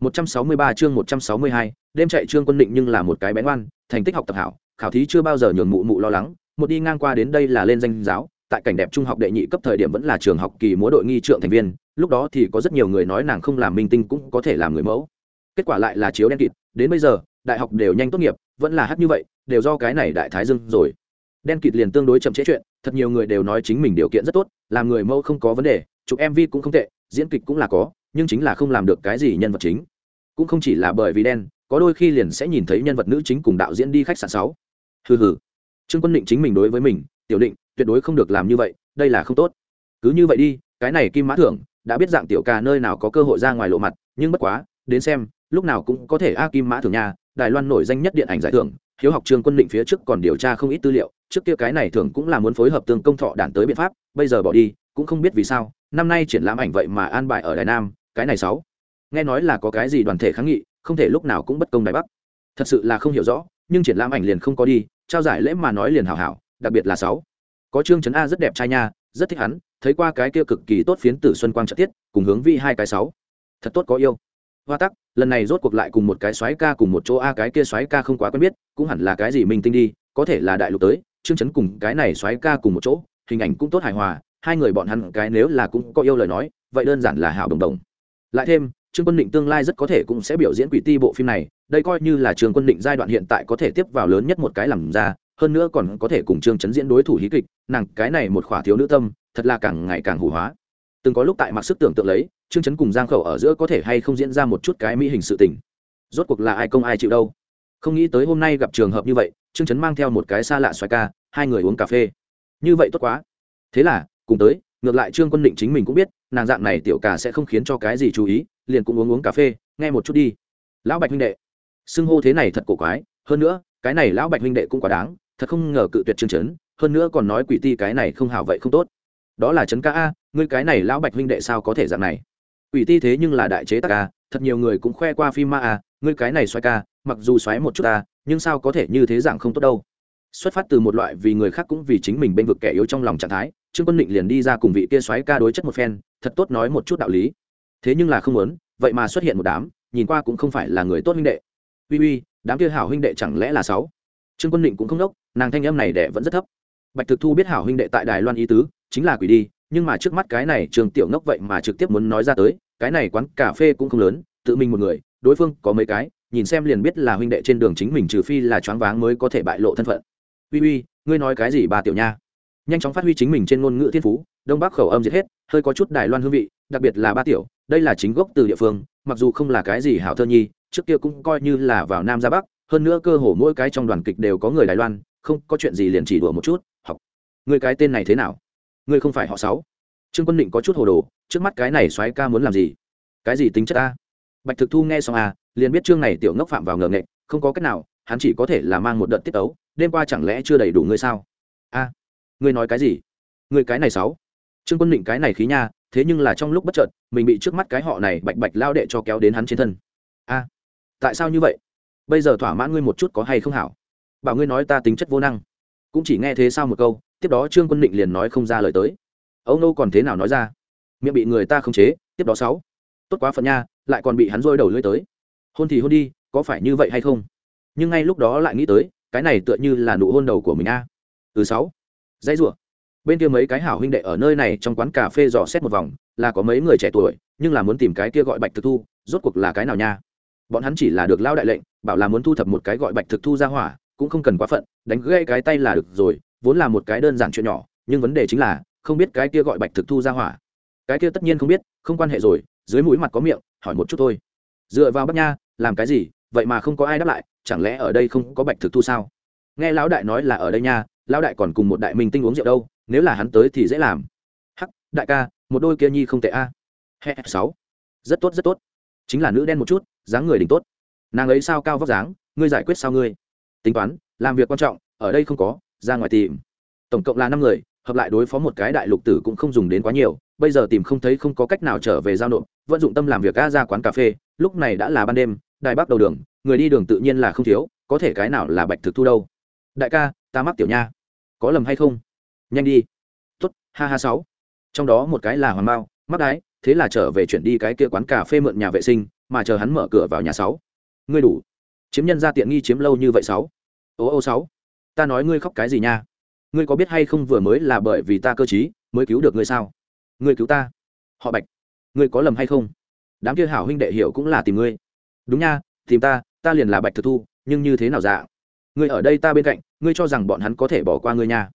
163 chương 162, đêm chạy trương quân định nhưng là một cái bén ngoan thành tích học tập hảo, khảo thí chưa bao giờ nhường mụ mụ lo lắng, một đi ngang qua đến đây là lên danh giáo, tại cảnh đẹp trung học đệ nhị cấp thời điểm vẫn là trường học kỳ múa đội nghi trượng thành viên, lúc đó thì có rất nhiều người nói nàng không làm minh tinh cũng có thể làm người mẫu. Kết quả lại là chiếu đen kịt, đến bây giờ, đại học đều nhanh tốt nghiệp, vẫn là hát như vậy, đều do cái này đại thái dương rồi. Đen kịt liền tương đối chậm chế chuyện, thật nhiều người đều nói chính mình điều kiện rất tốt, làm người mẫu không có vấn đề, chụp MV cũng không tệ, diễn kịch cũng là có, nhưng chính là không làm được cái gì nhân vật chính cũng không chỉ là bởi vì đen, có đôi khi liền sẽ nhìn thấy nhân vật nữ chính cùng đạo diễn đi khách sạn sáu. Hừ hừ. Trương quân định chính mình đối với mình, tiểu định, tuyệt đối không được làm như vậy, đây là không tốt. Cứ như vậy đi, cái này kim mã thưởng, đã biết dạng tiểu ca nơi nào có cơ hội ra ngoài lộ mặt, nhưng bất quá, đến xem, lúc nào cũng có thể a kim mã thưởng nhà đài loan nổi danh nhất điện ảnh giải thưởng, hiếu học trương quân định phía trước còn điều tra không ít tư liệu, trước kia cái này thường cũng là muốn phối hợp tương công thọ đản tới biện pháp, bây giờ bỏ đi, cũng không biết vì sao, năm nay triển lãm ảnh vậy mà an bài ở đài nam, cái này sáu nghe nói là có cái gì đoàn thể kháng nghị, không thể lúc nào cũng bất công đài bắc. Thật sự là không hiểu rõ, nhưng triển lãm ảnh liền không có đi, trao giải lễ mà nói liền hảo hảo, đặc biệt là sáu. Có trương trấn a rất đẹp trai nha, rất thích hắn, thấy qua cái kia cực kỳ tốt phiến tử xuân quang trợ tiết, cùng hướng vi hai cái sáu. Thật tốt có yêu. Hoa tắc, lần này rốt cuộc lại cùng một cái xoáy ca cùng một chỗ a, cái kia xoáy ca không quá quen biết, cũng hẳn là cái gì mình tinh đi, có thể là đại lục tới, trương trấn cùng cái này xoáy ca cùng một chỗ, hình ảnh cũng tốt hài hòa, hai người bọn hắn cái nếu là cũng có yêu lời nói, vậy đơn giản là hảo đồng đồng. Lại thêm trương quân định tương lai rất có thể cũng sẽ biểu diễn quỷ ti bộ phim này, đây coi như là trương quân định giai đoạn hiện tại có thể tiếp vào lớn nhất một cái làm ra, hơn nữa còn có thể cùng trương chấn diễn đối thủ hí kịch, nàng cái này một khỏa thiếu nữ tâm, thật là càng ngày càng hủ hóa. Từng có lúc tại mặc sức tưởng tượng lấy, trương chấn cùng giang khẩu ở giữa có thể hay không diễn ra một chút cái mỹ hình sự tình. Rốt cuộc là ai công ai chịu đâu? Không nghĩ tới hôm nay gặp trường hợp như vậy, trương chấn mang theo một cái xa lạ xoài ca, hai người uống cà phê. Như vậy tốt quá. Thế là, cùng tới, ngược lại trương quân định chính mình cũng biết, nàng dạng này tiểu ca sẽ không khiến cho cái gì chú ý liền cũng uống uống cà phê, nghe một chút đi. Lão bạch huynh đệ. Xưng hô thế này thật cổ quái, hơn nữa, cái này lão bạch huynh đệ cũng quá đáng, thật không ngờ cự tuyệt chương chấn hơn nữa còn nói quỷ ti cái này không hảo vậy không tốt. Đó là chấn ca a, ngươi cái này lão bạch huynh đệ sao có thể dạng này? Quỷ ti thế nhưng là đại chế tác a, thật nhiều người cũng khoe qua phim ma a, ngươi cái này xoay ca, mặc dù xoáy một chút ta nhưng sao có thể như thế dạng không tốt đâu. Xuất phát từ một loại vì người khác cũng vì chính mình bên vực kẻ yếu trong lòng trạng thái, trương quân định liền đi ra cùng vị kia xoáy ca đối chất một phen, thật tốt nói một chút đạo lý thế nhưng là không muốn, vậy mà xuất hiện một đám, nhìn qua cũng không phải là người tốt huynh đệ. Uy uy, đám kia hảo huynh đệ chẳng lẽ là sáu? Trương quân định cũng không đốc, nàng thanh âm này đệ vẫn rất thấp. Bạch thực thu biết hảo huynh đệ tại đài loan ý tứ, chính là quỷ đi, nhưng mà trước mắt cái này trường tiểu ngốc vậy mà trực tiếp muốn nói ra tới, cái này quán cà phê cũng không lớn, tự mình một người, đối phương có mấy cái, nhìn xem liền biết là huynh đệ trên đường chính mình trừ phi là choáng váng mới có thể bại lộ thân phận. Uy uy, ngươi nói cái gì bà tiểu nha? Nhanh chóng phát huy chính mình trên ngôn ngữ thiên phú, đông bắc khẩu âm diệt hết hơi có chút đài loan hương vị, đặc biệt là ba tiểu, đây là chính gốc từ địa phương, mặc dù không là cái gì hảo thơ nhi, trước kia cũng coi như là vào nam ra bắc, hơn nữa cơ hồ mỗi cái trong đoàn kịch đều có người đài loan, không có chuyện gì liền chỉ đùa một chút, học. Người cái tên này thế nào? Người không phải họ sáu. Trương quân định có chút hồ đồ, trước mắt cái này soái ca muốn làm gì? Cái gì tính chất ta? Bạch thực thu nghe xong à liền biết chương này tiểu ngốc phạm vào ngờ nghệ không có cách nào, hắn chỉ có thể là mang một đợt tiết ấu đêm qua chẳng lẽ chưa đầy đủ ngươi sao? A ngươi nói cái gì? Ngươi cái này sáu trương quân định cái này khí nha, thế nhưng là trong lúc bất chợt, mình bị trước mắt cái họ này bạch bạch lao đệ cho kéo đến hắn trên thân. A, tại sao như vậy? Bây giờ thỏa mãn ngươi một chút có hay không hảo? Bảo ngươi nói ta tính chất vô năng. Cũng chỉ nghe thế sao một câu, tiếp đó trương quân định liền nói không ra lời tới. Âu nô còn thế nào nói ra? Miệng bị người ta không chế, tiếp đó sáu. Tốt quá phận nha, lại còn bị hắn rôi đầu lưỡi tới. Hôn thì hôn đi, có phải như vậy hay không? Nhưng ngay lúc đó lại nghĩ tới, cái này tựa như là nụ hôn đầu của mình a. Từ sáu. Dãy rủa bên kia mấy cái hảo huynh đệ ở nơi này trong quán cà phê dò xét một vòng, là có mấy người trẻ tuổi, nhưng là muốn tìm cái kia gọi bạch thực thu, rốt cuộc là cái nào nha? Bọn hắn chỉ là được lao đại lệnh, bảo là muốn thu thập một cái gọi bạch thực thu ra hỏa, cũng không cần quá phận, đánh gãy cái tay là được rồi, vốn là một cái đơn giản chuyện nhỏ, nhưng vấn đề chính là, không biết cái kia gọi bạch thực thu ra hỏa. Cái kia tất nhiên không biết, không quan hệ rồi, dưới mũi mặt có miệng, hỏi một chút thôi. Dựa vào bắc nha, làm cái gì, vậy mà không có ai đáp lại, chẳng lẽ ở đây không có bạch thực thu sao? Nghe lão đại nói là ở đây nha lão đại còn cùng một đại minh tinh uống rượu đâu, nếu là hắn tới thì dễ làm. Hắc, đại ca, một đôi kia nhi không tệ a. Hè sáu. Rất tốt rất tốt. Chính là nữ đen một chút, dáng người đỉnh tốt. Nàng ấy sao cao vóc dáng, ngươi giải quyết sao ngươi? Tính toán, làm việc quan trọng, ở đây không có, ra ngoài tìm. Tổng cộng là năm người, hợp lại đối phó một cái đại lục tử cũng không dùng đến quá nhiều, bây giờ tìm không thấy không có cách nào trở về giao nộp, vận dụng tâm làm việc ga ra quán cà phê, lúc này đã là ban đêm đài bắc đầu đường, người đi đường tự nhiên là không thiếu, có thể cái nào là bạch thực thu đâu. Đại ca, ta mắc tiểu nha có lầm hay không? Nhanh đi. Tuất ha ha sáu. Trong đó một cái là hoàng mao, mắc đái, thế là trở về chuyển đi cái kia quán cà phê mượn nhà vệ sinh, mà chờ hắn mở cửa vào nhà sáu. Ngươi đủ. Chiếm nhân ra tiện nghi chiếm lâu như vậy sáu. Ô ô sáu. Ta nói ngươi khóc cái gì nha? Ngươi có biết hay không vừa mới là bởi vì ta cơ t mới cứu được ngươi sao? Ngươi cứu ta. Họ bạch, ngươi có lầm hay không? Đám kia hảo huynh đệ hiểu cũng là tìm ngươi. Đúng nha, tìm ta ta liền là bạch thực thu, nhưng như thế nào dạ? Ngươi ở đây ta bên cạnh ngươi cho rằng bọn hắn có thể bỏ qua ngươi nha.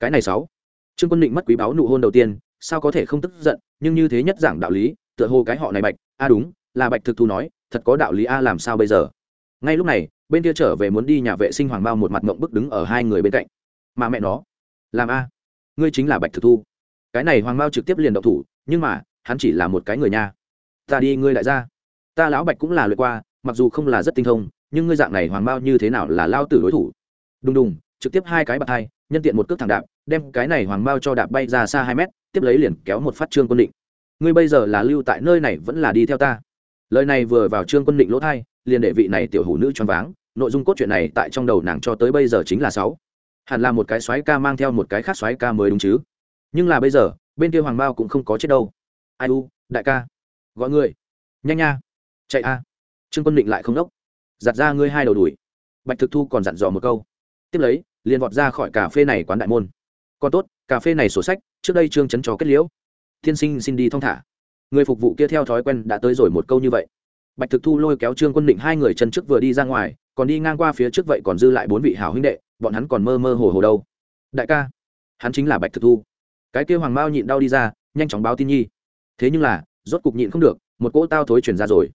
Cái này sáu. Trương quân định mất quý báu nụ hôn đầu tiên, sao có thể không tức giận, nhưng như thế nhất giảng đạo lý, tựa hồ cái họ này bạch, a đúng, là bạch thực thu nói, thật có đạo lý a, làm sao bây giờ? Ngay lúc này, bên kia trở về muốn đi nhà vệ sinh hoàng bao một mặt mộng bức đứng ở hai người bên cạnh. Mà mẹ nó, làm a? Ngươi chính là bạch thực thu cái này hoàng bao trực tiếp liền động thủ, nhưng mà, hắn chỉ là một cái người nha. Ta đi, ngươi lại ra. Ta lão bạch cũng là lượt qua, mặc dù không là rất tinh thông, nhưng ngươi dạng này hoàng bao như thế nào là lao tử đối thủ? Đùng đùng, trực tiếp hai cái bạc hai, nhân tiện một cước thẳng đạp, đem cái này hoàng bao cho đạp bay ra xa hai mét, tiếp lấy liền kéo một phát trương quân định. Ngươi bây giờ là lưu tại nơi này vẫn là đi theo ta? Lời này vừa vào trương quân định lỗ thai liền đệ vị này tiểu hủ nữ choáng váng, nội dung cốt truyện này tại trong đầu nàng cho tới bây giờ chính là sáu. Hẳn là một cái xoáy ca mang theo một cái khác xoáy ca mới đúng chứ. Nhưng là bây giờ, bên kia hoàng bao cũng không có chết đâu. Ai u, đại ca. Gọi người nhanh nha. Chạy a. Trương quân định lại không đốc. Giặt ra ngươi hai đầu đuổi. Bạch thực thu còn dặn dò một câu tiếp lấy, liền vọt ra khỏi cà phê này quán đại môn. Còn tốt, cà phê này sổ sách, trước đây trương chấn cho kết liễu. Tiên sinh xin đi thong thả. Người phục vụ kia theo thói quen đã tới rồi một câu như vậy. Bạch thực thu lôi kéo trương quân định hai người chân trước vừa đi ra ngoài, còn đi ngang qua phía trước vậy còn dư lại bốn vị hảo huynh đệ, bọn hắn còn mơ mơ hồ hồ đâu. Đại ca, hắn chính là bạch thực thu. Cái kia hoàng mao nhịn đau đi ra, nhanh chóng báo tin nhi. Thế nhưng là, rốt cục nhịn không được, một cỗ tao thối chuyển ra rồi.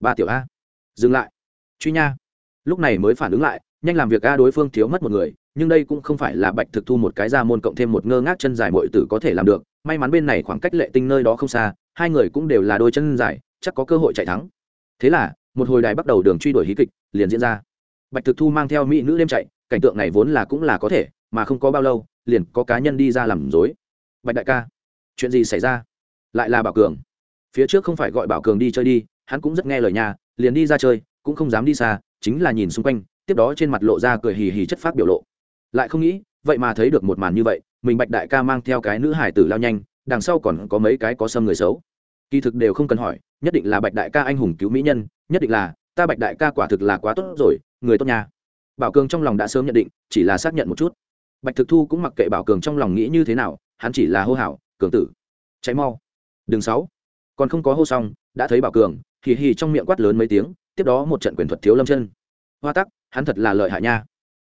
Ba tiểu a, dừng lại. Truy nha. Lúc này mới phản ứng lại nhanh làm việc a đối phương thiếu mất một người, nhưng đây cũng không phải là bạch thực thu một cái ra môn cộng thêm một ngơ ngác chân dài mọi tử có thể làm được. May mắn bên này khoảng cách lệ tinh nơi đó không xa, hai người cũng đều là đôi chân dài, chắc có cơ hội chạy thắng. Thế là, một hồi đài bắt đầu đường truy đuổi hí kịch, liền diễn ra. Bạch thực thu mang theo mỹ nữ đêm chạy, cảnh tượng này vốn là cũng là có thể, mà không có bao lâu, liền có cá nhân đi ra làm dối bạch đại ca, chuyện gì xảy ra? Lại là bảo cường. Phía trước không phải gọi bảo cường đi chơi đi, hắn cũng rất nghe lời nhà, liền đi ra chơi, cũng không dám đi xa, chính là nhìn xung quanh tiếp đó trên mặt lộ ra cười hì hì chất phát biểu lộ. Lại không nghĩ, vậy mà thấy được một màn như vậy, mình bạch đại ca mang theo cái nữ hải tử lao nhanh, đằng sau còn có mấy cái có xâm người xấu. Kỳ thực đều không cần hỏi, nhất định là bạch đại ca anh hùng cứu mỹ nhân, nhất định là, ta bạch đại ca quả thực là quá tốt rồi, người tốt nhà. Bảo cường trong lòng đã sớm nhận định, chỉ là xác nhận một chút. Bạch thực thu cũng mặc kệ bảo cường trong lòng nghĩ như thế nào, hắn chỉ là hô hào, cường tử cháy mau. Đường sáu còn không có hô xong, đã thấy bảo cường, hì hì trong miệng quát lớn mấy tiếng, tiếp đó một trận quyền thuật thiếu lâm chân hoa tắc, hắn thật là lợi hại nha.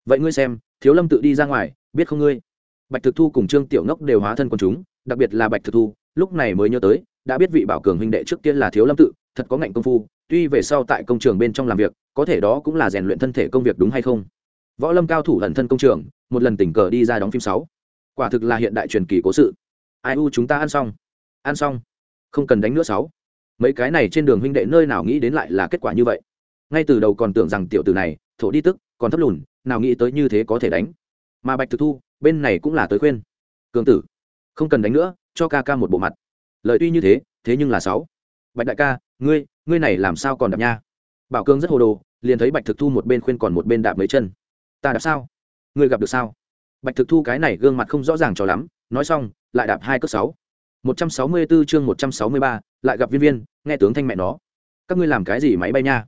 Vậy ngươi xem, thiếu lâm tự đi ra ngoài, biết không ngươi? Bạch thực thu cùng trương tiểu ngốc đều hóa thân quần chúng, đặc biệt là bạch thực thu, lúc này mới nhớ tới, đã biết vị bảo cường huynh đệ trước tiên là thiếu lâm tự, thật có ngạnh công phu, tuy về sau tại công trường bên trong làm việc, có thể đó cũng là rèn luyện thân thể công việc đúng hay không? Võ lâm cao thủ hận thân công trường, một lần tình cờ đi ra đóng phim sáu. Quả thực là hiện đại truyền kỳ cố sự. Ai u chúng ta ăn xong. Ăn xong. Không cần đánh nữa sáu. Mấy cái này trên đường huynh đệ nơi nào nghĩ đến lại là kết quả như vậy? Ngay từ đầu còn tưởng rằng tiểu tử này thổ đi tức còn thấp lùn nào nghĩ tới như thế có thể đánh. Mà bạch thực thu bên này cũng là tới khuyên. Cường tử không cần đánh nữa cho ca ca một bộ mặt. Lời tuy như thế thế nhưng là sáu. Bạch đại ca ngươi ngươi này làm sao còn đạp nha? Bảo cương rất hồ đồ liền thấy bạch thực thu một bên khuyên còn một bên đạp mấy chân. Ta đạp sao? Ngươi gặp được sao? Bạch thực thu cái này gương mặt không rõ ràng cho lắm nói xong lại đạp hai cước sáu. Một trăm sáu mươi 164 chương một trăm sáu mươi ba, lại gặp viên viên nghe tướng thanh mẹ nó. Các ngươi làm cái gì máy bay nha?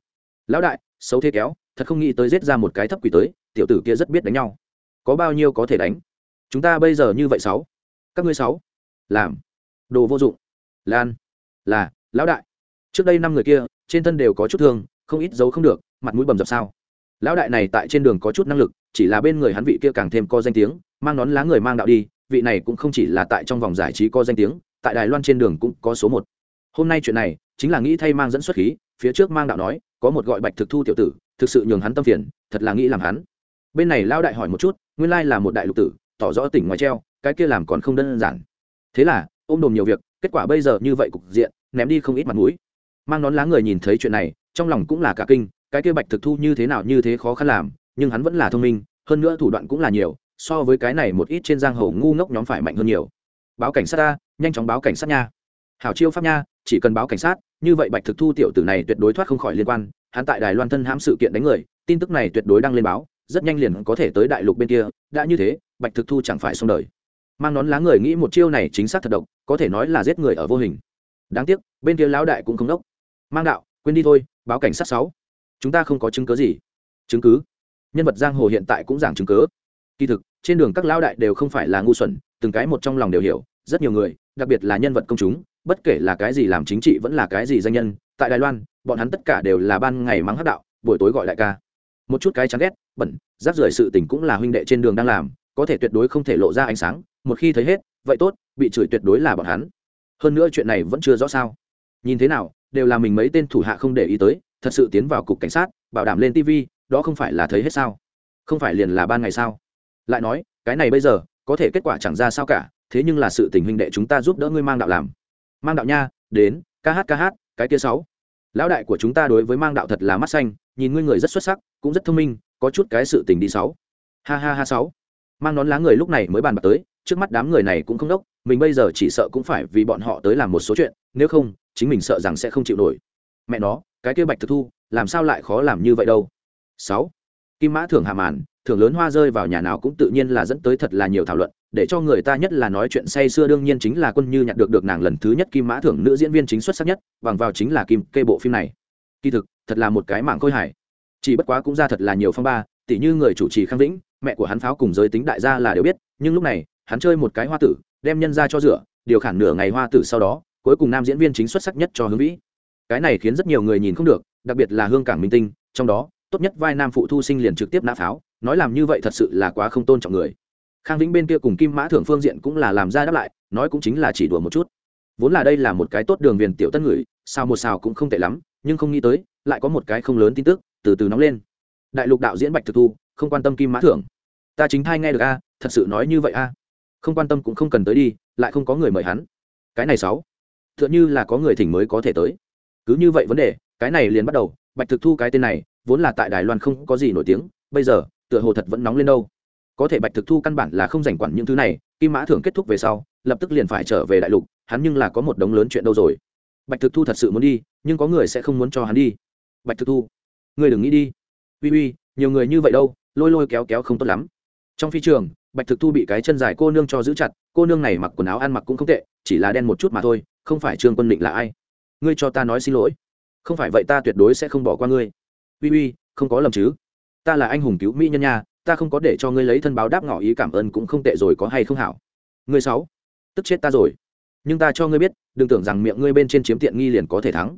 Lão đại, xấu thế kéo, thật không nghĩ tới giết ra một cái thấp quỷ tới, tiểu tử kia rất biết đánh nhau. Có bao nhiêu có thể đánh? Chúng ta bây giờ như vậy sáu. Các ngươi sáu. Làm. Đồ vô dụng. Lan. Là, lão đại. Trước đây năm người kia, trên thân đều có chút thương, không ít dấu không được, mặt mũi bầm dập sao. Lão đại này tại trên đường có chút năng lực, chỉ là bên người hắn vị kia càng thêm có danh tiếng, mang nón lá người mang đạo đi, vị này cũng không chỉ là tại trong vòng giải trí có danh tiếng, tại đài loan trên đường cũng có số một. Hôm nay chuyện này, chính là nghĩ thay mang dẫn xuất khí, phía trước mang đạo nói có một gọi bạch thực thu tiểu tử, thực sự nhường hắn tâm phiền, thật là nghĩ làm hắn. Bên này lao đại hỏi một chút, nguyên lai là một đại lục tử, tỏ rõ tỉnh ngoài treo, cái kia làm còn không đơn giản. Thế là, ôm đồm nhiều việc, kết quả bây giờ như vậy cục diện, ném đi không ít mặt mũi. Mang nón lá người nhìn thấy chuyện này, trong lòng cũng là cả kinh, cái kia bạch thực thu như thế nào như thế khó khăn làm, nhưng hắn vẫn là thông minh, hơn nữa thủ đoạn cũng là nhiều, so với cái này một ít trên giang hồ ngu ngốc nhóm phải mạnh hơn nhiều. Báo cảnh sát ta, nhanh chóng báo cảnh sát nha. Hảo chiêu pháp nha, chỉ cần báo cảnh sát như vậy bạch thực thu tiểu tử này tuyệt đối thoát không khỏi liên quan, hắn tại đài loan thân hãm sự kiện đánh người, tin tức này tuyệt đối đang lên báo, rất nhanh liền có thể tới đại lục bên kia, đã như thế, bạch thực thu chẳng phải xong đời. Mang nón lá người nghĩ một chiêu này chính xác thật độc, có thể nói là giết người ở vô hình. Đáng tiếc, bên kia lão đại cũng không đốc. Mang đạo, quên đi thôi, báo cảnh sát sáu. Chúng ta không có chứng cứ gì. Chứng cứ? Nhân vật giang hồ hiện tại cũng giảng chứng cứ. Kỳ thực, trên đường các lão đại đều không phải là ngu xuẩn, từng cái một trong lòng đều hiểu rất nhiều người, đặc biệt là nhân vật công chúng, bất kể là cái gì làm chính trị vẫn là cái gì danh nhân, tại đài loan, bọn hắn tất cả đều là ban ngày mắng hắc đạo, buổi tối gọi đại ca. Một chút cái chán ghét, bẩn, rác rưởi sự tình cũng là huynh đệ trên đường đang làm, có thể tuyệt đối không thể lộ ra ánh sáng, một khi thấy hết, vậy tốt, bị chửi tuyệt đối là bọn hắn. Hơn nữa chuyện này vẫn chưa rõ sao. Nhìn thế nào, đều là mình mấy tên thủ hạ không để ý tới, thật sự tiến vào cục cảnh sát, bảo đảm lên tv đó không phải là thấy hết sao? Không phải liền là ban ngày sao? Lại nói, cái này bây giờ, có thể kết quả chẳng ra sao cả thế nhưng là sự tình huynh đệ chúng ta giúp đỡ ngươi mang đạo làm. Mang đạo nha, đến, ca hát ca hát, cái kia sáu. Lão đại của chúng ta đối với mang đạo thật là mắt xanh, nhìn ngươi người rất xuất sắc, cũng rất thông minh, có chút cái sự tình đi sáu. Ha ha ha sáu. Mang nón lá người lúc này mới bàn bạc tới, trước mắt đám người này cũng không đốc, mình bây giờ chỉ sợ cũng phải vì bọn họ tới làm một số chuyện, nếu không, chính mình sợ rằng sẽ không chịu nổi. Mẹ nó, cái kia bạch thực thu, làm sao lại khó làm như vậy đâu? Sáu. Kim mã thưởng hạ màn, thưởng lớn hoa rơi vào nhà nào cũng tự nhiên là dẫn tới thật là nhiều thảo luận để cho người ta nhất là nói chuyện say xưa đương nhiên chính là quân như nhặt được được nàng lần thứ nhất kim mã thưởng nữ diễn viên chính xuất sắc nhất, bằng vào chính là kim kê bộ phim này. Kỳ thực, thật là một cái mảng khôi hài. Chỉ bất quá cũng ra thật là nhiều phong ba tỷ như người chủ trì khang vĩnh, mẹ của hắn pháo cùng giới tính đại gia là đều biết, nhưng lúc này, hắn chơi một cái hoa tử, đem nhân ra cho rửa, điều khản nửa ngày hoa tử sau đó, cuối cùng nam diễn viên chính xuất sắc nhất cho hướng vĩ. Cái này khiến rất nhiều người nhìn không được, đặc biệt là hương cảng minh tinh, trong đó, tốt nhất vai nam phụ thu sinh liền trực tiếp nã pháo, nói làm như vậy thật sự là quá không tôn trọng người khang vĩnh bên kia cùng kim mã thưởng phương diện cũng là làm ra đáp lại, nói cũng chính là chỉ đùa một chút. Vốn là đây là một cái tốt đường viền tiểu tân ngửi sao một sao cũng không tệ lắm, nhưng không nghĩ tới, lại có một cái không lớn tin tức, từ từ nóng lên. Đại lục đạo diễn bạch thực thu, không quan tâm kim mã thưởng. Ta chính thay nghe được a, thật sự nói như vậy a. Không quan tâm cũng không cần tới đi, lại không có người mời hắn. Cái này sáu t h ư ợ n h ư là có người thỉnh mới có thể tới. Cứ như vậy vấn đề, cái này liền bắt đầu, bạch thực thu cái tên này, vốn là tại đài loan không có gì nổi tiếng, bây giờ, tựa hồ thật vẫn nóng lên đâu có thể bạch thực thu căn bản là không giành quản những thứ này, kim mã thưởng kết thúc về sau, lập tức liền phải trở về đại lục, hắn nhưng là có một đống lớn chuyện đâu rồi. Bạch thực thu thật sự muốn đi, nhưng có người sẽ không muốn cho hắn đi. Bạch thực thu người đừng nghĩ đi. Uy uy, nhiều người như vậy đâu, lôi lôi kéo kéo không tốt lắm. Trong phi trường, bạch thực thu bị cái chân dài cô nương cho giữ chặt, cô nương này mặc quần áo ăn mặc cũng không tệ, chỉ là đen một chút mà thôi, không phải trương quân định là ai? Ngươi cho ta nói xin lỗi. Không phải vậy ta tuyệt đối sẽ không bỏ qua ngươi. Uy uy, không có lầm chứ. Ta là anh hùng cứu mỹ nhân nha ta không có để cho ngươi lấy thân báo đáp ngỏ ý cảm ơn cũng không tệ rồi có hay không hảo. Ngươi sáu tức chết ta rồi. Nhưng ta cho ngươi biết đừng tưởng rằng miệng ngươi bên trên chiếm tiện nghi liền có thể thắng.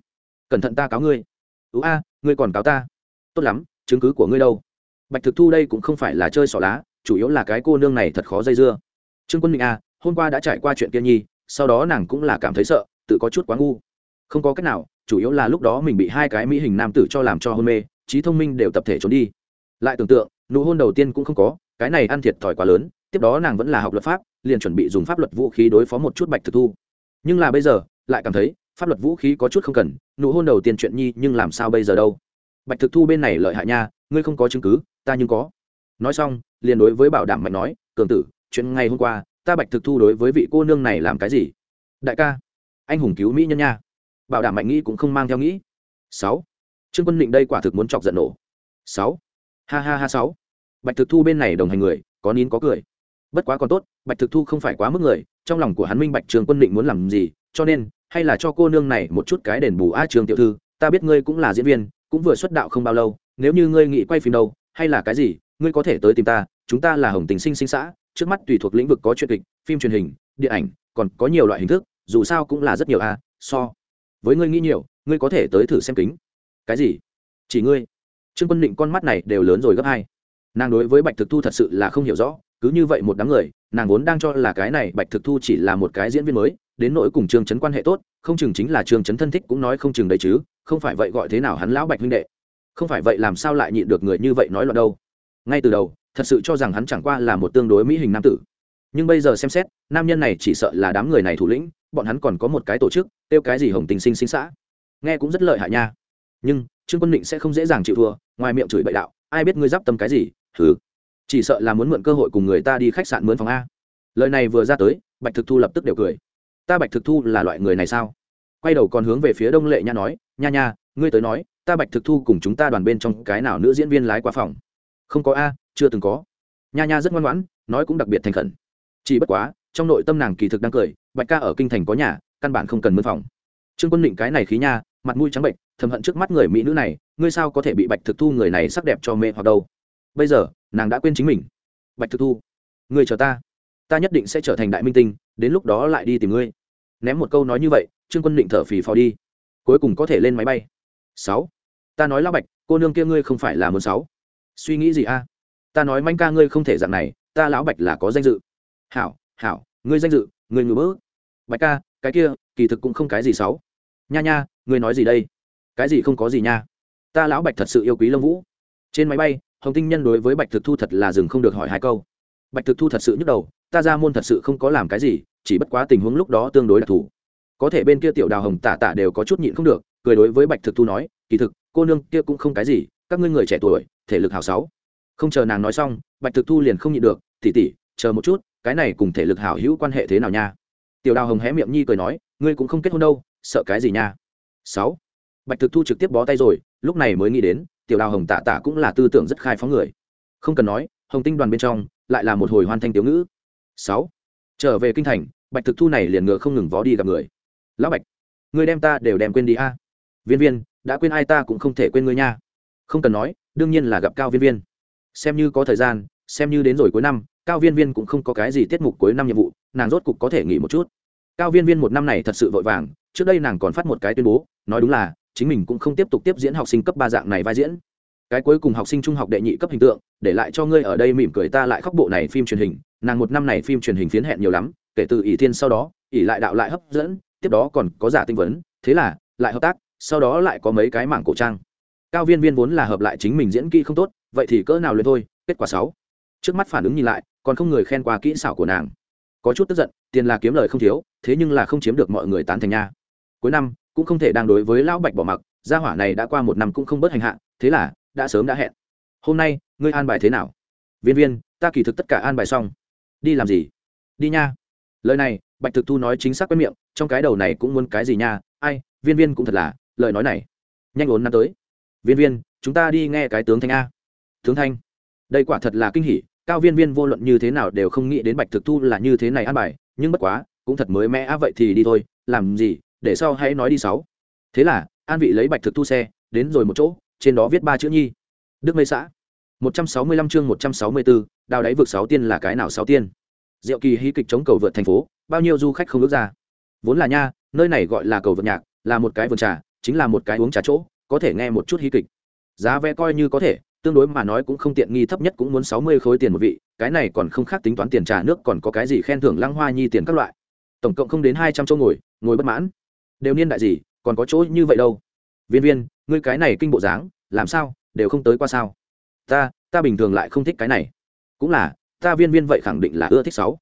Cẩn thận ta cáo ngươi. Ú a ngươi còn cáo ta? Tốt lắm chứng cứ của ngươi đâu? Bạch thực thu đây cũng không phải là chơi xỏ lá chủ yếu là cái cô nương này thật khó dây dưa. Trương quân định a à, hôm qua đã trải qua chuyện kia nhi sau đó nàng cũng là cảm thấy sợ tự có chút quá ngu. Không có cách nào chủ yếu là lúc đó mình bị hai cái mỹ hình nam tử cho làm cho hôn mê trí thông minh đều tập thể trốn đi. Lại tưởng tượng nụ hôn đầu tiên cũng không có, cái này ăn thiệt thòi quá lớn, tiếp đó nàng vẫn là học luật pháp, liền chuẩn bị dùng pháp luật vũ khí đối phó một chút bạch thực thu. Nhưng là bây giờ, lại cảm thấy, pháp luật vũ khí có chút không cần, nụ hôn đầu tiên chuyện nhi nhưng làm sao bây giờ đâu? Bạch thực thu bên này lợi hại nha, ngươi không có chứng cứ, ta nhưng có. Nói xong, liền đối với bảo đảm mạnh nói, cường tử, chuyện ngày hôm qua, ta bạch thực thu đối với vị cô nương này làm cái gì? Đại ca, anh hùng cứu mỹ nhân nha. Bảo đảm mạnh nghĩ cũng không mang theo nghĩ. Sáu. Trương quân định đây quả thực muốn chọc giận nổ. Sáu ha ha ha sáu. Bạch thực thu bên này đồng hành người, có nín có cười. Bất quá còn tốt, bạch thực thu không phải quá mức người, trong lòng của hắn minh bạch trường quân định muốn làm gì, cho nên, hay là cho cô nương này một chút cái đền bù a trường tiểu thư, ta biết ngươi cũng là diễn viên, cũng vừa xuất đạo không bao lâu, nếu như ngươi nghĩ quay phim đâu, hay là cái gì, ngươi có thể tới tìm ta, chúng ta là hồng tình sinh sinh xã, trước mắt tùy thuộc lĩnh vực có truyện kịch, phim truyền hình, điện ảnh, còn có nhiều loại hình thức, dù sao cũng là rất nhiều a, so. Với ngươi nghĩ nhiều, ngươi có thể tới thử xem kính. Cái gì? Chỉ ngươi trương quân định con mắt này đều lớn rồi gấp hai. Nàng đối với bạch thực thu thật sự là không hiểu rõ, cứ như vậy một đám người, nàng vốn đang cho là cái này bạch thực thu chỉ là một cái diễn viên mới, đến nỗi cùng trương chấn quan hệ tốt, không chừng chính là trương chấn thân thích cũng nói không chừng đấy chứ, không phải vậy gọi thế nào hắn lão bạch huynh đệ. Không phải vậy làm sao lại nhịn được người như vậy nói loạn đâu. Ngay từ đầu, thật sự cho rằng hắn chẳng qua là một tương đối mỹ hình nam tử. Nhưng bây giờ xem xét, nam nhân này chỉ sợ là đám người này thủ lĩnh, bọn hắn còn có một cái tổ chức tiêu cái gì hồng tình sinh sinh xã. Nghe cũng rất lợi hại nha. Nhưng trương quân định sẽ không dễ dàng chịu thua, ngoài miệng chửi bậy đạo, ai biết ngươi d i p tâm cái gì? Thứ chỉ sợ là muốn mượn cơ hội cùng người ta đi khách sạn mướn phòng a. Lời này vừa ra tới, bạch thực thu lập tức đều cười. Ta bạch thực thu là loại người này sao? Quay đầu còn hướng về phía đông lệ nha nói, nha nha, ngươi tới nói, ta bạch thực thu cùng chúng ta đoàn bên trong cái nào nữ diễn viên lái qua phòng? Không có a, chưa từng có. Nha nha rất ngoan ngoãn, nói cũng đặc biệt thành khẩn. Chỉ bất quá, trong nội tâm nàng kỳ thực đang cười, bạch ca ở kinh thành có nhà, căn bản không cần mướn phòng. Trương quân định cái này khí nha mặt mũi trắng bệnh, thầm hận trước mắt người mỹ nữ này, ngươi sao có thể bị bạch thực thu người này sắc đẹp cho mê hoặc đâu? Bây giờ, nàng đã quên chính mình. Bạch thực thu, ngươi chờ ta. Ta nhất định sẽ trở thành đại minh tinh, đến lúc đó lại đi tìm ngươi. Ném một câu nói như vậy, trương quân định thở phì phò đi. Cuối cùng có thể lên máy bay. Sáu. Ta nói lão bạch, cô nương kia ngươi không phải là muốn sáu. Suy nghĩ gì a? Ta nói manh ca ngươi không thể dạng này, ta lão bạch là có danh dự. Hảo hảo, ngươi danh dự, ngươi ngừ bỡ bạch ca, cái kia, kỳ thực cũng không cái gì xấu nha nha, ngươi nói gì đây? Cái gì không có gì nha? Ta lão bạch thật sự yêu quý lâm vũ. Trên máy bay, hồng tinh nhân đối với bạch thực thu thật là dừng không được hỏi hai câu. Bạch thực thu thật sự nhức đầu, ta ra môn thật sự không có làm cái gì, chỉ bất quá tình huống lúc đó tương đối đặc thù. Có thể bên kia tiểu đào hồng tả tả đều có chút nhịn không được, cười đối với bạch thực thu nói, kỳ thực, cô nương kia cũng không cái gì, các ngươi người trẻ tuổi, thể lực hào sáu. Không chờ nàng nói xong, bạch thực thu liền không nhịn được tỉ tỉ chờ một chút, cái này cùng thể lực hảo hữu quan hệ thế nào nha? Tiểu đào hồng hé miệng nhi cười nói, ngươi cũng không kết hôn đâu sợ cái gì nha? Sáu. Bạch thực thu trực tiếp bó tay rồi, lúc này mới nghĩ đến, tiểu đào hồng tạ tạ cũng là tư tưởng rất khai phóng người. Không cần nói, hồng tinh đoàn bên trong, lại là một hồi hoàn thanh tiểu ngữ. Sáu. Trở về kinh thành, bạch thực thu này liền ngựa không ngừng vó đi gặp người. Lão bạch, người đem ta đều đem quên đi a. Viên viên, đã quên ai ta cũng không thể quên ngươi nha. Không cần nói, đương nhiên là gặp cao viên viên. Xem như có thời gian, xem như đến rồi cuối năm, cao viên viên cũng không có cái gì tiết mục cuối năm nhiệm vụ, nàng rốt cục có thể nghỉ một chút. Cao viên viên một năm này thật sự vội vàng trước đây nàng còn phát một cái tuyên bố, nói đúng là, chính mình cũng không tiếp tục tiếp diễn học sinh cấp ba dạng này vai diễn. Cái cuối cùng học sinh trung học đệ nhị cấp hình tượng, để lại cho ngươi ở đây mỉm cười ta lại khóc bộ này phim truyền hình, nàng một năm này phim truyền hình phiến hẹn nhiều lắm, kể từ ỷ thiên sau đó, ỷ lại đạo lại hấp dẫn, tiếp đó còn có giả tinh vấn, thế là, lại hợp tác, sau đó lại có mấy cái mảng cổ trang. Cao viên viên vốn là hợp lại chính mình diễn kỹ không tốt, vậy thì cỡ nào lên thôi, kết quả sáu. Trước mắt phản ứng nhìn lại, còn không người khen qua kỹ xảo của nàng. Có chút tức giận, tiền là kiếm lời không thiếu, thế nhưng là không chiếm được mọi người tán thành nha cuối năm cũng không thể đang đối với lão bạch bỏ mặc, gia hỏa này đã qua một năm cũng không bớt hành hạ, thế là đã sớm đã hẹn. Hôm nay, ngươi an bài thế nào? Viên viên, ta kỳ thực tất cả an bài xong. Đi làm gì? Đi nha. Lời này, bạch thực thu nói chính xác quét miệng, trong cái đầu này cũng muốn cái gì nha? Ai, viên viên cũng thật là, lời nói này. Nhanh ốn năm tới. Viên viên, chúng ta đi nghe cái tướng thanh a. Tướng thanh. Đây quả thật là kinh hỉ, cao viên viên vô luận như thế nào đều không nghĩ đến bạch thực thu là như thế này an bài, nhưng bất quá, cũng thật mới mẽ á, vậy thì đi thôi, làm gì? Để sau hãy nói đi sáu. Thế là, an vị lấy bạch thực thu xe, đến rồi một chỗ, trên đó viết ba chữ nhi. Đức mây xã. một trăm sáu mươi lăm chương một trăm sáu mươi bốn đào đáy vực sáu tiên là cái nào sáu tiên? Diệu kỳ hí kịch chống cầu vượt thành phố, bao nhiêu du khách không ước ra? Vốn là nha, nơi này gọi là cầu vượt nhạc, là một cái vườn trà, chính là một cái uống trà chỗ, có thể nghe một chút hí kịch. Giá vé coi như có thể, tương đối mà nói cũng không tiện nghi thấp nhất cũng muốn sáu mươi khối tiền một vị, cái này còn không khác tính toán tiền trà nước còn có cái gì khen thưởng lăng hoa nhi tiền các loại. Tổng cộng không đến hai trăm chỗ ngồi ngồi bất mãn đều niên đại gì, còn có chỗ như vậy đâu. Viên viên, ngươi cái này kinh bộ dáng, làm sao, đều không tới qua sao? Ta ta bình thường lại không thích cái này. Cũng là, ta viên viên vậy khẳng định là ưa thích sáu.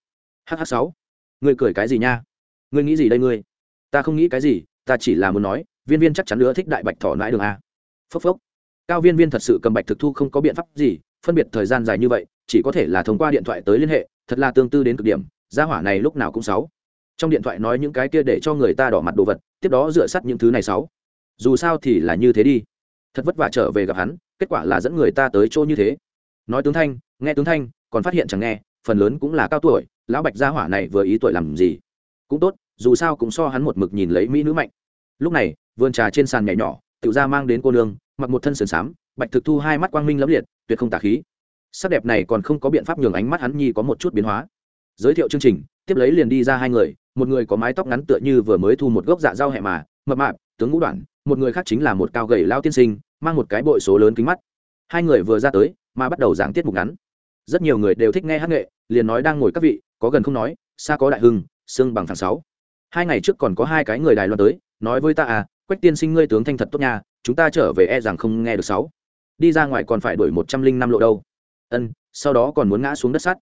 Hh sáu. Ngươi cười cái gì nha? Ngươi nghĩ gì đây ngươi? Ta không nghĩ cái gì, ta chỉ là muốn nói, viên viên chắc chắn ưa thích đại bạch thỏ nãi đường a. Phốc phốc. Cao viên viên thật sự cầm bạch thực thu không có biện pháp gì, phân biệt thời gian dài như vậy, chỉ có thể là thông qua điện thoại tới liên hệ, thật là tương tư đến cực điểm, gia hỏa này lúc nào cũng sáu trong điện thoại nói những cái kia để cho người ta đỏ mặt đồ vật, tiếp đó dựa sắt những thứ này sáu. Dù sao thì là như thế đi. Thật vất vả trở về gặp hắn, kết quả là dẫn người ta tới chỗ như thế. Nói tướng thanh, nghe tướng thanh, còn phát hiện chẳng nghe, phần lớn cũng là cao tuổi, lão bạch gia hỏa này vừa ý tuổi làm gì? Cũng tốt, dù sao cũng so hắn một mực nhìn lấy mỹ nữ mạnh. Lúc này, vườn trà trên sàn nhảy nhỏ, tiểu ra mang đến cô nương, mặc một thân sườn xám, bạch thực thu hai mắt quang minh lẫm liệt, tuyệt không tà khí. Sắc đẹp này còn không có biện pháp nhường ánh mắt hắn nhi có một chút biến hóa. Giới thiệu chương trình, tiếp lấy liền đi ra hai người một người có mái tóc ngắn tựa như vừa mới thu một gốc dạ rau hẹ mà, mập mạp, tướng ngũ đoạn, một người khác chính là một cao gầy lao tiên sinh, mang một cái bội số lớn kính mắt. Hai người vừa ra tới, mà bắt đầu giảng tiết mục ngắn. Rất nhiều người đều thích nghe hát nghệ, liền nói đang ngồi các vị, có gần không nói, xa có đại hưng, xương bằng thằng sáu. Hai ngày trước còn có hai cái người đài loan tới, nói với ta à quách tiên sinh ngươi tướng thanh thật tốt nha, chúng ta trở về e rằng không nghe được sáu. Đi ra ngoài còn phải đuổi một trăm linh năm lộ đâu. Ân, sau đó còn muốn ngã xuống đất sắt.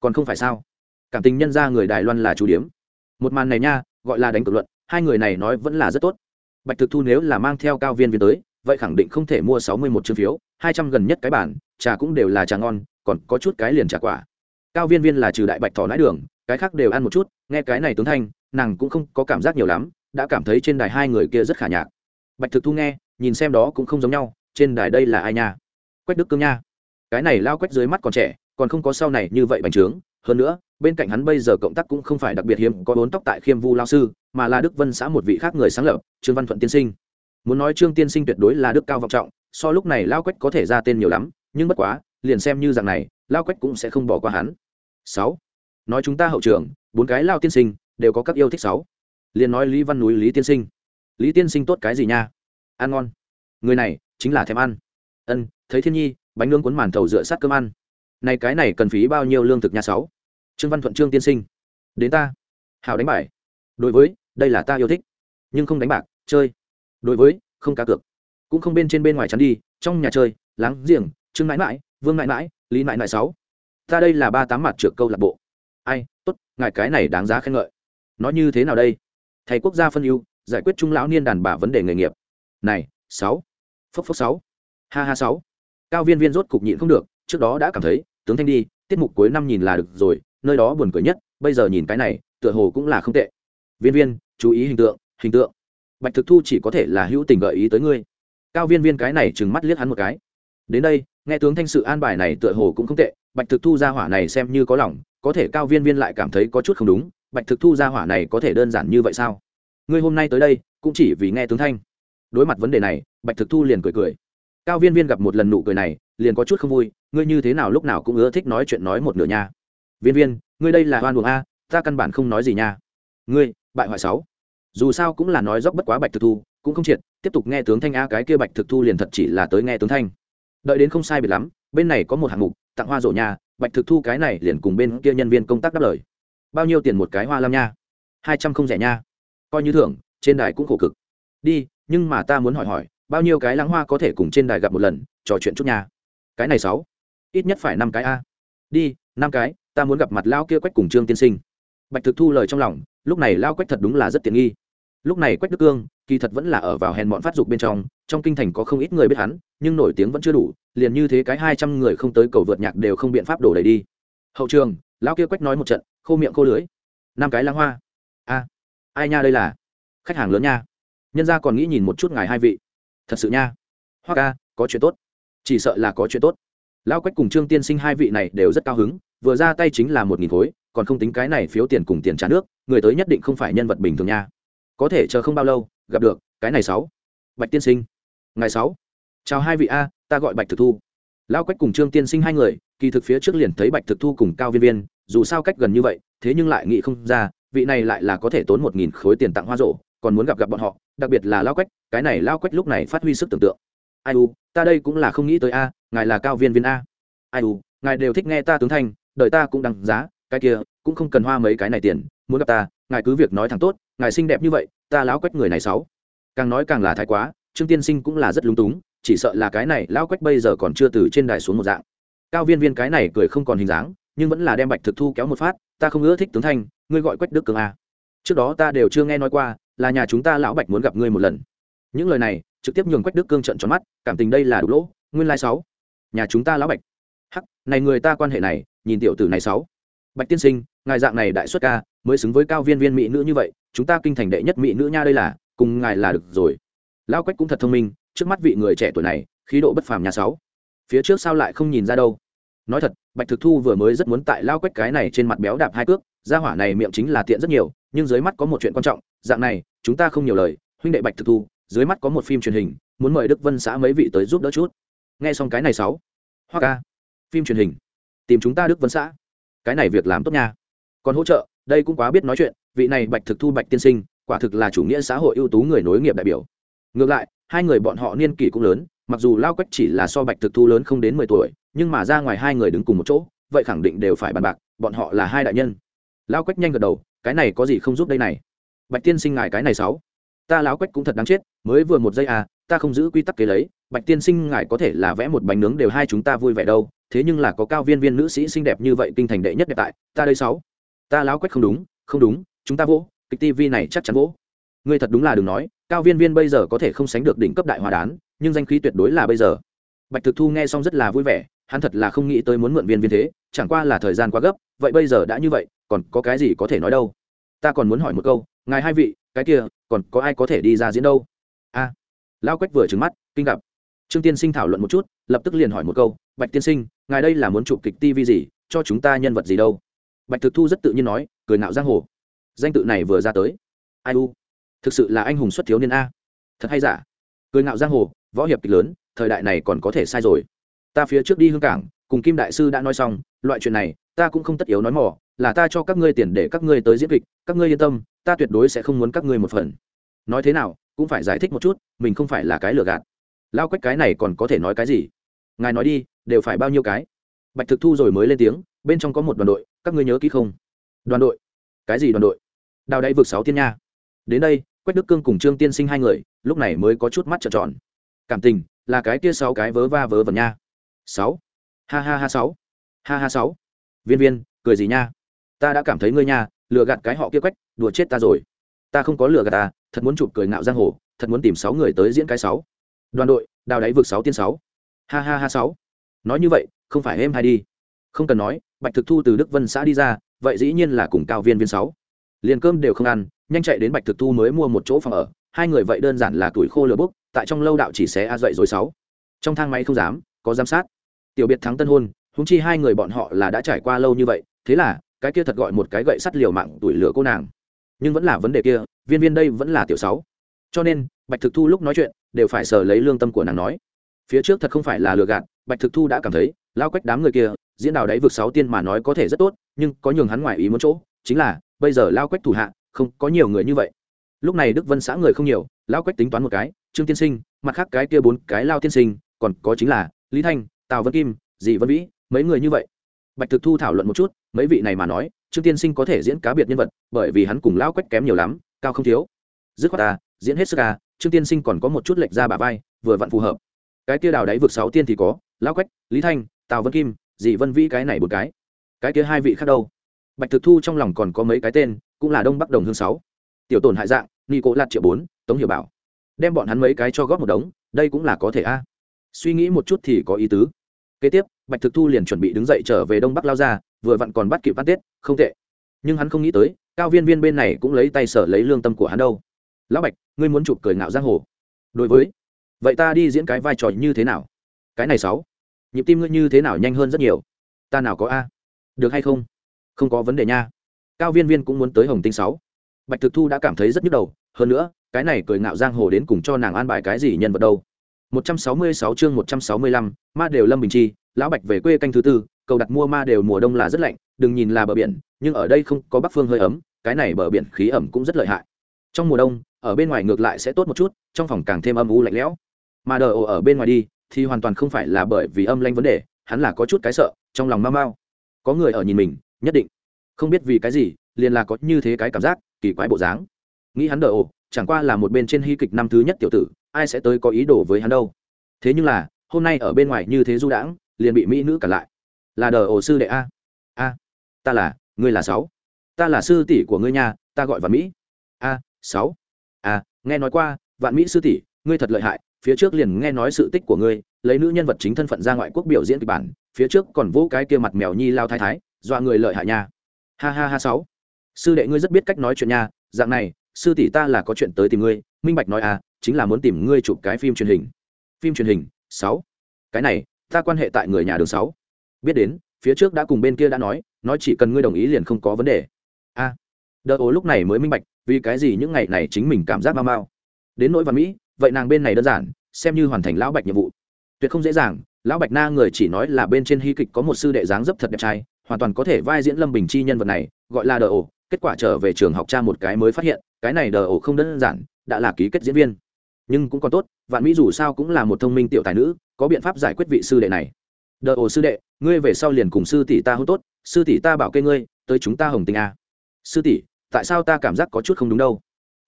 Còn không phải sao? Cảm tình nhân ra người đài loan là chủ điếm một màn này nha, gọi là đánh cực luận, hai người này nói vẫn là rất tốt. Bạch thực thu nếu là mang theo cao viên viên tới, vậy khẳng định không thể mua sáu mươi một chương phiếu, hai trăm gần nhất cái bản, trà cũng đều là trà ngon, còn có chút cái liền trà quả. Cao viên viên là trừ đại bạch thỏ nãi đường, cái khác đều ăn một chút, nghe cái này tướng thanh, nàng cũng không có cảm giác nhiều lắm, đã cảm thấy trên đài hai người kia rất khả nhạc. Bạch thực thu nghe, nhìn xem đó cũng không giống nhau, trên đài đây là ai nha? Quách đức cương nha. Cái này lao quách dưới mắt còn trẻ, còn không có sau này như vậy bành trướng hơn nữa, bên cạnh hắn bây giờ cộng tác cũng không phải đặc biệt hiếm, có bốn tóc tại khiêm vu lao sư, mà là đức vân xã một vị khác người sáng lập, trương văn thuận tiên sinh. Muốn nói trương tiên sinh tuyệt đối là đức cao vọng trọng, so lúc này lao quách có thể ra tên nhiều lắm, nhưng bất quá, liền xem như dạng này, lao quách cũng sẽ không bỏ qua hắn. Sáu. Nói chúng ta hậu trường, bốn cái lao tiên sinh, đều có các yêu thích sáu. Liền nói lý văn núi lý tiên sinh. Lý tiên sinh tốt cái gì nha? Ăn ngon. Người này, chính là thèm ăn. Ân, thấy thiên nhi, bánh nướng cuốn màn thầu dựa sát cơm ăn. Này cái này cần phí bao nhiêu lương thực nhà sáu? Trương văn thuận, trương tiên sinh. Đến ta. Hào đánh bài. Đối với, đây là ta yêu thích. Nhưng không đánh bạc, chơi. Đối với, không cá cược. Cũng không bên trên bên ngoài chắn đi, trong nhà chơi, láng giềng, trương mãi mãi, vương mãi mãi, lý mãi mãi sáu. Ta đây là ba tám mặt trượt câu lạc bộ. Ai, tốt, ngài cái này đáng giá khen ngợi. Nó như thế nào đây? Thầy quốc gia phân ưu, giải quyết trung lão niên đàn bà vấn đề nghề nghiệp. Này, sáu. Phốc phốc sáu. Ha ha sáu. Cao viên viên rốt cục nhịn không được, trước đó đã cảm thấy, tướng thanh đi, tiết mục cuối năm nhìn là được rồi nơi đó buồn cười nhất, bây giờ nhìn cái này, tựa hồ cũng là không tệ. Viên viên, chú ý hình tượng hình tượng. Bạch thực thu chỉ có thể là hữu tình gợi ý tới ngươi. Cao viên viên cái này trừng mắt liếc hắn một cái. Đến đây, nghe tướng thanh sự an bài này tựa hồ cũng không tệ, bạch thực thu ra hỏa này xem như có lòng, có thể cao viên viên lại cảm thấy có chút không đúng, bạch thực thu ra hỏa này có thể đơn giản như vậy sao? Ngươi hôm nay tới đây, cũng chỉ vì nghe tướng thanh. Đối mặt vấn đề này, bạch thực thu liền cười cười. Cao viên viên gặp một lần nụ cười này, liền có chút không vui, ngươi như thế nào lúc nào cũng ưa thích nói chuyện nói một nửa nha viên viên, ngươi đây là hoan buồng a, ta căn bản không nói gì nha. Ngươi, bại hoại sáu. Dù sao cũng là nói dốc bất quá bạch thực thu, cũng không triệt, tiếp tục nghe tướng thanh a cái kia bạch thực thu liền thật chỉ là tới nghe tướng thanh. Đợi đến không sai biệt lắm, bên này có một hạng mục, tặng hoa rổ nhà bạch thực thu cái này liền cùng bên kia nhân viên công tác đáp lời. Bao nhiêu tiền một cái hoa lam nha? Hai trăm không rẻ nha. Coi như thưởng, trên đài cũng khổ cực. Đi, nhưng mà ta muốn hỏi hỏi, bao nhiêu cái lãng hoa có thể cùng trên đài gặp một lần, trò chuyện chút nha. Cái này sáu. Ít nhất phải năm cái a. Đi, năm cái ta muốn gặp mặt lao kia quách cùng trương tiên sinh. Bạch thực thu lời trong lòng, lúc này lao quách thật đúng là rất tiện nghi. Lúc này quách đức cương, kỳ thật vẫn là ở vào hèn bọn phát dục bên trong trong kinh thành có không ít người biết hắn, nhưng nổi tiếng vẫn chưa đủ, liền như thế cái hai trăm người không tới cầu vượt nhạc đều không biện pháp đổ đầy đi. Hậu trường, lão kia quách nói một trận, khô miệng khô lưới năm cái lang hoa. A, ai nha đây là? Khách hàng lớn nha. Nhân ra còn nghĩ nhìn một chút ngài hai vị. Thật sự nha. Hoa ca, có chuyện tốt. Chỉ sợ là có chuyện tốt. Lão quách cùng trương tiên sinh hai vị này đều rất cao hứng vừa ra tay chính là một nghìn khối, còn không tính cái này phiếu tiền cùng tiền trả nước, người tới nhất định không phải nhân vật bình thường nha. Có thể chờ không bao lâu, gặp được, cái này sáu. Bạch tiên sinh. Ngày sáu. Chào hai vị a, ta gọi bạch thực thu. Lão quách cùng trương tiên sinh hai người, kỳ thực phía trước liền thấy bạch thực thu cùng cao viên viên, dù sao cách gần như vậy, thế nhưng lại nghĩ không ra, vị này lại là có thể tốn một nghìn khối tiền tặng hoa rộ còn muốn gặp gặp bọn họ, đặc biệt là lao quách, cái này lao quách lúc này phát huy sức tưởng tượng. Ai u, ta đây cũng là không nghĩ tới a, ngài là cao viên viên a. Ai u, ngài đều thích nghe ta tướng thanh đời ta cũng đăng giá cái kia cũng không cần hoa mấy cái này tiền muốn gặp ta ngài cứ việc nói thẳng tốt ngài xinh đẹp như vậy ta lão quách người này sáu. Càng nói càng là thái quá trương tiên sinh cũng là rất lúng túng chỉ sợ là cái này lão quách bây giờ còn chưa từ trên đài xuống một dạng. Cao viên viên cái này cười không còn hình dáng nhưng vẫn là đem bạch thực thu kéo một phát ta không ưa thích tướng thanh ngươi gọi quách đức cường à, trước đó ta đều chưa nghe nói qua là nhà chúng ta lão bạch muốn gặp ngươi một lần. Những lời này trực tiếp nhường quách đức cương trận tròn mắt cảm tình đây là đủ lỗ nguyên lai sáu. Nhà chúng ta lão bạch. Hắc này người ta quan hệ này nhìn tiểu tử này sáu. Bạch tiên sinh, ngài dạng này đại xuất ca, mới xứng với cao viên viên mỹ nữ như vậy, chúng ta kinh thành đệ nhất mỹ nữ nha đây là, cùng ngài là được rồi. Lao quách cũng thật thông minh, trước mắt vị người trẻ tuổi này, khí độ bất phàm nhà sáu. Phía trước sao lại không nhìn ra đâu? Nói thật, bạch thực thu vừa mới rất muốn tại lao quách cái này trên mặt béo đạp hai cước ra hỏa này miệng chính là tiện rất nhiều, nhưng dưới mắt có một chuyện quan trọng, dạng này, chúng ta không nhiều lời, huynh đệ bạch thực thu, dưới mắt có một phim truyền hình, muốn mời đức vân xã mấy vị tới giúp đỡ chút. Nghe xong cái này sáu. Hoa ca. Phim truyền hình tìm chúng ta đức vấn xã. Cái này việc làm tốt nha. Còn hỗ trợ, đây cũng quá biết nói chuyện, vị này bạch thực thu bạch tiên sinh, quả thực là chủ nghĩa xã hội ưu tú người nối nghiệp đại biểu. Ngược lại, hai người bọn họ niên kỷ cũng lớn, mặc dù lao quách chỉ là so bạch thực thu lớn không đến mười tuổi, nhưng mà ra ngoài hai người đứng cùng một chỗ, vậy khẳng định đều phải bàn bạc, bọn họ là hai đại nhân. Lao quách nhanh gật đầu, cái này có gì không giúp đây này? Bạch tiên sinh ngài cái này sáu ta Lão quách cũng thật đáng chết, mới vừa một giây à ta không giữ quy tắc kế lấy bạch tiên sinh ngài có thể là vẽ một bánh nướng đều hai chúng ta vui vẻ đâu thế nhưng là có cao viên viên nữ sĩ xinh đẹp như vậy kinh thành đệ nhất đẹp tại ta đây sáu. Ta láo quách không đúng không đúng chúng ta vỗ kịch tv này chắc chắn vỗ ngươi thật đúng là đừng nói cao viên viên bây giờ có thể không sánh được đỉnh cấp đại hòa đán nhưng danh khí tuyệt đối là bây giờ. Bạch thực thu nghe xong rất là vui vẻ hắn thật là không nghĩ tới muốn mượn viên viên thế chẳng qua là thời gian quá gấp vậy bây giờ đã như vậy còn có cái gì có thể nói đâu? Ta còn muốn hỏi một câu ngài hai vị cái kia còn có ai có thể đi ra diễn đâu? A. à, lao quách vừa trứng mắt, kinh gặp. Trương tiên sinh thảo luận một chút, lập tức liền hỏi một câu, bạch tiên sinh, ngài đây là muốn chụp kịch tv gì, cho chúng ta nhân vật gì đâu? Bạch thực thu rất tự nhiên nói, cười nạo giang hồ. Danh tự này vừa ra tới. Ai u? Thực sự là anh hùng xuất thiếu niên a. Thật hay giả? Cười nạo giang hồ, võ hiệp kịch lớn, thời đại này còn có thể sai rồi. Ta phía trước đi hương cảng, cùng kim đại sư đã nói xong, loại chuyện này, ta cũng không tất yếu nói mỏ là ta cho các ngươi tiền để các ngươi tới diễn kịch, các ngươi yên tâm, ta tuyệt đối sẽ không muốn các ngươi một phần. Nói thế nào cũng phải giải thích một chút, mình không phải là cái lừa gạt. Lao quách cái này còn có thể nói cái gì? Ngài nói đi, đều phải bao nhiêu cái? Bạch thực thu rồi mới lên tiếng, bên trong có một đoàn đội, các ngươi nhớ kỹ không? Đoàn đội? Cái gì đoàn đội? Đào đáy vượt sáu tiên nha. Đến đây, quách đức cương cùng trương tiên sinh hai người, lúc này mới có chút mắt trợn tròn. Cảm tình, là cái kia sáu cái vớ va vớ vẩn nha. Sáu. Ha ha ha sáu. Ha ha sáu. Viên viên, cười gì nha? Ta đã cảm thấy ngươi nha, lừa gạt cái họ kia quách, đùa chết ta rồi ta không có lừa gạt ta, thật muốn chụp cười ngạo giang hồ, thật muốn tìm sáu người tới diễn cái sáu. Đoàn đội, đào đáy vượt sáu tiên sáu. Ha ha ha sáu. Nói như vậy, không phải em hay đi. Không cần nói, bạch thực thu từ đức vân xã đi ra, vậy dĩ nhiên là cùng cao viên viên sáu. Liền cơm đều không ăn, nhanh chạy đến bạch thực thu mới mua một chỗ phòng ở, hai người vậy đơn giản là tuổi khô lửa bốc, tại trong lâu đạo chỉ xé a dậy rồi sáu. Trong thang máy không dám, có giám sát. Tiểu biệt thắng tân hôn húng chi hai người bọn họ là đã trải qua lâu như vậy, thế là, cái kia thật gọi một cái gậy sắt liều mạng tuổi lửa cô nàng nhưng vẫn là vấn đề kia, viên viên đây vẫn là tiểu sáu. Cho nên, bạch thực thu lúc nói chuyện đều phải sờ lấy lương tâm của nàng nói. Phía trước thật không phải là lừa gạt, bạch thực thu đã cảm thấy, lao quách đám người kia, diễn đào đáy vượt sáu tiên mà nói có thể rất tốt, nhưng có nhường hắn ngoài ý muốn chỗ, chính là, bây giờ lao quách thủ hạ, không có nhiều người như vậy. Lúc này đức vân xã người không nhiều, lao quách tính toán một cái, trương tiên sinh, mặt khác cái kia bốn cái lao tiên sinh, còn có chính là, lý thanh, tào vân kim, dì vân vĩ, mấy người như vậy. Bạch thực thu thảo luận một chút, mấy vị này mà nói trương tiên sinh có thể diễn cá biệt nhân vật, bởi vì hắn cùng Lão quách kém nhiều lắm, cao không thiếu. Dứt khoát ta, diễn hết sức à trương tiên sinh còn có một chút lệch ra bà vai, vừa vặn phù hợp. Cái kia đào đáy vượt sáu tiên thì có, Lão quách, lý thanh, tào vân kim Dị vân vĩ cái này một cái. Cái kia hai vị khác đâu? Bạch thực thu trong lòng còn có mấy cái tên, cũng là đông bắc đồng hương sáu. Tiểu tổn hại dạng ni cố lạt triệu bốn, tống hiểu bảo. Đem bọn hắn mấy cái cho góp một đống, đây cũng là có thể a. Suy nghĩ một chút thì có ý tứ kế tiếp, bạch thực thu liền chuẩn bị đứng dậy trở về đông bắc lao ra vừa vặn còn bắt kịp bắt tết, không tệ. Nhưng hắn không nghĩ tới, cao viên viên bên này cũng lấy tay sở lấy lương tâm của hắn đâu. Lão bạch, ngươi muốn chụp cười ngạo giang hồ. Đối với, vậy ta đi diễn cái vai trò như thế nào? Cái này sáu, nhịp tim ngươi như thế nào nhanh hơn rất nhiều. Ta nào có a? Được hay không? Không có vấn đề nha. Cao viên viên cũng muốn tới hồng tinh sáu. Bạch thực thu đã cảm thấy rất nhức đầu, hơn nữa, cái này cười ngạo giang hồ đến cùng cho nàng an bài cái gì nhân vật đâu? 166 chương 165, ma đều lâm bình chi lão bạch về quê canh thứ tư cầu đặt mua ma đều mùa đông là rất lạnh đừng nhìn là bờ biển nhưng ở đây không có bắc phương hơi ấm cái này bờ biển khí ẩm cũng rất lợi hại. Trong mùa đông ở bên ngoài ngược lại sẽ tốt một chút trong phòng càng thêm âm u lạnh lẽo. Mà đờ ở bên ngoài đi thì hoàn toàn không phải là bởi vì âm lanh vấn đề hắn là có chút cái sợ trong lòng mau mau. Có người ở nhìn mình nhất định. Không biết vì cái gì liền là có như thế cái cảm giác kỳ quái bộ dáng. Nghĩ hắn đờ ồ chẳng qua là một bên trên hy kịch năm thứ nhất tiểu tử ai sẽ tới có ý đồ với hắn đâu. Thế nhưng là, hôm nay ở bên ngoài như thế du đãng, liền bị mỹ nữ cản lại. Là đờ ổ sư đệ a. A, ta là, ngươi là sáu. Ta là sư tỷ của ngươi nhà ta gọi vạn mỹ. A, sáu. A nghe nói qua, vạn mỹ sư tỷ, ngươi thật lợi hại, phía trước liền nghe nói sự tích của ngươi, lấy nữ nhân vật chính thân phận ra ngoại quốc biểu diễn kịch bản, phía trước còn vỗ cái kia mặt mèo nhi lao thái thái, dọa người lợi hại nha. Ha ha ha, sáu. Sư đệ ngươi rất biết cách nói chuyện nha, dạng này, sư tỷ ta là có chuyện tới tìm ngươi, minh bạch nói à chính là muốn tìm ngươi chụp cái phim truyền hình. Phim truyền hình sáu. Cái này ta quan hệ tại người nhà đường sáu. Biết đến phía trước đã cùng bên kia đã nói nói chỉ cần ngươi đồng ý liền không có vấn đề. A. À, đỡ ố lúc này mới minh bạch vì cái gì những ngày này chính mình cảm giác mau mau. Đến nỗi văn mỹ vậy nàng bên này đơn giản xem như hoàn thành lão bạch nhiệm vụ. Tuyệt không dễ dàng lão bạch na người chỉ nói là bên trên hy kịch có một sư đệ dáng dấp thật đẹp trai hoàn toàn có thể vai diễn lâm bình chi nhân vật này gọi là đờ ổ kết quả trở về trường học cha một cái mới phát hiện cái này đờ ổ không đơn giản đã là ký kết diễn viên nhưng cũng còn tốt, vạn mỹ dù sao cũng là một thông minh tiểu tài nữ, có biện pháp giải quyết vị sư đệ này. Đợi ồ sư đệ, ngươi về sau liền cùng sư tỷ ta hôn tốt, sư tỷ ta bảo kê ngươi, tới chúng ta hồng tình a. Sư tỷ, tại sao ta cảm giác có chút không đúng đâu?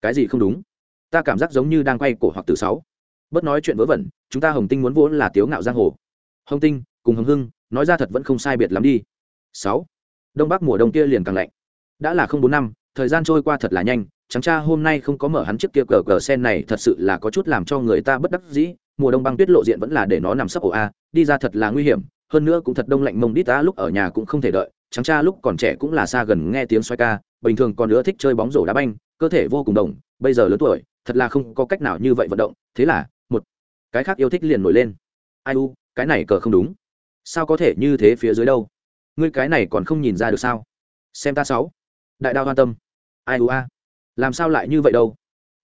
Cái gì không đúng? Ta cảm giác giống như đang quay cổ hoặc từ sáu. Bớt nói chuyện vớ vẩn, chúng ta hồng tinh muốn vốn là tiếu ngạo giang hồ. Hồng tinh, cùng hồng hưng, nói ra thật vẫn không sai biệt lắm đi. Sáu. Đông bắc mùa đông kia liền càng lạnh. Đã là không bốn năm, thời gian trôi qua thật là nhanh chẳng cha hôm nay không có mở hắn chiếc kia cờ cờ sen này, thật sự là có chút làm cho người ta bất đắc dĩ. Mùa đông băng tuyết lộ diện vẫn là để nó nằm sấp ổ a, đi ra thật là nguy hiểm. Hơn nữa cũng thật đông lạnh mông đít ta lúc ở nhà cũng không thể đợi. Chẳng cha lúc còn trẻ cũng là xa gần nghe tiếng xoay ca, bình thường còn nữa thích chơi bóng rổ đá banh, cơ thể vô cùng đồng. Bây giờ lớn tuổi, thật là không có cách nào như vậy vận động. Thế là, một cái khác yêu thích liền nổi lên. Ai u, cái này cờ không đúng. Sao có thể như thế phía dưới đâu? Ngươi cái này còn không nhìn ra được sao? Xem ta sáu. Đại đao hoan tâm. Ai u a? Làm sao lại như vậy đâu?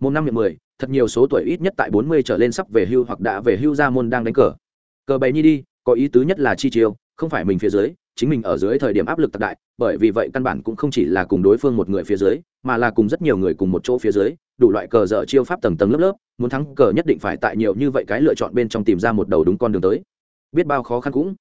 Một năm miệng mười, thật nhiều số tuổi ít nhất tại bốn mươi trở lên sắp về hưu hoặc đã về hưu ra môn đang đánh cờ. Cờ bày nhi đi, có ý tứ nhất là chi chiêu, không phải mình phía dưới, chính mình ở dưới thời điểm áp lực tạc đại, bởi vì vậy căn bản cũng không chỉ là cùng đối phương một người phía dưới, mà là cùng rất nhiều người cùng một chỗ phía dưới, đủ loại cờ dở chiêu pháp tầng tầng lớp lớp, muốn thắng cờ nhất định phải tại nhiều như vậy cái lựa chọn bên trong tìm ra một đầu đúng con đường tới. Biết bao khó khăn cũng.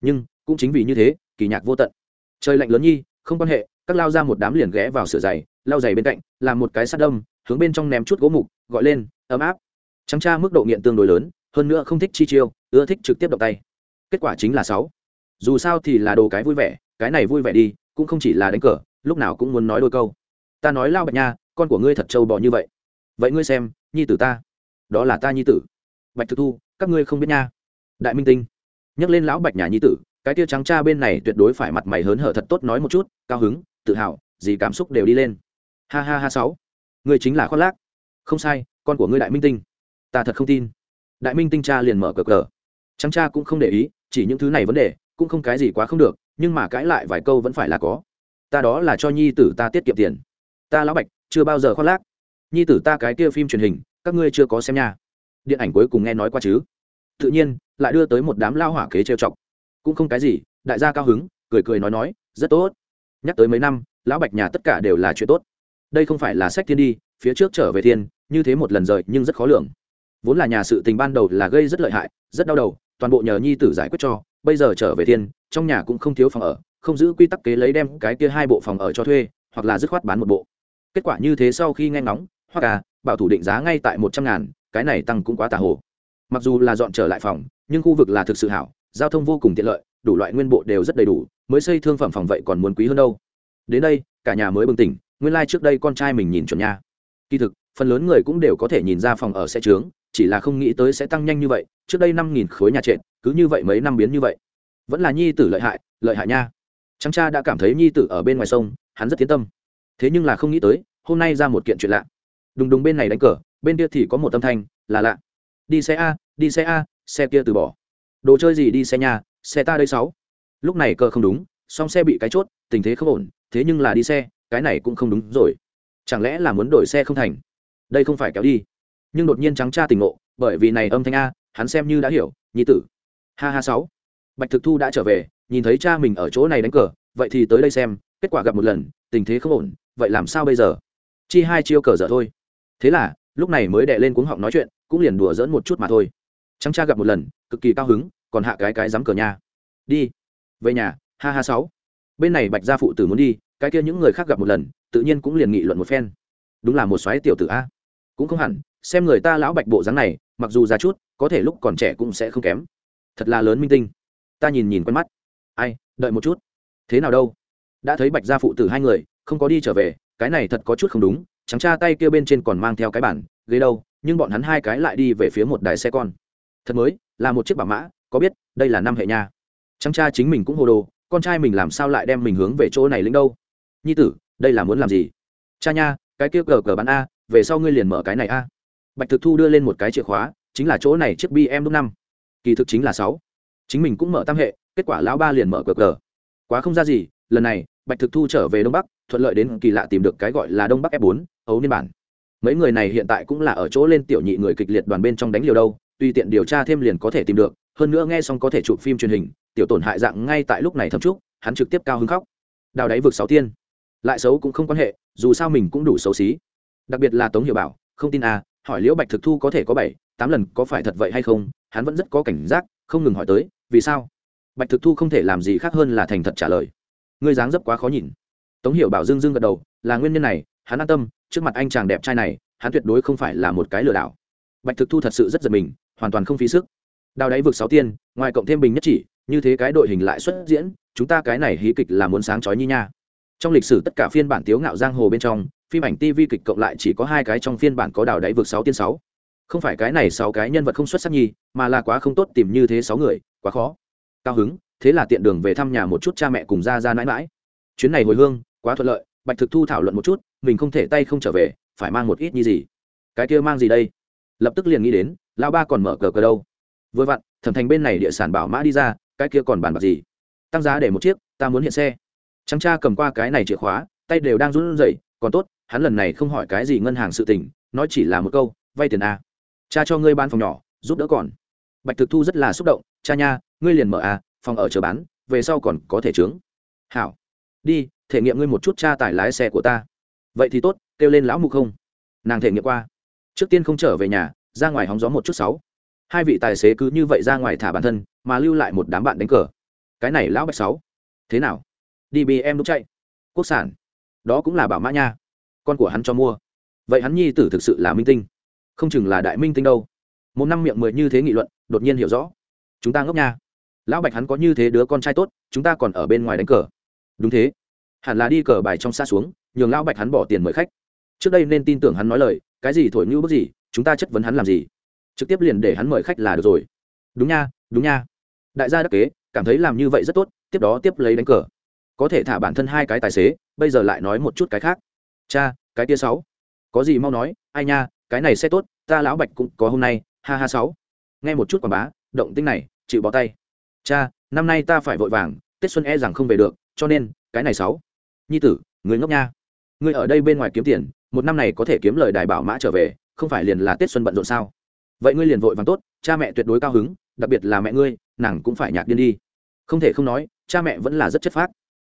Nhưng, cũng chính vì như thế, kỳ nhạc vô tận. Trời lạnh lớn nhi, không quan hệ, các lao ra một đám liền ghé vào sửa giày lao giày bên cạnh, làm một cái sát đông hướng bên trong ném chút gỗ mục, gọi lên, ấm áp. Trắng cha mức độ nghiện tương đối lớn, hơn nữa không thích chi chiêu, ưa thích trực tiếp động tay. Kết quả chính là sáu. Dù sao thì là đồ cái vui vẻ, cái này vui vẻ đi, cũng không chỉ là đánh cờ, lúc nào cũng muốn nói đôi câu. Ta nói lao bạch nha, con của ngươi thật trâu bò như vậy. Vậy ngươi xem, nhi tử ta. Đó là ta nhi tử. Bạch thực thu, các ngươi không biết nha. Đại minh tinh. Nhắc lên lão bạch nhà nhi tử, cái tia trắng cha bên này tuyệt đối phải mặt mày hớn hở thật tốt nói một chút, cao hứng, tự hào, gì cảm xúc đều đi lên ha ha ha sáu. Người chính là khoác lác. Không sai, con của ngươi đại minh tinh. Ta thật không tin. Đại minh tinh cha liền mở cờ cờ. Trắng cha cũng không để ý, chỉ những thứ này vấn đề, cũng không cái gì quá không được, nhưng mà cãi lại vài câu vẫn phải là có. Ta đó là cho nhi tử ta tiết kiệm tiền. Ta lão bạch, chưa bao giờ khoác lác. Nhi tử ta cái kia phim truyền hình, các ngươi chưa có xem nha. Điện ảnh cuối cùng nghe nói qua chứ? Tự nhiên, lại đưa tới một đám lao hỏa kế trêu chọc. Cũng không cái gì, đại gia cao hứng, cười cười nói nói, rất tốt. Nhắc tới mấy năm, lão bạch nhà tất cả đều là chuyện tốt đây không phải là sách thiên đi, phía trước trở về thiên, như thế một lần rời nhưng rất khó lường. Vốn là nhà sự tình ban đầu là gây rất lợi hại, rất đau đầu, toàn bộ nhờ nhi tử giải quyết cho, bây giờ trở về thiên, trong nhà cũng không thiếu phòng ở, không giữ quy tắc kế lấy đem cái kia hai bộ phòng ở cho thuê, hoặc là dứt khoát bán một bộ. Kết quả như thế sau khi nghe ngóng, hoặc à bảo thủ định giá ngay tại một trăm ngàn, cái này tăng cũng quá tà hồ. Mặc dù là dọn trở lại phòng, nhưng khu vực là thực sự hảo, giao thông vô cùng tiện lợi, đủ loại nguyên bộ đều rất đầy đủ, mới xây thương phẩm phòng vậy còn muốn quý hơn đâu. Đến đây, cả nhà mới bừng tỉnh nguyên lai、like、trước đây con trai mình nhìn chuẩn nha. Kỳ thực, phần lớn người cũng đều có thể nhìn ra phòng ở sẽ trướng, chỉ là không nghĩ tới sẽ tăng nhanh như vậy, trước đây năm nghìn khối nhà trệt, cứ như vậy mấy năm biến như vậy. Vẫn là nhi tử lợi hại lợi hại nha. Trắng cha đã cảm thấy nhi tử ở bên ngoài sông, hắn rất tiến tâm. Thế nhưng là không nghĩ tới, hôm nay ra một kiện chuyện lạ. Đùng đùng bên này đánh cờ, bên kia thì có một âm thanh, là lạ. Đi xe a, đi xe a, xe kia từ bỏ. Đồ chơi gì đi xe nhà, xe ta đây sáu. Lúc này cờ không đúng, song xe bị cái chốt, tình thế không ổn, thế nhưng là đi xe cái này cũng không đúng rồi. Chẳng lẽ là muốn đổi xe không thành? Đây không phải kéo đi. Nhưng đột nhiên trắng cha tỉnh ngộ, bởi vì này âm thanh a, hắn xem như đã hiểu nhi tử. Ha ha sáu. Bạch thực thu đã trở về, nhìn thấy cha mình ở chỗ này đánh cờ, vậy thì tới đây xem, kết quả gặp một lần, tình thế không ổn, vậy làm sao bây giờ? Chi hai chiêu cờ dở thôi. Thế là, lúc này mới đệ lên cuống họng nói chuyện, cũng liền đùa dỡn một chút mà thôi. Trắng cha gặp một lần, cực kỳ cao hứng, còn hạ cái cái dám cờ nha. Đi. Về nhà. Ha ha sáu. Bên này bạch gia phụ tử muốn đi cái kia những người khác gặp một lần, tự nhiên cũng liền nghị luận một phen. Đúng là một xoáy tiểu tử a. Cũng không hẳn, xem người ta lão bạch bộ dáng này, mặc dù già chút, có thể lúc còn trẻ cũng sẽ không kém. Thật là lớn minh tinh. Ta nhìn nhìn quen mắt. Ai, đợi một chút. Thế nào đâu? Đã thấy bạch gia phụ tử hai người, không có đi trở về, cái này thật có chút không đúng trắng cha tay kia bên trên còn mang theo cái bản, ghế đâu, nhưng bọn hắn hai cái lại đi về phía một đài xe con. Thật mới, là một chiếc bảo mã, có biết, đây là năm hệ nha. Trắng cha chính mình cũng hồ đồ, con trai mình làm sao lại đem mình hướng về chỗ này lĩnh đâu? Nhi tử đây là muốn làm gì? Cha nha cái kia cờ cờ bán a về sau ngươi liền mở cái này a. Bạch thực thu đưa lên một cái chìa khóa chính là chỗ này chiếc bm lúc năm. Kỳ thực chính là sáu. Chính mình cũng mở tam hệ kết quả lão ba liền mở cờ cờ. Quá không ra gì lần này bạch thực thu trở về đông bắc thuận lợi đến kỳ lạ tìm được cái gọi là đông bắc f 4 ấu niên bản. Mấy người này hiện tại cũng là ở chỗ lên tiểu nhị người kịch liệt đoàn bên trong đánh liều đâu tùy tiện điều tra thêm liền có thể tìm được hơn nữa nghe xong có thể chụp phim truyền hình tiểu tổn hại dạng ngay tại lúc này thâm chúc, hắn trực tiếp cao hứng khóc. Đào đáy vực sáu tiên lại xấu cũng không quan hệ, dù sao mình cũng đủ xấu xí. Đặc biệt là tống hiệu bảo, không tin à hỏi liễu bạch thực thu có thể có bảy, tám lần có phải thật vậy hay không, hắn vẫn rất có cảnh giác, không ngừng hỏi tới, vì sao? Bạch thực thu không thể làm gì khác hơn là thành thật trả lời. Ngươi dáng dấp quá khó nhìn. Tống hiểu bảo dưng dưng gật đầu, là nguyên nhân này, hắn an tâm, trước mặt anh chàng đẹp trai này, hắn tuyệt đối không phải là một cái lừa đảo. Bạch thực thu thật sự rất giật mình, hoàn toàn không phí sức. Đào đáy vực sáu tiên, ngoài cộng thêm bình nhất chỉ, như thế cái đội hình lại xuất diễn, chúng ta cái này hí kịch là muốn sáng chói như nha trong lịch sử tất cả phiên bản tiếu ngạo giang hồ bên trong, phim ảnh tv kịch cộng lại chỉ có hai cái trong phiên bản có đào đáy vượt sáu tiên sáu. Không phải cái này sáu cái nhân vật không xuất sắc nhi, mà là quá không tốt tìm như thế sáu người, quá khó. Cao hứng, thế là tiện đường về thăm nhà một chút cha mẹ cùng ra ra mãi mãi. Chuyến này hồi hương, quá thuận lợi, bạch thực thu thảo luận một chút, mình không thể tay không trở về, phải mang một ít như gì. Cái kia mang gì đây? Lập tức liền nghĩ đến lao ba còn mở cờ cờ đâu. Vừa vặn, thẩm thành bên này địa sản bảo mã đi ra, cái kia còn bàn bạc gì? Tăng giá để một chiếc, ta muốn hiện xe trắng cha cầm qua cái này chìa khóa, tay đều đang run rẩy, còn tốt, hắn lần này không hỏi cái gì ngân hàng sự tình, nói chỉ là một câu, vay tiền a cha cho ngươi bán phòng nhỏ, giúp đỡ còn. Bạch thực thu rất là xúc động, cha nha, ngươi liền mở a phòng ở chờ bán, về sau còn có thể trướng. Hảo. Đi, thể nghiệm ngươi một chút cha tải lái xe của ta. Vậy thì tốt, kêu lên lão mục không? Nàng thể nghiệm qua. Trước tiên không trở về nhà, ra ngoài hóng gió một chút sáu. Hai vị tài xế cứ như vậy ra ngoài thả bản thân, mà lưu lại một đám bạn đánh cờ. Cái này lão bạch sáu. Thế nào? Đi bị em đúc chạy. Quốc sản. Đó cũng là bảo mã nha. Con của hắn cho mua. Vậy hắn nhi tử thực sự là minh tinh. Không chừng là đại minh tinh đâu. Một năm miệng mười như thế nghị luận, đột nhiên hiểu rõ. Chúng ta ngốc nha. Lão bạch hắn có như thế đứa con trai tốt, chúng ta còn ở bên ngoài đánh cờ. Đúng thế. Hẳn là đi cờ bài trong xa xuống, nhường lão bạch hắn bỏ tiền mời khách. Trước đây nên tin tưởng hắn nói lời, cái gì thổi như bước gì, chúng ta chất vấn hắn làm gì. Trực tiếp liền để hắn mời khách là được rồi. Đúng nha đúng nha. Đại gia đắc kế, cảm thấy làm như vậy rất tốt, tiếp đó tiếp lấy đánh cờ có thể thả bản thân hai cái tài xế, bây giờ lại nói một chút cái khác. Cha, cái tia sáu. Có gì mau nói, ai nha, cái này sẽ tốt, ta lão bạch cũng có hôm nay, ha ha sáu. Nghe một chút quảng bá, động tinh này, chịu bỏ tay. Cha, năm nay ta phải vội vàng, tết xuân e rằng không về được, cho nên, cái này sáu. Nhi tử, người ngốc nha. Người ở đây bên ngoài kiếm tiền, một năm này có thể kiếm lời đài bảo mã trở về, không phải liền là tết xuân bận rộn sao? Vậy ngươi liền vội vàng tốt, cha mẹ tuyệt đối cao hứng, đặc biệt là mẹ ngươi, nàng cũng phải nhạc điên đi. Không thể không nói, cha mẹ vẫn là rất chất phác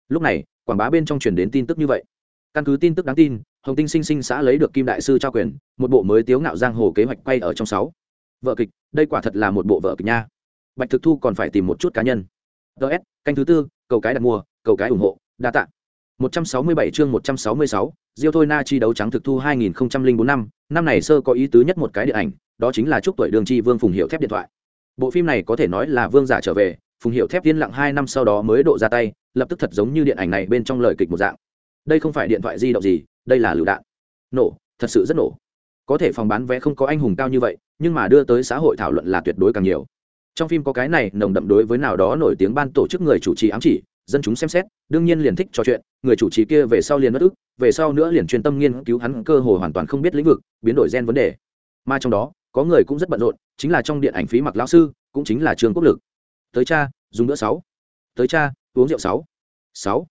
lúc này quảng bá bên trong truyền đến tin tức như vậy. Căn cứ tin tức đáng tin hồng tinh sinh sinh xã lấy được kim đại sư trao quyền một bộ mới tiếu ngạo giang hồ kế hoạch quay ở trong sáu. Vợ kịch đây quả thật là một bộ vợ kịch nha. Bạch thực thu còn phải tìm một chút cá nhân. Ts canh thứ tư cầu cái đặt mua cầu cái ủng hộ đa tạ. 167 chương 166, Diêu Thôi Na chi đấu trắng thực thu 2004 năm, năm này sơ có ý tứ nhất một cái điện ảnh, đó chính là chúc tuổi đường chi Vương Phùng Hiệu thép điện thoại. Bộ phim này có thể nói là Vương giả trở về, Phùng Hiệu thép tiên lặng hai năm sau đó mới độ ra tay, lập tức thật giống như điện ảnh này bên trong lời kịch một dạng. Đây không phải điện thoại di động gì, đây là lựu đạn. Nổ, thật sự rất nổ. Có thể phòng bán vé không có anh hùng cao như vậy, nhưng mà đưa tới xã hội thảo luận là tuyệt đối càng nhiều. Trong phim có cái này nồng đậm đối với nào đó nổi tiếng ban tổ chức người chủ trì ám chỉ, dân chúng xem xét đương nhiên liền thích trò chuyện người chủ trì kia về sau liền bất ức về sau nữa liền chuyên tâm nghiên cứu hắn cơ hồ hoàn toàn không biết lĩnh vực biến đổi gen vấn đề mà trong đó có người cũng rất bận rộn chính là trong điện ảnh phí mặc lão sư cũng chính là trường quốc lực tới cha, dùng bữa sáu. Tới cha, uống rượu sáu. Sáu.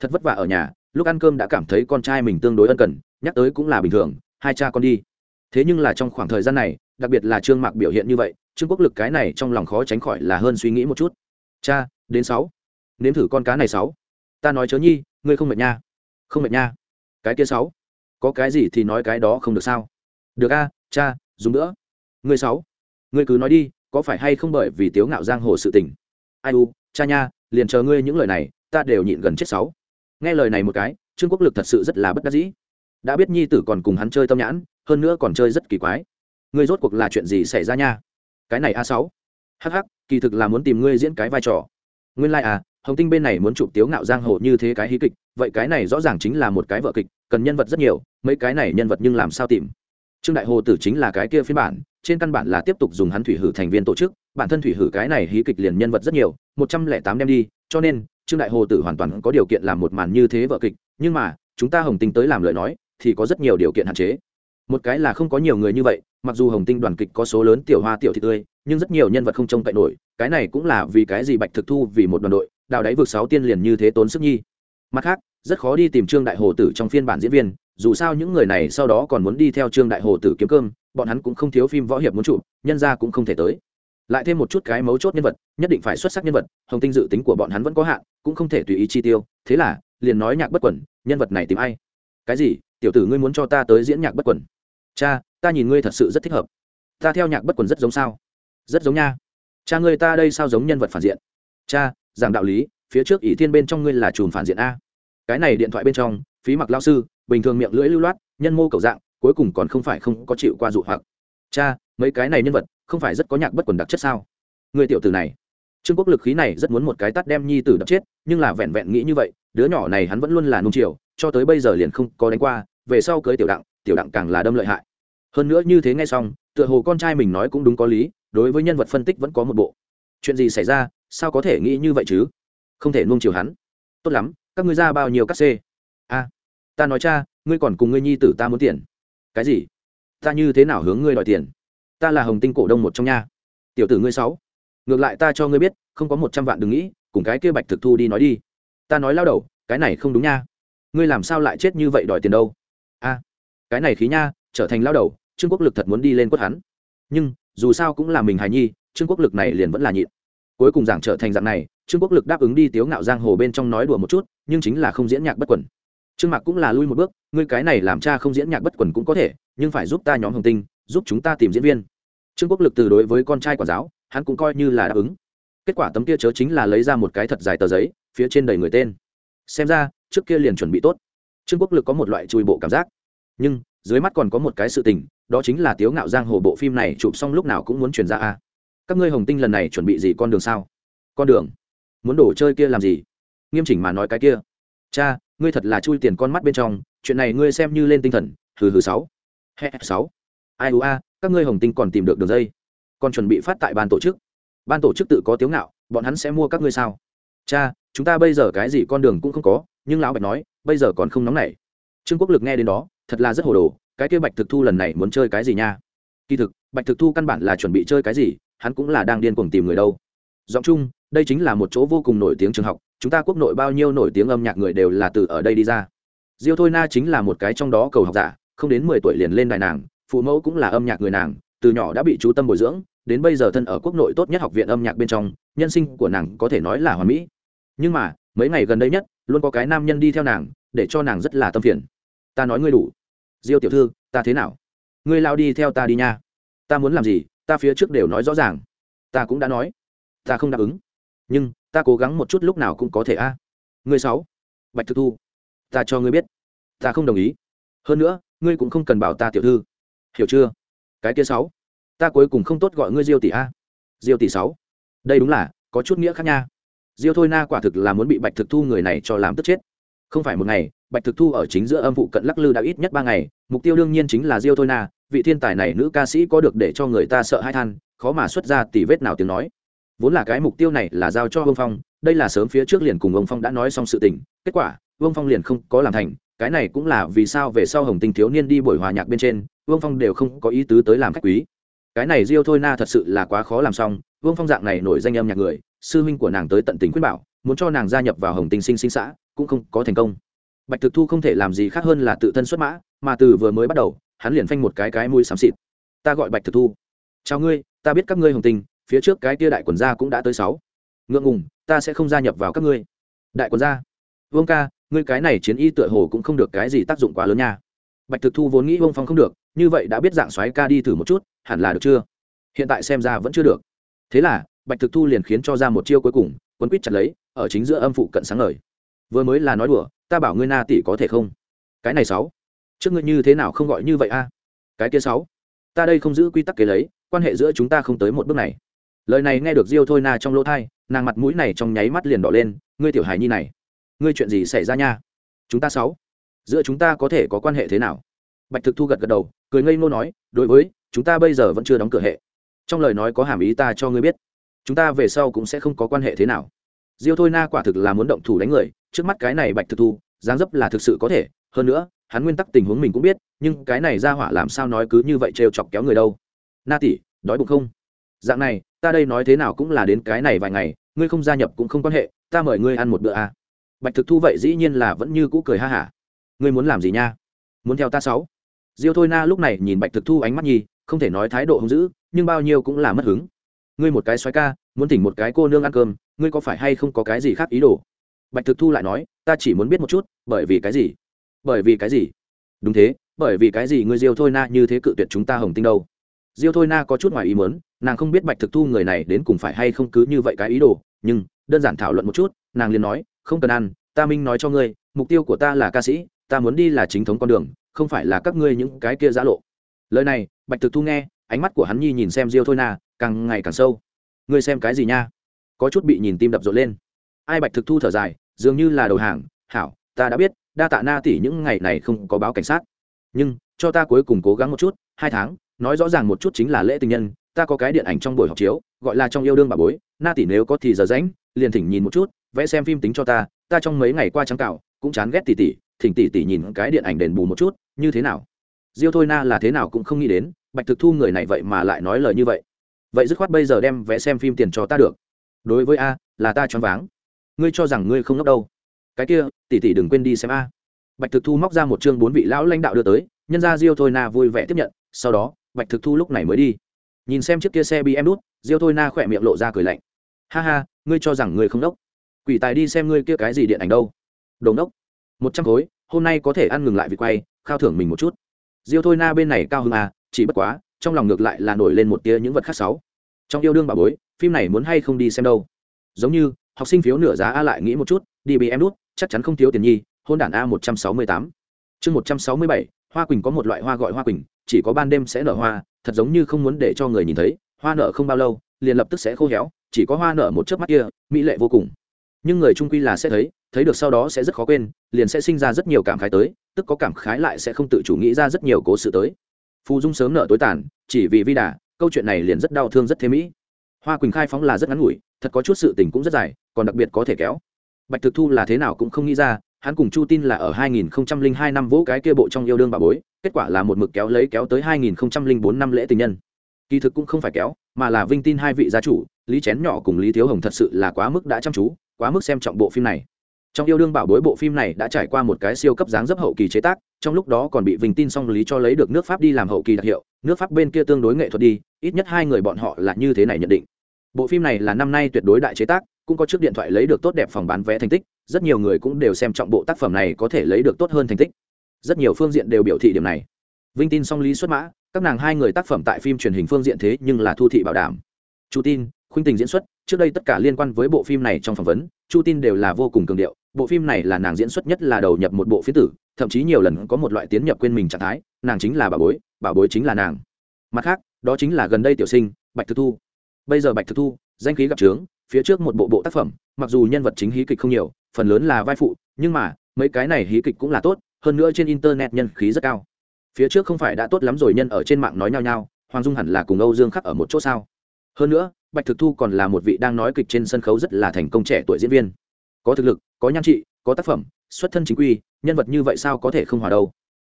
Thật vất vả ở nhà, lúc ăn cơm đã cảm thấy con trai mình tương đối ân cần, nhắc tới cũng là bình thường, hai cha con đi. Thế nhưng là trong khoảng thời gian này, đặc biệt là trương mạc biểu hiện như vậy, trương quốc lực cái này trong lòng khó tránh khỏi là hơn suy nghĩ một chút. Cha, đến sáu. Nếm thử con cá này sáu. Ta nói chớ nhi, ngươi không mệt nha. Không mệt nha. Cái kia sáu. Có cái gì thì nói cái đó không được sao. Được a, cha, dùng nữa ngươi sáu. Ngươi cứ nói đi có phải hay không bởi vì tiếu ngạo giang hồ sự tình? Ai u, cha nha, liền chờ ngươi những lời này, ta đều nhịn gần chết sáu. Nghe lời này một cái, trương quốc lực thật sự rất là bất đắc dĩ. Đã biết nhi tử còn cùng hắn chơi tâm nhãn, hơn nữa còn chơi rất kỳ quái. Ngươi rốt cuộc là chuyện gì xảy ra nha? Cái này a sáu. Hh kỳ thực là muốn tìm ngươi diễn cái vai trò. Nguyên lai、like、à à hồng tinh bên này muốn chụp tiếu ngạo giang hồ như thế cái hí kịch, vậy cái này rõ ràng chính là một cái vợ kịch, cần nhân vật rất nhiều, mấy cái này nhân vật nhưng làm sao tìm? Trương đại hồ tử chính là cái kia phiên bản trên căn bản là tiếp tục dùng hắn thủy hử thành viên tổ chức, bản thân thủy hử cái này hí kịch liền nhân vật rất nhiều, một trăm lẻ tám đem đi, cho nên, trương đại hồ tử hoàn toàn có điều kiện làm một màn như thế vợ kịch, nhưng mà, chúng ta hồng tinh tới làm lời nói, thì có rất nhiều điều kiện hạn chế. Một cái là không có nhiều người như vậy, mặc dù hồng tinh đoàn kịch có số lớn tiểu hoa tiểu thị tươi, nhưng rất nhiều nhân vật không trông cậy nổi, cái này cũng là vì cái gì bạch thực thu vì một đoàn đội, đào đáy vực sáu tiên liền như thế tốn sức nhi. Mặt khác, rất khó đi tìm trương đại hồ tử trong phiên bản diễn viên, dù sao những người này sau đó còn muốn đi theo trương đại hồ tử kiếm cơm bọn hắn cũng không thiếu phim võ hiệp muốn chụp, nhân ra cũng không thể tới. Lại thêm một chút cái mấu chốt nhân vật, nhất định phải xuất sắc nhân vật, hồng tinh dự tính của bọn hắn vẫn có hạn, cũng không thể tùy ý chi tiêu. Thế là, liền nói nhạc bất quẩn, nhân vật này tìm ai? Cái gì? Tiểu tử ngươi muốn cho ta tới diễn nhạc bất quẩn? Cha, ta nhìn ngươi thật sự rất thích hợp. Ta theo nhạc bất quẩn rất giống sao? Rất giống nha. Cha ngươi ta đây sao giống nhân vật phản diện? Cha, giảng đạo lý, phía trước ỷ thiên bên trong ngươi là chùm phản diện a. Cái này điện thoại bên trong, phí mặc lao sư, bình thường miệng lưỡi lưu loát, nhân mô cầu dạng cuối cùng còn không phải không có chịu qua dụ hoặc. Cha, mấy cái này nhân vật, không phải rất có nhạc bất quần đặc chất sao? Người tiểu tử này. Trương quốc lực khí này rất muốn một cái tắt đem nhi tử đập chết, nhưng là vẹn vẹn nghĩ như vậy, đứa nhỏ này hắn vẫn luôn là nung chiều, cho tới bây giờ liền không có đánh qua, về sau cưới tiểu đặng tiểu đặng càng là đâm lợi hại. Hơn nữa như thế ngay xong, tựa hồ con trai mình nói cũng đúng có lý, đối với nhân vật phân tích vẫn có một bộ. Chuyện gì xảy ra, sao có thể nghĩ như vậy chứ? Không thể nung chiều hắn. Tốt lắm, các ngươi ra bao nhiêu các c a, ta nói cha, ngươi còn cùng ngươi nhi tử ta muốn tiền cái gì? Ta như thế nào hướng ngươi đòi tiền? Ta là hồng tinh cổ đông một trong nha. Tiểu tử ngươi sáu, ngược lại ta cho ngươi biết, không có một trăm vạn đừng nghĩ, cùng cái kia bạch thực thu đi nói đi. Ta nói lao đầu, cái này không đúng nha. Ngươi làm sao lại chết như vậy đòi tiền đâu? A, cái này khí nha, trở thành lao đầu, trương quốc lực thật muốn đi lên quất hắn. Nhưng, dù sao cũng là mình hài nhi, trương quốc lực này liền vẫn là nhịn. Cuối cùng giảng trở thành dạng này, trương quốc lực đáp ứng đi tiếu ngạo giang hồ bên trong nói đùa một chút, nhưng chính là không diễn nhạc bất quẩn trương mạc cũng là lui một bước, ngươi cái này làm cha không diễn nhạc bất quần cũng có thể, nhưng phải giúp ta nhóm hồng tinh, giúp chúng ta tìm diễn viên. Trương quốc lực từ đối với con trai quản giáo, hắn cũng coi như là đáp ứng. Kết quả tấm kia chớ chính là lấy ra một cái thật dài tờ giấy, phía trên đầy người tên. Xem ra, trước kia liền chuẩn bị tốt. Trương quốc lực có một loại chui bộ cảm giác. Nhưng, dưới mắt còn có một cái sự tình, đó chính là tiếu ngạo giang hồ bộ phim này chụp xong lúc nào cũng muốn chuyển ra a các ngươi hồng tinh lần này chuẩn bị gì con đường sao? Con đường. Muốn đổ chơi kia làm gì? Nghiêm chỉnh mà nói cái kia. Cha ngươi thật là chui tiền con mắt bên trong, chuyện này ngươi xem như lên tinh thần, hừ hừ sáu. Hè, sáu. Ai u a, các ngươi hồng tinh còn tìm được đường dây. Còn chuẩn bị phát tại ban tổ chức. Ban tổ chức tự có tiếu ngạo, bọn hắn sẽ mua các ngươi sao? Cha, chúng ta bây giờ cái gì con đường cũng không có, nhưng lão bạch nói, bây giờ còn không nóng nảy. Trương quốc lực nghe đến đó, thật là rất hồ đồ, cái kia bạch thực thu lần này muốn chơi cái gì nha? Kỳ thực, bạch thực thu căn bản là chuẩn bị chơi cái gì, hắn cũng là đang điên cuồng tìm người đâu. Giọng chung đây chính là một chỗ vô cùng nổi tiếng trường học chúng ta quốc nội bao nhiêu nổi tiếng âm nhạc người đều là từ ở đây đi ra. Diêu thôi na chính là một cái trong đó cầu học giả, không đến mười tuổi liền lên đài nàng, phụ mẫu cũng là âm nhạc người nàng, từ nhỏ đã bị chú tâm bồi dưỡng, đến bây giờ thân ở quốc nội tốt nhất học viện âm nhạc bên trong, nhân sinh của nàng có thể nói là hoàn mỹ. Nhưng mà, mấy ngày gần đây nhất, luôn có cái nam nhân đi theo nàng, để cho nàng rất là tâm phiền. Ta nói ngươi đủ. Diêu tiểu thư, ta thế nào? Ngươi lao đi theo ta đi nha. Ta muốn làm gì, ta phía trước đều nói rõ ràng. Ta cũng đã nói. Ta không đáp ứng nhưng ta cố gắng một chút lúc nào cũng có thể a. À. sáu, bạch thực thu, ta cho ngươi biết, ta không đồng ý. Hơn nữa, ngươi cũng không cần bảo ta tiểu thư. Hiểu chưa? Cái kia sáu, ta cuối cùng không tốt gọi ngươi diêu tỷ a. Diêu tỷ sáu, đây đúng là có chút nghĩa khác nha. Diêu thôi na quả thực là muốn bị bạch thực thu người này cho làm tức chết. Không phải một ngày, bạch thực thu ở chính giữa âm vụ cận lắc lư đã ít nhất ba ngày, mục tiêu đương nhiên chính là diêu thôi na, vị thiên tài này nữ ca sĩ có được để cho người ta sợ hai than, khó mà xuất ra tỷ vết nào tiếng nói vốn là cái mục tiêu này là giao cho vương phong, đây là sớm phía trước liền cùng ông phong đã nói xong sự tình, kết quả, vương phong liền không có làm thành, cái này cũng là vì sao về sau hồng tinh thiếu niên đi buổi hòa nhạc bên trên, vương phong đều không có ý tứ tới làm khách quý. Cái này diêu thôi na thật sự là quá khó làm xong, vương phong dạng này nổi danh âm nhạc người, sư huynh của nàng tới tận tình khuyên bảo, muốn cho nàng gia nhập vào hồng tinh sinh sinh xã, cũng không có thành công. Bạch thực thu không thể làm gì khác hơn là tự thân xuất mã, mà từ vừa mới bắt đầu, hắn liền phanh một cái cái mũi xám xịt. Ta gọi bạch thực thu. Chào ngươi, ta biết các ngươi hồng tinh phía trước cái tia đại quần gia cũng đã tới sáu. Ngượng ngùng, ta sẽ không gia nhập vào các ngươi. Đại quần gia. Vương ca, ngươi cái này chiến y tựa hồ cũng không được cái gì tác dụng quá lớn nha. Bạch thực thu vốn nghĩ vương phong không được, như vậy đã biết dạng xoáy ca đi thử một chút, hẳn là được chưa? Hiện tại xem ra vẫn chưa được. Thế là, bạch thực thu liền khiến cho ra một chiêu cuối cùng, quấn quýt chặt lấy, ở chính giữa âm phụ cận sáng ngời. Vừa mới là nói đùa, ta bảo ngươi na tỷ có thể không? Cái này sáu. Trước ngươi như thế nào không gọi như vậy a? Cái kia sáu. Ta đây không giữ quy tắc kế lấy, quan hệ giữa chúng ta không tới một bước này lời này nghe được diêu thôi na trong lỗ thai, nàng mặt mũi này trong nháy mắt liền đỏ lên, ngươi tiểu hài nhi này, ngươi chuyện gì xảy ra nha? Chúng ta sáu, giữa chúng ta có thể có quan hệ thế nào? Bạch thực thu gật gật đầu, cười ngây ngô nói, đối với, chúng ta bây giờ vẫn chưa đóng cửa hệ. Trong lời nói có hàm ý ta cho ngươi biết, chúng ta về sau cũng sẽ không có quan hệ thế nào. Diêu thôi na quả thực là muốn động thủ đánh người, trước mắt cái này bạch thực thu, dáng dấp là thực sự có thể, hơn nữa, hắn nguyên tắc tình huống mình cũng biết, nhưng cái này ra hỏa làm sao nói cứ như vậy trêu chọc kéo người đâu. Na tỷ, đói bụng không? Dạng này ta đây nói thế nào cũng là đến cái này vài ngày, ngươi không gia nhập cũng không quan hệ, ta mời ngươi ăn một bữa à. bạch thực thu vậy dĩ nhiên là vẫn như cũ cười ha hả. Ngươi muốn làm gì nha? Muốn theo ta sáu? Diêu thôi na lúc này nhìn bạch thực thu ánh mắt nhi không thể nói thái độ hung dữ, nhưng bao nhiêu cũng là mất hứng. Ngươi một cái xoáy ca, muốn tỉnh một cái cô nương ăn cơm, ngươi có phải hay không có cái gì khác ý đồ? Bạch thực thu lại nói, ta chỉ muốn biết một chút, bởi vì cái gì? Bởi vì cái gì? Đúng thế, bởi vì cái gì ngươi diêu thôi na như thế cự tuyệt chúng ta hồng tinh đâu? Diêu thôi na có chút ngoài ý muốn, nàng không biết bạch thực thu người này đến cùng phải hay không cứ như vậy cái ý đồ, nhưng, đơn giản thảo luận một chút, nàng liền nói, không cần ăn, ta minh nói cho ngươi, mục tiêu của ta là ca sĩ, ta muốn đi là chính thống con đường, không phải là các ngươi những cái kia giã lộ. Lời này, bạch thực thu nghe, ánh mắt của hắn nhi nhìn xem diêu thôi na, càng ngày càng sâu. Ngươi xem cái gì nha? Có chút bị nhìn tim đập rộn lên. Ai bạch thực thu thở dài, dường như là đầu hàng, hảo, ta đã biết, đa tạ na tỷ những ngày này không có báo cảnh sát. Nhưng cho ta cuối cùng cố gắng một chút, hai tháng, nói rõ ràng một chút chính là lễ tình nhân, ta có cái điện ảnh trong buổi học chiếu, gọi là trong yêu đương bà bối, na tỷ nếu có thì giờ rãnh liền thỉnh nhìn một chút, vẽ xem phim tính cho ta ta trong mấy ngày qua trắng cạo cũng chán ghét tỷ tỷ, thỉnh tỷ tỷ nhìn cái điện ảnh đền bù một chút, như thế nào? Diêu thôi na là thế nào cũng không nghĩ đến, bạch thực thu người này vậy mà lại nói lời như vậy. Vậy dứt khoát bây giờ đem vẽ xem phim tiền cho ta được. Đối với a, là ta choáng váng. Ngươi cho rằng ngươi không ngốc đâu. Cái kia, tỷ tỷ đừng quên đi xem a. Bạch thực thu móc ra một chương bốn vị lão lãnh đạo đưa tới nhân gia diêu thôi na vui vẻ tiếp nhận, sau đó, bạch thực thu lúc này mới đi. Nhìn xem chiếc kia xe bị em đút, diêu thôi na khỏe miệng lộ ra cười lạnh. Ha ha, ngươi cho rằng ngươi không đốc? Quỷ tài đi xem ngươi kia cái gì điện ảnh đâu? Đồn đốc một trăm khối, hôm nay có thể ăn ngừng lại việc quay, khao thưởng mình một chút. Diêu thôi na bên này cao hơn à chỉ bất quá, trong lòng ngược lại là nổi lên một tia những vật khác sáu trong yêu đương bà bối, phim này muốn hay không đi xem đâu? Giống như, học sinh phiếu nửa giá a lại nghĩ một chút, đi bị em đút, chắc chắn không thiếu tiền nhi, hôn đản a một trăm sáu mươi tám. Chương một trăm sáu mươi bảy hoa quỳnh có một loại hoa gọi hoa quỳnh, chỉ có ban đêm sẽ nở hoa, thật giống như không muốn để cho người nhìn thấy, hoa nở không bao lâu, liền lập tức sẽ khô héo, chỉ có hoa nở một chớp mắt kia, mỹ lệ vô cùng. Nhưng người trung quy là sẽ thấy thấy được sau đó sẽ rất khó quên, liền sẽ sinh ra rất nhiều cảm khái tới, tức có cảm khái lại sẽ không tự chủ nghĩ ra rất nhiều cố sự tới. Phù dung sớm nở tối tàn, chỉ vì vi đà, câu chuyện này liền rất đau thương rất thế mỹ. Hoa quỳnh khai phóng là rất ngắn ngủi, thật có chút sự tình cũng rất dài, còn đặc biệt có thể kéo. Bạch thực thu là thế nào cũng không nghĩ ra hắn cùng chu tin là ở 2002 năm vỗ cái kia bộ trong yêu đương bà bối, kết quả là một mực kéo lấy kéo tới 2004 năm lễ tình nhân. Kỳ thực cũng không phải kéo, mà là vinh tin hai vị gia chủ, lý chén nhỏ cùng lý thiếu hồng thật sự là quá mức đã chăm chú, quá mức xem trọng bộ phim này. Trong yêu đương bảo bối bộ phim này đã trải qua một cái siêu cấp dáng dấp hậu kỳ chế tác, trong lúc đó còn bị vinh tin song lý cho lấy được nước pháp đi làm hậu kỳ đặc hiệu, nước pháp bên kia tương đối nghệ thuật đi, ít nhất hai người bọn họ là như thế này nhận định. Bộ phim này là năm nay tuyệt đối đại chế tác cũng có chiếc điện thoại lấy được tốt đẹp phòng bán vé thành tích, rất nhiều người cũng đều xem trọng bộ tác phẩm này có thể lấy được tốt hơn thành tích. Rất nhiều phương diện đều biểu thị điểm này. Vinh tin song lý xuất mã, các nàng hai người tác phẩm tại phim truyền hình phương diện thế nhưng là thu thị bảo đảm. Chu tin, khuynh tình diễn xuất, trước đây tất cả liên quan với bộ phim này trong phỏng vấn, chu tin đều là vô cùng cường điệu, bộ phim này là nàng diễn xuất nhất là đầu nhập một bộ phía tử, thậm chí nhiều lần có một loại tiến nhập quên mình trạng thái, nàng chính là bà bối bà bối chính là nàng. Mặt khác, đó chính là gần đây tiểu sinh, bạch thực thu. Bây giờ bạch thực thu, danh khí gặp trướng phía trước một bộ bộ tác phẩm, mặc dù nhân vật chính hí kịch không nhiều, phần lớn là vai phụ, nhưng mà, mấy cái này hí kịch cũng là tốt, hơn nữa trên internet nhân khí rất cao. Phía trước không phải đã tốt lắm rồi nhân ở trên mạng nói nhau nhau, hoàng dung hẳn là cùng âu dương khắc ở một chỗ sao? Hơn nữa, bạch thực thu còn là một vị đang nói kịch trên sân khấu rất là thành công trẻ tuổi diễn viên. Có thực lực, có nhan trị, có tác phẩm, xuất thân chính quy, nhân vật như vậy sao có thể không hòa đâu?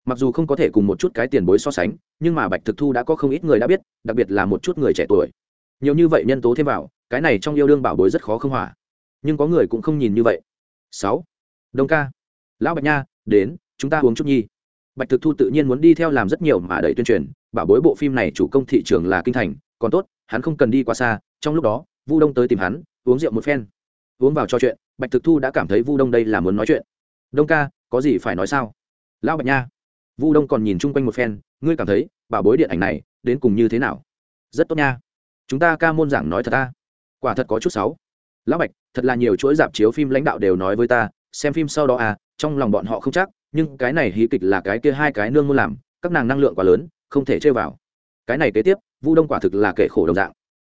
Mặc dù không có thể cùng một chút cái tiền bối so sánh, nhưng mà bạch thực thu đã có không ít người đã biết, đặc biệt là một chút người trẻ tuổi nhiều như vậy nhân tố thêm vào, cái này trong yêu đương bảo bối rất khó không hỏa nhưng có người cũng không nhìn như vậy. Sáu. Đông ca. Lão bạch nha, đến, chúng ta uống chút nhi. Bạch thực thu tự nhiên muốn đi theo làm rất nhiều mà đẩy tuyên truyền, bảo bối bộ phim này chủ công thị trường là kinh thành, còn tốt, hắn không cần đi quá xa, trong lúc đó, vu đông tới tìm hắn, uống rượu một phen. Uống vào trò chuyện, bạch thực thu đã cảm thấy vu đông đây là muốn nói chuyện. Đông ca, có gì phải nói sao? Lão bạch nha. Vu đông còn nhìn chung quanh một phen, ngươi cảm thấy, bảo bối điện ảnh này, đến cùng như thế nào? Rất tốt nha chúng ta ca môn giảng nói thật ta. Quả thật có chút sáu lão bạch, thật là nhiều chuỗi dạp chiếu phim lãnh đạo đều nói với ta, xem phim sau đó à trong lòng bọn họ không chắc, nhưng cái này hí kịch là cái kia hai cái nương muốn làm, các nàng năng lượng quá lớn, không thể chơi vào. Cái này kế tiếp, vu đông quả thực là kể khổ đồng dạng.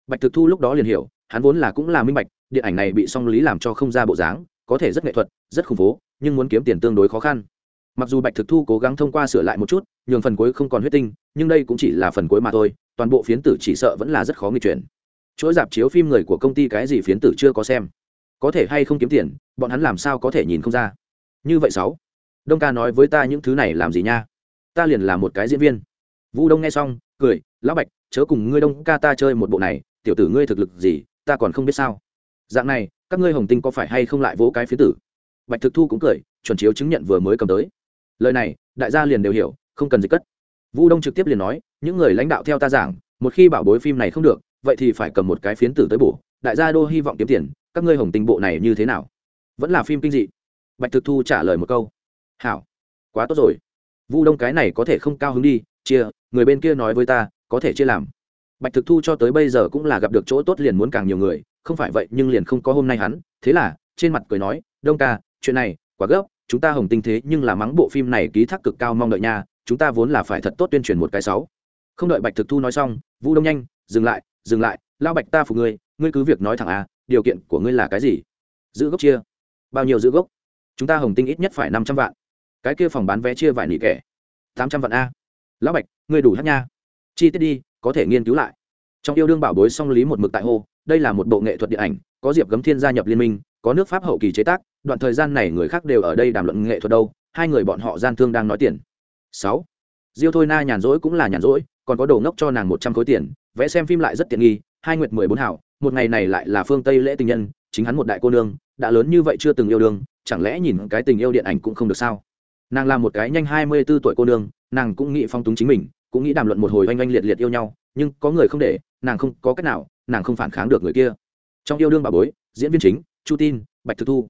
Bạch thực thu lúc đó liền hiểu, hắn vốn là cũng là minh bạch, điện ảnh này bị song lý làm cho không ra bộ dáng, có thể rất nghệ thuật, rất khủng phố nhưng muốn kiếm tiền tương đối khó khăn mặc dù bạch thực thu cố gắng thông qua sửa lại một chút, nhường phần cuối không còn huyết tinh, nhưng đây cũng chỉ là phần cuối mà thôi, toàn bộ phiến tử chỉ sợ vẫn là rất khó nghi chuyển. Chuỗi dạp chiếu phim người của công ty cái gì phiến tử chưa có xem. Có thể hay không kiếm tiền, bọn hắn làm sao có thể nhìn không ra. Như vậy sáu. Đông ca nói với ta những thứ này làm gì nha? Ta liền là một cái diễn viên. Vũ đông nghe xong, cười, lão bạch, chớ cùng ngươi đông ca ta chơi một bộ này, tiểu tử ngươi thực lực gì, ta còn không biết sao. Dạng này, các ngươi hồng tinh có phải hay không lại vỗ cái phía tử? Bạch thực thu cũng cười, chuẩn chiếu chứng nhận vừa mới cầm tới lời này, đại gia liền đều hiểu, không cần dịch cất. Vu đông trực tiếp liền nói, những người lãnh đạo theo ta giảng, một khi bảo bối phim này không được, vậy thì phải cầm một cái phiến tử tới bổ. Đại gia đô hy vọng kiếm tiền, các ngươi hồng tình bộ này như thế nào? Vẫn là phim kinh dị. Bạch thực thu trả lời một câu, hảo, quá tốt rồi. Vu đông cái này có thể không cao hứng đi, chia, người bên kia nói với ta, có thể chia làm. Bạch thực thu cho tới bây giờ cũng là gặp được chỗ tốt liền muốn càng nhiều người, không phải vậy nhưng liền không có hôm nay hắn. Thế là, trên mặt cười nói, đông ca, chuyện này quá gấp chúng ta hồng tinh thế nhưng là mắng bộ phim này ký thác cực cao mong đợi nha, chúng ta vốn là phải thật tốt tuyên truyền một cái sáu. Không đợi bạch thực thu nói xong vu đông nhanh, dừng lại dừng lại lao bạch ta phục ngươi ngươi cứ việc nói thẳng à điều kiện của ngươi là cái gì? Giữ gốc chia, bao nhiêu giữ gốc? Chúng ta hồng tinh ít nhất phải năm trăm vạn. Cái kia phòng bán vé chia vài nỉ kẻ? Tám trăm vạn a. Lão bạch, ngươi đủ hát nha. Chi tiết đi, có thể nghiên cứu lại. Trong yêu đương bảo bối song lý một mực tại hô, đây là một bộ nghệ thuật điện ảnh, có diệp gấm thiên gia nhập liên minh, có nước pháp hậu kỳ chế tác đoạn thời gian này người khác đều ở đây đàm luận nghệ thuật đâu, hai người bọn họ gian thương đang nói tiền. Sáu. Diêu thôi na nhàn rỗi cũng là nhàn rỗi, còn có đồ ngốc cho nàng một trăm khối tiền, vẽ xem phim lại rất tiện nghi, hai nguyệt mười bốn hảo, một ngày này lại là phương tây lễ tình nhân, chính hắn một đại cô nương, đã lớn như vậy chưa từng yêu đương, chẳng lẽ nhìn cái tình yêu điện ảnh cũng không được sao? Nàng là một cái nhanh hai mươi bốn tuổi cô nương, nàng cũng nghĩ phong túng chính mình, cũng nghĩ đàm luận một hồi oanh oanh liệt liệt yêu nhau, nhưng có người không để, nàng không có cách nào, nàng không phản kháng được người kia. Trong yêu đương bà bối, diễn viên chính, chu tin, bạch thực thu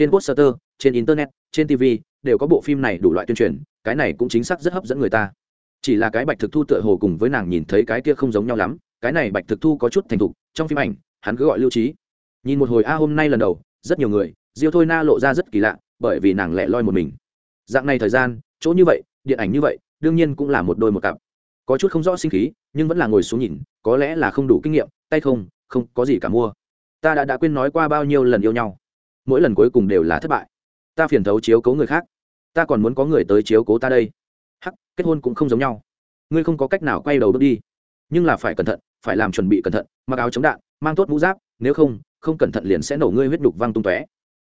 trên poster, trên internet, trên tv, đều có bộ phim này đủ loại tuyên truyền, cái này cũng chính xác rất hấp dẫn người ta. Chỉ là cái bạch thực thu tựa hồ cùng với nàng nhìn thấy cái kia không giống nhau lắm, cái này bạch thực thu có chút thành thục, trong phim ảnh, hắn cứ gọi lưu trí. Nhìn một hồi, a, hôm nay lần đầu, rất nhiều người, diêu thôi na lộ ra rất kỳ lạ, bởi vì nàng lẻ loi một mình. Dạng này thời gian, chỗ như vậy, điện ảnh như vậy, đương nhiên cũng là một đôi một cặp. Có chút không rõ sinh khí, nhưng vẫn là ngồi xuống nhìn, có lẽ là không đủ kinh nghiệm, tay không không có gì cả mua. Ta đã đã quên nói qua bao nhiêu lần yêu nhau mỗi lần cuối cùng đều là thất bại. Ta phiền thấu chiếu cố người khác. Ta còn muốn có người tới chiếu cố ta đây. Hắc, kết hôn cũng không giống nhau. Ngươi không có cách nào quay đầu bước đi. Nhưng là phải cẩn thận, phải làm chuẩn bị cẩn thận, mặc áo chống đạn, mang tốt mũ giáp, nếu không không cẩn thận liền sẽ nổ ngươi huyết đục văng tung tóe.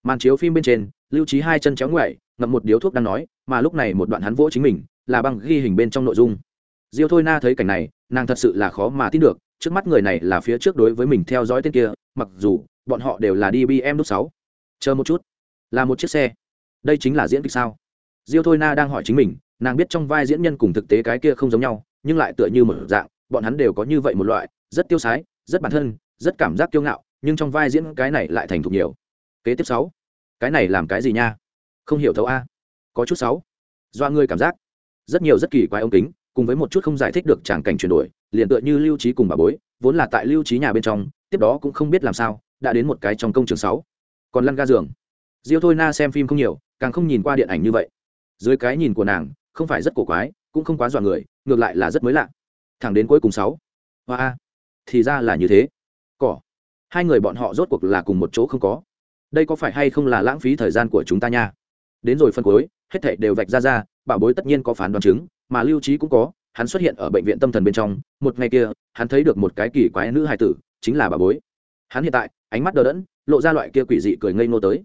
Màn chiếu phim bên trên, lưu trí hai chân chéo ngoại ngậm một điếu thuốc đang nói, mà lúc này một đoạn hắn vỗ chính mình, là băng ghi hình bên trong nội dung. Diêu thôi na thấy cảnh này, nàng thật sự là khó mà tin được, trước mắt người này là phía trước đối với mình theo dõi tên kia, mặc dù, bọn họ đều là đi bm lúc sáu chờ một chút. Là một chiếc xe. Đây chính là diễn kịch sao? Diêu thôi na đang hỏi chính mình, nàng biết trong vai diễn nhân cùng thực tế cái kia không giống nhau, nhưng lại tựa như một dạng, bọn hắn đều có như vậy một loại, rất tiêu sái, rất bản thân, rất cảm giác kiêu ngạo, nhưng trong vai diễn cái này lại thành thục nhiều. Kế tiếp sáu. Cái này làm cái gì nha? Không hiểu thấu a. Có chút sáu. Do ngươi cảm giác. Rất nhiều rất kỳ quái ống kính, cùng với một chút không giải thích được tràng cảnh chuyển đổi, liền tựa như lưu trí cùng bà bối, vốn là tại lưu trí nhà bên trong, tiếp đó cũng không biết làm sao, đã đến một cái trong công trường sáu còn lăn ga giường. Diêu thôi na xem phim không nhiều, càng không nhìn qua điện ảnh như vậy. Dưới cái nhìn của nàng, không phải rất cổ quái, cũng không quá dọa người, ngược lại là rất mới lạ. Thẳng đến cuối cùng sáu. Hoa a. Thì ra là như thế. Cỏ. Hai người bọn họ rốt cuộc là cùng một chỗ không có. Đây có phải hay không là lãng phí thời gian của chúng ta nha? Đến rồi phân cuối, hết thảy đều vạch ra ra, bảo bối tất nhiên có phán đoán chứng, mà lưu trí cũng có, hắn xuất hiện ở bệnh viện tâm thần bên trong, một ngày kia, hắn thấy được một cái kỳ quái nữ hài tử, chính là bà bối. Hắn hiện tại, ánh mắt đờ đẫn lộ ra loại kia quỷ dị cười ngây ngô tới.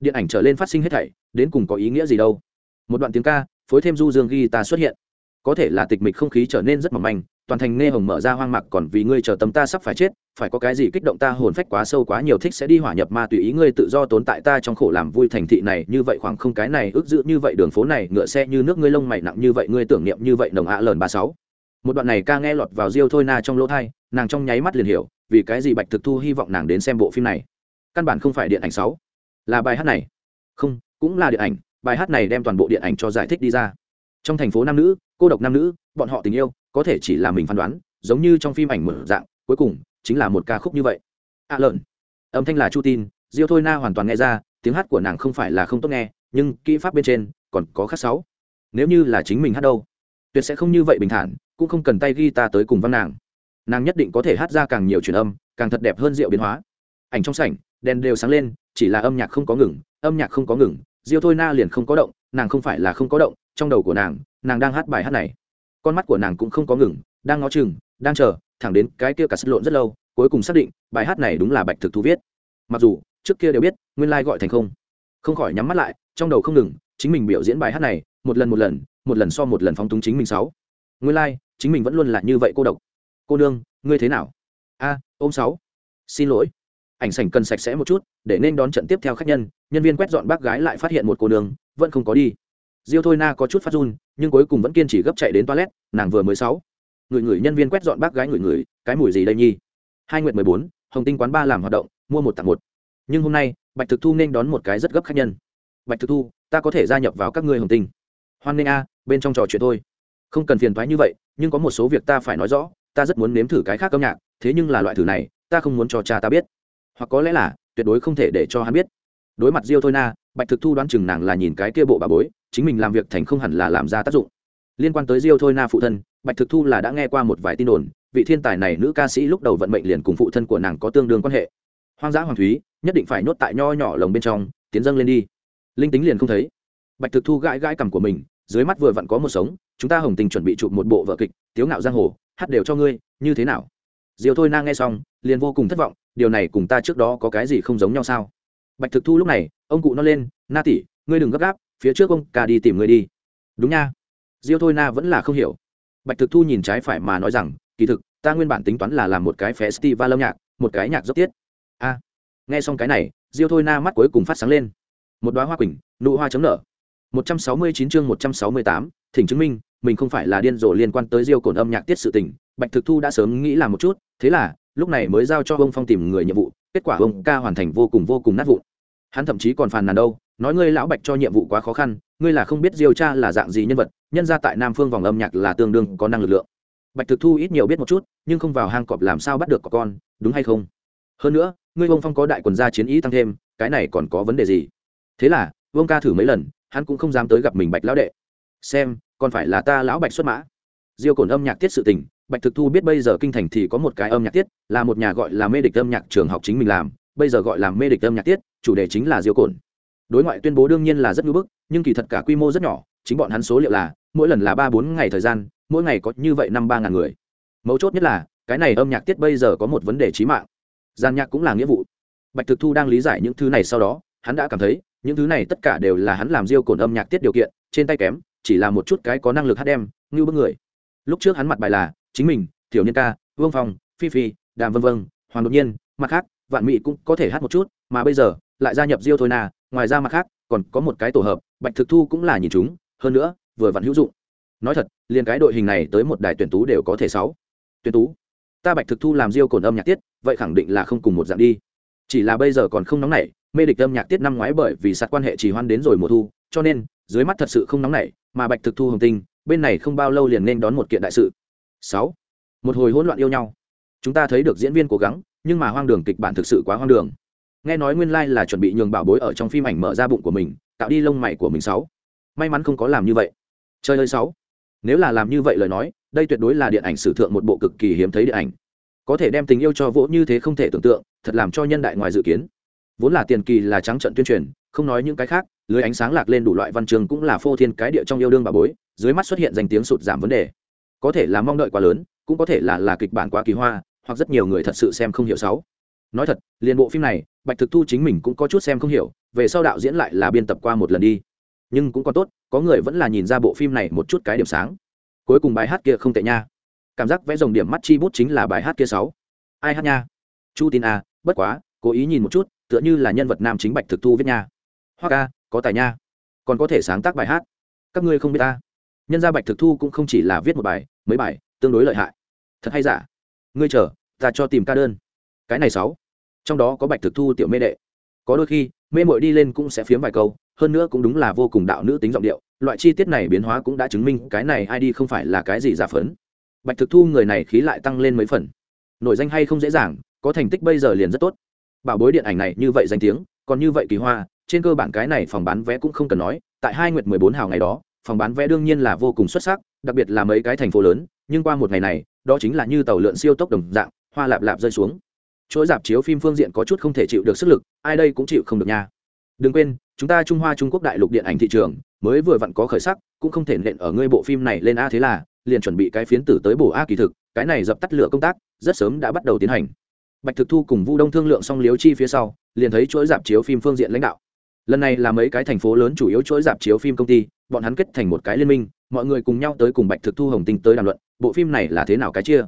Điện ảnh trở lên phát sinh hết thảy, đến cùng có ý nghĩa gì đâu? Một đoạn tiếng ca, phối thêm du dương ghi ta xuất hiện. Có thể là tịch mịch không khí trở nên rất mỏng manh, toàn thành nghe hồng mở ra hoang mạc còn vì ngươi chờ tâm ta sắp phải chết, phải có cái gì kích động ta hồn phách quá sâu quá nhiều thích sẽ đi hỏa nhập ma tùy ý ngươi tự do tốn tại ta trong khổ làm vui thành thị này, như vậy khoảng không cái này ước dự như vậy đường phố này, ngựa xe như nước ngươi lông mày nặng như vậy, ngươi tưởng niệm như vậy nồng ạ lờn ba sáu. Một đoạn này ca nghe lọt vào diêu thôi na trong lỗ thai nàng trong nháy mắt liền hiểu, vì cái gì bạch thực thu hy vọng nàng đến xem bộ phim này căn bản không phải điện ảnh sáu. Là bài hát này. Không cũng là điện ảnh. Bài hát này đem toàn bộ điện ảnh cho giải thích đi ra. Trong thành phố nam nữ cô độc nam nữ bọn họ tình yêu có thể chỉ là mình phán đoán giống như trong phim ảnh mở dạng cuối cùng chính là một ca khúc như vậy. A à, lợn. Âm thanh là chu tin diêu thôi na hoàn toàn nghe ra tiếng hát của nàng không phải là không tốt nghe nhưng kỹ pháp bên trên còn có khác sáu. Nếu như là chính mình hát đâu tuyệt sẽ không như vậy bình thản cũng không cần tay ghi ta tới cùng văn nàng. Nàng nhất định có thể hát ra càng nhiều truyền âm càng thật đẹp hơn rượu biến hóa. Ảnh trong sảnh đèn đều sáng lên chỉ là âm nhạc không có ngừng âm nhạc không có ngừng diêu thôi na liền không có động nàng không phải là không có động trong đầu của nàng nàng đang hát bài hát này. Con mắt của nàng cũng không có ngừng đang ngó chừng đang chờ thẳng đến cái kia cả sắt lộn rất lâu cuối cùng xác định bài hát này đúng là bạch thực thu viết. Mặc dù trước kia đều biết nguyên lai、like、gọi thành không. Không khỏi nhắm mắt lại trong đầu không ngừng chính mình biểu diễn bài hát này một lần một lần một lần so một lần phóng túng chính mình sáu. Nguyên lai、like, chính mình vẫn luôn là như vậy cô độc. Cô nương ngươi thế nào? A à, ôm sáu. Xin lỗi ảnh sảnh cần sạch sẽ một chút, để nên đón trận tiếp theo khách nhân nhân viên quét dọn bác gái lại phát hiện một cô nương, vẫn không có đi. Diêu thôi na có chút phát run, nhưng cuối cùng vẫn kiên trì gấp chạy đến toilet, nàng vừa mới sáu. Người người nhân viên quét dọn bác gái người người, cái mùi gì đây nhi hai nguyện mười bốn, hồng tinh quán ba làm hoạt động, mua một tặng một. Nhưng hôm nay, bạch thực thu nên đón một cái rất gấp khách nhân. Bạch thực thu, ta có thể gia nhập vào các ngươi hồng tinh. Hoan nghênh a, bên trong trò chuyện thôi. Không cần phiền thoái như vậy, nhưng có một số việc ta phải nói rõ, ta rất muốn nếm thử cái khác âm nhạc, thế nhưng là loại thử này, ta không muốn cho cha ta biết hoặc có lẽ là tuyệt đối không thể để cho hắn biết. Đối mặt diêu thôi na, bạch thực thu đoán chừng nàng là nhìn cái kia bộ bà bối, chính mình làm việc thành không hẳn là làm ra tác dụng. Liên quan tới diêu thôi na phụ thân, bạch thực thu là đã nghe qua một vài tin đồn, vị thiên tài này nữ ca sĩ lúc đầu vận mệnh liền cùng phụ thân của nàng có tương đương quan hệ. Hoang dã hoàng thúy, nhất định phải nhốt tại nho nhỏ lồng bên trong, tiến dâng lên đi. Linh tính liền không thấy. Bạch thực thu gãi gãi cằm của mình, dưới mắt vừa vặn có một sống, chúng ta hồng tình chuẩn bị chụp một bộ vợ kịch, tiếu ngạo giang hồ, hát đều cho ngươi, như thế nào? Diều thôi na nghe xong, liền vô cùng thất vọng, điều này cùng ta trước đó có cái gì không giống nhau sao? Bạch thực thu lúc này, ông cụ nó lên, na tỷ, ngươi đừng gấp gáp, phía trước ông ca đi tìm ngươi đi. Đúng nha. Diêu thôi na vẫn là không hiểu. Bạch thực thu nhìn trái phải mà nói rằng, kỳ thực, ta nguyên bản tính toán là làm một cái festival âm nhạc, một cái nhạc dốc tiết. A. Nghe xong cái này, diêu thôi na mắt cuối cùng phát sáng lên. Một đoá hoa quỳnh, nụ hoa chấm nở. một trăm sáu mươi chín chương một trăm sáu mươi tám, thỉnh chứng minh, mình không phải là điên rồ liên quan tới diêu cổn âm nhạc tiết sự tình bạch thực thu đã sớm nghĩ làm một chút, thế là, lúc này mới giao cho ông phong tìm người nhiệm vụ, kết quả ông ca hoàn thành vô cùng vô cùng nát vụn. Hắn thậm chí còn phàn nàn đâu, nói ngươi lão bạch cho nhiệm vụ quá khó khăn, ngươi là không biết diêu cha là dạng gì nhân vật, nhân ra tại nam phương vòng âm nhạc là tương đương có năng lực lượng. Bạch thực thu ít nhiều biết một chút, nhưng không vào hang cọp làm sao bắt được có con, đúng hay không? Hơn nữa, ngươi ông phong có đại quần gia chiến ý tăng thêm, cái này còn có vấn đề gì? Thế là, vương ca thử mấy lần, hắn cũng không dám tới gặp mình bạch lão đệ. Xem, còn phải là ta lão bạch xuất mã. Diêu cổn âm nhạc tiết sự tình bạch thực thu biết bây giờ kinh thành thì có một cái âm nhạc tiết, là một nhà gọi là mê địch âm nhạc trường học chính mình làm, bây giờ gọi là mê địch âm nhạc tiết, chủ đề chính là diêu cồn. đối ngoại tuyên bố đương nhiên là rất ngưỡng bức, nhưng kỳ thật cả quy mô rất nhỏ, chính bọn hắn số liệu là, mỗi lần là ba bốn ngày thời gian, mỗi ngày có như vậy năm ba ngàn người. Mấu chốt nhất là, cái này âm nhạc tiết bây giờ có một vấn đề trí mạng. Gian nhạc cũng là nghĩa vụ. Bạch thực thu đang lý giải những thứ này sau đó, hắn đã cảm thấy, những thứ này tất cả đều là hắn làm diêu cồn âm nhạc tiết điều kiện, trên tay kém, chỉ là một chút cái có năng lực hát đem ngưu bức người. Lúc trước hắn mặt bài là chính mình thiểu niên ca, vương phong, phi phi, đàm vân vân, hoàng đột nhiên, mặt khác, vạn mỹ cũng có thể hát một chút, mà bây giờ, lại gia nhập diêu thôi nà ngoài ra mặt khác, còn có một cái tổ hợp, bạch thực thu cũng là nhìn chúng, hơn nữa, vừa vặn hữu dụng. Nói thật, liền cái đội hình này tới một đài tuyển tú đều có thể sáu. Tuyển tú, ta bạch thực thu làm diêu cồn âm nhạc tiết, vậy khẳng định là không cùng một dạng đi. Chỉ là bây giờ còn không nóng nảy, mê địch âm nhạc tiết năm ngoái bởi vì sạt quan hệ chỉ hoan đến rồi mùa thu, cho nên, dưới mắt thật sự không nóng nảy, mà bạch thực thu hồng tinh, bên này không bao lâu liền nên đón một kiện đại sự sáu. Một hồi hỗn loạn yêu nhau. Chúng ta thấy được diễn viên cố gắng, nhưng mà hoang đường kịch bản thực sự quá hoang đường. Nghe nói nguyên lai là chuẩn bị nhường bảo bối ở trong phim ảnh mở ra bụng của mình, tạo đi lông mày của mình sáu. May mắn không có làm như vậy. Chơi ơi sáu. Nếu là làm như vậy lời nói, đây tuyệt đối là điện ảnh sử thượng một bộ cực kỳ hiếm thấy điện ảnh. Có thể đem tình yêu cho vỗ như thế không thể tưởng tượng, thật làm cho nhân đại ngoài dự kiến. Vốn là tiền kỳ là trắng trận tuyên truyền, không nói những cái khác, lưới ánh sáng lạc lên đủ loại văn chương cũng là phô thiên cái địa trong yêu đương bà bối, dưới mắt xuất hiện danh tiếng sụt giảm vấn đề có thể là mong đợi quá lớn, cũng có thể là là kịch bản quá kỳ hoa, hoặc rất nhiều người thật sự xem không hiểu sáu. Nói thật, liền bộ phim này, bạch thực thu chính mình cũng có chút xem không hiểu, về sau đạo diễn lại là biên tập qua một lần đi. Nhưng cũng còn tốt, có người vẫn là nhìn ra bộ phim này một chút cái điểm sáng. Cuối cùng bài hát kia không tệ nha. Cảm giác vẽ dòng điểm mắt chi bút chính là bài hát kia sáu. Ai hát nha? Chu tin a bất quá, cố ý nhìn một chút, tựa như là nhân vật nam chính bạch thực thu viết nha. Hoa ca, có tài nha. Còn có thể sáng tác bài hát. Các ngươi không biết ta nhân gia bạch thực thu cũng không chỉ là viết một bài, mấy bài, tương đối lợi hại. Thật hay giả? Ngươi chờ, ta cho tìm ca đơn. Cái này sáu. Trong đó có bạch thực thu tiểu mê đệ. Có đôi khi, mê mội đi lên cũng sẽ phiếm vài câu, hơn nữa cũng đúng là vô cùng đạo nữ tính giọng điệu, loại chi tiết này biến hóa cũng đã chứng minh cái này ai đi không phải là cái gì giả phấn. Bạch thực thu người này khí lại tăng lên mấy phần. Nổi danh hay không dễ dàng, có thành tích bây giờ liền rất tốt. Bảo bối điện ảnh này như vậy danh tiếng, còn như vậy kỳ hoa, trên cơ bản cái này phòng bán vé cũng không cần nói, tại hai nguyệt mười bốn hào ngày đó phòng bán vé đương nhiên là vô cùng xuất sắc, đặc biệt là mấy cái thành phố lớn, nhưng qua một ngày này, đó chính là như tàu lượn siêu tốc đồng dạng, hoa lạp lạp rơi xuống. Chuỗi dạp chiếu phim phương diện có chút không thể chịu được sức lực, ai đây cũng chịu không được nha. Đừng quên, chúng ta trung hoa trung quốc đại lục điện ảnh thị trường, mới vừa vặn có khởi sắc, cũng không thể nện ở ngươi bộ phim này lên a thế là, liền chuẩn bị cái phiến tử tới bổ a kỳ thực, cái này dập tắt lửa công tác, rất sớm đã bắt đầu tiến hành. Bạch thực thu cùng vu đông thương lượng xong liếu chi phía sau, liền thấy chuỗi dạp chiếu phim phương diện lãnh đạo. Lần này là mấy cái thành phố lớn chủ yếu chuỗi dạp chiếu phim công ty bọn hắn kết thành một cái liên minh, mọi người cùng nhau tới cùng bạch thực thu, hồng tinh tới đàm luận, bộ phim này là thế nào cái chia?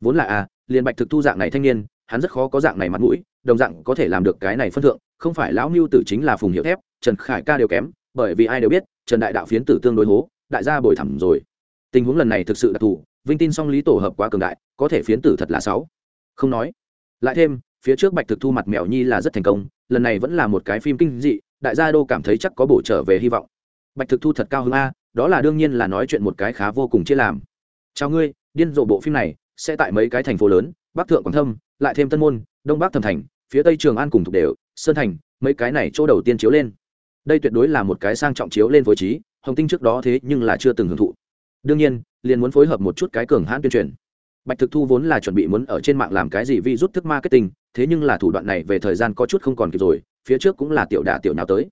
Vốn là a liền bạch thực thu dạng này thanh niên, hắn rất khó có dạng này mặt mũi, đồng dạng có thể làm được cái này phân thượng, không phải lão mưu tử chính là phùng hiệu thép, trần khải ca đều kém, bởi vì ai đều biết, trần đại đạo phiến tử tương đối hố, đại gia bồi thẳm rồi. Tình huống lần này thực sự đặc thù, vinh tin song lý tổ hợp quá cường đại, có thể phiến tử thật là sáu. Không nói. Lại thêm, phía trước bạch thực thu mặt mèo nhi là rất thành công, lần này vẫn là một cái phim kinh dị, đại gia đô cảm thấy chắc có bổ trở về hy vọng bạch thực thu thật cao hơn a, đó là đương nhiên là nói chuyện một cái khá vô cùng chia làm. Chào ngươi, điên rộ bộ phim này sẽ tại mấy cái thành phố lớn, bắc thượng quảng thâm, lại thêm tân môn, đông bắc thẩm thành, phía tây trường an cùng thuộc đều, sơn thành, mấy cái này chỗ đầu tiên chiếu lên. Đây tuyệt đối là một cái sang trọng chiếu lên phối trí, hồng tinh trước đó thế nhưng là chưa từng hưởng thụ. Đương nhiên, liền muốn phối hợp một chút cái cường hãn tuyên truyền. Bạch thực thu vốn là chuẩn bị muốn ở trên mạng làm cái gì vi rút thức marketing, thế nhưng là thủ đoạn này về thời gian có chút không còn kịp rồi, phía trước cũng là tiểu đả tiểu nhào tới.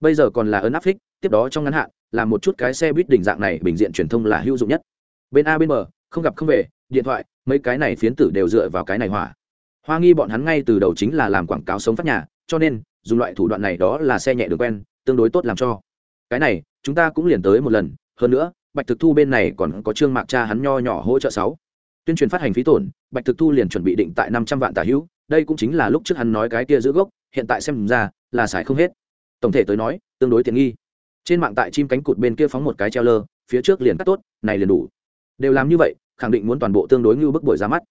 Bây giờ còn là ấn áp thích tiếp đó trong ngắn hạn làm một chút cái xe buýt đỉnh dạng này bình diện truyền thông là hữu dụng nhất. Bên a bên M, không gặp không về điện thoại mấy cái này phiến tử đều dựa vào cái này hỏa. Hoa nghi bọn hắn ngay từ đầu chính là làm quảng cáo sống phát nhà cho nên dùng loại thủ đoạn này đó là xe nhẹ đường quen tương đối tốt làm cho. Cái này chúng ta cũng liền tới một lần hơn nữa bạch thực thu bên này còn có trương mạc cha hắn nho nhỏ hỗ trợ sáu. Tuyên truyền phát hành phí tổn bạch thực thu liền chuẩn bị định tại năm trăm vạn tả hữu đây cũng chính là lúc trước hắn nói cái kia giữ gốc hiện tại xem ra là xài không hết. Tổng thể tới nói tương đối tiện nghi trên mạng tại chim cánh cụt bên kia phóng một cái treo lơ, phía trước liền cắt tốt, này liền đủ. Đều làm như vậy, khẳng định muốn toàn bộ tương đối như bức bội ra mắt.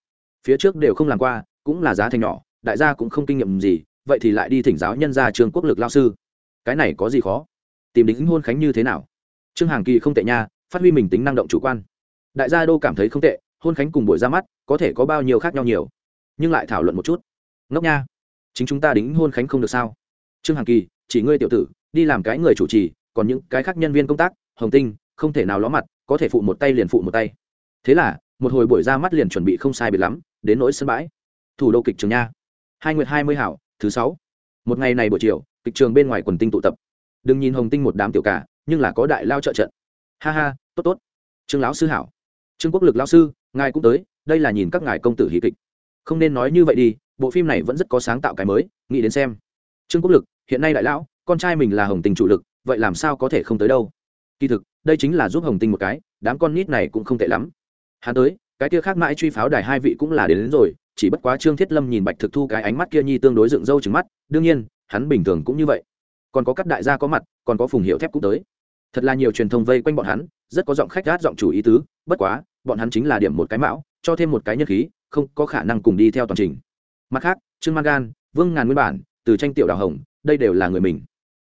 Phía trước đều không làm qua, cũng là giá thành nhỏ, đại gia cũng không kinh nghiệm gì, vậy thì lại đi thỉnh giáo nhân gia trường quốc lực lao sư. Cái này có gì khó? Tìm đính hôn khánh như thế nào? Trương hàng kỳ không tệ nha, phát huy mình tính năng động chủ quan. Đại gia đô cảm thấy không tệ, hôn khánh cùng buổi ra mắt, có thể có bao nhiêu khác nhau nhiều. Nhưng lại thảo luận một chút. Ngốc nha. Chính chúng ta đính hôn khánh không được sao? Trương hằng kỳ, chỉ ngươi tiểu tử, đi làm cái người chủ trì còn những cái khác nhân viên công tác, hồng tinh, không thể nào ló mặt, có thể phụ một tay liền phụ một tay. Thế là, một hồi buổi ra mắt liền chuẩn bị không sai biệt lắm, đến nỗi sân bãi. Thủ đô kịch trường nha. Hai nguyệt hai mươi hảo, thứ sáu. Một ngày này buổi chiều, kịch trường bên ngoài quần tinh tụ tập. Đừng nhìn hồng tinh một đám tiểu cả, nhưng là có đại lao trợ trận. Ha ha, tốt tốt. Trương lão sư hảo. Trương quốc lực lão sư, ngài cũng tới, đây là nhìn các ngài công tử hí kịch. Không nên nói như vậy đi, bộ phim này vẫn rất có sáng tạo cái mới, nghĩ đến xem. Trương quốc lực, hiện nay đại lão, con trai mình là hồng tinh chủ lực vậy làm sao có thể không tới đâu? Kỳ thực đây chính là giúp hồng tinh một cái đám con nít này cũng không tệ lắm. Hắn tới cái kia khác mãi truy pháo đài hai vị cũng là đến, đến rồi chỉ bất quá trương thiết lâm nhìn bạch thực thu cái ánh mắt kia nhi tương đối dựng râu trứng mắt đương nhiên hắn bình thường cũng như vậy. Còn có các đại gia có mặt còn có phùng hiệu thép cũng tới. Thật là nhiều truyền thông vây quanh bọn hắn rất có giọng khách gát giọng chủ ý tứ bất quá bọn hắn chính là điểm một cái mão cho thêm một cái nhân khí không có khả năng cùng đi theo toàn trình. Mặt khác trương mangan vương ngàn nguyên bản từ tranh tiểu đào hồng đây đều là người mình.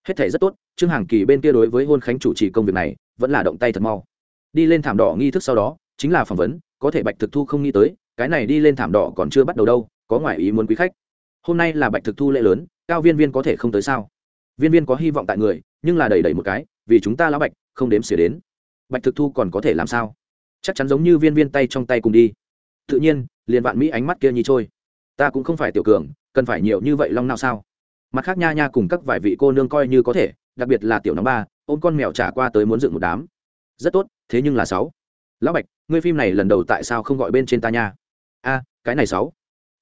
Hết thể rất tốt trương hàng kỳ bên kia đối với hôn khánh chủ trì công việc này, vẫn là động tay thật mau. Đi lên thảm đỏ nghi thức sau đó, chính là phỏng vấn, có thể bạch thực thu không nghĩ tới, cái này đi lên thảm đỏ còn chưa bắt đầu đâu, có ngoại ý muốn quý khách. Hôm nay là bạch thực thu lễ lớn, cao viên viên có thể không tới sao? Viên viên có hy vọng tại người, nhưng là đầy đầy một cái, vì chúng ta lão bạch, không đếm xỉa đến. Bạch thực thu còn có thể làm sao? Chắc chắn giống như viên viên tay trong tay cùng đi. Tự nhiên, liền vạn mỹ ánh mắt kia nhi trôi. Ta cũng không phải tiểu cường, cần phải nhiều như vậy long nào sao? Mặt khác nha nha cùng các vài vị cô nương coi như có thể đặc biệt là tiểu nóng ba, ôm con mèo trả qua tới muốn dựng một đám. Rất tốt, thế nhưng là sáu. Lão bạch, ngươi phim này lần đầu tại sao không gọi bên trên ta nha? A, cái này sáu.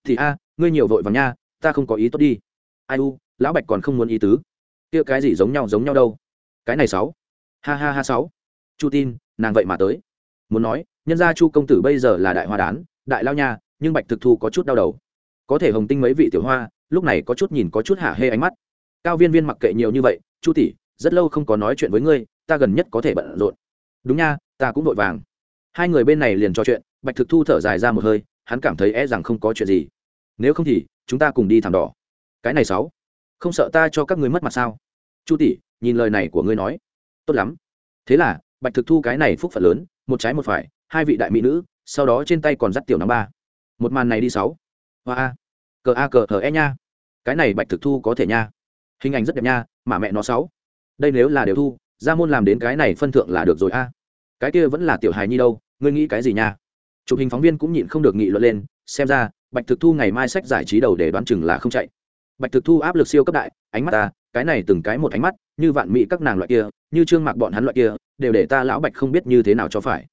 Thì a, ngươi nhiều vội vàng nha, ta không có ý tốt đi. Ai u, lão bạch còn không muốn ý tứ. Kia cái gì giống nhau giống nhau đâu. Cái này sáu. Ha ha ha sáu. Chu tin, nàng vậy mà tới. Muốn nói, nhân gia chu công tử bây giờ là đại hoa đán, đại lao nha, nhưng bạch thực thu có chút đau đầu. Có thể hồng tinh mấy vị tiểu hoa, lúc này có chút nhìn có chút hạ hê ánh mắt. Cao viên viên mặc kệ nhiều như vậy chu tỷ, rất lâu không có nói chuyện với ngươi, ta gần nhất có thể bận rộn. Đúng nha, ta cũng vội vàng. Hai người bên này liền trò chuyện, bạch thực thu thở dài ra một hơi, hắn cảm thấy e rằng không có chuyện gì. Nếu không thì, chúng ta cùng đi thảm đỏ. Cái này sáu, không sợ ta cho các ngươi mất mặt sao? Chu tỷ, nhìn lời này của ngươi nói. Tốt lắm. Thế là, bạch thực thu cái này phúc phận lớn, một trái một phải, hai vị đại mỹ nữ, sau đó trên tay còn dắt tiểu năm ba. Một màn này đi sáu. Hoa a, cờ a cờ thờ e nha. Cái này bạch thực thu có thể nha hình ảnh rất đẹp nha, mà mẹ nó sáu. Đây nếu là đều thu, ra môn làm đến cái này phân thượng là được rồi a. Cái kia vẫn là tiểu hài nhi đâu, ngươi nghĩ cái gì nha? Chụp hình phóng viên cũng nhịn không được nghị luận lên, xem ra, bạch thực thu ngày mai sách giải trí đầu để đoán chừng là không chạy. Bạch thực thu áp lực siêu cấp đại, ánh mắt ta, cái này từng cái một ánh mắt, như vạn mỹ các nàng loại kia, như trương mạc bọn hắn loại kia, đều để ta lão bạch không biết như thế nào cho phải.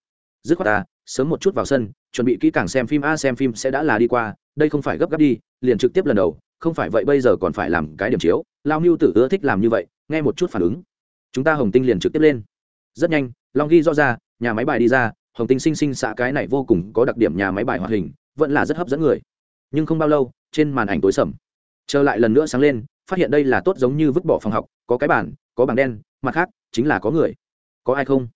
Dứt khoát ta, sớm một chút vào sân, chuẩn bị kỹ càng xem phim a, xem phim sẽ đã là đi qua, đây không phải gấp gáp đi, liền trực tiếp lần đầu, không phải vậy bây giờ còn phải làm cái điểm chiếu lao mưu tử ưa thích làm như vậy, nghe một chút phản ứng. Chúng ta hồng tinh liền trực tiếp lên. Rất nhanh, long ghi rõ ra, nhà máy bài đi ra, hồng tinh sinh sinh xạ cái này vô cùng có đặc điểm nhà máy bài hoạt hình, vẫn là rất hấp dẫn người. Nhưng không bao lâu, trên màn ảnh tối sầm. Trở lại lần nữa sáng lên, phát hiện đây là tốt giống như vứt bỏ phòng học, có cái bàn, có bảng đen, mặt khác, chính là có người. Có ai không?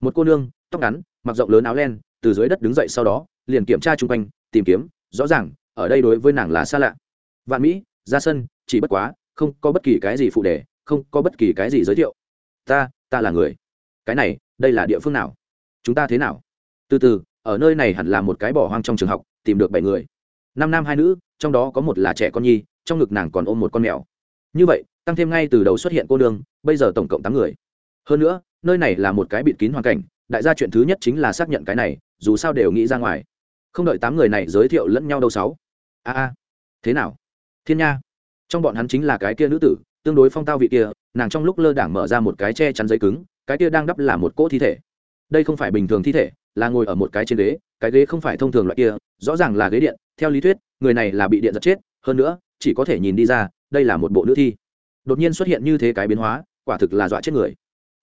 Một cô nương, tóc ngắn, mặc rộng lớn áo len, từ dưới đất đứng dậy sau đó, liền kiểm tra chung quanh, tìm kiếm, rõ ràng, ở đây đối với nàng là xa lạ. Vạn mỹ, ra sân, chỉ bất quá không có bất kỳ cái gì phụ đề, không có bất kỳ cái gì giới thiệu. Ta ta là người. Cái này, đây là địa phương nào? Chúng ta thế nào? Từ từ, ở nơi này hẳn là một cái bỏ hoang trong trường học, tìm được bảy người. Năm nam hai nữ, trong đó có một là trẻ con nhi, trong ngực nàng còn ôm một con mèo. Như vậy, tăng thêm ngay từ đầu xuất hiện cô đường bây giờ tổng cộng tám người. Hơn nữa, nơi này là một cái bịt kín hoàn cảnh, đại gia chuyện thứ nhất chính là xác nhận cái này, dù sao đều nghĩ ra ngoài. Không đợi tám người này giới thiệu lẫn nhau đâu sáu. A a, thế nào? Thiên nha trong bọn hắn chính là cái kia nữ tử, tương đối phong tao vị kia, nàng trong lúc lơ đảng mở ra một cái che chắn giấy cứng, cái kia đang đắp là một cỗ thi thể. Đây không phải bình thường thi thể, là ngồi ở một cái trên ghế, cái ghế không phải thông thường loại kia, rõ ràng là ghế điện, theo lý thuyết, người này là bị điện giật chết, hơn nữa, chỉ có thể nhìn đi ra, đây là một bộ nữ thi. Đột nhiên xuất hiện như thế cái biến hóa, quả thực là dọa chết người.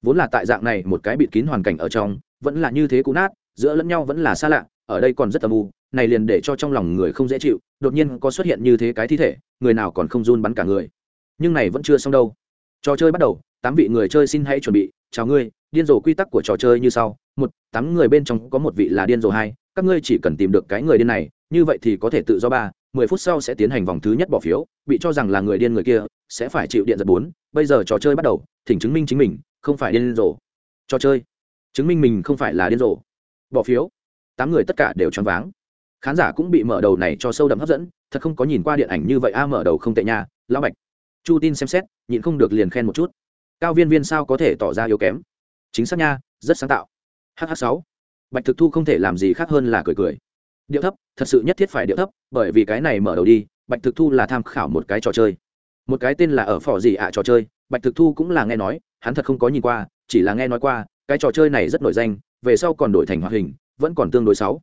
Vốn là tại dạng này một cái bịt kín hoàn cảnh ở trong, vẫn là như thế cũ nát, giữa lẫn nhau vẫn là xa lạ, ở đây còn rất âm u này liền để cho trong lòng người không dễ chịu, đột nhiên có xuất hiện như thế cái thi thể, người nào còn không run bắn cả người. Nhưng này vẫn chưa xong đâu. Trò chơi bắt đầu, tám vị người chơi xin hãy chuẩn bị. Chào ngươi, điên rồ quy tắc của trò chơi như sau. Một, tám người bên trong có một vị là điên rồ. Hai, các ngươi chỉ cần tìm được cái người điên này, như vậy thì có thể tự do. Ba, mười phút sau sẽ tiến hành vòng thứ nhất bỏ phiếu, bị cho rằng là người điên người kia, sẽ phải chịu điện giật bốn. Bây giờ trò chơi bắt đầu, thỉnh chứng minh chính mình, không phải điên rồ. Trò chơi, chứng minh mình không phải là điên rồ. Bỏ phiếu, tám người tất cả đều choáng váng khán giả cũng bị mở đầu này cho sâu đậm hấp dẫn, thật không có nhìn qua điện ảnh như vậy, a, mở đầu không tệ nha, lão bạch. Chu tin xem xét, nhịn không được liền khen một chút. Cao viên viên sao có thể tỏ ra yếu kém? Chính xác nha, rất sáng tạo. Hh sáu. Bạch thực thu không thể làm gì khác hơn là cười cười. Điệu thấp, thật sự nhất thiết phải điệu thấp, bởi vì cái này mở đầu đi, bạch thực thu là tham khảo một cái trò chơi. Một cái tên là ở phỏ gì ạ trò chơi, bạch thực thu cũng là nghe nói, hắn thật không có nhìn qua, chỉ là nghe nói qua, cái trò chơi này rất nổi danh, về sau còn đổi thành hoạt hình, vẫn còn tương đối sáu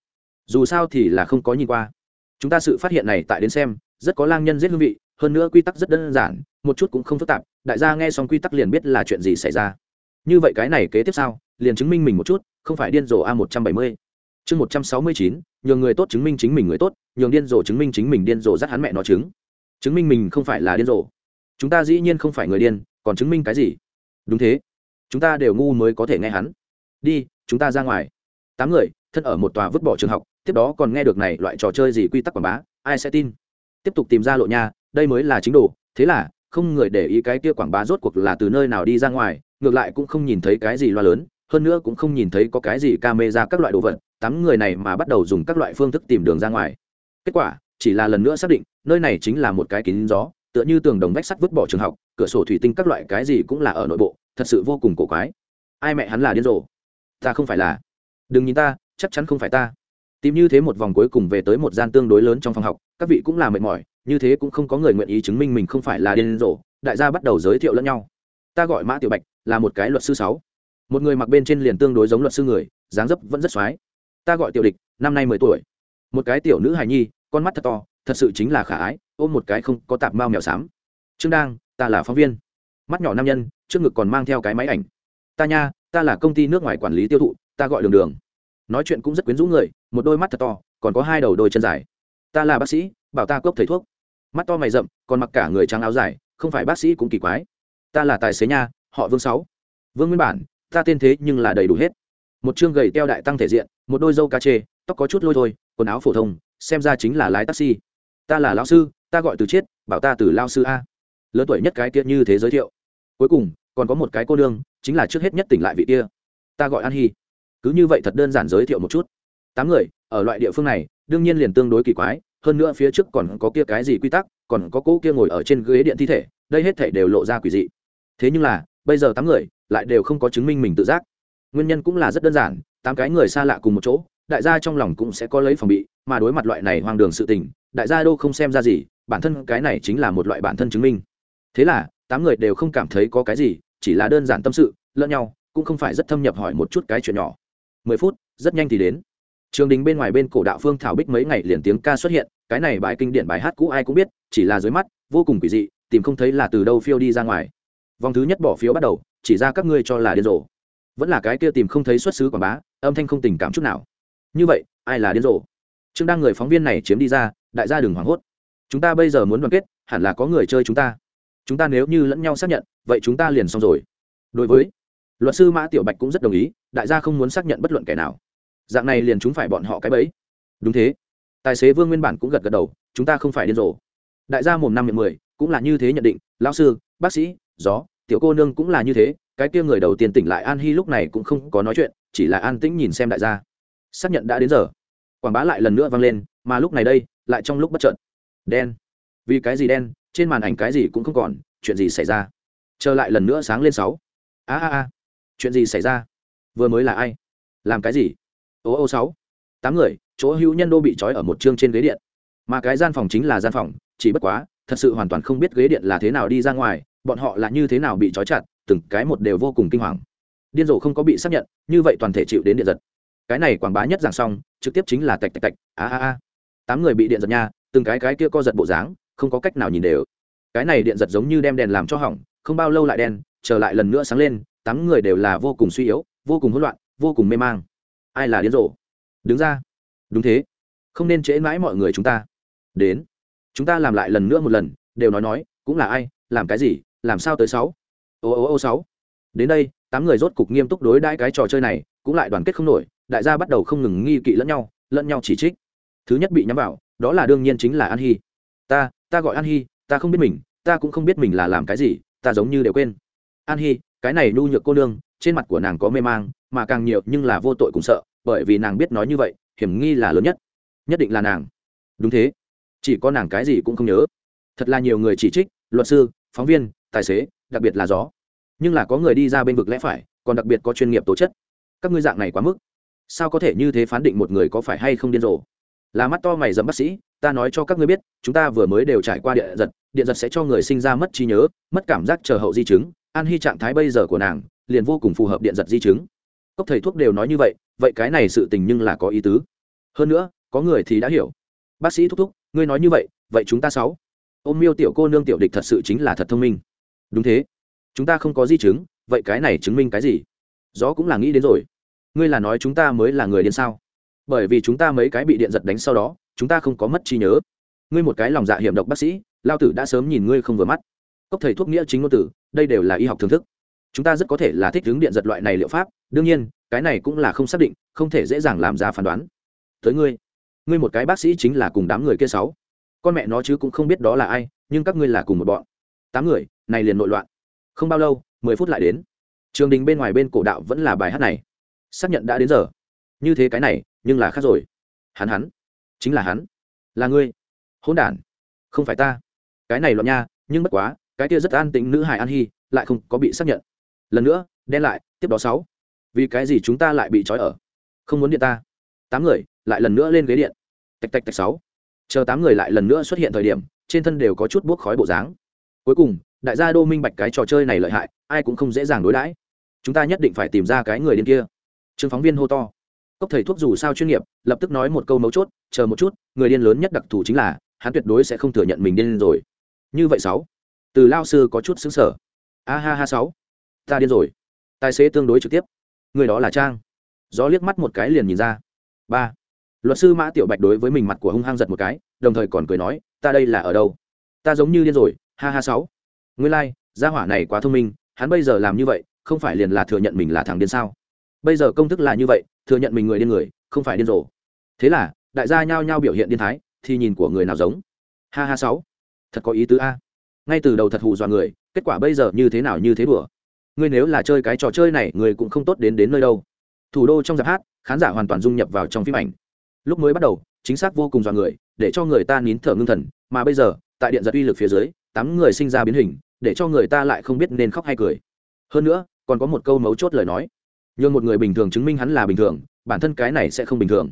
dù sao thì là không có nhìn qua. Chúng ta sự phát hiện này tại đến xem, rất có lang nhân giết hương vị, hơn nữa quy tắc rất đơn giản, một chút cũng không phức tạp, đại gia nghe xong quy tắc liền biết là chuyện gì xảy ra. Như vậy cái này kế tiếp sau liền chứng minh mình một chút, không phải điên rồ a một trăm bảy mươi. Chương một trăm sáu mươi chín, nhường người tốt chứng minh chính mình người tốt, nhường điên rồ chứng minh chính mình điên rồ dắt hắn mẹ nó chứng chứng minh mình không phải là điên rồ. Chúng ta dĩ nhiên không phải người điên, còn chứng minh cái gì? Đúng thế. Chúng ta đều ngu mới có thể nghe hắn. Đi, chúng ta ra ngoài. Tám người, thân ở một tòa vứt bỏ trường học tiếp đó còn nghe được này, loại trò chơi gì quy tắc quảng bá, ai sẽ tin? Tiếp tục tìm ra lộ nha, đây mới là chính đồ, thế là, không người để ý cái kia quảng bá rốt cuộc là từ nơi nào đi ra ngoài, ngược lại cũng không nhìn thấy cái gì loa lớn, hơn nữa cũng không nhìn thấy có cái gì ca mê ra các loại đồ vật, tám người này mà bắt đầu dùng các loại phương thức tìm đường ra ngoài. Kết quả, chỉ là lần nữa xác định, nơi này chính là một cái kín gió, tựa như tường đồng vách sắt vứt bỏ trường học, cửa sổ thủy tinh các loại cái gì cũng là ở nội bộ, thật sự vô cùng cổ quái. Ai mẹ hắn là điên rồ? Ta không phải là. Đừng nhìn ta, chắc chắn không phải ta tìm như thế một vòng cuối cùng về tới một gian tương đối lớn trong phòng học, các vị cũng là mệt mỏi, như thế cũng không có người nguyện ý chứng minh mình không phải là điên rồ. Đại gia bắt đầu giới thiệu lẫn nhau. Ta gọi mã tiểu bạch, là một cái luật sư sáu. Một người mặc bên trên liền tương đối giống luật sư người, dáng dấp vẫn rất soái ta gọi tiểu địch, năm nay mười tuổi. Một cái tiểu nữ hài nhi, con mắt thật to, thật sự chính là khả ái, ôm một cái không có tạp mao mèo xám. Trương đang ta là phóng viên. Mắt nhỏ nam nhân, trước ngực còn mang theo cái máy ảnh. Ta nha, ta là công ty nước ngoài quản lý tiêu thụ, ta gọi đường đường nói chuyện cũng rất quyến rũ người, một đôi mắt thật to, còn có hai đầu đôi chân dài. Ta là bác sĩ, bảo ta cốc thầy thuốc. Mắt to mày rậm, còn mặc cả người trắng áo dài, không phải bác sĩ cũng kỳ quái. Ta là tài xế nha, họ vương sáu. Vương nguyên bản, ta tên thế nhưng là đầy đủ hết. Một chương gầy teo đại tăng thể diện, một đôi dâu cá chê, tóc có chút lôi thôi, quần áo phổ thông, xem ra chính là lái taxi. Ta là lao sư, ta gọi từ chiết, bảo ta từ lao sư a. Lớn tuổi nhất cái kia như thế giới thiệu. Cuối cùng, còn có một cái cô nương, chính là trước hết nhất tỉnh lại vị kia. Ta gọi an hy cứ như vậy thật đơn giản giới thiệu một chút. Tám người, ở loại địa phương này, đương nhiên liền tương đối kỳ quái, hơn nữa phía trước còn có kia cái gì quy tắc, còn có cỗ kia ngồi ở trên ghế điện thi thể, đây hết thể đều lộ ra quỷ dị. Thế nhưng là, bây giờ tám người, lại đều không có chứng minh mình tự giác. Nguyên nhân cũng là rất đơn giản, tám cái người xa lạ cùng một chỗ, đại gia trong lòng cũng sẽ có lấy phòng bị, mà đối mặt loại này hoang đường sự tình, đại gia đâu không xem ra gì, bản thân cái này chính là một loại bản thân chứng minh. Thế là, tám người đều không cảm thấy có cái gì, chỉ là đơn giản tâm sự, lẫn nhau, cũng không phải rất thâm nhập hỏi một chút cái chuyện nhỏ mười phút, rất nhanh thì đến. Trường đình bên ngoài bên cổ đạo phương thảo bích mấy ngày liền tiếng ca xuất hiện, cái này bài kinh điển bài hát cũ ai cũng biết, chỉ là dưới mắt, vô cùng quỷ dị, tìm không thấy là từ đâu phiêu đi ra ngoài. Vòng thứ nhất bỏ phiếu bắt đầu, chỉ ra các ngươi cho là điên rồ. Vẫn là cái kia tìm không thấy xuất xứ quảng bá, âm thanh không tình cảm chút nào. Như vậy, ai là điên rồ? Trương đang người phóng viên này chiếm đi ra, đại gia đừng hoảng hốt. Chúng ta bây giờ muốn đoàn kết, hẳn là có người chơi chúng ta. Chúng ta nếu như lẫn nhau xác nhận, vậy chúng ta liền xong rồi. Đối với luật sư mã tiểu bạch cũng rất đồng ý, đại gia không muốn xác nhận bất luận kẻ nào. Dạng này liền chúng phải bọn họ cái bẫy. Đúng thế. Tài xế vương nguyên bản cũng gật gật đầu, chúng ta không phải điên rồ. Đại gia mồm năm miệng mười, cũng là như thế nhận định, lão sư, bác sĩ, gió, tiểu cô nương cũng là như thế, cái kia người đầu tiên tỉnh lại an hy lúc này cũng không có nói chuyện, chỉ là an tĩnh nhìn xem đại gia. Xác nhận đã đến giờ. Quảng bá lại lần nữa vang lên, mà lúc này đây, lại trong lúc bất trợn đen. Vì cái gì đen, trên màn ảnh cái gì cũng không còn, chuyện gì xảy ra? Trở lại lần nữa sáng lên sáu. A a a chuyện gì xảy ra? Vừa mới là ai? Làm cái gì? Ô ô, sáu. Tám người, chỗ hữu nhân đô bị trói ở một chương trên ghế điện. Mà cái gian phòng chính là gian phòng, chỉ bất quá, thật sự hoàn toàn không biết ghế điện là thế nào đi ra ngoài, bọn họ là như thế nào bị trói chặt, từng cái một đều vô cùng kinh hoàng. Điên rồ không có bị xác nhận, như vậy toàn thể chịu đến điện giật. Cái này quảng bá nhất giảng xong, trực tiếp chính là tạch tạch tạch, a a a. Tám người bị điện giật nha, từng cái cái kia co giật bộ dáng, không có cách nào nhìn đều. Cái này điện giật giống như đem đèn làm cho hỏng, không bao lâu lại đen, trở lại lần nữa sáng lên tám người đều là vô cùng suy yếu, vô cùng hỗn loạn, vô cùng mê mang. Ai là điên rồ? Đứng ra. Đúng thế. Không nên trễ mãi mọi người chúng ta. Đến. Chúng ta làm lại lần nữa một lần, đều nói nói, cũng là ai, làm cái gì, làm sao tới sáu? Ô ô ô, sáu. Đến đây, tám người rốt cục nghiêm túc đối đãi cái trò chơi này, cũng lại đoàn kết không nổi, đại gia bắt đầu không ngừng nghi kỵ lẫn nhau lẫn nhau chỉ trích. Thứ nhất bị nhắm vào, đó là đương nhiên chính là an hy ta ta gọi an hy ta không biết mình, ta cũng không biết mình là làm cái gì, ta giống như đều quên. An hy cái này nhu nhược cô nương, trên mặt của nàng có mê mang, mà càng nhiều nhưng là vô tội cũng sợ, bởi vì nàng biết nói như vậy, hiểm nghi là lớn nhất. Nhất định là nàng. Đúng thế. Chỉ có nàng cái gì cũng không nhớ. Thật là nhiều người chỉ trích, luật sư, phóng viên, tài xế, đặc biệt là gió. Nhưng là có người đi ra bên vực lẽ phải, còn đặc biệt có chuyên nghiệp tố chất. Các ngươi dạng này quá mức. Sao có thể như thế phán định một người có phải hay không điên rồ? Là mắt to mày dẫm bác sĩ, ta nói cho các ngươi biết, chúng ta vừa mới đều trải qua điện giật điện giật sẽ cho người sinh ra mất trí nhớ, mất cảm giác chờ hậu di chứng an hy trạng thái bây giờ của nàng liền vô cùng phù hợp điện giật di chứng. Cốc thầy thuốc đều nói như vậy vậy cái này sự tình nhưng là có ý tứ. Hơn nữa, có người thì đã hiểu. Bác sĩ thúc thúc, ngươi nói như vậy vậy chúng ta sáu. Ôm miêu tiểu cô nương tiểu địch thật sự chính là thật thông minh. Đúng thế. Chúng ta không có di chứng, vậy cái này chứng minh cái gì? Gió cũng là nghĩ đến rồi. Ngươi là nói chúng ta mới là người điên sao? Bởi vì chúng ta mấy cái bị điện giật đánh sau đó, chúng ta không có mất trí nhớ. Ngươi một cái lòng dạ hiểm độc bác sĩ, lao tử đã sớm nhìn ngươi không vừa mắt cốc thầy thuốc nghĩa chính ngôn tử đây đều là y học thưởng thức. Chúng ta rất có thể là thích ứng điện giật loại này liệu pháp, đương nhiên, cái này cũng là không xác định, không thể dễ dàng làm ra phán đoán. Tới ngươi ngươi một cái bác sĩ chính là cùng đám người kia sáu. Con mẹ nó chứ cũng không biết đó là ai, nhưng các ngươi là cùng một bọn. Tám người, này liền nội loạn. Không bao lâu, mười phút lại đến. Trường đình bên ngoài bên cổ đạo vẫn là bài hát này. Xác nhận đã đến giờ. Như thế cái này, nhưng là khác rồi. Hắn hắn, chính là hắn. Là ngươi. Hôn đản. Không phải ta. Cái này loạn nha, nhưng bất quá cái kia rất an tĩnh nữ hải an hy lại không có bị xác nhận. Lần nữa, đen lại, tiếp đó sáu. Vì cái gì chúng ta lại bị trói ở? Không muốn điện ta. Tám người, lại lần nữa lên ghế điện. Tạch tạch tạch sáu. Chờ tám người lại lần nữa xuất hiện thời điểm, trên thân đều có chút buốc khói bộ dáng. Cuối cùng, đại gia đô minh bạch cái trò chơi này lợi hại, ai cũng không dễ dàng đối đãi. Chúng ta nhất định phải tìm ra cái người điên kia. Trương phóng viên hô to. Cốc thầy thuốc dù sao chuyên nghiệp, lập tức nói một câu mấu chốt, chờ một chút, người điên lớn nhất đặc thù chính là, hắn tuyệt đối sẽ không thừa nhận mình điên rồi. Như vậy sáu từ lao sư có chút xứng sở. A ha ha sáu. Ta điên rồi. Tài xế tương đối trực tiếp. Người đó là trang. Gió liếc mắt một cái liền nhìn ra. Ba. Luật sư mã tiểu bạch đối với mình mặt của hung hăng giật một cái đồng thời còn cười nói ta đây là ở đâu? Ta giống như điên rồi ha ha sáu. Nguyên lai、like, gia hỏa này quá thông minh hắn bây giờ làm như vậy không phải liền là thừa nhận mình là thằng điên sao? Bây giờ công thức là như vậy thừa nhận mình người điên người không phải điên rồ. Thế là đại gia nhao nhao biểu hiện điên thái thì nhìn của người nào giống? Ha ha sáu. Thật có ý tứ a ngay từ đầu thật hù dọa người, kết quả bây giờ như thế nào như thế đùa. Ngươi nếu là chơi cái trò chơi này người cũng không tốt đến đến nơi đâu. Thủ đô trong giáp hát, khán giả hoàn toàn dung nhập vào trong phim ảnh. Lúc mới bắt đầu, chính xác vô cùng dọa người, để cho người ta nín thở ngưng thần, mà bây giờ, tại điện giật uy lực phía dưới, tám người sinh ra biến hình, để cho người ta lại không biết nên khóc hay cười. Hơn nữa, còn có một câu mấu chốt lời nói. Nhường một người bình thường chứng minh hắn là bình thường, bản thân cái này sẽ không bình thường.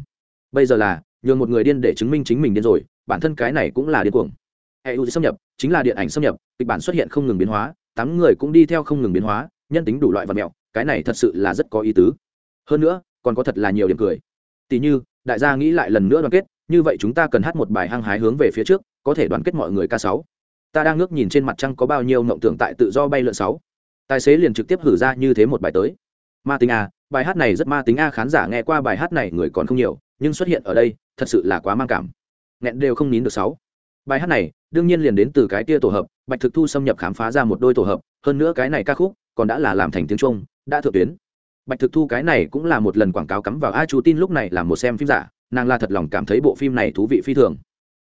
Bây giờ là, nhường một người điên để chứng minh chính mình điên rồi, bản thân cái này cũng là điên cuồng. Eu xâm nhập chính là điện ảnh xâm nhập, kịch bản xuất hiện không ngừng biến hóa, tám người cũng đi theo không ngừng biến hóa, nhân tính đủ loại vật mẹo, cái này thật sự là rất có ý tứ. Hơn nữa, còn có thật là nhiều điểm cười. Tỷ như, đại gia nghĩ lại lần nữa đoàn kết, như vậy chúng ta cần hát một bài hăng hái hướng về phía trước, có thể đoàn kết mọi người ca sáu. Ta đang ngước nhìn trên mặt trăng có bao nhiêu mộng tưởng tại tự do bay lượn sáu. Tài xế liền trực tiếp hử ra như thế một bài tới. Ma tính a, bài hát này rất ma tính a, khán giả nghe qua bài hát này người còn không nhiều, nhưng xuất hiện ở đây, thật sự là quá mang cảm. Nghẹn đều không nín được sáu bài hát này, đương nhiên liền đến từ cái tia tổ hợp, bạch thực thu xâm nhập khám phá ra một đôi tổ hợp, hơn nữa cái này ca khúc còn đã là làm thành tiếng trung, đã thượng tuyến. Bạch thực thu cái này cũng là một lần quảng cáo cắm vào a chú tin lúc này là một xem phim giả, nàng là thật lòng cảm thấy bộ phim này thú vị phi thường.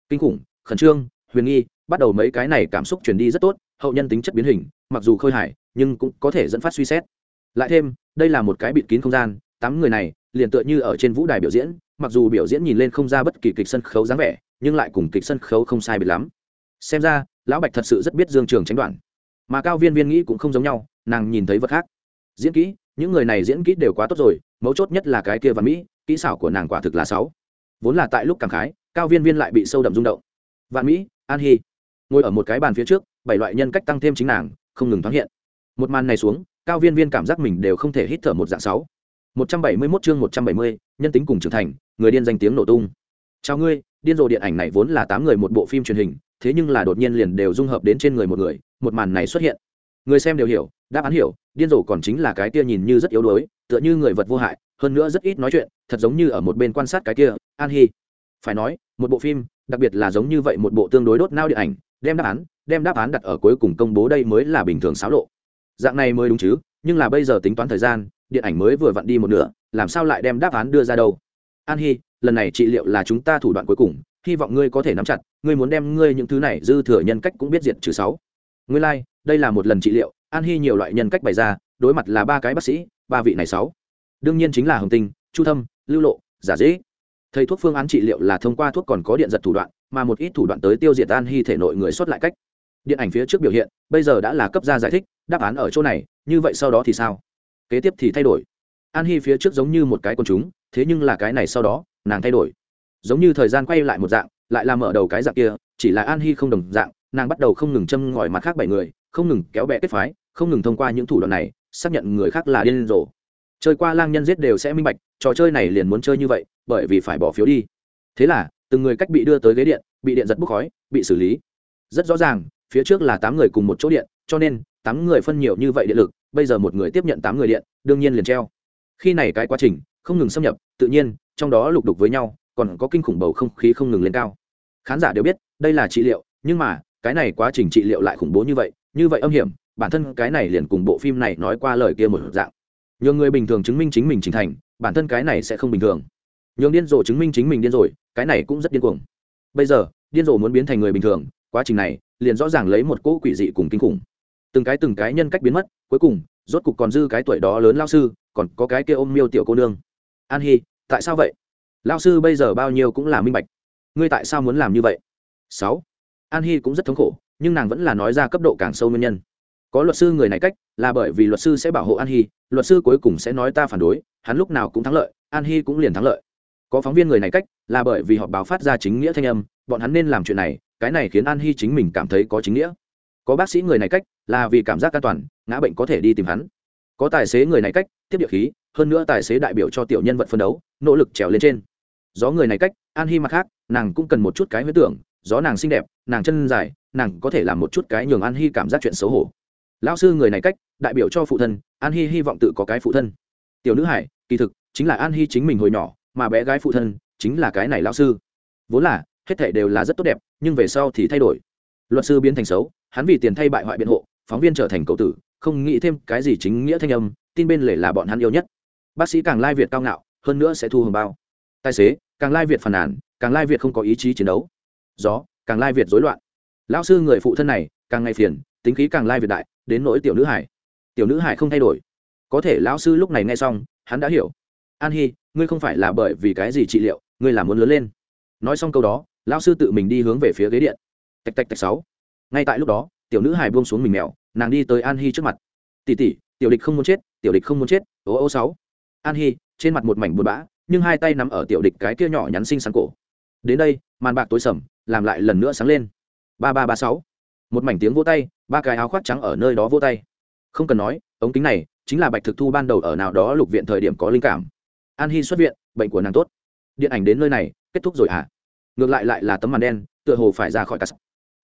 Kinh khủng, khẩn trương, huyền nghi, bắt đầu mấy cái này cảm xúc truyền đi rất tốt, hậu nhân tính chất biến hình, mặc dù khôi hài, nhưng cũng có thể dẫn phát suy xét. Lại thêm, đây là một cái bịt kín không gian, tám người này liền tựa như ở trên vũ đài biểu diễn, mặc dù biểu diễn nhìn lên không ra bất kỳ kịch sân khấu dáng vẻ nhưng lại cùng kịch sân khấu không sai biệt lắm. Xem ra, lão bạch thật sự rất biết dương trường tránh đoạn. Mà cao viên viên nghĩ cũng không giống nhau, nàng nhìn thấy vật khác. Diễn kỹ, những người này diễn kỹ đều quá tốt rồi, mấu chốt nhất là cái kia và mỹ, kỹ xảo của nàng quả thực là sáu. Vốn là tại lúc cảm khái, cao viên viên lại bị sâu đậm rung động. Vạn mỹ, an hy ngồi ở một cái bàn phía trước, bảy loại nhân cách tăng thêm chính nàng, không ngừng thoáng hiện. Một màn này xuống, cao viên viên cảm giác mình đều không thể hít thở một dạng sáu. Một trăm bảy mươi 171 chương một trăm bảy mươi, nhân tính cùng trưởng thành, người điên danh tiếng nổ tung. Chào ngươi điên rồ điện ảnh này vốn là tám người một bộ phim truyền hình, thế nhưng là đột nhiên liền đều dung hợp đến trên người một người, một màn này xuất hiện. Người xem đều hiểu, đáp án hiểu, điên rồ còn chính là cái kia nhìn như rất yếu đuối, tựa như người vật vô hại, hơn nữa rất ít nói chuyện, thật giống như ở một bên quan sát cái kia, an hy phải nói, một bộ phim, đặc biệt là giống như vậy một bộ tương đối đốt nao điện ảnh, đem đáp án, đem đáp án đặt ở cuối cùng công bố đây mới là bình thường xáo lộ. Dạng này mới đúng chứ, nhưng là bây giờ tính toán thời gian, điện ảnh mới vừa vặn đi một nửa, làm sao lại đem đáp án đưa ra đâu? An hy lần này trị liệu là chúng ta thủ đoạn cuối cùng hy vọng ngươi có thể nắm chặt ngươi muốn đem ngươi những thứ này dư thừa nhân cách cũng biết diệt trừ sáu. Ngươi lai、like, đây là một lần trị liệu an hy nhiều loại nhân cách bày ra đối mặt là ba cái bác sĩ ba vị này sáu. Đương nhiên chính là hồng tinh chu thâm lưu lộ giả dễ thầy thuốc phương án trị liệu là thông qua thuốc còn có điện giật thủ đoạn mà một ít thủ đoạn tới tiêu diệt an hy thể nội người xuất lại cách. Điện ảnh phía trước biểu hiện bây giờ đã là cấp ra giải thích đáp án ở chỗ này như vậy sau đó thì sao? Kế tiếp thì thay đổi. An hy phía trước giống như một cái con chúng thế nhưng là cái này sau đó nàng thay đổi. Giống như thời gian quay lại một dạng, lại làm mở đầu cái dạng kia, chỉ là an hy không đồng dạng, nàng bắt đầu không ngừng châm ngòi mặt khác bảy người, không ngừng kéo bẹ kết phái, không ngừng thông qua những thủ đoạn này, xác nhận người khác là điên rồ. Chơi qua lang nhân giết đều sẽ minh bạch, trò chơi này liền muốn chơi như vậy, bởi vì phải bỏ phiếu đi. Thế là, từng người cách bị đưa tới ghế điện, bị điện giật bốc khói, bị xử lý. Rất rõ ràng, phía trước là tám người cùng một chỗ điện, cho nên, tám người phân nhiều như vậy điện lực, bây giờ một người tiếp nhận tám người điện, đương nhiên liền treo. Khi này cái quá trình, không ngừng xâm nhập, tự nhiên trong đó lục đục với nhau, còn có kinh khủng bầu không khí không ngừng lên cao. Khán giả đều biết, đây là trị liệu, nhưng mà, cái này quá trình trị liệu lại khủng bố như vậy như vậy âm hiểm, bản thân cái này liền cùng bộ phim này nói qua lời kia một dạng. Nhường người bình thường chứng minh chính mình chính thành, bản thân cái này sẽ không bình thường. Nhường điên rồ chứng minh chính mình điên rồi, cái này cũng rất điên cuồng. Bây giờ, điên rồ muốn biến thành người bình thường, quá trình này, liền rõ ràng lấy một cỗ quỷ dị cùng kinh khủng. Từng cái từng cái nhân cách biến mất, cuối cùng, rốt cục còn dư cái tuổi đó lớn lao sư, còn có cái kia ôm miêu tiểu cô nương. An hy tại sao vậy? Lao sư bây giờ bao nhiêu cũng là minh bạch. Ngươi tại sao muốn làm như vậy? Sáu. An hy cũng rất thống khổ, nhưng nàng vẫn là nói ra cấp độ càng sâu nguyên nhân. Có luật sư người này cách, là bởi vì luật sư sẽ bảo hộ an hy luật sư cuối cùng sẽ nói ta phản đối, hắn lúc nào cũng thắng lợi, an hy cũng liền thắng lợi. Có phóng viên người này cách, là bởi vì họ báo phát ra chính nghĩa thanh âm, bọn hắn nên làm chuyện này, cái này khiến an hy chính mình cảm thấy có chính nghĩa. Có bác sĩ người này cách, là vì cảm giác an toàn, ngã bệnh có thể đi tìm hắn. Có tài xế người này cách, tiếp địa khí hơn nữa tài xế đại biểu cho tiểu nhân vật phân đấu, nỗ lực trèo lên trên. Gió người này cách, an hy mặt khác, nàng cũng cần một chút cái huyết tưởng, gió nàng xinh đẹp, nàng chân dài, nàng có thể làm một chút cái nhường an hy cảm giác chuyện xấu hổ. Lão sư người này cách, đại biểu cho phụ thân, an hy hy vọng tự có cái phụ thân. Tiểu nữ hải, kỳ thực, chính là an hy chính mình hồi nhỏ, mà bé gái phụ thân chính là cái này lão sư. Vốn là, hết thể đều là rất tốt đẹp, nhưng về sau thì thay đổi. Luật sư biến thành xấu, hắn vì tiền thay bại hoại biện hộ, phóng viên trở thành cầu tử, không nghĩ thêm cái gì chính nghĩa thanh âm, tin bên lề là bọn hắn yêu nhất bác sĩ càng lai việt cao ngạo, hơn nữa sẽ thu hồng bao. Tài xế, càng lai việt phàn nàn, càng lai việt không có ý chí chiến đấu. Gió, càng lai việt rối loạn. Lão sư người phụ thân này, càng ngày phiền, tính khí càng lai việt đại, đến nỗi tiểu nữ hải. Tiểu nữ hải không thay đổi. Có thể lão sư lúc này nghe xong, hắn đã hiểu. An hy ngươi không phải là bởi vì cái gì trị liệu, ngươi là muốn lớn lên. Nói xong câu đó, lão sư tự mình đi hướng về phía ghế điện. Tạch tạch tạch sáu. Ngay tại lúc đó, tiểu nữ hải buông xuống mình mèo, nàng đi tới an hy trước mặt. Tỉ tỉ tiểu địch không muốn chết, tiểu địch không muốn chết, ô ô sáu an hy trên mặt một mảnh buồn bã, nhưng hai tay nắm ở tiểu địch cái kia nhỏ nhắn xinh xắn cổ. Đến đây, màn bạc tối sầm, làm lại lần nữa sáng lên. Ba ba ba sáu. Một mảnh tiếng vỗ tay, ba cái áo khoác trắng ở nơi đó vỗ tay. Không cần nói, ống kính này chính là bạch thực thu ban đầu ở nào đó lục viện thời điểm có linh cảm. An hy xuất viện, bệnh của nàng tốt. Điện ảnh đến nơi này, kết thúc rồi à ngược lại lại là tấm màn đen, tựa hồ phải ra khỏi cắt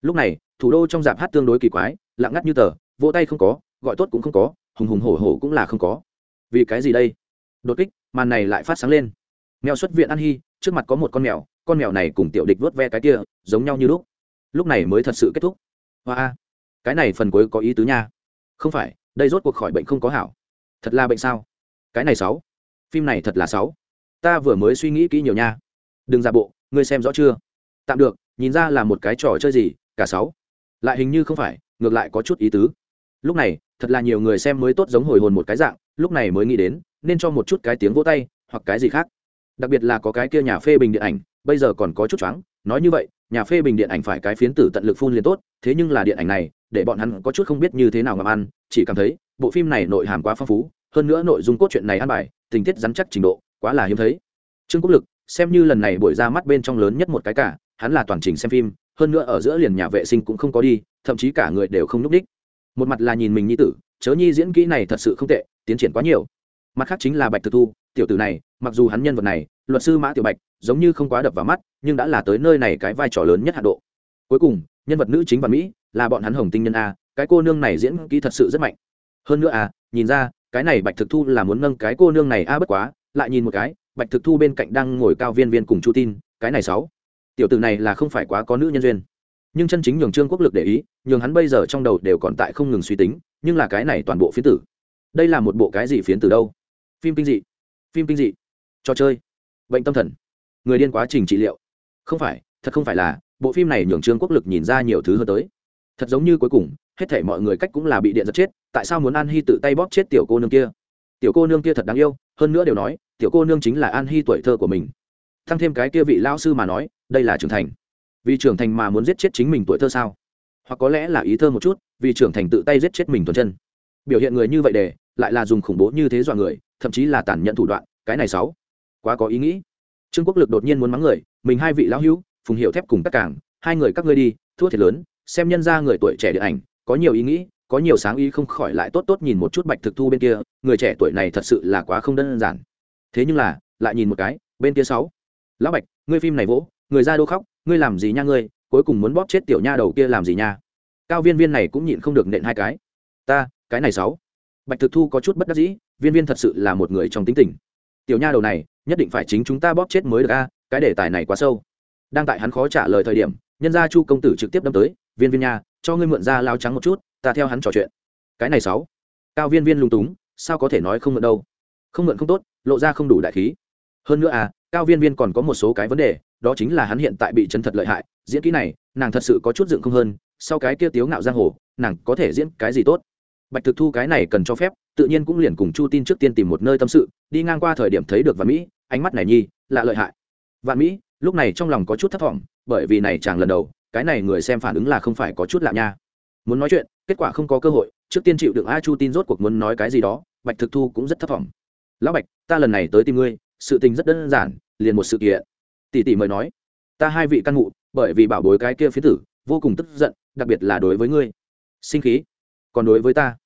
lúc này, thủ đô trong dạp hát tương đối kỳ quái, lặng ngắt như tờ, vỗ tay không có, gọi tốt cũng không có, hùng hùng hổ hổ cũng là không có. Vì cái gì đây? Đột kích, màn này lại phát sáng lên. Mèo xuất viện an hy trước mặt có một con mèo con mèo này cùng tiểu địch vớt ve cái kia, giống nhau như lúc. Lúc này mới thật sự kết thúc. Hoa cái này phần cuối có ý tứ nha. Không phải, đây rốt cuộc khỏi bệnh không có hảo. Thật là bệnh sao? Cái này sáu. Phim này thật là sáu. Ta vừa mới suy nghĩ kỹ nhiều nha. Đừng ra bộ, ngươi xem rõ chưa? Tạm được, nhìn ra là một cái trò chơi gì, cả sáu. Lại hình như không phải, ngược lại có chút ý tứ. Lúc này, thật là nhiều người xem mới tốt giống hồi hồn một cái dạng, lúc này mới nghĩ đến nên cho một chút cái tiếng vỗ tay, hoặc cái gì khác. Đặc biệt là có cái kia nhà phê bình điện ảnh, bây giờ còn có chút choáng, nói như vậy, nhà phê bình điện ảnh phải cái phiến tử tận lực phun liền tốt, thế nhưng là điện ảnh này, để bọn hắn có chút không biết như thế nào ngầm ăn, chỉ cảm thấy, bộ phim này nội hàm quá phong phú, hơn nữa nội dung cốt truyện này ăn bài, tình tiết dám chắc trình độ, quá là hiếm thấy. Trương quốc lực, xem như lần này buổi ra mắt bên trong lớn nhất một cái cả, hắn là toàn trình xem phim, hơn nữa ở giữa liền nhà vệ sinh cũng không có đi, thậm chí cả người đều không núp đích. Một mặt là nhìn mình nhi tử, chớ nhi diễn kỹ này thật sự không tệ, tiến triển quá nhiều mặt khác chính là bạch thực thu, tiểu tử này, mặc dù hắn nhân vật này, luật sư mã tiểu bạch, giống như không quá đập vào mắt, nhưng đã là tới nơi này cái vai trò lớn nhất hạ độ. Cuối cùng, nhân vật nữ chính và mỹ, là bọn hắn hồng tinh nhân a, cái cô nương này diễn kỹ thật sự rất mạnh. Hơn nữa à nhìn ra, cái này bạch thực thu là muốn nâng cái cô nương này a bất quá, lại nhìn một cái, bạch thực thu bên cạnh đang ngồi cao viên viên cùng chu tin, cái này sáu. Tiểu tử này là không phải quá có nữ nhân duyên. Nhưng chân chính nhường trương quốc lực để ý, nhường hắn bây giờ trong đầu đều còn tại không ngừng suy tính, nhưng là cái này toàn bộ phiến tử. Đây là một bộ cái gì phiến từ đâu? Phim kinh dị. Phim kinh dị. Trò chơi. Bệnh tâm thần. Người điên quá trình trị liệu. Không phải, thật không phải là, bộ phim này nhường trương quốc lực nhìn ra nhiều thứ hơn tới. Thật giống như cuối cùng, hết thể mọi người cách cũng là bị điện giật chết, tại sao muốn an hy tự tay bóp chết tiểu cô nương kia? Tiểu cô nương kia thật đáng yêu, hơn nữa đều nói, tiểu cô nương chính là an hy tuổi thơ của mình. Thăng thêm cái kia vị lao sư mà nói, đây là trưởng thành. Vì trưởng thành mà muốn giết chết chính mình tuổi thơ sao? Hoặc có lẽ là ý thơ một chút, vì trưởng thành tự tay giết chết mình thuần chân. Biểu hiện người như vậy để lại là dùng khủng bố như thế dọa người, thậm chí là tàn nhẫn thủ đoạn, cái này sáu. Quá có ý nghĩ. Trương quốc lực đột nhiên muốn mắng người, mình hai vị lão hữu, phùng hiệu thép cùng tất cảng, hai người các ngươi đi, thua thiệt lớn, xem nhân ra người tuổi trẻ điện ảnh, có nhiều ý nghĩ, có nhiều sáng ý không khỏi lại tốt tốt nhìn một chút bạch thực thu bên kia, người trẻ tuổi này thật sự là quá không đơn giản. Thế nhưng là, lại nhìn một cái, bên kia sáu. Lão bạch, ngươi phim này vỗ, người ra đô khóc, ngươi làm gì nha ngươi, cuối cùng muốn bóp chết tiểu nha đầu kia làm gì nha. Cao viên viên này cũng nhịn không được nện hai cái. Ta, cái này sáu bạch thực thu có chút bất đắc dĩ, viên viên thật sự là một người trong tính tình. Tiểu nha đầu này, nhất định phải chính chúng ta bóp chết mới được a, cái đề tài này quá sâu. Đang tại hắn khó trả lời thời điểm, nhân gia chu công tử trực tiếp đâm tới, viên viên nha, cho ngươi mượn ra lao trắng một chút, ta theo hắn trò chuyện. Cái này sáu. Cao viên viên lung túng, sao có thể nói không mượn đâu? Không mượn không tốt, lộ ra không đủ đại khí. Hơn nữa à cao viên viên còn có một số cái vấn đề, đó chính là hắn hiện tại bị chân thật lợi hại, diễn kỹ này, nàng thật sự có chút dựng không hơn, sau cái kia tiếu ngạo giang hồ, nàng có thể diễn cái gì tốt? Bạch thực thu cái này cần cho phép, tự nhiên cũng liền cùng chu tin trước tiên tìm một nơi tâm sự, đi ngang qua thời điểm thấy được vạn mỹ, ánh mắt này nhi, lạ lợi hại. Vạn mỹ, lúc này trong lòng có chút thất vọng, bởi vì này chàng lần đầu, cái này người xem phản ứng là không phải có chút lạ nha. Muốn nói chuyện, kết quả không có cơ hội, trước tiên chịu được a chu tin rốt cuộc muốn nói cái gì đó, bạch thực thu cũng rất thất vọng. Lão bạch, ta lần này tới tìm ngươi, sự tình rất đơn giản, liền một sự kiện. Tỷ tỷ mời nói. Ta hai vị căn ngụ, bởi vì bảo bối cái kia phía tử, vô cùng tức giận, đặc biệt là đối với ngươi. Sinh khí còn đối với ta.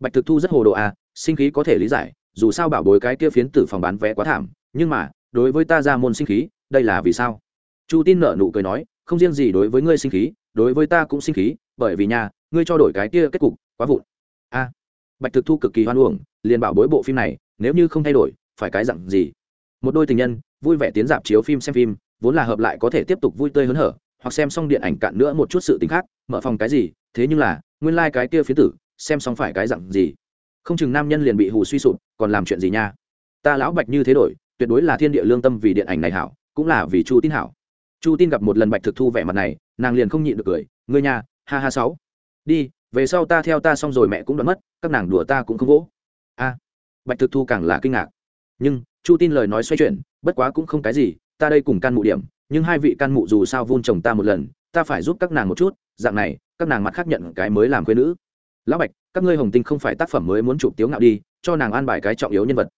Bạch thực thu rất hồ đồ à sinh khí có thể lý giải, dù sao bảo bối cái kia phiến tử phòng bán vé quá thảm, nhưng mà, đối với ta ra môn sinh khí, đây là vì sao? Chu tin nợ nụ cười nói, không riêng gì đối với ngươi sinh khí, đối với ta cũng sinh khí, bởi vì nhà, ngươi cho đổi cái kia kết cục, quá vụn. A. Bạch thực thu cực kỳ hoan uổng, liền bảo bối bộ phim này, nếu như không thay đổi, phải cái dặn gì? Một đôi tình nhân, vui vẻ tiến dạp chiếu phim xem phim, vốn là hợp lại có thể tiếp tục vui tươi hớn hở, hoặc xem xong điện ảnh cạn nữa một chút sự t khác, mở phòng cái gì, thế nhưng là nguyên lai、like、cái kia phía tử, xem xong phải cái dặn gì. Không chừng nam nhân liền bị hù suy sụp, còn làm chuyện gì nha? Ta lão bạch như thế đổi, tuyệt đối là thiên địa lương tâm vì điện ảnh này hảo, cũng là vì chu tin hảo. Chu tin gặp một lần bạch thực thu vẻ mặt này, nàng liền không nhịn được cười, ngươi nhà ha ha sáu. Đi, về sau ta theo ta xong rồi mẹ cũng đoán mất, các nàng đùa ta cũng không vỗ. A. Bạch thực thu càng là kinh ngạc. Nhưng, chu tin lời nói xoay chuyển, bất quá cũng không cái gì, ta đây cùng can mụ điểm, nhưng hai vị can mụ dù sao vun chồng ta một lần, ta phải giúp các nàng một chút dạng này, các nàng mặt khác nhận cái mới làm quê nữ. Lão bạch, các ngươi hồng tinh không phải tác phẩm mới muốn chụp tiếu ngạo đi, cho nàng an bài cái trọng yếu nhân vật.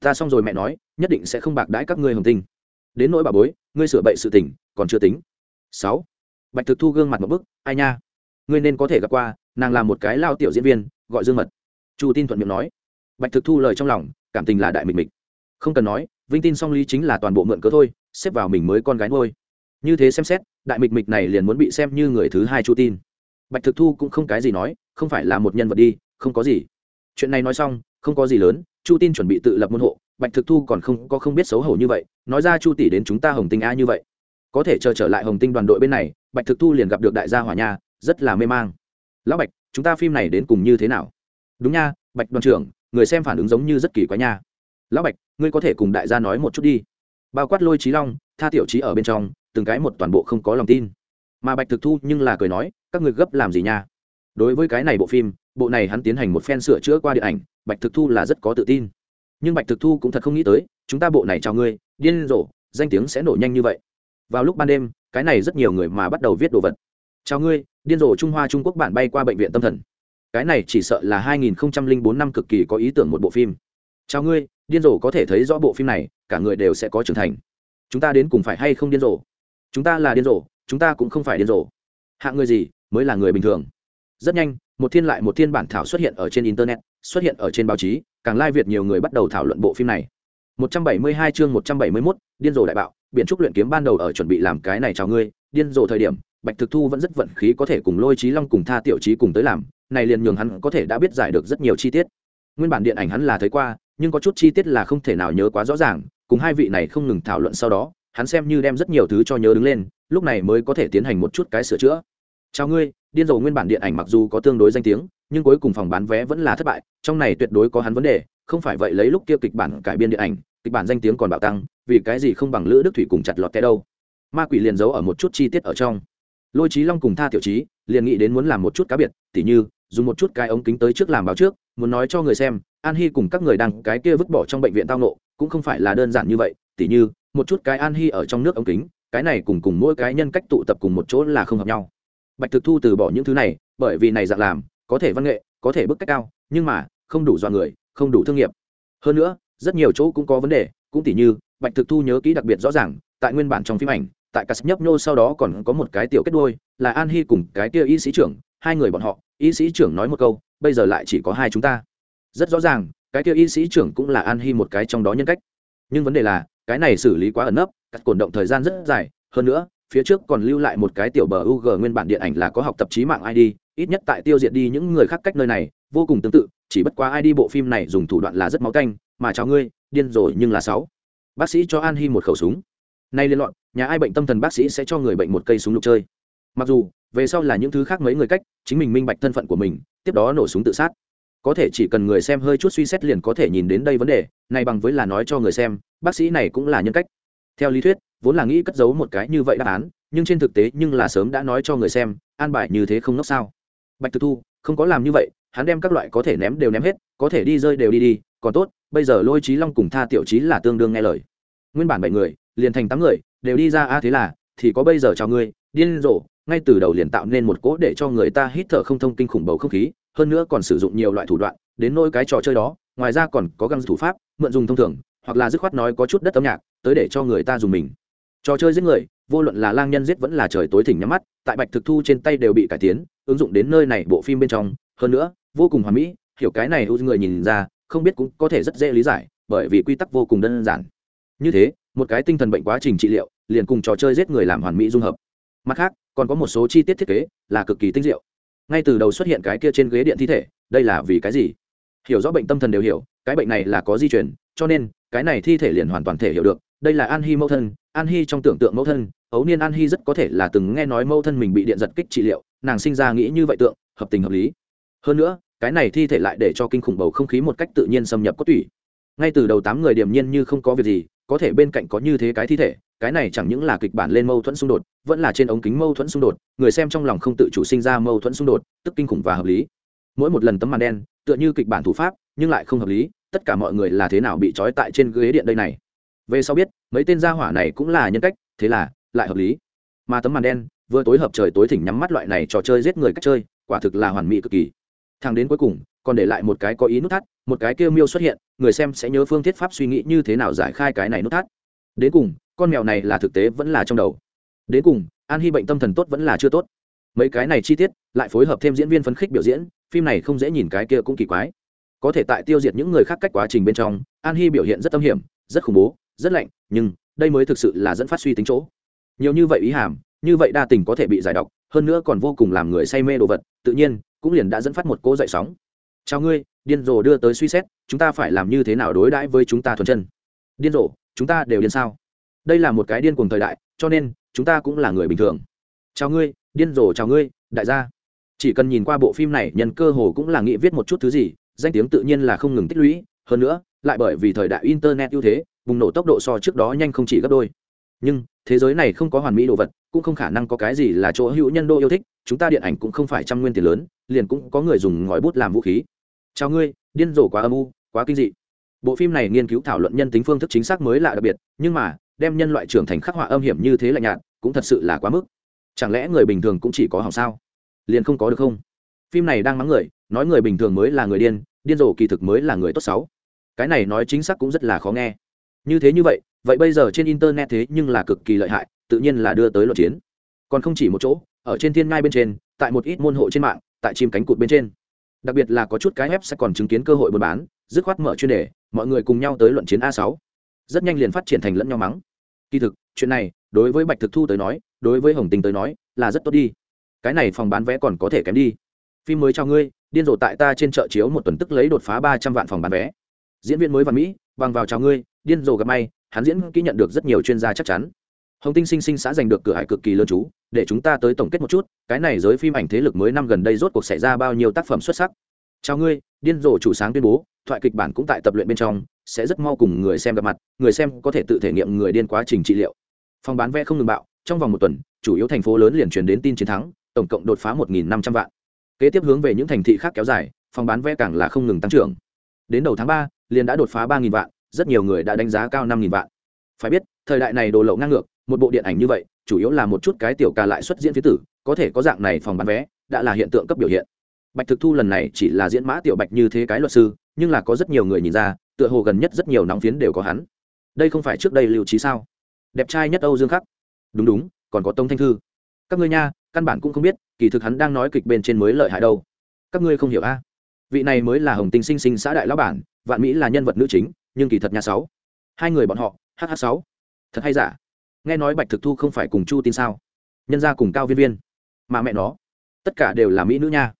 Ta xong rồi mẹ nói, nhất định sẽ không bạc đãi các ngươi hồng tinh. Đến nỗi bà bối, ngươi sửa bậy sự tình, còn chưa tính. Sáu. Bạch thực thu gương mặt một bức, ai nha? Ngươi nên có thể gặp qua, nàng là một cái lao tiểu diễn viên, gọi dương mật. Chu tin thuận miệng nói. Bạch thực thu lời trong lòng, cảm tình là đại mịch mịch. Không cần nói, vinh tin song lý chính là toàn bộ mượn cớ thôi, xếp vào mình mới con gái nuôi như thế xem xét, đại mịch mịch này liền muốn bị xem như người thứ hai chu tin. Bạch thực thu cũng không cái gì nói, không phải là một nhân vật đi, không có gì. Chuyện này nói xong, không có gì lớn, chu tin chuẩn bị tự lập môn hộ, bạch thực thu còn không, có không biết xấu hổ như vậy, nói ra chu tỷ đến chúng ta hồng tinh a như vậy. Có thể chờ trở lại hồng tinh đoàn đội bên này, bạch thực thu liền gặp được đại gia hỏa nha, rất là mê mang. Lão bạch, chúng ta phim này đến cùng như thế nào? Đúng nha, bạch đoàn trưởng, người xem phản ứng giống như rất kỳ quái nha. Lão bạch, ngươi có thể cùng đại gia nói một chút đi. Bao quát lôi trí long, tha tiểu trí ở bên trong từng cái một toàn bộ không có lòng tin. Mà bạch thực thu nhưng là cười nói, các người gấp làm gì nha? Đối với cái này bộ phim, bộ này hắn tiến hành một phen sửa chữa qua điện ảnh, bạch thực thu là rất có tự tin. Nhưng bạch thực thu cũng thật không nghĩ tới, chúng ta bộ này chào ngươi, điên rồ, danh tiếng sẽ nổ nhanh như vậy. Vào lúc ban đêm, cái này rất nhiều người mà bắt đầu viết đồ vật. Chào ngươi, điên rồ trung hoa trung quốc bản bay qua bệnh viện tâm thần. Cái này chỉ sợ là 2004 năm cực kỳ có ý tưởng một bộ phim. Chào ngươi, điên rồ có thể thấy rõ bộ phim này, cả người đều sẽ có trưởng thành. Chúng ta đến cùng phải hay không điên rồ? Chúng ta là điên rồ chúng ta cũng không phải điên rồ. Hạng người gì mới là người bình thường. Rất nhanh một thiên lại một thiên bản thảo xuất hiện ở trên internet xuất hiện ở trên báo chí càng lai việt nhiều người bắt đầu thảo luận bộ phim này. 172 chương 171, điên rồ đại bạo biện trúc luyện kiếm ban đầu ở chuẩn bị làm cái này chào ngươi điên rồ thời điểm bạch thực thu vẫn rất vận khí có thể cùng lôi trí long cùng tha tiểu trí cùng tới làm này liền nhường hắn có thể đã biết giải được rất nhiều chi tiết. Nguyên bản điện ảnh hắn là thấy qua nhưng có chút chi tiết là không thể nào nhớ quá rõ ràng cùng hai vị này không ngừng thảo luận sau đó hắn xem như đem rất nhiều thứ cho nhớ đứng lên, lúc này mới có thể tiến hành một chút cái sửa chữa. Chào ngươi, điên rồ nguyên bản điện ảnh mặc dù có tương đối danh tiếng, nhưng cuối cùng phòng bán vé vẫn là thất bại, trong này tuyệt đối có hắn vấn đề, không phải vậy lấy lúc kia kịch bản cải biên điện ảnh, kịch bản danh tiếng còn bạo tăng, vì cái gì không bằng lữ đức thủy cùng chặt lọt té đâu? Ma quỷ liền giấu ở một chút chi tiết ở trong. Lôi trí long cùng tha tiểu trí liền nghĩ đến muốn làm một chút cá biệt, tỉ như, dùng một chút cái ống kính tới trước làm báo trước, muốn nói cho người xem, an hy cùng các người đang cái kia vứt bỏ trong bệnh viện tao nộ cũng không phải là đơn giản như vậy, tỉ như một chút cái an hy ở trong nước ống kính, cái này cùng cùng mỗi cái nhân cách tụ tập cùng một chỗ là không hợp nhau. Bạch thực thu từ bỏ những thứ này, bởi vì này dạng làm, có thể văn nghệ, có thể bức cách cao, nhưng mà, không đủ dọa người, không đủ thương nghiệp. Hơn nữa, rất nhiều chỗ cũng có vấn đề, cũng tỉ như, bạch thực thu nhớ kỹ đặc biệt rõ ràng, tại nguyên bản trong phim ảnh, tại cắt nhấp nhô sau đó còn có một cái tiểu kết đôi, là an hy cùng cái kia y sĩ trưởng, hai người bọn họ. Y sĩ trưởng nói một câu, bây giờ lại chỉ có hai chúng ta. Rất rõ ràng, cái kia y sĩ trưởng cũng là an hy một cái trong đó nhân cách. Nhưng vấn đề là cái này xử lý quá ẩn nấp cắt cổn động thời gian rất dài hơn nữa phía trước còn lưu lại một cái tiểu bờ UG nguyên bản điện ảnh là có học tập trí mạng ID, ít nhất tại tiêu diệt đi những người khác cách nơi này, vô cùng tương tự, chỉ bất quá ID bộ phim này dùng thủ đoạn là rất máu canh mà cháu ngươi, điên rồi nhưng là sáu. Bác sĩ cho An Hi một khẩu súng. Nay liên loạn, nhà ai bệnh tâm thần bác sĩ sẽ cho người bệnh một cây súng lục chơi. Mặc dù, về sau là những thứ khác mấy người cách, chính mình minh bạch thân phận của mình, tiếp đó nổ súng tự sát. Có thể chỉ cần người xem hơi chút suy xét liền có thể nhìn đến đây vấn đề, này bằng với là nói cho người xem, bác sĩ này cũng là nhân cách. Theo lý thuyết, vốn là nghĩ cất giấu một cái như vậy đáp án nhưng trên thực tế nhưng là sớm đã nói cho người xem an bài như thế không nốc sao bạch thực thu không có làm như vậy hắn đem các loại có thể ném đều ném hết có thể đi rơi đều đi đi còn tốt bây giờ lôi trí long cùng tha tiểu trí là tương đương nghe lời nguyên bản bảy người liền thành tám người đều đi ra a thế là thì có bây giờ chào ngươi điên rồ ngay từ đầu liền tạo nên một cỗ để cho người ta hít thở không thông kinh khủng bầu không khí hơn nữa còn sử dụng nhiều loại thủ đoạn, đến nỗi cái trò chơi đó, ngoài ra còn có găng thủ pháp, mượn dùng thông thường, hoặc là dứt khoát nói có chút đất âm nhạc, tới để cho người ta dùng mình. Trò chơi giết người, vô luận là lang nhân giết vẫn là trời tối thỉnh nhắm mắt, tại bạch thực thu trên tay đều bị cải tiến, ứng dụng đến nơi này bộ phim bên trong. Hơn nữa, vô cùng hoàn mỹ, hiểu cái này ưu người nhìn ra, không biết cũng có thể rất dễ lý giải, bởi vì quy tắc vô cùng đơn giản. Như thế, một cái tinh thần bệnh quá trình trị liệu, liền cùng trò chơi giết người làm hoàn mỹ dung hợp. Mặt khác, còn có một số chi tiết thiết kế là cực kỳ tinh diệu ngay từ đầu xuất hiện cái kia trên ghế điện thi thể, đây là vì cái gì? Hiểu rõ bệnh tâm thần đều hiểu, cái bệnh này là có di truyền, cho nên, cái này thi thể liền hoàn toàn thể hiểu được, đây là an hy mẫu thân, an hy trong tưởng tượng mẫu thân, ấu niên an hy rất có thể là từng nghe nói mẫu thân mình bị điện giật kích trị liệu, nàng sinh ra nghĩ như vậy tượng, hợp tình hợp lý. Hơn nữa, cái này thi thể lại để cho kinh khủng bầu không khí một cách tự nhiên xâm nhập cốt tủy. Ngay từ đầu tám người điềm nhiên như không có việc gì, có thể bên cạnh có như thế cái thi thể cái này chẳng những là kịch bản lên mâu thuẫn xung đột, vẫn là trên ống kính mâu thuẫn xung đột, người xem trong lòng không tự chủ sinh ra mâu thuẫn xung đột, tức kinh khủng và hợp lý. Mỗi một lần tấm màn đen, tựa như kịch bản thủ pháp, nhưng lại không hợp lý, tất cả mọi người là thế nào bị trói tại trên ghế điện đây này? Về sau biết, mấy tên gia hỏa này cũng là nhân cách, thế là, lại hợp lý. Mà tấm màn đen, vừa tối hợp trời tối thỉnh nhắm mắt loại này trò chơi giết người cách chơi, quả thực là hoàn mỹ cực kỳ. Thằng đến cuối cùng, còn để lại một cái có ý nút thắt, một cái kêu miêu xuất hiện, người xem sẽ nhớ phương thiết pháp suy nghĩ như thế nào giải khai cái này nút thắt. Đến cùng con mèo này là thực tế vẫn là trong đầu. Đến cùng, an hy bệnh tâm thần tốt vẫn là chưa tốt. Mấy cái này chi tiết, lại phối hợp thêm diễn viên phấn khích biểu diễn, phim này không dễ nhìn cái kia cũng kỳ quái. Có thể tại tiêu diệt những người khác cách quá trình bên trong, an hy biểu hiện rất tâm hiểm, rất khủng bố, rất lạnh, nhưng đây mới thực sự là dẫn phát suy tính chỗ. Nhiều như vậy ý hàm, như vậy đa tình có thể bị giải độc, hơn nữa còn vô cùng làm người say mê đồ vật, tự nhiên cũng liền đã dẫn phát một cô dậy sóng. Chào ngươi, điên rồ đưa tới suy xét, chúng ta phải làm như thế nào đối đãi với chúng ta thuần chân? Điên rồ, chúng ta đều điên sao? Đây là một cái điên cuồng thời đại, cho nên, chúng ta cũng là người bình thường. Chào ngươi, điên rồ chào ngươi, đại gia. Chỉ cần nhìn qua bộ phim này, nhân cơ hồ cũng là nghĩ viết một chút thứ gì, danh tiếng tự nhiên là không ngừng tích lũy. Hơn nữa, lại bởi vì thời đại internet ưu thế, bùng nổ tốc độ so trước đó nhanh không chỉ gấp đôi. Nhưng, thế giới này không có hoàn mỹ đồ vật, cũng không khả năng có cái gì là chỗ hữu nhân đô yêu thích. Chúng ta điện ảnh cũng không phải trăm nguyên tiền lớn, liền cũng có người dùng ngòi bút làm vũ khí. Chào ngươi, điên rồ quá âm u, quá kinh dị. Bộ phim này nghiên cứu thảo luận nhân tính phương thức chính xác mới lạ đặc biệt, nhưng mà đem nhân loại trưởng thành khắc họa âm hiểm như thế lạnh nhạt, cũng thật sự là quá mức. Chẳng lẽ người bình thường cũng chỉ có hỏng sao? Liền không có được không? Phim này đang mắng người, nói người bình thường mới là người điên điên rồ kỳ thực mới là người tốt xấu. Cái này nói chính xác cũng rất là khó nghe. Như thế như vậy vậy bây giờ trên internet thế nhưng là cực kỳ lợi hại, tự nhiên là đưa tới luận chiến. Còn không chỉ một chỗ, ở trên thiên ngai bên trên, tại một ít môn hộ trên mạng, tại chim cánh cụt bên trên. Đặc biệt là có chút cái web sẽ còn chứng kiến cơ hội buôn bán, dứt khoát mở chuyên đề, mọi người cùng nhau tới luận chiến a sáu. Rất nhanh liền phát triển thành lẫn nhau mắng kỳ thực, chuyện này, đối với bạch thực thu tới nói, đối với hồng tình tới nói, là rất tốt đi. Cái này phòng bán vé còn có thể kém đi. Phim mới cho ngươi, điên rồ tại ta trên chợ chiếu một tuần tức lấy đột phá ba trăm vạn phòng bán vé. Diễn viên mới văn mỹ, bằng vào chào ngươi, điên rồ gặp may, hắn diễn kỹ nhận được rất nhiều chuyên gia chắc chắn. Hồng tinh sinh sinh xã giành được cửa hải cực kỳ lớn chú, để chúng ta tới tổng kết một chút, cái này giới phim ảnh thế lực mới năm gần đây rốt cuộc xảy ra bao nhiêu tác phẩm xuất sắc chào ngươi, điên rồ chủ sáng tuyên bố, thoại kịch bản cũng tại tập luyện bên trong, sẽ rất mau cùng người xem gặp mặt, người xem có thể tự thể nghiệm người điên quá trình trị liệu. Phòng bán vé không ngừng bạo, trong vòng một tuần, chủ yếu thành phố lớn liền truyền đến tin chiến thắng, tổng cộng đột phá một năm trăm vạn. Kế tiếp hướng về những thành thị khác kéo dài, phòng bán vé càng là không ngừng tăng trưởng. Đến đầu tháng ba, liền đã đột phá ba vạn, rất nhiều người đã đánh giá cao năm vạn. Phải biết, thời đại này đồ lậu ngang ngược, một bộ điện ảnh như vậy, chủ yếu là một chút cái tiểu ca lại xuất diễn phía tử, có thể có dạng này phòng bán vé, đã là hiện tượng cấp biểu hiện bạch thực thu lần này chỉ là diễn mã tiểu bạch như thế cái luật sư, nhưng là có rất nhiều người nhìn ra, tựa hồ gần nhất rất nhiều nóng phiến đều có hắn. Đây không phải trước đây lưu trí sao? Đẹp trai nhất âu dương khắc. Đúng đúng, còn có tông thanh thư. Các ngươi nha, căn bản cũng không biết, kỳ thực hắn đang nói kịch bên trên mới lợi hại đâu. Các ngươi không hiểu a? Vị này mới là hồng tinh sinh sinh xã đại lão bản, vạn mỹ là nhân vật nữ chính, nhưng kỳ thật nhà sáu. Hai người bọn họ hh sáu. Thật hay giả? Nghe nói bạch thực thu không phải cùng chu tin sao? Nhân ra cùng cao viên viên. Mà mẹ nó, tất cả đều là mỹ nữ nha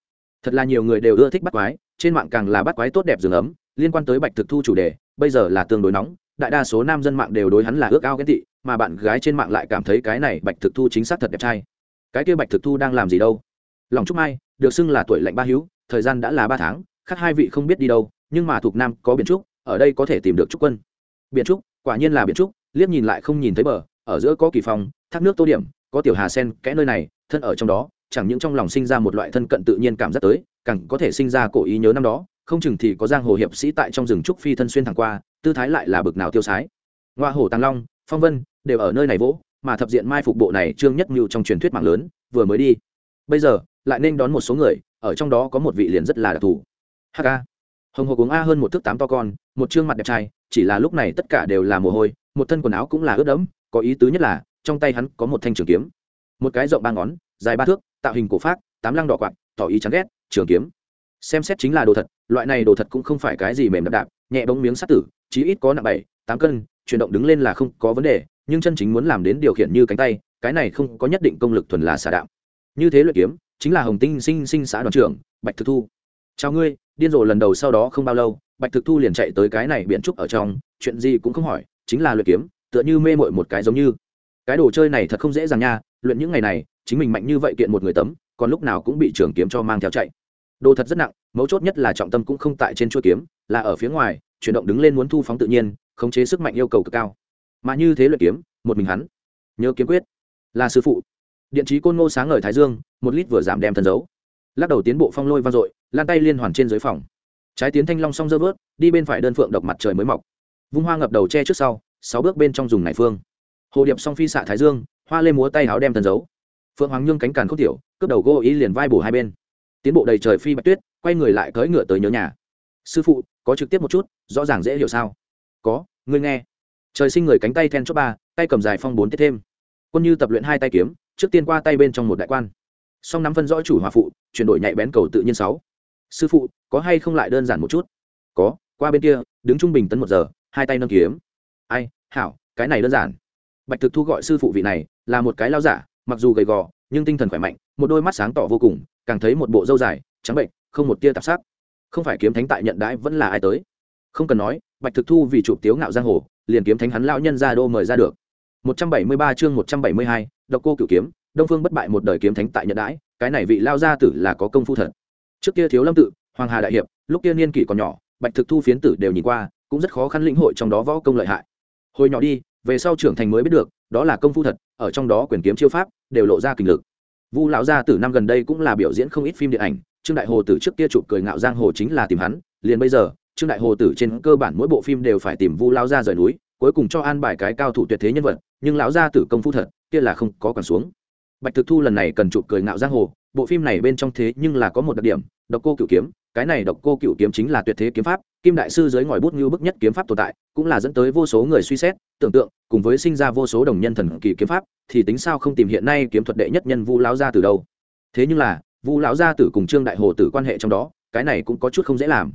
thật là nhiều người đều ưa thích bắt quái, trên mạng càng là bắt quái tốt đẹp rừng ấm, liên quan tới bạch thực thu chủ đề, bây giờ là tương đối nóng, đại đa số nam dân mạng đều đối hắn là ước ao ghen tị, mà bạn gái trên mạng lại cảm thấy cái này bạch thực thu chính xác thật đẹp trai. Cái kia bạch thực thu đang làm gì đâu? Lòng trúc mai, được xưng là tuổi lạnh ba hữu, thời gian đã là ba tháng, khác hai vị không biết đi đâu, nhưng mà thuộc nam có biển trúc, ở đây có thể tìm được trúc quân. Biển trúc, quả nhiên là biển trúc, liếc nhìn lại không nhìn thấy bờ, ở giữa có kỳ phong, thác nước tô điểm, có tiểu hà sen, kẽ nơi này, thân ở trong đó chẳng những trong lòng sinh ra một loại thân cận tự nhiên cảm giác tới, càng có thể sinh ra cổ ý nhớ năm đó, không chừng thì có giang hồ hiệp sĩ tại trong rừng trúc phi thân xuyên thẳng qua, tư thái lại là bực nào tiêu sái. Ngoa hồ tàng long, phong vân đều ở nơi này vỗ, mà thập diện mai phục bộ này trương nhất mưu trong truyền thuyết mạng lớn, vừa mới đi. Bây giờ, lại nên đón một số người, ở trong đó có một vị liền rất là đặc thù. Hk hồng hồ uống a hơn một thước tám to con, một chương mặt đẹp trai, chỉ là lúc này tất cả đều là mồ hôi, một thân quần áo cũng là ướt đẫm, có ý tứ nhất là, trong tay hắn có một thanh trường kiếm một cái rộng ba ngón, dài ba thước, tạo hình cổ phát tám lăng đỏ quạt, tỏ ý chán ghét, trường kiếm. Xem xét chính là đồ thật, loại này đồ thật cũng không phải cái gì mềm đạp đạp nhẹ bóng miếng sắt tử, chí ít có nặng bảy, tám cân, chuyển động đứng lên là không có vấn đề, nhưng chân chính muốn làm đến điều khiển như cánh tay, cái này không có nhất định công lực thuần là xả đạo như thế luyện kiếm, chính là hồng tinh sinh sinh xã đoàn trưởng, bạch thực thu. Chào ngươi, điên rồ lần đầu sau đó không bao lâu, bạch thực thu liền chạy tới cái này biện trúc ở trong, chuyện gì cũng không hỏi, chính là luyện kiếm, tựa như mê mội một cái giống như. Cái đồ chơi này thật không dễ dàng nha luyện những ngày này, chính mình mạnh như vậy kiện một người tấm, còn lúc nào cũng bị trường kiếm cho mang theo chạy. Đồ thật rất nặng, mấu chốt nhất là trọng tâm cũng không tại trên chuôi kiếm, là ở phía ngoài, chuyển động đứng lên muốn thu phóng tự nhiên, khống chế sức mạnh yêu cầu cực cao. Mà như thế luyện kiếm, một mình hắn, nhớ kiếm quyết, là sư phụ. Điện trí côn ngô sáng ngời thái dương, một lít vừa giảm đem thần dấu. Lắc đầu tiến bộ phong lôi vang dội lan tay liên hoàn trên dưới phòng. Trái tiến thanh long song dơ vớt đi bên phải đơn phượng độc mặt trời mới mọc. Vung hoa ngập đầu che trước sau, sáu bước bên trong dùng này phương. Hồ điệp song phi xạ thái dương hoa lê múa tay áo đem thần dấu phượng hoàng nhương cánh càn khúc tiểu, cướp đầu gô ý liền vai bổ hai bên. Tiến bộ đầy trời phi bạch tuyết, quay người lại cưỡi ngựa tới nhớ nhà. Sư phụ, có trực tiếp một chút, rõ ràng dễ hiểu sao? Có, ngươi nghe. Trời sinh người cánh tay then chốt ba, tay cầm dài phong bốn tiết thêm. Quân như tập luyện hai tay kiếm, trước tiên qua tay bên trong một đại quan. Song nắm phân rõ chủ hòa phụ, chuyển đổi nhạy bén cầu tự nhiên sáu. Sư phụ, có hay không lại đơn giản một chút? Có, qua bên kia, đứng trung bình tấn một giờ, hai tay nâng kiếm. Ai, hảo, cái này đơn giản bạch thực thu gọi sư phụ vị này là một cái lao giả mặc dù gầy gò nhưng tinh thần khỏe mạnh một đôi mắt sáng tỏ vô cùng càng thấy một bộ râu dài trắng bệnh không một tia tạp sắc. Không phải kiếm thánh tại nhận đãi vẫn là ai tới? Không cần nói bạch thực thu vì chụp tiếu ngạo giang hồ liền kiếm thánh hắn lão nhân ra đô mời ra được. 173 chương 172, độc cô cửu kiếm đông phương bất bại một đời kiếm thánh tại nhận đãi cái này vị lao gia tử là có công phu thật. Trước kia thiếu lâm tự hoàng hà đại hiệp lúc kia niên kỷ còn nhỏ bạch thực thu phiến tử đều nhìn qua cũng rất khó khăn lĩnh hội trong đó võ công lợi hại. Hồi nhỏ đi về sau trưởng thành mới biết được, đó là công phu thật, ở trong đó quyền kiếm chiêu pháp đều lộ ra kình lực. Vu lão gia tử năm gần đây cũng là biểu diễn không ít phim điện ảnh, trương đại hồ tử trước kia chụp cười ngạo giang hồ chính là tìm hắn, liền bây giờ, trương đại hồ tử trên cơ bản mỗi bộ phim đều phải tìm vu lão gia rời núi, cuối cùng cho an bài cái cao thủ tuyệt thế nhân vật, nhưng lão gia tử công phu thật, kia là không có còn xuống. Bạch thực thu lần này cần chụp cười ngạo giang hồ, bộ phim này bên trong thế nhưng là có một đặc điểm độc cô cựu kiếm, cái này độc cô cựu kiếm chính là tuyệt thế kiếm pháp, kim đại sư dưới ngòi bút như bức nhất kiếm pháp tồn tại, cũng là dẫn tới vô số người suy xét, tưởng tượng, cùng với sinh ra vô số đồng nhân thần kỳ kiếm pháp, thì tính sao không tìm hiện nay kiếm thuật đệ nhất nhân vu lão gia từ đâu. Thế nhưng là, vu lão gia tử cùng trương đại hồ tử quan hệ trong đó, cái này cũng có chút không dễ làm.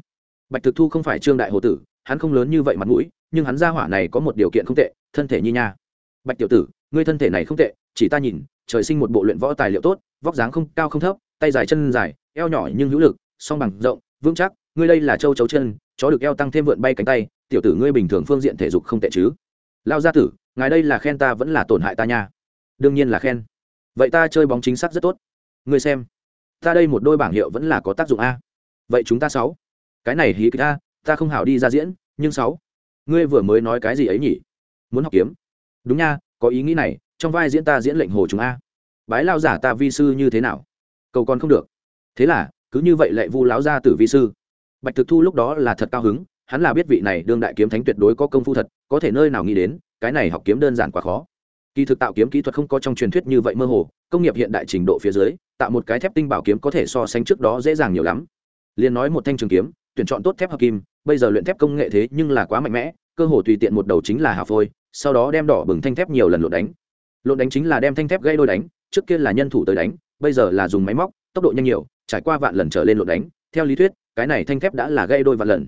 Bạch thực thu không phải trương đại hồ tử, hắn không lớn như vậy mặt mũi, nhưng hắn gia hỏa này có một điều kiện không tệ, thân thể như nha. Bạch tiểu tử, ngươi thân thể này không tệ, chỉ ta nhìn, trời sinh một bộ luyện võ tài liệu tốt, vóc dáng không cao không thấp, tay dài chân dài eo nhỏ nhưng hữu lực, song bằng rộng, vững chắc, ngươi đây là châu chấu chân, chó được eo tăng thêm vượn bay cánh tay, tiểu tử ngươi bình thường phương diện thể dục không tệ chứ. Lao gia tử, ngài đây là khen ta vẫn là tổn hại ta nha. Đương nhiên là khen. Vậy ta chơi bóng chính xác rất tốt. Ngươi xem, ta đây một đôi bảng hiệu vẫn là có tác dụng a. Vậy chúng ta sáu. Cái này hí kịch ta ta không hảo đi ra diễn, nhưng sáu. Ngươi vừa mới nói cái gì ấy nhỉ? Muốn học kiếm. Đúng nha, có ý nghĩ này, trong vai diễn ta diễn lệnh hồ chúng a. Bái lao giả ta vi sư như thế nào? Cầu còn không được thế là, cứ như vậy lệ vu láo ra tử vi sư. Bạch thực thu lúc đó là thật cao hứng, hắn là biết vị này đương đại kiếm thánh tuyệt đối có công phu thật, có thể nơi nào nghĩ đến, cái này học kiếm đơn giản quá khó. Kỳ thực tạo kiếm kỹ thuật không có trong truyền thuyết như vậy mơ hồ, công nghiệp hiện đại trình độ phía dưới, tạo một cái thép tinh bảo kiếm có thể so sánh trước đó dễ dàng nhiều lắm. Liền nói một thanh trường kiếm, tuyển chọn tốt thép hợp kim, bây giờ luyện thép công nghệ thế nhưng là quá mạnh mẽ, cơ hồ tùy tiện một đầu chính là hà phôi, sau đó đem đỏ bừng thanh thép nhiều lần lộn đánh. Lộn đánh chính là đem thanh thép gây đôi đánh, trước kia là nhân thủ tới đánh, bây giờ là dùng máy móc, tốc độ nhanh nhiều trải qua vạn lần trở lên lột đánh, theo lý thuyết, cái này thanh thép đã là gây đôi vạn lần.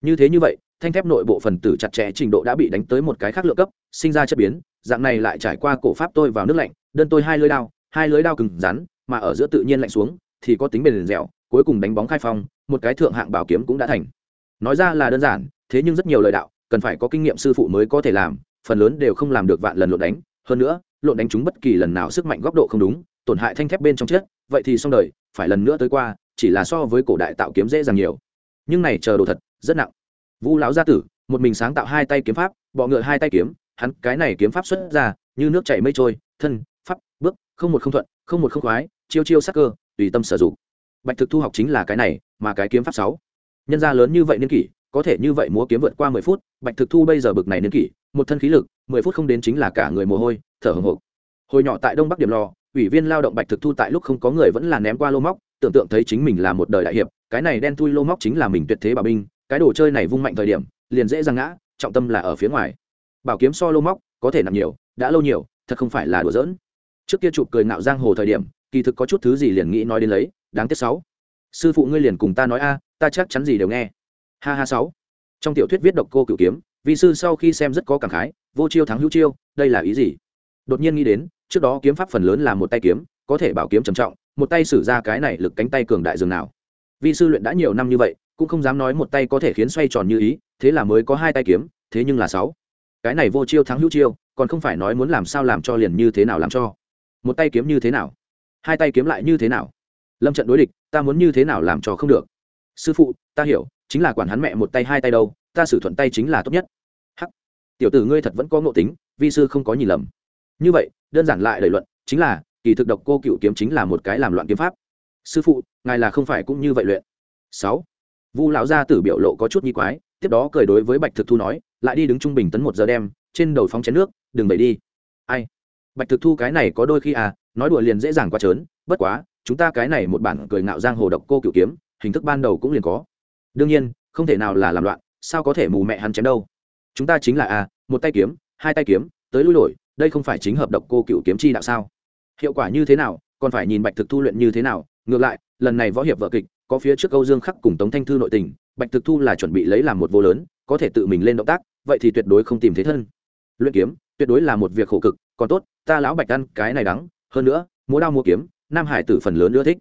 Như thế như vậy, thanh thép nội bộ phần tử chặt chẽ trình độ đã bị đánh tới một cái khác lượng cấp, sinh ra chất biến, dạng này lại trải qua cổ pháp tôi vào nước lạnh, đơn tôi hai lưới đao, hai lưới đao cứng rắn, mà ở giữa tự nhiên lạnh xuống, thì có tính bền dẻo, cuối cùng đánh bóng khai phong, một cái thượng hạng bảo kiếm cũng đã thành. Nói ra là đơn giản, thế nhưng rất nhiều lời đạo, cần phải có kinh nghiệm sư phụ mới có thể làm, phần lớn đều không làm được vạn lần lộn đánh. Hơn nữa lộn đánh chúng bất kỳ lần nào sức mạnh góc độ không đúng, tổn hại thanh thép bên trong chết vậy thì xong đời, phải lần nữa tới qua, chỉ là so với cổ đại tạo kiếm dễ dàng nhiều. Nhưng này chờ đồ thật, rất nặng. Vu lão gia tử, một mình sáng tạo hai tay kiếm pháp, bọ ngựa hai tay kiếm, hắn cái này kiếm pháp xuất ra, như nước chảy mây trôi, thân, pháp, bước, không một không thuận, không một không khoái, chiêu chiêu sắc cơ, tùy tâm sử dụng. Bạch thực thu học chính là cái này, mà cái kiếm pháp sáu. Nhân gia lớn như vậy niên kỷ, có thể như vậy múa kiếm vượt qua mười phút, bạch thực thu bây giờ bực này niên kỷ, một thân khí lực, mười phút không đến chính là cả người mồ hôi, thở hồng hộc. Hồi nhỏ tại đông bắc điểm lò ủy viên lao động bạch thực thu tại lúc không có người vẫn là ném qua lô móc, tưởng tượng thấy chính mình là một đời đại hiệp, cái này đen thui lô móc chính là mình tuyệt thế bảo binh, cái đồ chơi này vung mạnh thời điểm, liền dễ ra ngã, trọng tâm là ở phía ngoài. Bảo kiếm so lô móc, có thể nằm nhiều, đã lâu nhiều, thật không phải là đùa giỡn. Trước kia chụp cười ngạo giang hồ thời điểm, kỳ thực có chút thứ gì liền nghĩ nói đến lấy, đáng tiếc sáu. Sư phụ ngươi liền cùng ta nói a, ta chắc chắn gì đều nghe. Ha ha sáu. Trong tiểu thuyết viết độc cô cửu kiếm vị sư sau khi xem rất có cảm khái, vô chiêu thắng hữu chiêu, đây là ý gì? Đột nhiên nghĩ đến trước đó kiếm pháp phần lớn là một tay kiếm, có thể bảo kiếm trầm trọng, một tay sử ra cái này lực cánh tay cường đại dường nào. Vì sư luyện đã nhiều năm như vậy, cũng không dám nói một tay có thể khiến xoay tròn như ý, thế là mới có hai tay kiếm, thế nhưng là sáu. Cái này vô chiêu thắng hữu chiêu, còn không phải nói muốn làm sao làm cho liền như thế nào làm cho. Một tay kiếm như thế nào? Hai tay kiếm lại như thế nào? Lâm trận đối địch, ta muốn như thế nào làm cho không được? Sư phụ, ta hiểu, chính là quản hắn mẹ một tay hai tay đâu, ta xử thuận tay chính là tốt nhất. Hắc. Tiểu tử ngươi thật vẫn có ngộ tính, vi sư không có nhìn lầm như vậy, đơn giản lại lời luận, chính là, kỳ thực độc cô cựu kiếm chính là một cái làm loạn kiếm pháp. Sư phụ, ngài là không phải cũng như vậy luyện. Sáu. Vu lão gia tử biểu lộ có chút nhi quái, tiếp đó cười đối với bạch thực thu nói, lại đi đứng trung bình tấn một giờ đem trên đầu phóng chén nước, đừng bậy đi. Ai? Bạch thực thu cái này có đôi khi à nói đùa liền dễ dàng quá trớn, bất quá, chúng ta cái này một bản cười ngạo giang hồ độc cô cựu kiếm, hình thức ban đầu cũng liền có. Đương nhiên, không thể nào là làm loạn, sao có thể mù mẹ hắn chém đâu? Chúng ta chính là à một tay kiếm, hai tay kiếm, tới lui lội đây không phải chính hợp độc cô cựu kiếm chi đạo sao? Hiệu quả như thế nào, còn phải nhìn bạch thực thu luyện như thế nào. Ngược lại, lần này võ hiệp vợ kịch, có phía trước câu dương khắc cùng tống thanh thư nội tình, bạch thực thu là chuẩn bị lấy làm một vô lớn, có thể tự mình lên động tác, vậy thì tuyệt đối không tìm thế thân. Luyện kiếm, tuyệt đối là một việc khổ cực, còn tốt, ta lão bạch ăn cái này đắng, hơn nữa, múa đao mua kiếm, nam hải tử phần lớn ưa thích.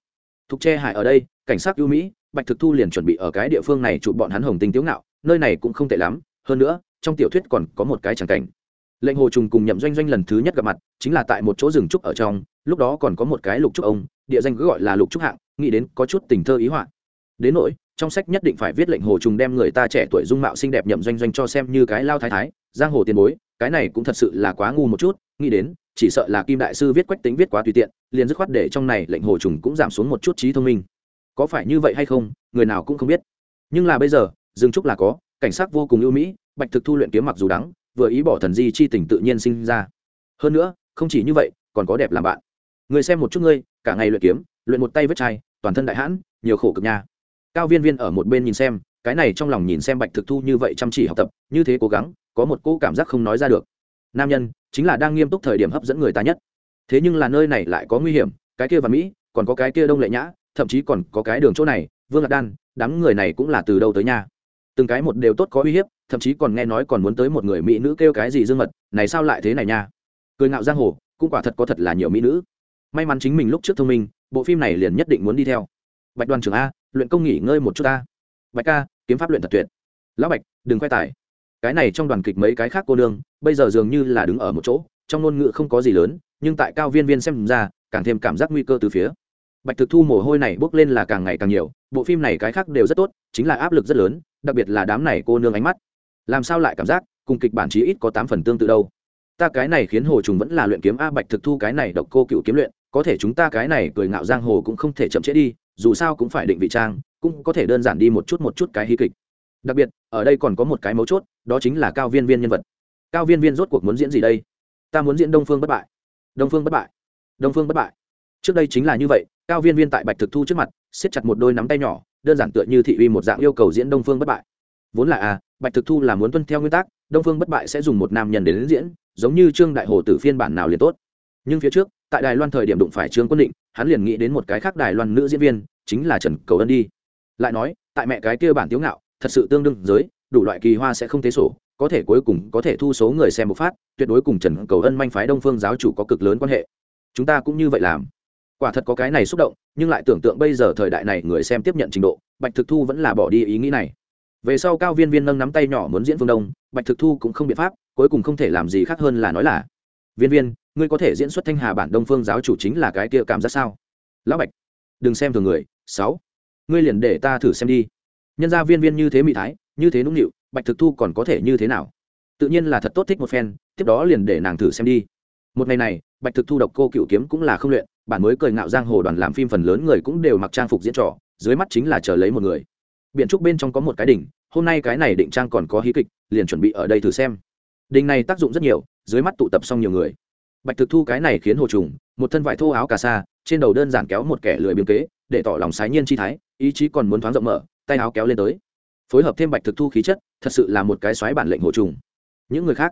Thục tre hải ở đây, cảnh sát ưu mỹ, bạch thực thu liền chuẩn bị ở cái địa phương này chụp bọn hắn hồng tinh tiếu ngạo, nơi này cũng không tệ lắm, hơn nữa, trong tiểu thuyết còn có một cái tràng cảnh lệnh hồ trùng cùng nhậm doanh doanh lần thứ nhất gặp mặt, chính là tại một chỗ rừng trúc ở trong, lúc đó còn có một cái lục trúc ông, địa danh cứ gọi là lục trúc hạng, nghĩ đến có chút tình thơ ý họa. Đến nỗi, trong sách nhất định phải viết lệnh hồ trùng đem người ta trẻ tuổi dung mạo xinh đẹp nhậm doanh doanh cho xem như cái lao thái thái, giang hồ tiền bối, cái này cũng thật sự là quá ngu một chút, nghĩ đến, chỉ sợ là kim đại sư viết quách tính viết quá tùy tiện, liền dứt khoát để trong này lệnh hồ trùng cũng giảm xuống một chút trí thông minh. Có phải như vậy hay không, người nào cũng không biết. Nhưng là bây giờ dương trúc là có, cảnh sát vô cùng ưu mỹ, bạch thực thu luyện kiếm mặc dù đắng vừa ý bỏ thần di chi tình tự nhiên sinh ra. Hơn nữa, không chỉ như vậy, còn có đẹp làm bạn. Người xem một chút ngươi, cả ngày luyện kiếm, luyện một tay vết chai, toàn thân đại hãn, nhiều khổ cực nha. Cao viên viên ở một bên nhìn xem, cái này trong lòng nhìn xem bạch thực thu như vậy chăm chỉ học tập, như thế cố gắng, có một cô cảm giác không nói ra được. Nam nhân, chính là đang nghiêm túc thời điểm hấp dẫn người ta nhất. Thế nhưng là nơi này lại có nguy hiểm, cái kia và mỹ, còn có cái kia đông lệ nhã, thậm chí còn có cái đường chỗ này, vương lạc đan, đám người này cũng là từ đâu tới nhà từng cái một đều tốt có uy hiếp thậm chí còn nghe nói còn muốn tới một người mỹ nữ kêu cái gì dương mật, này sao lại thế này nha? Cười ngạo giang hồ, cũng quả thật có thật là nhiều mỹ nữ. May mắn chính mình lúc trước thông minh, bộ phim này liền nhất định muốn đi theo. Bạch đoàn trưởng a, luyện công nghỉ ngơi một chút ta. Bạch ca, kiếm pháp luyện thật tuyệt. Lão bạch, đừng khoe tài. Cái này trong đoàn kịch mấy cái khác cô nương, bây giờ dường như là đứng ở một chỗ, trong ngôn ngữ không có gì lớn, nhưng tại cao viên viên xem ra, càng thêm cảm giác nguy cơ từ phía. Bạch thực thu mồ hôi này bước lên là càng ngày càng nhiều, bộ phim này cái khác đều rất tốt, chính là áp lực rất lớn, đặc biệt là đám này cô nương ánh mắt làm sao lại cảm giác cùng kịch bản chí ít có tám phần tương tự đâu? Ta cái này khiến hồ trùng vẫn là luyện kiếm a bạch thực thu cái này độc cô cựu kiếm luyện, có thể chúng ta cái này cười ngạo giang hồ cũng không thể chậm trễ đi, dù sao cũng phải định vị trang, cũng có thể đơn giản đi một chút một chút cái hí kịch. Đặc biệt, ở đây còn có một cái mấu chốt, đó chính là cao viên viên nhân vật. Cao viên viên rốt cuộc muốn diễn gì đây? Ta muốn diễn đông phương bất bại. Đông phương bất bại. Đông phương bất bại. Trước đây chính là như vậy, cao viên viên tại bạch thực thu trước mặt, siết chặt một đôi nắm tay nhỏ, đơn giản tựa như thị uy một dạng yêu cầu diễn đông phương bất bại. Vốn là à bạch thực thu là muốn tuân theo nguyên tắc đông phương bất bại sẽ dùng một nam nhân đến, đến diễn giống như trương đại hồ tử phiên bản nào liền tốt. Nhưng phía trước tại đài loan thời điểm đụng phải trương quân định hắn liền nghĩ đến một cái khác đài loan nữ diễn viên chính là trần cầu ân đi. Lại nói tại mẹ cái kia bản tiếu ngạo thật sự tương đương giới đủ loại kỳ hoa sẽ không thế sổ có thể cuối cùng có thể thu số người xem một phát tuyệt đối cùng trần cầu ân manh phái đông phương giáo chủ có cực lớn quan hệ. Chúng ta cũng như vậy làm. Quả thật có cái này xúc động nhưng lại tưởng tượng bây giờ thời đại này người xem tiếp nhận trình độ bạch thực thu vẫn là bỏ đi ý nghĩ này về sau cao viên viên nâng nắm tay nhỏ muốn diễn phương đông, bạch thực thu cũng không biện pháp, cuối cùng không thể làm gì khác hơn là nói là, viên viên, ngươi có thể diễn xuất thanh hà bản đông phương giáo chủ chính là cái kia cảm giác sao? Lão bạch, đừng xem thường người, sáu, ngươi liền để ta thử xem đi. Nhân gia viên viên như thế mỹ thái, như thế nũng nịu, bạch thực thu còn có thể như thế nào? Tự nhiên là thật tốt thích một phen, tiếp đó liền để nàng thử xem đi. Một ngày này, bạch thực thu độc cô cựu kiếm cũng là không luyện, bản mới cười ngạo giang hồ đoàn làm phim phần lớn người cũng đều mặc trang phục diễn trò, dưới mắt chính là chờ lấy một người. Biện trúc bên trong có một cái đỉnh hôm nay cái này định trang còn có hí kịch, liền chuẩn bị ở đây thử xem. Đình này tác dụng rất nhiều, dưới mắt tụ tập xong nhiều người. Bạch thực thu cái này khiến hồ trùng, một thân vải thô áo cà sa, trên đầu đơn giản kéo một kẻ lười biếng kế, để tỏ lòng sái nhiên chi thái, ý chí còn muốn thoáng rộng mở, tay áo kéo lên tới. Phối hợp thêm bạch thực thu khí chất, thật sự là một cái xoáy bản lệnh hồ trùng. Những người khác,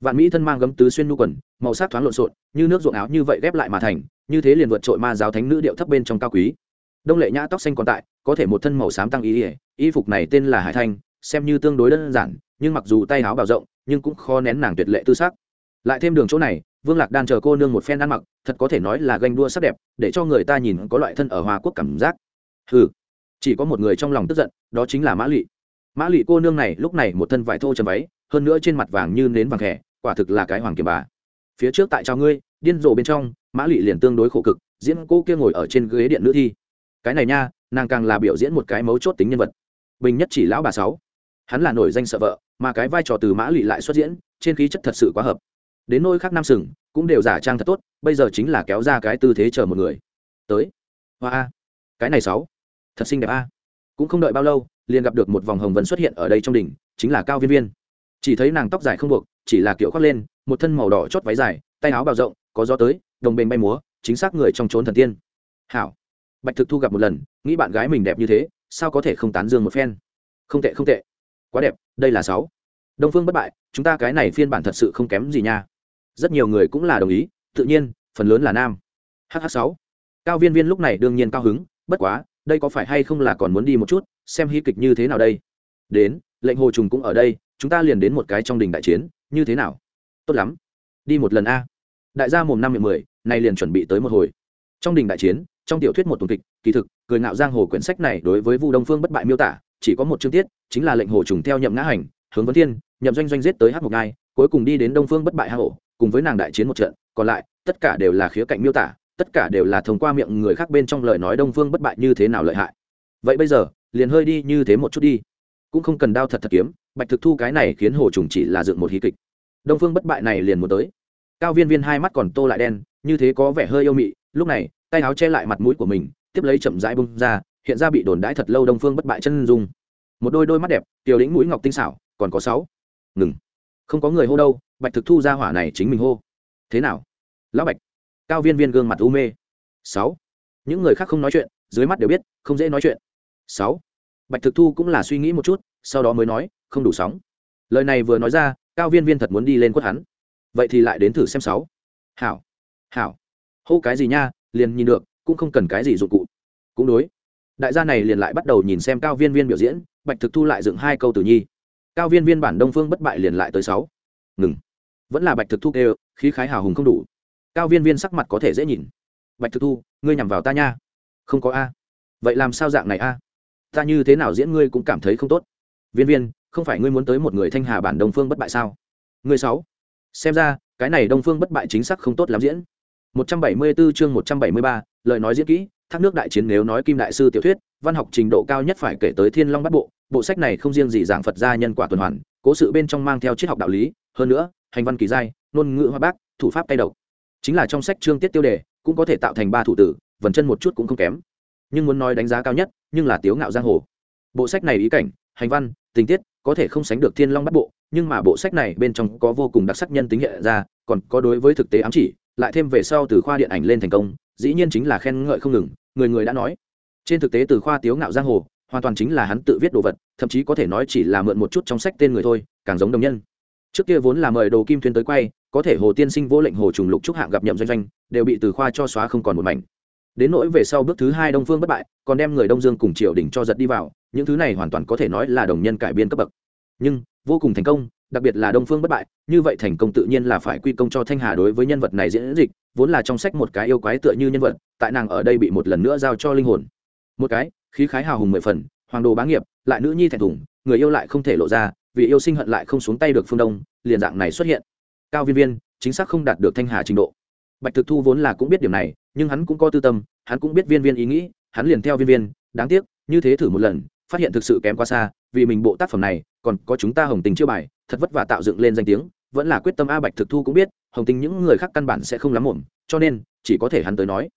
vạn mỹ thân mang gấm tứ xuyên nu quần, màu sắc thoáng lộn xộn, như nước ruộng áo như vậy ghép lại mà thành, như thế liền vượt trội ma giáo thánh nữ điệu thấp bên trong cao quý. Đông lệ nhã tóc xanh còn tại có thể một thân màu xám tăng ý ỉa, y phục này tên là hải thanh, xem như tương đối đơn giản, nhưng mặc dù tay áo bào rộng, nhưng cũng khó nén nàng tuyệt lệ tư sắc. Lại thêm đường chỗ này, vương lạc đan chờ cô nương một phen ăn mặc, thật có thể nói là ganh đua sắc đẹp, để cho người ta nhìn có loại thân ở hoa quốc cảm giác. Ừ chỉ có một người trong lòng tức giận, đó chính là mã lụy mã lụy cô nương này lúc này một thân vải thô trầm váy, hơn nữa trên mặt vàng như nến vàng khẽ quả thực là cái hoàng kiềm bà. Phía trước tại chào ngươi, điên rồ bên trong, mã lụy liền tương đối khổ cực, diễn cô kia ngồi ở trên ghế điện nữ thi cái này nha, nàng càng là biểu diễn một cái mấu chốt tính nhân vật. Bình nhất chỉ lão bà sáu. Hắn là nổi danh sợ vợ, mà cái vai trò từ mã lụy lại xuất diễn, trên khí chất thật sự quá hợp. Đến nôi khác nam sừng, cũng đều giả trang thật tốt, bây giờ chính là kéo ra cái tư thế chờ một người. Tới. Hoa a. Cái này sáu. Thật xinh đẹp a. Cũng không đợi bao lâu, liền gặp được một vòng hồng vấn xuất hiện ở đây trong đỉnh, chính là cao viên viên. Chỉ thấy nàng tóc dài không buộc, chỉ là kiểu khoác lên, một thân màu đỏ chót váy dài, tay áo bào rộng, có gió tới, đồng bền bay múa, chính xác người trong trốn thần tiên. Hảo bạch thực thu gặp một lần, nghĩ bạn gái mình đẹp như thế, sao có thể không tán dương một phen? Không tệ không tệ. Quá đẹp, đây là sáu. Đông phương bất bại, chúng ta cái này phiên bản thật sự không kém gì nha. Rất nhiều người cũng là đồng ý, tự nhiên, phần lớn là nam. Hh sáu. Cao viên viên lúc này đương nhiên cao hứng, bất quá, đây có phải hay không là còn muốn đi một chút, xem hy kịch như thế nào đây? Đến, lệnh hồ trùng cũng ở đây, chúng ta liền đến một cái trong đình đại chiến, như thế nào? Tốt lắm. Đi một lần a. Đại gia mồm năm miệng mười này liền chuẩn bị tới một hồi. Trong đình đại chiến trong tiểu thuyết một tuần kịch, kỳ thực, cười ngạo giang hồ quyển sách này đối với vu đông phương bất bại miêu tả, chỉ có một chương tiết, chính là lệnh hồ trùng theo nhậm ngã hành, hướng vấn thiên, nhậm doanh doanh giết tới hát một ngai cuối cùng đi đến đông phương bất bại hạ hộ cùng với nàng đại chiến một trận, còn lại, tất cả đều là khía cạnh miêu tả, tất cả đều là thông qua miệng người khác bên trong lời nói đông phương bất bại như thế nào lợi hại. Vậy bây giờ, liền hơi đi như thế một chút đi. Cũng không cần đao thật thật kiếm, bạch thực thu cái này khiến hồ trùng chỉ là dựng một hí kịch. Đông phương bất bại này liền muốn tới. Cao viên viên hai mắt còn tô lại đen, như thế có vẻ hơi yêu mị, lúc này tay áo che lại mặt mũi của mình, tiếp lấy chậm rãi bung ra, hiện ra bị đồn đãi thật lâu đông phương bất bại chân dung. Một đôi đôi mắt đẹp, tiểu đĩnh mũi ngọc tinh xảo, còn có sáu. Ngừng. Không có người hô đâu, bạch thực thu ra hỏa này chính mình hô. Thế nào? Lão bạch. Cao viên viên gương mặt u mê. Sáu. Những người khác không nói chuyện, dưới mắt đều biết, không dễ nói chuyện. Sáu. Bạch thực thu cũng là suy nghĩ một chút, sau đó mới nói, không đủ sóng. Lời này vừa nói ra, cao viên viên thật muốn đi lên quất hắn. Vậy thì lại đến thử xem sáu. Hảo. Hảo. Hô cái gì nha liền nhìn được, cũng không cần cái gì dụng cụ. Cũng đối. Đại gia này liền lại bắt đầu nhìn xem cao viên viên biểu diễn, bạch thực thu lại dựng hai câu tử nhi. Cao viên viên bản đông phương bất bại liền lại tới sáu. Ngừng. Vẫn là bạch thực thu kêu, khí khái hào hùng không đủ. Cao viên viên sắc mặt có thể dễ nhìn. Bạch thực thu, ngươi nhằm vào ta nha. Không có a. Vậy làm sao dạng này a? Ta như thế nào diễn ngươi cũng cảm thấy không tốt. Viên viên, không phải ngươi muốn tới một người thanh hà bản đông phương bất bại sao? Ngươi sáu. Xem ra, cái này đông phương bất bại chính xác không tốt lắm diễn. 174 chương 173, lời nói diễn kỹ thác nước đại chiến nếu nói kim đại sư tiểu thuyết văn học trình độ cao nhất phải kể tới thiên long bát bộ bộ sách này không riêng gì giảng phật gia nhân quả tuần hoàn cố sự bên trong mang theo triết học đạo lý hơn nữa hành văn kỳ giai ngôn ngữ hoa bác thủ pháp tay độc. Chính là trong sách chương tiết tiêu đề cũng có thể tạo thành ba thủ tử vần chân một chút cũng không kém. Nhưng muốn nói đánh giá cao nhất nhưng là tiếu ngạo giang hồ. Bộ sách này ý cảnh hành văn tình tiết có thể không sánh được thiên long bát bộ nhưng mà bộ sách này bên trong có vô cùng đặc sắc nhân tính hiện ra còn có đối với thực tế ám chỉ lại thêm về sau từ khoa điện ảnh lên thành công, dĩ nhiên chính là khen ngợi không ngừng, người người đã nói. Trên thực tế từ khoa tiếu ngạo giang hồ, hoàn toàn chính là hắn tự viết đồ vật, thậm chí có thể nói chỉ là mượn một chút trong sách tên người thôi, càng giống đồng nhân. Trước kia vốn là mời đồ kim thuyên tới quay, có thể hồ tiên sinh vô lệnh hồ trùng lục trúc hạng gặp nhậm doanh doanh, đều bị từ khoa cho xóa không còn một mảnh. Đến nỗi về sau bước thứ hai đông phương bất bại, còn đem người đông dương cùng triều đình cho giật đi vào, những thứ này hoàn toàn có thể nói là đồng nhân cải biên cấp bậc. Nhưng, vô cùng thành công đặc biệt là đông phương bất bại, như vậy thành công tự nhiên là phải quy công cho thanh hà đối với nhân vật này diễn dịch, vốn là trong sách một cái yêu quái tựa như nhân vật, tại nàng ở đây bị một lần nữa giao cho linh hồn. Một cái, khí khái hào hùng mười phần, hoàng đồ bá nghiệp, lại nữ nhi thẹn thùng, người yêu lại không thể lộ ra, vì yêu sinh hận lại không xuống tay được phương đông, liền dạng này xuất hiện. Cao viên viên, chính xác không đạt được thanh hà trình độ. Bạch thực thu vốn là cũng biết điểm này, nhưng hắn cũng có tư tâm, hắn cũng biết viên viên ý nghĩ, hắn liền theo viên viên, đáng tiếc, như thế thử một lần phát hiện thực sự kém quá xa, vì mình bộ tác phẩm này, còn có chúng ta hồng tình chưa bài, thật vất vả tạo dựng lên danh tiếng, vẫn là quyết tâm a bạch thực thu cũng biết, hồng tình những người khác căn bản sẽ không lắm ổn cho nên, chỉ có thể hắn tới nói.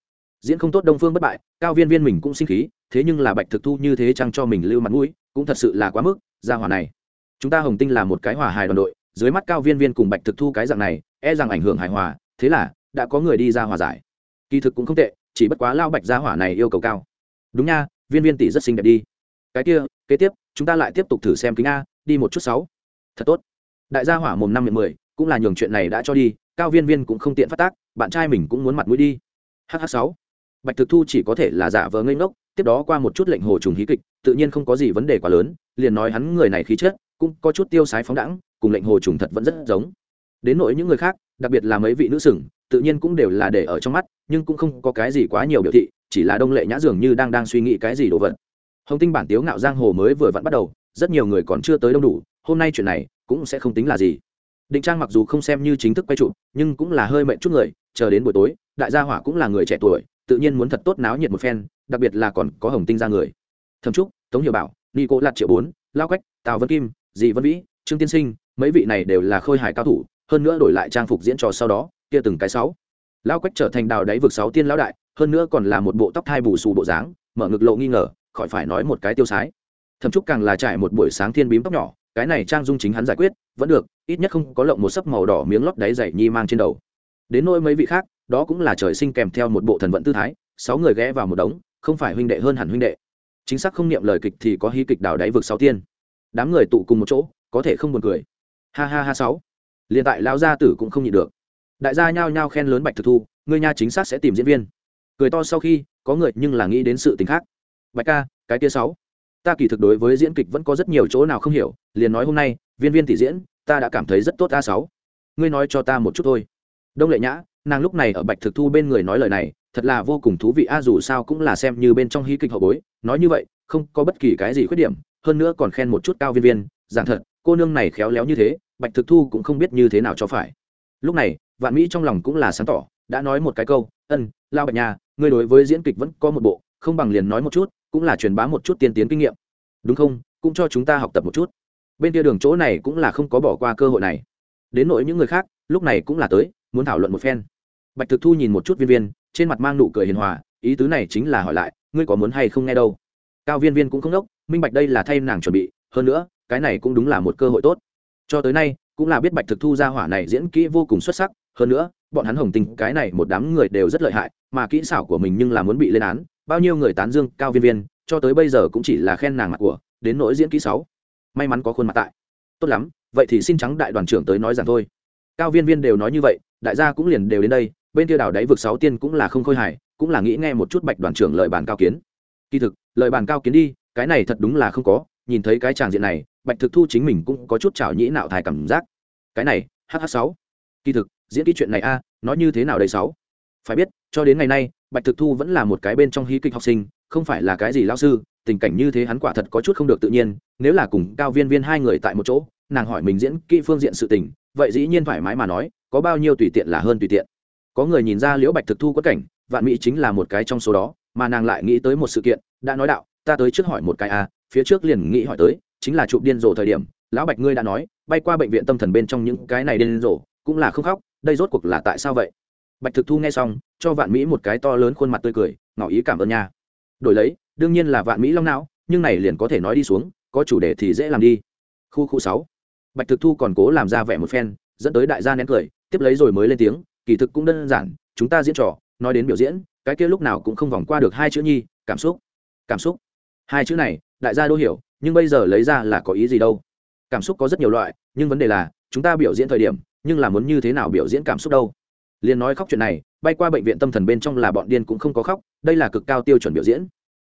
Diễn không tốt đông phương bất bại, cao viên viên mình cũng sinh khí, thế nhưng là bạch thực thu như thế chăng cho mình lưu mặt mũi, cũng thật sự là quá mức, ra hòa này. Chúng ta hồng tinh là một cái hòa hài đoàn đội, dưới mắt cao viên viên cùng bạch thực thu cái dạng này e rằng ảnh hưởng hài hòa, thế là, đã có người đi ra hòa giải. Kỳ thực cũng không tệ, chỉ bất quá lao bạch gia hỏa này yêu cầu cao. Đúng nha, viên viên tỷ rất xinh đẹp đi cái kia, kế tiếp, chúng ta lại tiếp tục thử xem kính a, đi một chút sáu. Thật tốt. Đại gia hỏa mồm năm miệng mười, cũng là nhường chuyện này đã cho đi, cao viên viên cũng không tiện phát tác, bạn trai mình cũng muốn mặt mũi đi. Hh sáu. Bạch thực thu chỉ có thể là giả vờ ngây ngốc, tiếp đó qua một chút lệnh hồ trùng hí kịch, tự nhiên không có gì vấn đề quá lớn, liền nói hắn người này khí chất, cũng có chút tiêu sái phóng đẳng cùng lệnh hồ trùng thật vẫn rất giống. Đến nỗi những người khác, đặc biệt là mấy vị nữ sừng, tự nhiên cũng đều là để ở trong mắt, nhưng cũng không có cái gì quá nhiều biểu thị, chỉ là đông lệ nhã dường như đang đang suy nghĩ cái gì đồ vật hồng tinh bản tiếu ngạo giang hồ mới vừa vặn bắt đầu, rất nhiều người còn chưa tới đông đủ, hôm nay chuyện này cũng sẽ không tính là gì. Định trang mặc dù không xem như chính thức quay trụ, nhưng cũng là hơi mệnh chút người, chờ đến buổi tối, đại gia hỏa cũng là người trẻ tuổi, tự nhiên muốn thật tốt náo nhiệt một phen, đặc biệt là còn có hồng tinh ra người. Thầm trúc, tống hiệu bảo ni cô lạt triệu bốn, lao quách, tào vân kim, dì vân vĩ, trương tiên sinh, mấy vị này đều là khôi hài cao thủ, hơn nữa đổi lại trang phục diễn trò sau đó, kia từng cái sáu. Lao quách trở thành đào đáy vực sáu tiên lão đại, hơn nữa còn là một bộ tóc thai bù xù bộ dáng, mở ngực lộ nghi ngờ khỏi phải nói một cái tiêu sái. Thậm chúc càng là trải một buổi sáng thiên bím tóc nhỏ, cái này trang dung chính hắn giải quyết, vẫn được, ít nhất không có lộng một sấp màu đỏ miếng lót đáy dày nhi mang trên đầu. Đến nỗi mấy vị khác, đó cũng là trời sinh kèm theo một bộ thần vận tư thái, sáu người ghé vào một đống, không phải huynh đệ hơn hẳn huynh đệ. Chính xác không niệm lời kịch thì có hí kịch đào đáy vực sáu tiên. Đám người tụ cùng một chỗ, có thể không buồn cười. Ha ha ha sáu. Liền tại lão gia tử cũng không nhịn được. Đại gia nhao nhao khen lớn bạch thực thu, người nha chính xác sẽ tìm diễn viên. Cười to sau khi, có người nhưng là nghĩ đến sự tình khác bạch ca, cái kia sáu. Ta kỳ thực đối với diễn kịch vẫn có rất nhiều chỗ nào không hiểu, liền nói hôm nay, viên viên tỷ diễn, ta đã cảm thấy rất tốt a sáu. Ngươi nói cho ta một chút thôi. Đông lệ nhã, nàng lúc này ở bạch thực thu bên người nói lời này, thật là vô cùng thú vị a, dù sao cũng là xem như bên trong hí kịch hậu bối, nói như vậy, không có bất kỳ cái gì khuyết điểm, hơn nữa còn khen một chút cao viên viên, giảng thật, cô nương này khéo léo như thế, bạch thực thu cũng không biết như thế nào cho phải. Lúc này, vạn mỹ trong lòng cũng là sáng tỏ, đã nói một cái câu, ân, lao bạch nhà ngươi đối với diễn kịch vẫn có một bộ không bằng liền nói một chút, cũng là truyền bá một chút tiên tiến kinh nghiệm. Đúng không? Cũng cho chúng ta học tập một chút. Bên kia đường chỗ này cũng là không có bỏ qua cơ hội này. Đến nỗi những người khác, lúc này cũng là tới, muốn thảo luận một phen. Bạch thực thu nhìn một chút viên viên, trên mặt mang nụ cười hiền hòa, ý tứ này chính là hỏi lại, ngươi có muốn hay không nghe đâu? Cao viên viên cũng không đốc, minh bạch đây là thay nàng chuẩn bị, hơn nữa, cái này cũng đúng là một cơ hội tốt. Cho tới nay, cũng là biết bạch thực thu ra hỏa này diễn kỹ vô cùng xuất sắc, hơn nữa, bọn hắn hồng tình cái này một đám người đều rất lợi hại, mà kỹ xảo của mình nhưng là muốn bị lên án bao nhiêu người tán dương cao viên viên, cho tới bây giờ cũng chỉ là khen nàng mặt của, đến nỗi diễn kỹ sáu. May mắn có khuôn mặt tại. Tốt lắm, vậy thì xin trắng đại đoàn trưởng tới nói rằng thôi. Cao viên viên đều nói như vậy, đại gia cũng liền đều đến đây, bên kia đảo đáy vực sáu tiên cũng là không khôi hài, cũng là nghĩ nghe một chút bạch đoàn trưởng lời bàn cao kiến. Kỳ thực, lời bàn cao kiến đi, cái này thật đúng là không có, nhìn thấy cái tràng diện này, bạch thực thu chính mình cũng có chút chảo nhĩ nạo thải cảm giác. Cái này hh sáu. Kỳ thực, diễn kỹ chuyện này a, nói như thế nào đây sáu? Phải biết, cho đến ngày nay bạch thực thu vẫn là một cái bên trong hí kịch học sinh, không phải là cái gì lao sư, tình cảnh như thế hắn quả thật có chút không được tự nhiên, nếu là cùng cao viên viên hai người tại một chỗ, nàng hỏi mình diễn kỹ phương diện sự tình, vậy dĩ nhiên thoải mái mà nói, có bao nhiêu tùy tiện là hơn tùy tiện. Có người nhìn ra liễu bạch thực thu có cảnh, vạn mỹ chính là một cái trong số đó, mà nàng lại nghĩ tới một sự kiện, đã nói đạo, ta tới trước hỏi một cái a phía trước liền nghĩ hỏi tới, chính là chụp điên rồ thời điểm, lão bạch ngươi đã nói, bay qua bệnh viện tâm thần bên trong những cái này điên rồ, cũng là không khóc, đây rốt cuộc là tại sao vậy? Bạch thực thu nghe xong, cho vạn mỹ một cái to lớn khuôn mặt tươi cười, ngỏ ý cảm ơn nha. Đổi lấy, đương nhiên là vạn mỹ long não, nhưng này liền có thể nói đi xuống, có chủ đề thì dễ làm đi. Khu khu sáu. Bạch thực thu còn cố làm ra vẻ một phen, dẫn tới đại gia nén cười, tiếp lấy rồi mới lên tiếng, kỳ thực cũng đơn giản, chúng ta diễn trò, nói đến biểu diễn, cái kia lúc nào cũng không vòng qua được hai chữ nhi, cảm xúc. Cảm xúc. Hai chữ này, đại gia đô hiểu, nhưng bây giờ lấy ra là có ý gì đâu? Cảm xúc có rất nhiều loại, nhưng vấn đề là, chúng ta biểu diễn thời điểm, nhưng là muốn như thế nào biểu diễn cảm xúc đâu? Liền nói khóc chuyện này, bay qua bệnh viện tâm thần bên trong là bọn điên cũng không có khóc, đây là cực cao tiêu chuẩn biểu diễn.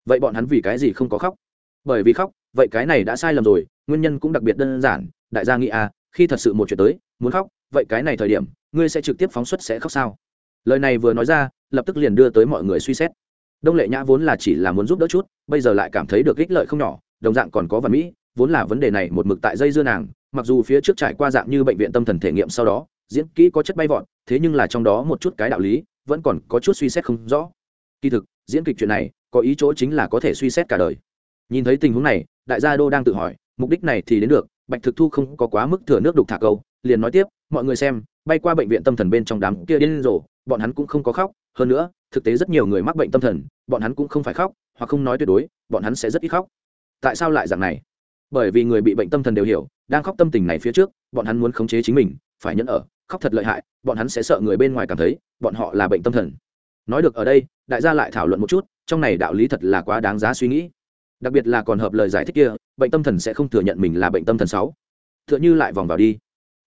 Vậy bọn hắn vì cái gì không có khóc? Bởi vì khóc, vậy cái này đã sai lầm rồi, nguyên nhân cũng đặc biệt đơn giản, đại gia nghĩ à khi thật sự một chuyện tới, muốn khóc, vậy cái này thời điểm, ngươi sẽ trực tiếp phóng xuất sẽ khóc sao? Lời này vừa nói ra, lập tức liền đưa tới mọi người suy xét. Đông lệ nhã vốn là chỉ là muốn giúp đỡ chút, bây giờ lại cảm thấy được ích lợi không nhỏ, đồng dạng còn có và mỹ, vốn là vấn đề này một mực tại dây dưa nàng, mặc dù phía trước trải qua dạng như bệnh viện tâm thần thể nghiệm sau đó diễn kỹ có chất bay vọt, thế nhưng là trong đó một chút cái đạo lý, vẫn còn có chút suy xét không rõ. Kỳ thực, diễn kịch chuyện này, có ý chỗ chính là có thể suy xét cả đời. Nhìn thấy tình huống này, đại gia đô đang tự hỏi, mục đích này thì đến được, bạch thực thu không có quá mức thừa nước đục thả câu, liền nói tiếp, mọi người xem, bay qua bệnh viện tâm thần bên trong đám kia điên rồ, bọn hắn cũng không có khóc, hơn nữa, thực tế rất nhiều người mắc bệnh tâm thần, bọn hắn cũng không phải khóc, hoặc không nói tuyệt đối, bọn hắn sẽ rất ít khóc. Tại sao lại dạng này? Bởi vì người bị bệnh tâm thần đều hiểu, đang khóc tâm tình này phía trước, bọn hắn muốn khống chế chính mình, phải nhẫn ở khóc thật lợi hại, bọn hắn sẽ sợ người bên ngoài cảm thấy bọn họ là bệnh tâm thần. Nói được ở đây, đại gia lại thảo luận một chút, trong này đạo lý thật là quá đáng giá suy nghĩ. Đặc biệt là còn hợp lời giải thích kia, bệnh tâm thần sẽ không thừa nhận mình là bệnh tâm thần sáu. T h ư ợ n h ư lại vòng vào đi.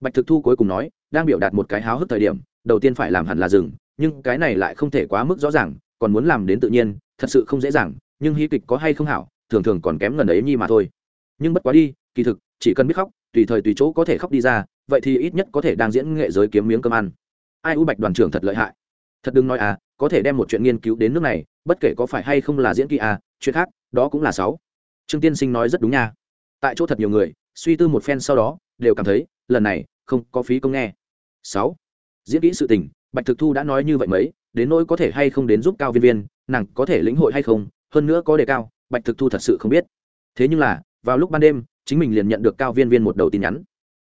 Bạch thực thu cuối cùng nói, đang biểu đạt một cái háo hức thời điểm, đầu tiên phải làm hẳn là dừng, nhưng cái này lại không thể quá mức rõ ràng, còn muốn làm đến tự nhiên, thật sự không dễ dàng, nhưng hí kịch có hay không hảo, thường thường còn kém ngần ấy nhi mà thôi. Nhưng bất quá đi, kỳ thực, chỉ cần biết khóc, tùy thời tùy chỗ có thể khóc đi ra vậy thì ít nhất có thể đang diễn nghệ giới kiếm miếng cơm ăn. Ai u bạch đoàn trưởng thật lợi hại. Thật đừng nói à có thể đem một chuyện nghiên cứu đến nước này, bất kể có phải hay không là diễn kỳ à chuyện khác, đó cũng là sáu. Trương tiên sinh nói rất đúng nha. Tại chỗ thật nhiều người, suy tư một phen sau đó, đều cảm thấy, lần này, không, có phí công nghe. Sáu. Diễn kỹ sự tình, bạch thực thu đã nói như vậy mấy, đến nỗi có thể hay không đến giúp cao viên viên, nàng có thể lĩnh hội hay không, hơn nữa có đề cao, bạch thực thu thật sự không biết. Thế nhưng là, vào lúc ban đêm, chính mình liền nhận được cao viên viên một đầu tin nhắn.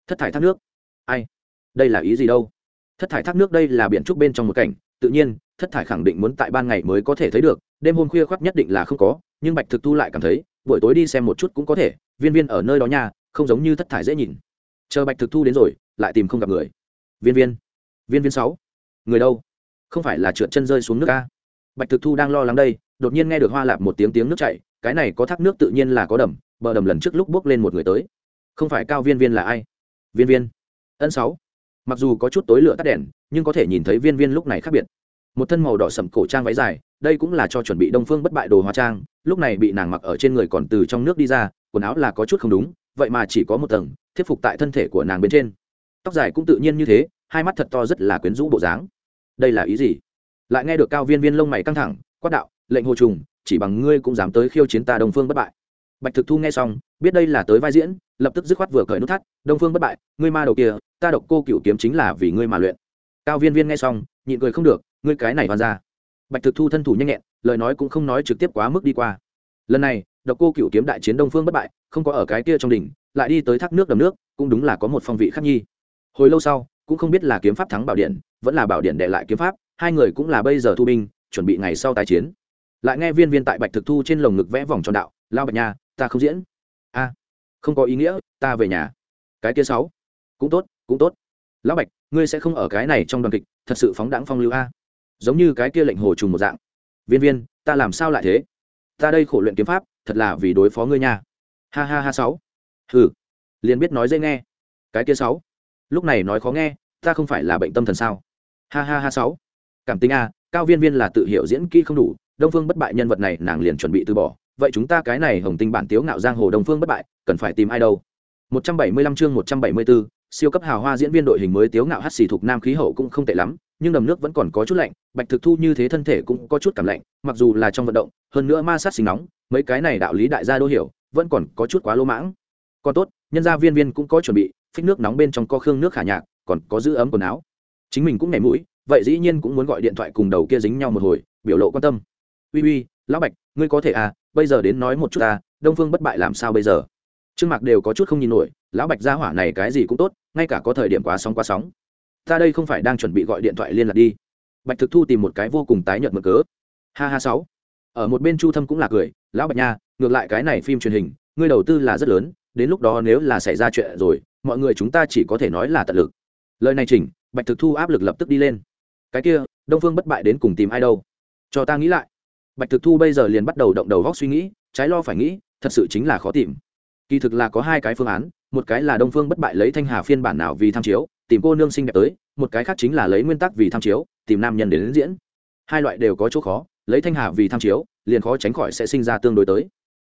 Thất thải thác nước ai? Đây là ý gì đâu? Thất thải thác nước đây là biển trúc bên trong một cảnh, tự nhiên, thất thải khẳng định muốn tại ban ngày mới có thể thấy được, đêm hôm khuya khoác nhất định là không có, nhưng bạch thực thu lại cảm thấy, buổi tối đi xem một chút cũng có thể, viên viên ở nơi đó nha, không giống như thất thải dễ nhìn. Chờ bạch thực thu đến rồi, lại tìm không gặp người. Viên viên viên viên sáu, người đâu? Không phải là trượt chân rơi xuống nước ca bạch thực thu đang lo lắng đây, đột nhiên nghe được hoa lạp một tiếng tiếng nước chảy, cái này có thác nước tự nhiên là có đầm, bờ đầm lần trước lúc bước lên một người tới. Không phải cao viên viên là ai? Viên viên ân sáu. Mặc dù có chút tối lửa tắt đèn, nhưng có thể nhìn thấy viên viên lúc này khác biệt. Một thân màu đỏ sậm cổ trang váy dài, đây cũng là cho chuẩn bị đông phương bất bại đồ hóa trang, lúc này bị nàng mặc ở trên người còn từ trong nước đi ra, quần áo là có chút không đúng, vậy mà chỉ có một tầng thuyết phục tại thân thể của nàng bên trên. Tóc dài cũng tự nhiên như thế, hai mắt thật to rất là quyến rũ bộ dáng. Đây là ý gì? Lại nghe được cao viên viên lông mày căng thẳng, quát đạo, lệnh hồ trùng, chỉ bằng ngươi cũng dám tới khiêu chiến ta đông phương bất bại bạch thực thu nghe xong, biết đây là tới vai diễn, lập tức dứt khoát vừa cởi nút thắt, đông phương bất bại, ngươi ma đầu kia, ta độc cô cựu kiếm chính là vì ngươi mà luyện. Cao viên viên nghe xong, nhịn cười không được, ngươi cái này hoàn ra bạch thực thu thân thủ nhanh nhẹn, lời nói cũng không nói trực tiếp quá mức đi qua. Lần này, độc cô cựu kiếm đại chiến đông phương bất bại, không có ở cái kia trong đỉnh, lại đi tới thác nước đầm nước, cũng đúng là có một phong vị khắc nhi. Hồi lâu sau, cũng không biết là kiếm pháp thắng bảo điện, vẫn là bảo điện để lại kiếm pháp, hai người cũng là bây giờ thu binh, chuẩn bị ngày sau tái chiến. Lại nghe viên viên tại bạch thực thu trên lồng ngực vẽ vòng tròn đạo lao bạch nhà ta không diễn. A, không có ý nghĩa, ta về nhà. Cái kia sáu, cũng tốt cũng tốt. Lão bạch, ngươi sẽ không ở cái này trong đoàn kịch, thật sự phóng đáng phong lưu a. Giống như cái kia lệnh hồ trùng một dạng. Viên viên, ta làm sao lại thế? Ta đây khổ luyện kiếm pháp, thật là vì đối phó ngươi nha. Ha ha ha sáu. Hừ, liền biết nói dễ nghe. Cái kia sáu. Lúc này nói khó nghe, ta không phải là bệnh tâm thần sao? Ha ha ha sáu. Cảm tính a, cao viên viên là tự hiểu diễn kỹ không đủ, đông phương bất bại nhân vật này nàng liền chuẩn bị từ bỏ vậy chúng ta cái này hồng tinh bản tiếu ngạo giang hồ đồng phương bất bại cần phải tìm ai đâu? 175 chương 174, siêu cấp hào hoa diễn viên đội hình mới tiếu ngạo hát xì thuộc nam khí hậu cũng không tệ lắm nhưng đầm nước vẫn còn có chút lạnh bạch thực thu như thế thân thể cũng có chút cảm lạnh mặc dù là trong vận động hơn nữa ma sát sinh nóng mấy cái này đạo lý đại gia đô hiểu vẫn còn có chút quá lỗ mãng. Còn tốt nhân gia viên viên cũng có chuẩn bị phích nước nóng bên trong co khương nước khả nhạc còn có giữ ấm quần áo. Chính mình cũng nhảy mũi vậy dĩ nhiên cũng muốn gọi điện thoại cùng đầu kia dính nhau một hồi biểu lộ quan tâm. Uy uy lão bạch ngươi có thể à bây giờ đến nói một chút ta, đông phương bất bại làm sao bây giờ? Trương mạc đều có chút không nhìn nổi, lão bạch gia hỏa này cái gì cũng tốt, ngay cả có thời điểm quá sóng quá sóng. Ta đây không phải đang chuẩn bị gọi điện thoại liên lạc đi. Bạch thực thu tìm một cái vô cùng tái nhợt mực cớ. Ha ha sáu. Ở một bên chu thâm cũng là cười, lão bạch nha, ngược lại cái này phim truyền hình, ngươi đầu tư là rất lớn, đến lúc đó nếu là xảy ra chuyện rồi, mọi người chúng ta chỉ có thể nói là tận lực. Lời này chỉnh, bạch thực thu áp lực lập tức đi lên. Cái kia, đông phương bất bại đến cùng tìm ai đâu? Cho ta nghĩ lại bạch thực thu bây giờ liền bắt đầu động đầu góc suy nghĩ trái lo phải nghĩ thật sự chính là khó tìm. Kỳ thực là có hai cái phương án một cái là đông phương bất bại lấy thanh hà phiên bản nào vì tham chiếu tìm cô nương xinh đẹp tới một cái khác chính là lấy nguyên tắc vì tham chiếu tìm nam nhân đến, đến diễn. Hai loại đều có chỗ khó lấy thanh hà vì tham chiếu liền khó tránh khỏi sẽ sinh ra tương đối tới.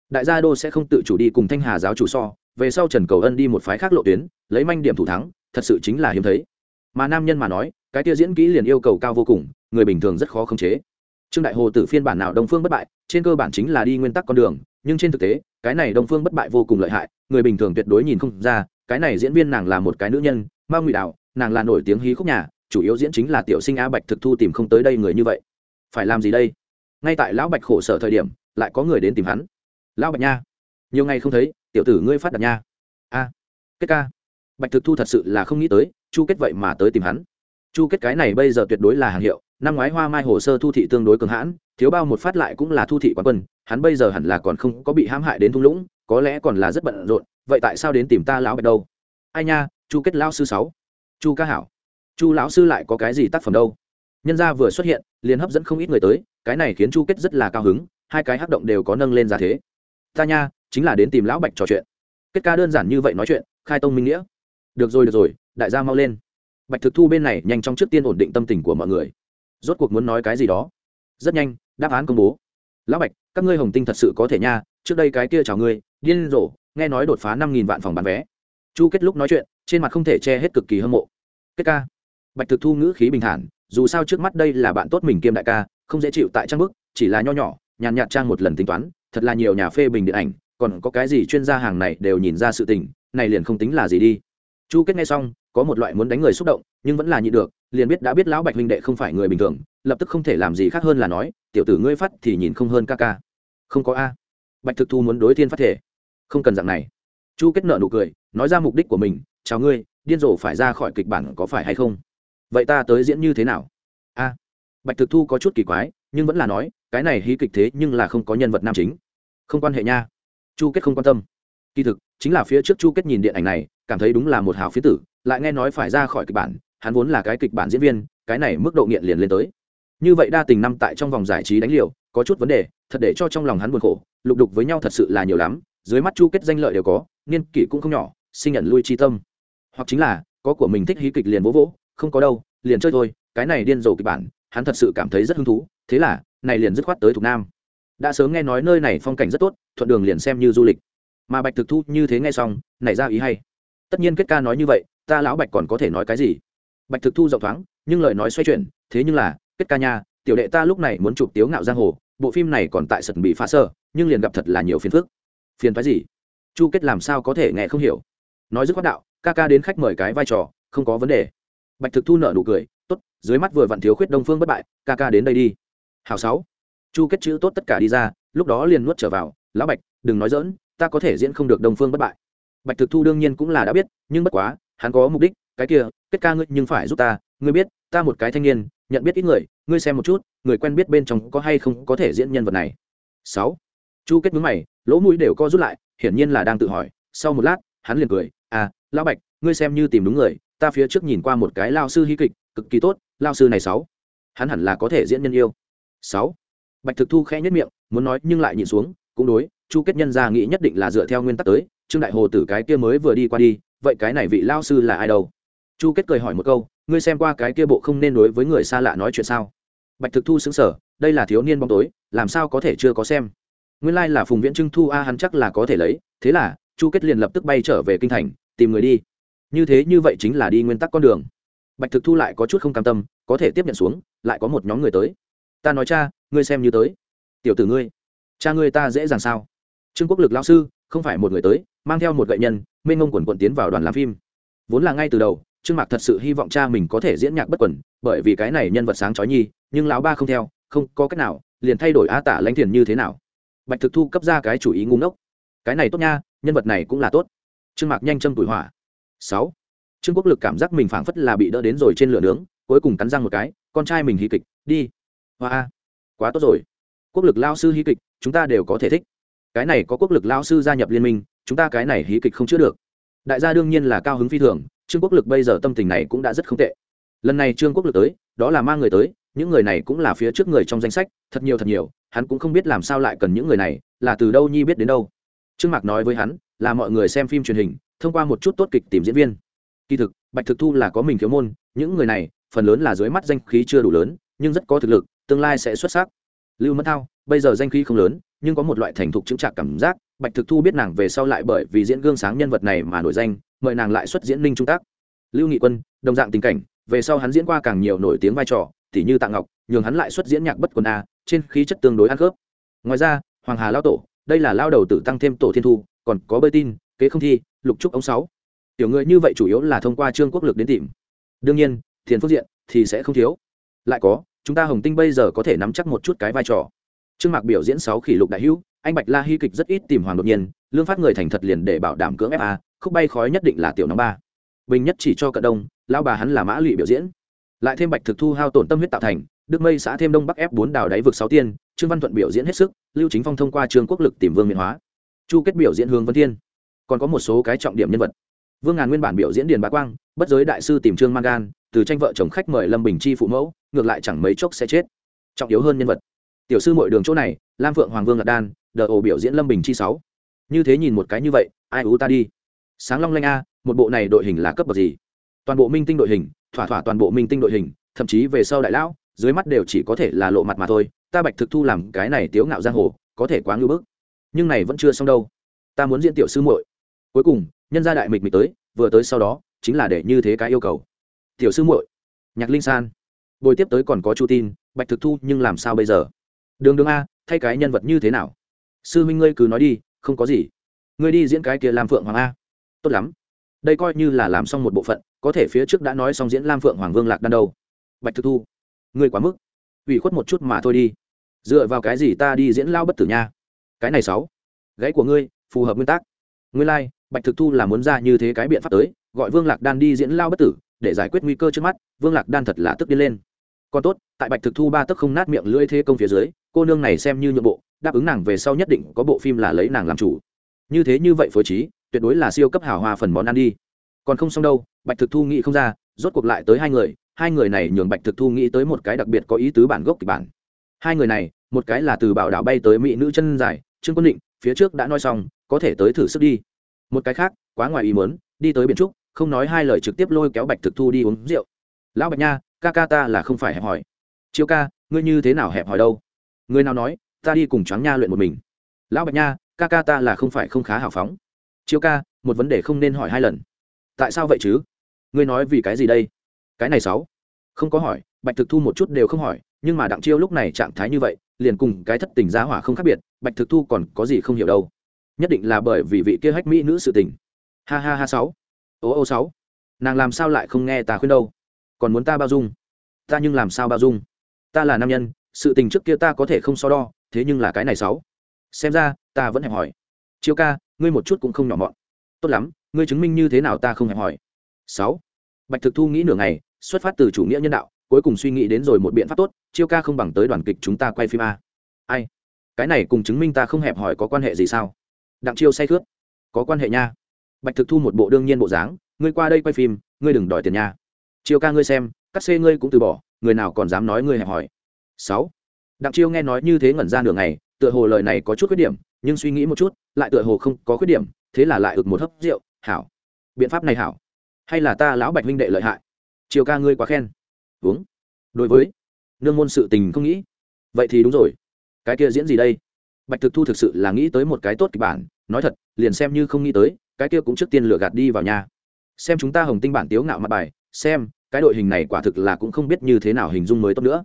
Đại gia đô sẽ không tự chủ đi cùng thanh hà giáo chủ so về sau trần cầu ân đi một phái khác lộ tuyến lấy manh điểm thủ thắng thật sự chính là hiếm thấy. Mà nam nhân mà nói cái tia diễn kỹ liền yêu cầu cao vô cùng người bình thường rất khó khống chế trương đại hồ tử phiên bản nào đông phương bất bại, trên cơ bản chính là đi nguyên tắc con đường, nhưng trên thực tế, cái này đông phương bất bại vô cùng lợi hại, người bình thường tuyệt đối nhìn không ra, cái này diễn viên nàng là một cái nữ nhân, mao ngụy đạo nàng là nổi tiếng hí khúc nhà, chủ yếu diễn chính là tiểu sinh a bạch thực thu tìm không tới đây người như vậy. Phải làm gì đây? Ngay tại lão bạch khổ sở thời điểm, lại có người đến tìm hắn. Lão bạch nha, nhiều ngày không thấy, tiểu tử ngươi phát đạt nha. A, kết ca. Bạch thực thu thật sự là không nghĩ tới, chu kết vậy mà tới tìm hắn chu kết cái này bây giờ tuyệt đối là hàng hiệu, năm ngoái hoa mai hồ sơ thu thị tương đối cường hãn, thiếu bao một phát lại cũng là thu thị quán quân, hắn bây giờ hẳn là còn không có bị hãm hại đến thung lũng, có lẽ còn là rất bận rộn, vậy tại sao đến tìm ta lão bạch đâu? Ai nha, chu kết lão sư sáu, chu ca hảo. Chu lão sư lại có cái gì tác phẩm đâu? Nhân gia vừa xuất hiện, liền hấp dẫn không ít người tới, cái này khiến chu kết rất là cao hứng, hai cái hắc động đều có nâng lên giá thế. Ta nha, chính là đến tìm lão bạch trò chuyện. Kết ca đơn giản như vậy nói chuyện, khai tông minh nghĩa. Được rồi được rồi, đại gia mau lên bạch thực thu bên này nhanh chóng trước tiên ổn định tâm tình của mọi người. Rốt cuộc muốn nói cái gì đó. Rất nhanh, đáp án công bố. Lão bạch, các ngươi hồng tinh thật sự có thể nha, trước đây cái kia chào ngươi, điên rồ, nghe nói đột phá năm nghìn vạn phòng bán vé. Chu kết lúc nói chuyện, trên mặt không thể che hết cực kỳ hâm mộ. Kết ca. Bạch thực thu ngữ khí bình thản, dù sao trước mắt đây là bạn tốt mình kiêm đại ca, không dễ chịu tại trang bức, chỉ là nho nhỏ, nhàn nhạt trang một lần tính toán, thật là nhiều nhà phê bình điện ảnh, còn có cái gì chuyên gia hàng này đều nhìn ra sự tình, này liền không tính là gì đi. Chu kết nghe xong có một loại muốn đánh người xúc động, nhưng vẫn là nhị được, liền biết đã biết lão bạch huynh đệ không phải người bình thường, lập tức không thể làm gì khác hơn là nói, tiểu tử ngươi phát thì nhìn không hơn ca ca. Không có a. Bạch thực thu muốn đối thiên phát thể. Không cần dạng này. Chu kết nợ nụ cười, nói ra mục đích của mình, chào ngươi, điên rồ phải ra khỏi kịch bản có phải hay không? Vậy ta tới diễn như thế nào? A. Bạch thực thu có chút kỳ quái, nhưng vẫn là nói, cái này hí kịch thế nhưng là không có nhân vật nam chính. Không quan hệ nha. Chu kết không quan tâm. Kỳ thực, chính là phía trước chu kết nhìn điện ảnh này, cảm thấy đúng là một hào phía tử lại nghe nói phải ra khỏi kịch bản, hắn vốn là cái kịch bản diễn viên, cái này mức độ nghiện liền lên tới. Như vậy đa tình năm tại trong vòng giải trí đánh liều, có chút vấn đề, thật để cho trong lòng hắn buồn khổ, lục đục với nhau thật sự là nhiều lắm, dưới mắt chu kết danh lợi đều có, niên kỷ cũng không nhỏ, sinh nhận lui chi tâm. Hoặc chính là, có của mình thích hí kịch liền vỗ vỗ, không có đâu, liền chơi thôi, cái này điên rồ kịch bản, hắn thật sự cảm thấy rất hứng thú, thế là, này liền dứt khoát tới thục nam. Đã sớm nghe nói nơi này phong cảnh rất tốt, thuận đường liền xem như du lịch. Mà bạch thực thu như thế nghe xong, nảy ra ý hay. Tất nhiên kết ca nói như vậy ta lão bạch còn có thể nói cái gì? Bạch thực thu rộng thoáng, nhưng lời nói xoay chuyển, thế nhưng là, kết ca nha, tiểu đệ ta lúc này muốn chụp tiếu ngạo giang hồ, bộ phim này còn tại sật bị phá sơ, nhưng liền gặp thật là nhiều phiền phức. Phiền phái gì? Chu kết làm sao có thể nghe không hiểu? Nói dứt khoát đạo, ca ca đến khách mời cái vai trò, không có vấn đề. Bạch thực thu nợ nụ cười, tốt, dưới mắt vừa vặn thiếu khuyết đông phương bất bại, ca ca đến đây đi. Hào sáu. Chu kết chữ tốt tất cả đi ra, lúc đó liền nuốt trở vào, lão bạch, đừng nói dỡn ta có thể diễn không được đông phương bất bại. Bạch thực thu đương nhiên cũng là đã biết, nhưng bất quá hắn có mục đích, cái kia, kết ca ngươi nhưng phải giúp ta, ngươi biết, ta một cái thanh niên, nhận biết ít người, ngươi xem một chút, người quen biết bên trong có hay không có thể diễn nhân vật này. Sáu. Chu kết mướn mày, lỗ mũi đều co rút lại, hiển nhiên là đang tự hỏi. Sau một lát, hắn liền cười à lão bạch, ngươi xem như tìm đúng người, ta phía trước nhìn qua một cái lao sư hí kịch, cực kỳ tốt, lao sư này sáu. Hắn hẳn là có thể diễn nhân yêu. Sáu. Bạch thực thu khẽ nhất miệng, muốn nói nhưng lại nhìn xuống, cũng đối, chu kết nhân ra nghĩ nhất định là dựa theo nguyên tắc tới, trương đại hồ tử cái kia mới vừa đi qua đi vậy cái này vị lao sư là ai đâu? Chu kết cười hỏi một câu, ngươi xem qua cái kia bộ không nên đối với người xa lạ nói chuyện sao? Bạch thực thu xứng sở đây là thiếu niên bóng tối, làm sao có thể chưa có xem? Nguyên lai、like、là phùng viễn trưng thu a, hắn chắc là có thể lấy, thế là, chu kết liền lập tức bay trở về kinh thành, tìm người đi. Như thế như vậy chính là đi nguyên tắc con đường. Bạch thực thu lại có chút không cam tâm, có thể tiếp nhận xuống, lại có một nhóm người tới. Ta nói cha, ngươi xem như tới. Tiểu tử ngươi, cha ngươi ta dễ dàng sao? Trương quốc lực lao sư, không phải một người tới, mang theo một gậy nhân mênh ngông quần quận tiến vào đoàn làm phim. Vốn là ngay từ đầu, trương mạc thật sự hy vọng cha mình có thể diễn nhạc bất quẩn bởi vì cái này nhân vật sáng chói nhi, nhưng lão ba không theo, không có cách nào, liền thay đổi a tả lãnh thiền như thế nào. Bạch thực thu cấp ra cái chủ ý ngu ngốc. Cái này tốt nha, nhân vật này cũng là tốt. Trương mạc nhanh châm tuổi hỏa. Sáu. Trương quốc lực cảm giác mình phảng phất là bị đỡ đến rồi trên lửa nướng, cuối cùng cắn răng một cái, con trai mình hí kịch, đi. Hoa quá tốt rồi. Quốc lực lao sư hí kịch, chúng ta đều có thể thích. Cái này có quốc lực lao sư gia nhập liên minh chúng ta cái này hí kịch không chữa được. Đại gia đương nhiên là cao hứng phi thường, trương quốc lực bây giờ tâm tình này cũng đã rất không tệ. Lần này trương quốc lực tới, đó là mang người tới, những người này cũng là phía trước người trong danh sách, thật nhiều thật nhiều, hắn cũng không biết làm sao lại cần những người này, là từ đâu nhi biết đến đâu. Trương mạc nói với hắn, là mọi người xem phim truyền hình, thông qua một chút tốt kịch tìm diễn viên. Kỳ thực, bạch thực thu là có mình thiếu môn, những người này, phần lớn là dưới mắt danh khí chưa đủ lớn, nhưng rất có thực lực, tương lai sẽ xuất sắc. Lưu mất thao, bây giờ danh khí không lớn, nhưng có một loại thành thục chứng chạc cảm giác bạch thực thu biết nàng về sau lại bởi vì diễn gương sáng nhân vật này mà nổi danh, mời nàng lại xuất diễn ninh trung tác. Lưu nghị quân, đồng dạng tình cảnh, về sau hắn diễn qua càng nhiều nổi tiếng vai trò, tỉ như tạ ngọc, nhường hắn lại xuất diễn nhạc bất quần a, trên khí chất tương đối ăn khớp. Ngoài ra, hoàng hà lao tổ, đây là lao đầu tử tăng thêm tổ thiên thu, còn có bơi tin, kế không thi, lục trúc ống sáu. Tiểu người như vậy chủ yếu là thông qua trương quốc lực đến tìm. Đương nhiên, thiền phước diện thì sẽ không thiếu. Lại có, chúng ta hồng tinh bây giờ có thể nắm chắc một chút cái vai trò. Trương mạc biểu diễn sáu kỷ lục đại hữu anh bạch la hy kịch rất ít tìm hoàng đột nhiên, lương phát người thành thật liền để bảo đảm cưỡng fa khúc bay khói nhất định là tiểu nóng ba. Bình nhất chỉ cho cận đông lao bà hắn là mã lụy biểu diễn. Lại thêm bạch thực thu hao tổn tâm huyết tạo thành, đức mây xã thêm đông bắc ép bốn đào đáy vực sáu tiên, trương văn thuận biểu diễn hết sức, lưu chính phong thông qua trương quốc lực tìm vương miện hóa. Chu kết biểu diễn hướng vân thiên. Còn có một số cái trọng điểm nhân vật. Vương ngàn nguyên bản biểu diễn điền bá quang, bất giới đại sư tìm trương mangan, từ tranh vợ chồng khách mời lâm bình chi phụ mẫu, ngược lại chẳng mấy chốc sẽ chết. Trọng yếu hơn nhân vật. Tiểu sư mọi đường chỗ này, lam phượng hoàng vương lạc đan đờ ổ biểu diễn lâm bình chi sáu. Như thế nhìn một cái như vậy, ai ú ta đi? Sáng long lanh a, một bộ này đội hình là cấp bậc gì? Toàn bộ minh tinh đội hình, thỏa thỏa toàn bộ minh tinh đội hình, thậm chí về sau đại lão, dưới mắt đều chỉ có thể là lộ mặt mà thôi, ta bạch thực thu làm cái này tiếu ngạo giang hồ, có thể quá ngưỡng bức. Nhưng này vẫn chưa xong đâu. Ta muốn diễn tiểu sư muội. Cuối cùng, nhân gia đại mịch mịch tới, vừa tới sau đó, chính là để như thế cái yêu cầu. Tiểu sư muội, nhạc linh san. Bồi tiếp tới còn có chu tin, bạch thực thu nhưng làm sao bây giờ? Đường đường a, thay cái nhân vật như thế nào? Sư Minh ngươi cứ nói đi không có gì. Ngươi đi diễn cái kia Lam phượng hoàng a. Tốt lắm. Đây coi như là làm xong một bộ phận có thể phía trước đã nói xong diễn lam phượng hoàng vương lạc đan đâu. Bạch thực thu ngươi quá mức. Ủy khuất một chút mà thôi đi. Dựa vào cái gì ta đi diễn lao bất tử nha? Cái này sáu. Gãy của ngươi phù hợp nguyên tắc. Ngươi lai、like, bạch thực thu là muốn ra như thế cái biện pháp tới gọi vương lạc đan đi diễn lao bất tử để giải quyết nguy cơ trước mắt vương lạc đan thật là tức đi lên. Còn tốt tại bạch thực thu ba tức không nát miệng lưỡi thế công phía dưới cô nương này xem như nhượng bộ, đáp ứng nàng về sau nhất định có bộ phim là lấy nàng làm chủ. Như thế như vậy phối trí, tuyệt đối là siêu cấp hào hoa phần món ăn đi. Còn không xong đâu, bạch thực thu nghĩ không ra, rốt cuộc lại tới hai người hai người này nhường bạch thực thu nghĩ tới một cái đặc biệt có ý tứ bản gốc kịch bản. Hai người này, một cái là từ bảo đảo bay tới mỹ nữ chân dài, trương quân định, phía trước đã nói xong, có thể tới thử sức đi. Một cái khác, quá ngoài ý muốn, đi tới biển trúc, không nói hai lời trực tiếp lôi kéo bạch thực thu đi uống rượu. Lão bạch nha, ca ca ta là không phải hẹp hỏi chiêu ca, ngươi như thế nào hẹp hỏi đâu? Người nào nói, ta đi cùng choáng nha luyện một mình. Lão bạch nha, ca ca ta là không phải không khá hào phóng. Chiêu ca, một vấn đề không nên hỏi hai lần. Tại sao vậy chứ? Ngươi nói vì cái gì đây? Cái này sáu. Không có hỏi, bạch thực thu một chút đều không hỏi, nhưng mà đặng chiêu lúc này trạng thái như vậy, liền cùng cái thất tình giá hỏa không khác biệt, bạch thực thu còn có gì không hiểu đâu. Nhất định là bởi vì vị kia hách mỹ nữ sự tình. Ha ha ha sáu. Ô ô sáu. Nàng làm sao lại không nghe ta khuyên đâu? Còn muốn ta bao dung? Ta nhưng làm sao bao dung? Ta là nam nhân sự tình trước kia ta có thể không so đo, thế nhưng là cái này sáu. Xem ra, ta vẫn hẹp hỏi. Chiêu ca, ngươi một chút cũng không nhỏ mọn. Tốt lắm, ngươi chứng minh như thế nào ta không hẹp hỏi. Sáu. Bạch thực thu nghĩ nửa ngày, xuất phát từ chủ nghĩa nhân đạo, cuối cùng suy nghĩ đến rồi một biện pháp tốt, chiêu ca không bằng tới đoàn kịch chúng ta quay phim a. Ai? Cái này cùng chứng minh ta không hẹp hỏi có quan hệ gì sao? Đặng chiêu say khướt. Có quan hệ nha. Bạch thực thu một bộ đương nhiên bộ dáng, ngươi qua đây quay phim, ngươi đừng đòi tiền nha. Chiêu ca ngươi xem, cắt xê ngươi cũng từ bỏ, người nào còn dám nói ngươi hẹp hỏi sáu. Đặng chiêu nghe nói như thế ngẩn ra nửa ngày, tựa hồ lời này có chút khuyết điểm, nhưng suy nghĩ một chút, lại tựa hồ không có khuyết điểm, thế là lại ực một hớp rượu, hảo. Biện pháp này hảo. Hay là ta lão bạch huynh đệ lợi hại? Chiều ca ngươi quá khen. Uống. Đối với. Nương môn sự tình không nghĩ. Vậy thì đúng rồi. Cái kia diễn gì đây? Bạch thực thu thực sự là nghĩ tới một cái tốt kịch bản, nói thật, liền xem như không nghĩ tới, cái kia cũng trước tiên lừa gạt đi vào nhà. Xem chúng ta hồng tinh bản tiếu ngạo mặt bài, xem, cái đội hình này quả thực là cũng không biết như thế nào hình dung mới tốt nữa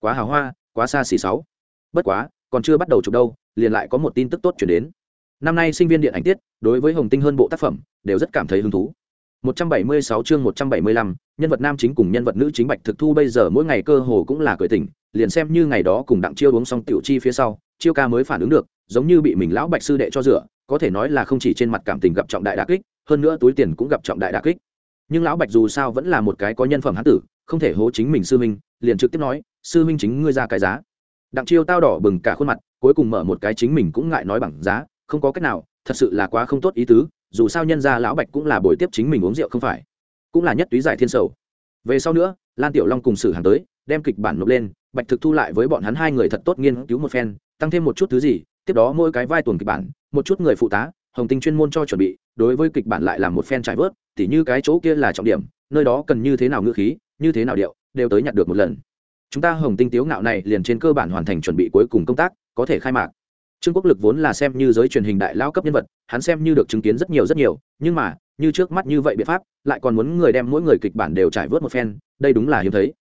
quá hào hoa quá xa xỉ sáu. Bất quá còn chưa bắt đầu chụp đâu liền lại có một tin tức tốt chuyển đến. Năm nay sinh viên điện ảnh tiết đối với hồng tinh hơn bộ tác phẩm đều rất cảm thấy hứng thú. 176 chương 175, nhân vật nam chính cùng nhân vật nữ chính Bạch Thực Thu bây giờ mỗi ngày cơ hồ cũng là cười tỉnh, liền xem như ngày đó cùng đặng chiêu uống xong tiểu chi phía sau chiêu ca mới phản ứng được giống như bị mình lão bạch sư đệ cho rửa có thể nói là không chỉ trên mặt cảm tình gặp trọng đại đả kích hơn nữa túi tiền cũng gặp trọng đại đả kích nhưng lão bạch dù sao vẫn là một cái có nhân phẩm hán tử, không thể hố chính mình sư minh liền trực tiếp nói, sư minh chính ngươi ra cái giá. Đặng chiêu tao đỏ bừng cả khuôn mặt, cuối cùng mở một cái chính mình cũng ngại nói bằng giá, không có cách nào, thật sự là quá không tốt ý tứ, dù sao nhân ra lão bạch cũng là buổi tiếp chính mình uống rượu không phải, cũng là nhất túy giải thiên sầu. Về sau nữa, lan tiểu long cùng sử hàng tới, đem kịch bản nộp lên, bạch thực thu lại với bọn hắn hai người thật tốt nghiên cứu một phen, tăng thêm một chút thứ gì, tiếp đó mỗi cái vai tuần kịch bản, một chút người phụ tá hồng tinh chuyên môn cho chuẩn bị, đối với kịch bản lại là một phen trải vớt, tỉ như cái chỗ kia là trọng điểm, nơi đó cần như thế nào ngữ khí, như thế nào điệu, đều tới nhặt được một lần. Chúng ta hồng tinh tiếu ngạo này liền trên cơ bản hoàn thành chuẩn bị cuối cùng công tác, có thể khai mạc. Trương quốc lực vốn là xem như giới truyền hình đại lao cấp nhân vật, hắn xem như được chứng kiến rất nhiều rất nhiều, nhưng mà, như trước mắt như vậy biện pháp, lại còn muốn người đem mỗi người kịch bản đều trải vớt một phen, đây đúng là hiếm thấy.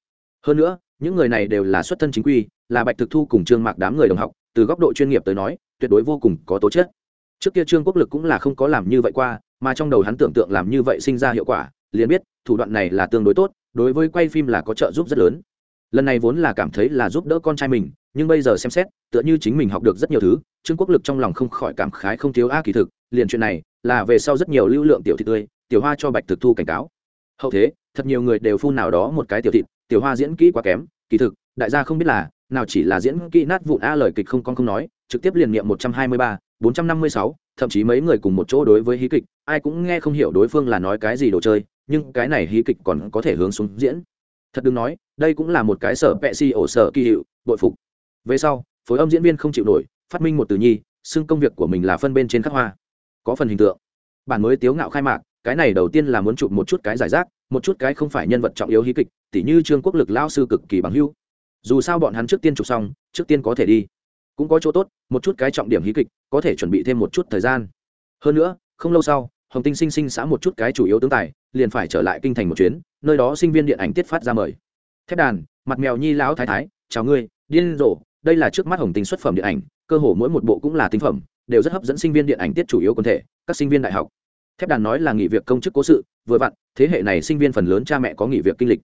Hơn nữa, những người này đều là xuất thân chính quy, là bạch thực thu cùng trương mạc đám người đồng học, từ góc độ chuyên nghiệp tới nói, tuyệt đối vô cùng có tố chất trước kia trương quốc lực cũng là không có làm như vậy qua, mà trong đầu hắn tưởng tượng làm như vậy sinh ra hiệu quả, liền biết, thủ đoạn này là tương đối tốt, đối với quay phim là có trợ giúp rất lớn. Lần này vốn là cảm thấy là giúp đỡ con trai mình, nhưng bây giờ xem xét, tựa như chính mình học được rất nhiều thứ, trương quốc lực trong lòng không khỏi cảm khái không thiếu a kỳ thực, liền chuyện này, là về sau rất nhiều lưu lượng tiểu thị tươi, tiểu hoa cho bạch thực thu cảnh cáo. Hậu thế, thật nhiều người đều phun nào đó một cái tiểu thịt, tiểu hoa diễn kỹ quá kém, kỳ thực, đại gia không biết là, nào chỉ là diễn kỹ nát vụn a lời kịch không con không nói, trực tiếp liền niệm một trăm hai mươi ba bốn trăm năm mươi sáu, thậm chí mấy người cùng một chỗ đối với hí kịch, ai cũng nghe không hiểu đối phương là nói cái gì đồ chơi, nhưng cái này hí kịch còn có thể hướng xuống diễn. Thật đừng nói, đây cũng là một cái sở pẹ si ổ sở kỳ hiệu, bội phục. Về sau, phối âm diễn viên không chịu nổi, phát minh một từ nhi, xưng công việc của mình là phân bên trên khắc hoa. Có phần hình tượng. Bản mới tiếu ngạo khai mạc, cái này đầu tiên là muốn chụp một chút cái giải rác, một chút cái không phải nhân vật trọng yếu hí kịch, tỉ như trương quốc lực lao sư cực kỳ bằng hưu dù sao bọn hắn trước tiên chụp xong, trước tiên có thể đi cũng có chỗ tốt, một chút cái trọng điểm hí kịch, có thể chuẩn bị thêm một chút thời gian. Hơn nữa, không lâu sau, hồng tinh sinh sinh xã một chút cái chủ yếu tướng tài, liền phải trở lại kinh thành một chuyến, nơi đó sinh viên điện ảnh tiết phát ra mời. Thép đàn, mặt mèo nhi lão thái thái, chào ngươi, điên rồ, đây là trước mắt hồng tinh xuất phẩm điện ảnh, cơ hồ mỗi một bộ cũng là tinh phẩm, đều rất hấp dẫn sinh viên điện ảnh tiết chủ yếu quân thể, các sinh viên đại học. Thép đàn nói là nghỉ việc công chức cố sự, vừa vặn, thế hệ này sinh viên phần lớn cha mẹ có nghỉ việc kinh lịch.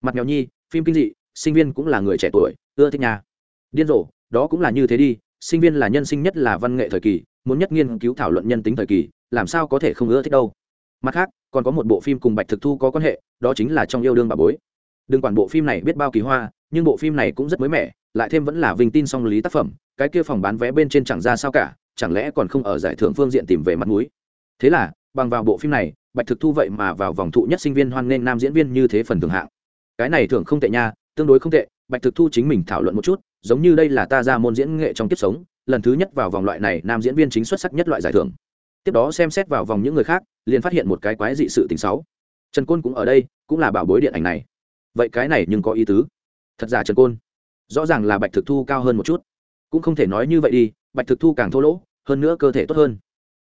Mặt mèo nhi, phim kinh dị, sinh viên cũng là người trẻ tuổi, ưa thích nhà điên rồ đó cũng là như thế đi, sinh viên là nhân sinh nhất là văn nghệ thời kỳ, muốn nhất nghiên cứu thảo luận nhân tính thời kỳ, làm sao có thể không ưa thích đâu. Mặt khác, còn có một bộ phim cùng bạch thực thu có quan hệ, đó chính là trong yêu đương bà bối. Đừng quản bộ phim này biết bao kỳ hoa, nhưng bộ phim này cũng rất mới mẻ, lại thêm vẫn là vinh tin song lý tác phẩm, cái kia phòng bán vé bên trên chẳng ra sao cả, chẳng lẽ còn không ở giải thưởng phương diện tìm về mặt mũi. Thế là, bằng vào bộ phim này, bạch thực thu vậy mà vào vòng thụ nhất sinh viên hoan nghênh nam diễn viên như thế phần thường hạng. Cái này thường không tệ nha, tương đối không tệ, bạch thực thu chính mình thảo luận một chút giống như đây là ta ra môn diễn nghệ trong kiếp sống, lần thứ nhất vào vòng loại này, nam diễn viên chính xuất sắc nhất loại giải thưởng. Tiếp đó xem xét vào vòng những người khác, liền phát hiện một cái quái dị sự tình xấu. Trần côn cũng ở đây, cũng là bảo bối điện ảnh này. Vậy cái này nhưng có ý tứ. Thật giả trần côn? Rõ ràng là bạch thực thu cao hơn một chút. Cũng không thể nói như vậy đi, bạch thực thu càng thô lỗ, hơn nữa cơ thể tốt hơn.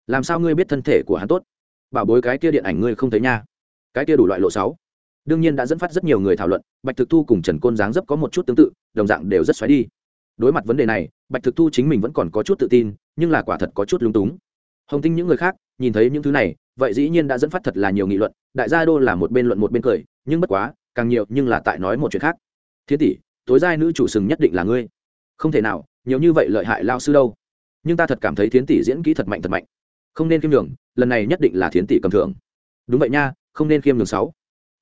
Làm sao ngươi biết thân thể của hắn tốt? Bảo bối cái kia điện ảnh ngươi không thấy nha. Cái kia đủ loại lộ sáu đương nhiên đã dẫn phát rất nhiều người thảo luận, bạch thực thu cùng trần côn dáng dấp có một chút tương tự, đồng dạng đều rất xoáy đi. Đối mặt vấn đề này, bạch thực thu chính mình vẫn còn có chút tự tin, nhưng là quả thật có chút lung túng. Hồng tinh những người khác, nhìn thấy những thứ này, vậy dĩ nhiên đã dẫn phát thật là nhiều nghị luận, đại gia đô là một bên luận một bên cười, nhưng bất quá, càng nhiều nhưng là tại nói một chuyện khác. Thiên tỷ, tối giai nữ chủ sừng nhất định là ngươi. Không thể nào, nhiều như vậy lợi hại lao sư đâu. Nhưng ta thật cảm thấy thiến tỷ diễn kỹ thật mạnh thật mạnh. Không nên khiêm nhường, lần này nhất định là thiến tỷ cầm thưởng. Đúng vậy nha, không nên khiêm nhường sáu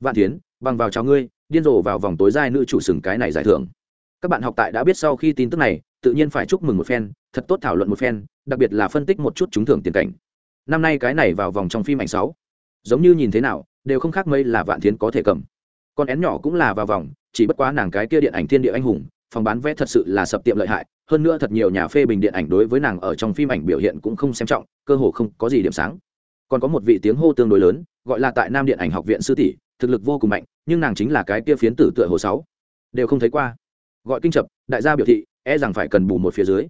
vạn thiến, bằng vào chào ngươi, điên rồ vào vòng tối giai nữ chủ sừng cái này giải thưởng. Các bạn học tại đã biết sau khi tin tức này, tự nhiên phải chúc mừng một phen, thật tốt thảo luận một phen, đặc biệt là phân tích một chút trúng thưởng tiền cảnh. Năm nay cái này vào vòng trong phim ảnh sáu, giống như nhìn thế nào, đều không khác mấy là vạn thiến có thể cầm. Con én nhỏ cũng là vào vòng, chỉ bất quá nàng cái kia điện ảnh thiên địa anh hùng, phòng bán vé thật sự là sập tiệm lợi hại, hơn nữa thật nhiều nhà phê bình điện ảnh đối với nàng ở trong phim ảnh biểu hiện cũng không xem trọng, cơ hồ không có gì điểm sáng. Còn có một vị tiếng hô tương đối lớn, gọi là tại nam điện ảnh học viện sư tỷ thực lực vô cùng mạnh, nhưng nàng chính là cái kia phiến tử tựa hồ sáu. Đều không thấy qua. Gọi kinh chập, đại gia biểu thị e rằng phải cần bù một phía dưới.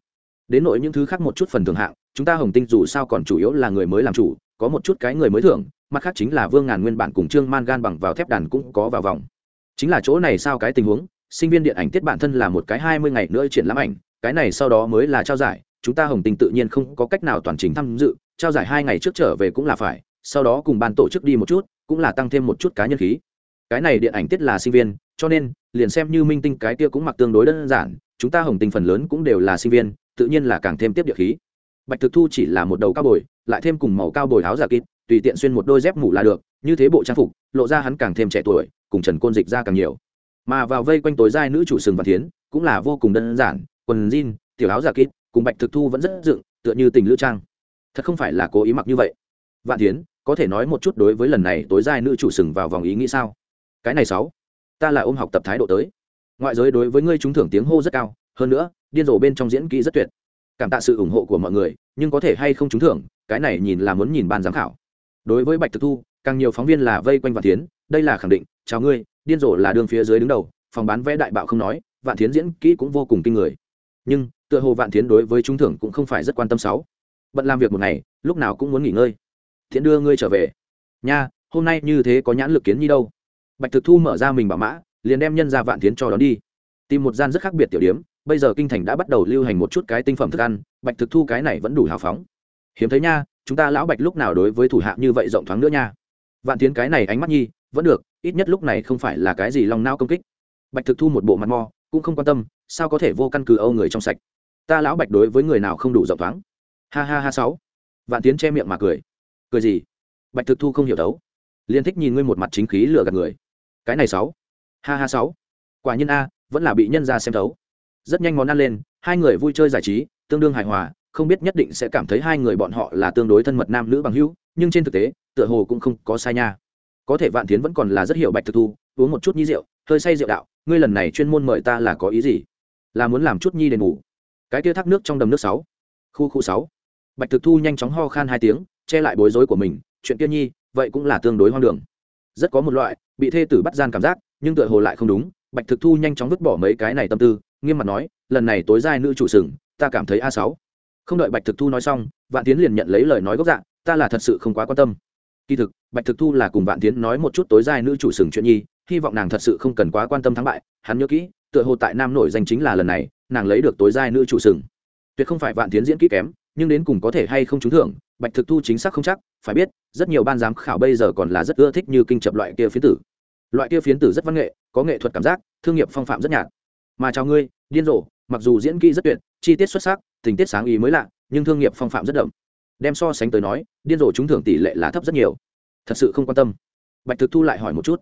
Đến nội những thứ khác một chút phần thường hạng, chúng ta hồng tinh dù sao còn chủ yếu là người mới làm chủ, có một chút cái người mới thưởng, mặt khác chính là vương ngàn nguyên bản cùng trương man gan bằng vào thép đàn cũng có vào vòng. Chính là chỗ này sao cái tình huống, sinh viên điện ảnh tiết bản thân là một cái hai mươi ngày nữa triển lãm ảnh, cái này sau đó mới là trao giải, chúng ta hồng tinh tự nhiên không có cách nào toàn trình tham dự, trao giải hai ngày trước trở về cũng là phải, sau đó cùng ban tổ chức đi một chút cũng là tăng thêm một chút cá nhân khí. Cái này điện ảnh tiết là sinh viên, cho nên, liền xem như minh tinh cái kia cũng mặc tương đối đơn giản, chúng ta hồng tinh phần lớn cũng đều là sinh viên, tự nhiên là càng thêm tiếp địa khí. Bạch thực thu chỉ là một đầu cao bồi lại thêm cùng màu cao bồi áo giả kít tùy tiện xuyên một đôi dép mũ là được, như thế bộ trang phục, lộ ra hắn càng thêm trẻ tuổi, cùng trần côn dịch ra càng nhiều. Mà vào vây quanh tối giai nữ chủ sừng và thiến, cũng là vô cùng đơn giản, quần jean, tiểu áo giả kít cùng bạch thực thu vẫn rất dựng, tựa như tình lữ trang. Thật không phải là cố ý mặc như vậy. Vạn thiến có thể nói một chút đối với lần này tối giai nữ chủ sừng vào vòng ý nghĩ sao? Cái này sáu, ta là ôm học tập thái độ tới. Ngoại giới đối với ngươi trúng thưởng tiếng hô rất cao, hơn nữa, điên rồ bên trong diễn kỹ rất tuyệt. Cảm tạ sự ủng hộ của mọi người, nhưng có thể hay không trúng thưởng, cái này nhìn là muốn nhìn ban giám khảo. Đối với bạch thực thu, càng nhiều phóng viên là vây quanh vạn thiến, đây là khẳng định, chào ngươi, điên rồ là đường phía dưới đứng đầu, phòng bán vé đại bạo không nói, vạn thiến diễn kỹ cũng vô cùng kinh người. Nhưng, tựa hồ vạn thiến đối với trúng thưởng cũng không phải rất quan tâm sáu. Bận làm việc một ngày, lúc nào cũng muốn nghỉ ngơi thiện đưa ngươi trở về. Nha, hôm nay như thế có nhãn lực kiến nhi đâu. Bạch thực thu mở ra mình bảo mã, liền đem nhân ra vạn tiến cho đón đi. Tìm một gian rất khác biệt tiểu điếm bây giờ kinh thành đã bắt đầu lưu hành một chút cái tinh phẩm thức ăn, bạch thực thu cái này vẫn đủ hào phóng. Hiếm thấy nha, chúng ta lão bạch lúc nào đối với thủ hạ như vậy rộng thoáng nữa nha. Vạn tiến cái này ánh mắt nhi, vẫn được, ít nhất lúc này không phải là cái gì lòng nao công kích. Bạch thực thu một bộ mặt mò cũng không quan tâm, sao có thể vô căn cứ âu người trong sạch. Ta lão bạch đối với người nào không đủ rộng thoáng. Ha ha ha sáu. Vạn tiến che miệng mà cười cười gì? Bạch thực thu không hiểu đấu liên thích nhìn ngươi một mặt chính khí lừa gạt người. Cái này sáu. Ha ha sáu. Quả nhiên a, vẫn là bị nhân ra xem thấu. Rất nhanh món ăn lên, hai người vui chơi giải trí, tương đương hài hòa, không biết nhất định sẽ cảm thấy hai người bọn họ là tương đối thân mật nam nữ bằng hữu, nhưng trên thực tế, tựa hồ cũng không có sai nha. Có thể vạn tiến vẫn còn là rất hiểu bạch thực thu, uống một chút nhi rượu, hơi say rượu đạo, ngươi lần này chuyên môn mời ta là có ý gì? Là muốn làm chút nhi đền ngủ cái kia thác nước trong đầm nước sáu. Khu khu sáu. Bạch thực thu nhanh chóng ho khan hai tiếng che lại bối rối của mình, chuyện kia nhi, vậy cũng là tương đối hoang đường. Rất có một loại, bị thê tử bắt gian cảm giác, nhưng tựa hồ lại không đúng, bạch thực thu nhanh chóng vứt bỏ mấy cái này tâm tư, nghiêm mặt nói, lần này tối giai nữ chủ sừng, ta cảm thấy a sáu. Không đợi bạch thực thu nói xong, vạn tiến liền nhận lấy lời nói gốc dạng ta là thật sự không quá quan tâm. Kỳ thực, bạch thực thu là cùng vạn tiến nói một chút tối giai nữ chủ sừng chuyện nhi, hy vọng nàng thật sự không cần quá quan tâm thắng bại, hắn nhớ kỹ, tựa hồ tại nam nổi danh chính là lần này, nàng lấy được tối giai nữ chủ sừng. Tuyệt không phải vạn tiến diễn kỹ kém nhưng đến cùng có thể hay không trúng thưởng, bạch thực thu chính xác không chắc, phải biết, rất nhiều ban giám khảo bây giờ còn là rất ưa thích như kinh chập loại kia phiến tử. Loại kia phiến tử rất văn nghệ, có nghệ thuật cảm giác, thương nghiệp phong phạm rất nhạt. Mà chào ngươi, điên rồ, mặc dù diễn kỹ rất tuyệt, chi tiết xuất sắc, tình tiết sáng ý mới lạ, nhưng thương nghiệp phong phạm rất đậm. Đem so sánh tới nói, điên rồ trúng thưởng tỷ lệ là thấp rất nhiều. Thật sự không quan tâm. Bạch thực thu lại hỏi một chút.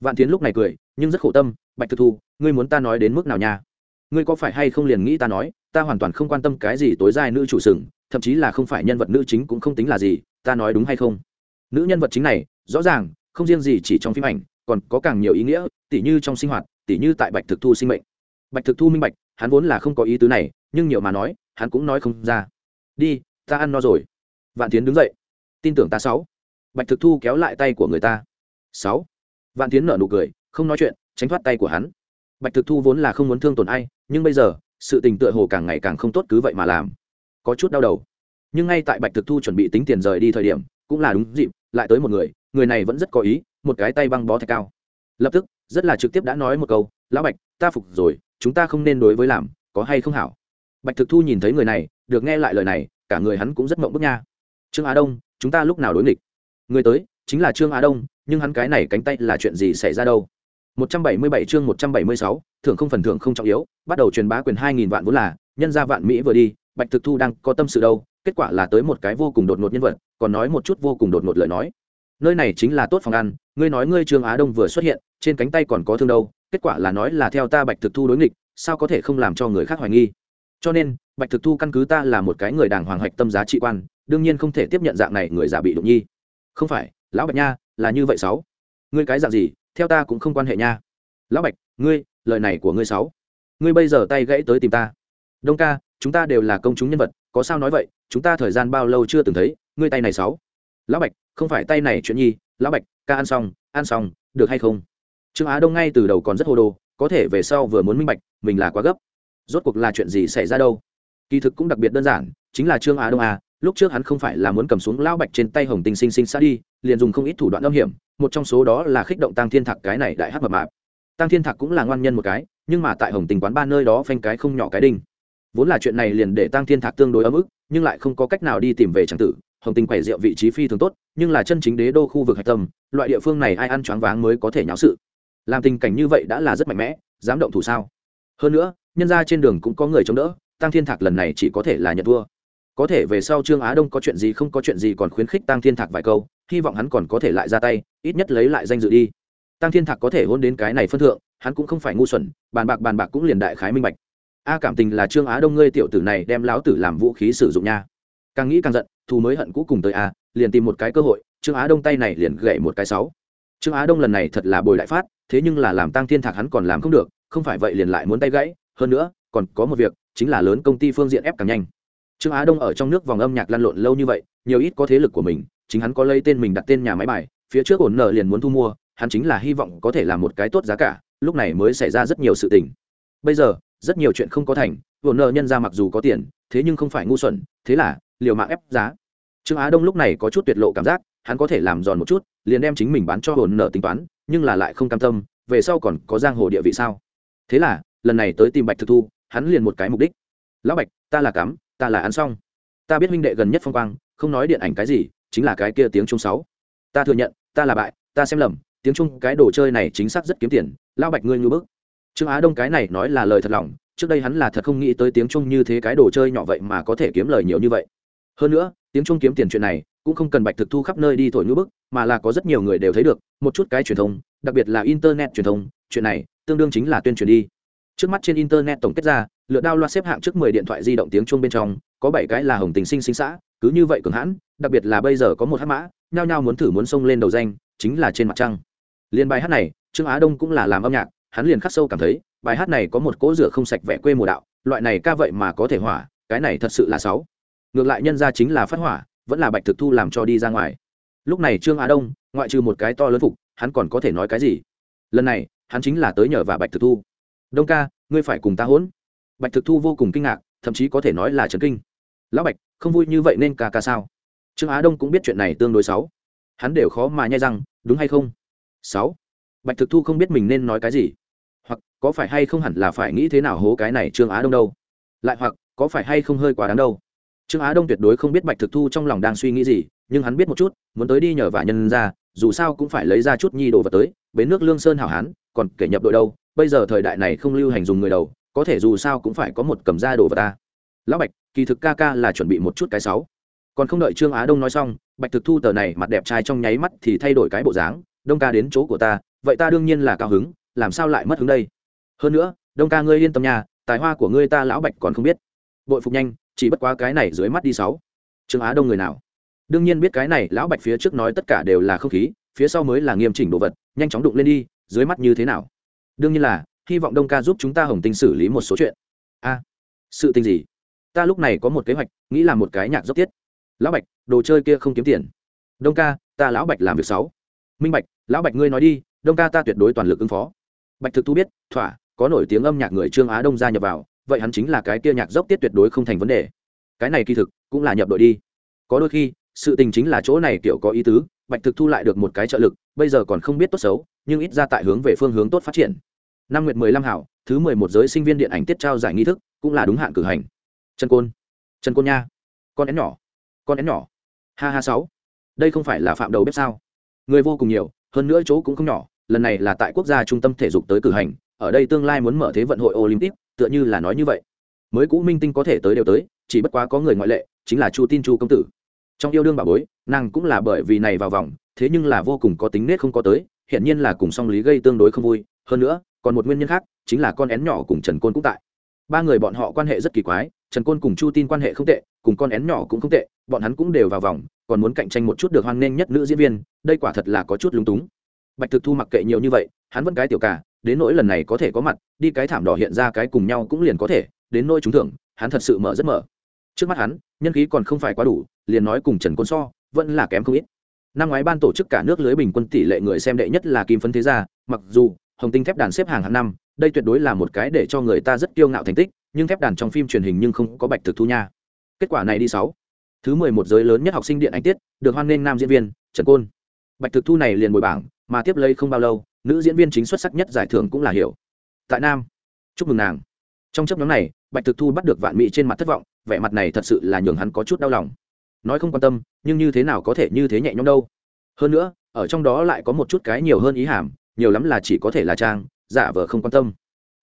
Vạn tiến lúc này cười, nhưng rất khổ tâm, bạch thực thu, ngươi muốn ta nói đến mức nào nha? Ngươi có phải hay không liền nghĩ ta nói, ta hoàn toàn không quan tâm cái gì tối dài nữ chủ sừng thậm chí là không phải nhân vật nữ chính cũng không tính là gì, ta nói đúng hay không? Nữ nhân vật chính này, rõ ràng, không riêng gì chỉ trong phim ảnh, còn có càng nhiều ý nghĩa, tỉ như trong sinh hoạt, tỉ như tại bạch thực thu sinh mệnh. Bạch thực thu minh bạch, hắn vốn là không có ý tứ này, nhưng nhiều mà nói, hắn cũng nói không ra. Đi, ta ăn no rồi. Vạn tiến đứng dậy. Tin tưởng ta sáu. Bạch thực thu kéo lại tay của người ta. Sáu. Vạn tiến nở nụ cười, không nói chuyện, tránh thoát tay của hắn. Bạch thực thu vốn là không muốn thương tổn ai, nhưng bây giờ, sự tình tựa hồ càng ngày càng không tốt cứ vậy mà làm có chút đau đầu. Nhưng ngay tại bạch thực thu chuẩn bị tính tiền rời đi thời điểm cũng là đúng dịp lại tới một người người này vẫn rất có ý một cái tay băng bó thạch cao. Lập tức rất là trực tiếp đã nói một câu lão bạch ta phục rồi chúng ta không nên đối với làm có hay không hảo? Bạch thực thu nhìn thấy người này được nghe lại lời này cả người hắn cũng rất mộng bức nha. Trương á đông chúng ta lúc nào đối nghịch? Người tới chính là trương á đông nhưng hắn cái này cánh tay là chuyện gì xảy ra đâu? 177 chương 176, thưởng không phần thưởng không trọng yếu, bắt đầu truyền bá quyền 2000 vạn vốn là, nhân gia vạn mỹ vừa đi, Bạch Thực Thu đang có tâm sự đâu, kết quả là tới một cái vô cùng đột ngột nhân vật, còn nói một chút vô cùng đột ngột lời nói. Nơi này chính là tốt phòng ăn, ngươi nói ngươi Trương Á Đông vừa xuất hiện, trên cánh tay còn có thương đâu, kết quả là nói là theo ta Bạch Thực Thu đối nghịch, sao có thể không làm cho người khác hoài nghi. Cho nên, Bạch Thực Thu căn cứ ta là một cái người đàng hoàng hạch tâm giá trị quan, đương nhiên không thể tiếp nhận dạng này người giả bị đụng nhi. Không phải, lão Bạch nha, là như vậy sáu. Ngươi cái dạng gì, theo ta cũng không quan hệ nha lão bạch ngươi lời này của ngươi sáu ngươi bây giờ tay gãy tới tìm ta đông ca chúng ta đều là công chúng nhân vật, có sao nói vậy, chúng ta thời gian bao lâu chưa từng thấy, ngươi tay này sáu. Lão bạch, không phải tay này chuyện nhi, lão bạch, ca ăn xong ăn xong, được hay không? Trương á đông ngay từ đầu còn rất hồ đồ, có thể về sau vừa muốn minh bạch, mình là quá gấp. Rốt cuộc là chuyện gì xảy ra đâu? Kỳ thực cũng đặc biệt đơn giản, chính là trương á đông à lúc trước hắn không phải là muốn cầm xuống lão bạch trên tay hồng tinh sinh sinh xa đi, liền dùng không ít thủ đoạn âm hiểm, một trong số đó là khích động tăng thiên thạc cái này đại hắc mập mạp. Tăng thiên thạc cũng là ngoan nhân một cái, nhưng mà tại hồng tình quán ba nơi đó phanh cái không nhỏ cái đinh vốn là chuyện này liền để tăng thiên thạc tương đối ấm ức, nhưng lại không có cách nào đi tìm về tràng tử. Hồng tinh quẻ rượu vị trí phi thường tốt, nhưng là chân chính đế đô khu vực hạch tâm, loại địa phương này ai ăn choáng váng mới có thể nháo sự. Làm tình cảnh như vậy đã là rất mạnh mẽ, dám động thủ sao? Hơn nữa, nhân ra trên đường cũng có người chống đỡ tăng thiên thạc lần này chỉ có thể là nhận thua. Có thể về sau trương á đông có chuyện gì không có chuyện gì còn khuyến khích tăng thiên thạc vài câu, hy vọng hắn còn có thể lại ra tay, ít nhất lấy lại danh dự đi. Tăng thiên thạc có thể hôn đến cái này phân thượng, hắn cũng không phải ngu xuẩn, bàn bạc bàn bạc cũng liền đại khái minh bạch a cảm tình là trương á đông ngươi tiểu tử này đem lão tử làm vũ khí sử dụng nha. Càng nghĩ càng giận, thù mới hận cũ cùng tới a, liền tìm một cái cơ hội, trương á đông tay này liền gậy một cái sáu. Trương á đông lần này thật là bồi đại phát, thế nhưng là làm tăng thiên thạc hắn còn làm không được, không phải vậy liền lại muốn tay gãy, hơn nữa, còn có một việc, chính là lớn công ty phương diện ép càng nhanh. Trương á đông ở trong nước vòng âm nhạc lăn lộn lâu như vậy, nhiều ít có thế lực của mình, chính hắn có lấy tên mình đặt tên nhà máy bài, phía trước ổn nợ liền muốn thu mua, hắn chính là hy vọng có thể làm một cái tốt giá cả, lúc này mới xảy ra rất nhiều sự tình. Bây giờ rất nhiều chuyện không có thành, vừa nợ nhân ra mặc dù có tiền, thế nhưng không phải ngu xuẩn, thế là, liều mạng ép giá. Trương á đông lúc này có chút tuyệt lộ cảm giác, hắn có thể làm giòn một chút, liền đem chính mình bán cho hồn nợ tính toán, nhưng là lại không cam tâm, về sau còn có giang hồ địa vị sao? Thế là, lần này tới tìm bạch thực thu, hắn liền một cái mục đích. Lão bạch, ta là cắm, ta là ăn xong. Ta biết huynh đệ gần nhất phong quang, không nói điện ảnh cái gì, chính là cái kia tiếng trung sáu. Ta thừa nhận, ta là bại, ta xem lầm, tiếng trung cái đồ chơi này chính xác rất kiếm tiền, Lão bạch ngươi ngư bức trương á đông cái này nói là lời thật lòng, trước đây hắn là thật không nghĩ tới tiếng trung như thế cái đồ chơi nhỏ vậy mà có thể kiếm lời nhiều như vậy. Hơn nữa, tiếng trung kiếm tiền chuyện này, cũng không cần bạch thực thu khắp nơi đi thổi ngư bức, mà là có rất nhiều người đều thấy được, một chút cái truyền thông, đặc biệt là internet truyền thông, chuyện này tương đương chính là tuyên truyền đi. Trước mắt trên internet tổng kết ra lựa đao loa xếp hạng trước mười điện thoại di động tiếng chuông bên trong, có bảy cái là hồng tình sinh sinh xã, cứ như vậy cường hãn, đặc biệt là bây giờ có một hát mã, nhao nhao muốn thử muốn xông lên đầu danh, chính là trên mặt trăng. Liên bài hát này, trương á đông cũng là làm âm nhạc hắn liền khắc sâu cảm thấy, bài hát này có một cỗ rửa không sạch vẻ quê mùa đạo, loại này ca vậy mà có thể hỏa, cái này thật sự là sáu. Ngược lại nhân ra chính là phát hỏa, vẫn là bạch thực thu làm cho đi ra ngoài. Lúc này trương á đông, ngoại trừ một cái to lớn phục, hắn còn có thể nói cái gì? Lần này, hắn chính là tới nhờ và bạch thực thu. Đông ca, ngươi phải cùng ta hỗn. Bạch thực thu vô cùng kinh ngạc, thậm chí có thể nói là trấn kinh. Lão bạch, không vui như vậy nên ca ca sao? Trương á đông cũng biết chuyện này tương đối sáu. Hắn đều khó mà nhai rằng đúng hay không? Sáu. Bạch thực thu không biết mình nên nói cái gì hoặc có phải hay không hẳn là phải nghĩ thế nào hố cái này trương á đông đâu? Lại hoặc có phải hay không hơi quá đáng đâu? Trương á đông tuyệt đối không biết bạch thực thu trong lòng đang suy nghĩ gì, nhưng hắn biết một chút, muốn tới đi nhờ vả nhân ra, dù sao cũng phải lấy ra chút nhi đồ vật tới, bến nước lương sơn hảo hán, còn kể nhập đội đâu, bây giờ thời đại này không lưu hành dùng người đầu, có thể dù sao cũng phải có một cầm ra đồ vật ta. Lão bạch, kỳ thực ca ca là chuẩn bị một chút cái sáu. Còn không đợi trương á đông nói xong, bạch thực thu tờ này mặt đẹp trai trong nháy mắt thì thay đổi cái bộ dáng, đông ca đến chỗ của ta, vậy ta đương nhiên là cao hứng làm sao lại mất hứng đây? Hơn nữa, đông ca ngươi yên tâm nhà tài hoa của ngươi ta lão bạch còn không biết. Bội phục nhanh, chỉ bất quá cái này dưới mắt đi sáu. Trương á đông người nào? Đương nhiên biết cái này, lão bạch phía trước nói tất cả đều là không khí, phía sau mới là nghiêm chỉnh đồ vật, nhanh chóng đụng lên đi, dưới mắt như thế nào? Đương nhiên là, hy vọng đông ca giúp chúng ta hồng tinh xử lý một số chuyện. A, sự tình gì? Ta lúc này có một kế hoạch, nghĩ là một cái nhạc dốc tiết. Lão bạch, đồ chơi kia không kiếm tiền. Đông ca, ta lão bạch làm việc sáu. Minh bạch, lão bạch ngươi nói đi, đông ca ta tuyệt đối toàn lực ứng phó bạch thực thu biết, thỏa, có nổi tiếng âm nhạc người trương á đông gia nhập vào, vậy hắn chính là cái kia nhạc dốc tiết tuyệt đối không thành vấn đề. Cái này kỳ thực, cũng là nhập đội đi. Có đôi khi, sự tình chính là chỗ này kiểu có ý tứ, bạch thực thu lại được một cái trợ lực, bây giờ còn không biết tốt xấu, nhưng ít ra tại hướng về phương hướng tốt phát triển. Năm nguyệt mười lăm hảo, thứ mười một giới sinh viên điện ảnh tiết trao giải nghi thức, cũng là đúng hạn cử hành. Trần côn. Trần côn nha. Con én nhỏ. Con én nhỏ. Ha ha sáu. Đây không phải là phạm đầu bếp sao? Người vô cùng nhiều, hơn nữa chỗ cũng không nhỏ lần này là tại quốc gia trung tâm thể dục tới cử hành, ở đây tương lai muốn mở thế vận hội olympic, tựa như là nói như vậy. Mới cũ minh tinh có thể tới đều tới, chỉ bất quá có người ngoại lệ, chính là chu tin chu công tử. Trong yêu đương bà bối, nàng cũng là bởi vì này vào vòng, thế nhưng là vô cùng có tính nết không có tới hiện nhiên là cùng song lý gây tương đối không vui. Hơn nữa, còn một nguyên nhân khác, chính là con én nhỏ cùng trần côn cũng tại. Ba người bọn họ quan hệ rất kỳ quái, trần côn cùng chu tin quan hệ không tệ, cùng con én nhỏ cũng không tệ, bọn hắn cũng đều vào vòng, còn muốn cạnh tranh một chút được hoan nghênh nhất nữ diễn viên, đây quả thật là có chút lúng túng bạch thực thu mặc kệ nhiều như vậy, hắn vẫn cái tiểu cả, đến nỗi lần này có thể có mặt, đi cái thảm đỏ hiện ra cái cùng nhau cũng liền có thể, đến nỗi trúng thưởng, hắn thật sự mở rất mở. Trước mắt hắn, nhân khí còn không phải quá đủ, liền nói cùng trần côn so, vẫn là kém không ít. Năm ngoái ban tổ chức cả nước lưới bình quân tỷ lệ người xem đệ nhất là kim phấn thế gia, mặc dù hồng tinh thép đàn xếp hàng hàng năm, đây tuyệt đối là một cái để cho người ta rất kiêu ngạo thành tích, nhưng thép đàn trong phim truyền hình nhưng không có bạch thực thu nha. Kết quả này đi sáu. Thứ mười một giới lớn nhất học sinh điện ảnh tiết, được hoan nghênh nam diễn viên, trần côn. Bạch thực thu này liền bồi bảng mà tiếp lấy không bao lâu, nữ diễn viên chính xuất sắc nhất giải thưởng cũng là hiểu. Tại nam, chúc mừng nàng. Trong chấp nhóm này, bạch thực thu bắt được vạn mỹ trên mặt thất vọng, vẻ mặt này thật sự là nhường hắn có chút đau lòng. Nói không quan tâm, nhưng như thế nào có thể như thế nhẹ nhõm đâu. Hơn nữa, ở trong đó lại có một chút cái nhiều hơn ý hàm, nhiều lắm là chỉ có thể là trang, giả vờ không quan tâm.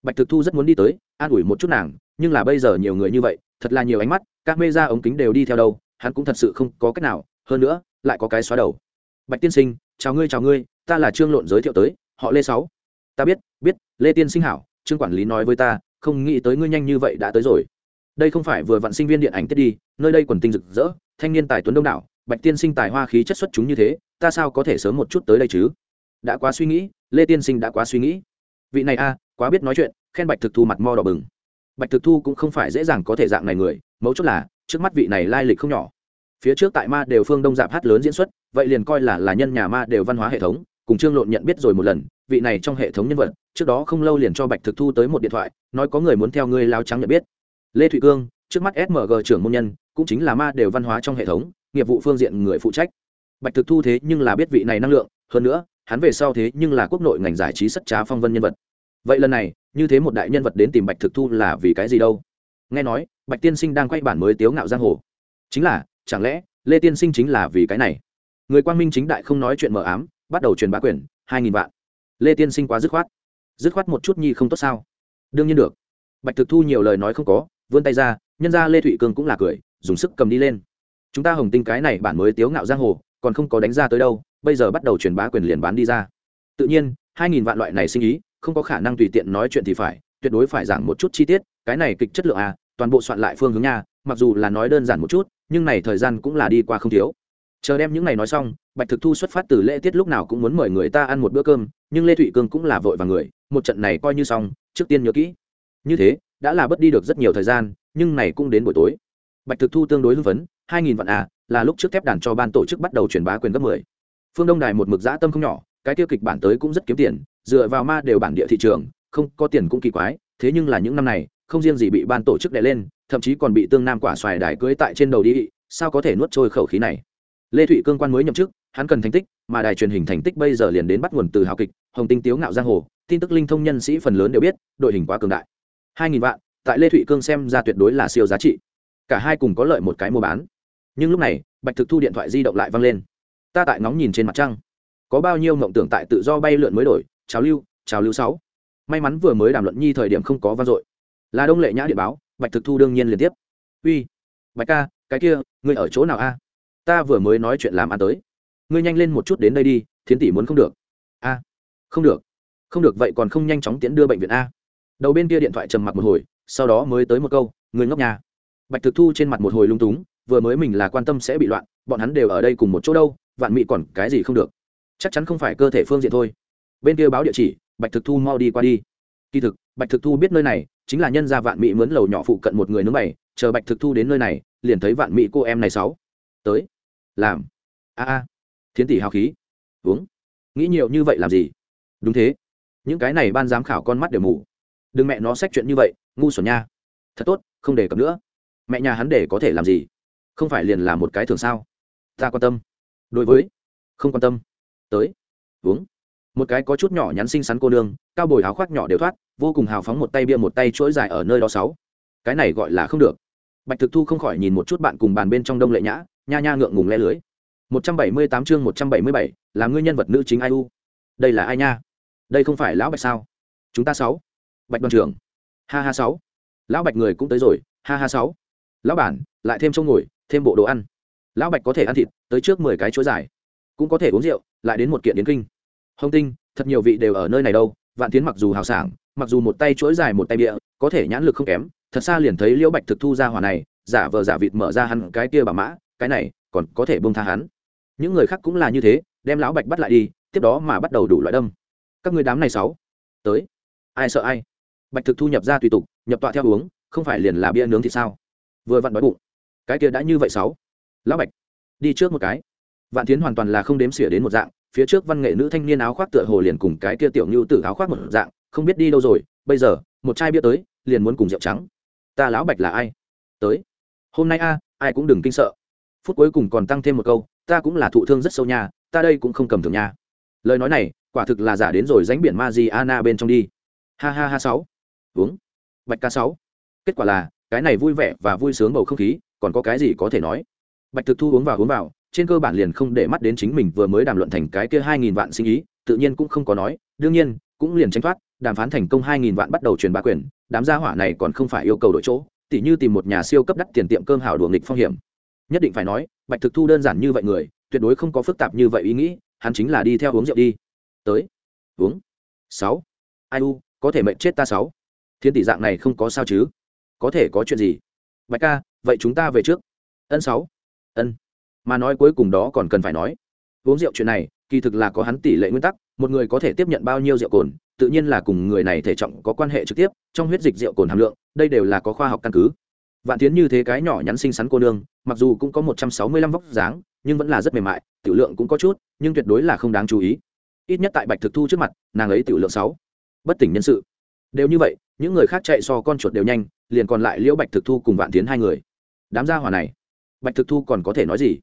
Bạch thực thu rất muốn đi tới, an ủi một chút nàng, nhưng là bây giờ nhiều người như vậy, thật là nhiều ánh mắt, các mê ra ống kính đều đi theo đâu, hắn cũng thật sự không có cách nào, hơn nữa, lại có cái xóa đầu. Bạch tiên sinh chào ngươi chào ngươi, ta là trương lộn giới thiệu tới, họ lê sáu. Ta biết biết, lê tiên sinh hảo, trương quản lý nói với ta, không nghĩ tới ngươi nhanh như vậy đã tới rồi. Đây không phải vừa vặn sinh viên điện ảnh tết đi, nơi đây quần tinh rực rỡ, thanh niên tài tuấn đông đảo, bạch tiên sinh tài hoa khí chất xuất chúng như thế, ta sao có thể sớm một chút tới đây chứ? Đã quá suy nghĩ, lê tiên sinh đã quá suy nghĩ. Vị này a, quá biết nói chuyện, khen bạch thực thu mặt mo đỏ bừng. Bạch thực thu cũng không phải dễ dàng có thể dạng này người, mấu chốt là, trước mắt vị này lai lịch không nhỏ phía trước tại ma đều phương đông dạp hát lớn diễn xuất, vậy liền coi là là nhân nhà ma đều văn hóa hệ thống, cùng trương lộn nhận biết rồi một lần, vị này trong hệ thống nhân vật, trước đó không lâu liền cho bạch thực thu tới một điện thoại, nói có người muốn theo ngươi lao trắng nhận biết. Lê thụy cương, trước mắt smg trưởng môn nhân, cũng chính là ma đều văn hóa trong hệ thống, nghiệp vụ phương diện người phụ trách. Bạch thực thu thế nhưng là biết vị này năng lượng, hơn nữa, hắn về sau thế nhưng là quốc nội ngành giải trí sất trá phong vân nhân vật. Vậy lần này, như thế một đại nhân vật đến tìm bạch thực thu là vì cái gì đâu? Nghe nói, bạch tiên sinh đang quay bản mới tiếu ngạo giang hồ. Chính là chẳng lẽ lê tiên sinh chính là vì cái này người quan minh chính đại không nói chuyện mờ ám bắt đầu truyền bá quyền hai nghìn vạn lê tiên sinh quá dứt khoát dứt khoát một chút nhi không tốt sao đương nhiên được bạch thực thu nhiều lời nói không có vươn tay ra nhân ra lê thụy cương cũng là cười dùng sức cầm đi lên chúng ta hồng tinh cái này bản mới tiếu ngạo giang hồ còn không có đánh ra tới đâu bây giờ bắt đầu truyền bá quyền liền bán đi ra tự nhiên hai nghìn vạn loại này sinh ý không có khả năng tùy tiện nói chuyện thì phải tuyệt đối phải giảng một chút chi tiết cái này kịch chất lượng à toàn bộ soạn lại phương hướng nha mặc dù là nói đơn giản một chút nhưng này thời gian cũng là đi qua không thiếu. Chờ đem những ngày nói xong, bạch thực thu xuất phát từ lễ tiết lúc nào cũng muốn mời người ta ăn một bữa cơm, nhưng lê thụy cương cũng là vội và người, một trận này coi như xong, trước tiên nhớ kỹ. Như thế, đã là bớt đi được rất nhiều thời gian, nhưng này cũng đến buổi tối. Bạch thực thu tương đối hưng phấn, hai nghìn vạn à là lúc trước thép đàn cho ban tổ chức bắt đầu truyền bá quyền gấp mười. Phương đông đài một mực dã tâm không nhỏ, cái tiêu kịch bản tới cũng rất kiếm tiền, dựa vào ma đều bản địa thị trường, không có tiền cũng kỳ quái, thế nhưng là những năm này không riêng gì bị ban tổ chức đè lên, thậm chí còn bị tương nam quả xoài đài cưới tại trên đầu đi, sao có thể nuốt trôi khẩu khí này? Lê thụy cương quan mới nhậm chức, hắn cần thành tích, mà đài truyền hình thành tích bây giờ liền đến bắt nguồn từ hào kịch, hồng tinh tiếu ngạo giang hồ, tin tức linh thông nhân sĩ phần lớn đều biết, đội hình quá cường đại. Hai nghìn vạn, tại lê thụy cương xem ra tuyệt đối là siêu giá trị. Cả hai cùng có lợi một cái mua bán. Nhưng lúc này, bạch thực thu điện thoại di động lại vang lên. Ta tại ngóng nhìn trên mặt trăng. Có bao nhiêu mộng tưởng tại tự do bay lượn mới đổi? Chào lưu chào lưu sáu. May mắn vừa mới đàm luận nhi thời điểm không có vang dội là đông lệ nhã điện báo, bạch thực thu đương nhiên liên tiếp. Uy, bạch ca, cái kia, ngươi ở chỗ nào a? Ta vừa mới nói chuyện làm ăn tới. Ngươi nhanh lên một chút đến đây đi, thiến tỷ muốn không được. A, không được. Không được vậy còn không nhanh chóng tiến đưa bệnh viện a? Đầu bên kia điện thoại trầm mặc một hồi, sau đó mới tới một câu người ngốc nhà bạch thực thu trên mặt một hồi lung túng, vừa mới mình là quan tâm sẽ bị loạn, bọn hắn đều ở đây cùng một chỗ đâu, vạn mị còn cái gì không được. Chắc chắn không phải cơ thể phương diện thôi. Bên kia báo địa chỉ, bạch thực thu mau đi qua đi. Kỳ thực bạch thực thu biết nơi này, chính là nhân gia vạn mỹ mướn lầu nhỏ phụ cận một người nướng bày, chờ bạch thực thu đến nơi này, liền thấy vạn mỹ cô em này sáu. Tới. Làm. A a. Thiến tỷ hào khí. Uống. Nghĩ nhiều như vậy làm gì? Đúng thế. Những cái này ban giám khảo con mắt đều mù. Đừng mẹ nó xét chuyện như vậy, ngu xuẩn nha. Thật tốt, không để cập nữa. Mẹ nhà hắn để có thể làm gì? Không phải liền là một cái thường sao? Ta quan tâm. Đối với. Không quan tâm. Tới. Uống một cái có chút nhỏ nhắn xinh xắn cô nương, cao bồi áo khoác nhỏ đều thoát, vô cùng hào phóng một tay bia một tay chuỗi dài ở nơi đó sáu. Cái này gọi là không được. Bạch thực thu không khỏi nhìn một chút bạn cùng bàn bên trong đông lệ nhã, nha nha ngượng ngùng le lưới. Một trăm bảy mươi tám chương một trăm bảy mươi bảy, là ngươi nhân vật nữ chính ai u? Đây là ai nha? Đây không phải lão bạch sao? Chúng ta sáu. Bạch đoàn trưởng. Ha ha sáu. Lão bạch người cũng tới rồi, ha ha sáu. Lão bản, lại thêm trông ngồi, thêm bộ đồ ăn. Lão bạch có thể ăn thịt, tới trước mười cái chuỗi dài. Cũng có thể uống rượu, lại đến một kiện đến kinh hồng tinh, thật nhiều vị đều ở nơi này đâu, vạn tiến mặc dù hào sảng, mặc dù một tay chuỗi dài một tay bịa, có thể nhãn lực không kém, thật xa liền thấy liễu bạch thực thu ra hỏa này, giả vờ giả vịt mở ra hắn cái kia bà mã, cái này, còn có thể bông tha hắn. Những người khác cũng là như thế, đem lão bạch bắt lại đi, tiếp đó mà bắt đầu đủ loại đâm. Các người đám này sáu, tới. Ai sợ ai? Bạch thực thu nhập ra tùy tục, nhập tọa theo uống không phải liền là bia nướng thì sao? Vừa vặn đói bụng. Cái kia đã như vậy sáu. Lão bạch, đi trước một cái. Vạn tiến hoàn toàn là không đếm xỉa đến một dạng phía trước văn nghệ nữ thanh niên áo khoác tựa hồ liền cùng cái kia tiểu nhu tử áo khoác một dạng, không biết đi đâu rồi, bây giờ, một chai bia tới, liền muốn cùng rượu trắng. Ta lão bạch là ai? Tới. Hôm nay a, ai cũng đừng kinh sợ. Phút cuối cùng còn tăng thêm một câu, ta cũng là thụ thương rất sâu nha, ta đây cũng không cầm thường nha. Lời nói này, quả thực là giả đến rồi ránh biển ma di ana bên trong đi. Ha ha ha sáu. Uống. Bạch ca sáu. Kết quả là, cái này vui vẻ và vui sướng bầu không khí, còn có cái gì có thể nói? Bạch thực thu uống vào uống vào trên cơ bản liền không để mắt đến chính mình vừa mới đàm luận thành cái kia hai nghìn vạn sinh ý, tự nhiên cũng không có nói, đương nhiên, cũng liền tránh thoát, đàm phán thành công hai nghìn vạn bắt đầu truyền bá quyền, đám gia hỏa này còn không phải yêu cầu đổi chỗ, tỉ như tìm một nhà siêu cấp đắt tiền tiệm cơm hảo đường nghịch phong hiểm. Nhất định phải nói, bạch thực thu đơn giản như vậy người, tuyệt đối không có phức tạp như vậy ý nghĩ, hắn chính là đi theo uống rượu đi. Tới. Uống. Sáu. Ai u, có thể mệnh chết ta sáu. Thiên tỷ dạng này không có sao chứ. Có thể có chuyện gì? Bạch ca, vậy chúng ta về trước. Ân sáu. Ân mà nói cuối cùng đó còn cần phải nói. Uống rượu chuyện này, kỳ thực là có hắn tỷ lệ nguyên tắc, một người có thể tiếp nhận bao nhiêu rượu cồn, tự nhiên là cùng người này thể trọng có quan hệ trực tiếp, trong huyết dịch rượu cồn hàm lượng, đây đều là có khoa học căn cứ. Vạn tiến như thế cái nhỏ nhắn xinh xắn cô nương, mặc dù cũng có một trăm sáu mươi lăm vóc dáng, nhưng vẫn là rất mềm mại, tiểu lượng cũng có chút, nhưng tuyệt đối là không đáng chú ý. Ít nhất tại bạch thực thu trước mặt, nàng ấy tiểu lượng sáu. Bất tỉnh nhân sự. Đều như vậy, những người khác chạy so con chuột đều nhanh, liền còn lại liễu bạch thực thu cùng vạn tiến hai người. Đám gia hỏa này, bạch thực thu còn có thể nói gì?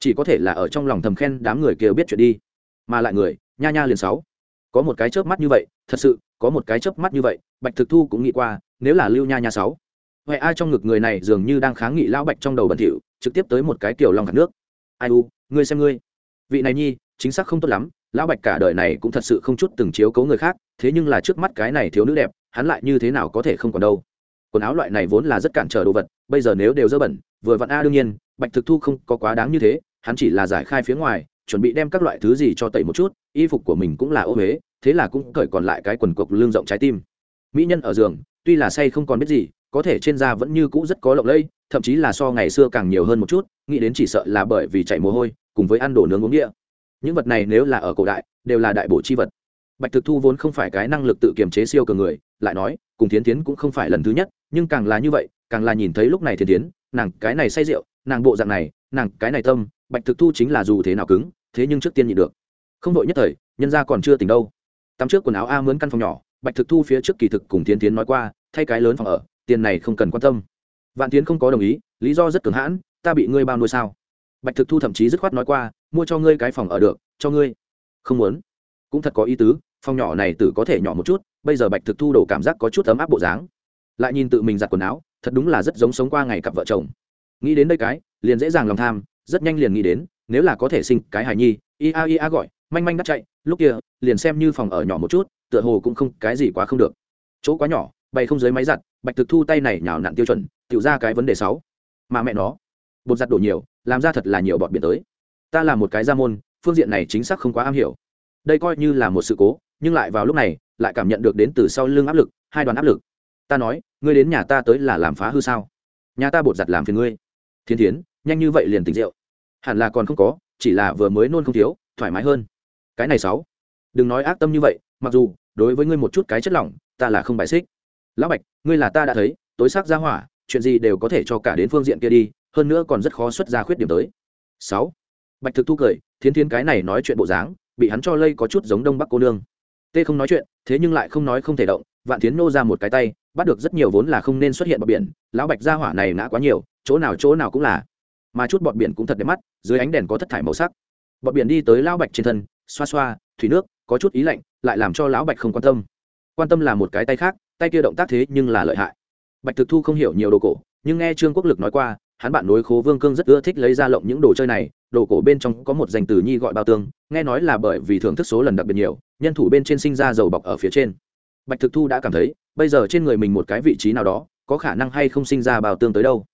Chỉ có thể là ở trong lòng thầm khen đám người kia biết chuyện đi. Mà lại người, nha nha liền sáu. Có một cái chớp mắt như vậy, thật sự, có một cái chớp mắt như vậy, bạch thực thu cũng nghĩ qua, nếu là lưu nha nha sáu. Huệ ai trong ngực người này dường như đang kháng nghị lão bạch trong đầu bẩn thỉu, trực tiếp tới một cái kiểu lòng khát nước. Ai u, ngươi xem ngươi. Vị này nhi, chính xác không tốt lắm, lão bạch cả đời này cũng thật sự không chút từng chiếu cố người khác, thế nhưng là trước mắt cái này thiếu nữ đẹp, hắn lại như thế nào có thể không còn đâu. Quần áo loại này vốn là rất cản trở đồ vật, bây giờ nếu đều dơ bẩn, vừa vặn a đương nhiên bạch thực thu không có quá đáng như thế, hắn chỉ là giải khai phía ngoài, chuẩn bị đem các loại thứ gì cho tẩy một chút, y phục của mình cũng là ô huế thế là cũng cởi còn lại cái quần cộc lương rộng trái tim. Mỹ nhân ở giường, tuy là say không còn biết gì, có thể trên da vẫn như cũ rất có lộng lẫy, thậm chí là so ngày xưa càng nhiều hơn một chút, nghĩ đến chỉ sợ là bởi vì chảy mồ hôi, cùng với ăn đồ nướng uống địa. Những vật này nếu là ở cổ đại, đều là đại bổ chi vật. Bạch thực thu vốn không phải cái năng lực tự kiềm chế siêu cường người, lại nói, cùng thiến tiến cũng không phải lần thứ nhất, nhưng càng là như vậy, càng là nhìn thấy lúc này thiến tiến nàng cái này say rượu nàng bộ dạng này, nàng cái này tâm, bạch thực thu chính là dù thế nào cứng, thế nhưng trước tiên nhịn được. Không đội nhất thời, nhân ra còn chưa tỉnh đâu. Tắm trước quần áo a mướn căn phòng nhỏ, bạch thực thu phía trước kỳ thực cùng tiến tiến nói qua, thay cái lớn phòng ở, tiền này không cần quan tâm. Vạn tiến không có đồng ý, lý do rất cường hãn, ta bị ngươi bao nuôi sao? Bạch thực thu thậm chí dứt khoát nói qua, mua cho ngươi cái phòng ở được, cho ngươi. Không muốn. Cũng thật có ý tứ, phòng nhỏ này tử có thể nhỏ một chút, bây giờ bạch thực thu đổ cảm giác có chút ấm áp bộ dáng. Lại nhìn tự mình giặt quần áo, thật đúng là rất giống sống qua ngày cặp vợ chồng nghĩ đến đây cái, liền dễ dàng lòng tham, rất nhanh liền nghĩ đến, nếu là có thể sinh cái hài nhi ia ia gọi, manh manh đắt chạy, lúc kia, liền xem như phòng ở nhỏ một chút, tựa hồ cũng không, cái gì quá không được. Chỗ quá nhỏ, bày không dưới máy giặt, bạch thực thu tay này nhào nặn tiêu chuẩn tự ra cái vấn đề sáu. Mà mẹ nó, bột giặt đổ nhiều, làm ra thật là nhiều bọn biển tới. Ta là một cái gia môn, phương diện này chính xác không quá am hiểu. Đây coi như là một sự cố, nhưng lại vào lúc này, lại cảm nhận được đến từ sau lưng áp lực, hai đoàn áp lực. Ta nói, ngươi đến nhà ta tới là làm phá hư sao? Nhà ta bột giặt làm phiền ngươi thiên thiến, nhanh như vậy liền tỉnh rượu. Hẳn là còn không có, chỉ là vừa mới nôn không thiếu, thoải mái hơn. Cái này sáu. Đừng nói ác tâm như vậy, mặc dù, đối với ngươi một chút cái chất lỏng, ta là không bài xích. Lão bạch, ngươi là ta đã thấy, tối xác ra hỏa, chuyện gì đều có thể cho cả đến phương diện kia đi, hơn nữa còn rất khó xuất ra khuyết điểm tới. Sáu. Bạch thực thu cười thiến thiến cái này nói chuyện bộ dáng, bị hắn cho lây có chút giống đông bắc cô nương. Tê không nói chuyện, thế nhưng lại không nói không thể động, vạn thiến nô ra một cái tay, bắt được rất nhiều vốn là không nên xuất hiện bờ biển, lão bạch ra hỏa này ngã quá nhiều chỗ nào chỗ nào cũng là. Mà chút bọt biển cũng thật đẹp mắt, dưới ánh đèn có thất thải màu sắc. Bọt biển đi tới lão bạch trên thân, xoa xoa, thủy nước, có chút ý lạnh, lại làm cho lão bạch không quan tâm. Quan tâm là một cái tay khác, tay kia động tác thế nhưng là lợi hại. Bạch thực thu không hiểu nhiều đồ cổ, nhưng nghe trương quốc lực nói qua, hắn bạn nối khố vương cương rất ưa thích lấy ra lộng những đồ chơi này, đồ cổ bên trong có một danh từ nhi gọi bao tương, nghe nói là bởi vì thưởng thức số lần đặc biệt nhiều, nhân thủ bên trên sinh ra dầu bọc ở phía trên. Bạch thực thu đã cảm thấy, bây giờ trên người mình một cái vị trí nào đó, có khả năng hay không sinh ra bao tương tới đâu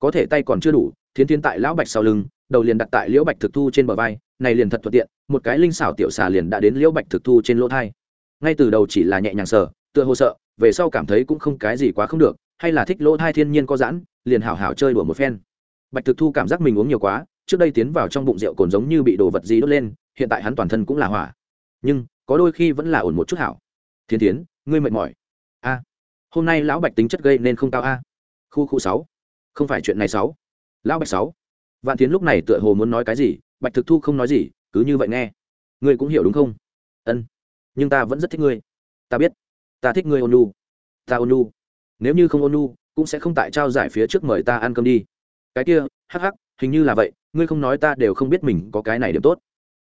có thể tay còn chưa đủ, thiến thiên tại lão bạch sau lưng, đầu liền đặt tại liễu bạch thực thu trên bờ vai, này liền thật thuận tiện, một cái linh xảo tiểu xà liền đã đến liễu bạch thực thu trên lỗ thai. Ngay từ đầu chỉ là nhẹ nhàng sờ, tựa hồ sợ, về sau cảm thấy cũng không cái gì quá không được, hay là thích lỗ thai thiên nhiên có giãn, liền hảo hảo chơi đùa một phen. Bạch thực thu cảm giác mình uống nhiều quá, trước đây tiến vào trong bụng rượu cồn giống như bị đồ vật gì đốt lên, hiện tại hắn toàn thân cũng là hỏa. Nhưng, có đôi khi vẫn là ổn một chút hảo. Thiên tiến ngươi mệt mỏi. A, hôm nay lão bạch tính chất gây nên không cao a. Khu khu sáu không phải chuyện này sáu. Lão bạch sáu. Vạn tiến lúc này tựa hồ muốn nói cái gì, bạch thực thu không nói gì, cứ như vậy nghe. Ngươi cũng hiểu đúng không? Ân, nhưng ta vẫn rất thích ngươi. Ta biết. Ta thích ngươi, ôn nu ta ôn nu nếu như không ôn nu cũng sẽ không tại trao giải phía trước mời ta ăn cơm đi. Cái kia, hắc hắc, hình như là vậy, ngươi không nói ta đều không biết mình có cái này điểm tốt.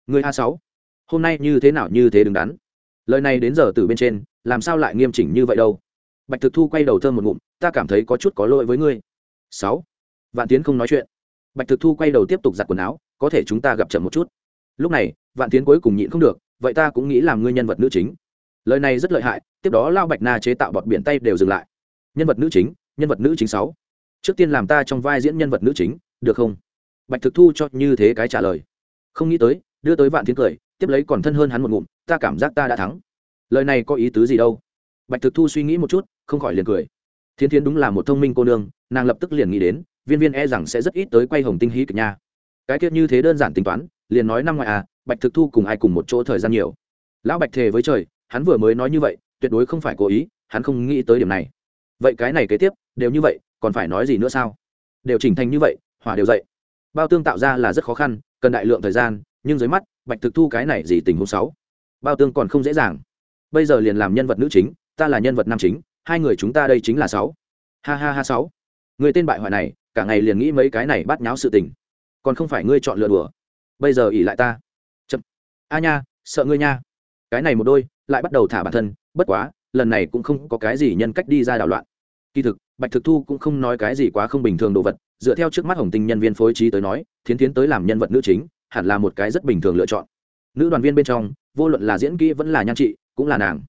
Ngươi a sáu. Hôm nay như thế nào như thế đừng đắn. Lời này đến giờ từ bên trên, làm sao lại nghiêm chỉnh như vậy đâu? Bạch thực thu quay đầu thơm một ngụm, ta cảm thấy có chút có lỗi với ngươi sáu. Vạn tiến không nói chuyện. Bạch thực thu quay đầu tiếp tục giặt quần áo, có thể chúng ta gặp chậm một chút. Lúc này, vạn tiến cuối cùng nhịn không được, vậy ta cũng nghĩ làm ngươi nhân vật nữ chính. Lời này rất lợi hại, tiếp đó lao bạch na chế tạo bọt biển tay đều dừng lại. Nhân vật nữ chính, nhân vật nữ chính sáu. Trước tiên làm ta trong vai diễn nhân vật nữ chính, được không? Bạch thực thu cho như thế cái trả lời. Không nghĩ tới, đưa tới vạn Tiến cười, tiếp lấy còn thân hơn hắn một ngụm, ta cảm giác ta đã thắng. Lời này có ý tứ gì đâu? Bạch thực thu suy nghĩ một chút, không khỏi liền cười thiên thiến đúng là một thông minh cô nương, nàng lập tức liền nghĩ đến, viên viên e rằng sẽ rất ít tới quay hồng tinh hí kịch nha. Cái tiết như thế đơn giản tính toán, liền nói năm ngoại à bạch thực thu cùng ai cùng một chỗ thời gian nhiều. Lão bạch thề với trời, hắn vừa mới nói như vậy, tuyệt đối không phải cố ý, hắn không nghĩ tới điểm này. Vậy cái này kế tiếp, đều như vậy, còn phải nói gì nữa sao? Đều chỉnh thành như vậy, hỏa đều dậy. Bao tương tạo ra là rất khó khăn, cần đại lượng thời gian, nhưng dưới mắt, bạch thực thu cái này gì tình huống sáu bao tương còn không dễ dàng. Bây giờ liền làm nhân vật nữ chính, ta là nhân vật nam chính hai người chúng ta đây chính là sáu. Ha ha ha sáu. Người tên bại hoại này, cả ngày liền nghĩ mấy cái này bắt nháo sự tình. Còn không phải ngươi chọn lựa đùa. Bây giờ ỉ lại ta. Chậm. A nha, sợ ngươi nha. Cái này một đôi, lại bắt đầu thả bản thân, bất quá, lần này cũng không có cái gì nhân cách đi ra đảo loạn. Kỳ thực, bạch thực thu cũng không nói cái gì quá không bình thường đồ vật, dựa theo trước mắt hồng tinh nhân viên phối trí tới nói, thiến tiến tới làm nhân vật nữ chính, hẳn là một cái rất bình thường lựa chọn. Nữ đoàn viên bên trong, vô luận là diễn kỹ vẫn là nhan trị, cũng là nàng.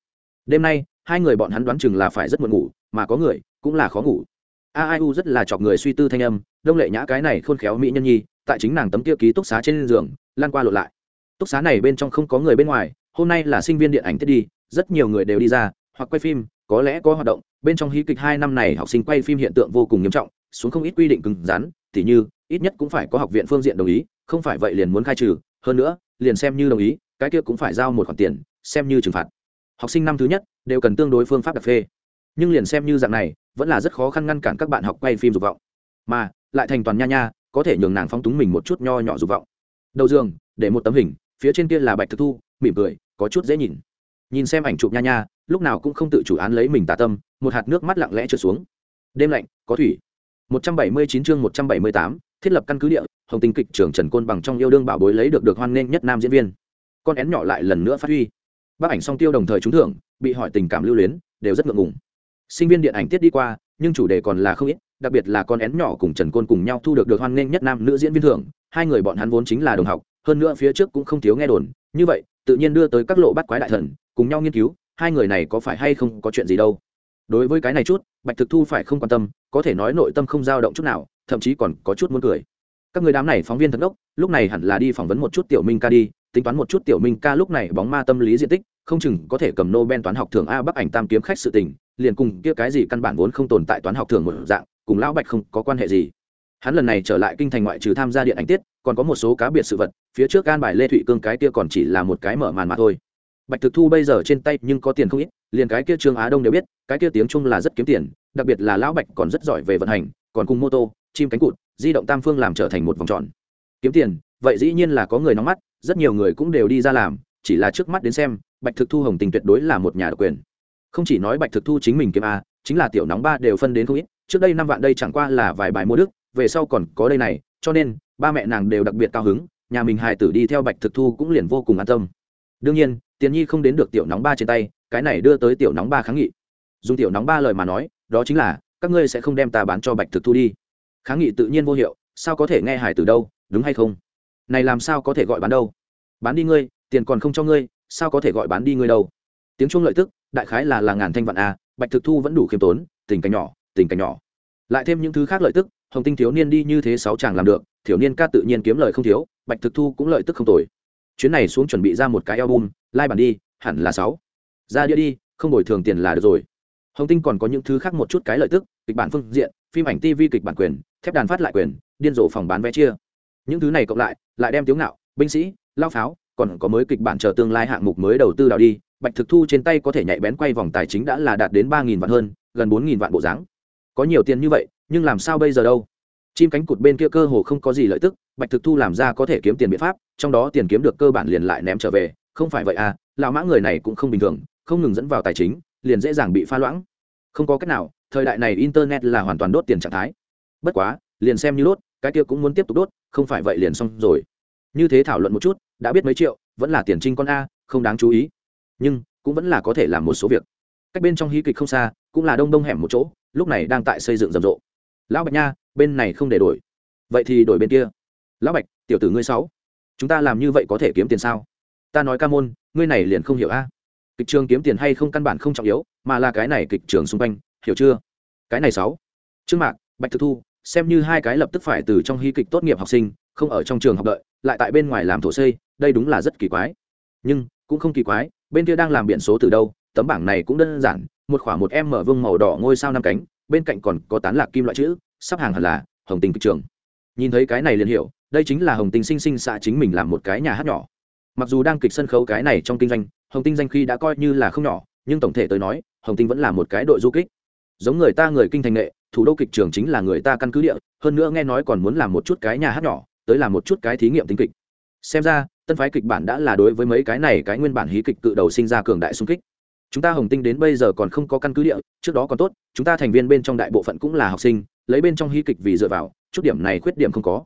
Đêm nay hai người bọn hắn đoán chừng là phải rất muộn ngủ, mà có người cũng là khó ngủ. A i u rất là chọc người suy tư thanh âm, đông lệ nhã cái này khôn khéo mỹ nhân nhi, tại chính nàng tấm kia ký túc xá trên giường, lan qua lộn lại. Túc xá này bên trong không có người bên ngoài, hôm nay là sinh viên điện ảnh thiết đi, rất nhiều người đều đi ra, hoặc quay phim, có lẽ có hoạt động, bên trong hí kịch hai năm này học sinh quay phim hiện tượng vô cùng nghiêm trọng, xuống không ít quy định cứng rắn, tỉ như, ít nhất cũng phải có học viện phương diện đồng ý, không phải vậy liền muốn khai trừ, hơn nữa, liền xem như đồng ý, cái kia cũng phải giao một khoản tiền, xem như trừng phạt học sinh năm thứ nhất đều cần tương đối phương pháp đặc phê. Nhưng liền xem như dạng này vẫn là rất khó khăn ngăn cản các bạn học quay phim dục vọng. Mà lại thành toàn nha nha có thể nhường nàng phóng túng mình một chút nho nhỏ dục vọng. Đầu giường để một tấm hình phía trên kia là bạch thực thu mỉm cười có chút dễ nhìn. Nhìn xem ảnh chụp nha nha lúc nào cũng không tự chủ án lấy mình tà tâm một hạt nước mắt lặng lẽ trượt xuống. Đêm lạnh có thủy. 179 chương 178, thiết lập căn cứ địa hồng tinh kịch trưởng trần côn bằng trong yêu đương bảo bối lấy được được hoan nghênh nhất nam diễn viên. Con én nhỏ lại lần nữa phát huy bác ảnh song tiêu đồng thời trúng thưởng, bị hỏi tình cảm lưu luyến, đều rất ngượng ngùng. Sinh viên điện ảnh tiết đi qua, nhưng chủ đề còn là không ít, đặc biệt là con én nhỏ cùng trần côn cùng nhau thu được được hoan nghênh nhất nam nữ diễn viên thưởng, hai người bọn hắn vốn chính là đồng học, hơn nữa phía trước cũng không thiếu nghe đồn, như vậy, tự nhiên đưa tới các lộ bắt quái đại thần, cùng nhau nghiên cứu, hai người này có phải hay không có chuyện gì đâu. Đối với cái này chút, bạch thực thu phải không quan tâm, có thể nói nội tâm không dao động chút nào, thậm chí còn có chút muốn cười. Các người đám này phóng viên thật ốc lúc này hẳn là đi phỏng vấn một chút tiểu minh ca đi, tính toán một chút tiểu minh ca lúc này bóng ma tâm lý diện tích không chừng có thể cầm nobel toán học thường a bắc ảnh tam kiếm khách sự tình, liền cùng kia cái gì căn bản vốn không tồn tại toán học thường một dạng, cùng lão bạch không có quan hệ gì. Hắn lần này trở lại kinh thành ngoại trừ tham gia điện ảnh tiết, còn có một số cá biệt sự vật, phía trước gan bài lê thụy cương cái kia còn chỉ là một cái mở màn mà thôi. Bạch thực thu bây giờ trên tay nhưng có tiền không ít, liền cái kia trương á đông đều biết, cái kia tiếng trung là rất kiếm tiền, đặc biệt là lão bạch còn rất giỏi về vận hành, còn cùng mô tô, chim cánh cụt, di động tam phương làm trở thành một vòng tròn. Kiếm tiền, vậy dĩ nhiên là có người nóng mắt, rất nhiều người cũng đều đi ra làm, chỉ là trước mắt đến xem bạch thực thu hồng tình tuyệt đối là một nhà độc quyền. Không chỉ nói bạch thực thu chính mình kiếm a, chính là tiểu nóng ba đều phân đến không ít. Trước đây năm vạn đây chẳng qua là vài bài mua đức, về sau còn có đây này, cho nên, ba mẹ nàng đều đặc biệt cao hứng, nhà mình hài tử đi theo bạch thực thu cũng liền vô cùng an tâm. Đương nhiên, tiền nhi không đến được tiểu nóng ba trên tay, cái này đưa tới tiểu nóng ba kháng nghị. Dùng tiểu nóng ba lời mà nói, đó chính là, các ngươi sẽ không đem ta bán cho bạch thực thu đi. Kháng nghị tự nhiên vô hiệu, sao có thể nghe hài tử đâu, đúng hay không? Này làm sao có thể gọi bán đâu? Bán đi ngươi, tiền còn không cho ngươi sao có thể gọi bán đi ngươi đâu? Tiếng chuông lợi tức, đại khái là là ngàn thanh vạn a, bạch thực thu vẫn đủ khiêm tốn, tình cảnh nhỏ, tình cảnh nhỏ. Lại thêm những thứ khác lợi tức, hồng tinh thiếu niên đi như thế sáu chàng làm được, thiếu niên ca tự nhiên kiếm lời không thiếu, bạch thực thu cũng lợi tức không tồi. Chuyến này xuống chuẩn bị ra một cái album, lai、like、bản đi, hẳn là sáu. Ra đĩa đi, không đổi thường tiền là được rồi. Hồng tinh còn có những thứ khác một chút cái lợi tức, kịch bản phương diện, phim ảnh tv kịch bản quyền, thép đàn phát lại quyền, điên rồ phòng bán vé chia. Những thứ này cộng lại lại đem tiếu ngạo, binh sĩ, lao pháo còn có mới kịch bản chờ tương lai hạng mục mới đầu tư đào đi, bạch thực thu trên tay có thể nhạy bén quay vòng tài chính đã là đạt đến ba nghìn vạn hơn, gần bốn nghìn vạn bộ dáng. Có nhiều tiền như vậy, nhưng làm sao bây giờ đâu? Chim cánh cụt bên kia cơ hồ không có gì lợi tức, bạch thực thu làm ra có thể kiếm tiền biện pháp, trong đó tiền kiếm được cơ bản liền lại ném trở về. Không phải vậy à lão mã người này cũng không bình thường, không ngừng dẫn vào tài chính, liền dễ dàng bị pha loãng. Không có cách nào, thời đại này internet là hoàn toàn đốt tiền trạng thái. Bất quá, liền xem như đốt, cái kia cũng muốn tiếp tục đốt, không phải vậy liền xong rồi như thế thảo luận một chút, đã biết mấy triệu, vẫn là tiền trinh con a, không đáng chú ý. Nhưng, cũng vẫn là có thể làm một số việc. Cách bên trong hí kịch không xa, cũng là đông đông hẻm một chỗ, lúc này đang tại xây dựng rầm rộ. Lão bạch nha, bên này không để đổi. Vậy thì đổi bên kia. Lão bạch, tiểu tử ngươi sáu, chúng ta làm như vậy có thể kiếm tiền sao? Ta nói ca môn, ngươi này liền không hiểu a. Kịch trường kiếm tiền hay không căn bản không trọng yếu, mà là cái này kịch trường xung quanh, hiểu chưa? Cái này sáu. Trương mạc, bạch thực thu, xem như hai cái lập tức phải từ trong hy kịch tốt nghiệp học sinh, không ở trong trường học đợi lại tại bên ngoài làm thổ xây, đây đúng là rất kỳ quái. Nhưng, cũng không kỳ quái, bên kia đang làm biển số từ đâu, tấm bảng này cũng đơn giản, một khoảng một em mở vương màu đỏ ngôi sao năm cánh, bên cạnh còn có tán lạc kim loại chữ, sắp hàng hẳn là, hồng tình kịch trường. Nhìn thấy cái này liền hiểu, đây chính là hồng tình sinh sinh xạ chính mình làm một cái nhà hát nhỏ. Mặc dù đang kịch sân khấu cái này trong kinh doanh, hồng tinh danh khi đã coi như là không nhỏ, nhưng tổng thể tới nói, hồng tinh vẫn là một cái đội du kích. Giống người ta người kinh thành nghệ, thủ đô kịch trường chính là người ta căn cứ địa, hơn nữa nghe nói còn muốn làm một chút cái nhà hát nhỏ tới làm một chút cái thí nghiệm tính kịch. Xem ra, tân phái kịch bản đã là đối với mấy cái này cái nguyên bản hí kịch tự đầu sinh ra cường đại xung kích. Chúng ta hồng tinh đến bây giờ còn không có căn cứ địa, trước đó còn tốt, chúng ta thành viên bên trong đại bộ phận cũng là học sinh, lấy bên trong hí kịch vì dựa vào, chút điểm này khuyết điểm không có.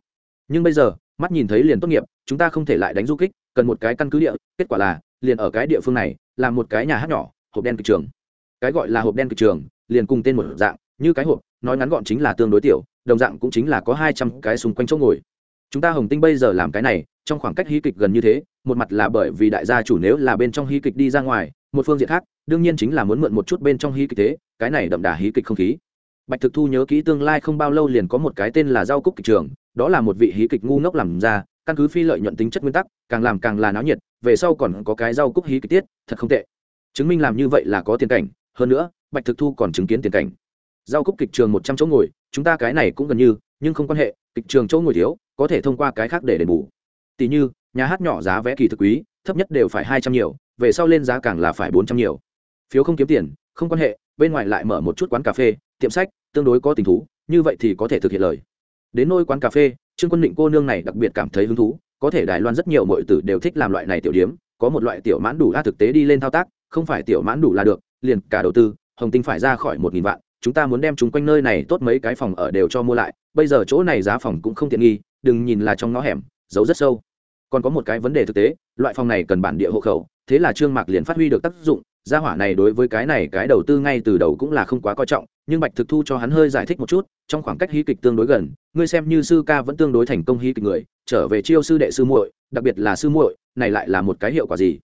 Nhưng bây giờ, mắt nhìn thấy liền tốt nghiệp, chúng ta không thể lại đánh du kích, cần một cái căn cứ địa, kết quả là, liền ở cái địa phương này làm một cái nhà hát nhỏ, hộp đen kịch trường. Cái gọi là hộp đen kịch trường, liền cùng tên một dạng, như cái hộp, nói ngắn gọn chính là tương đối tiểu, đồng dạng cũng chính là có hai trăm cái xung quanh chỗ ngồi chúng ta hồng tinh bây giờ làm cái này, trong khoảng cách hí kịch gần như thế, một mặt là bởi vì đại gia chủ nếu là bên trong hí kịch đi ra ngoài, một phương diện khác, đương nhiên chính là muốn mượn một chút bên trong hí kịch thế, cái này đậm đà hí kịch không khí. Bạch thực thu nhớ kỹ tương lai không bao lâu liền có một cái tên là Giao cúc kịch trường, đó là một vị hí kịch ngu ngốc làm ra, căn cứ phi lợi nhuận tính chất nguyên tắc, càng làm càng là náo nhiệt, về sau còn có cái Giao cúc hí kịch tiết, thật không tệ. Chứng minh làm như vậy là có tiền cảnh, hơn nữa, bạch thực thu còn chứng kiến tiền cảnh. Giao cúc kịch trường một trăm chỗ ngồi, chúng ta cái này cũng gần như, nhưng không quan hệ, kịch trường chỗ ngồi thiếu có thể thông qua cái khác để đền bù. Tỷ như, nhà hát nhỏ giá vé kỳ thực quý, thấp nhất đều phải hai trăm nhiều, về sau lên giá càng là phải bốn trăm nhiều. Phiếu không kiếm tiền, không quan hệ, bên ngoài lại mở một chút quán cà phê, tiệm sách, tương đối có tình thú, như vậy thì có thể thực hiện lời. Đến nôi quán cà phê, trương quân định cô nương này đặc biệt cảm thấy hứng thú, có thể đài loan rất nhiều mọi tử đều thích làm loại này tiểu điếm, có một loại tiểu mãn đủ a thực tế đi lên thao tác, không phải tiểu mãn đủ là được, liền cả đầu tư, hồng tinh phải ra khỏi một nghìn vạn, chúng ta muốn đem chúng quanh nơi này tốt mấy cái phòng ở đều cho mua lại, bây giờ chỗ này giá phòng cũng không tiện nghi đừng nhìn là trong ngõ hẻm, giấu rất sâu. Còn có một cái vấn đề thực tế, loại phòng này cần bản địa hộ khẩu, thế là trương mạc liền phát huy được tác dụng, gia hỏa này đối với cái này, cái đầu tư ngay từ đầu cũng là không quá coi trọng, nhưng bạch thực thu cho hắn hơi giải thích một chút, trong khoảng cách hí kịch tương đối gần, ngươi xem như sư ca vẫn tương đối thành công hí kịch người, trở về chiêu sư đệ sư muội, đặc biệt là sư muội, này lại là một cái hiệu quả gì?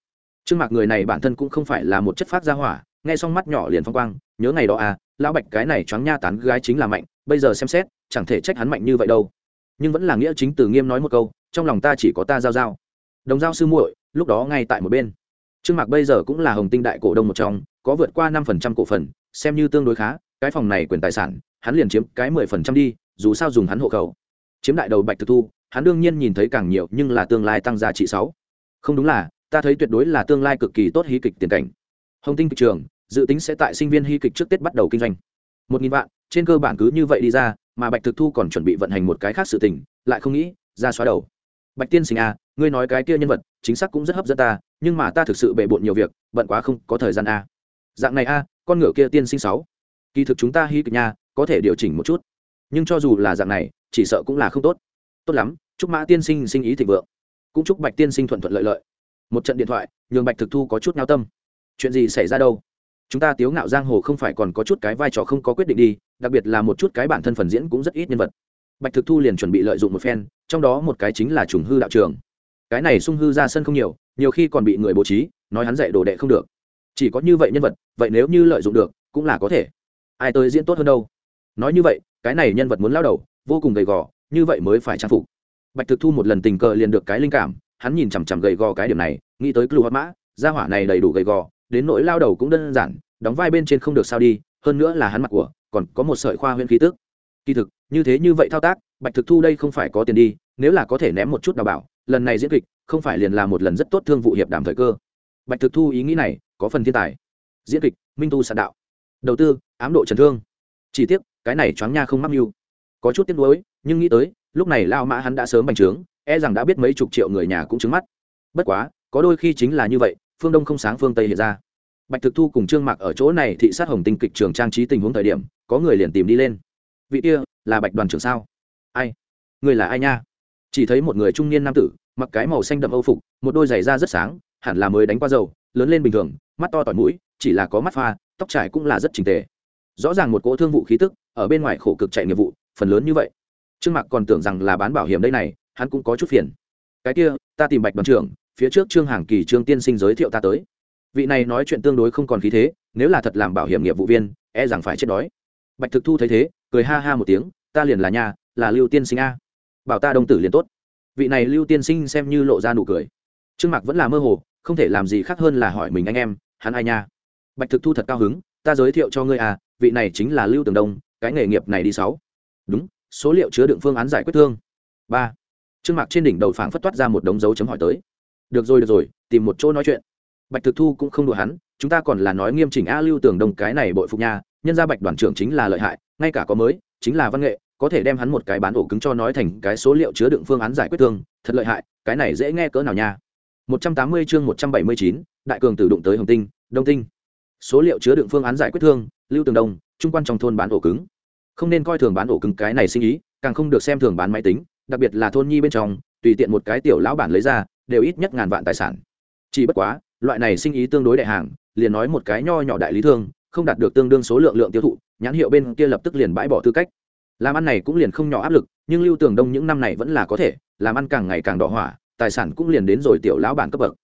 Trương mạc người này bản thân cũng không phải là một chất phát gia hỏa, nghe xong mắt nhỏ liền phong quang, nhớ ngày đó à lão bạch cái này choáng nha tán gái chính là mạnh, bây giờ xem xét, chẳng thể trách hắn mạnh như vậy đâu nhưng vẫn là nghĩa chính từ nghiêm nói một câu, trong lòng ta chỉ có ta giao giao. Đồng giao sư muội, lúc đó ngay tại một bên. Trương mạc bây giờ cũng là hồng tinh đại cổ đông một trong, có vượt qua năm phần trăm cổ phần, xem như tương đối khá, cái phòng này quyền tài sản, hắn liền chiếm cái mười phần trăm đi, dù sao dùng hắn hộ khẩu. Chiếm đại đầu bạch thực thu, hắn đương nhiên nhìn thấy càng nhiều, nhưng là tương lai tăng giá trị sáu. Không đúng là, ta thấy tuyệt đối là tương lai cực kỳ tốt hí kịch tiền cảnh. Hồng tinh kịch trường, dự tính sẽ tại sinh viên hí kịch trước tết bắt đầu kinh doanh. Một nghìn vạn, trên cơ bản cứ như vậy đi ra mà bạch thực thu còn chuẩn bị vận hành một cái khác sự tình lại không nghĩ ra xóa đầu. Bạch tiên sinh a à, ngươi nói cái kia nhân vật chính xác cũng rất hấp dẫn ta nhưng mà ta thực sự bề bộn nhiều việc bận quá không có thời gian a à. dạng này a à, con ngựa kia tiên sinh sáu. Kỳ thực chúng ta hy kịch nha có thể điều chỉnh một chút. Nhưng cho dù là dạng này chỉ sợ cũng là không tốt. Tốt lắm chúc mã tiên sinh sinh ý thịnh vượng. Cũng chúc bạch tiên sinh thuận thuận lợi lợi. Một trận điện thoại nhường bạch thực thu có chút nao tâm. Chuyện gì xảy ra đâu? Chúng ta tiếu ngạo giang hồ không phải còn có chút cái vai trò không có quyết định đi, đặc biệt là một chút cái bản thân phần diễn cũng rất ít nhân vật. Bạch thực thu liền chuẩn bị lợi dụng một phen, trong đó một cái chính là trùng hư đạo trường cái này sung hư ra sân không nhiều nhiều khi còn bị người bố trí, nói hắn dạy đồ đệ không được. Chỉ có như vậy nhân vật, vậy nếu như lợi dụng được, cũng là có thể. Ai tới diễn tốt hơn đâu? Nói như vậy, cái này nhân vật muốn lao đầu, vô cùng gầy gò, như vậy mới phải trang phục. Bạch thực thu một lần tình cờ liền được cái linh cảm, hắn nhìn chằm chằm gầy gò cái điểm này, nghĩ tới clue mã, gia hỏa này đầy đủ gầy gò đến nỗi lao đầu cũng đơn giản, đóng vai bên trên không được sao đi, hơn nữa là hắn mặt của, còn có một sợi khoa huyễn khí tức. Kỳ thực, như thế như vậy thao tác, bạch thực thu đây không phải có tiền đi, nếu là có thể ném một chút đào bảo, lần này diễn kịch, không phải liền là một lần rất tốt thương vụ hiệp đàm thời cơ. Bạch thực thu ý nghĩ này, có phần thiên tài. Diễn kịch, minh tu sạn đạo. Đầu tư, ám độ trần thương. Chỉ tiếc, cái này choáng nha không mắc mưu. Có chút tiếc nuối, nhưng nghĩ tới, lúc này lao mã hắn đã sớm bành trướng e rằng đã biết mấy chục triệu người nhà cũng trứng mắt. Bất quá, có đôi khi chính là như vậy phương đông không sáng phương tây hiện ra bạch thực thu cùng trương mạc ở chỗ này thị sát hồng tinh kịch trường trang trí tình huống thời điểm có người liền tìm đi lên vị kia là bạch đoàn trưởng sao ai người là ai nha chỉ thấy một người trung niên nam tử mặc cái màu xanh đậm âu phục một đôi giày da rất sáng hẳn là mới đánh qua dầu lớn lên bình thường mắt to tỏi mũi chỉ là có mắt pha tóc trải cũng là rất trình tề rõ ràng một cỗ thương vụ khí tức ở bên ngoài khổ cực chạy nghiệp vụ phần lớn như vậy trương mạc còn tưởng rằng là bán bảo hiểm đây này hắn cũng có chút phiền cái kia ta tìm bạch đoàn trưởng phía trước trương hàng kỳ trương tiên sinh giới thiệu ta tới. Vị này nói chuyện tương đối không còn khí thế, nếu là thật làm bảo hiểm nghiệp vụ viên e rằng phải chết đói. Bạch thực thu thấy thế, cười ha ha một tiếng, ta liền là nhà là lưu tiên sinh a. Bảo ta đông tử liền tốt. Vị này lưu tiên sinh xem như lộ ra nụ cười. Trương mạc vẫn là mơ hồ, không thể làm gì khác hơn là hỏi mình anh em, hắn ai nha? Bạch thực thu thật cao hứng, ta giới thiệu cho ngươi à vị này chính là lưu tường đông, cái nghề nghiệp này đi sáu. Đúng, số liệu chứa đựng phương án giải quyết thương. Ba. Trương mạc trên đỉnh đầu phảng phất toát ra một đống dấu chấm hỏi tới được rồi được rồi tìm một chỗ nói chuyện. Bạch thực thu cũng không đùa hắn chúng ta còn là nói nghiêm chỉnh a lưu tường đồng cái này bội phục nha nhân ra bạch đoàn trưởng chính là lợi hại ngay cả có mới chính là văn nghệ có thể đem hắn một cái bán ổ cứng cho nói thành cái số liệu chứa đựng phương án giải quyết thương thật lợi hại cái này dễ nghe cỡ nào nha. 180 chương 179, đại cường tử đụng tới hồng tinh đông tinh. Số liệu chứa đựng phương án giải quyết thương lưu tường đông trung quan trong thôn bán ổ cứng. Không nên coi thường bán ổ cứng cái này sinh ý càng không được xem thường bán máy tính đặc biệt là thôn nhi bên trong tùy tiện một cái tiểu lão bản lấy ra đều ít nhất ngàn vạn tài sản. Chỉ bất quá, loại này sinh ý tương đối đại hàng, liền nói một cái nho nhỏ đại lý thương, không đạt được tương đương số lượng lượng tiêu thụ, nhãn hiệu bên kia lập tức liền bãi bỏ tư cách. Làm ăn này cũng liền không nhỏ áp lực, nhưng lưu tường đông những năm này vẫn là có thể, làm ăn càng ngày càng đỏ hỏa, tài sản cũng liền đến rồi tiểu lão bản cấp bậc.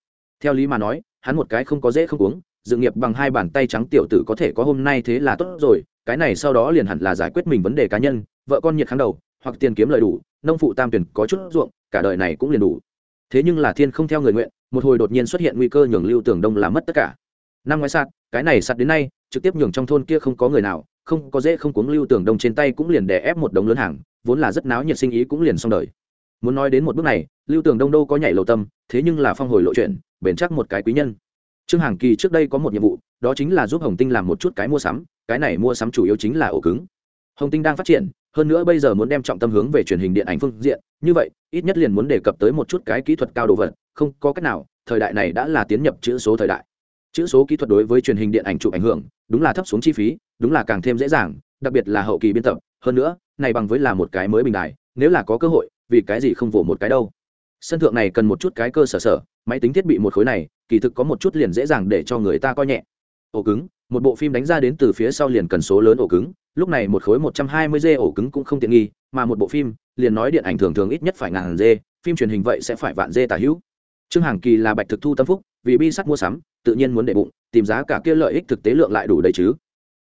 Theo lý mà nói, hắn một cái không có dễ không uống dự nghiệp bằng hai bàn tay trắng tiểu tử có thể có hôm nay thế là tốt rồi, cái này sau đó liền hẳn là giải quyết mình vấn đề cá nhân, vợ con nhiệt kháng đầu, hoặc tiền kiếm lời đủ, nông phụ tam tuyển có chút ruộng, cả đời này cũng liền đủ thế nhưng là thiên không theo người nguyện, một hồi đột nhiên xuất hiện nguy cơ nhường lưu tường đông làm mất tất cả. Năm ngoái sạt, cái này sạt đến nay, trực tiếp nhường trong thôn kia không có người nào, không có dễ không cuống lưu tường đông trên tay cũng liền đè ép một đống lớn hàng, vốn là rất náo nhiệt sinh ý cũng liền xong đời. Muốn nói đến một bước này, lưu tường đông đâu có nhảy lầu tâm, thế nhưng là phong hồi lộ chuyện, bền chắc một cái quý nhân. Trương hàng kỳ trước đây có một nhiệm vụ, đó chính là giúp hồng tinh làm một chút cái mua sắm, cái này mua sắm chủ yếu chính là ổ cứng. Hồng tinh đang phát triển hơn nữa bây giờ muốn đem trọng tâm hướng về truyền hình điện ảnh phương diện, như vậy, ít nhất liền muốn đề cập tới một chút cái kỹ thuật cao đồ vật, không có cách nào, thời đại này đã là tiến nhập chữ số thời đại. Chữ số kỹ thuật đối với truyền hình điện ảnh chụp ảnh hưởng, đúng là thấp xuống chi phí, đúng là càng thêm dễ dàng, đặc biệt là hậu kỳ biên tập, hơn nữa, này bằng với là một cái mới bình đài, nếu là có cơ hội, vì cái gì không vỗ một cái đâu. Sân thượng này cần một chút cái cơ sở sở, máy tính thiết bị một khối này, kỳ thực có một chút liền dễ dàng để cho người ta coi nhẹ. Ổ cứng, một bộ phim đánh ra đến từ phía sau liền cần số lớn ổ cứng lúc này một khối một trăm hai mươi g ổ cứng cũng không tiện nghi, mà một bộ phim, liền nói điện ảnh thường thường ít nhất phải ngàn g phim truyền hình vậy sẽ phải vạn g tả hữu. Trương hàng kỳ là bạch thực thu tâm phúc, vì bi sắt mua sắm, tự nhiên muốn để bụng, tìm giá cả kia lợi ích thực tế lượng lại đủ đầy chứ.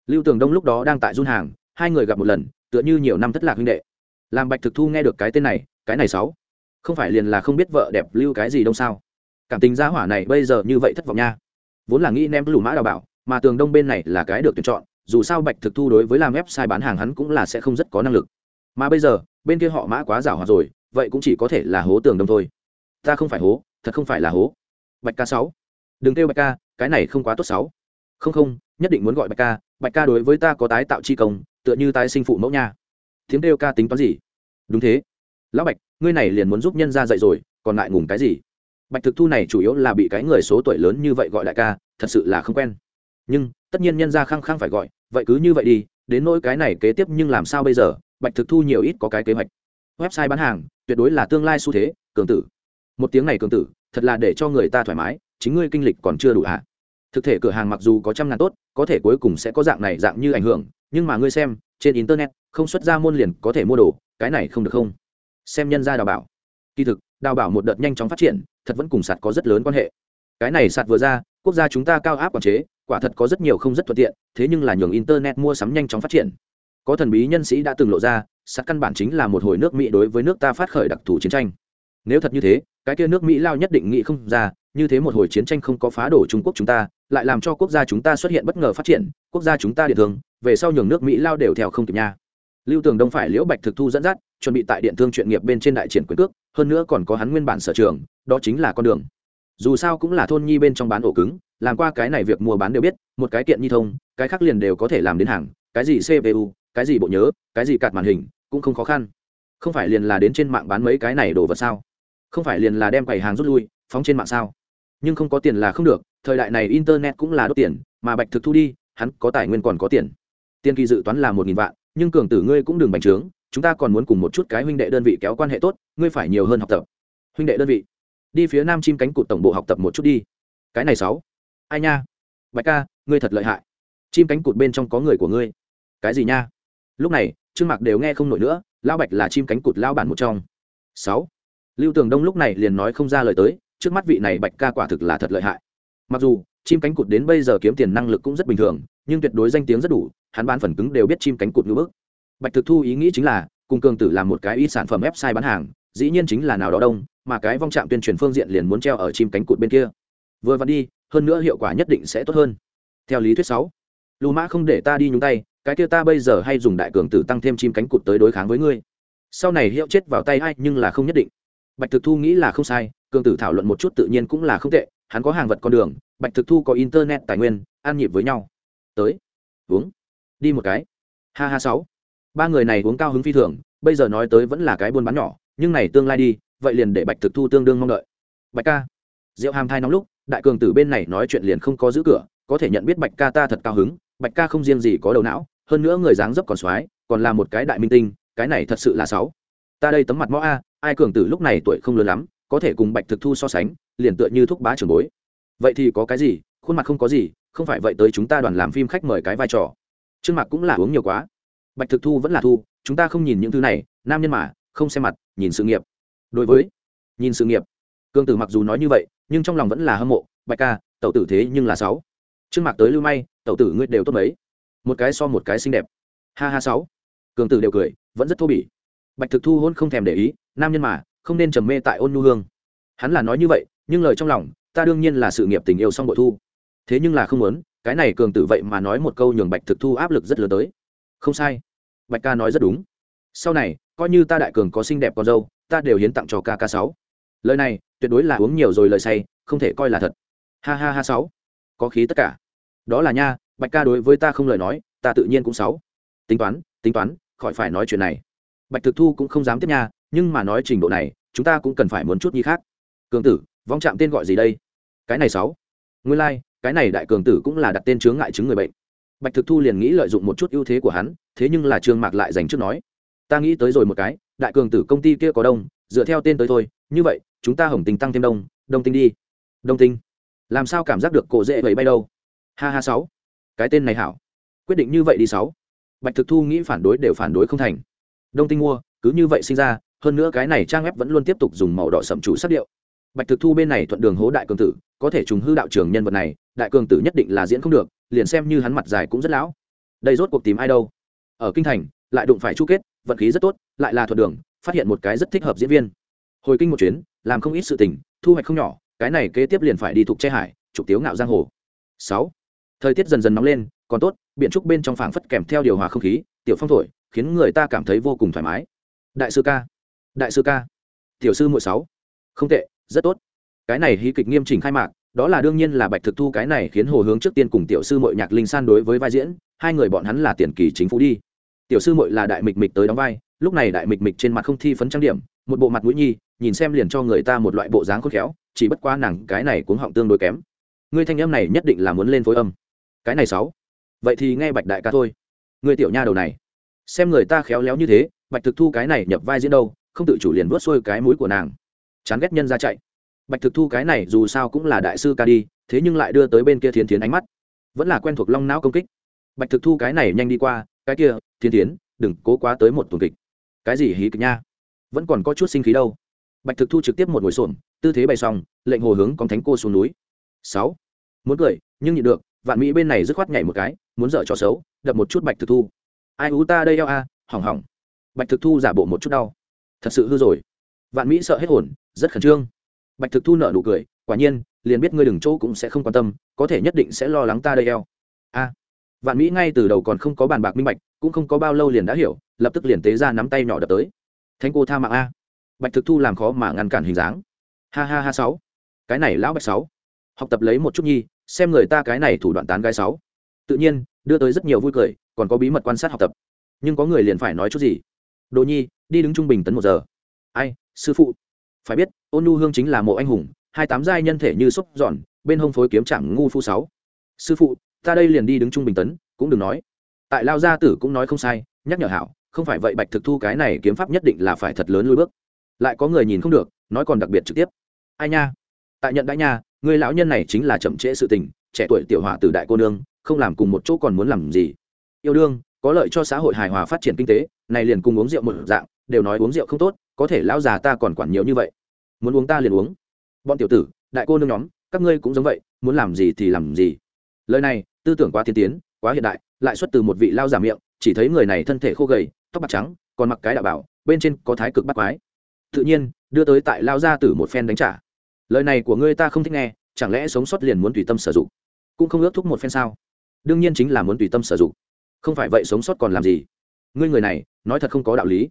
Lưu tường đông lúc đó đang tại run hàng, hai người gặp một lần, tựa như nhiều năm thất lạc huynh đệ. Làm bạch thực thu nghe được cái tên này, cái này sáu. Không phải liền là không biết vợ đẹp lưu cái gì đông sao. Cảm tình giá hỏa này bây giờ như vậy thất vọng nha. Vốn là nghĩ ném lù mã đào bảo, mà tường đông bên này là cái được tuyển chọn dù sao bạch thực thu đối với làm website bán hàng hắn cũng là sẽ không rất có năng lực. Mà bây giờ, bên kia họ mã quá giảo hoạt rồi, vậy cũng chỉ có thể là hố tường đông thôi. Ta không phải hố, thật không phải là hố. Bạch ca sáu. Đừng kêu bạch ca, cái này không quá tốt sáu. Không không, nhất định muốn gọi bạch ca bạch ca đối với ta có tái tạo chi công, tựa như tái sinh phụ mẫu nha. Tiếng kêu ca tính toán gì? Đúng thế. Lão bạch, ngươi này liền muốn giúp nhân ra dạy rồi, còn lại ngùng cái gì? Bạch thực thu này chủ yếu là bị cái người số tuổi lớn như vậy gọi đại ca, thật sự là không quen. Nhưng, tất nhiên nhân ra khăng khăng phải gọi vậy cứ như vậy đi, đến nỗi cái này kế tiếp nhưng làm sao bây giờ? Bạch thực thu nhiều ít có cái kế hoạch. Website bán hàng, tuyệt đối là tương lai xu thế, cường tử. Một tiếng này cường tử, thật là để cho người ta thoải mái, chính ngươi kinh lịch còn chưa đủ hạ thực thể cửa hàng mặc dù có trăm ngàn tốt, có thể cuối cùng sẽ có dạng này dạng như ảnh hưởng, nhưng mà ngươi xem, trên internet, không xuất ra môn liền có thể mua đồ, cái này không được không? Xem nhân ra đào bảo. Kỳ thực, đào bảo một đợt nhanh chóng phát triển, thật vẫn cùng sạt có rất lớn quan hệ. Cái này sạt vừa ra quốc gia chúng ta cao áp quản chế quả thật có rất nhiều không rất thuận tiện thế nhưng là nhường internet mua sắm nhanh chóng phát triển. Có thần bí nhân sĩ đã từng lộ ra sắt căn bản chính là một hồi nước mỹ đối với nước ta phát khởi đặc thù chiến tranh. Nếu thật như thế cái kia nước mỹ lao nhất định nghĩ không ra như thế một hồi chiến tranh không có phá đổ trung quốc chúng ta lại làm cho quốc gia chúng ta xuất hiện bất ngờ phát triển quốc gia chúng ta điện thương, về sau nhường nước mỹ lao đều theo không kịp nha. Lưu tường đông phải liễu bạch thực thu dẫn dắt chuẩn bị tại điện thương chuyện nghiệp bên trên đại triển quyền cước hơn nữa còn có hắn nguyên bản sở trường đó chính là con đường dù sao cũng là thôn nhi bên trong bán ổ cứng, làm qua cái này việc mua bán đều biết, một cái kiện nhi thông, cái khác liền đều có thể làm đến hàng, cái gì cpu cái gì bộ nhớ, cái gì cạt màn hình, cũng không khó khăn. Không phải liền là đến trên mạng bán mấy cái này đồ vật sao? Không phải liền là đem quầy hàng rút lui, phóng trên mạng sao? Nhưng không có tiền là không được, thời đại này internet cũng là đốt tiền, mà bạch thực thu đi, hắn có tài nguyên còn có tiền. Tiền kỳ dự toán là một nghìn vạn, nhưng cường tử ngươi cũng đừng bành trướng, chúng ta còn muốn cùng một chút cái huynh đệ đơn vị kéo quan hệ tốt, ngươi phải nhiều hơn học tập. Huynh đệ đơn vị đi phía nam chim cánh cụt tổng bộ học tập một chút đi. Cái này sáu. Ai nha? Bạch ca, ngươi thật lợi hại. Chim cánh cụt bên trong có người của ngươi. Cái gì nha? Lúc này, trương mạc đều nghe không nổi nữa, lão bạch là chim cánh cụt lao bản một trong. Sáu. Lưu tường đông lúc này liền nói không ra lời tới, trước mắt vị này bạch ca quả thực là thật lợi hại. Mặc dù, chim cánh cụt đến bây giờ kiếm tiền năng lực cũng rất bình thường, nhưng tuyệt đối danh tiếng rất đủ, hắn bán phần cứng đều biết chim cánh cụt ngữ bức. Bạch thực thu ý nghĩ chính là, cùng cường tử làm một cái ít sản phẩm website bán hàng dĩ nhiên chính là nào đó đông, mà cái vong trạm tuyên truyền phương diện liền muốn treo ở chim cánh cụt bên kia. Vừa vặn đi, hơn nữa hiệu quả nhất định sẽ tốt hơn. Theo lý thuyết sáu, lù mã không để ta đi nhúng tay, cái kia ta bây giờ hay dùng đại cường tử tăng thêm chim cánh cụt tới đối kháng với ngươi. Sau này hiệu chết vào tay ai nhưng là không nhất định. Bạch thực thu nghĩ là không sai, cường tử thảo luận một chút tự nhiên cũng là không tệ, hắn có hàng vật con đường, bạch thực thu có internet tài nguyên, an nhịp với nhau. Tới, uống, đi một cái. Ha ha sáu, ba người này uống cao hứng phi thường, bây giờ nói tới vẫn là cái buôn bán nhỏ nhưng này tương lai đi, vậy liền để bạch thực thu tương đương mong đợi. Bạch ca, rượu hàm thai nóng lúc, đại cường tử bên này nói chuyện liền không có giữ cửa, có thể nhận biết bạch ca ta thật cao hứng, bạch ca không riêng gì có đầu não, hơn nữa người dáng dấp còn soái còn là một cái đại minh tinh, cái này thật sự là sáu ta đây tấm mặt mõ a, ai cường tử lúc này tuổi không lớn lắm, có thể cùng bạch thực thu so sánh, liền tựa như thúc bá trường bối. Vậy thì có cái gì, khuôn mặt không có gì, không phải vậy tới chúng ta đoàn làm phim khách mời cái vai trò. Trương mạc cũng là uống nhiều quá. Bạch thực thu vẫn là thu, chúng ta không nhìn những thứ này, nam nhân mà không xem mặt, nhìn sự nghiệp. Đối với, nhìn sự nghiệp. Cương tử mặc dù nói như vậy, nhưng trong lòng vẫn là hâm mộ, bạch ca, tẩu tử thế nhưng là sáu. Trương mạc tới lưu may, tẩu tử ngươi đều tốt mấy. Một cái so một cái xinh đẹp. Ha ha sáu. Cường tử đều cười, vẫn rất thô bỉ. Bạch thực thu hôn không thèm để ý, nam nhân mà, không nên trầm mê tại ôn nu hương. Hắn là nói như vậy, nhưng lời trong lòng, ta đương nhiên là sự nghiệp tình yêu song bội thu. Thế nhưng là không muốn, cái này cường tử vậy mà nói một câu nhường bạch thực thu áp lực rất lớn tới. Không sai. Bạch ca nói rất đúng sau này coi như ta đại cường có xinh đẹp con dâu ta đều hiến tặng cho ca ca sáu. Lời này tuyệt đối là uống nhiều rồi lời say không thể coi là thật. Ha ha ha sáu. Có khí tất cả. Đó là nha bạch ca đối với ta không lời nói ta tự nhiên cũng sáu. Tính toán tính toán khỏi phải nói chuyện này. Bạch thực thu cũng không dám tiếp nha nhưng mà nói trình độ này chúng ta cũng cần phải muốn chút nhi khác. Cường tử vong chạm tên gọi gì đây? Cái này sáu. Nguyên lai、like, cái này đại cường tử cũng là đặt tên chướng ngại chứng người bệnh. Bạch thực thu liền nghĩ lợi dụng một chút ưu thế của hắn thế nhưng là trương mạc lại dành trước nói ta nghĩ tới rồi một cái, đại cường tử công ty kia có đông, dựa theo tên tới thôi, như vậy, chúng ta hồng tình tăng thêm đông đông tinh đi. Đông tinh. Làm sao cảm giác được cổ dễ vậy bay đâu? Ha ha sáu. Cái tên này hảo. Quyết định như vậy đi sáu. Bạch thực thu nghĩ phản đối đều phản đối không thành. Đông tinh mua, cứ như vậy sinh ra, hơn nữa cái này trang web vẫn luôn tiếp tục dùng màu đỏ sậm chủ sắc điệu. Bạch thực thu bên này thuận đường hố đại cường tử, có thể trùng hư đạo trường nhân vật này, đại cường tử nhất định là diễn không được, liền xem như hắn mặt dài cũng rất lão. Đây rốt cuộc tìm ai đâu? Ở kinh thành, lại đụng phải chu kết vận khí rất tốt, lại là thuận đường, phát hiện một cái rất thích hợp diễn viên. Hồi kinh một chuyến, làm không ít sự tình, thu hoạch không nhỏ, cái này kế tiếp liền phải đi thuộc che hải, trục tiếu ngạo giang hồ. Sáu, thời tiết dần dần nóng lên, còn tốt biện trúc bên trong phảng phất kèm theo điều hòa không khí, tiểu phong thổi, khiến người ta cảm thấy vô cùng thoải mái. Đại sư ca, đại sư ca, tiểu sư muội sáu, không tệ, rất tốt. Cái này hí kịch nghiêm chỉnh khai mạc, đó là đương nhiên là bạch thực thu cái này khiến hồ hướng trước tiên cùng tiểu sư mội nhạc linh san đối với vai diễn, hai người bọn hắn là tiền kỳ chính phủ đi tiểu sư muội là đại mịch mịch tới đóng vai, lúc này đại mịch mịch trên mặt không thi phấn trang điểm, một bộ mặt mũi nhi, nhìn xem liền cho người ta một loại bộ dáng khôn khéo, chỉ bất quá nàng cái này cuống họng tương đối kém. Ngươi thanh âm này nhất định là muốn lên phối âm. Cái này sáu. Vậy thì nghe bạch đại ca thôi. Ngươi tiểu nha đầu này, xem người ta khéo léo như thế, bạch thực thu cái này nhập vai diễn đâu, không tự chủ liền vớt xuôi cái mũi của nàng. Chán ghét nhân ra chạy. Bạch thực thu cái này dù sao cũng là đại sư ca đi, thế nhưng lại đưa tới bên kia thiến thiến ánh mắt. Vẫn là quen thuộc long não công kích. Bạch thực thu cái này nhanh đi qua cái kia, thiên tiến, đừng cố quá tới một tuần kịch. Cái gì hí kịch nha? Vẫn còn có chút sinh khí đâu. Bạch thực thu trực tiếp một ngồi xổm, tư thế bày xong, lệnh hồ hướng con thánh cô xuống núi. Sáu. Muốn cười, nhưng nhịn được, vạn mỹ bên này dứt khoát nhảy một cái, muốn dở cho xấu, đập một chút bạch thực thu. Ai ú ta đây eo a à? hỏng hỏng. Bạch thực thu giả bộ một chút đau. Thật sự hư rồi. Vạn mỹ sợ hết hồn, rất khẩn trương. Bạch thực thu nở nụ cười, quả nhiên, liền biết ngươi đừng chỗ cũng sẽ không quan tâm, có thể nhất định sẽ lo lắng ta đây eo. A vạn mỹ ngay từ đầu còn không có bàn bạc minh bạch, cũng không có bao lâu liền đã hiểu, lập tức liền tế ra nắm tay nhỏ đập tới. Thánh cô tha mạng a. Bạch thực thu làm khó mà ngăn cản hình dáng. Ha ha ha sáu. Cái này lão bạch sáu. Học tập lấy một chút nhi, xem người ta cái này thủ đoạn tán gái sáu. Tự nhiên, đưa tới rất nhiều vui cười, còn có bí mật quan sát học tập. Nhưng có người liền phải nói chút gì? Đồ nhi, đi đứng trung bình tấn một giờ. Ai, sư phụ. Phải biết, ôn nhu hương chính là mộ anh hùng, hai tám giai nhân thể như xúc giòn, bên hông phối kiếm chẳng ngu phu sáu. Sư phụ ta đây liền đi đứng trung bình tấn, cũng đừng nói. Tại lao gia tử cũng nói không sai, nhắc nhở hảo, không phải vậy bạch thực thu cái này kiếm pháp nhất định là phải thật lớn lôi bước. Lại có người nhìn không được, nói còn đặc biệt trực tiếp. Ai nha? Tại nhận đại nha, người lão nhân này chính là chậm trễ sự tình, trẻ tuổi tiểu hòa từ đại cô nương, không làm cùng một chỗ còn muốn làm gì? Yêu đương, có lợi cho xã hội hài hòa phát triển kinh tế, này liền cùng uống rượu một dạng, đều nói uống rượu không tốt, có thể lão già ta còn quản nhiều như vậy. Muốn uống ta liền uống. Bọn tiểu tử, đại cô nương nhóm, các ngươi cũng giống vậy, muốn làm gì thì làm gì. Lời này tư tưởng quá tiên tiến, quá hiện đại, lại xuất từ một vị lao giả miệng, chỉ thấy người này thân thể khô gầy, tóc bạc trắng, còn mặc cái đạo bảo, bên trên có thái cực bắt quái. Tự nhiên, đưa tới tại lao gia tử một phen đánh trả. Lời này của ngươi ta không thích nghe, chẳng lẽ sống sót liền muốn tùy tâm sử dụng? Cũng không ước thúc một phen sao? Đương nhiên chính là muốn tùy tâm sử dụng. Không phải vậy sống sót còn làm gì? Ngươi người này, nói thật không có đạo lý.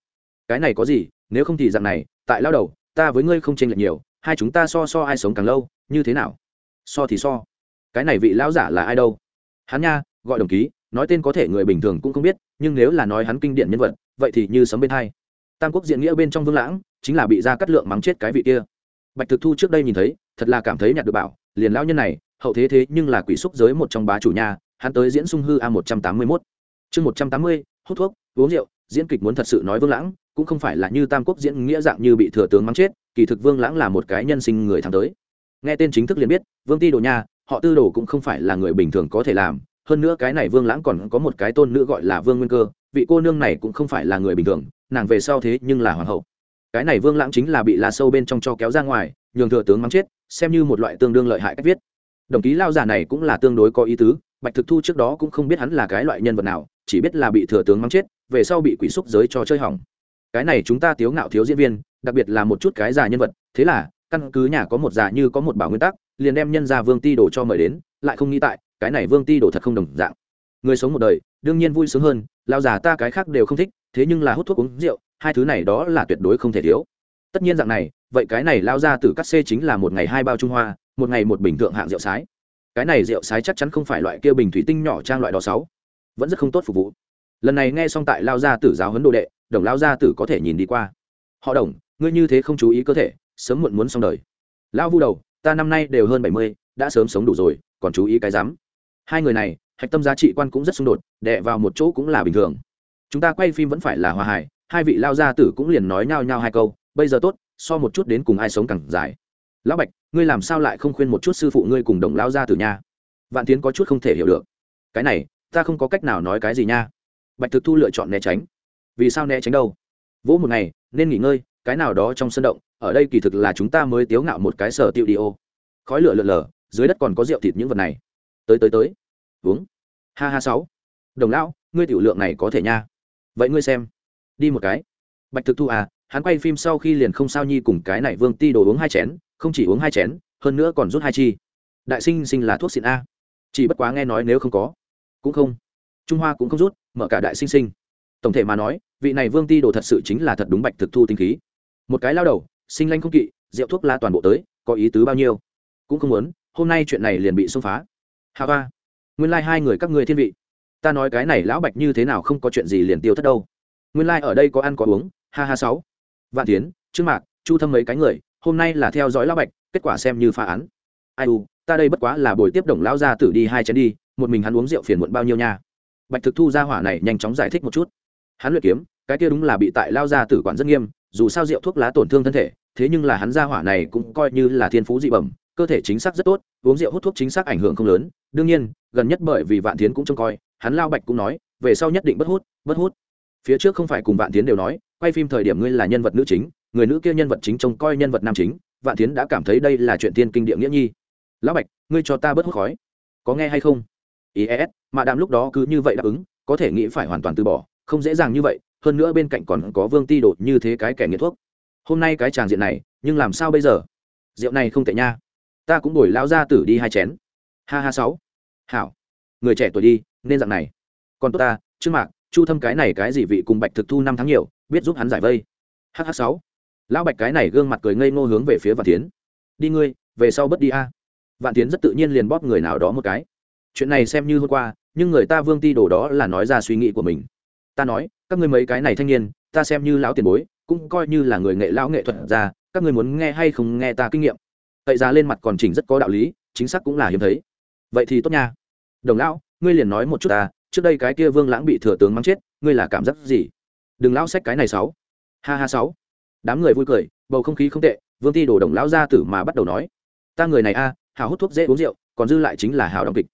Cái này có gì? Nếu không thì dạng này, tại lao đầu, ta với ngươi không chênh lệch nhiều, hai chúng ta so so ai sống càng lâu, như thế nào? So thì so. Cái này vị lão giả là ai đâu? Hắn nha, gọi đồng ký, nói tên có thể người bình thường cũng không biết, nhưng nếu là nói hắn kinh điển nhân vật, vậy thì như sấm bên hai. Tam quốc diễn nghĩa bên trong vương lãng, chính là bị ra cắt lượng mắng chết cái vị kia. Bạch thực thu trước đây nhìn thấy, thật là cảm thấy nhặt được bảo, liền lão nhân này, hậu thế thế nhưng là quỷ xúc giới một trong bá chủ nhà hắn tới diễn sung hư a một trăm tám mươi mốt. Chương một trăm tám mươi, hút thuốc, uống rượu, diễn kịch muốn thật sự nói vương lãng, cũng không phải là như tam quốc diễn nghĩa dạng như bị thừa tướng mắng chết, kỳ thực vương lãng là một cái nhân sinh người thắng tới. Nghe tên chính thức liền biết, vương ti đồ nha họ tư đồ cũng không phải là người bình thường có thể làm, hơn nữa cái này vương lãng còn có một cái tôn nữ gọi là vương nguyên cơ, vị cô nương này cũng không phải là người bình thường, nàng về sau thế nhưng là hoàng hậu. Cái này vương lãng chính là bị la sâu bên trong cho kéo ra ngoài, nhường thừa tướng mắng chết, xem như một loại tương đương lợi hại cách viết. Đồng ký lao giả này cũng là tương đối có ý tứ, bạch thực thu trước đó cũng không biết hắn là cái loại nhân vật nào, chỉ biết là bị thừa tướng mắng chết, về sau bị quỷ xúc giới cho chơi hỏng. Cái này chúng ta tiếu ngạo thiếu diễn viên, đặc biệt là một chút cái già nhân vật, thế là, căn cứ nhà có một già như có một bảo nguyên tắc liền đem nhân gia vương ti đồ cho mời đến, lại không nghĩ tại, cái này vương ti đồ thật không đồng dạng. Người sống một đời, đương nhiên vui sướng hơn lao già ta cái khác đều không thích, thế nhưng là hút thuốc uống rượu, hai thứ này đó là tuyệt đối không thể thiếu. Tất nhiên dạng này, vậy cái này lao ra từ cắt xê chính là một ngày hai bao trung hoa, một ngày một bình thượng hạng rượu sái. Cái này rượu sái chắc chắn không phải loại kia bình thủy tinh nhỏ trang loại đó sáu. Vẫn rất không tốt phục vụ. Lần này nghe xong tại lao gia tử giáo huấn đồ đệ, đồng lao gia tử có thể nhìn đi qua. Họ đồng, ngươi như thế không chú ý cơ thể, sớm muộn muốn xong đời. Lao vu đầu ta năm nay đều hơn bảy mươi, đã sớm sống đủ rồi, còn chú ý cái dám hai người này, hạch tâm giá trị quan cũng rất xung đột, đè vào một chỗ cũng là bình thường. Chúng ta quay phim vẫn phải là hòa hải hai vị lao gia tử cũng liền nói nhau nhau hai câu, bây giờ tốt, so một chút đến cùng ai sống càng dài. Lão bạch, ngươi làm sao lại không khuyên một chút sư phụ ngươi cùng đồng lao gia tử nha? Vạn tiến có chút không thể hiểu được. Cái này, ta không có cách nào nói cái gì nha. Bạch thực thu lựa chọn né tránh. Vì sao né tránh đâu? Vỗ một ngày, nên nghỉ ngơi cái nào đó trong sân động, ở đây kỳ thực là chúng ta mới tiếu ngạo một cái sở tiêu đi ô. Khói lửa lượn lờ, dưới đất còn có rượu thịt những vật này. Tới tới tới. Uống. Ha ha sáu. Đồng lão, ngươi tiểu lượng này có thể nha. Vậy ngươi xem. Đi một cái. Bạch thực thu à hắn quay phim sau khi liền không sao nhi cùng cái này vương ti đồ uống hai chén, không chỉ uống hai chén, hơn nữa còn rút hai chi. Đại sinh sinh là thuốc xịn a. Chỉ bất quá nghe nói nếu không có, cũng không. Trung hoa cũng không rút, mở cả đại sinh sinh. Tổng thể mà nói, vị này vương ti đồ thật sự chính là thật đúng bạch thực thu tinh khí một cái lao đầu sinh lanh không kỵ, rượu thuốc la toàn bộ tới, có ý tứ bao nhiêu? Cũng không muốn, hôm nay chuyện này liền bị xông phá. Hà va nguyên lai、like、hai người các ngươi thiên vị. Ta nói cái này lão bạch như thế nào không có chuyện gì liền tiêu thất đâu. Nguyên lai、like、ở đây có ăn có uống, ha ha sáu. Vạn tiến trương mạc, chu thâm mấy cái người, hôm nay là theo dõi lão bạch, kết quả xem như phá án. Ai u, ta đây bất quá là buổi tiếp đồng lão gia tử đi hai chén đi, một mình hắn uống rượu phiền muộn bao nhiêu nha. Bạch thực thu ra hỏa này nhanh chóng giải thích một chút. Hắn luyện kiếm, cái kia đúng là bị tại lao gia tử quản rất nghiêm dù sao rượu thuốc lá tổn thương thân thể thế nhưng là hắn ra hỏa này cũng coi như là thiên phú dị bẩm cơ thể chính xác rất tốt uống rượu hút thuốc chính xác ảnh hưởng không lớn. Đương nhiên gần nhất bởi vì vạn tiến cũng trông coi hắn lao bạch cũng nói về sau nhất định bất hút bất hút. Phía trước không phải cùng vạn tiến đều nói quay phim thời điểm ngươi là nhân vật nữ chính người nữ kia nhân vật chính trông coi nhân vật nam chính vạn tiến đã cảm thấy đây là chuyện tiên kinh địa nghĩa nhi. Lão bạch ngươi cho ta bớt hút khói. Có nghe hay không? ES, mà đàm lúc đó cứ như vậy đáp ứng có thể nghĩ phải hoàn toàn từ bỏ không dễ dàng như vậy hơn nữa bên cạnh còn có vương ti đột như thế cái kẻ nghiện thuốc. Hôm nay cái tràng diện này, nhưng làm sao bây giờ? Rượu này không tệ nha. Ta cũng đổi lão gia tử đi hai chén. Ha ha sáu. Hảo. Người trẻ tuổi đi, nên dạng này. Còn tốt ta trước mạc, chu thâm cái này cái gì vị cùng bạch thực thu năm tháng nhiều, biết giúp hắn giải vây. Hh sáu. Lão bạch cái này gương mặt cười ngây ngô hướng về phía vạn tiến đi ngươi, về sau bất đi a. Vạn tiến rất tự nhiên liền bóp người nào đó một cái. Chuyện này xem như hôm qua, nhưng người ta vương ti đồ đó là nói ra suy nghĩ của mình ta nói, các ngươi mấy cái này thanh niên, ta xem như lão tiền bối, cũng coi như là người nghệ lão nghệ thuật ra, các ngươi muốn nghe hay không nghe ta kinh nghiệm. Tẩy ra lên mặt còn chỉnh rất có đạo lý, chính xác cũng là hiếm thấy. Vậy thì tốt nha. Đồng lão, ngươi liền nói một chút ta, trước đây cái kia vương lãng bị thừa tướng mắng chết, ngươi là cảm giác gì? Đừng lão sách cái này sáu. Ha ha sáu. Đám người vui cười, bầu không khí không tệ, vương ti đổ đồng lão ra tử mà bắt đầu nói. Ta người này a hào hút thuốc dễ uống rượu, còn dư lại chính là hào đóng kịch.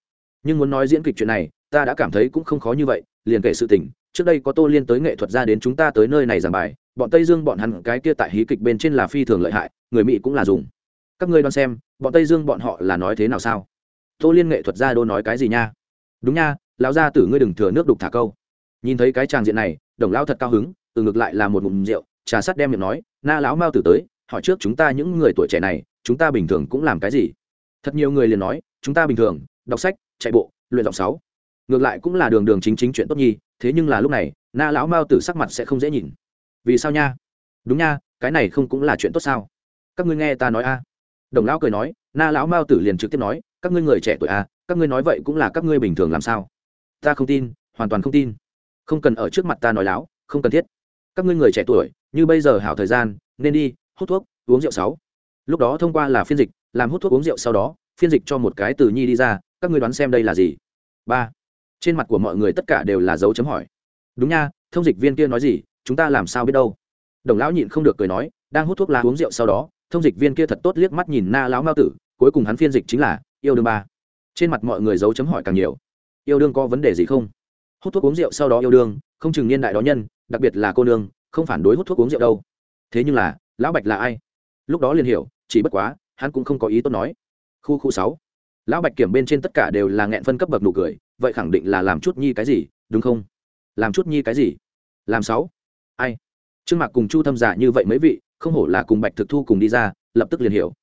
Nhưng muốn nói diễn kịch chuyện này, ta đã cảm thấy cũng không khó như vậy liền kể sự tình, trước đây có tô liên tới nghệ thuật ra đến chúng ta tới nơi này giảng bài, bọn tây dương bọn hắn cái kia tại hí kịch bên trên là phi thường lợi hại, người mỹ cũng là dùng. Các ngươi đoán xem, bọn tây dương bọn họ là nói thế nào sao? Tô liên nghệ thuật gia đô nói cái gì nha? Đúng nha, lão gia tử ngươi đừng thừa nước đục thả câu. Nhìn thấy cái tràng diện này, đồng lão thật cao hứng, từ ngược lại là một ngụm rượu, trà sắt đem miệng nói, na lão mao tử tới, hỏi trước chúng ta những người tuổi trẻ này, chúng ta bình thường cũng làm cái gì? Thật nhiều người liền nói, chúng ta bình thường, đọc sách, chạy bộ, luyện giọng sáu ngược lại cũng là đường đường chính chính chuyện tốt nhi, thế nhưng là lúc này, na lão mao tử sắc mặt sẽ không dễ nhìn. Vì sao nha? Đúng nha, cái này không cũng là chuyện tốt sao? Các ngươi nghe ta nói a. Đồng lão cười nói, na lão mao tử liền trực tiếp nói, các ngươi người trẻ tuổi a, các ngươi nói vậy cũng là các ngươi bình thường làm sao? Ta không tin, hoàn toàn không tin. Không cần ở trước mặt ta nói láo, không cần thiết. Các ngươi người trẻ tuổi, như bây giờ hảo thời gian, nên đi, hút thuốc, uống rượu sáu. Lúc đó thông qua là phiên dịch, làm hút thuốc uống rượu sau đó, phiên dịch cho một cái từ nhi đi ra, các ngươi đoán xem đây là gì? Ba trên mặt của mọi người tất cả đều là dấu chấm hỏi. Đúng nha, thông dịch viên kia nói gì, chúng ta làm sao biết đâu? Đồng lão nhịn không được cười nói, đang hút thuốc lá uống rượu sau đó, thông dịch viên kia thật tốt liếc mắt nhìn na lão mao tử, cuối cùng hắn phiên dịch chính là, yêu đương ba. Trên mặt mọi người dấu chấm hỏi càng nhiều. Yêu đương có vấn đề gì không? Hút thuốc uống rượu sau đó yêu đương, không chừng niên đại đó nhân, đặc biệt là cô nương, không phản đối hút thuốc uống rượu đâu. Thế nhưng là, lão bạch là ai? Lúc đó liền hiểu, chỉ bất quá, hắn cũng không có ý tốt nói. Khu khu sáu. Lão bạch kiểm bên trên tất cả đều là nghẹn phân cấp bậc nụ cười vậy khẳng định là làm chút nhi cái gì, đúng không? Làm chút nhi cái gì? Làm sáu. Ai? Trương mạc cùng chu thâm giả như vậy mấy vị, không hổ là cùng bạch thực thu cùng đi ra, lập tức liền hiểu.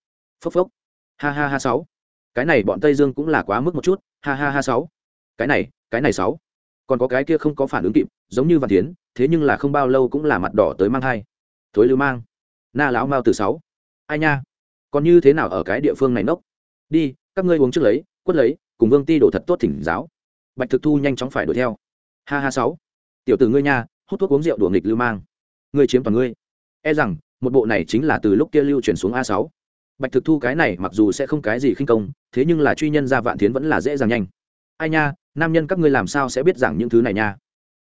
Phốc phốc. Ha ha ha sáu. Cái này bọn tây dương cũng là quá mức một chút. Ha ha ha sáu. Cái này cái này sáu. Còn có cái kia không có phản ứng kịp, giống như văn tiến thế nhưng là không bao lâu cũng là mặt đỏ tới mang thai. Thối lưu mang. Na lão mao từ sáu. Ai nha? Còn như thế nào ở cái địa phương này nốc? Đi, các ngươi uống trước lấy, quất lấy, cùng vương ti đổ thật tốt thỉnh giáo bạch thực thu nhanh chóng phải đuổi theo. Ha ha sáu. Tiểu tử ngươi nha, hút thuốc uống rượu đùa nghịch lưu mang. Ngươi chiếm toàn ngươi. E rằng, một bộ này chính là từ lúc kia lưu chuyển xuống a sáu. Bạch thực thu cái này mặc dù sẽ không cái gì khinh công, thế nhưng là truy nhân ra vạn tiến vẫn là dễ dàng nhanh. Ai nha, nam nhân các ngươi làm sao sẽ biết rằng những thứ này nha?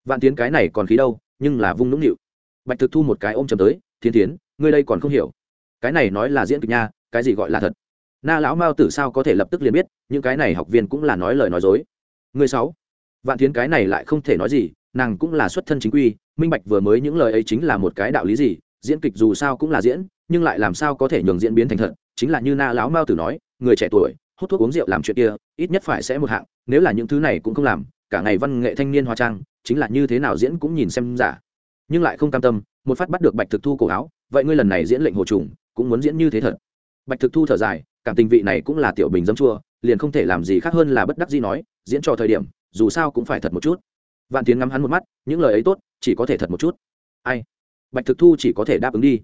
Vạn tiến cái này còn khí đâu, nhưng là vung nũng nịu. Bạch thực thu một cái ôm chầm tới thiên tiến ngươi đây còn không hiểu. Cái này nói là diễn kịch nha, cái gì gọi là thật? Na lão mao tử sao có thể lập tức liền biết, những cái này học viên cũng là nói lời nói dối người sáu. Vạn tiến cái này lại không thể nói gì, nàng cũng là xuất thân chính quy, minh bạch vừa mới những lời ấy chính là một cái đạo lý gì, diễn kịch dù sao cũng là diễn, nhưng lại làm sao có thể nhường diễn biến thành thật, chính là như na lão mao tử nói, người trẻ tuổi, hút thuốc uống rượu làm chuyện kia, ít nhất phải sẽ một hạng, nếu là những thứ này cũng không làm, cả ngày văn nghệ thanh niên hóa trang, chính là như thế nào diễn cũng nhìn xem giả. Nhưng lại không cam tâm, một phát bắt được bạch thực thu cổ áo, vậy ngươi lần này diễn lệnh hồ trùng, cũng muốn diễn như thế thật. Bạch thực thu thở dài, cảm tình vị này cũng là tiểu bình dâm chua, liền không thể làm gì khác hơn là bất đắc gì nói diễn cho thời điểm, dù sao cũng phải thật một chút. Vạn tiến ngắm hắn một mắt, những lời ấy tốt, chỉ có thể thật một chút. Ai? Bạch thực thu chỉ có thể đáp ứng đi.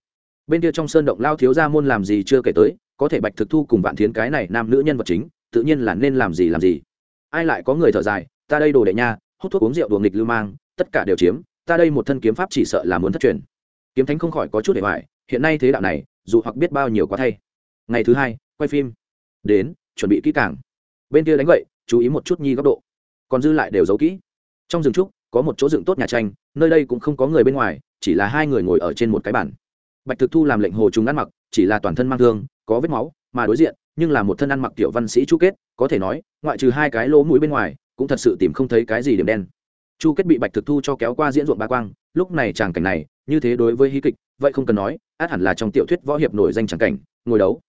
Bên kia trong sơn động lao thiếu ra môn làm gì chưa kể tới, có thể bạch thực thu cùng vạn thiến cái này nam nữ nhân vật chính, tự nhiên là nên làm gì làm gì. Ai lại có người thở dài, ta đây đồ đệ nha, hút thuốc uống rượu đùa nghịch lưu mang, tất cả đều chiếm, ta đây một thân kiếm pháp chỉ sợ là muốn thất truyền. Kiếm thánh không khỏi có chút để hoài, hiện nay thế đạo này, dù hoặc biết bao nhiêu quá thay. Ngày thứ hai, quay phim. Đến, chuẩn bị kỹ càng. Bên kia đánh vậy chú ý một chút nhi góc độ. Còn dư lại đều giấu kỹ. Trong rừng trúc, có một chỗ dựng tốt nhà tranh, nơi đây cũng không có người bên ngoài, chỉ là hai người ngồi ở trên một cái bản bạch thực thu làm lệnh hồ chúng ăn mặc, chỉ là toàn thân mang thương, có vết máu, mà đối diện, nhưng là một thân ăn mặc tiểu văn sĩ chu kết, có thể nói, ngoại trừ hai cái lỗ mũi bên ngoài, cũng thật sự tìm không thấy cái gì điểm đen. Chu kết bị bạch thực thu cho kéo qua diễn ruộng ba quang, lúc này tràng cảnh này, như thế đối với hí kịch, vậy không cần nói, át hẳn là trong tiểu thuyết võ hiệp nổi danh tràng cảnh, ngồi đấu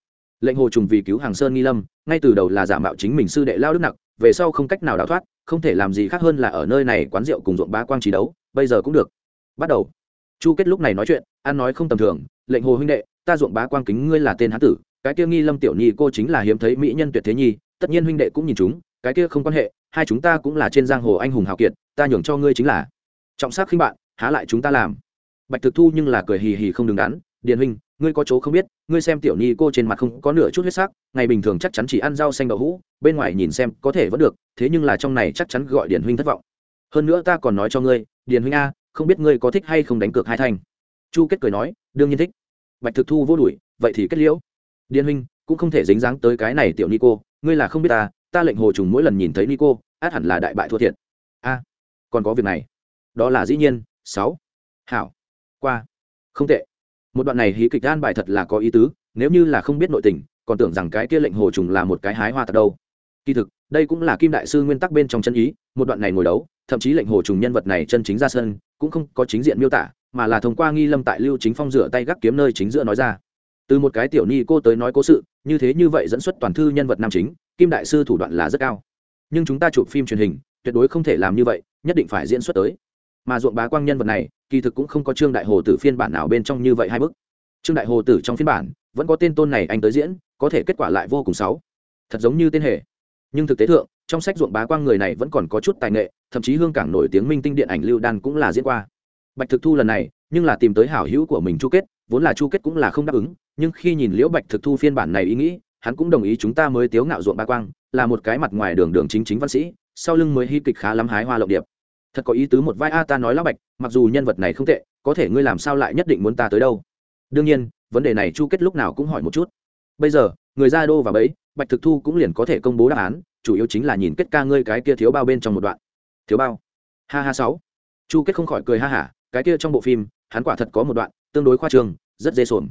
lệnh hồ trùng vì cứu hàng sơn nghi lâm, ngay từ đầu là giả mạo chính mình sư đệ lao đức nặc, về sau không cách nào đào thoát, không thể làm gì khác hơn là ở nơi này quán rượu cùng ruộng ba quang trí đấu, bây giờ cũng được. Bắt đầu. Chu kết lúc này nói chuyện an nói không tầm thường, lệnh hồ huynh đệ, ta ruộng bá quang kính ngươi là tên hán tử, cái kia nghi lâm tiểu nhi cô chính là hiếm thấy mỹ nhân tuyệt thế nhi, tất nhiên huynh đệ cũng nhìn chúng, cái kia không quan hệ, hai chúng ta cũng là trên giang hồ anh hùng hào kiệt, ta nhường cho ngươi chính là. Trọng sắc khinh bạn, há lại chúng ta làm? Bạch thực thu nhưng là cười hì hì không đứng đắn, điền huynh ngươi có chỗ không biết, ngươi xem tiểu nhi cô trên mặt không có nửa chút huyết sắc, ngày bình thường chắc chắn chỉ ăn rau xanh đậu hũ, bên ngoài nhìn xem có thể vẫn được, thế nhưng là trong này chắc chắn gọi điền huynh thất vọng. Hơn nữa ta còn nói cho ngươi, điền huynh a, không biết ngươi có thích hay không đánh cược hai Thành. chu kết cười nói, đương nhiên thích. Bạch thực thu vô đuổi, vậy thì kết liễu. Điền huynh, cũng không thể dính dáng tới cái này tiểu ni cô, ngươi là không biết ta ta lệnh hồ trùng mỗi lần nhìn thấy ni cô, át hẳn là đại bại thua thiệt. A, còn có việc này. Đó là dĩ nhiên. Sáu. Hảo. Qua. Không tệ một đoạn này hí kịch an bài thật là có ý tứ, nếu như là không biết nội tình, còn tưởng rằng cái kia lệnh hồ trùng là một cái hái hoa thật đâu. Kỳ thực, đây cũng là kim đại sư nguyên tắc bên trong chân ý, một đoạn này ngồi đấu, thậm chí lệnh hồ trùng nhân vật này chân chính ra sân, cũng không có chính diện miêu tả, mà là thông qua nghi lâm tại lưu chính phong rửa tay gác kiếm nơi chính giữa nói ra. Từ một cái tiểu ni cô tới nói cố sự, như thế như vậy dẫn xuất toàn thư nhân vật nam chính, kim đại sư thủ đoạn là rất cao. Nhưng chúng ta chụp phim truyền hình, tuyệt đối không thể làm như vậy, nhất định phải diễn xuất tới mà ruộng bá quang nhân vật này, kỳ thực cũng không có trương đại hồ tử phiên bản nào bên trong như vậy hai bức. Trương đại hồ tử trong phiên bản, vẫn có tên tôn này anh tới diễn, có thể kết quả lại vô cùng xấu. Thật giống như tên hề. Nhưng thực tế thượng, trong sách ruộng bá quang người này vẫn còn có chút tài nghệ, thậm chí hương cảng nổi tiếng minh tinh điện ảnh lưu đan cũng là diễn qua. Bạch thực thu lần này, nhưng là tìm tới hảo hữu của mình chu kết, vốn là chu kết cũng là không đáp ứng, nhưng khi nhìn liễu bạch thực thu phiên bản này ý nghĩ, hắn cũng đồng ý chúng ta mới tiếu ngạo ruộng bá quang, là một cái mặt ngoài đường đường chính chính văn sĩ, sau lưng mới hy kịch khá lắm hái hoa lộng điệp thật có ý tứ một vai a ta nói lão bạch, mặc dù nhân vật này không tệ, có thể ngươi làm sao lại nhất định muốn ta tới đâu? Đương nhiên, vấn đề này chu kết lúc nào cũng hỏi một chút. Bây giờ, người ra đô và bẫy, bạch thực thu cũng liền có thể công bố đáp án, chủ yếu chính là nhìn kết ca ngươi cái kia thiếu bao bên trong một đoạn. Thiếu bao? Ha ha sáu. Chu kết không khỏi cười ha hả, cái kia trong bộ phim, hắn quả thật có một đoạn, tương đối khoa trương, rất dễ sồn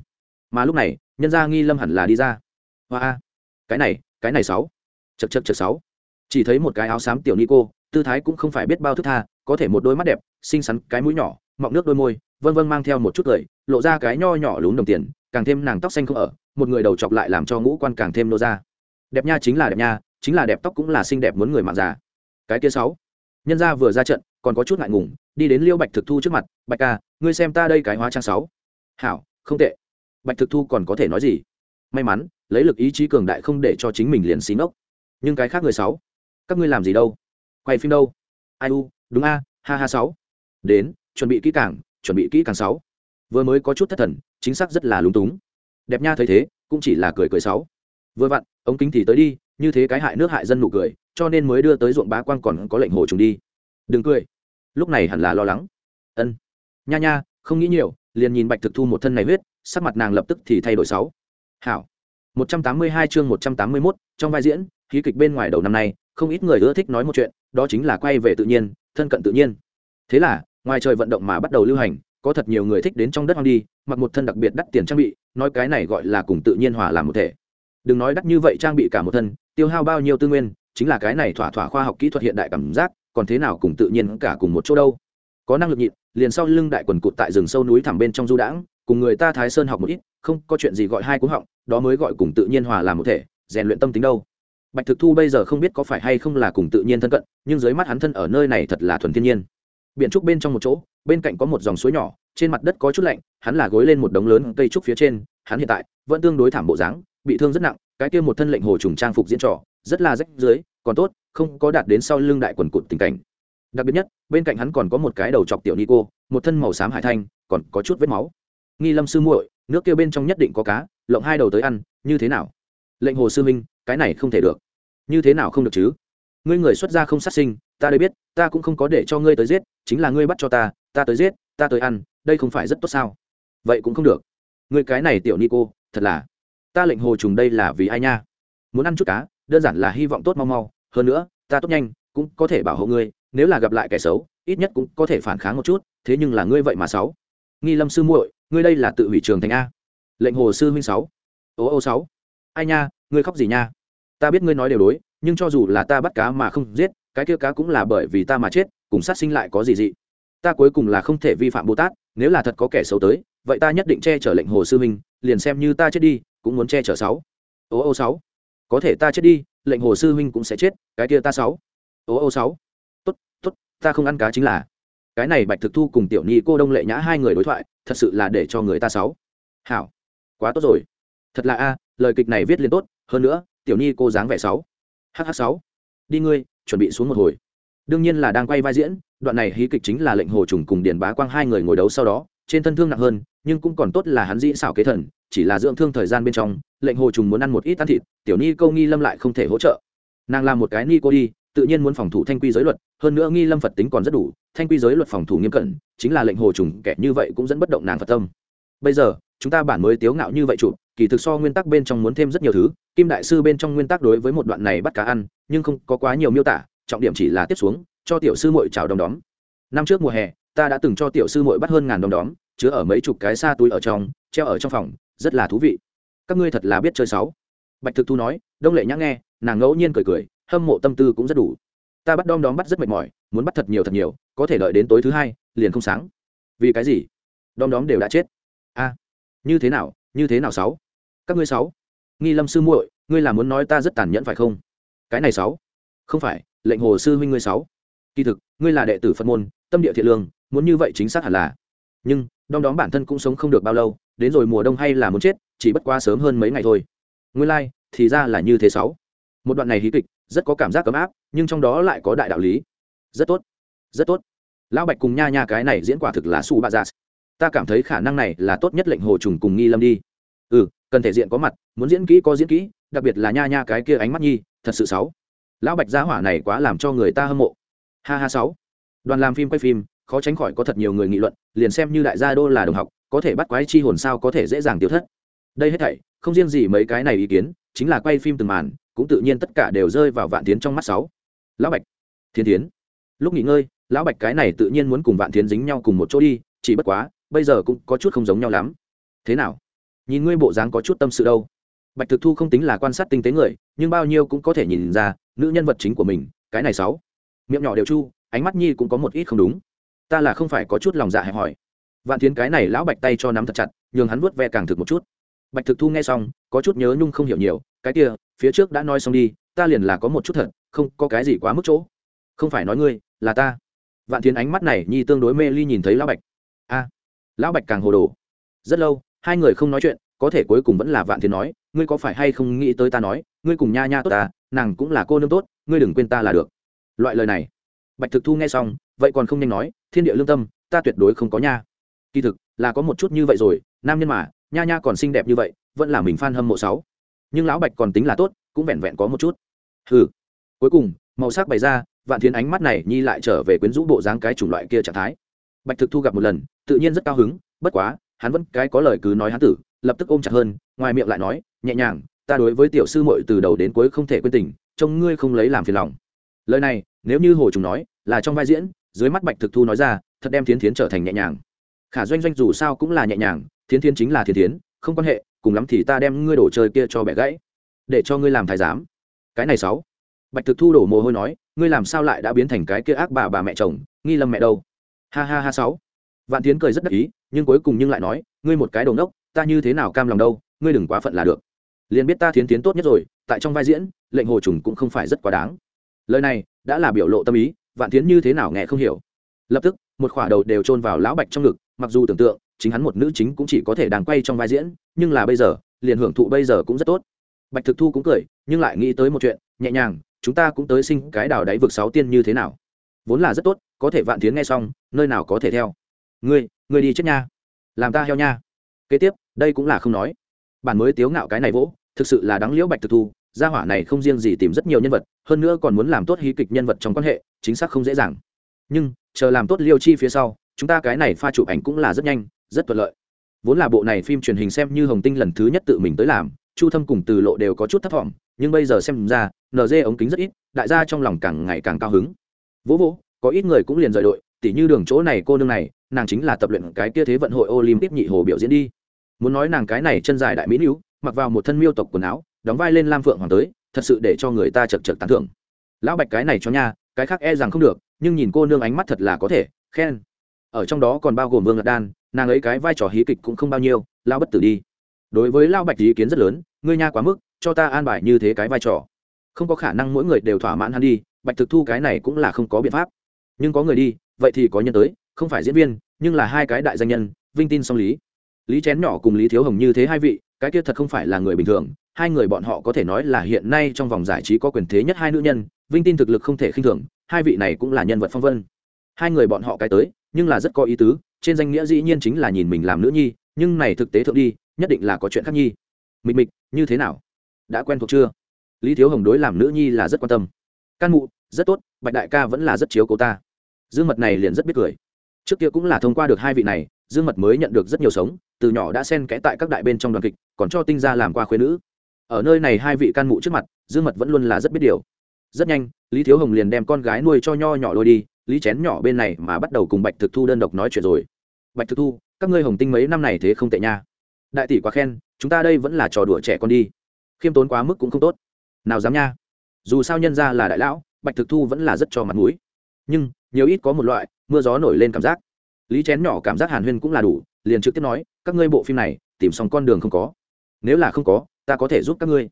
mà lúc này, nhân gia nghi lâm hẳn là đi ra. Hoa a. Cái này cái này sáu. Chật chật chật sáu. Chỉ thấy một cái áo xám tiểu ni cô tư thái cũng không phải biết bao thức tha có thể một đôi mắt đẹp, xinh xắn, cái mũi nhỏ, mọng nước đôi môi, vân vân mang theo một chút cười lộ ra cái nho nhỏ lún đồng tiền, càng thêm nàng tóc xanh không ở, một người đầu chọc lại làm cho ngũ quan càng thêm nô ra. Đẹp nha chính là đẹp nha, chính là đẹp tóc cũng là xinh đẹp muốn người mạng già. Cái kia sáu, nhân gia vừa ra trận, còn có chút ngại ngùng, đi đến liêu bạch thực thu trước mặt, bạch ca, ngươi xem ta đây cái hóa trang sáu. Hảo, không tệ. Bạch thực thu còn có thể nói gì? May mắn, lấy lực ý chí cường đại không để cho chính mình liền xí nốc nhưng cái khác người sáu, các ngươi làm gì đâu? Quay phim đâu? Ai u đúng a ha ha sáu. Đến chuẩn bị kỹ càng chuẩn bị kỹ càng sáu. Vừa mới có chút thất thần chính xác rất là lúng túng. Đẹp nha thấy thế cũng chỉ là cười cười sáu. Vừa vặn ống kính thì tới đi như thế cái hại nước hại dân nụ cười cho nên mới đưa tới ruộng bá quan còn có lệnh hồ trùng đi. Đừng cười. Lúc này hẳn là lo lắng. Ân. Nha nha không nghĩ nhiều liền nhìn bạch thực thu một thân này huyết sắc mặt nàng lập tức thì thay đổi sáu. Hảo. Một trăm tám mươi hai chương một trăm tám mươi 181, trong vai diễn khí kịch bên ngoài đầu năm nay không ít người ưa thích nói một chuyện đó chính là quay về tự nhiên thân cận tự nhiên. Thế là, ngoài trời vận động mà bắt đầu lưu hành, có thật nhiều người thích đến trong đất hoang đi, mặc một thân đặc biệt đắt tiền trang bị, nói cái này gọi là cùng tự nhiên hòa làm một thể. Đừng nói đắt như vậy trang bị cả một thân, tiêu hao bao nhiêu tư nguyên, chính là cái này thỏa thỏa khoa học kỹ thuật hiện đại cảm giác, còn thế nào cùng tự nhiên cả cùng một chỗ đâu. Có năng lực nhịn, liền sau lưng đại quần cụt tại rừng sâu núi thẳm bên trong du đãng, cùng người ta thái sơn học một ít, không có chuyện gì gọi hai cú họng, đó mới gọi cùng tự nhiên hòa làm một thể, rèn luyện tâm tính đâu bạch thực thu bây giờ không biết có phải hay không là cùng tự nhiên thân cận nhưng dưới mắt hắn thân ở nơi này thật là thuần thiên nhiên. Biện trúc bên trong một chỗ bên cạnh có một dòng suối nhỏ trên mặt đất có chút lạnh hắn là gối lên một đống lớn cây trúc phía trên hắn hiện tại vẫn tương đối thảm bộ dáng bị thương rất nặng cái kia một thân lệnh hồ trùng trang phục diễn trò rất là rách dưới còn tốt không có đạt đến sau lưng đại quần cụt tình cảnh. Đặc biệt nhất bên cạnh hắn còn có một cái đầu chọc tiểu Nico, một thân màu xám hải thanh còn có chút vết máu. Nghi lâm sư muội nước kia bên trong nhất định có cá lộng hai đầu tới ăn như thế nào? Lệnh hồ sư minh cái này không thể được. Như thế nào không được chứ? Ngươi người xuất gia không sát sinh, ta đây biết, ta cũng không có để cho ngươi tới giết, chính là ngươi bắt cho ta ta tới giết, ta tới ăn, đây không phải rất tốt sao? Vậy cũng không được. Ngươi cái này tiểu ni cô thật là. Ta lệnh hồ trùng đây là vì ai nha? Muốn ăn chút cá, đơn giản là hy vọng tốt mau mau, hơn nữa, ta tốt nhanh, cũng có thể bảo hộ ngươi, nếu là gặp lại kẻ xấu, ít nhất cũng có thể phản kháng một chút, thế nhưng là ngươi vậy mà sáu. Nghi lâm sư muội, ngươi đây là tự hủy trường thành a. Lệnh hồ sư huynh sáu. Ô ô sáu. Ai nha ngươi khóc gì nha? Ta biết ngươi nói đều đối, nhưng cho dù là ta bắt cá mà không giết, cái kia cá cũng là bởi vì ta mà chết, cùng sát sinh lại có gì dị? Ta cuối cùng là không thể vi phạm bồ tát, nếu là thật có kẻ xấu tới, vậy ta nhất định che chở lệnh hồ sư minh, liền xem như ta chết đi, cũng muốn che chở sáu. Ô ô sáu. Có thể ta chết đi, lệnh hồ sư Minh cũng sẽ chết, cái kia ta sáu. Ô ô sáu. Tốt tốt, ta không ăn cá chính là. Cái này bạch thực thu cùng tiểu nhi cô đông lệ nhã hai người đối thoại, thật sự là để cho người ta sáu. Hảo. Quá tốt rồi. Thật là a, lời kịch này viết liền tốt hơn nữa, tiểu nhi cô dáng vẻ sáu. Hh sáu. Đi ngươi, chuẩn bị xuống một hồi. Đương nhiên là đang quay vai diễn, đoạn này hí kịch chính là lệnh hồ trùng cùng điền bá quang hai người ngồi đấu sau đó, trên thân thương nặng hơn, nhưng cũng còn tốt là hắn dĩ xảo kế thần, chỉ là dưỡng thương thời gian bên trong, lệnh hồ trùng muốn ăn một ít ăn thịt, tiểu ni câu nghi lâm lại không thể hỗ trợ. Nàng làm một cái ni cô đi, tự nhiên muốn phòng thủ thanh quy giới luật, hơn nữa nghi lâm phật tính còn rất đủ, thanh quy giới luật phòng thủ nghiêm cẩn, chính là lệnh hồ trùng kẻ như vậy cũng dẫn bất động nàng phật tâm. Bây giờ, chúng ta bản mới tiếu ngạo như vậy chụp kỳ thực so nguyên tắc bên trong muốn thêm rất nhiều thứ, kim đại sư bên trong nguyên tắc đối với một đoạn này bắt cá ăn, nhưng không có quá nhiều miêu tả, trọng điểm chỉ là tiếp xuống, cho tiểu sư muội chào đom đóm. Năm trước mùa hè, ta đã từng cho tiểu sư muội bắt hơn ngàn đom đóm, chứa ở mấy chục cái xa túi ở trong, treo ở trong phòng, rất là thú vị. Các ngươi thật là biết chơi sáu bạch thực thu nói, đông lệ nhã nghe, nàng ngẫu nhiên cười cười, hâm mộ tâm tư cũng rất đủ. Ta bắt đom đóm bắt rất mệt mỏi, muốn bắt thật nhiều thật nhiều, có thể đợi đến tối thứ hai, liền không sáng. Vì cái gì? Đom đóm đều đã chết. A như thế nào? Như thế nào sáu? Các ngươi sáu? Nghi lâm sư muội ngươi là muốn nói ta rất tàn nhẫn phải không? Cái này sáu? Không phải lệnh hồ sư huynh ngươi sáu. Kỳ thực ngươi là đệ tử phật môn tâm địa thiện lương muốn như vậy chính xác hẳn là. Nhưng đom đóm bản thân cũng sống không được bao lâu đến rồi mùa đông hay là muốn chết chỉ bất quá sớm hơn mấy ngày thôi. Nguyên lai、like, thì ra là như thế sáu. Một đoạn này hí kịch rất có cảm giác ấm áp nhưng trong đó lại có đại đạo lý. Rất tốt rất tốt. Lão bạch cùng nha nha cái này diễn quả thực là su ba gia ta cảm thấy khả năng này là tốt nhất lệnh hồ trùng cùng nghi lâm đi. Ừ cần thể diện có mặt, muốn diễn kỹ có diễn kỹ, đặc biệt là nha nha cái kia ánh mắt nhi, thật sự sáu lão bạch gia hỏa này quá làm cho người ta hâm mộ. Ha ha sáu. Đoàn làm phim quay phim, khó tránh khỏi có thật nhiều người nghị luận, liền xem như đại gia đô là đồng học, có thể bắt quái chi hồn sao có thể dễ dàng tiêu thất. Đây hết thảy, không riêng gì mấy cái này ý kiến, chính là quay phim từng màn, cũng tự nhiên tất cả đều rơi vào vạn tiến trong mắt sáu. Lão bạch thiên tiến lúc nghỉ ngơi, lão bạch cái này tự nhiên muốn cùng vạn tiến dính nhau cùng một chỗ đi, chỉ bất quá bây giờ cũng có chút không giống nhau lắm. Thế nào? Nhìn ngươi bộ dáng có chút tâm sự đâu. Bạch thực thu không tính là quan sát tinh tế người, nhưng bao nhiêu cũng có thể nhìn ra, nữ nhân vật chính của mình, cái này sáu. Miệng nhỏ đều chu, ánh mắt nhi cũng có một ít không đúng. Ta là không phải có chút lòng dạ hẹp hỏi vạn tiến cái này lão bạch tay cho nắm thật chặt, nhường hắn vuốt ve càng thực một chút. Bạch thực thu nghe xong, có chút nhớ nhung không hiểu nhiều, cái kia, phía trước đã nói xong đi, ta liền là có một chút thật, không có cái gì quá mức chỗ. Không phải nói ngươi, là ta. Vạn tiến ánh mắt này nhi tương đối mê ly nhìn thấy lão bạch. A lão bạch càng hồ đồ. Rất lâu, hai người không nói chuyện, có thể cuối cùng vẫn là vạn Thiên nói, ngươi có phải hay không nghĩ tới ta nói, ngươi cùng nha nha tốt ta, nàng cũng là cô nương tốt, ngươi đừng quên ta là được. Loại lời này. Bạch thực thu nghe xong, vậy còn không nhanh nói, thiên địa lương tâm, ta tuyệt đối không có nha. Kỳ thực, là có một chút như vậy rồi, nam nhân mà, nha nha còn xinh đẹp như vậy, vẫn là mình f a n hâm mộ sáu. Nhưng lão bạch còn tính là tốt, cũng vẹn vẹn có một chút. Ừ cuối cùng, màu sắc bày ra, vạn thiến ánh mắt này nhi lại trở về quyến rũ bộ dáng cái chủng loại kia trạng thái bạch thực thu gặp một lần, tự nhiên rất cao hứng, bất quá, hắn vẫn cái có lời cứ nói hắn tử, lập tức ôm chặt hơn, ngoài miệng lại nói, nhẹ nhàng, ta đối với tiểu sư muội từ đầu đến cuối không thể quên tình, trông ngươi không lấy làm phiền lòng. Lời này, nếu như hồ trùng nói, là trong vai diễn, dưới mắt bạch thực thu nói ra, thật đem thiến thiến trở thành nhẹ nhàng. Khả doanh doanh dù sao cũng là nhẹ nhàng, thiến thiến chính là thiến thiến, không quan hệ, cùng lắm thì ta đem ngươi đổ chơi kia cho bẻ gãy, để cho ngươi làm thái giám. Cái này sáu. Bạch thực thu đổ mồ hôi nói, ngươi làm sao lại đã biến thành cái kia ác bà bà mẹ chồng, nghi lâm mẹ đâu? Ha ha ha sáu. Vạn tiến cười rất đắc ý, nhưng cuối cùng nhưng lại nói, ngươi một cái đầu nốc ta như thế nào cam lòng đâu, ngươi đừng quá phận là được. Liền biết ta thiến tiến tốt nhất rồi, tại trong vai diễn, lệnh hồ trùng cũng không phải rất quá đáng. Lời này, đã là biểu lộ tâm ý, vạn tiến như thế nào nghe không hiểu. Lập tức, một khỏa đầu đều chôn vào lão bạch trong ngực, mặc dù tưởng tượng, chính hắn một nữ chính cũng chỉ có thể đang quay trong vai diễn, nhưng là bây giờ, liền hưởng thụ bây giờ cũng rất tốt. Bạch thực thu cũng cười, nhưng lại nghĩ tới một chuyện, nhẹ nhàng, chúng ta cũng tới sinh cái đào đáy vực sáu tiên như thế nào? Vốn là rất tốt, có thể vạn tiến nghe xong, nơi nào có thể theo. Ngươi ngươi đi chết nha. Làm ta heo nha. Kế tiếp, đây cũng là không nói. Bản mới tiếu ngạo cái này vỗ, thực sự là đáng liễu bạch thực thu, gia hỏa này không riêng gì tìm rất nhiều nhân vật, hơn nữa còn muốn làm tốt hí kịch nhân vật trong quan hệ, chính xác không dễ dàng. Nhưng, chờ làm tốt liêu chi phía sau, chúng ta cái này pha chụp ảnh cũng là rất nhanh, rất thuận lợi. Vốn là bộ này phim truyền hình xem như hồng tinh lần thứ nhất tự mình tới làm, chu thâm cùng từ lộ đều có chút thất vọng nhưng bây giờ xem ra nd ống kính rất ít, đại gia trong lòng càng ngày càng cao hứng vỗ vỗ, có ít người cũng liền rời đội, tỉ như đường chỗ này cô nương này, nàng chính là tập luyện cái kia thế vận hội olympic nhị hồ biểu diễn đi. Muốn nói nàng cái này chân dài đại mỹ nữ, mặc vào một thân miêu tộc quần áo, đóng vai lên lam phượng hoàng tới, thật sự để cho người ta chật chật tán thưởng. Lão bạch cái này cho nha, cái khác e rằng không được, nhưng nhìn cô nương ánh mắt thật là có thể, khen. Ở trong đó còn bao gồm vương ngật đan, nàng ấy cái vai trò hí kịch cũng không bao nhiêu lao bất tử đi. Đối với lao bạch ý kiến rất lớn, ngươi nha quá mức, cho ta an bài như thế cái vai trò. Không có khả năng mỗi người đều thỏa mãn hắn đi bạch thực thu cái này cũng là không có biện pháp. Nhưng có người đi, vậy thì có nhân tới, không phải diễn viên, nhưng là hai cái đại danh nhân, vinh tin song lý. Lý chén nhỏ cùng lý thiếu hồng như thế hai vị, cái kia thật không phải là người bình thường, hai người bọn họ có thể nói là hiện nay trong vòng giải trí có quyền thế nhất hai nữ nhân, vinh tin thực lực không thể khinh thường, hai vị này cũng là nhân vật phong vân. Hai người bọn họ cái tới, nhưng là rất có ý tứ, trên danh nghĩa dĩ nhiên chính là nhìn mình làm nữ nhi, nhưng này thực tế thượng đi, nhất định là có chuyện khác nhi. Mịch mịch, như thế nào? Đã quen thuộc chưa? Lý thiếu hồng đối làm nữ nhi là rất quan tâm can mụ, rất tốt, bạch đại ca vẫn là rất chiếu cố ta. Dương mật này liền rất biết cười. Trước kia cũng là thông qua được hai vị này, dương mật mới nhận được rất nhiều sống, từ nhỏ đã xen kẽ tại các đại bên trong đoàn kịch, còn cho tinh ra làm qua khuyên nữ. Ở nơi này hai vị can mụ trước mặt, dương mật vẫn luôn là rất biết điều. Rất nhanh, lý thiếu hồng liền đem con gái nuôi cho nho nhỏ lôi đi, lý chén nhỏ bên này mà bắt đầu cùng bạch thực thu đơn độc nói chuyện rồi. Bạch thực thu, các ngươi hồng tinh mấy năm này thế không tệ nha. Đại tỷ quá khen, chúng ta đây vẫn là trò đùa trẻ con đi. Khiêm tốn quá mức cũng không tốt. Nào dám nha dù sao nhân ra là đại lão, bạch thực thu vẫn là rất cho mặt mũi. Nhưng, nhiều ít có một loại, mưa gió nổi lên cảm giác. Lý chén nhỏ cảm giác hàn huyên cũng là đủ, liền trực tiếp nói, các ngươi bộ phim này, tìm xong con đường không có. Nếu là không có, ta có thể giúp các ngươi.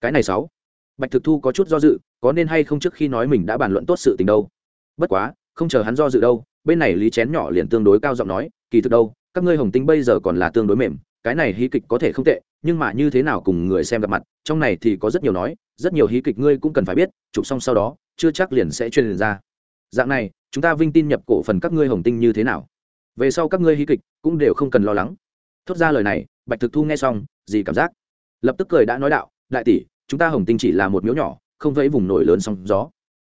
Cái này sáu. Bạch thực thu có chút do dự, có nên hay không trước khi nói mình đã bàn luận tốt sự tình đâu. Bất quá, không chờ hắn do dự đâu, bên này lý chén nhỏ liền tương đối cao giọng nói, kỳ thực đâu, các ngươi hồng tinh bây giờ còn là tương đối mềm cái này hí kịch có thể không tệ, nhưng mà như thế nào cùng người xem gặp mặt, trong này thì có rất nhiều nói, rất nhiều hí kịch ngươi cũng cần phải biết, chụp xong sau đó, chưa chắc liền sẽ truyền ra. Dạng này, chúng ta vinh tin nhập cổ phần các ngươi hồng tinh như thế nào? Về sau các ngươi hí kịch cũng đều không cần lo lắng. Thốt ra lời này, bạch thực thu nghe xong, gì cảm giác? Lập tức cười đã nói đạo, đại tỷ, chúng ta hồng tinh chỉ là một miếu nhỏ, không vẫy vùng nổi lớn sóng gió.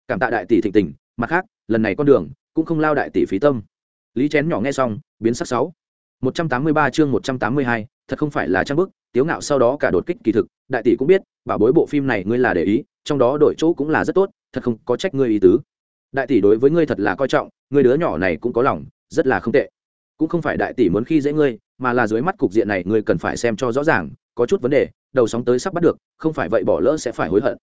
Cảm tạ đại tỷ thịnh tình, mặt khác, lần này con đường cũng không lao đại tỷ phí tâm. Lý chén nhỏ nghe xong, biến sắc sáu một trăm tám mươi ba chương một trăm tám mươi hai, thật không phải là trang bức, tiếu ngạo sau đó cả đột kích kỳ thực, đại tỷ cũng biết, bảo bối bộ phim này ngươi là để ý, trong đó đổi chỗ cũng là rất tốt, thật không có trách ngươi ý tứ. Đại tỷ đối với ngươi thật là coi trọng, ngươi đứa nhỏ này cũng có lòng, rất là không tệ. Cũng không phải đại tỷ muốn khi dễ ngươi, mà là dưới mắt cục diện này ngươi cần phải xem cho rõ ràng, có chút vấn đề, đầu sóng tới sắp bắt được, không phải vậy bỏ lỡ sẽ phải hối hận.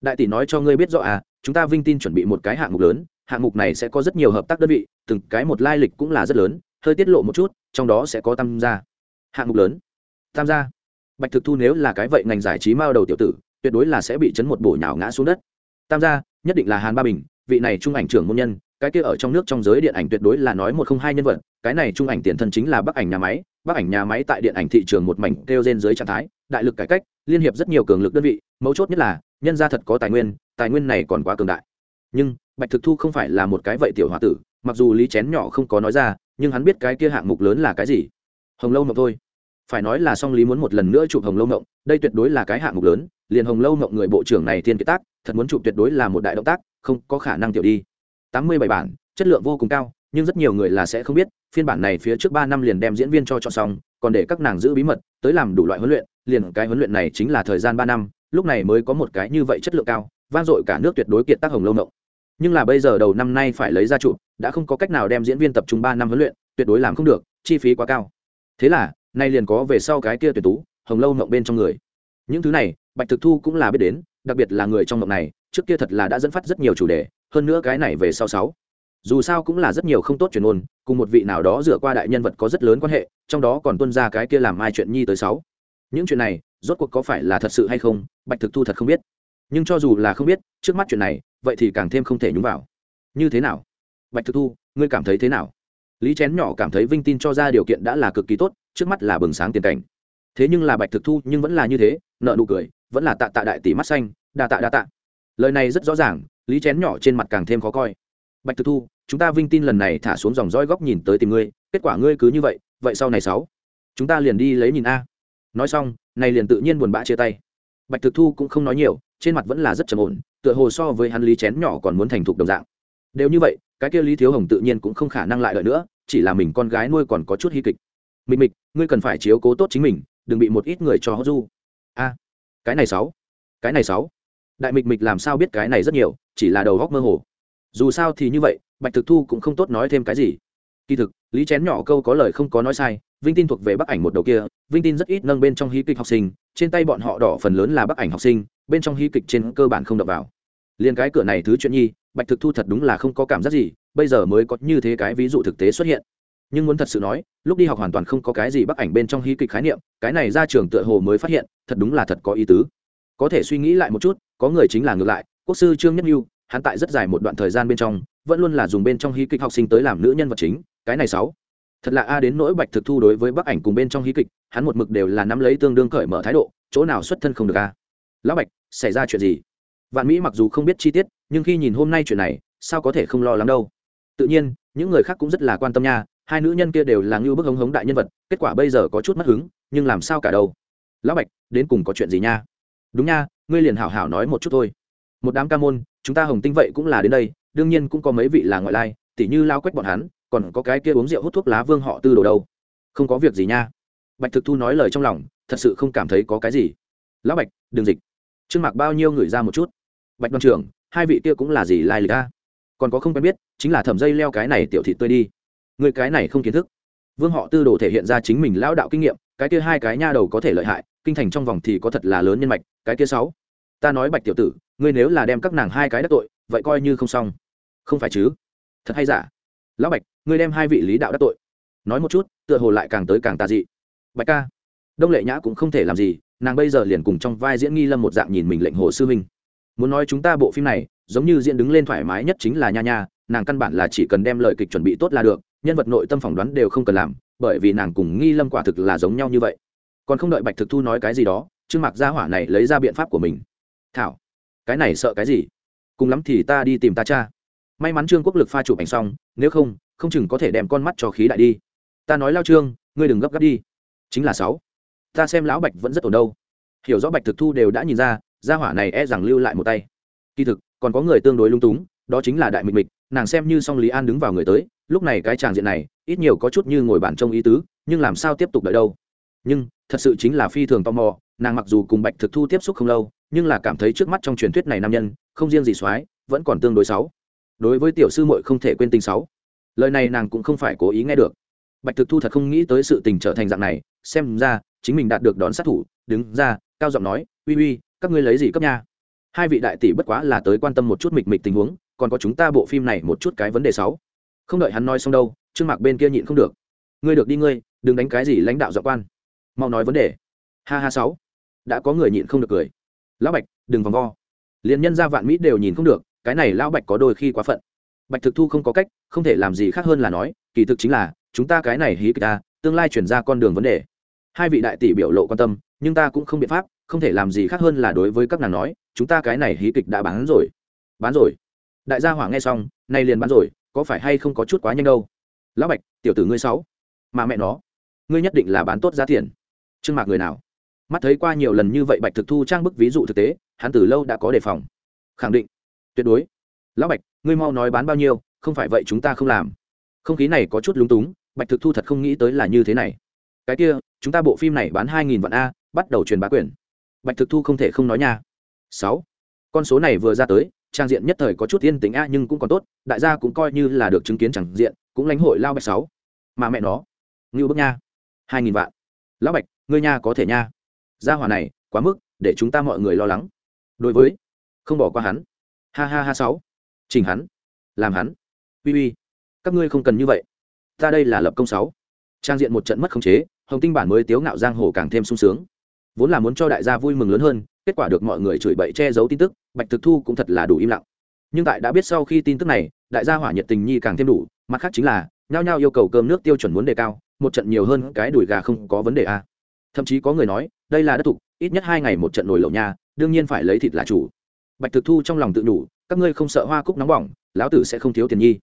Đại tỷ nói cho ngươi biết rõ à chúng ta vinh tin chuẩn bị một cái hạng mục lớn, hạng mục này sẽ có rất nhiều hợp tác đơn vị, từng cái một lai lịch cũng là rất lớn hơi tiết lộ một chút, trong đó sẽ có tam gia. Hạng mục lớn. Tam gia. Bạch thực thu nếu là cái vậy ngành giải trí mao đầu tiểu tử, tuyệt đối là sẽ bị chấn một bổ nhào ngã xuống đất. Tam gia, nhất định là hàn ba bình, vị này trung ảnh trưởng môn nhân, cái kia ở trong nước trong giới điện ảnh tuyệt đối là nói một không hai nhân vật, cái này trung ảnh tiền thân chính là bắc ảnh nhà máy bắc ảnh nhà máy tại điện ảnh thị trường một mảnh kêu trên dưới trạng thái, đại lực cải cách, liên hiệp rất nhiều cường lực đơn vị, mấu chốt nhất là, nhân gia thật có tài nguyên tài nguyên này còn quá cường đại. Nhưng, bạch thực thu không phải là một cái vậy tiểu h o a tử, mặc dù lý chén nhỏ không có nói ra nhưng hắn biết cái kia hạng mục lớn là cái gì. Hồng lâu mộng thôi. Phải nói là song lý muốn một lần nữa chụp hồng lâu mộng đây tuyệt đối là cái hạng mục lớn, liền hồng lâu mộng người bộ trưởng này thiên kiệt tác, thật muốn chụp tuyệt đối là một đại động tác, không có khả năng tiểu đi. Tám mươi bảy bản, chất lượng vô cùng cao, nhưng rất nhiều người là sẽ không biết, phiên bản này phía trước ba năm liền đem diễn viên cho chọn xong, còn để các nàng giữ bí mật, tới làm đủ loại huấn luyện, liền cái huấn luyện này chính là thời gian ba năm, lúc này mới có một cái như vậy chất lượng cao, vang dội cả nước tuyệt đối kiệt tác hồng lâu mộng nhưng là bây giờ đầu năm nay phải lấy ra chụp, đã không có cách nào đem diễn viên tập trung ba năm huấn luyện, tuyệt đối làm không được, chi phí quá cao. Thế là, nay liền có về sau cái kia tuyệt tú, hồng lâu mộng bên trong người. Những thứ này, bạch thực thu cũng là biết đến, đặc biệt là người trong mộng này, trước kia thật là đã dẫn phát rất nhiều chủ đề, hơn nữa cái này về sau sáu. Dù sao cũng là rất nhiều không tốt truyền ôn, cùng một vị nào đó dựa qua đại nhân vật có rất lớn quan hệ, trong đó còn tuân ra cái kia làm ai chuyện nhi tới sáu. Những chuyện này, rốt cuộc có phải là thật sự hay không, bạch thực thu thật không biết. Nhưng cho dù là không biết, trước mắt chuyện này vậy thì càng thêm không thể nhúng vào. Như thế nào? Bạch thực thu, ngươi cảm thấy thế nào? Lý chén nhỏ cảm thấy vinh tin cho ra điều kiện đã là cực kỳ tốt, trước mắt là bừng sáng tiền cảnh. Thế nhưng là bạch thực thu nhưng vẫn là như thế nợ nụ cười, vẫn là tạ tạ đại tỷ mắt xanh, đa tạ đa tạ. Lời này rất rõ ràng, lý chén nhỏ trên mặt càng thêm khó coi. Bạch thực thu, chúng ta vinh tin lần này thả xuống dòng roi góc nhìn tới tìm ngươi, kết quả ngươi cứ như vậy vậy sau này sáu, chúng ta liền đi lấy nhìn a. Nói xong, này liền tự nhiên buồn bã chia tay. Bạch thực thu cũng không nói nhiều trên mặt vẫn là rất trầm ổn, tựa hồ so với hắn lý chén nhỏ còn muốn thành thục đồng dạng. Đều như vậy, cái kia lý thiếu hồng tự nhiên cũng không khả năng lại đợi nữa, chỉ là mình con gái nuôi còn có chút hy kịch. Mịch mịch, ngươi cần phải chiếu cố tốt chính mình, đừng bị một ít người cho hốt du. A, cái này sáu, cái này sáu. Đại mịch mịch làm sao biết cái này rất nhiều, chỉ là đầu góc mơ hồ. Dù sao thì như vậy, bạch thực thu cũng không tốt nói thêm cái gì kỳ thực, lý chén nhỏ câu có lời không có nói sai, vinh tin thuộc về bắc ảnh một đầu kia, vinh tin rất ít nâng bên trong hí kịch học sinh, trên tay bọn họ đỏ phần lớn là bắc ảnh học sinh, bên trong hí kịch trên cơ bản không đập vào. Liền cái cửa này thứ chuyện nhi, bạch thực thu thật đúng là không có cảm giác gì, bây giờ mới có như thế cái ví dụ thực tế xuất hiện. Nhưng muốn thật sự nói, lúc đi học hoàn toàn không có cái gì bắc ảnh bên trong hí kịch khái niệm, cái này ra trường tựa hồ mới phát hiện, thật đúng là thật có ý tứ. Có thể suy nghĩ lại một chút, có người chính là ngược lại, quốc sư trương nhất mưu hắn tại rất dài một đoạn thời gian bên trong, vẫn luôn là dùng bên trong hí kịch học sinh tới làm nữ nhân vật chính cái này sáu. Thật là a đến nỗi bạch thực thu đối với bắc ảnh cùng bên trong hí kịch, hắn một mực đều là nắm lấy tương đương cởi mở thái độ, chỗ nào xuất thân không được a? Lão bạch, xảy ra chuyện gì? Vạn mỹ mặc dù không biết chi tiết, nhưng khi nhìn hôm nay chuyện này, sao có thể không lo lắng đâu? Tự nhiên, những người khác cũng rất là quan tâm nha, hai nữ nhân kia đều là ngưu bức hống hống đại nhân vật, kết quả bây giờ có chút mất hứng, nhưng làm sao cả đâu? Lão bạch, đến cùng có chuyện gì nha? Đúng nha, ngươi liền hảo hảo nói một chút thôi. Một đám ca môn, chúng ta hồng tinh vậy cũng là đến đây, đương nhiên cũng có mấy vị là ngoại lai, tỉ như lao quách bọn hắn còn có cái kia uống rượu hút thuốc lá vương họ tư đồ đâu? Không có việc gì nha. Bạch thực thu nói lời trong lòng, thật sự không cảm thấy có cái gì. Lão bạch, đừng dịch. Trương mặc bao nhiêu người ra một chút? Bạch đoàn trưởng, hai vị kia cũng là gì lai lịch a? Còn có không quen biết, chính là thẩm dây leo cái này tiểu thị tươi đi. Người cái này không kiến thức. Vương họ tư đồ thể hiện ra chính mình lão đạo kinh nghiệm, cái kia hai cái nha đầu có thể lợi hại, kinh thành trong vòng thì có thật là lớn nhân mạch, cái kia sáu. Ta nói bạch tiểu tử, ngươi nếu là đem các nàng hai cái đắc tội, vậy coi như không xong. Không phải chứ? Thật hay giả? Lão bạch, ngươi đem hai vị lý đạo đắc tội. Nói một chút, tựa hồ lại càng tới càng tà dị. Bạch ca, đông lệ nhã cũng không thể làm gì, nàng bây giờ liền cùng trong vai diễn nghi lâm một dạng nhìn mình lệnh hồ sư huynh. muốn nói chúng ta bộ phim này, giống như diễn đứng lên thoải mái nhất chính là nha nha, nàng căn bản là chỉ cần đem lời kịch chuẩn bị tốt là được, nhân vật nội tâm phỏng đoán đều không cần làm, bởi vì nàng cùng nghi lâm quả thực là giống nhau như vậy. Còn không đợi bạch thực thu nói cái gì đó, trương mặc gia hỏa này lấy ra biện pháp của mình. Thảo, cái này sợ cái gì? Cùng lắm thì ta đi tìm ta cha may mắn trương quốc lực pha chụp ảnh xong, nếu không không chừng có thể đem con mắt cho khí đại đi. Ta nói lao trương, ngươi đừng gấp gáp đi. Chính là sáu. Ta xem lão bạch vẫn rất ổn đâu. Hiểu rõ bạch thực thu đều đã nhìn ra, gia hỏa này e rằng lưu lại một tay. Kỳ thực, còn có người tương đối lung túng, đó chính là đại mịch mịch, nàng xem như song lý an đứng vào người tới, lúc này cái tràng diện này, ít nhiều có chút như ngồi bản trông ý tứ, nhưng làm sao tiếp tục đợi đâu. Nhưng, thật sự chính là phi thường tò mò, nàng mặc dù cùng bạch thực thu tiếp xúc không lâu, nhưng là cảm thấy trước mắt trong truyền thuyết này nam nhân, không riêng gì soái, vẫn còn tương đối xấu đối với tiểu sư muội không thể quên tình xấu lời này nàng cũng không phải cố ý nghe được. Bạch thực thu thật không nghĩ tới sự tình trở thành dạng này, xem ra, chính mình đạt được đón sát thủ, đứng ra, cao giọng nói, uy uy, các ngươi lấy gì cấp nha? Hai vị đại tỷ bất quá là tới quan tâm một chút mịch mịch tình huống, còn có chúng ta bộ phim này một chút cái vấn đề sáu. Không đợi hắn nói xong đâu, trương mạc bên kia nhịn không được. Ngươi được đi ngươi, đừng đánh cái gì lãnh đạo dọ quan. Mau nói vấn đề. Ha ha sáu. Đã có người nhịn không được cười. Lão bạch, đừng vòng vo. Liền nhân gia vạn mỹ đều nhìn không được cái này lão bạch có đôi khi quá phận. Bạch thực thu không có cách, không thể làm gì khác hơn là nói, kỳ thực chính là, chúng ta cái này hí kịch ta, tương lai chuyển ra con đường vấn đề. Hai vị đại tỷ biểu lộ quan tâm, nhưng ta cũng không biện pháp, không thể làm gì khác hơn là đối với các nàng nói, chúng ta cái này hí kịch đã bán rồi. Bán rồi. Đại gia hỏa nghe xong, nay liền bán rồi, có phải hay không có chút quá nhanh đâu? Lão bạch, tiểu tử ngươi sáu, mà mẹ nó, ngươi nhất định là bán tốt giá tiền. Trương mạc người nào? Mắt thấy qua nhiều lần như vậy bạch thực thu trang bức ví dụ thực tế, hắn từ lâu đã có đề phòng. Khẳng định tuyệt đối. Lão bạch, ngươi mau nói bán bao nhiêu, không phải vậy chúng ta không làm. Không khí này có chút lúng túng, bạch thực thu thật không nghĩ tới là như thế này. Cái kia, chúng ta bộ phim này bán hai nghìn vạn a, bắt đầu truyền bá quyền. Bạch thực thu không thể không nói nha. Sáu. Con số này vừa ra tới, trang diện nhất thời có chút yên tĩnh a nhưng cũng còn tốt, đại gia cũng coi như là được chứng kiến chẳng diện, cũng lãnh hội lao bạch sáu. Mà mẹ nó. Ngưu bức nha. hai nghìn vạn. Lão bạch, ngươi nha có thể nha. Gia hỏa này, quá mức, để chúng ta mọi người lo lắng. Đối với, không bỏ qua hắn ha ha ha sáu. Chỉnh hắn. Làm hắn. Uy uy. Các ngươi không cần như vậy. Ta đây là lập công sáu. Trang diện một trận mất khống chế, hồng tinh bản mới tiếu ngạo giang hồ càng thêm sung sướng. Vốn là muốn cho đại gia vui mừng lớn hơn, kết quả được mọi người chửi bậy che giấu tin tức, bạch thực thu cũng thật là đủ im lặng. Nhưng tại đã biết sau khi tin tức này, đại gia hỏa nhiệt tình nhi càng thêm đủ, mặt khác chính là, nhao nhao yêu cầu cơm nước tiêu chuẩn muốn đề cao, một trận nhiều hơn cái đùi gà không có vấn đề a thậm chí có người nói, đây là đất tục ít nhất hai ngày một trận nồi lẩu nha, đương nhiên phải lấy thịt là chủ bạch thực thu trong lòng tự đủ các ngươi không sợ hoa cúc nóng bỏng, lão tử sẽ không thiếu tiền nhi.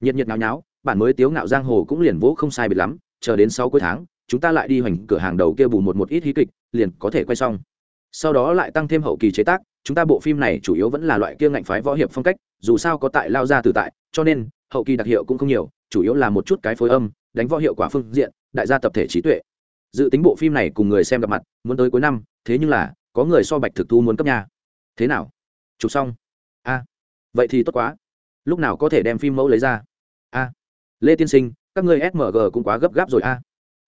Nhiệt nhiệt náo nháo, bản mới tiếu ngạo giang hồ cũng liền vỗ không sai biệt lắm, chờ đến sau cuối tháng, chúng ta lại đi hoành cửa hàng đầu kia bù một một ít hí kịch, liền có thể quay xong. Sau đó lại tăng thêm hậu kỳ chế tác, chúng ta bộ phim này chủ yếu vẫn là loại kia ngạnh phái võ hiệp phong cách, dù sao có tại lao ra từ tại, cho nên, hậu kỳ đặc hiệu cũng không nhiều, chủ yếu là một chút cái phối âm, đánh võ hiệu quả phương diện, đại gia tập thể trí tuệ. Dự tính bộ phim này cùng người xem gặp mặt, muốn tới cuối năm, thế nhưng là, có người so bạch thực thu muốn cấp nhà thế nào? Chụp xong. A vậy thì tốt quá. Lúc nào có thể đem phim mẫu lấy ra? A lê tiên sinh, các ngươi smg cũng quá gấp gáp rồi a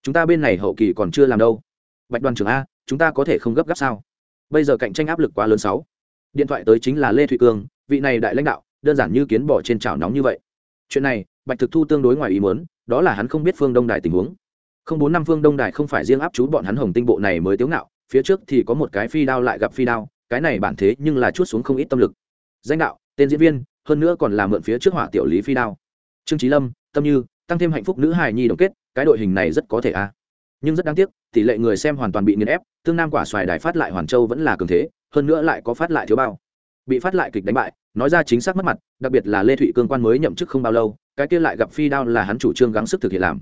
chúng ta bên này hậu kỳ còn chưa làm đâu. Bạch đoàn trưởng a, chúng ta có thể không gấp gáp sao? Bây giờ cạnh tranh áp lực quá lớn sáu. Điện thoại tới chính là lê thụy cương vị này đại lãnh đạo, đơn giản như kiến bỏ trên chảo nóng như vậy. Chuyện này, bạch thực thu tương đối ngoài ý muốn, đó là hắn không biết phương đông đài tình huống. Không bốn năm phương đông đài không phải riêng áp chú bọn hắn hồng tinh bộ này mới tiếu ngạo, phía trước thì có một cái phi đao lại gặp phi đao cái này bản thế nhưng là chút xuống không ít tâm lực. Danh đạo, tên diễn viên, hơn nữa còn là mượn phía trước hỏa tiểu lý phi đao. Trương trí lâm, tâm như, tăng thêm hạnh phúc nữ hài nhi đồng kết, cái đội hình này rất có thể a. Nhưng rất đáng tiếc, tỷ lệ người xem hoàn toàn bị nghiền ép, tương nam quả xoài đài phát lại hoàn châu vẫn là cường thế, hơn nữa lại có phát lại thiếu bao. Bị phát lại kịch đánh bại, nói ra chính xác mất mặt, đặc biệt là lê thụy cương quan mới nhậm chức không bao lâu, cái kia lại gặp phi đao là hắn chủ trương gắng sức thực hiện làm.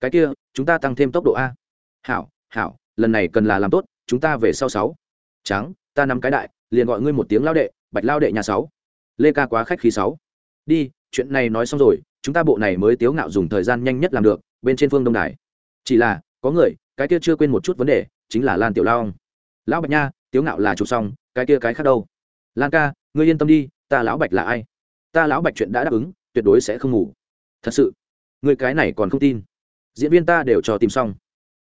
Cái kia, chúng ta tăng thêm tốc độ a. Hảo hảo, lần này cần là làm tốt, chúng ta về sau sáu. Trắng ta nắm cái đại, liền gọi ngươi một tiếng lao đệ, bạch lao đệ nhà sáu. Lê ca quá khách khí sáu. Đi, chuyện này nói xong rồi, chúng ta bộ này mới tiếu ngạo dùng thời gian nhanh nhất làm được, bên trên phương đông đài. Chỉ là, có người, cái kia chưa quên một chút vấn đề, chính là lan tiểu lao lão bạch nha, tiếu ngạo là chụp xong, cái kia cái khác đâu? Lan ca, ngươi yên tâm đi, ta lão bạch là ai? Ta lão bạch chuyện đã đáp ứng, tuyệt đối sẽ không ngủ. Thật sự người cái này còn không tin. Diễn viên ta đều cho tìm xong.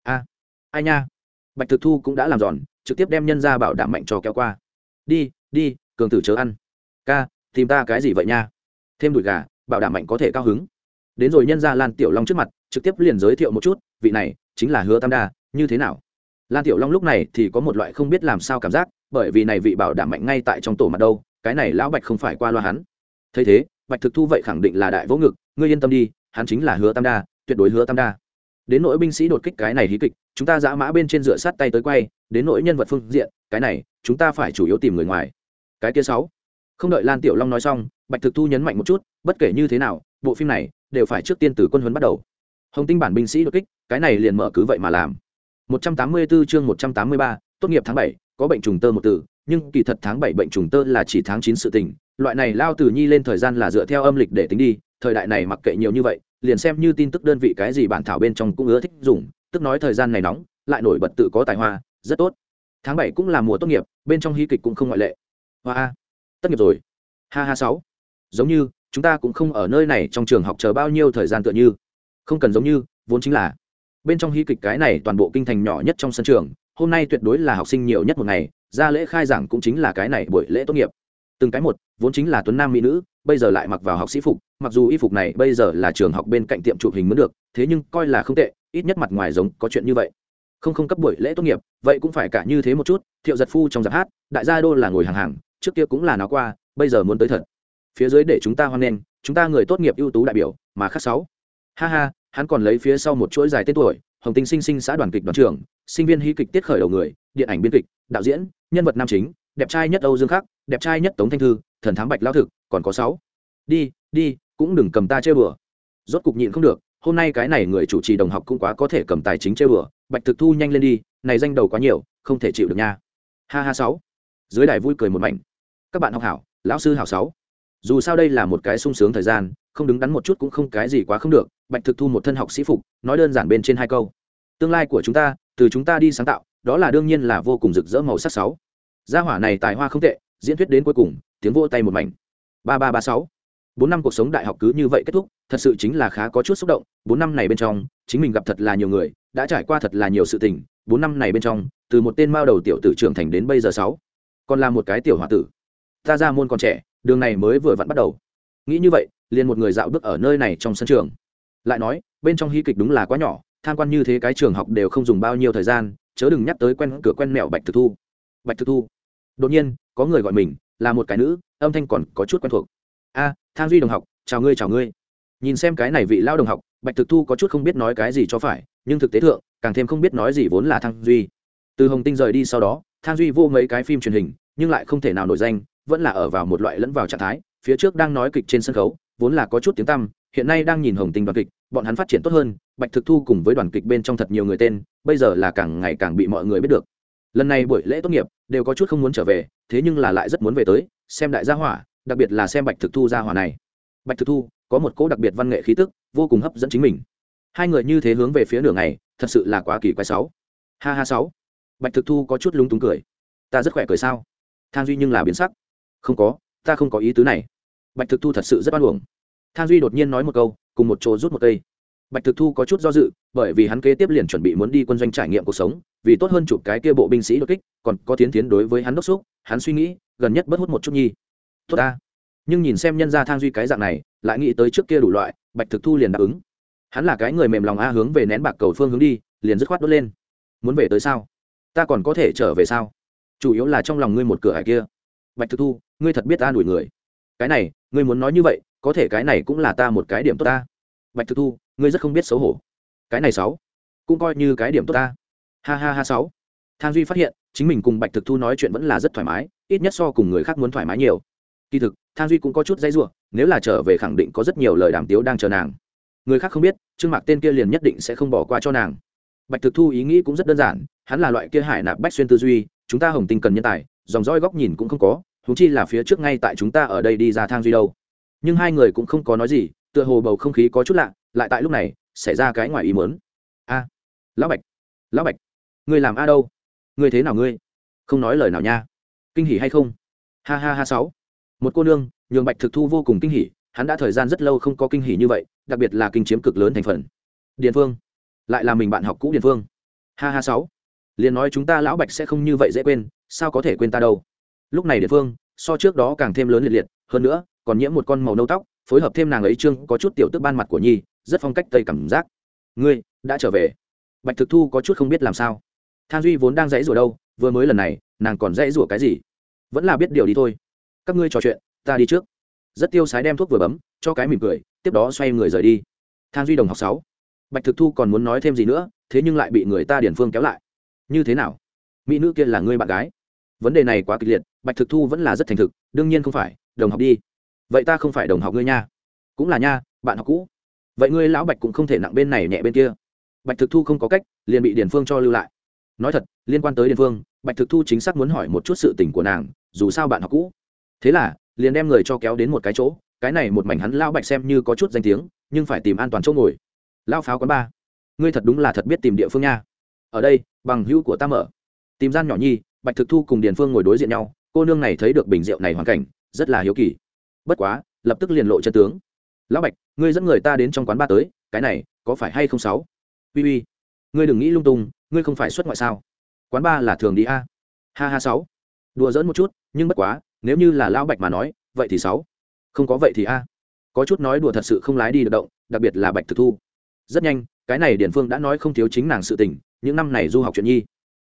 A, ai nha? Bạch thực thu cũng đã làm giòn trực tiếp đem nhân ra bảo đảm mạnh cho kéo qua. Đi đi, cường tử chớ ăn. Ca, tìm ta cái gì vậy nha? Thêm đùi gà, bảo đảm mạnh có thể cao hứng. Đến rồi nhân ra lan tiểu long trước mặt, trực tiếp liền giới thiệu một chút, vị này chính là hứa tam đa, như thế nào? Lan tiểu long lúc này thì có một loại không biết làm sao cảm giác, bởi vì này vị bảo đảm mạnh ngay tại trong tổ mặt đâu, cái này lão bạch không phải qua loa hắn. Thấy thế, bạch thực thu vậy khẳng định là đại vỗ ngực, ngươi yên tâm đi, hắn chính là hứa tam đa, tuyệt đối hứa tam đa đến nỗi binh sĩ đột kích cái này hí kịch chúng ta giã mã bên trên dựa sát tay tới quay đến nỗi nhân vật phương diện cái này chúng ta phải chủ yếu tìm người ngoài. Cái kia sáu. Không đợi lan tiểu long nói xong bạch thực thu nhấn mạnh một chút bất kể như thế nào bộ phim này đều phải trước tiên từ quân huấn bắt đầu. Hồng tinh bản binh sĩ đột kích cái này liền mở cứ vậy mà làm. 184 chương 183, tốt nghiệp tháng 7, có bệnh trùng tơ một từ nhưng kỳ thật tháng 7 bệnh trùng tơ là chỉ tháng 9 sự tình loại này lao từ nhi lên thời gian là dựa theo âm lịch để tính đi thời đại này mặc kệ nhiều như vậy liền xem như tin tức đơn vị cái gì bản thảo bên trong cũng ưa thích dùng, tức nói thời gian này nóng, lại nổi bật tự có tài hoa, rất tốt. Tháng bảy cũng là mùa tốt nghiệp, bên trong hí kịch cũng không ngoại lệ. Hoa tốt nghiệp rồi. Ha ha sáu. Giống như, chúng ta cũng không ở nơi này trong trường học chờ bao nhiêu thời gian tựa như. Không cần giống như, vốn chính là. Bên trong hí kịch cái này toàn bộ kinh thành nhỏ nhất trong sân trường, hôm nay tuyệt đối là học sinh nhiều nhất một ngày, ra lễ khai giảng cũng chính là cái này buổi lễ tốt nghiệp từng cái một, vốn chính là tuấn nam mỹ nữ, bây giờ lại mặc vào học sĩ phục, mặc dù y phục này bây giờ là trường học bên cạnh tiệm chụp hình mới được, thế nhưng coi là không tệ, ít nhất mặt ngoài giống có chuyện như vậy. Không không cấp buổi lễ tốt nghiệp, vậy cũng phải cả như thế một chút, thiệu giật phu trong giặc hát, đại gia đô là ngồi hàng hàng, trước kia cũng là nó qua, bây giờ muốn tới thật. Phía dưới để chúng ta hoan nghênh, chúng ta người tốt nghiệp ưu tú đại biểu, mà khác sáu. Ha ha, hắn còn lấy phía sau một chuỗi dài tên tuổi, hồng tinh sinh sinh xã đoàn kịch đoàn trưởng, sinh viên hy kịch tiết khởi đầu người, điện ảnh biên kịch, đạo diễn, nhân vật nam chính, đẹp trai nhất âu dương khắc đẹp trai nhất tống thanh thư, thần thám bạch lao thực, còn có sáu. Đi đi, cũng đừng cầm ta chơi bừa. Rốt cục nhịn không được, hôm nay cái này người chủ trì đồng học cũng quá có thể cầm tài chính chơi bừa. Bạch thực thu nhanh lên đi, này danh đầu quá nhiều, không thể chịu được nha. Ha ha, sáu. Dưới đài vui cười một mảnh. Các bạn học hảo, lão sư hảo, sáu. Dù sao đây là một cái sung sướng thời gian, không đứng đắn một chút cũng không cái gì quá không được. Bạch thực thu một thân học sĩ phục, nói đơn giản bên trên hai câu. Tương lai của chúng ta, từ chúng ta đi sáng tạo, đó là đương nhiên là vô cùng rực rỡ màu sắc, sáu. Gia hỏa này tài hoa không tệ diễn thuyết đến cuối cùng, tiếng vỗ tay một mảnh. Ba ba ba sáu. Bốn năm cuộc sống đại học cứ như vậy kết thúc, thật sự chính là khá có chút xúc động, bốn năm này bên trong, chính mình gặp thật là nhiều người, đã trải qua thật là nhiều sự tình, bốn năm này bên trong, từ một tên mao đầu tiểu tử trưởng thành đến bây giờ sáu. Còn là một cái tiểu h o a tử. Ta ra môn còn trẻ, đường này mới vừa vặn bắt đầu. Nghĩ như vậy, liền một người dạo bước ở nơi này trong sân trường. Lại nói, bên trong hy kịch đúng là quá nhỏ, tham quan như thế cái trường học đều không dùng bao nhiêu thời gian, chớ đừng nhắc tới quen cửa quen mẹo bạch thực thu. Bạch thực thu. Đột nhiên có người gọi mình là một cái nữ, âm thanh còn có chút quen thuộc. A, thang duy đồng học, chào ngươi chào ngươi. Nhìn xem cái này vị lao đồng học, bạch thực thu có chút không biết nói cái gì cho phải, nhưng thực tế thượng, càng thêm không biết nói gì vốn là thang duy. Từ hồng tinh rời đi sau đó, thang duy vô mấy cái phim truyền hình, nhưng lại không thể nào nổi danh, vẫn là ở vào một loại lẫn vào trạng thái, phía trước đang nói kịch trên sân khấu, vốn là có chút tiếng tăm, hiện nay đang nhìn hồng tinh đoàn kịch, bọn hắn phát triển tốt hơn, bạch thực thu cùng với đoàn kịch bên trong thật nhiều người tên, bây giờ là càng ngày càng bị mọi người biết được lần này buổi lễ tốt nghiệp, đều có chút không muốn trở về, thế nhưng là lại rất muốn về tới, xem đại gia hỏa, đặc biệt là xem bạch thực thu gia hỏa này. Bạch thực thu, có một cỗ đặc biệt văn nghệ khí tức, vô cùng hấp dẫn chính mình. Hai người như thế hướng về phía nửa ngày, thật sự là quá kỳ quái sáu. Ha ha sáu. Bạch thực thu có chút lúng túng cười. Ta rất khỏe cười sao? Thang duy nhưng là biến sắc. Không có, ta không có ý tứ này. Bạch thực thu thật sự rất oan uổng. Thang duy đột nhiên nói một câu, cùng một chỗ rút một cây bạch thực thu có chút do dự, bởi vì hắn kế tiếp liền chuẩn bị muốn đi quân doanh trải nghiệm cuộc sống, vì tốt hơn chụp cái kia bộ binh sĩ đột kích, còn có tiến tiến đối với hắn đốc xúc, hắn suy nghĩ, gần nhất bất hút một chút nhi. Tốt ta. Nhưng nhìn xem nhân gia thang duy cái dạng này, lại nghĩ tới trước kia đủ loại, bạch thực thu liền đáp ứng. Hắn là cái người mềm lòng a hướng về nén bạc cầu phương hướng đi, liền dứt khoát đốt lên. Muốn về tới sao? Ta còn có thể trở về sao? Chủ yếu là trong lòng ngươi một cửa hải kia. Bạch thực thu, ngươi thật biết ta đuổi người. Cái này, ngươi muốn nói như vậy, có thể cái này cũng là ta một cái điểm tốt ta. Bạch thực thu ngươi rất không biết xấu hổ. Cái này sáu, cũng coi như cái điểm tốt ta. Ha ha ha sáu. Thang duy phát hiện, chính mình cùng bạch thực thu nói chuyện vẫn là rất thoải mái, ít nhất so cùng người khác muốn thoải mái nhiều. Kỳ thực, thang duy cũng có chút dây ruộng nếu là trở về khẳng định có rất nhiều lời đàm tiếu đang chờ nàng. Người khác không biết, trương mạc tên kia liền nhất định sẽ không bỏ qua cho nàng. Bạch thực thu ý nghĩ cũng rất đơn giản, hắn là loại kia hải nạp bách xuyên tư duy, chúng ta hồng tinh cần nhân tài, dòng roi góc nhìn cũng không có thú chi là phía trước ngay tại chúng ta ở đây đi ra thang duy đâu. Nhưng hai người cũng không có nói gì tựa hồ bầu không khí có chút lạ, lại tại lúc này, xảy ra cái ngoài ý mớn a, lão bạch lão bạch người làm a đâu? Người thế nào ngươi? Không nói lời nào nha. Kinh hỉ hay không? Ha ha ha, sáu. Một cô nương, nhường bạch thực thu vô cùng kinh hỉ, hắn đã thời gian rất lâu không có kinh hỉ như vậy, đặc biệt là kinh chiếm cực lớn thành phần. Điền phương lại là mình bạn học cũ điền phương ha ha, sáu. Liền nói chúng ta lão bạch sẽ không như vậy dễ quên, sao có thể quên ta đâu? Lúc này điền phương so trước đó càng thêm lớn liệt liệt, hơn nữa, còn nhiễm một con màu nâu tóc phối hợp thêm nàng ấy trương có chút tiểu tức ban mặt của nhi, rất phong cách tây cảm giác. Ngươi, đã trở về. Bạch thực thu có chút không biết làm sao. Thang duy vốn đang dãy rủa đâu, vừa mới lần này, nàng còn dãy rủa cái gì? Vẫn là biết điều đi thôi. Các ngươi trò chuyện, ta đi trước. Rất tiêu sái đem thuốc vừa bấm, cho cái mỉm cười, tiếp đó xoay người rời đi. Thang duy đồng học sáu. Bạch thực thu còn muốn nói thêm gì nữa, thế nhưng lại bị người ta điển phương kéo lại. Như thế nào? Mỹ nữ kia là ngươi bạn gái. Vấn đề này quá kịch liệt, bạch thực thu vẫn là rất thành thực, đương nhiên không phải, đồng học đi vậy ta không phải đồng học ngươi nha. Cũng là nha, bạn học cũ. Vậy ngươi lão bạch cũng không thể nặng bên này nhẹ bên kia. Bạch thực thu không có cách, liền bị điền phương cho lưu lại. Nói thật, liên quan tới điền phương, bạch thực thu chính xác muốn hỏi một chút sự tình của nàng, dù sao bạn học cũ. Thế là, liền đem người cho kéo đến một cái chỗ, cái này một mảnh hắn lão bạch xem như có chút danh tiếng, nhưng phải tìm an toàn chỗ ngồi. Lao pháo quán ba. Ngươi thật đúng là thật biết tìm địa phương nha. Ở đây, bằng hữu của ta mở. Tìm gian nhỏ nhi, bạch thực thu cùng điền phương ngồi đối diện nhau, cô nương này thấy được bình rượu này hoàn cảnh, rất là hiếu kỳ bất quá, lập tức liền lộ chân tướng. Lão bạch, ngươi dẫn người ta đến trong quán ba tới, cái này, có phải hay không sáu? Uy uy, ngươi đừng nghĩ lung tung, ngươi không phải xuất ngoại sao? Quán ba là thường đi a. Ha ha sáu. Đùa dỡn một chút, nhưng bất quá, nếu như là lão bạch mà nói, vậy thì sáu. Không có vậy thì a. Có chút nói đùa thật sự không lái đi được động, đặc biệt là bạch thực thu. Rất nhanh, cái này điển phương đã nói không thiếu chính nàng sự tình, những năm này du học chuyện nhi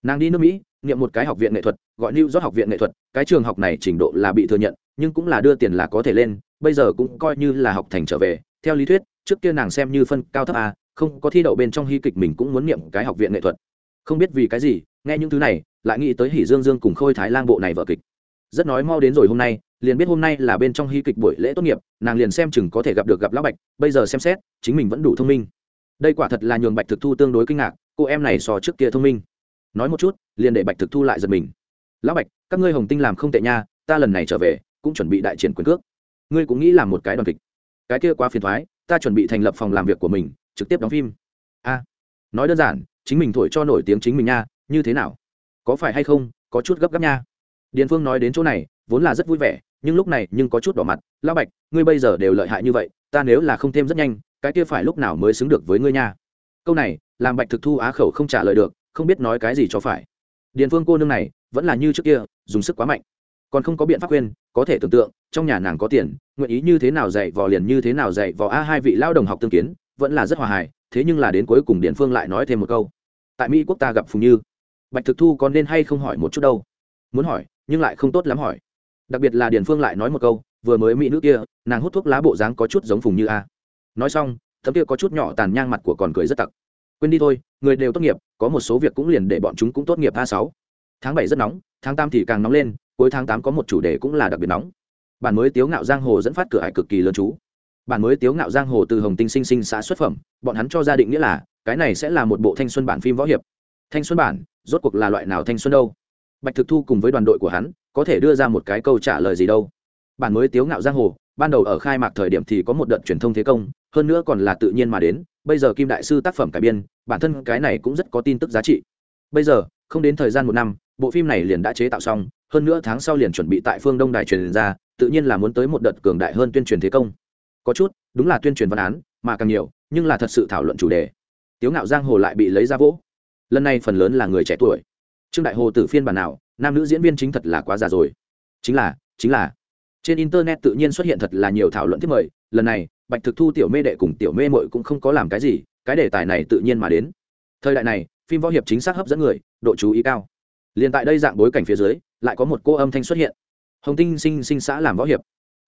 nàng đi nước mỹ, nghiệm một cái học viện nghệ thuật, gọi new york học viện nghệ thuật. Cái trường học này trình độ là bị thừa nhận, nhưng cũng là đưa tiền là có thể lên. Bây giờ cũng coi như là học thành trở về. Theo lý thuyết, trước kia nàng xem như phân cao thấp a, không có thi đậu bên trong hy kịch mình cũng muốn niệm cái học viện nghệ thuật. Không biết vì cái gì, nghe những thứ này, lại nghĩ tới hỉ dương dương cùng khôi thái lang bộ này vợ kịch. Rất nói mau đến rồi hôm nay, liền biết hôm nay là bên trong hy kịch buổi lễ tốt nghiệp, nàng liền xem chừng có thể gặp được gặp lão bạch, bây giờ xem xét, chính mình vẫn đủ thông minh. Đây quả thật là nhường bạch thực thu tương đối kinh ngạc, cô em này so trước kia thông minh nói một chút, liền để bạch thực thu lại giật mình. Lão bạch, các ngươi hồng tinh làm không tệ nha, ta lần này trở về, cũng chuẩn bị đại triển quyền cước. Ngươi cũng nghĩ làm một cái đoàn kịch. Cái kia quá phiền thoái ta chuẩn bị thành lập phòng làm việc của mình, trực tiếp đóng phim. A, nói đơn giản, chính mình thổi cho nổi tiếng chính mình nha, như thế nào? Có phải hay không, có chút gấp gáp nha? Điền phương nói đến chỗ này, vốn là rất vui vẻ, nhưng lúc này nhưng có chút đỏ mặt. Lão bạch, ngươi bây giờ đều lợi hại như vậy, ta nếu là không thêm rất nhanh, cái kia phải lúc nào mới xứng được với ngươi nha? Câu này, làm bạch thực thu á khẩu không trả lời được không biết nói cái gì cho phải. Điền phương cô nương này, vẫn là như trước kia, dùng sức quá mạnh. Còn không có biện pháp khuyên, có thể tưởng tượng, trong nhà nàng có tiền, nguyện ý như thế nào dạy vò liền như thế nào dạy vò a, hai vị lao đồng học tương kiến, vẫn là rất hòa hài, thế nhưng là đến cuối cùng điền phương lại nói thêm một câu. Tại mỹ quốc ta gặp phùng như. Bạch thực thu còn nên hay không hỏi một chút đâu? Muốn hỏi, nhưng lại không tốt lắm hỏi. Đặc biệt là điền phương lại nói một câu, vừa mới mỹ nữ kia, nàng hút thuốc lá bộ dáng có chút giống phùng như a. Nói xong tấm kia có chút nhỏ tàn nhang mặt của còn cười rất tặc. Quên đi thôi, người đều tốt nghiệp có một số việc cũng liền để bọn chúng cũng tốt nghiệp a sáu. Tháng bảy rất nóng, tháng tám thì càng nóng lên, cuối tháng tám có một chủ đề cũng là đặc biệt nóng. Bản mới tiếu ngạo giang hồ dẫn phát cửa hải cực kỳ lớn chú. Bản mới tiếu ngạo giang hồ từ hồng tinh sinh sinh xã xuất phẩm, bọn hắn cho gia định nghĩa là, cái này sẽ là một bộ thanh xuân bản phim võ hiệp. Thanh xuân bản, rốt cuộc là loại nào thanh xuân đâu? Bạch thực thu cùng với đoàn đội của hắn, có thể đưa ra một cái câu trả lời gì đâu? Bản mới tiếu ngạo giang hồ, ban đầu ở khai mạc thời điểm thì có một đợt truyền thông thế công, hơn nữa còn là tự nhiên mà đến, bây giờ kim đại sư tác phẩm cải biên bản thân cái này cũng rất có tin tức giá trị. Bây giờ, không đến thời gian một năm, bộ phim này liền đã chế tạo xong, hơn nữa tháng sau liền chuẩn bị tại phương đông đài truyền ra, tự nhiên là muốn tới một đợt cường đại hơn tuyên truyền thế công. Có chút, đúng là tuyên truyền văn án, mà càng nhiều, nhưng là thật sự thảo luận chủ đề. Tiếu ngạo giang hồ lại bị lấy ra vỗ. Lần này phần lớn là người trẻ tuổi. Trương đại hồ từ phiên bản nào, nam nữ diễn viên chính thật là quá già rồi. Chính là chính là. Trên internet tự nhiên xuất hiện thật là nhiều thảo luận thiết mời, lần này, bạch thực thu, tiểu mê đệ cùng tiểu mê mội cũng không có làm cái gì cái đề tài này tự nhiên mà đến. Thời đại này, phim võ hiệp chính xác hấp dẫn người, độ chú ý cao. Liền tại đây dạng bối cảnh phía dưới, lại có một cô âm thanh xuất hiện. Hồng tinh sinh sinh xã làm võ hiệp.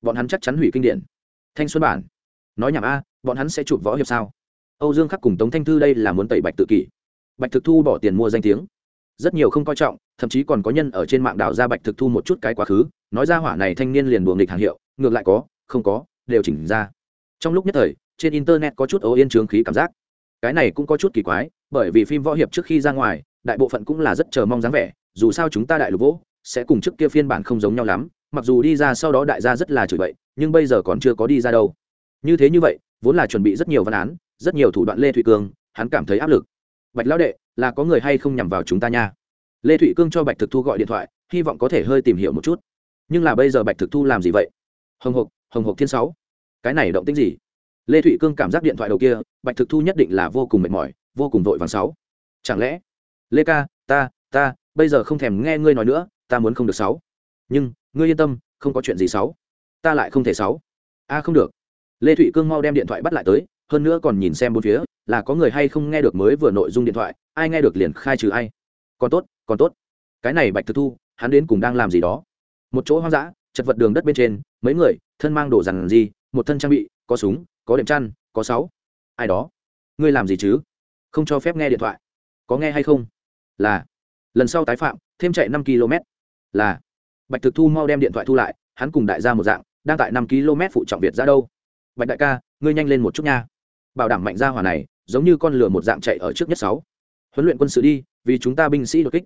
Bọn hắn chắc chắn hủy kinh điển thanh xuân bản. Nói nhảm a, bọn hắn sẽ chụp võ hiệp sao? Âu dương khắc cùng tống thanh thư đây là muốn tẩy bạch tự kỷ. Bạch thực thu bỏ tiền mua danh tiếng. Rất nhiều không coi trọng, thậm chí còn có nhân ở trên mạng đảo ra bạch thực thu một chút cái quá khứ, nói ra hỏa này thanh niên liền buồng nghịch hàng hiệu, ngược lại có, không có, đều chỉnh ra. Trong lúc nhất thời, trên internet có chút ấu yên trướng khí cảm giác cái này cũng có chút kỳ quái, bởi vì phim võ hiệp trước khi ra ngoài, đại bộ phận cũng là rất chờ mong dáng vẻ, dù sao chúng ta đại lục vỗ sẽ cùng trước kia phiên bản không giống nhau lắm. Mặc dù đi ra sau đó đại gia rất là chửi bậy, nhưng bây giờ còn chưa có đi ra đâu. Như thế như vậy, vốn là chuẩn bị rất nhiều văn án, rất nhiều thủ đoạn lê thụy cương, hắn cảm thấy áp lực. Bạch lão đệ, là có người hay không nhằm vào chúng ta nha? Lê thụy cương cho bạch thực thu gọi điện thoại, hy vọng có thể hơi tìm hiểu một chút. Nhưng là bây giờ bạch thực thu làm gì vậy? Hồng hộc hồng hộc thiên sáu. Cái này động tính gì? Lê thụy cương cảm giác điện thoại đầu kia, bạch thực thu nhất định là vô cùng mệt mỏi, vô cùng vội vàng sáu. Chẳng lẽ, lê ca, ta ta, bây giờ không thèm nghe ngươi nói nữa, ta muốn không được sáu. Nhưng, ngươi yên tâm, không có chuyện gì sáu. Ta lại không thể sáu. A, không được. Lê thụy cương mau đem điện thoại bắt lại tới, hơn nữa còn nhìn xem bốn phía, là có người hay không nghe được mới vừa nội dung điện thoại, ai nghe được liền khai trừ ai. Còn tốt còn tốt. Cái này bạch thực thu, hắn đến cùng đang làm gì đó? Một chỗ hoang dã, chật vật đường đất bên trên, mấy người, thân mang đồ rằng gì một thân trang bị có súng có đệm chăn có sáu. Ai đó? Ngươi làm gì chứ? Không cho phép nghe điện thoại. Có nghe hay không? Là. Lần sau tái phạm thêm chạy năm km. Là. Bạch thực thu mau đem điện thoại thu lại hắn cùng đại gia một dạng đang tại năm km phụ trọng việt ra đâu. Bạch đại ca ngươi nhanh lên một chút nha. Bảo đảm mạnh gia hỏa này giống như con lửa một dạng chạy ở trước nhất sáu. Huấn luyện quân sự đi vì chúng ta binh sĩ đột kích.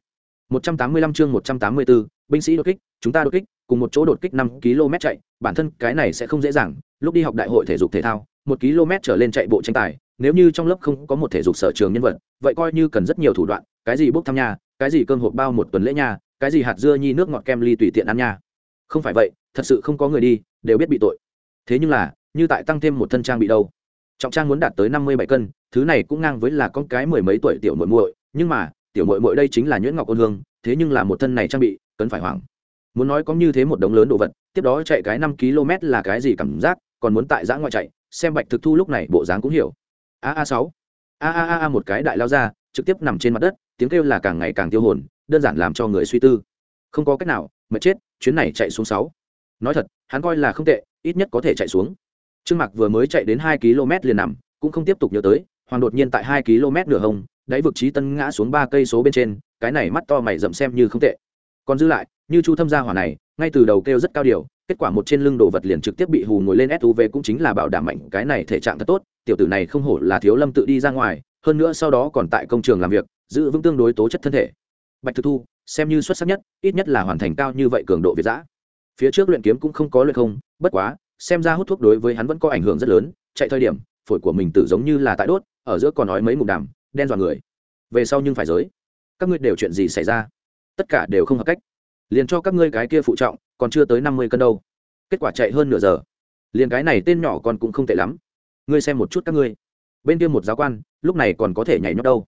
185 chương 184, binh sĩ đột kích chúng ta đột kích cùng một chỗ đột kích năm km chạy bản thân cái này sẽ không dễ dàng. Lúc đi học đại hội thể dục thể thao một km trở lên chạy bộ tranh tài nếu như trong lớp không có một thể dục sở trường nhân vật vậy coi như cần rất nhiều thủ đoạn cái gì bốc thăm nhà, cái gì cơm hộp bao một tuần lễ nhà, cái gì hạt dưa nhi nước ngọt kem ly tùy tiện ăn nha không phải vậy thật sự không có người đi đều biết bị tội. Thế nhưng là như tại tăng thêm một thân trang bị đâu. Trọng trang muốn đạt tới năm mươi bảy cân thứ này cũng ngang với là con cái mười mấy tuổi tiểu muội muội nhưng mà tiểu muội muội đây chính là nhuyễn ngọc ôn hương thế nhưng là một thân này trang bị cần phải hoảng. Muốn nói có như thế một đống lớn đồ vật, tiếp đó chạy cái năm km là cái gì cảm giác, còn muốn tại giã ngoại chạy, xem bạch thực thu lúc này bộ dáng cũng hiểu. A a sáu, a a a một cái đại lao ra, trực tiếp nằm trên mặt đất, tiếng kêu là càng ngày càng tiêu hồn, đơn giản làm cho người suy tư. Không có cách nào mà chết, chuyến này chạy xuống sáu. Nói thật, hắn coi là không tệ, ít nhất có thể chạy xuống. Trương mặc vừa mới chạy đến hai km liền nằm, cũng không tiếp tục nhớ tới, hoàng đột nhiên tại hai km nửa hông, đáy vực trí tân ngã xuống ba cây số bên trên, cái này mắt to mày rậm xem như không tệ còn dư lại, như chu thâm gia hỏa này, ngay từ đầu kêu rất cao điều, kết quả một trên lưng đồ vật liền trực tiếp bị hù ngồi lên suv cũng chính là bảo đảm mạnh cái này thể trạng thật tốt, tiểu tử này không hổ là thiếu lâm tự đi ra ngoài, hơn nữa sau đó còn tại công trường làm việc, giữ vững tương đối tố chất thân thể. Bạch thực thu, xem như xuất sắc nhất, ít nhất là hoàn thành cao như vậy cường độ việt giã phía trước luyện kiếm cũng không có luyện không, bất quá, xem ra hút thuốc đối với hắn vẫn có ảnh hưởng rất lớn, chạy thời điểm, phổi của mình tự giống như là tại đốt, ở giữa còn nói mấy ngụm đàm, đen dọa người. Về sau nhưng phải giới. Các ngươi đều chuyện gì xảy ra? Tất cả đều không hợp cách. Liền cho các ngươi cái kia phụ trọng, còn chưa tới năm mươi cân đâu. Kết quả chạy hơn nửa giờ. Liền cái này tên nhỏ còn cũng không tệ lắm. Ngươi xem một chút các ngươi. Bên kia một giáo quan, lúc này còn có thể nhảy nhót đâu.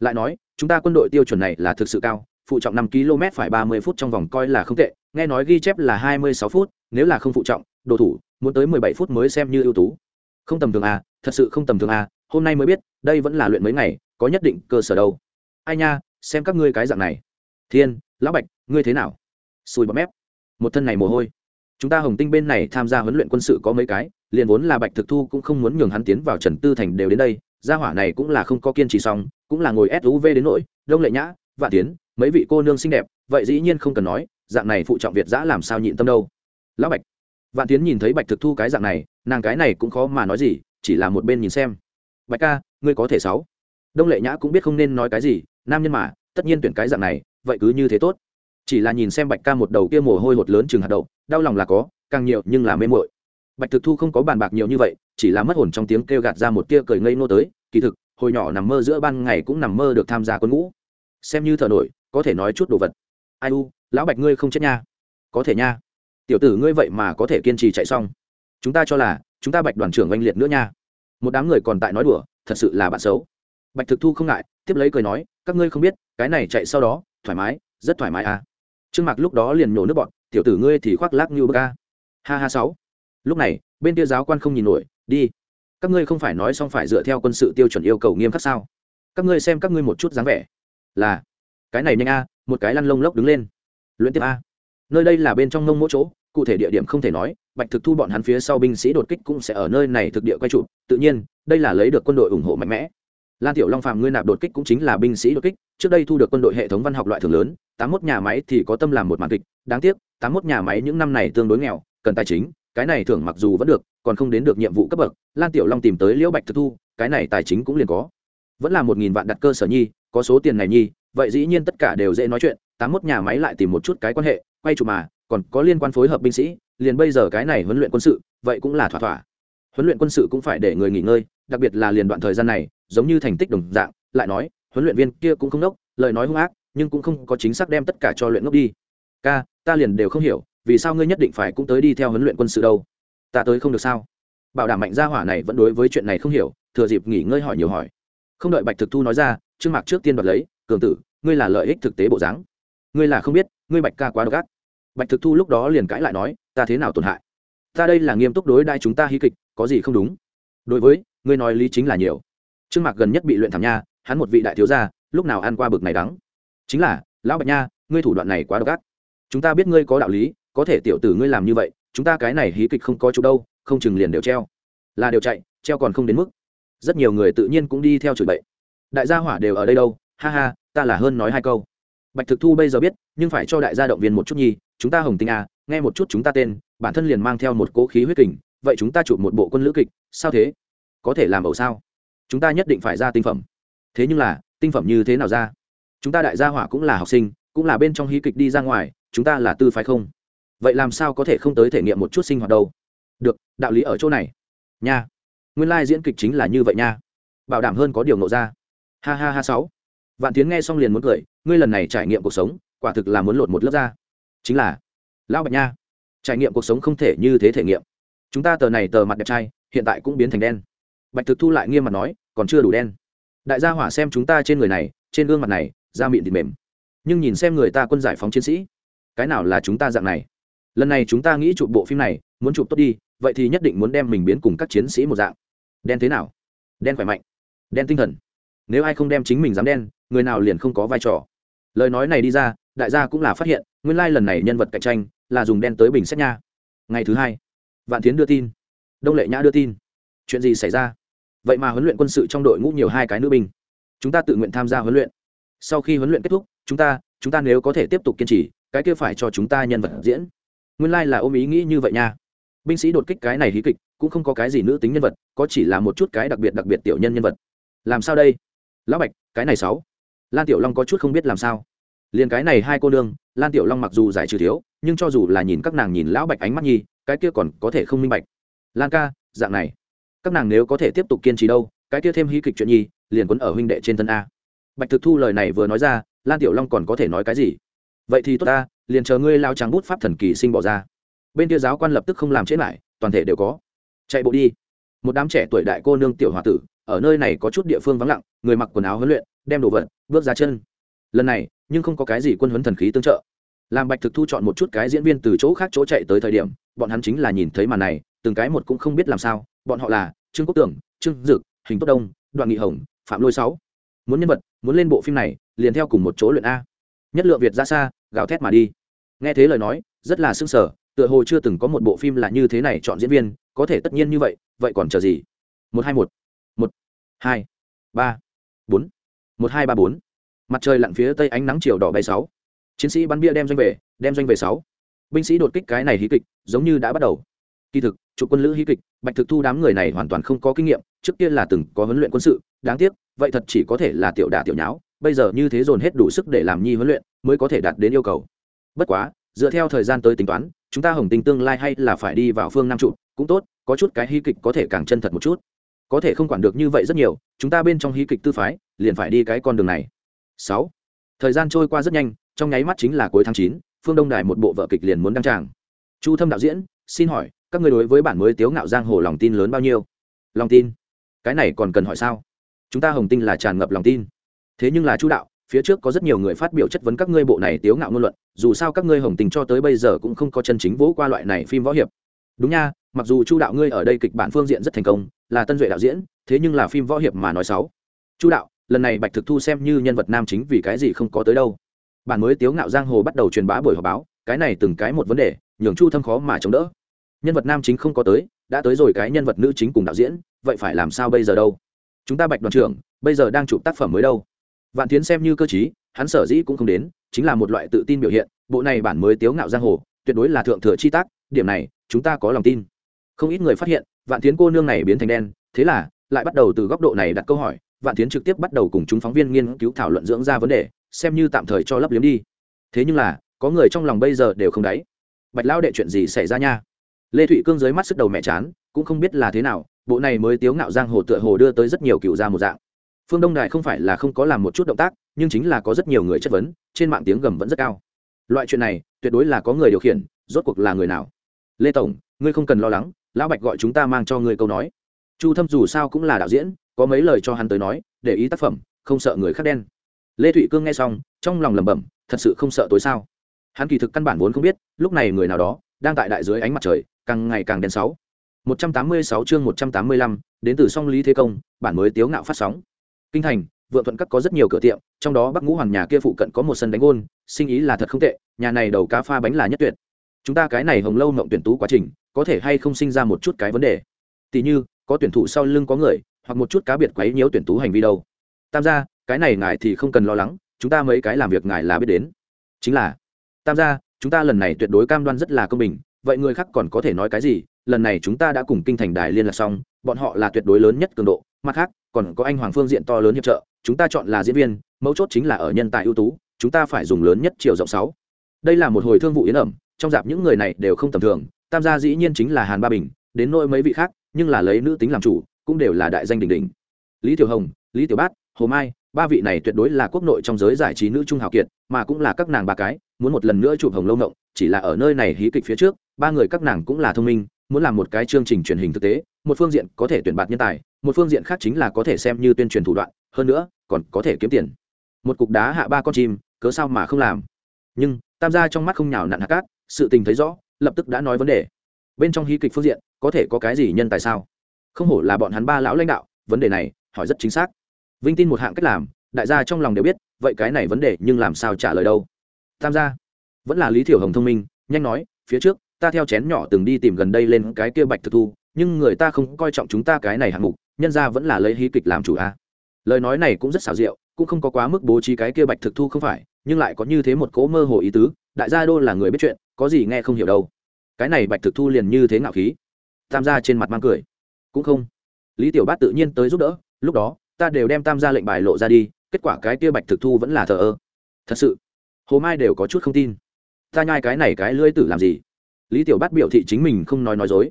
Lại nói, chúng ta quân đội tiêu chuẩn này là thực sự cao, phụ trọng năm km phải ba mươi phút trong vòng coi là không tệ, nghe nói ghi chép là hai mươi sáu phút, nếu là không phụ trọng, đồ thủ, muốn tới mười bảy phút mới xem như ưu tú. Không tầm thường à thật sự không tầm thường à hôm nay mới biết, đây vẫn là luyện mấy ngày, có nhất định cơ sở đâu. Ai nha, xem các ngươi cái dạng này thiên, lão bạch, ngươi thế nào? Xùi bọt mép. Một thân này mồ hôi. Chúng ta hồng tinh bên này tham gia huấn luyện quân sự có mấy cái, liền vốn là bạch thực thu cũng không muốn nhường hắn tiến vào trần tư thành đều đến đây, gia hỏa này cũng là không có kiên trì xong, cũng là ngồi suv đến nỗi, đông lệ nhã, vạn tiến, mấy vị cô nương xinh đẹp, vậy dĩ nhiên không cần nói, dạng này phụ trọng việt giã làm sao nhịn tâm đâu. Lão bạch. Vạn tiến nhìn thấy bạch thực thu cái dạng này, nàng cái này cũng khó mà nói gì, chỉ là một bên nhìn xem. Bạch ca, ngươi có thể sáu. Đông lệ nhã cũng biết không nên nói cái gì, nam nhân mà, tất nhiên tuyển cái dạng này vậy cứ như thế tốt. Chỉ là nhìn xem bạch ca một đầu kia mồ hôi hột lớn chừng hạt đậu, đau lòng là có, càng nhiều nhưng là mê mội bạch thực thu không có bàn bạc nhiều như vậy, chỉ là mất hồn trong tiếng kêu gạt ra một tia cười ngây nô tới, kỳ thực, hồi nhỏ nằm mơ giữa ban ngày cũng nằm mơ được tham gia quân ngũ. Xem như thờ nổi, có thể nói chút đồ vật. Ai u, lão bạch ngươi không chết nha. Có thể nha. Tiểu tử ngươi vậy mà có thể kiên trì chạy xong. Chúng ta cho là, chúng ta bạch đoàn trưởng oanh liệt nữa nha. Một đám người còn tại nói đùa, thật sự là bạn xấu. Bạch thực thu không ngại, tiếp lấy cười nói, các ngươi không biết, cái này chạy sau đó thoải mái, rất thoải mái à. Trương mạc lúc đó liền nhổ nước bọn, tiểu tử ngươi thì khoác lác như bơ ca ha ha sáu. Lúc này, bên kia giáo quan không nhìn nổi, đi. Các ngươi không phải nói xong phải dựa theo quân sự tiêu chuẩn yêu cầu nghiêm khắc sao? Các ngươi xem các ngươi một chút dáng vẻ. Là. Cái này nhanh a, một cái lăn lông lốc đứng lên. Luyện tiếp a. Nơi đây là bên trong nông mỗi chỗ, cụ thể địa điểm không thể nói, bạch thực thu bọn hắn phía sau binh sĩ đột kích cũng sẽ ở nơi này thực địa quay trụ. Tự nhiên, đây là lấy được quân đội ủng hộ mạnh mẽ lan tiểu long phàm ngươi nạp đột kích cũng chính là binh sĩ đột kích, trước đây thu được quân đội hệ thống văn học loại thường lớn, tám mốt nhà máy thì có tâm làm một màn kịch, đáng tiếc, tám mốt nhà máy những năm này tương đối nghèo, cần tài chính, cái này thưởng mặc dù vẫn được, còn không đến được nhiệm vụ cấp bậc, lan tiểu long tìm tới liễu bạch thực thu, cái này tài chính cũng liền có. Vẫn là một nghìn vạn đặt cơ sở nhi, có số tiền này nhi, vậy dĩ nhiên tất cả đều dễ nói chuyện, tám mốt nhà máy lại tìm một chút cái quan hệ, quay chụp mà, còn có liên quan phối hợp binh sĩ, liền bây giờ cái này huấn luyện quân sự, vậy cũng là thỏa thỏa. Huấn luyện quân sự cũng phải để người nghỉ ngơi đặc biệt là liền đoạn thời gian này, giống như thành tích đồng dạng, lại nói, huấn luyện viên kia cũng không nốc, lời nói hung ác, nhưng cũng không có chính xác đem tất cả cho luyện ngốc đi. Ca, ta liền đều không hiểu, vì sao ngươi nhất định phải cũng tới đi theo huấn luyện quân sự đâu? Ta tới không được sao? Bảo đảm mạnh gia hỏa này vẫn đối với chuyện này không hiểu, thừa dịp nghỉ ngơi hỏi nhiều hỏi. Không đợi bạch thực thu nói ra, trương mạc trước tiên đoạt lấy, cường tử, ngươi là lợi ích thực tế bộ dáng. Ngươi là không biết, ngươi bạch ca quá độc ác. Bạch thực thu lúc đó liền cãi lại nói, ta thế nào tổn hại? Ta đây là nghiêm túc đối đai chúng ta hí kịch, có gì không đúng? Đối với ngươi nói lý chính là nhiều. Trương mạc gần nhất bị luyện thảm nha, hắn một vị đại thiếu gia, lúc nào ăn qua bực này đắng? Chính là, lão bạch nha, ngươi thủ đoạn này quá độc ác. Chúng ta biết ngươi có đạo lý, có thể tiểu tử ngươi làm như vậy, chúng ta cái này hí kịch không có chỗ đâu, không chừng liền đều treo. Là đều chạy, treo còn không đến mức. Rất nhiều người tự nhiên cũng đi theo chửi bậy. Đại gia hỏa đều ở đây đâu, ha ha, ta là hơn nói hai câu. Bạch thực thu bây giờ biết, nhưng phải cho đại gia động viên một chút nhi, chúng ta hồng tinh à nghe một chút chúng ta tên, bản thân liền mang theo một cố khí huyết kình, vậy chúng ta chụp một bộ quân lữ kịch, sao thế? Có thể làm ẩu sao? Chúng ta nhất định phải ra tinh phẩm. Thế nhưng là, tinh phẩm như thế nào ra? Chúng ta đại gia hỏa cũng là học sinh, cũng là bên trong hí kịch đi ra ngoài, chúng ta là tư phái không? Vậy làm sao có thể không tới thể nghiệm một chút sinh hoạt đâu? Được, đạo lý ở chỗ này. Nha. Nguyên lai diễn kịch chính là như vậy nha. Bảo đảm hơn có điều nộ ra. Ha ha ha sáu. Vạn tiến nghe xong liền muốn cười, ngươi lần này trải nghiệm cuộc sống, quả thực là muốn lột một lớp ra chính là, lão bạch nha, trải nghiệm cuộc sống không thể như thế thể nghiệm. Chúng ta tờ này tờ mặt đẹp trai, hiện tại cũng biến thành đen bạch thực thu lại nghiêm mặt nói, còn chưa đủ đen. Đại gia hỏa xem chúng ta trên người này, trên gương mặt này, da mịn thịt mềm. Nhưng nhìn xem người ta quân giải phóng chiến sĩ, cái nào là chúng ta dạng này? Lần này chúng ta nghĩ chụp bộ phim này, muốn chụp tốt đi, vậy thì nhất định muốn đem mình biến cùng các chiến sĩ một dạng. Đen thế nào? Đen khỏe mạnh. Đen tinh thần. Nếu ai không đem chính mình dám đen, người nào liền không có vai trò. Lời nói này đi ra, đại gia cũng là phát hiện, nguyên lai lần này nhân vật cạnh tranh là dùng đen tới bình xét nha. Ngày thứ hai, vạn tiến đưa tin. Đông lệ nhã đưa tin. Chuyện gì xảy ra? Vậy mà huấn luyện quân sự trong đội ngũ nhiều hai cái nữ binh. Chúng ta tự nguyện tham gia huấn luyện. Sau khi huấn luyện kết thúc, chúng ta chúng ta nếu có thể tiếp tục kiên trì, cái kia phải cho chúng ta nhân vật diễn. Nguyên lai、like、là ôm ý nghĩ như vậy nha. Binh sĩ đột kích cái này hí kịch, cũng không có cái gì nữ tính nhân vật, có chỉ là một chút cái đặc biệt đặc biệt tiểu nhân nhân vật. Làm sao đây? Lão bạch, cái này sáu. Lan tiểu long có chút không biết làm sao. Liền cái này hai cô nương, lan tiểu long mặc dù giải trừ thiếu, nhưng cho dù là nhìn các nàng nhìn lão bạch ánh mắt nhi, cái kia còn có thể không minh bạch. Lan ca, dạng này các nàng nếu có thể tiếp tục kiên trì đâu, cái kia thêm hí kịch chuyện nhi, liền quấn ở huynh đệ trên thân a. Bạch thực thu lời này vừa nói ra, lan tiểu long còn có thể nói cái gì? Vậy thì tốt ta, liền chờ ngươi lao trắng bút pháp thần kỳ sinh bỏ ra. Bên kia giáo quan lập tức không làm chết lại, toàn thể đều có. Chạy bộ đi. Một đám trẻ tuổi đại cô nương tiểu h tử, ở nơi này có chút địa phương vắng lặng, người mặc quần áo huấn luyện, đem đồ vật, bước ra chân. Lần này, nhưng không có cái gì quân huấn thần khí tương trợ. Làm bạch thực thu chọn một chút cái diễn viên từ chỗ khác chỗ chạy tới thời điểm, bọn hắn chính là nhìn thấy màn này, từng cái một cũng không biết làm sao bọn họ là trương quốc tưởng trương dực, hình tốt đông đoàn nghị hồng, phạm lôi sáu. Muốn nhân vật, muốn lên bộ phim này, liền theo cùng một chỗ luyện a. Nhất lượng việt ra xa, gào thét mà đi. Nghe thế lời nói, rất là sưng sở tựa hồ chưa từng có một bộ phim là như thế này chọn diễn viên, có thể tất nhiên như vậy vậy còn chờ gì? Một hai một. Một. Hai. Ba. Bốn. Một hai ba bốn. Mặt trời lặn phía tây ánh nắng chiều đỏ bay sáu. Chiến sĩ bắn bia đem doanh về, đem doanh về sáu. Binh sĩ đột kích cái này hí kịch, giống như đã bắt đầu. Kỳ thực trụ quân lữ hí kịch bạch thực thu đám người này hoàn toàn không có kinh nghiệm, trước kia là từng có huấn luyện quân sự, đáng tiếc, vậy thật chỉ có thể là tiểu đả tiểu nháo, bây giờ như thế dồn hết đủ sức để làm nhi huấn luyện, mới có thể đạt đến yêu cầu. Bất quá, dựa theo thời gian tới tính toán, chúng ta hồng tình tương lai hay là phải đi vào phương nam trụ, cũng tốt, có chút cái hí kịch có thể càng chân thật một chút. Có thể không quản được như vậy rất nhiều, chúng ta bên trong hí kịch tư phái, liền phải đi cái con đường này. Sáu. Thời gian trôi qua rất nhanh, trong nháy mắt chính là cuối tháng chín, phương đông đài một bộ vợ kịch liền muốn đăng tràng. Chu thâm đạo diễn, xin hỏi các ngươi đối với bản mới tiếu ngạo giang hồ lòng tin lớn bao nhiêu? Lòng tin? Cái này còn cần hỏi sao? Chúng ta hồng tinh là tràn ngập lòng tin. Thế nhưng là chu đạo, phía trước có rất nhiều người phát biểu chất vấn các ngươi bộ này tiếu ngạo ngôn luận, dù sao các ngươi hồng tình cho tới bây giờ cũng không có chân chính vỗ qua loại này phim võ hiệp. Đúng nha, mặc dù chu đạo ngươi ở đây kịch bản phương diện rất thành công, là tân duệ đạo diễn, thế nhưng là phim võ hiệp mà nói xấu. Chu đạo, lần này bạch thực thu xem như nhân vật nam chính vì cái gì không có tới đâu. Bản mới tiếu ngạo giang hồ bắt đầu truyền bá buổi họp báo, cái này từng cái một vấn đề, nhường chu thâm khó mà chống đỡ nhân vật nam chính không có tới, đã tới rồi cái nhân vật nữ chính cùng đạo diễn, vậy phải làm sao bây giờ đâu? Chúng ta bạch đoàn trưởng, bây giờ đang chụp tác phẩm mới đâu? Vạn tiến xem như cơ chí, hắn sở dĩ cũng không đến, chính là một loại tự tin biểu hiện, bộ này bản mới tiếu ngạo giang hồ, tuyệt đối là thượng thừa chi tác, điểm này, chúng ta có lòng tin. Không ít người phát hiện, vạn tiến cô nương này biến thành đen, thế là, lại bắt đầu từ góc độ này đặt câu hỏi, vạn tiến trực tiếp bắt đầu cùng chúng phóng viên nghiên cứu thảo luận dưỡng ra vấn đề, xem như tạm thời cho lấp liếm đi. Thế nhưng là, có người trong lòng bây giờ đều không đáy. Bạch lão đệ chuyện gì xảy ra nha? Lê thụy cương dưới mắt sức đầu mẹ chán, cũng không biết là thế nào, bộ này mới tiếu ngạo giang hồ tựa hồ đưa tới rất nhiều cựu ra một dạng. Phương đông đài không phải là không có làm một chút động tác, nhưng chính là có rất nhiều người chất vấn, trên mạng tiếng gầm vẫn rất cao. Loại chuyện này, tuyệt đối là có người điều khiển, rốt cuộc là người nào? Lê tổng, ngươi không cần lo lắng, lão bạch gọi chúng ta mang cho ngươi câu nói. Chu thâm dù sao cũng là đạo diễn, có mấy lời cho hắn tới nói, để ý tác phẩm, không sợ người khác đen. Lê thụy cương nghe xong, trong lòng lẩm bẩm, thật sự không sợ tối sao. Hắn kỳ thực căn bản vốn không biết, lúc này người nào đó đang tại đại dưới ánh mặt trời càng ngày càng đen sáu. 186 chương 185, đến từ song lý thế công bản mới tiếu ngạo phát sóng. Kinh thành vượng thuận các có rất nhiều cửa tiệm trong đó bắc ngũ hoàng nhà kia phụ cận có một sân đánh gôn sinh ý là thật không tệ nhà này đầu cá pha bánh là nhất tuyệt. Chúng ta cái này hồng lâu mộng tuyển tú quá trình có thể hay không sinh ra một chút cái vấn đề? Tỷ như có tuyển thủ sau lưng có người hoặc một chút cá biệt quấy nhiễu tuyển tú hành vi đâu. Tam gia cái này ngài thì không cần lo lắng chúng ta mấy cái làm việc ngài là biết đến. Chính là tam gia chúng ta lần này tuyệt đối cam đoan rất là công bình, vậy người khác còn có thể nói cái gì? Lần này chúng ta đã cùng kinh thành đài liên lạc xong, bọn họ là tuyệt đối lớn nhất cường độ, mặt khác, còn có anh hoàng phương diện to lớn hiệp trợ, chúng ta chọn là diễn viên, mấu chốt chính là ở nhân tài ưu tú, chúng ta phải dùng lớn nhất chiều rộng sáu. Đây là một hồi thương vụ yến ẩm, trong dạp những người này đều không tầm thường, tam gia dĩ nhiên chính là hàn ba bình, đến nỗi mấy vị khác, nhưng là lấy nữ tính làm chủ, cũng đều là đại danh đỉnh đỉnh. Lý tiểu hồng, lý tiểu bát, hồ mai ba vị này tuyệt đối là quốc nội trong giới giải trí nữ trung hào kiệt, mà cũng là các nàng ba cái, muốn một lần nữa chụp hồng lâu ngộng, chỉ là ở nơi này hí kịch phía trước, ba người các nàng cũng là thông minh, muốn làm một cái chương trình truyền hình thực tế, một phương diện có thể tuyển bạt nhân tài, một phương diện khác chính là có thể xem như tuyên truyền thủ đoạn, hơn nữa, còn có thể kiếm tiền. Một cục đá hạ ba con chim, cớ sao mà không làm? Nhưng, tam gia trong mắt không nhào nặn hạ cát, sự tình thấy rõ, lập tức đã nói vấn đề. Bên trong hí kịch phương diện, có thể có cái gì nhân tài sao? Không hổ là bọn hắn ba lão lãnh đạo, vấn đề này, hỏi rất chính xác vinh tin một hạng cách làm, đại gia trong lòng đều biết, vậy cái này vấn đề nhưng làm sao trả lời đâu? Tham gia, vẫn là lý thiểu hồng thông minh, nhanh nói, phía trước, ta theo chén nhỏ từng đi tìm gần đây lên cái kia bạch thực thu, nhưng người ta không coi trọng chúng ta cái này hạng mục, nhân ra vẫn là lấy hí kịch làm chủ a. Lời nói này cũng rất xảo diệu, cũng không có quá mức bố trí cái kia bạch thực thu không phải, nhưng lại có như thế một cố mơ hồ ý tứ, đại gia đô là người biết chuyện, có gì nghe không hiểu đâu. Cái này bạch thực thu liền như thế ngạo khí. Tham gia trên mặt mang cười. Cũng không. Lý tiểu bát tự nhiên tới giúp đỡ, lúc đó ta đều đem tam gia lệnh bài lộ ra đi, kết quả cái kia bạch thực thu vẫn là thờ ơ. Thật sự, hồ mai đều có chút không tin. Ta nhai cái này cái lưỡi tử làm gì? Lý tiểu bát biểu thị chính mình không nói nói dối.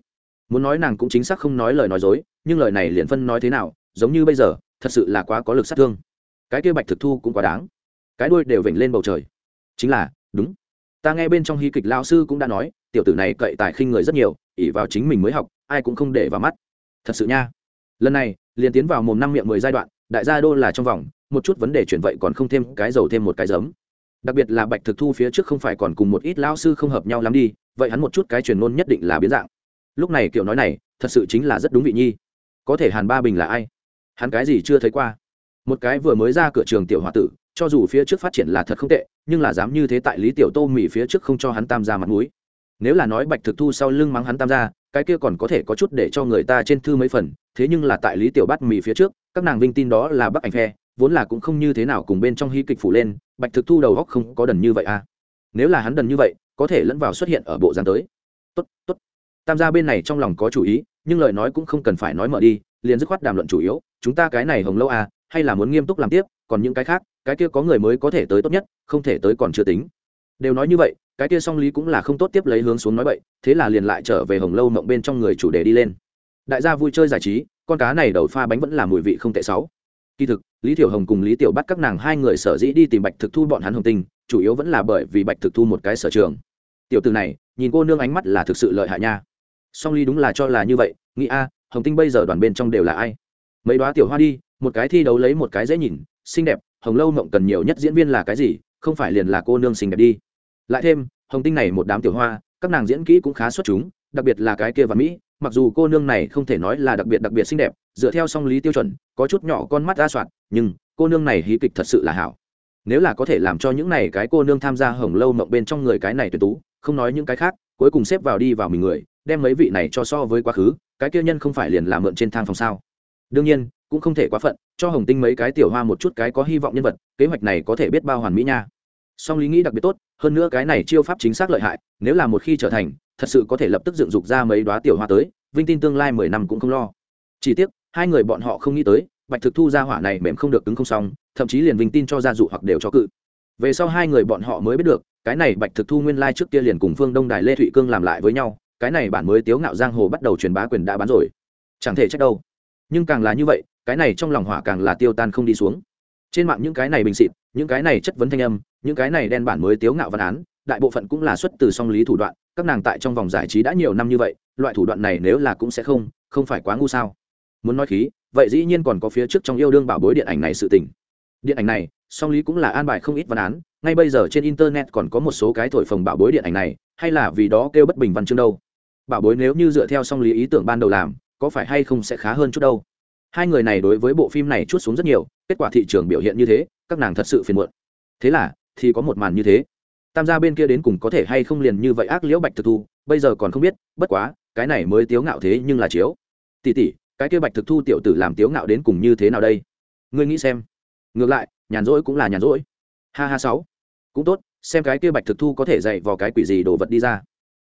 Muốn nói nàng cũng chính xác không nói lời nói dối, nhưng lời này liền phân nói thế nào, giống như bây giờ, thật sự là quá có lực sát thương. Cái kia bạch thực thu cũng quá đáng. Cái đuôi đều vểnh lên bầu trời. Chính là, đúng. Ta nghe bên trong hy kịch lao sư cũng đã nói, tiểu tử này cậy tài khinh người rất nhiều ỉ vào chính mình mới học, ai cũng không để vào mắt. Thật sự nha lần này, liền tiến vào mồm năm miệng mười giai đoạn, đại gia đô là trong vòng, một chút vấn đề chuyển vậy còn không thêm cái dầu thêm một cái giấm. Đặc biệt là bạch thực thu phía trước không phải còn cùng một ít lao sư không hợp nhau lắm đi, vậy hắn một chút cái truyền ngôn nhất định là biến dạng. Lúc này kiểu nói này, thật sự chính là rất đúng vị nhi. Có thể hàn ba bình là ai? Hắn cái gì chưa thấy qua? Một cái vừa mới ra cửa trường tiểu h o a tử, cho dù phía trước phát triển là thật không tệ, nhưng là dám như thế tại lý tiểu tô mỹ phía trước không cho hắn tam gia mặt m ũ i nếu là nói bạch thực thu sau lưng mắng hắn tam gia, cái kia còn có thể có chút để cho người ta trên thư mấy phần, thế nhưng là tại lý tiểu bát mì phía trước, các nàng vinh tin đó là bắc ảnh phe, vốn là cũng không như thế nào cùng bên trong hy kịch phủ lên, bạch thực thu đầu góc không có đần như vậy à. Nếu là hắn đần như vậy, có thể lẫn vào xuất hiện ở bộ dáng tới. Tốt tốt. Tam gia bên này trong lòng có chủ ý, nhưng lời nói cũng không cần phải nói mở đi, liền dứt khoát đàm luận chủ yếu, chúng ta cái này hồng lâu à hay là muốn nghiêm túc làm tiếp, còn những cái khác, cái kia có người mới có thể tới tốt nhất, không thể tới còn chưa tính. Đều nói như vậy cái kia song lý cũng là không tốt tiếp lấy hướng xuống nói vậy thế là liền lại trở về hồng lâu mộng bên trong người chủ đề đi lên. Đại gia vui chơi giải trí, con cá này đầu pha bánh vẫn là mùi vị không tệ sáu. Kỳ thực, lý tiểu hồng cùng lý tiểu bắt các nàng hai người sở dĩ đi tìm bạch thực thu bọn hắn hồng tinh chủ yếu vẫn là bởi vì bạch thực thu một cái sở trường. Tiểu từ này, nhìn cô nương ánh mắt là thực sự lợi hại nha. Song ly đúng là cho là như vậy, nghĩ a, hồng tinh bây giờ đoàn bên trong đều là ai? Mấy đoá tiểu hoa đi, một cái thi đấu lấy một cái dễ nhìn, xinh đẹp, hồng lâu mộng cần nhiều nhất diễn viên là cái gì, không phải liền là cô nương xinh đẹp đi lại thêm, hồng tinh này một đám tiểu hoa, các nàng diễn kỹ cũng khá xuất chúng, đặc biệt là cái kia và mỹ, mặc dù cô nương này không thể nói là đặc biệt đặc biệt xinh đẹp, dựa theo song lý tiêu chuẩn, có chút nhỏ con mắt ra soạn, nhưng cô nương này hí kịch thật sự là hảo. Nếu là có thể làm cho những này cái cô nương tham gia hồng lâu mộng bên trong người cái này tuyệt tú, không nói những cái khác, cuối cùng xếp vào đi vào mình người, đem mấy vị này cho so với quá khứ, cái kia nhân không phải liền làm mượn trên thang phòng sao? Đương nhiên, cũng không thể quá phận, cho hồng tinh mấy cái tiểu hoa một chút cái có hy vọng nhân vật, kế hoạch này có thể biết bao hoàn mỹ nha song lý nghĩ đặc biệt tốt, hơn nữa cái này chiêu pháp chính xác lợi hại, nếu là một khi trở thành, thật sự có thể lập tức dựng dục ra mấy đoá tiểu hoa tới, vinh tin tương lai mười năm cũng không lo. Chỉ tiếc, hai người bọn họ không nghĩ tới, bạch thực thu ra hỏa này mềm không được cứng không xong, thậm chí liền vinh tin cho gia dụ hoặc đều cho cự. Về sau hai người bọn họ mới biết được, cái này bạch thực thu nguyên lai trước kia liền cùng phương đông đài lê thụy cương làm lại với nhau, cái này bản mới tiếu ngạo giang hồ bắt đầu truyền bá quyền đã bán rồi. Chẳng thể trách đâu. Nhưng càng là như vậy, cái này trong lòng hỏa càng là tiêu tan không đi xuống trên mạng những cái này bình xịt, những cái này chất vấn thanh âm, những cái này đen bản mới tiếu ngạo văn án, đại bộ phận cũng là xuất từ song lý thủ đoạn, các nàng tại trong vòng giải trí đã nhiều năm như vậy, loại thủ đoạn này nếu là cũng sẽ không không phải quá ngu sao? Muốn nói khí, vậy dĩ nhiên còn có phía trước trong yêu đương bảo bối điện ảnh này sự tình. Điện ảnh này, song lý cũng là an bài không ít văn án, ngay bây giờ trên internet còn có một số cái thổi phồng bảo bối điện ảnh này, hay là vì đó kêu bất bình văn chương đâu? Bảo bối nếu như dựa theo song lý ý tưởng ban đầu làm, có phải hay không sẽ khá hơn chút đâu? Hai người này đối với bộ phim này chút xuống rất nhiều kết quả thị trường biểu hiện như thế, các nàng thật sự phiền muộn. Thế là, thì có một màn như thế. Tam gia bên kia đến cùng có thể hay không liền như vậy ác liễu bạch thực thu, bây giờ còn không biết, bất quá, cái này mới tiếu ngạo thế nhưng là chiếu. Tỉ tỉ, cái kia bạch thực thu tiểu tử làm tiếu ngạo đến cùng như thế nào đây? Ngươi nghĩ xem. Ngược lại, nhàn rỗi cũng là nhàn rỗi. Ha ha sáu. Cũng tốt, xem cái kia bạch thực thu có thể dạy vào cái quỷ gì đồ vật đi ra.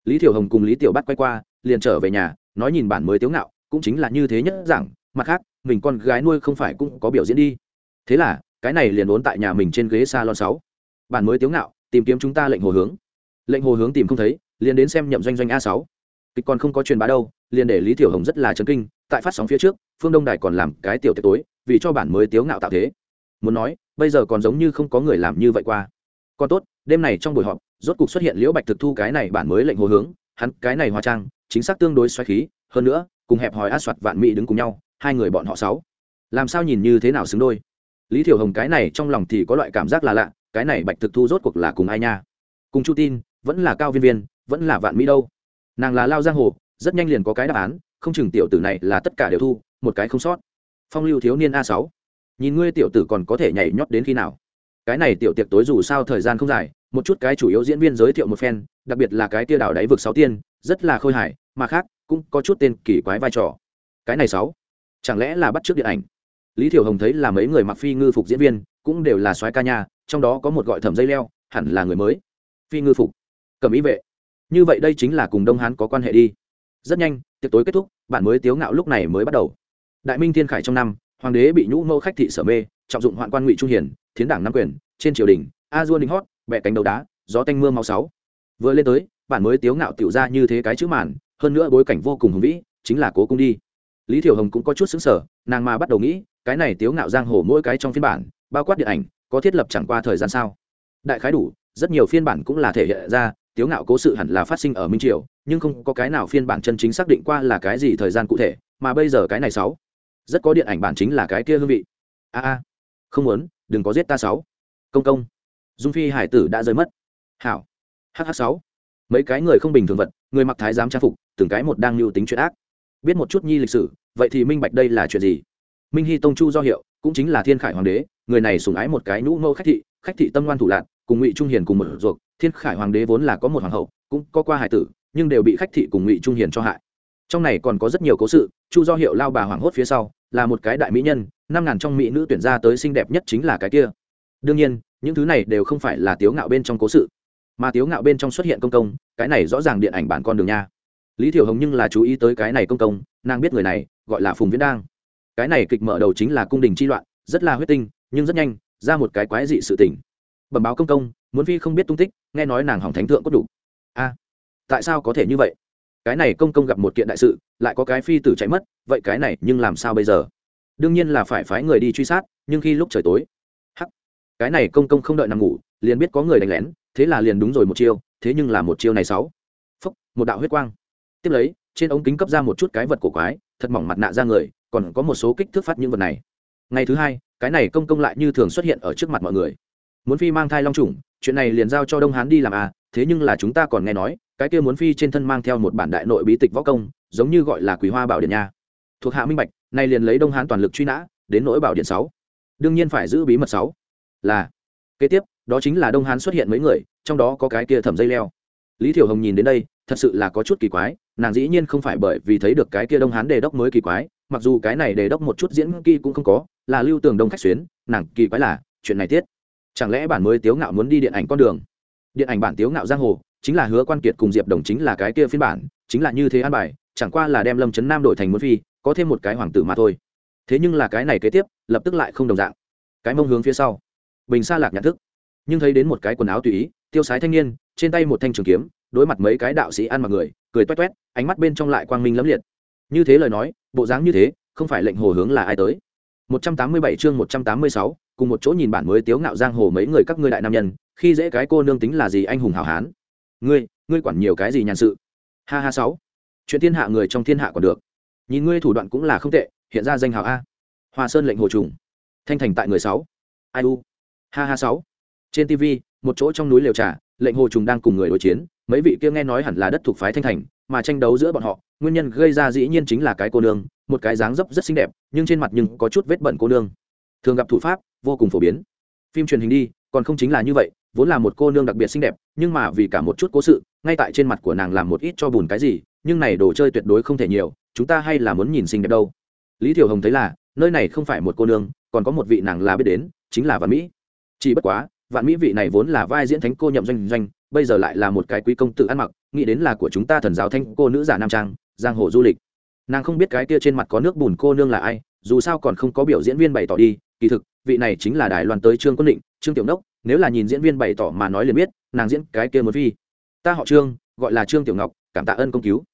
Lý thiểu hồng cùng lý tiểu bắt quay qua, liền trở về nhà, nói nhìn bản mới tiếu ngạo, cũng chính là như thế nhất rằng mặt khác, mình con gái nuôi không phải cũng có biểu diễn đi thế là, cái này liền ốn tại nhà mình trên ghế salon sáu. Bản mới tiếu ngạo, tìm kiếm chúng ta lệnh hồ hướng. Lệnh hồ hướng tìm không thấy, liền đến xem nhậm doanh doanh a sáu. Kịch còn không có truyền bá đâu, liền để lý tiểu hồng rất là chấn kinh, tại phát sóng phía trước, phương đông đài còn làm cái tiểu tiệc tối, vì cho bản mới tiếu ngạo tạo thế. Muốn nói, bây giờ còn giống như không có người làm như vậy qua. Còn tốt, đêm này trong buổi họp, rốt cục xuất hiện liễu bạch thực thu cái này bản mới lệnh hồ hướng, hắn cái này hóa trang, chính xác tương đối xoáy khí, hơn nữa, cùng hẹp hòi át soạt vạn mỹ đứng cùng nhau, hai người bọn họ sáu. Làm sao nhìn như thế nào xứng đôi? Lý thiểu hồng cái này trong lòng thì có loại cảm giác là lạ, cái này bạch thực thu rốt cuộc là cùng ai nha? Cùng chu tin, vẫn là cao viên viên, vẫn là vạn mỹ đâu? Nàng là lao giang hồ, rất nhanh liền có cái đáp án, không chừng tiểu tử này là tất cả đều thu, một cái không sót. Phong lưu thiếu niên a sáu. Nhìn ngươi tiểu tử còn có thể nhảy nhót đến khi nào? Cái này tiểu tiệc tối dù sao thời gian không dài, một chút cái chủ yếu diễn viên giới thiệu một phen, đặc biệt là cái tia đảo đáy vực sáu tiên, rất là khôi hài, mà khác, cũng có chút tên kỳ quái vai trò. Cái này sáu, chẳng lẽ là bắt trước điện ảnh? Lý thiểu hồng thấy là mấy người mặc phi ngư phục diễn viên cũng đều là soái ca nhà, trong đó có một gọi thẩm dây leo hẳn là người mới. Phi ngư phục. Cầm ý vệ. Như vậy đây chính là cùng đông hán có quan hệ đi. Rất nhanh tiệc tối kết thúc bạn mới tiếu ngạo lúc này mới bắt đầu. Đại minh thiên khải trong năm hoàng đế bị nhũ mẫu khách thị sở mê trọng dụng hoạn quan ngụy trung hiển thiến đảng nam quyền trên triều đình a dua đình hót bẹ cánh đầu đá gió tanh mưa mau sáu. Vừa lên tới bản mới tiếu ngạo tiểu ra như thế cái chữ màn hơn nữa bối cảnh vô cùng hùng vĩ chính là cố cung đi. Lý thiểu hồng cũng có chút xứng sở nàng mà bắt đầu nghĩ cái này tiếu ngạo giang hồ mỗi cái trong phiên bản, bao quát điện ảnh, có thiết lập chẳng qua thời gian sao? Đại khái đủ, rất nhiều phiên bản cũng là thể hiện ra, tiếu ngạo cố sự hẳn là phát sinh ở minh triều, nhưng không có cái nào phiên bản chân chính xác định qua là cái gì thời gian cụ thể, mà bây giờ cái này sáu, rất có điện ảnh bản chính là cái kia hương vị. A a, không muốn, đừng có giết ta sáu. Công công, dung phi hải tử đã rơi mất. Hảo hh sáu. Mấy cái người không bình thường vật, người mặc thái giám trang phục, từng cái một đang lưu tính chuyện ác. Biết một chút nhi lịch sử, vậy thì minh bạch đây là chuyện gì? Minh hy tông chu do hiệu, cũng chính là thiên khải hoàng đế, người này sùng ái một cái nhũ mẫu khách thị khách thị tâm ngoan thủ lạc cùng ngụy trung hiền cùng một ruột. Thiên khải hoàng đế vốn là có một hoàng hậu, cũng có qua hải tử, nhưng đều bị khách thị cùng ngụy trung hiền cho hại. Trong này còn có rất nhiều cố sự, chu do hiệu lao bà hoàng hốt phía sau, là một cái đại mỹ nhân, năm ngàn trong mỹ nữ tuyển ra tới xinh đẹp nhất chính là cái kia. Đương nhiên, những thứ này đều không phải là tiếu ngạo bên trong cố sự, mà tiếu ngạo bên trong xuất hiện công công, cái này rõ ràng điện ảnh bản con đường nha. Lý thiểu hồng nhưng là chú ý tới cái này công công, nàng biết người này, gọi là phùng viễn đang cái này kịch mở đầu chính là cung đình chi loạn, rất là huyết tinh, nhưng rất nhanh, ra một cái quái dị sự tình. Bẩm báo công công, muốn phi không biết tung tích, nghe nói nàng hỏng thánh thượng có đủ. A, tại sao có thể như vậy? Cái này công công gặp một kiện đại sự, lại có cái phi tử chạy mất, vậy cái này nhưng làm sao bây giờ? Đương nhiên là phải phái người đi truy sát, nhưng khi lúc trời tối, hắc, cái này công công không đợi nằm ngủ, liền biết có người đánh lén, thế là liền đúng rồi một chiêu, thế nhưng là một chiêu này sáu. Phúc, một đạo huyết quang. Tiếp lấy, trên ống kính cấp ra một chút cái vật cổ quái, thật mỏng mặt nạ ra người còn có một số kích thước phát những vật này. Ngày thứ hai, cái này công công lại như thường xuất hiện ở trước mặt mọi người. Muốn phi mang thai long trùng chuyện này liền giao cho đông hán đi làm à thế nhưng là chúng ta còn nghe nói, cái kia muốn phi trên thân mang theo một bản đại nội bí tịch võ công, giống như gọi là quý hoa bảo điện nha. Thuộc hạ minh bạch, nay liền lấy đông hán toàn lực truy nã, đến nỗi bảo điện sáu. Đương nhiên phải giữ bí mật sáu. Là. Kế tiếp, đó chính là đông hán xuất hiện mấy người, trong đó có cái kia thẩm dây leo. Lý thiểu hồng nhìn đến đây, thật sự là có chút kỳ quái, nàng dĩ nhiên không phải bởi vì thấy được cái kia đông hán đề đốc mới kỳ quái mặc dù cái này đề đốc một chút diễn kỳ cũng không có, là lưu tường đông khách xuyến, nàng kỳ quái là, chuyện này tiết. Chẳng lẽ bản mới tiếu ngạo muốn đi điện ảnh con đường? Điện ảnh bản tiếu ngạo giang hồ, chính là hứa quan kiệt cùng diệp đồng chính là cái kia phiên bản, chính là như thế an bài, chẳng qua là đem lâm trấn nam đổi thành muốn phi, có thêm một cái hoàng tử mà thôi. Thế nhưng là cái này kế tiếp, lập tức lại không đồng dạng. Cái mông hướng phía sau. Bình xa lạc nhận thức. Nhưng thấy đến một cái quần áo tùy ý, tiêu sái thanh niên, trên tay một thanh trường kiếm, đối mặt mấy cái đạo sĩ ăn mặc người, cười toét toét ánh mắt bên trong lại quang minh lẫm liệt. Như thế lời nói bộ dáng như thế không phải lệnh hồ hướng là ai tới. 187 chương 186, cùng một chỗ nhìn bản mới tiếu ngạo giang hồ mấy người các ngươi đại nam nhân khi dễ cái cô nương tính là gì anh hùng hảo hán? Ngươi ngươi quản nhiều cái gì nhàn sự? Ha ha sáu. Chuyện thiên hạ người trong thiên hạ còn được. Nhìn ngươi thủ đoạn cũng là không tệ hiện ra danh hào a. Hoa sơn lệnh hồ trùng. Thanh thành tại người sáu. Ai u? Ha ha sáu. Trên tv một chỗ trong núi liều trà lệnh hồ trùng đang cùng người đối chiến mấy vị kia nghe nói hẳn là đất thuộc phái thanh thành mà tranh đấu giữa bọn họ nguyên nhân gây ra dĩ nhiên chính là cái cô nương, một cái dáng dấp rất xinh đẹp, nhưng trên mặt nhưng có chút vết bẩn cô nương. Thường gặp thủ pháp, vô cùng phổ biến. Phim truyền hình đi, còn không chính là như vậy, vốn là một cô nương đặc biệt xinh đẹp, nhưng mà vì cả một chút cố sự, ngay tại trên mặt của nàng làm một ít cho bùn cái gì, nhưng này đồ chơi tuyệt đối không thể nhiều, chúng ta hay là muốn nhìn xinh đẹp đâu. Lý thiểu hồng thấy là, nơi này không phải một cô nương, còn có một vị nàng là biết đến, chính là vạn mỹ. Chỉ bất quá, vạn mỹ vị này vốn là vai diễn thánh cô nhậm doanh doanh, bây giờ lại là một cái quý công tử ăn mặc, nghĩ đến là của chúng ta thần giáo thanh cô nữ giả nam trang giang hồ du lịch. Nàng không biết cái kia trên mặt có nước bùn cô nương là ai, dù sao còn không có biểu diễn viên bày tỏ đi, kỳ thực, vị này chính là đài loan tới trương quân định, trương tiểu nốc nếu là nhìn diễn viên bày tỏ mà nói liền biết, nàng diễn cái kia một phi. Ta họ trương, gọi là trương tiểu ngọc, cảm tạ ơn công cứu.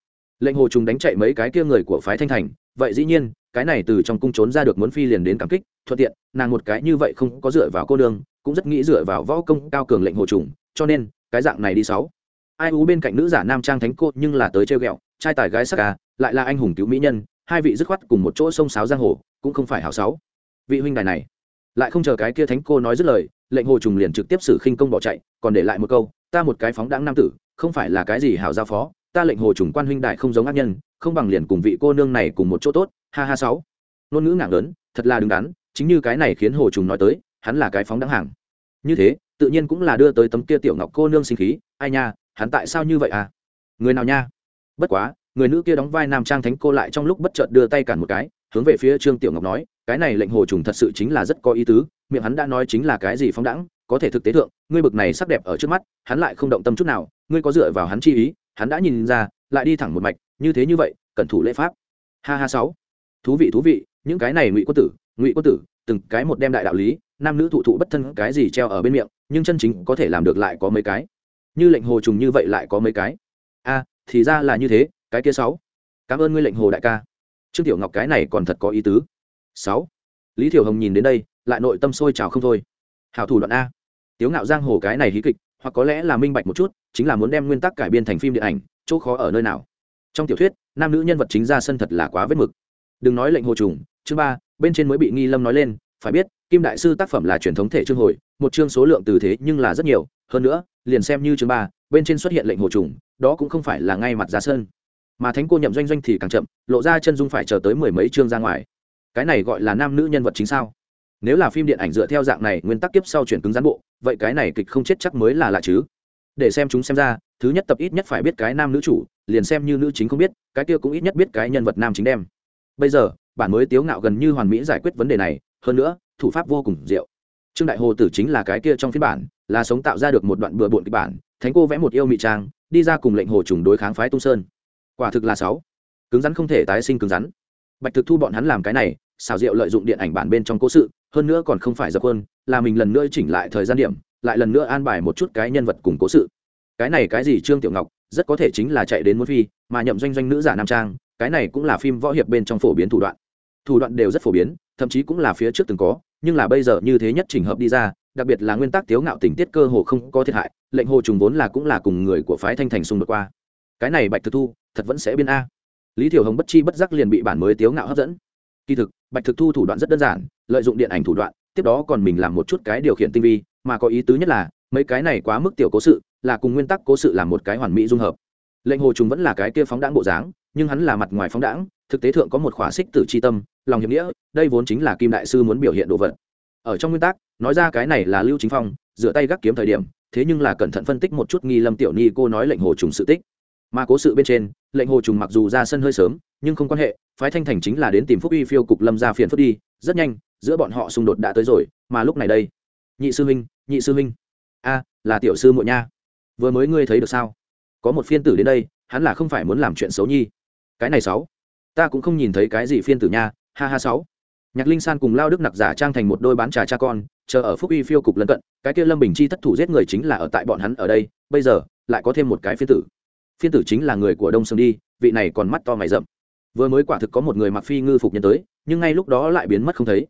Lệnh hồ trùng đánh chạy mấy cái kia người của phái thanh thành, vậy dĩ nhiên, cái này từ trong cung trốn ra được muốn phi liền đến cảm kích, thuận tiện, nàng một cái như vậy không có dựa vào cô đường cũng rất nghĩ dựa vào võ công cao cường lệnh hồ trùng, cho nên, cái dạng này đi sáu. Ai ú bên cạnh nữ giả nam trang thánh cô nhưng là tới treo ghẹo trai tài gái sắc à, lại là anh hùng cứu mỹ nhân hai vị dứt khoát cùng một chỗ sông sáo giang hồ cũng không phải hảo sáu. Vị huynh đài này lại không chờ cái kia thánh cô nói dứt lời lệnh hồ trùng liền trực tiếp xử khinh công bỏ chạy còn để lại một câu ta một cái phóng đãng nam tử không phải là cái gì hảo giao phó ta lệnh hồ trùng quan huynh đại không giống ác nhân không bằng liền cùng vị cô nương này cùng một chỗ tốt ha ha sáu. Ngôn ngữ ngạng lớn thật là đứng đắn chính như cái này khiến hồ trùng nói tới hắn là cái phóng đãng hàng. Như thế tự nhiên cũng là đưa tới tấm kia tiểu ngọc cô nương sinh khí ai nha hắn tại sao như vậy à? Người nào nha? Bất quá, người nữ kia đóng vai nam trang thánh cô lại trong lúc bất chợt đưa tay cản một cái, hướng về phía trương tiểu ngọc nói, cái này lệnh hồ trùng thật sự chính là rất có ý tứ, miệng hắn đã nói chính là cái gì phóng đẳng có thể thực tế thượng, ngươi bực này sắc đẹp ở trước mắt, hắn lại không động tâm chút nào, ngươi có dựa vào hắn chi ý, hắn đã nhìn ra, lại đi thẳng một mạch, như thế như vậy, cẩn thủ lễ pháp. Ha ha sáu. Thú vị thú vị, những cái này ngụy quân tử, ngụy quân tử, từng cái một đem đại đạo lý, nam nữ thụ thụ bất thân cái gì treo ở bên miệng, nhưng chân chính có thể làm được lại có mấy cái. Như lệnh hồ trùng như vậy lại có mấy cái. A thì ra là như thế, cái kia sáu. Cảm ơn ngươi lệnh hồ đại ca. Trương tiểu ngọc cái này còn thật có ý tứ. Sáu. Lý thiểu hồng nhìn đến đây, lại nội tâm sôi trào không thôi. Hảo thủ đoạn a. Tiếu ngạo giang hồ cái này hí kịch, hoặc có lẽ là minh bạch một chút, chính là muốn đem nguyên tắc cải biên thành phim điện ảnh, chỗ khó ở nơi nào. Trong tiểu thuyết, nam nữ nhân vật chính ra sân thật là quá vết mực. Đừng nói lệnh hồ trùng, chương ba, bên trên mới bị nghi lâm nói lên, phải biết, kim đại sư tác phẩm là truyền thống thể chương hồi, một chương số lượng từ thế nhưng là rất nhiều, hơn nữa, liền xem như chương ba, bên trên xuất hiện lệnh hồ trùng đó cũng không phải là ngay mặt ra sân. Mà thánh cô nhậm doanh doanh thì càng chậm, lộ ra chân dung phải chờ tới mười mấy chương ra ngoài. Cái này gọi là nam nữ nhân vật chính sao? Nếu là phim điện ảnh dựa theo dạng này, nguyên tắc kiếp sau chuyển cứng gián bộ, vậy cái này kịch không chết chắc mới là lạ chứ. Để xem chúng xem ra, thứ nhất tập ít nhất phải biết cái nam nữ chủ, liền xem như nữ chính không biết, cái kia cũng ít nhất biết cái nhân vật nam chính đem. Bây giờ, bản mới tiếu ngạo gần như hoàn mỹ giải quyết vấn đề này, hơn nữa, thủ pháp vô cùng diệu trương đại hồ tử chính là cái kia trong phiên bản, là sống tạo ra được một đoạn bừa bộn kịch bản, thánh cô vẽ một yêu mị trang, đi ra cùng lệnh hồ trùng đối kháng phái tung sơn. Quả thực là sáu. Cứng rắn không thể tái sinh cứng rắn. Bạch thực thu bọn hắn làm cái này xào rượu lợi dụng điện ảnh bản bên trong cố sự, hơn nữa còn không phải dập hơn là mình lần nữa chỉnh lại thời gian điểm, lại lần nữa an bài một chút cái nhân vật cùng cố sự. Cái này cái gì trương tiểu ngọc, rất có thể chính là chạy đến muốn phi, mà nhậm doanh doanh nữ giả nam trang, cái này cũng là phim võ hiệp bên trong phổ biến thủ đoạn. Thủ đoạn đều rất phổ biến, thậm chí cũng là phía trước từng có nhưng là bây giờ như thế nhất chỉnh hợp đi ra, đặc biệt là nguyên tắc tiếu ngạo tình tiết cơ hồ không có thiệt hại, lệnh hồ trùng vốn là cũng là cùng người của phái thanh thành xung đột qua. Cái này bạch thực thu, thật vẫn sẽ biên a. Lý thiểu hồng bất chi bất giác liền bị bản mới tiếu ngạo hấp dẫn. Kỳ thực, bạch thực thu thủ đoạn rất đơn giản, lợi dụng điện ảnh thủ đoạn, tiếp đó còn mình làm một chút cái điều khiển tinh vi, mà có ý tứ nhất là, mấy cái này quá mức tiểu cố sự, là cùng nguyên tắc cố sự làm một cái hoàn mỹ dung hợp. Lệnh hồ trùng vẫn là cái kia phóng đãng bộ dáng nhưng hắn là mặt ngoài phóng đãng, thực tế thượng có một khỏa xích tử c h i tâm, lòng hiệp nghĩa, đây vốn chính là kim đại sư muốn biểu hiện đồ vật. Ở trong nguyên tắc, nói ra cái này là lưu chính phong, dựa tay gác kiếm thời điểm, thế nhưng là cẩn thận phân tích một chút nghi lâm tiểu ni cô nói lệnh hồ trùng sự tích. Mà cố sự bên trên, lệnh hồ trùng mặc dù ra sân hơi sớm, nhưng không quan hệ, phái thanh thành chính là đến tìm phúc uy phiêu cục lâm ra phiền phức đi, rất nhanh, giữa bọn họ xung đột đã tới rồi, mà lúc này đây, nhị sư huynh, nhị sư huynh. A, là tiểu sư muội nha. Vừa mới ngươi thấy được sao? Có một phiên tử đến đây, hắn là không phải muốn làm chuyện xấu nhi cái này sáu. Ta cũng không nhìn thấy cái gì phiên tử nha, ha ha sáu. Nhạc linh san cùng lao đức nặc giả trang thành một đôi bán trà cha con, chờ ở phúc uy phiêu cục lân cận, cái kia lâm bình chi thất thủ giết người chính là ở tại bọn hắn ở đây, bây giờ, lại có thêm một cái phiên tử. Phiên tử chính là người của đông sương đi, vị này còn mắt to mày rậm. Vừa mới quả thực có một người mặc phi ngư phục nhân tới, nhưng ngay lúc đó lại biến mất không thấy.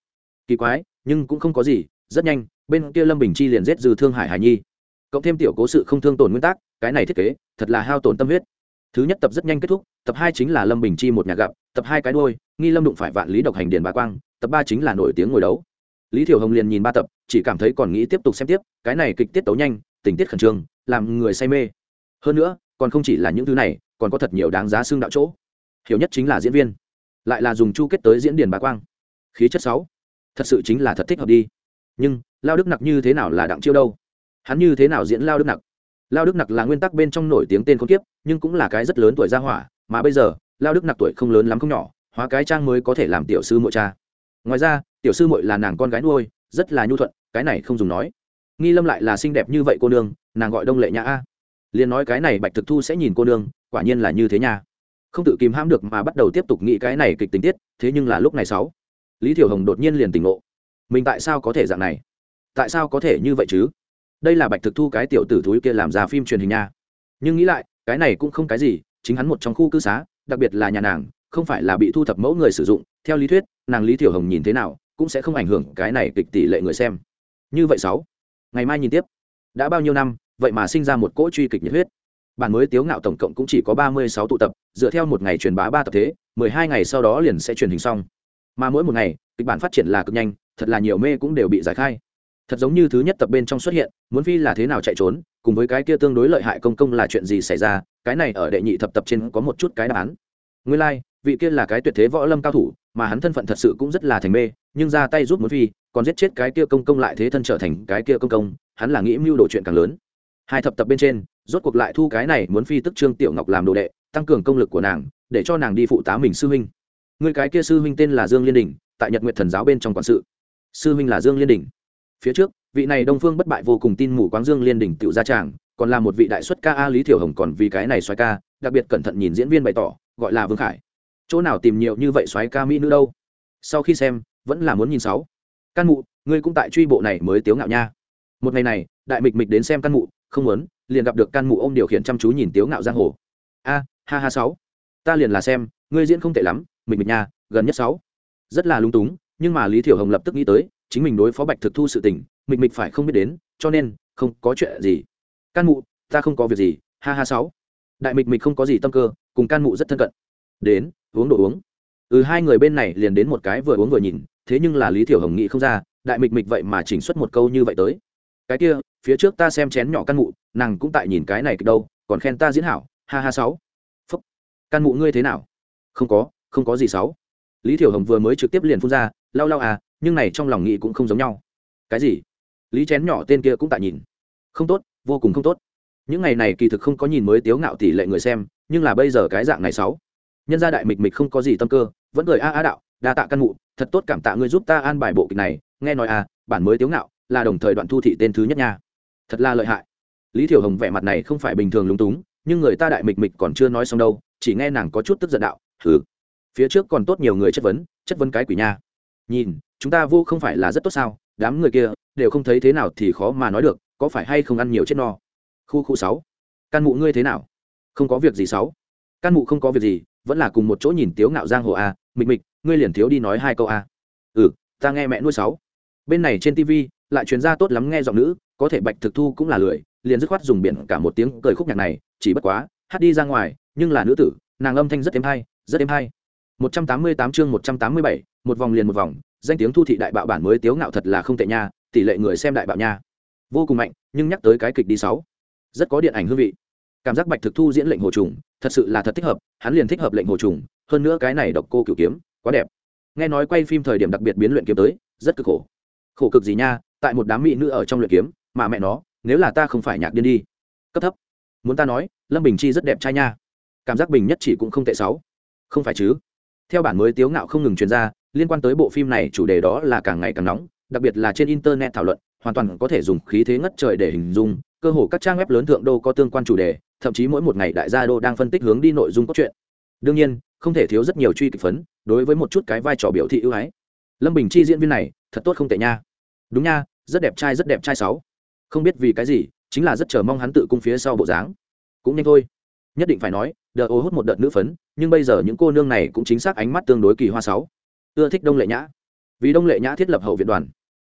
Kỳ quái, nhưng cũng không có gì, rất nhanh, bên kia lâm bình chi liền giết dư thương hải hải nhi. Cộng thêm tiểu cố sự không thương tổn nguyên tắc, cái này thiết kế, thật là hao tổn tâm huyết thứ nhất tập rất nhanh kết thúc, tập hai chính là lâm bình chi một nhà gặp, tập hai cái đôi nghi lâm đụng phải vạn lý độc hành điền bà quang, tập ba chính là nổi tiếng ngồi đấu. Lý thiểu hồng liền nhìn ba tập, chỉ cảm thấy còn nghĩ tiếp tục xem tiếp, cái này kịch tiết tấu nhanh, tình tiết khẩn trương, làm người say mê. Hơn nữa, còn không chỉ là những thứ này, còn có thật nhiều đáng giá xương đạo chỗ. Hiểu nhất chính là diễn viên. Lại là dùng chu kết tới diễn điền bà quang. Khí chất sáu. Thật sự chính là thật thích hợp đi. Nhưng, lao đức nặc như thế nào là đặng chiêu đâu? Hắn như thế nào diễn lao đức nặc? Lao đức nặc là nguyên tắc bên trong nổi tiếng tên con kiếp, nhưng cũng là cái rất lớn tuổi gia hỏa, mà bây giờ, lao đức nặc tuổi không lớn lắm không nhỏ, hóa cái trang mới có thể làm tiểu sư mội cha. Ngoài ra, tiểu sư mội là nàng con gái nuôi, rất là nhu thuận, cái này không dùng nói. Nghi lâm lại là xinh đẹp như vậy cô nương, nàng gọi đông lệ nhã a. Liền nói cái này bạch thực thu sẽ nhìn cô nương, quả nhiên là như thế nha. Không tự kìm hãm được mà bắt đầu tiếp tục nghĩ cái này kịch tình tiết, thế nhưng là lúc này sáu, lý thiểu hồng đột nhiên liền tỉnh ngộ. Mình tại sao có thể dạng này? Tại sao có thể như vậy chứ? Đây là bạch thực thu cái tiểu tử thúi kia làm ra phim truyền hình nha. Nhưng nghĩ lại, cái này cũng không cái gì, chính hắn một trong khu cư xá, đặc biệt là nhà nàng, không phải là bị thu thập mẫu người sử dụng, theo lý thuyết, nàng lý tiểu hồng nhìn thế nào, cũng sẽ không ảnh hưởng cái này kịch tỷ lệ người xem. Như vậy sáu, ngày mai nhìn tiếp. Đã bao nhiêu năm, vậy mà sinh ra một cỗ truy kịch nhiệt huyết. Bản mới tiếu ngạo tổng cộng cũng chỉ có ba mươi sáu tụ tập, dựa theo một ngày truyền bá ba tập thế, mười hai ngày sau đó liền sẽ truyền hình xong. Mà mỗi một ngày, kịch bản phát triển là cực nhanh, thật là nhiều mê cũng đều bị giải khai thật giống như thứ nhất tập bên trong xuất hiện muốn phi là thế nào chạy trốn cùng với cái kia tương đối lợi hại công công là chuyện gì xảy ra cái này ở đệ nhị thập tập trên có một chút cái đáp án. Nguyên lai、like, vị kia là cái tuyệt thế võ lâm cao thủ mà hắn thân phận thật sự cũng rất là thành mê nhưng ra tay giúp muốn phi còn giết chết cái kia công công lại thế thân trở thành cái kia công công hắn là nghĩ mưu đồ chuyện càng lớn. Hai thập tập bên trên rốt cuộc lại thu cái này muốn phi tức trương tiểu ngọc làm đồ đệ tăng cường công lực của nàng để cho nàng đi phụ tá mình sư huynh. Người cái kia sư huynh tên là dương liên đình tại nhật nguyệt thần giáo bên trong quản sự. Sư huynh là dương liên đình phía trước, vị này đông phương bất bại vô cùng tin mù quáng dương liên đình tựu gia tràng, còn là một vị đại xuất ca a lý thiểu hồng còn vì cái này xoái ca, đặc biệt cẩn thận nhìn diễn viên bày tỏ, gọi là vương khải. Chỗ nào tìm nhiều như vậy xoái ca mỹ nữ đâu? Sau khi xem, vẫn là muốn nhìn sáu. Căn mụ, ngươi cũng tại truy bộ này mới tiếu ngạo nha. Một ngày này, đại mịch mịch đến xem căn mụ, không muốn, liền gặp được căn mụ ô m điều khiển chăm chú nhìn tiếu ngạo giang hồ. A, ha ha sáu. Ta liền là xem, ngươi diễn không tệ lắm, mịch mịch nha, gần nhất sáu. Rất là lung túng, nhưng mà lý thiểu hồng lập tức nghĩ tới chính mình đối phó bạch thực thu sự tình, mịch mịch phải không biết đến, cho nên, không có chuyện gì. Can mụ, ta không có việc gì, ha ha sáu. Đại mịch mịch không có gì tâm cơ, cùng can mụ rất thân cận. Đến, uống đồ uống. Ừ hai người bên này liền đến một cái vừa uống vừa nhìn, thế nhưng là lý thiểu hồng nghĩ không ra, đại mịch mịch vậy mà chỉnh xuất một câu như vậy tới. Cái kia, phía trước ta xem chén nhỏ căn mụ, nàng cũng tại nhìn cái này đâu, còn khen ta diễn hảo, ha ha sáu. Phúc. Căn mụ ngươi thế nào? Không có không có gì sáu. Lý thiểu hồng vừa mới trực tiếp liền phun ra, lau lau à nhưng này trong lòng nghĩ cũng không giống nhau. Cái gì? Lý chén nhỏ tên kia cũng tại nhìn. Không tốt vô cùng không tốt. Những ngày này kỳ thực không có nhìn mới tiếu ngạo tỷ lệ người xem nhưng là bây giờ cái dạng này sáu. Nhân gia đại mịch mịch không có gì tâm cơ vẫn cười a a đạo đa tạ căn ngụ, thật tốt cảm tạ ngươi giúp ta an bài bộ kịch này nghe nói à bản mới tiếu ngạo là đồng thời đoạn thu thị tên thứ nhất nha. Thật là lợi hại. Lý thiểu hồng vẻ mặt này không phải bình thường lúng túng nhưng người ta đại mịch mịch còn chưa nói xong đâu chỉ nghe nàng có chút tức giận đạo thử phía trước còn tốt nhiều người chất vấn chất vấn cái quỷ nha. Nhìn chúng ta vô không phải là rất tốt sao? Đám người kia đều không thấy thế nào thì khó mà nói được có phải hay không ăn nhiều chết no? Khu khu sáu. Căn mụ ngươi thế nào? Không có việc gì sáu. Căn mụ không có việc gì vẫn là cùng một chỗ nhìn tiếu ngạo giang hồ a. Mịch mịch ngươi liền thiếu đi nói hai câu a. Ừ ta nghe mẹ nuôi sáu. Bên này trên tv lại chuyên gia tốt lắm nghe giọng nữ có thể bạch thực thu cũng là lười liền dứt khoát dùng biển cả một tiếng cười khúc nhạc này chỉ bất quá hát đi ra ngoài nhưng là nữ tử nàng âm thanh rất êm hay rất êm hay. 188 chương 187, một vòng liền một vòng danh tiếng thu thị đại bạo bản mới tiếu ngạo thật là không tệ nha, tỷ lệ người xem đại bạo nha. Vô cùng mạnh, nhưng nhắc tới cái kịch đi sáu. Rất có điện ảnh hương vị. Cảm giác bạch thực thu diễn lệnh hồ trùng, thật sự là thật thích hợp, hắn liền thích hợp lệnh hồ trùng, hơn nữa cái này độc cô cửu kiếm, quá đẹp. Nghe nói quay phim thời điểm đặc biệt biến luyện kiếm tới, rất cực khổ. Khổ cực gì nha, tại một đám mỹ nữ ở trong luyện kiếm, mà mẹ nó, nếu là ta không phải nhạc điên đi. Cấp thấp. Muốn ta nói, lâm bình chi rất đẹp trai nha. Cảm giác bình nhất chỉ cũng không tệ sáu. Không phải chứ. Theo bản mới tiếu ngạo không ngừng truyền ra liên quan tới bộ phim này, chủ đề đó là càng ngày càng nóng, đặc biệt là trên internet thảo luận, hoàn toàn có thể dùng khí thế ngất trời để hình dung, cơ hồ các trang web lớn thượng đô có tương quan chủ đề, thậm chí mỗi một ngày đại gia đô đang phân tích hướng đi nội dung cốt truyện. Đương nhiên, không thể thiếu rất nhiều truy kịch phấn, đối với một chút cái vai trò biểu thị ưu ái. Lâm bình chi diễn viên này, thật tốt không tệ nha. Đúng nha, rất đẹp trai, rất đẹp trai sáu. Không biết vì cái gì, chính là rất chờ mong hắn tự cung phía sau bộ dáng. Cũng nhanh thôi. Nhất định phải nói đợt ô hút một đợt nữ phấn, nhưng bây giờ những cô nương này cũng chính xác ánh mắt tương đối kỳ hoa sáu ưa thích đông lệ nhã. Vì đông lệ nhã thiết lập hậu viện đoàn.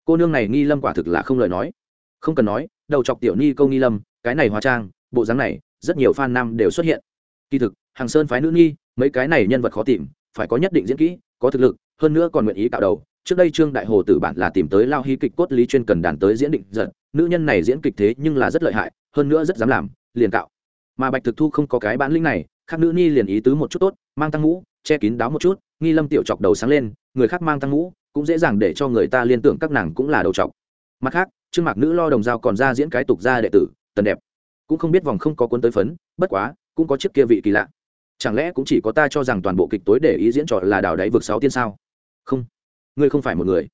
Cô nương này nghi lâm quả thực là không lời nói. Không cần nói, đầu chọc tiểu ni câu nghi lâm, cái này hóa trang, bộ dáng này, rất nhiều fan nam đều xuất hiện. Kỳ thực hàng sơn phái nữ nghi mấy cái này nhân vật khó tìm, phải có nhất định diễn kỹ, có thực lực, hơn nữa còn nguyện ý tạo đầu. Trước đây trương đại hồ tử bản là tìm tới lao hy kịch cốt lý chuyên cần đàn tới diễn định giật. Nữ nhân này diễn kịch thế nhưng là rất lợi hại, hơn nữa rất dám làm, liền tạo mà bạch thực thu không có cái bản lĩnh này, khác nữ nhi liền ý tứ một chút tốt, mang tăng mũ che kín đáo một chút nghi lâm tiểu chọc đầu sáng lên, người khác mang tăng mũ, cũng dễ dàng để cho người ta liên tưởng các nàng cũng là đầu chọc. Mặt khác, trương mạc nữ lo đồng dao còn ra diễn cái tục gia đệ tử, tần đẹp. Cũng không biết vòng không có cuốn tới phấn, bất quá, cũng có chiếc kia vị kỳ lạ. Chẳng lẽ cũng chỉ có ta cho rằng toàn bộ kịch tối để ý diễn trò là đào đáy vực sáu tiên sao? Không, ngươi không phải một người.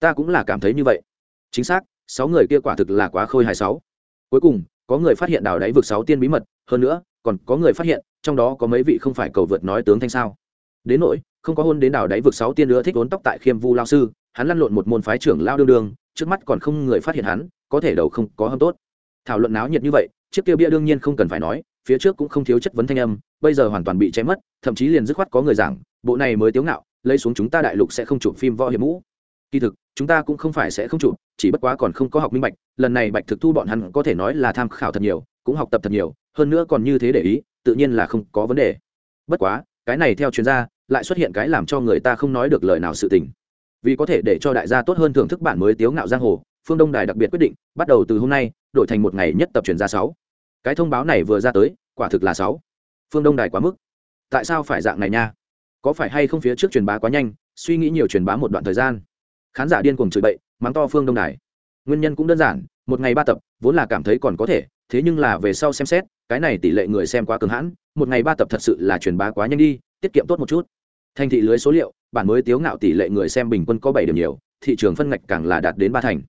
Ta cũng là cảm thấy như vậy. Chính xác, sáu người kia quả thực là quá khôi hài sáu. Cuối cùng, có người phát hiện đào đáy vực sáu tiên bí mật, hơn nữa, còn có người phát hiện, trong đó có mấy vị không phải cầu vượt nói tướng thanh sao? Đến nỗi, không có hôn đến đảo đáy vực sáu tiên nữa thích vốn tóc tại khiêm vu lao sư, hắn lăn lộn một môn phái trưởng lao đương đương, trước mắt còn không người phát hiện hắn, có thể đầu không có hâm tốt. Thảo luận náo nhiệt như vậy, chiếc kia bia đương nhiên không cần phải nói, phía trước cũng không thiếu chất vấn thanh âm, bây giờ hoàn toàn bị chém mất, thậm chí liền dứt khoát có người giảng, bộ này mới tiếu ngạo, lấy xuống chúng ta đại lục sẽ không chụp phim võ hiệp mũ. Kỳ thực, chúng ta cũng không phải sẽ không chụp, chỉ bất quá còn không có học minh bạch, lần này bạch thực thu bọn hắn có thể nói là tham khảo thật nhiều, cũng học tập thật nhiều, hơn nữa còn như thế để ý, tự nhiên là không có vấn đề. Bất quá cái này theo chuyên gia, lại xuất hiện cái làm cho người ta không nói được lời nào sự tình. Vì có thể để cho đại gia tốt hơn thưởng thức bản mới tiếu ngạo giang hồ, phương đông đài đặc biệt quyết định, bắt đầu từ hôm nay, đổi thành một ngày nhất tập truyền ra sáu. Cái thông báo này vừa ra tới, quả thực là sáu. Phương đông đài quá mức. Tại sao phải dạng này nha? Có phải hay không phía trước truyền bá quá nhanh, suy nghĩ nhiều truyền bá một đoạn thời gian? Khán giả điên cuồng chửi bậy, mắng to phương đông đài. Nguyên nhân cũng đơn giản, một ngày ba tập, vốn là cảm thấy còn có thể thế nhưng là về sau xem xét, cái này tỷ lệ người xem quá cường hãn, một ngày ba tập thật sự là truyền bá quá nhanh đi, tiết kiệm tốt một chút. Thành thị lưới số liệu, bản mới tiếu ngạo tỷ lệ người xem bình quân có bảy điểm nhiều, thị trường phân ngạch càng là đạt đến ba thành.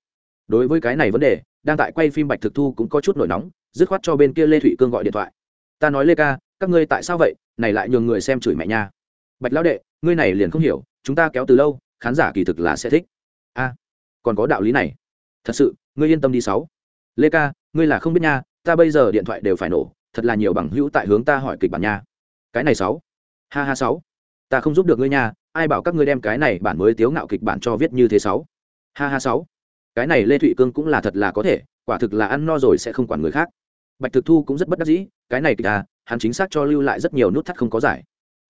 Đối với cái này vấn đề, đang tại quay phim bạch thực thu cũng có chút nổi nóng, dứt khoát cho bên kia lê thụy cương gọi điện thoại. Ta nói lê ca, các ngươi tại sao vậy? Này lại nhường người xem chửi mẹ nha. Bạch lão đệ, ngươi này liền không hiểu, chúng ta kéo từ lâu, khán giả kỳ thực là sẽ thích. A, còn có đạo lý này. Thật sự, ngươi yên tâm đi sáu. Lê ca, ngươi là không biết nha ta bây giờ điện thoại đều phải nổ, thật là nhiều bằng hữu tại hướng ta hỏi kịch bản nha. Cái này sáu. Ha ha sáu. Ta không giúp được ngươi nha, ai bảo các ngươi đem cái này bản mới tiếu ngạo kịch bản cho viết như thế sáu. Ha ha sáu. Cái này lê thụy cương cũng là thật là có thể, quả thực là ăn no rồi sẽ không quản người khác. Bạch thực thu cũng rất bất đắc dĩ, cái này kịch à hắn chính xác cho lưu lại rất nhiều nút thắt không có giải.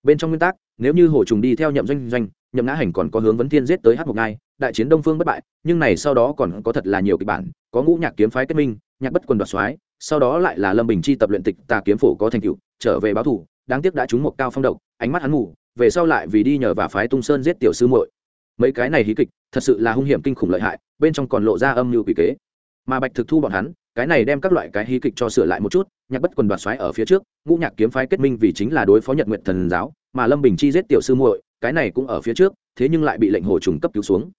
Bên trong nguyên tắc, nếu như hồ trùng đi theo nhậm doanh doanh, nhậm ngã hành còn có hướng vấn thiên giết tới hát một ngai, đại chiến đông phương bất bại, nhưng này sau đó còn có thật là nhiều kịch bản, có ngũ nhạc kiếm phái kết minh, nhạc bất quần đoạt soái sau đó lại là lâm bình chi tập luyện tịch tà kiếm phổ có thành tựu, trở về báo thủ đáng tiếc đã trúng một cao phong độc, ánh mắt hắn ngủ, về sau lại vì đi nhờ và phái tung sơn giết tiểu sư muội. Mấy cái này hí kịch, thật sự là hung hiểm kinh khủng lợi hại, bên trong còn lộ ra âm mưu quỷ kế. Mà bạch thực thu bọn hắn, cái này đem các loại cái hí kịch cho sửa lại một chút, nhạc bất quần đoạt xoáy ở phía trước, ngũ nhạc kiếm phái kết minh vì chính là đối phó nhật nguyện thần giáo, mà lâm bình chi giết tiểu sư muội, cái này cũng ở phía trước, thế nhưng lại bị lệnh hồ trùng cấp cứu xuống.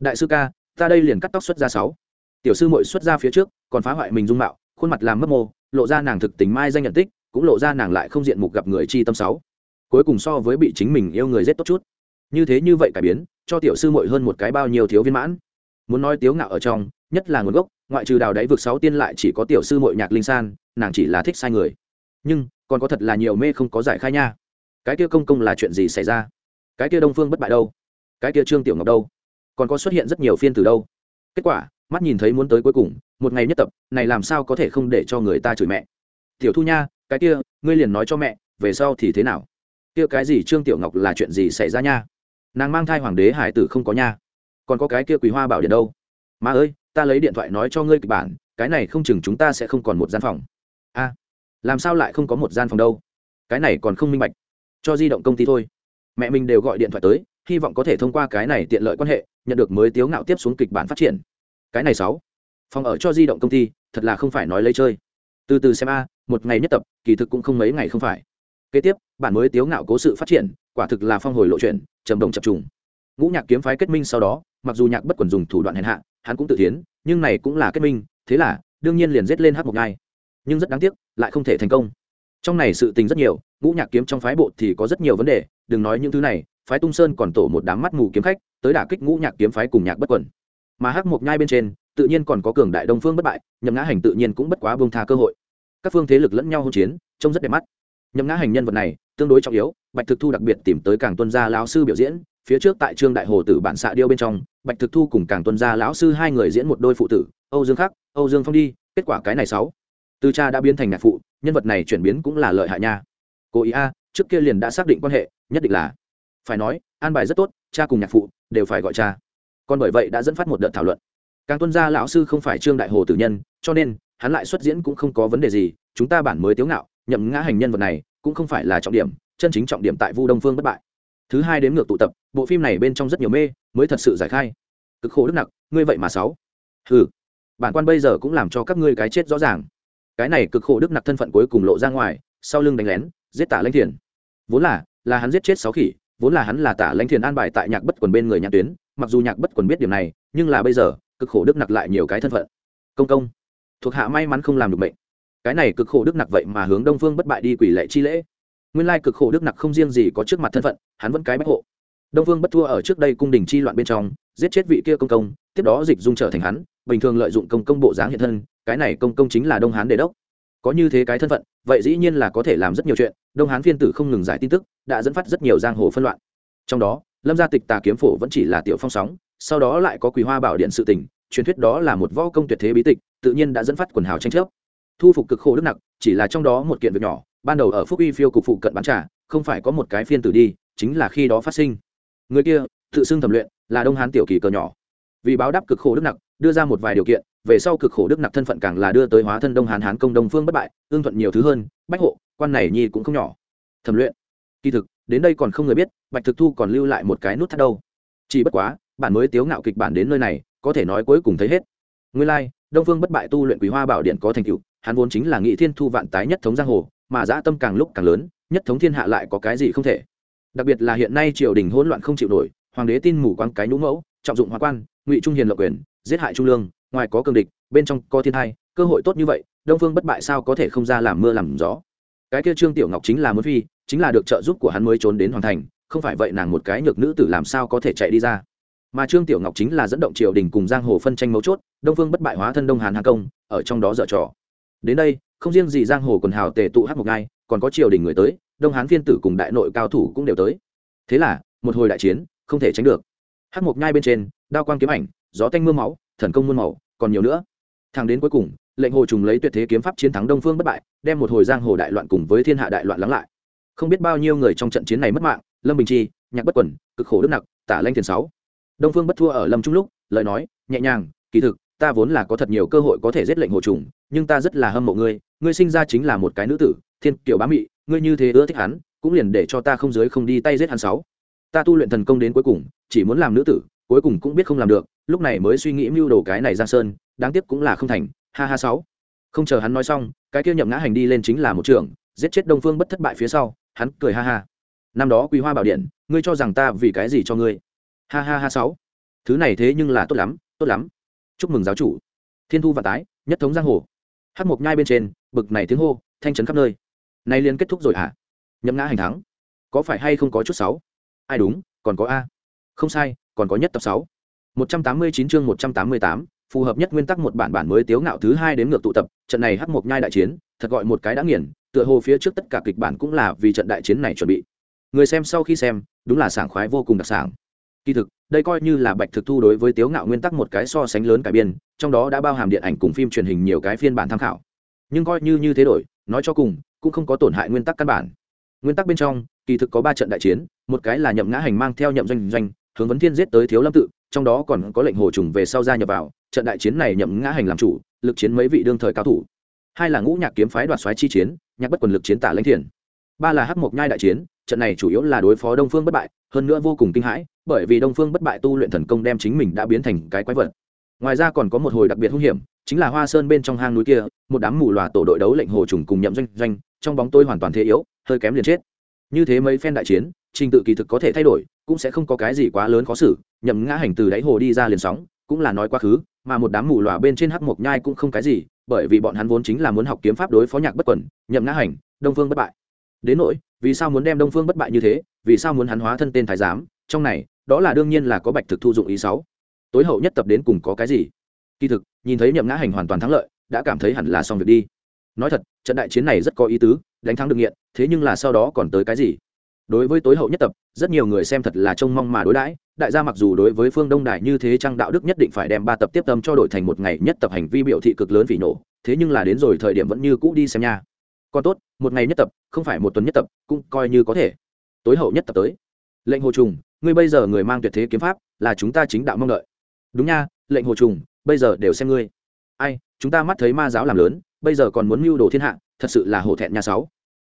Đại sư ca, ta đây liền cắt tóc xuất ra sáu. Tiểu sư muội xuất ra phía trước, còn phá hoại mình dung mạo khuôn mặt làm mất mô, lộ ra nàng thực tình mai danh nhận tích, cũng lộ ra nàng lại không diện mục gặp người chi tâm sáu. Cuối cùng so với bị chính mình yêu người rất tốt chút. Như thế như vậy cải biến, cho tiểu sư muội hơn một cái bao nhiêu thiếu viên mãn. Muốn nói tiếu ngạo ở trong, nhất là nguồn gốc, ngoại trừ đào đáy vực sáu tiên lại chỉ có tiểu sư muội nhạc linh san, nàng chỉ là thích sai người. Nhưng, còn có thật là nhiều mê không có giải khai nha. Cái kia công công là chuyện gì xảy ra? Cái kia đông phương bất bại đâu? Cái kia trương tiểu ngọc đâu? Còn có xuất hiện rất nhiều phiên từ đâu? Kết quả mắt nhìn thấy muốn tới cuối cùng, một ngày nhất tập, này làm sao có thể không để cho người ta chửi mẹ? Tiểu thu nha, cái kia, ngươi liền nói cho mẹ, về sau thì thế nào? Kia cái gì trương tiểu ngọc là chuyện gì xảy ra nha? Nàng mang thai hoàng đế hải tử không có nha. Còn có cái kia quý hoa bảo điện đâu? Má ơi, ta lấy điện thoại nói cho ngươi kịch bản, cái này không chừng chúng ta sẽ không còn một gian phòng. A, làm sao lại không có một gian phòng đâu? Cái này còn không minh bạch. Cho di động công ty thôi. Mẹ mình đều gọi điện thoại tới, hy vọng có thể thông qua cái này tiện lợi quan hệ, nhận được mới tiếu ngạo tiếp xuống kịch bản phát triển cái này sáu. Phòng ở cho di động công ty, thật là không phải nói lấy chơi. Từ từ xem a, một ngày nhất tập, kỳ thực cũng không mấy ngày không phải. Kế tiếp, bản mới tiếu ngạo cố sự phát triển, quả thực là phong hồi lộ chuyện, trầm đồng chập trùng. Ngũ nhạc kiếm phái kết minh sau đó, mặc dù nhạc bất quần dùng thủ đoạn hèn hạ, hắn cũng tự tiến nhưng này cũng là kết minh, thế là, đương nhiên liền giết lên hát một ngai nhưng rất đáng tiếc, lại không thể thành công. Trong này sự tình rất nhiều, ngũ nhạc kiếm trong phái bộ thì có rất nhiều vấn đề, đừng nói những thứ này, phái tung sơn còn tổ một đám mắt mù kiếm khách, tới đả kích ngũ nhạc kiếm phái cùng nhạc bất quần mà hắc một nhai bên trên, tự nhiên còn có cường đại đông phương bất bại, nhậm ngã hành tự nhiên cũng bất quá bông tha cơ hội. Các phương thế lực lẫn nhau hỗn chiến, trông rất đẹp mắt. Nhậm ngã hành nhân vật này, tương đối trọng yếu, bạch thực thu đặc biệt tìm tới cảng tuân gia lão sư biểu diễn, phía trước tại trương đại hồ tử bản xạ điêu bên trong, bạch thực thu cùng cảng tuân gia lão sư hai người diễn một đôi phụ tử, âu dương khắc, âu dương phong đi, kết quả cái này sáu. Từ cha đã biến thành nhạc phụ, nhân vật này chuyển biến cũng là lợi hại nha. Cô ý a, trước kia liền đã xác định quan hệ, nhất định là. Phải nói, an bài rất tốt, cha cùng nhạc phụ đều phải gọi cha còn bởi vậy đã dẫn phát một đợt thảo luận. Càng tuân gia lão sư không phải trương đại hồ tử nhân, cho nên, hắn lại xuất diễn cũng không có vấn đề gì, chúng ta bản mới tiếu ngạo, nhậm ngã hành nhân vật này cũng không phải là trọng điểm, chân chính trọng điểm tại vu đông phương bất bại. Thứ hai đến ngược tụ tập, bộ phim này bên trong rất nhiều mê, mới thật sự giải khai. Cực khổ đức nặc, ngươi vậy mà sáu. Ừ bản quan bây giờ cũng làm cho các ngươi cái chết rõ ràng. Cái này cực khổ đức nặc thân phận cuối cùng lộ ra ngoài, sau lưng đánh lén, giết tả lãnh thiền. Vốn là là hắn giết chết sáu khỉ, vốn là hắn là tả lãnh thiền an bài tại nhạc bất quần bên người nhạc tuyến mặc dù nhạc bất quần biết điểm này, nhưng là bây giờ, cực khổ đức nặc lại nhiều cái thân phận. Công công, thuộc hạ may mắn không làm được bệnh cái này cực khổ đức nặc vậy mà hướng đông phương bất bại đi quỷ lệ chi lễ. Nguyên lai cực khổ đức nặc không riêng gì có trước mặt thân phận, hắn vẫn cái bách hộ. Đông phương bất thua ở trước đây cung đình chi loạn bên trong, giết chết vị kia công công, tiếp đó dịch dung trở thành hắn, bình thường lợi dụng công công bộ dáng hiện thân, cái này công công chính là đông hán đề đốc. Có như thế cái thân phận, vậy dĩ nhiên là có thể làm rất nhiều chuyện, đông hán phiên tử không ngừng giải tin tức, đã dẫn phát rất nhiều giang hồ phân loạn. Trong đó lâm gia tịch tà kiếm phổ vẫn chỉ là tiểu phong sóng, sau đó lại có quý hoa bảo điện sự tình, truyền thuyết đó là một võ công tuyệt thế bí tịch, tự nhiên đã dẫn phát quần hào tranh chấp. Thu phục cực khổ đức nặng chỉ là trong đó một kiện việc nhỏ, ban đầu ở phúc uy phiêu cục phụ cận bán trả không phải có một cái phiên tử đi, chính là khi đó phát sinh. Người kia, tự xưng thẩm luyện, là đông hán tiểu kỳ cờ nhỏ. Vì báo đáp cực khổ đức nặng đưa ra một vài điều kiện, về sau cực khổ đức nặng thân phận càng là đưa tới hóa thân đông hán hán công đông phương bất bại ương thuận nhiều thứ hơn, bách hộ, quan này nhi cũng không nhỏ. Thẩm luyện, kỳ thực đến đây còn không người biết, bạch thực thu còn lưu lại một cái nút thắt đâu. Chỉ bất quá, bản mới tiếu ngạo kịch bản đến nơi này, có thể nói cuối cùng thấy hết. Nguyên lai, đông phương bất bại tu luyện quý hoa bảo điện có thành tựu, hắn vốn chính là nghị thiên thu vạn tái nhất thống giang hồ, mà dã tâm càng lúc càng lớn, nhất thống thiên hạ lại có cái gì không thể. Đặc biệt là hiện nay triều đình hỗn loạn không chịu nổi, hoàng đế tin mù quăng cái nhũ mẫu, trọng dụng hoa quan, ngụy trung hiền lộc quyền, giết hại trung lương, ngoài có cường địch, bên trong có thiên hai, cơ hội tốt như vậy, đông phương bất bại sao có thể không ra làm mưa làm gió. Cái kia trương tiểu ngọc chính là muốn phi chính là được trợ giúp của hắn mới trốn đến hoàng thành, không phải vậy nàng một cái nhược nữ tử làm sao có thể chạy đi ra. Mà trương tiểu ngọc chính là dẫn động triều đình cùng giang hồ phân tranh mấu chốt, đông phương bất bại hóa thân đông hàn hà công, ở trong đó dở trò. Đến đây, không riêng gì giang hồ quần hào tề tụ hát một ngai, còn có triều đình người tới, đông hán phiên tử cùng đại nội cao thủ cũng đều tới. Thế là, một hồi đại chiến, không thể tránh được. Hát một nhai bên trên, đao quang kiếm ảnh, gió tanh m ư a máu, thần công muôn màu, còn nhiều nữa. Thang đến cuối cùng, lệnh hồ trùng lấy tuyệt thế kiếm pháp chiến thắng đông phương bất bại, đem một hồi giang hồ đại loạn cùng với thiên hạ đại loạn lắng lại không biết bao nhiêu người trong trận chiến này mất mạng, lâm bình chi, nhạc bất quẩn, cực khổ đức nặc, tả lanh thiền sáu. Đông phương bất thua ở lâm trung lúc, lời nói, nhẹ nhàng, kỳ thực, ta vốn là có thật nhiều cơ hội có thể giết lệnh hồ trùng, nhưng ta rất là hâm mộ ngươi ngươi sinh ra chính là một cái nữ tử, thiên kiểu bá mị, ngươi như thế ưa thích hắn, cũng liền để cho ta không dưới không đi tay giết hắn sáu. Ta tu luyện thần công đến cuối cùng, chỉ muốn làm nữ tử, cuối cùng cũng biết không làm được, lúc này mới suy nghĩ mưu đồ cái này giang sơn, đáng tiếc cũng là không thành, ha ha sáu. Không chờ hắn nói xong, cái kia nhậm ngã hành đi lên chính là một trưởng giết chết đông phương bất thất bại phía sau hắn cười ha ha. Năm đó quý hoa bảo điện, ngươi cho rằng ta vì cái gì cho ngươi? Ha ha ha sáu. Thứ này thế nhưng là tốt lắm tốt lắm. Chúc mừng giáo chủ. Thiên thu và tái, nhất thống giang hồ. Hát mộc nhai bên trên, bực này tiếng hô, thanh trấn khắp nơi. Nay liên kết thúc rồi hả? Nhậm ngã hành thắng. Có phải hay không có chút sáu? Ai đúng, còn có a. Không sai, còn có nhất tập sáu. Một trăm tám mươi chín chương một trăm tám mươi tám, phù hợp nhất nguyên tắc một bản bản mới tiếu ngạo thứ hai đến ngược tụ tập, trận này hắc mộc nhai đại chiến, thật gọi một cái đã nghiền tựa hồ phía trước tất cả kịch bản cũng là vì trận đại chiến này chuẩn bị. Người xem sau khi xem, đúng là sảng khoái vô cùng đặc sản kỳ thực, đây coi như là bạch thực thu đối với tiếu ngạo nguyên tắc một cái so sánh lớn cải biên, trong đó đã bao hàm điện ảnh cùng phim truyền hình nhiều cái phiên bản tham khảo. Nhưng coi như như thế đổi, nói cho cùng, cũng không có tổn hại nguyên tắc căn bản. Nguyên tắc bên trong, kỳ thực có ba trận đại chiến, một cái là nhậm ngã hành mang theo nhậm doanh doanh, hướng vấn thiên giết tới thiếu lâm tự, trong đó còn có lệnh hồ trùng về sau gia nhập vào. Trận đại chiến này nhậm ngã hành làm chủ, lực chiến mấy vị đương thời cao thủ hai là ngũ nhạc kiếm phái đoạt xoáy chi chiến, nhạc bất quần lực chiến tả lãnh thiền. Ba là hắc mộc nhai đại chiến, trận này chủ yếu là đối phó đông phương bất bại, hơn nữa vô cùng kinh hãi, bởi vì đông phương bất bại tu luyện thần công đem chính mình đã biến thành cái quái vật. Ngoài ra còn có một hồi đặc biệt hung hiểm, chính là hoa sơn bên trong hang núi kia, một đám mù loà tổ đội đấu lệnh hồ trùng cùng nhậm doanh doanh, trong bóng tôi hoàn toàn thế yếu, hơi kém liền chết. Như thế mấy phen đại chiến, trình tự kỳ thực có thể thay đổi, cũng sẽ không có cái gì quá lớn khó xử, nhậm ngã hành từ đáy hồ đi ra liền sóng, cũng là nói quá khứ, mà một đám mù lòa bên trên hắc mộc nhai cũng không cái gì bởi vì bọn hắn vốn chính là muốn học kiếm pháp đối phó nhạc bất quẩn nhậm ngã hành, đông phương bất bại. Đến nỗi, vì sao muốn đem đông phương bất bại như thế, vì sao muốn hắn hóa thân tên thái giám, trong này, đó là đương nhiên là có bạch thực thu dụng ý sáu. Tối hậu nhất tập đến cùng có cái gì? Kỳ thực, nhìn thấy nhậm ngã hành hoàn toàn thắng lợi, đã cảm thấy hẳn là xong việc đi. Nói thật, trận đại chiến này rất có ý tứ, đánh thắng được nghiện, thế nhưng là sau đó còn tới cái gì? Đối với tối hậu nhất tập, rất nhiều người xem thật là trông mong mà đối đãi. Đại gia mặc dù đối với phương đông đại như thế trang đạo đức nhất định phải đem ba tập tiếp tâm cho đổi thành một ngày nhất tập hành vi biểu thị cực lớn vì nổ, thế nhưng là đến rồi thời điểm vẫn như cũ đi xem nha. Còn tốt, một ngày nhất tập, không phải một tuần nhất tập, cũng coi như có thể. Tối hậu nhất tập tới. Lệnh hồ trùng, ngươi bây giờ người mang tuyệt thế kiếm pháp, là chúng ta chính đạo mong đợi. Đúng nha, lệnh hồ trùng, bây giờ đều xem ngươi. Ai, chúng ta mắt thấy ma giáo làm lớn, bây giờ còn muốn mưu đồ thiên hạ, thật sự là hổ thẹn nhà sáu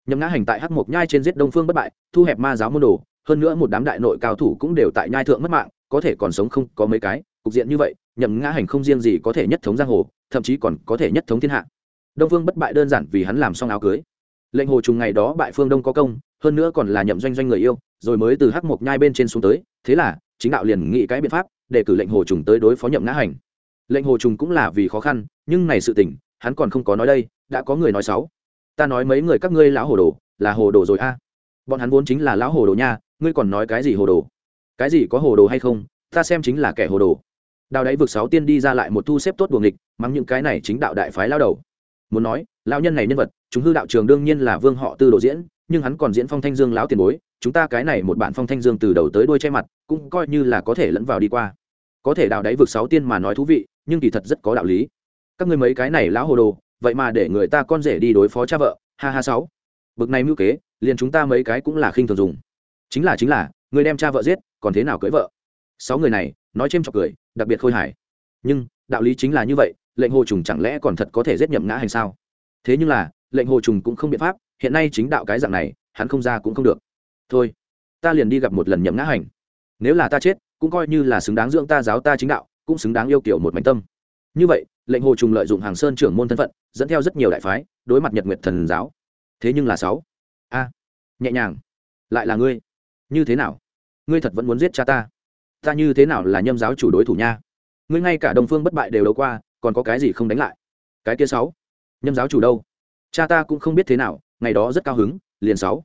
nhậm ngã hành tại hắc mộc nhai trên giết đông phương bất bại, thu hẹp ma giáo môn đồ, hơn nữa một đám đại nội cao thủ cũng đều tại nhai thượng mất mạng, có thể còn sống không, có mấy cái, cục diện như vậy, nhậm ngã hành không riêng gì có thể nhất thống giang hồ, thậm chí còn có thể nhất thống thiên hạ. Đông phương bất bại đơn giản vì hắn làm xong áo cưới. Lệnh hồ trùng ngày đó bại phương đông có công, hơn nữa còn là nhậm doanh doanh người yêu, rồi mới từ hắc mộc nhai bên trên xuống tới, thế là, chính đạo liền nghĩ cái biện pháp, để cử lệnh hồ trùng tới đối phó nhậm ngã hành. Lệnh hồ trùng cũng là vì khó khăn, nhưng này sự tình, hắn còn không có nói đây, đã có người nói xấu ta nói mấy người các ngươi lão hồ đồ là hồ đồ rồi a. Bọn hắn vốn chính là lão hồ đồ nha, ngươi còn nói cái gì hồ đồ? Cái gì có hồ đồ hay không? Ta xem chính là kẻ hồ đồ. Đào đáy vực sáu tiên đi ra lại một thu xếp tốt buồng địch mắng những cái này chính đạo đại phái lao đầu. Muốn nói, lão nhân này nhân vật, chúng hư đạo trường đương nhiên là vương họ tư đồ diễn, nhưng hắn còn diễn phong thanh dương lão tiền bối, chúng ta cái này một bản phong thanh dương từ đầu tới đuôi che mặt, cũng coi như là có thể lẫn vào đi qua. Có thể đào đáy vực sáu tiên mà nói thú vị, nhưng kỳ thật rất có đạo lý. Các ngươi mấy cái này lão hồ đồ vậy mà để người ta con rể đi đối phó cha vợ, ha ha sáu. Bực này mưu kế, liền chúng ta mấy cái cũng là khinh thường dùng. Chính là chính là, người đem cha vợ giết, còn thế nào cưới vợ? Sáu người này, nói c h chọc cười, đặc biệt khôi hài. Nhưng, đạo lý chính là như vậy, lệnh hồ trùng chẳng lẽ còn thật có thể giết nhậm ngã hành sao? Thế nhưng là, lệnh hồ trùng cũng không biện pháp, hiện nay chính đạo cái dạng này, hắn không ra cũng không được. Thôi, ta liền đi gặp một lần nhậm ngã hành. Nếu là ta chết, cũng coi như là xứng đáng dưỡng ta giáo ta chính đạo, cũng xứng đáng yêu kiểu một mảnh tâm. Như vậy lệnh hồ trùng lợi dụng hàng sơn trưởng môn thân phận, dẫn theo rất nhiều đại phái, đối mặt nhật nguyệt thần giáo. Thế nhưng là sáu. A, nhẹ nhàng. Lại là ngươi. Như thế nào? Ngươi thật vẫn muốn giết cha ta? Ta như thế nào là nhâm giáo chủ đối thủ nha? Ngươi ngay cả đồng phương bất bại đều đấu qua, còn có cái gì không đánh lại? Cái kia sáu. Nhâm giáo chủ đâu? Cha ta cũng không biết thế nào, ngày đó rất cao hứng, liền sáu.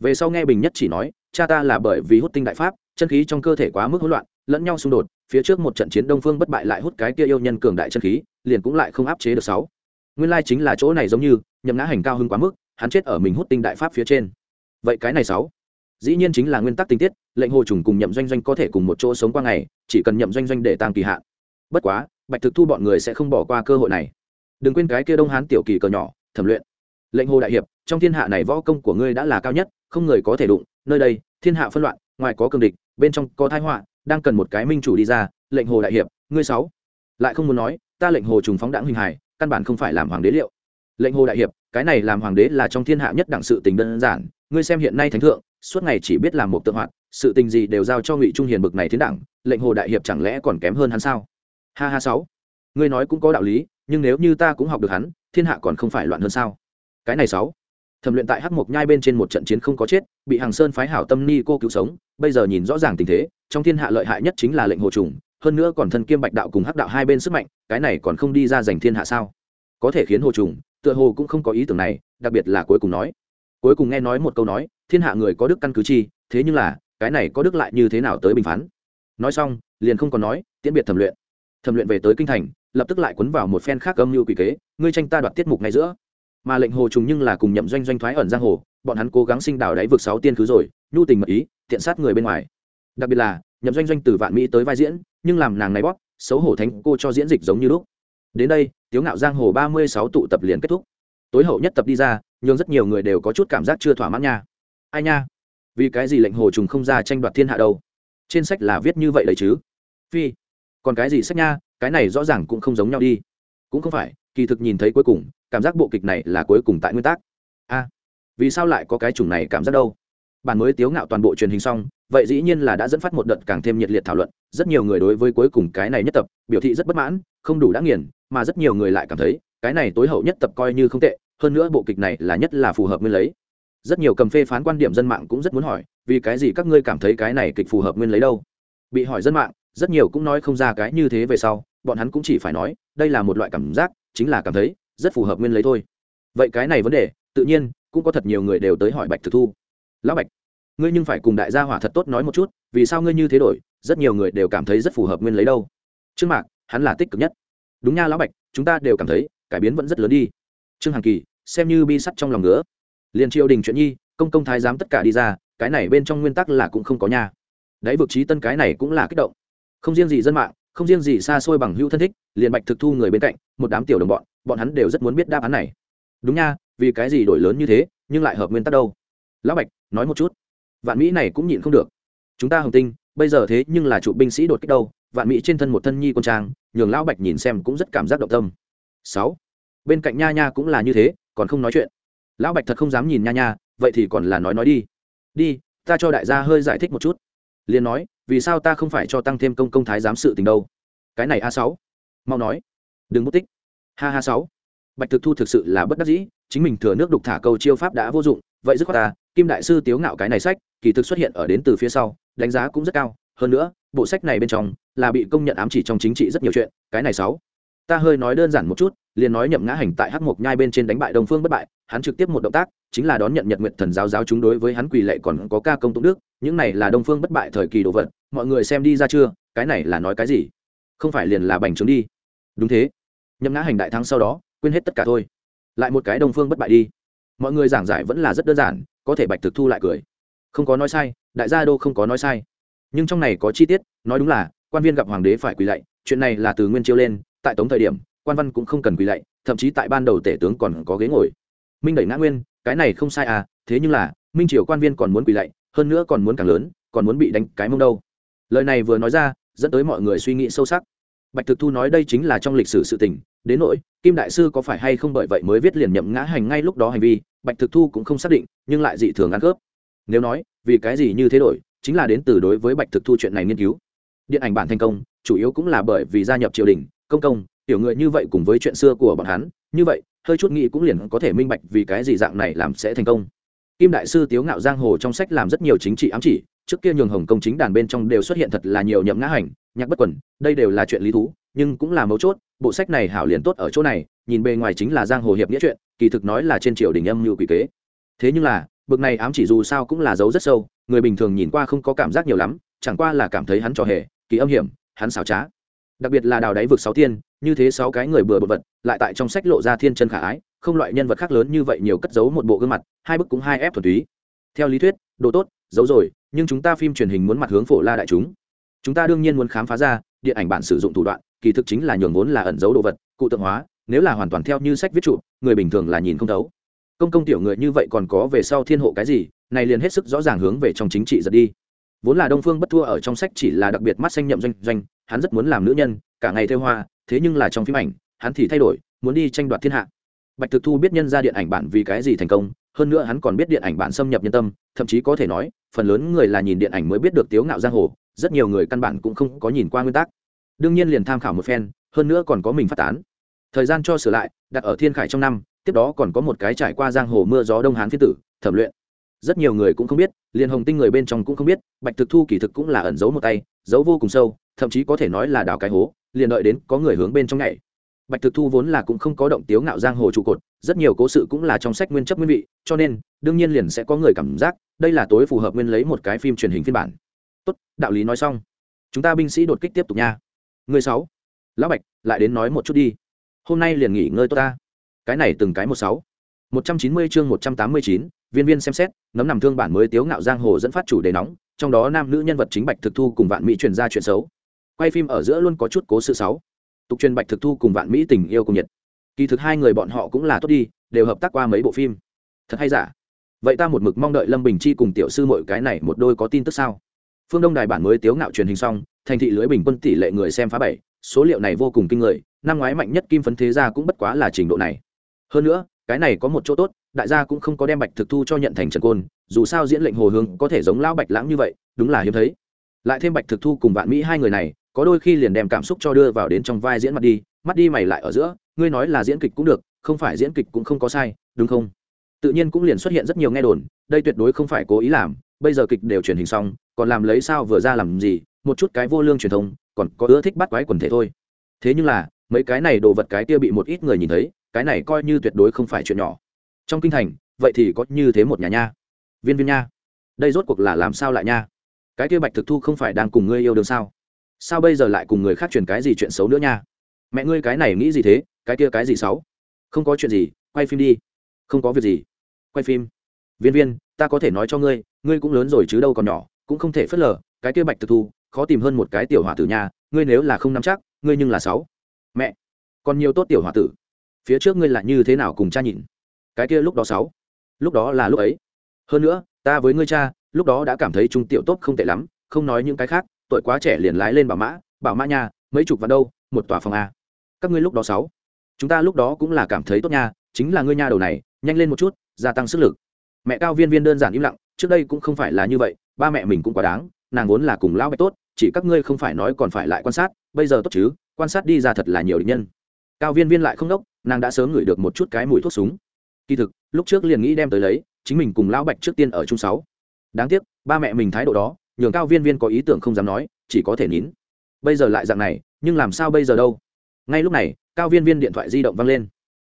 Về sau nghe bình nhất chỉ nói, cha ta là bởi vì hút tinh đại pháp, chân khí trong cơ thể quá mức hỗn loạn, lẫn nhau xung đột, phía trước một trận chiến đông phương bất bại lại hút cái kia yêu nhân cường đại chân khí liền cũng lại không áp chế được sáu. Nguyên lai chính là chỗ này giống như, nhậm ngã hành cao hứng quá mức, hắn chết ở mình hút tinh đại pháp phía trên. Vậy cái này sáu, dĩ nhiên chính là nguyên tắc tình tiết, lệnh hồ trùng cùng nhậm doanh doanh có thể cùng một chỗ sống qua ngày, chỉ cần nhậm doanh doanh để tăng kỳ hạn. Bất quá, bạch thực thu bọn người sẽ không bỏ qua cơ hội này. Đừng quên cái kia đông hán tiểu kỳ cờ nhỏ, thẩm luyện. Lệnh hồ đại hiệp, trong thiên hạ này võ công của ngươi đã là cao nhất, không người có thể đụng, nơi đây, thiên hạ phân loạn, ngoài có cường địch, bên trong có thái họa, đang cần một cái minh chủ đi ra, lệnh hồ đại hiệp, ngươi sáu. Lại không muốn nói ta lệnh hồ trùng phóng đãng hình hài, căn bản không phải làm hoàng đế liệu. Lệnh hồ đại hiệp, cái này làm hoàng đế là trong thiên hạ nhất đẳng sự tình đơn giản, ngươi xem hiện nay thánh thượng, suốt ngày chỉ biết làm một tượng hoạt, sự tình gì đều giao cho ngụy trung hiền bực này thiên đẳng, lệnh hồ đại hiệp chẳng lẽ còn kém hơn hắn sao? Ha ha sáu. Ngươi nói cũng có đạo lý, nhưng nếu như ta cũng học được hắn, thiên hạ còn không phải loạn hơn sao? Cái này sáu. Thẩm luyện tại hắc mộc nhai bên trên một trận chiến không có chết, bị hàng sơn phái hảo tâm ni cô cứu sống, bây giờ nhìn rõ ràng tình thế, trong thiên hạ lợi hại nhất chính là lệnh hồ trùng hơn nữa còn thân kiêm bạch đạo cùng hắc đạo hai bên sức mạnh, cái này còn không đi ra giành thiên hạ sao? Có thể khiến hồ trùng, tựa hồ cũng không có ý tưởng này, đặc biệt là cuối cùng nói. Cuối cùng nghe nói một câu nói, thiên hạ người có đức căn cứ chi, thế nhưng là, cái này có đức lại như thế nào tới bình phán? Nói xong, liền không còn nói, tiễn biệt thẩm luyện. Thẩm luyện về tới kinh thành, lập tức lại quấn vào một phen khác âm mưu quỷ kế, ngươi tranh ta đoạt tiết mục ngay giữa. Mà lệnh hồ trùng nhưng là cùng nhậm doanh doanh thoái ẩn giang hồ, bọn hắn cố gắng sinh đào đáy vực sáu tiên cứ rồi, nhu tình mật ý, tiện sát người bên ngoài. Đặc biệt là, nhậm doanh doanh từ vạn mỹ tới vai diễn nhưng làm nàng này bóp, xấu hổ thánh cô cho diễn dịch giống như lúc. Đến đây, tiếu ngạo giang hồ ba mươi sáu tụ tập liền kết thúc. Tối hậu nhất tập đi ra nhưng rất nhiều người đều có chút cảm giác chưa thỏa mãn nha. Ai nha? Vì cái gì lệnh hồ trùng không ra tranh đoạt thiên hạ đâu? Trên sách là viết như vậy đấy chứ? Phi, còn cái gì sách nha? Cái này rõ ràng cũng không giống nhau đi. Cũng không phải, kỳ thực nhìn thấy cuối cùng, cảm giác bộ kịch này là cuối cùng tại nguyên tắc. A vì sao lại có cái chủng này cảm giác đâu? Bản mới tiếu ngạo toàn bộ truyền hình xong, vậy dĩ nhiên là đã dẫn phát một đợt càng thêm nhiệt liệt thảo luận, rất nhiều người đối với cuối cùng cái này nhất tập, biểu thị rất bất mãn, không đủ đã nghiền, mà rất nhiều người lại cảm thấy, cái này tối hậu nhất tập coi như không tệ, hơn nữa bộ kịch này là nhất là phù hợp nguyên lấy. Rất nhiều cầm phê phán quan điểm dân mạng cũng rất muốn hỏi, vì cái gì các ngươi cảm thấy cái này kịch phù hợp nguyên lấy đâu? Bị hỏi dân mạng, rất nhiều cũng nói không ra cái như thế về sau, bọn hắn cũng chỉ phải nói, đây là một loại cảm giác, chính là cảm thấy, rất phù hợp nguyên lấy thôi. Vậy cái này vấn đề, tự nhiên, cũng có thật nhiều người đều tới hỏi bạch thực thu lão bạch, ngươi nhưng phải cùng đại gia hỏa thật tốt nói một chút, vì sao ngươi như thế đổi, rất nhiều người đều cảm thấy rất phù hợp nguyên lấy đâu. Trương mạc, hắn là tích cực nhất. Đúng nha lão bạch, chúng ta đều cảm thấy, cải biến vẫn rất lớn đi. Trương hằng kỳ, xem như bi sắt trong lòng nữa liền triều đình chuyện nhi, công công thái giám tất cả đi ra, cái này bên trong nguyên tắc là cũng không có nha. Đấy vực trí tân cái này cũng là kích động. Không riêng gì dân mạng, không riêng gì xa xôi bằng hữu thân thích, liền bạch thực thu người bên cạnh, một đám tiểu đồng bọn bọn hắn đều rất muốn biết đáp án này. Đúng nha, vì cái gì đổi lớn như thế, nhưng lại hợp nguyên tắc đâu? Lão bạch, nói một chút. Vạn mỹ này cũng nhịn không được. Chúng ta hồng tinh, bây giờ thế nhưng là trụ binh sĩ đột kích đâu, vạn mỹ trên thân một thân nhi quân trang, nhường lão bạch nhìn xem cũng rất cảm giác động tâm. Sáu. Bên cạnh nha nha cũng là như thế, còn không nói chuyện. Lão bạch thật không dám nhìn nha nha, vậy thì còn là nói nói đi. Đi, ta cho đại gia hơi giải thích một chút. Liền nói, vì sao ta không phải cho tăng thêm công công thái giám sự tình đâu? Cái này a sáu. Mau nói. Đừng mất tích. Ha ha sáu. Bạch thực thu thực sự là bất đắc dĩ, chính mình thừa nước đục thả câu chiêu pháp đã vô dụng, vậy dứt khoát ta kim đại sư tiếu ngạo cái này sách, kỳ thực xuất hiện ở đến từ phía sau, đánh giá cũng rất cao. Hơn nữa, bộ sách này bên trong là bị công nhận ám chỉ trong chính trị rất nhiều chuyện, cái này sáu. Ta hơi nói đơn giản một chút, liền nói nhậm ngã hành tại hắc mộc nhai bên trên đánh bại đồng phương bất bại, hắn trực tiếp một động tác, chính là đón nhận nhật nguyện thần giáo giáo chúng đối với hắn quỳ lệ còn có ca công tụng đức, những này là đông phương bất bại thời kỳ đồ vật, mọi người xem đi ra chưa, cái này là nói cái gì? Không phải liền là bành trướng đi. Đúng thế. Nhậm ngã hành đại thắng sau đó, quên hết tất cả thôi. Lại một cái đông phương bất bại đi mọi người giảng giải vẫn là rất đơn giản, có thể bạch thực thu lại cười. Không có nói sai, đại gia đô không có nói sai. Nhưng trong này có chi tiết, nói đúng là, quan viên gặp hoàng đế phải quỳ lạy, chuyện này là từ nguyên chiêu lên, tại tống thời điểm, quan văn cũng không cần quỳ lạy, thậm chí tại ban đầu tể tướng còn có ghế ngồi. Minh đẩy ngã nguyên, cái này không sai à thế nhưng là, minh triều quan viên còn muốn quỳ lạy, hơn nữa còn muốn càng lớn, còn muốn bị đánh cái mông đâu. Lời này vừa nói ra, dẫn tới mọi người suy nghĩ sâu sắc. Bạch thực thu nói đây chính là trong lịch sử sự tình, đến nỗi, kim đại sư có phải hay không bởi vậy mới viết liền nhậm ngã hành ngay lúc đó hành vi bạch thực thu cũng không xác định, nhưng lại dị thường ăn khớp. Nếu nói, vì cái gì như thế đổi, chính là đến từ đối với bạch thực thu chuyện này nghiên cứu. Điện ảnh bản thành công, chủ yếu cũng là bởi vì gia nhập triều đình, công công, tiểu người như vậy cùng với chuyện xưa của bọn hắn, như vậy, hơi chút nghĩ cũng liền có thể minh bạch vì cái gì dạng này làm sẽ thành công. Kim đại sư tiếu ngạo giang hồ trong sách làm rất nhiều chính trị ám chỉ trước kia nhường hồng công chính đàn bên trong đều xuất hiện thật là nhiều nhậm ngã hành, nhạc bất quần, đây đều là chuyện lý thú, nhưng cũng là mấu chốt, bộ sách này hảo liền tốt ở chỗ này, nhìn bề ngoài chính là giang hồ hiệp nghĩa chuyện, kỳ thực nói là trên triều đình âm như quỷ kế. Thế nhưng là, bực này ám chỉ dù sao cũng là dấu rất sâu, người bình thường nhìn qua không có cảm giác nhiều lắm, chẳng qua là cảm thấy hắn trò hề, kỳ âm hiểm, hắn xảo trá. Đặc biệt là đào đáy vực sáu thiên, như thế sáu cái người bừa bộn vật, lại tại trong sách lộ ra thiên chân khả ái, không loại nhân vật khác lớn như vậy nhiều cất giấu một bộ gương mặt, hai bức cũng hai ép thuần túy. Theo lý thuyết, đồ tốt, giấu rồi nhưng chúng ta phim truyền hình muốn mặt hướng phổ la đại chúng. Chúng ta đương nhiên muốn khám phá ra, điện ảnh bản sử dụng thủ đoạn, kỳ thực chính là nhường vốn là ẩn dấu đồ vật, cụ tượng hóa, nếu là hoàn toàn theo như sách viết trụ, người bình thường là nhìn không thấu. Công công tiểu người như vậy còn có về sau thiên hộ cái gì, này liền hết sức rõ ràng hướng về trong chính trị giật đi. Vốn là đông phương bất thua ở trong sách chỉ là đặc biệt mắt xanh nhậm doanh doanh, hắn rất muốn làm nữ nhân, cả ngày theo hoa, thế nhưng là trong phim ảnh, hắn thì thay đổi, muốn đi tranh đoạt thiên hạ. Bạch thực thu biết nhân ra điện ảnh bản vì cái gì thành công, hơn nữa hắn còn biết điện ảnh bản xâm nhập nhân tâm, thậm chí có thể nói phần lớn người là nhìn điện ảnh mới biết được tiếu ngạo giang hồ, rất nhiều người căn bản cũng không có nhìn qua nguyên tắc. Đương nhiên liền tham khảo một phen, hơn nữa còn có mình phát tán. Thời gian cho sửa lại, đặt ở thiên khải trong năm, tiếp đó còn có một cái trải qua giang hồ mưa gió đông hán phiên tử, thẩm luyện. Rất nhiều người cũng không biết, liền hồng tinh người bên trong cũng không biết, bạch thực thu kỳ thực cũng là ẩn giấu một tay, giấu vô cùng sâu, thậm chí có thể nói là đào cái hố, liền đợi đến có người hướng bên trong nhảy. Bạch thực thu vốn là cũng không có động tiếu ngạo giang hồ trụ cột rất nhiều cố sự cũng là trong sách nguyên chấp nguyên vị, cho nên, đương nhiên liền sẽ có người cảm giác, đây là tối phù hợp nguyên lấy một cái phim truyền hình phiên bản. Tốt, đạo lý nói xong. Chúng ta binh sĩ đột kích tiếp tục nha. Người sáu. Lão bạch, lại đến nói một chút đi. Hôm nay liền nghỉ ngơi tốt ta. Cái này từng cái một sáu. Một trăm chín mươi chương một trăm tám mươi chín, viên viên xem xét, nấm nằm thương bản mới tiếu ngạo giang hồ dẫn phát chủ đề nóng, trong đó nam nữ nhân vật chính bạch thực thu cùng vạn mỹ truyền ra chuyện xấu. Quay phim ở giữa luôn có chút cố sự sáu. Tục truyền bạch thực thu cùng vạn mỹ tình yêu cùng nhiệt kỳ thực hai người bọn họ cũng là tốt đi, đều hợp tác qua mấy bộ phim. Thật hay giả? Vậy ta một mực mong đợi lâm bình chi cùng tiểu sư mọi cái này một đôi có tin tức sao? Phương đông đài bản mới tiếu ngạo truyền hình xong, thành thị lưới bình quân tỷ lệ người xem phá bảy, số liệu này vô cùng kinh người, năm ngoái mạnh nhất kim phấn thế gia cũng bất quá là trình độ này. Hơn nữa, cái này có một chỗ tốt, đại gia cũng không có đem bạch thực thu cho nhận thành trần côn, dù sao diễn lệnh hồ hương có thể giống lão bạch lãng như vậy, đúng là hiếm thấy. Lại thêm bạch thực thu cùng vạn mỹ hai người này, có đôi khi liền đem cảm xúc cho đưa vào đến trong vai diễn mặt đi mắt đi mày lại ở giữa, ngươi nói là diễn kịch cũng được, không phải diễn kịch cũng không có sai, đúng không? Tự nhiên cũng liền xuất hiện rất nhiều nghe đồn, đây tuyệt đối không phải cố ý làm, bây giờ kịch đều truyền hình xong, còn làm lấy sao vừa ra làm gì, một chút cái vô lương truyền thông, còn có ưa thích bắt quái quần thể thôi. Thế nhưng là, mấy cái này đồ vật cái kia bị một ít người nhìn thấy, cái này coi như tuyệt đối không phải chuyện nhỏ. Trong kinh thành, vậy thì có như thế một nhà nha. Viên viên nha. Đây rốt cuộc là làm sao lại nha? Cái kia bạch thực thu không phải đang cùng ngươi yêu đương sao? Sao bây giờ lại cùng người khác truyền cái gì chuyện xấu nữa nha? Mẹ ngươi cái này nghĩ gì thế? Cái kia cái gì xấu không có chuyện gì, quay phim đi. Không có việc gì. Quay phim. Viên viên, ta có thể nói cho ngươi ngươi cũng lớn rồi chứ đâu còn nhỏ, cũng không thể phớt lờ, cái kia bạch thực thu, khó tìm hơn một cái tiểu hỏa tử nhà ngươi nếu là không nắm chắc, ngươi nhưng là sáu. Mẹ, còn nhiều tốt tiểu hỏa tử. Phía trước ngươi là như thế nào cùng cha nhìn cái kia lúc đó sáu. Lúc đó là lúc ấy. Hơn nữa, ta với ngươi cha, lúc đó đã cảm thấy trung tiểu tốt không tệ lắm, không nói những cái khác, tuổi quá trẻ liền lái lên bảo mã bảo mã nha mấy chục vạn đâu, một tòa phòng a các ngươi lúc đó sáu. Chúng ta lúc đó cũng là cảm thấy tốt nha, chính là ngươi nha đầu này, nhanh lên một chút, gia tăng sức lực. Mẹ cao viên viên đơn giản im lặng, trước đây cũng không phải là như vậy, ba mẹ mình cũng quá đáng, nàng vốn là cùng lão bạch tốt, chỉ các ngươi không phải nói còn phải lại quan sát, bây giờ tốt chứ, quan sát đi ra thật là nhiều địch nhân. Cao viên viên lại không đốc, nàng đã sớm ngửi được một chút cái mùi thuốc súng. Kỳ thực, lúc trước liền nghĩ đem tới lấy, chính mình cùng lão bạch trước tiên ở chung sáu. Đáng tiếc, ba mẹ mình thái độ đó, nhường cao viên viên có ý tưởng không dám nói, chỉ có thể nín. Bây giờ lại dạng này, nhưng làm sao bây giờ đâu? Ngay lúc này, cao viên viên điện thoại di động văng lên.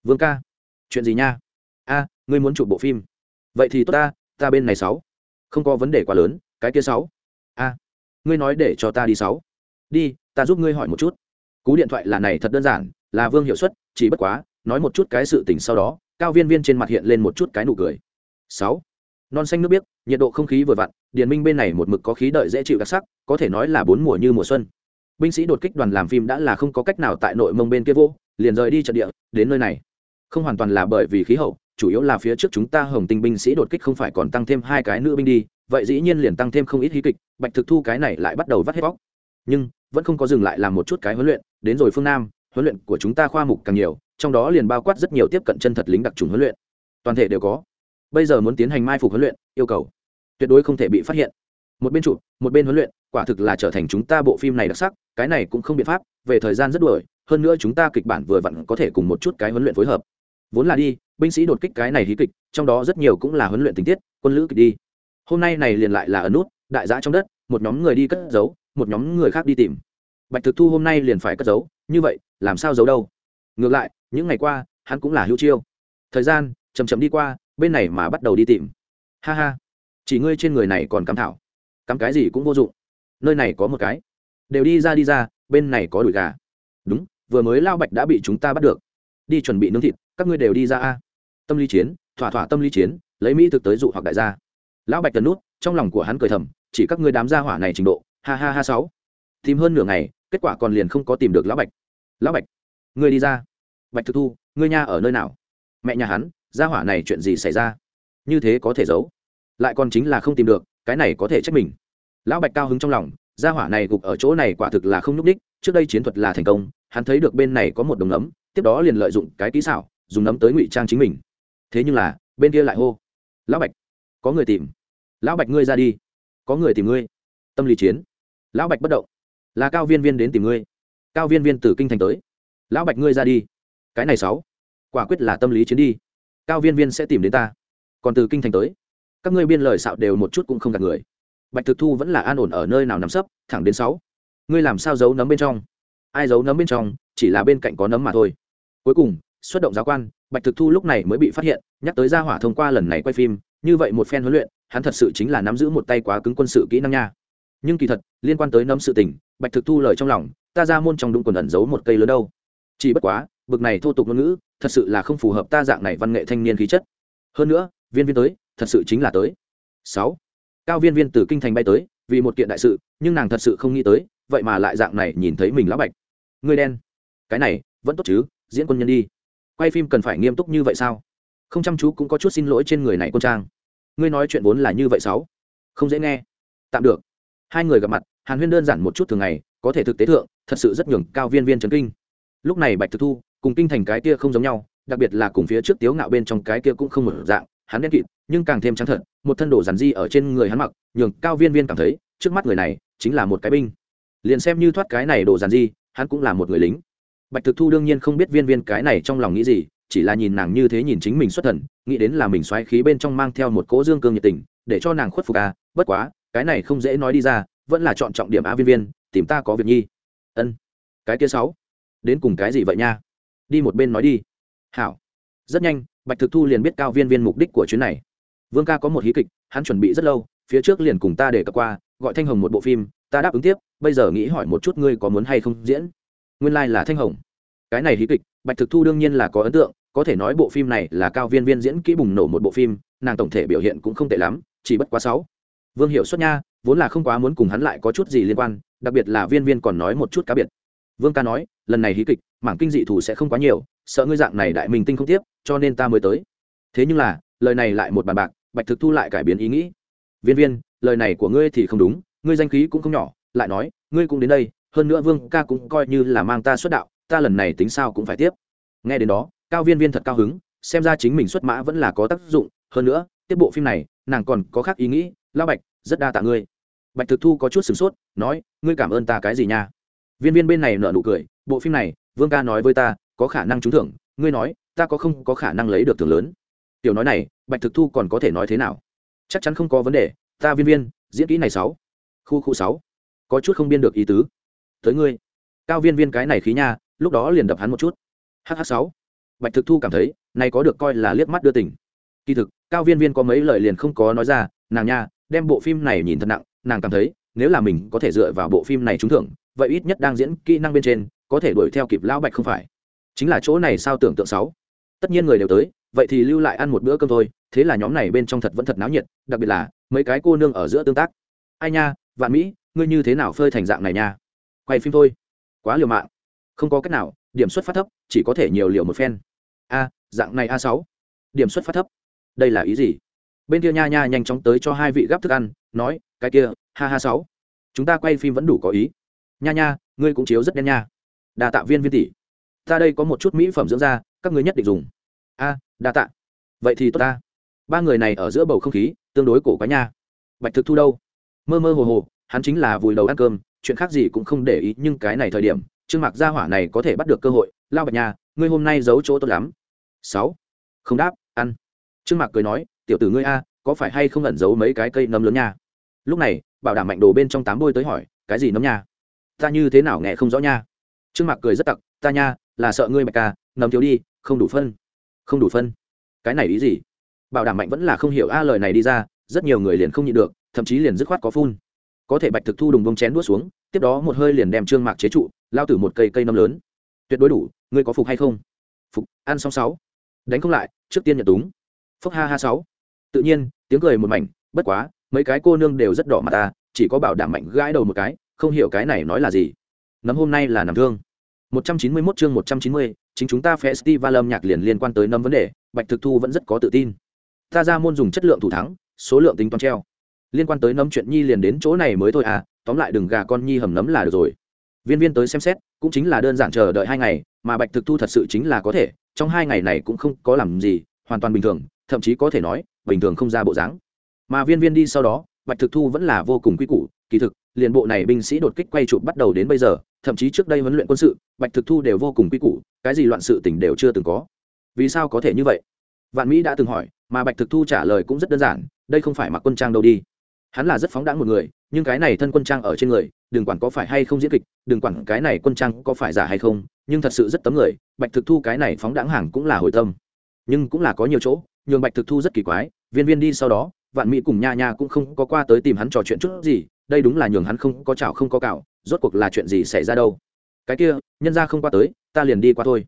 Vương ca, chuyện gì nha? A, ngươi muốn chụp bộ phim. Vậy thì tốt ta ta bên này sáu. Không có vấn đề quá lớn, cái kia sáu. A, ngươi nói để cho ta đi sáu. Đi, ta giúp ngươi hỏi một chút. Cú điện thoại là này thật đơn giản, là vương hiệu suất, chỉ bất quá, nói một chút cái sự tình sau đó, cao viên viên trên mặt hiện lên một chút cái nụ cười. Sáu. Non xanh nước biếc, nhiệt độ không khí vừa vặn, điền minh bên này một mực có khí đợi dễ chịu đặc sắc, có thể nói là bốn mùa như mùa xuân binh sĩ đột kích đoàn làm phim đã là không có cách nào tại nội mông bên kia vô, liền rời đi trận địa, đến nơi này. Không hoàn toàn là bởi vì khí hậu, chủ yếu là phía trước chúng ta hồng tinh binh sĩ đột kích không phải còn tăng thêm hai cái nữ binh đi, vậy dĩ nhiên liền tăng thêm không ít hí kịch, bạch thực thu cái này lại bắt đầu vắt hết bóc nhưng, vẫn không có dừng lại làm một chút cái huấn luyện, đến rồi phương nam, huấn luyện của chúng ta khoa mục càng nhiều, trong đó liền bao quát rất nhiều tiếp cận chân thật lính đặc trùng huấn luyện. Toàn thể đều có. Bây giờ muốn tiến hành mai phục huấn luyện, yêu cầu tuyệt đối không thể bị phát hiện. Một bên chụp, một bên huấn luyện quả thực là trở thành chúng ta bộ phim này đặc sắc, cái này cũng không biện pháp, về thời gian rất đuổi, hơn nữa chúng ta kịch bản vừa vặn có thể cùng một chút cái huấn luyện phối hợp. Vốn là đi, binh sĩ đột kích cái này hí kịch, trong đó rất nhiều cũng là huấn luyện tình tiết, quân lữ kịch đi. Hôm nay này liền lại là ấn nút, đại giã trong đất, một nhóm người đi cất giấu, một nhóm người khác đi tìm. Bạch thực thu hôm nay liền phải cất giấu, như vậy, làm sao giấu đâu? Ngược lại, những ngày qua, hắn cũng là hữu chiêu. Thời gian chầm chậm đi qua, bên này mà bắt đầu đi tìm. Ha ha. Chỉ ngươi trên người này còn cắm thảo. Cắm cái gì cũng vô dụng nơi này có một cái. Đều đi ra đi ra, bên này có đùi gà. Đúng, vừa mới lao bạch đã bị chúng ta bắt được. Đi chuẩn bị nướng thịt, các ngươi đều đi ra a. Tâm lý chiến, thỏa thỏa tâm lý chiến, lấy mỹ thực tới dụ hoặc đại gia. Lão bạch tần nút, trong lòng của hắn cười thầm, chỉ các ngươi đám gia hỏa này trình độ, ha ha ha sáu. Tìm hơn nửa ngày, kết quả còn liền không có tìm được lão bạch. Lão bạch, ngươi đi ra. Bạch thực thu, ngươi nha ở nơi nào? Mẹ nhà hắn, gia hỏa này chuyện gì xảy ra? Như thế có thể giấu. Lại còn chính là không tìm được, cái này có thể trách mình lão bạch cao hứng trong lòng, gia hỏa này gục ở chỗ này quả thực là không nhúc đích trước đây chiến thuật là thành công, hắn thấy được bên này có một đồng nấm, tiếp đó liền lợi dụng cái kỹ xảo, dùng nấm tới ngụy trang chính mình. Thế nhưng là, bên kia lại hô, lão bạch, có người tìm. Lão bạch ngươi ra đi. Có người tìm ngươi. Tâm lý chiến. Lão bạch bất động. Là cao viên viên đến tìm ngươi. Cao viên viên từ kinh thành tới. Lão bạch ngươi ra đi. Cái này sáu, quả quyết là tâm lý chiến đi. Cao viên viên sẽ tìm đến ta. Còn từ kinh thành tới, các ngươi biên lời xạo đều một chút cũng không gạt người bạch thực thu vẫn là an ổn ở nơi nào nắm sấp, thẳng đến sáu. Ngươi làm sao giấu nấm bên trong? Ai giấu nấm bên trong, chỉ là bên cạnh có nấm mà thôi. Cuối cùng, xuất động giáo quan, bạch thực thu lúc này mới bị phát hiện, nhắc tới gia hỏa thông qua lần này quay phim, như vậy một phen huấn luyện, hắn thật sự chính là nắm giữ một tay quá cứng quân sự kỹ năng nha. Nhưng kỳ thật, liên quan tới nấm sự tình, bạch thực thu lời trong lòng, ta ra môn trong đúng quần ẩn giấu một cây lớn đâu. Chỉ bất quá, bực này thô tục ngôn ngữ, thật sự là không phù hợp ta dạng này văn nghệ thanh niên khí chất. Hơn nữa, viên viên tới, thật sự chính là tới. Sáu cao viên viên từ kinh thành bay tới, vì một kiện đại sự, nhưng nàng thật sự không nghĩ tới, vậy mà lại dạng này nhìn thấy mình lão bạch. Người đen. Cái này, vẫn tốt chứ, diễn quân nhân đi. Quay phim cần phải nghiêm túc như vậy sao? Không chăm chú cũng có chút xin lỗi trên người này quân trang. Ngươi nói chuyện vốn là như vậy sáu. Không dễ nghe. Tạm được. Hai người gặp mặt, hàn huyên đơn giản một chút thường ngày, có thể thực tế thượng, thật sự rất nhường cao viên viên trấn kinh. Lúc này bạch thực thu, cùng kinh thành cái kia không giống nhau, đặc biệt là cùng phía trước tiếu ngạo bên trong cái kia cũng không một dạng hắn đen kịt, nhưng càng thêm trắng thật, một thân đồ dàn di ở trên người hắn mặc, nhường cao viên viên cảm thấy, trước mắt người này, chính là một cái binh. Liền xem như thoát cái này đồ dàn di hắn cũng là một người lính. Bạch thực thu đương nhiên không biết viên viên cái này trong lòng nghĩ gì, chỉ là nhìn nàng như thế nhìn chính mình xuất thần, nghĩ đến là mình xoáy khí bên trong mang theo một cỗ dương cương nhiệt tình, để cho nàng khuất phục à bất quá, cái này không dễ nói đi ra, vẫn là chọn trọng điểm a viên viên, tìm ta có việc nhi. Ân. Cái kia sáu. Đến cùng cái gì vậy nha? Đi một bên nói đi. Hảo. Rất nhanh bạch thực thu liền biết cao viên viên mục đích của chuyến này. Vương ca có một hí kịch, hắn chuẩn bị rất lâu, phía trước liền cùng ta để cập qua, gọi thanh hồng một bộ phim, ta đáp ứng tiếp, bây giờ nghĩ hỏi một chút ngươi có muốn hay không diễn. Nguyên lai、like、là thanh hồng. Cái này hí kịch, bạch thực thu đương nhiên là có ấn tượng, có thể nói bộ phim này là cao viên viên diễn kỹ bùng nổ một bộ phim, nàng tổng thể biểu hiện cũng không tệ lắm, chỉ bất quá sáu. Vương hiệu xuất nha, vốn là không quá muốn cùng hắn lại có chút gì liên quan, đặc biệt là viên viên còn nói một chút cá biệt. Vương ca nói, lần này hí kịch, mảng kinh dị thủ sẽ không quá nhiều, sợ ngươi dạng này đại minh tinh không tiếp cho nên ta mới tới. Thế nhưng là, lời này lại một bàn bạc, bạch thực thu lại cải biến ý nghĩ. Viên viên, lời này của ngươi thì không đúng, ngươi danh khí cũng không nhỏ, lại nói, ngươi cũng đến đây, hơn nữa vương ca cũng coi như là mang ta xuất đạo, ta lần này tính sao cũng phải tiếp. Nghe đến đó, cao viên viên thật cao hứng, xem ra chính mình xuất mã vẫn là có tác dụng, hơn nữa, tiếp bộ phim này, nàng còn có khác ý nghĩ lao bạch, rất đa tạ ngươi. Bạch thực thu có chút sửng sốt, nói, ngươi cảm ơn ta cái gì nha? Viên viên bên này nợ nụ cười, bộ phim này, vương ca nói với ta, có khả năng trúng thưởng, ngươi nói ta có không có khả năng lấy được thưởng lớn? Tiểu nói này, bạch thực thu còn có thể nói thế nào? Chắc chắn không có vấn đề, ta viên viên, diễn kỹ này sáu. Khu khu sáu. Có chút không biên được ý tứ. Tới ngươi. Cao viên viên cái này khí nha, lúc đó liền đập hắn một chút. Hh sáu. Bạch thực thu cảm thấy, này có được coi là liếc mắt đưa tình. Kỳ thực, cao viên viên có mấy lời liền không có nói ra, nàng nha, đem bộ phim này nhìn thật nặng, nàng cảm thấy, nếu là mình có thể dựa vào bộ phim này trúng thưởng, vậy ít nhất đang diễn kỹ năng bên trên, có thể đuổi theo kịp lão bạch không phải? Chính là chỗ này sao tưởng tượng sáu tất nhiên người đều tới, vậy thì lưu lại ăn một bữa cơm thôi, thế là nhóm này bên trong thật vẫn thật náo nhiệt, đặc biệt là mấy cái cô nương ở giữa tương tác. Ai nha, vạn mỹ, ngươi như thế nào phơi thành dạng này nha? Quay phim thôi. Quá liều mạng. Không có cách nào, điểm xuất phát thấp, chỉ có thể nhiều liều một phen. A, dạng này a sáu. Điểm xuất phát thấp. Đây là ý gì? Bên kia nha nha nhanh chóng tới cho hai vị gắp thức ăn, nói, cái kia, ha ha sáu. Chúng ta quay phim vẫn đủ có ý. Nha nha, ngươi cũng chiếu rất đen nha. Đa tạ viên viên tỷ. Ta đây có một chút mỹ phẩm dưỡng da, các ngươi nhất định dùng a, đa tạ. Vậy thì tốt ta. Ba người này ở giữa bầu không khí, tương đối cổ quá nha. Bạch thực thu đâu? Mơ mơ hồ hồ, hắn chính là vùi đầu ăn cơm, chuyện khác gì cũng không để ý, nhưng cái này thời điểm, trương mạc gia hỏa này có thể bắt được cơ hội. Lao bạch nhà ngươi hôm nay giấu chỗ tốt lắm. Sáu. Không đáp, ăn. Trương mặc cười nói, tiểu tử ngươi a, có phải hay không ẩn giấu mấy cái cây nấm lớn nha? Lúc này, bảo đảm mạnh đồ bên trong tám bôi tới hỏi, cái gì nấm nha? Ta như thế nào nghe không rõ nha? Trương mặc cười rất tặc, ta nha, là sợ ngươi mạch ca, nấm thiếu đi, không đủ phân không đủ phân. Cái này ý gì? Bảo đảm mạnh vẫn là không hiểu a lời này đi ra rất nhiều người liền không nhịn được thậm chí liền dứt khoát có phun. Có thể bạch thực thu đùng bông chén đuốt xuống tiếp đó một hơi liền đem trương mạc chế trụ lao từ một cây cây năm lớn. Tuyệt đối đủ ngươi có phục hay không? Phục ăn xong sáu. Đánh không lại trước tiên nhận túng. Phúc ha ha sáu. Tự nhiên tiếng cười một mảnh bất quá mấy cái cô nương đều rất đỏ mặt ta chỉ có bảo đảm mạnh gãi đầu một cái không hiểu cái này nói là gì. Nấm hôm nay là nằm thương. 191 chương 190, chính chúng ta festival âm nhạc liền liên quan tới năm vấn đề, bạch thực thu vẫn rất có tự tin. Ta ra môn dùng chất lượng thủ thắng, số lượng tính toán treo. Liên quan tới nấm chuyện nhi liền đến chỗ này mới thôi à tóm lại đừng gà con nhi hầm nấm là được rồi. Viên viên tới xem xét, cũng chính là đơn giản chờ đợi hai ngày, mà bạch thực thu thật sự chính là có thể, trong hai ngày này cũng không có làm gì, hoàn toàn bình thường, thậm chí có thể nói, bình thường không ra bộ dáng. Mà viên viên đi sau đó, bạch thực thu vẫn là vô cùng quy củ kỳ thực, liền bộ này binh sĩ đột kích quay chụp bắt đầu đến bây giờ, thậm chí trước đây huấn luyện quân sự, bạch thực thu đều vô cùng quy củ, cái gì loạn sự tình đều chưa từng có. Vì sao có thể như vậy? Vạn mỹ đã từng hỏi, mà bạch thực thu trả lời cũng rất đơn giản, đây không phải mặc quân trang đâu đi. Hắn là rất phóng đãng một người, nhưng cái này thân quân trang ở trên người, đừng quản có phải hay không diễn kịch, đừng quản cái này quân trang có phải giả hay không, nhưng thật sự rất tấm người, bạch thực thu cái này phóng đãng hàng cũng là hồi tâm. Nhưng cũng là có nhiều chỗ, nhường bạch thực thu rất kỳ quái, viên viên đi sau đó, vạn mỹ cùng nha nha cũng không có qua tới tìm hắn trò chuyện chút gì đây đúng là nhường hắn không có chảo không có cạo, rốt cuộc là chuyện gì xảy ra đâu? Cái kia, nhân ra không qua tới, ta liền đi qua thôi.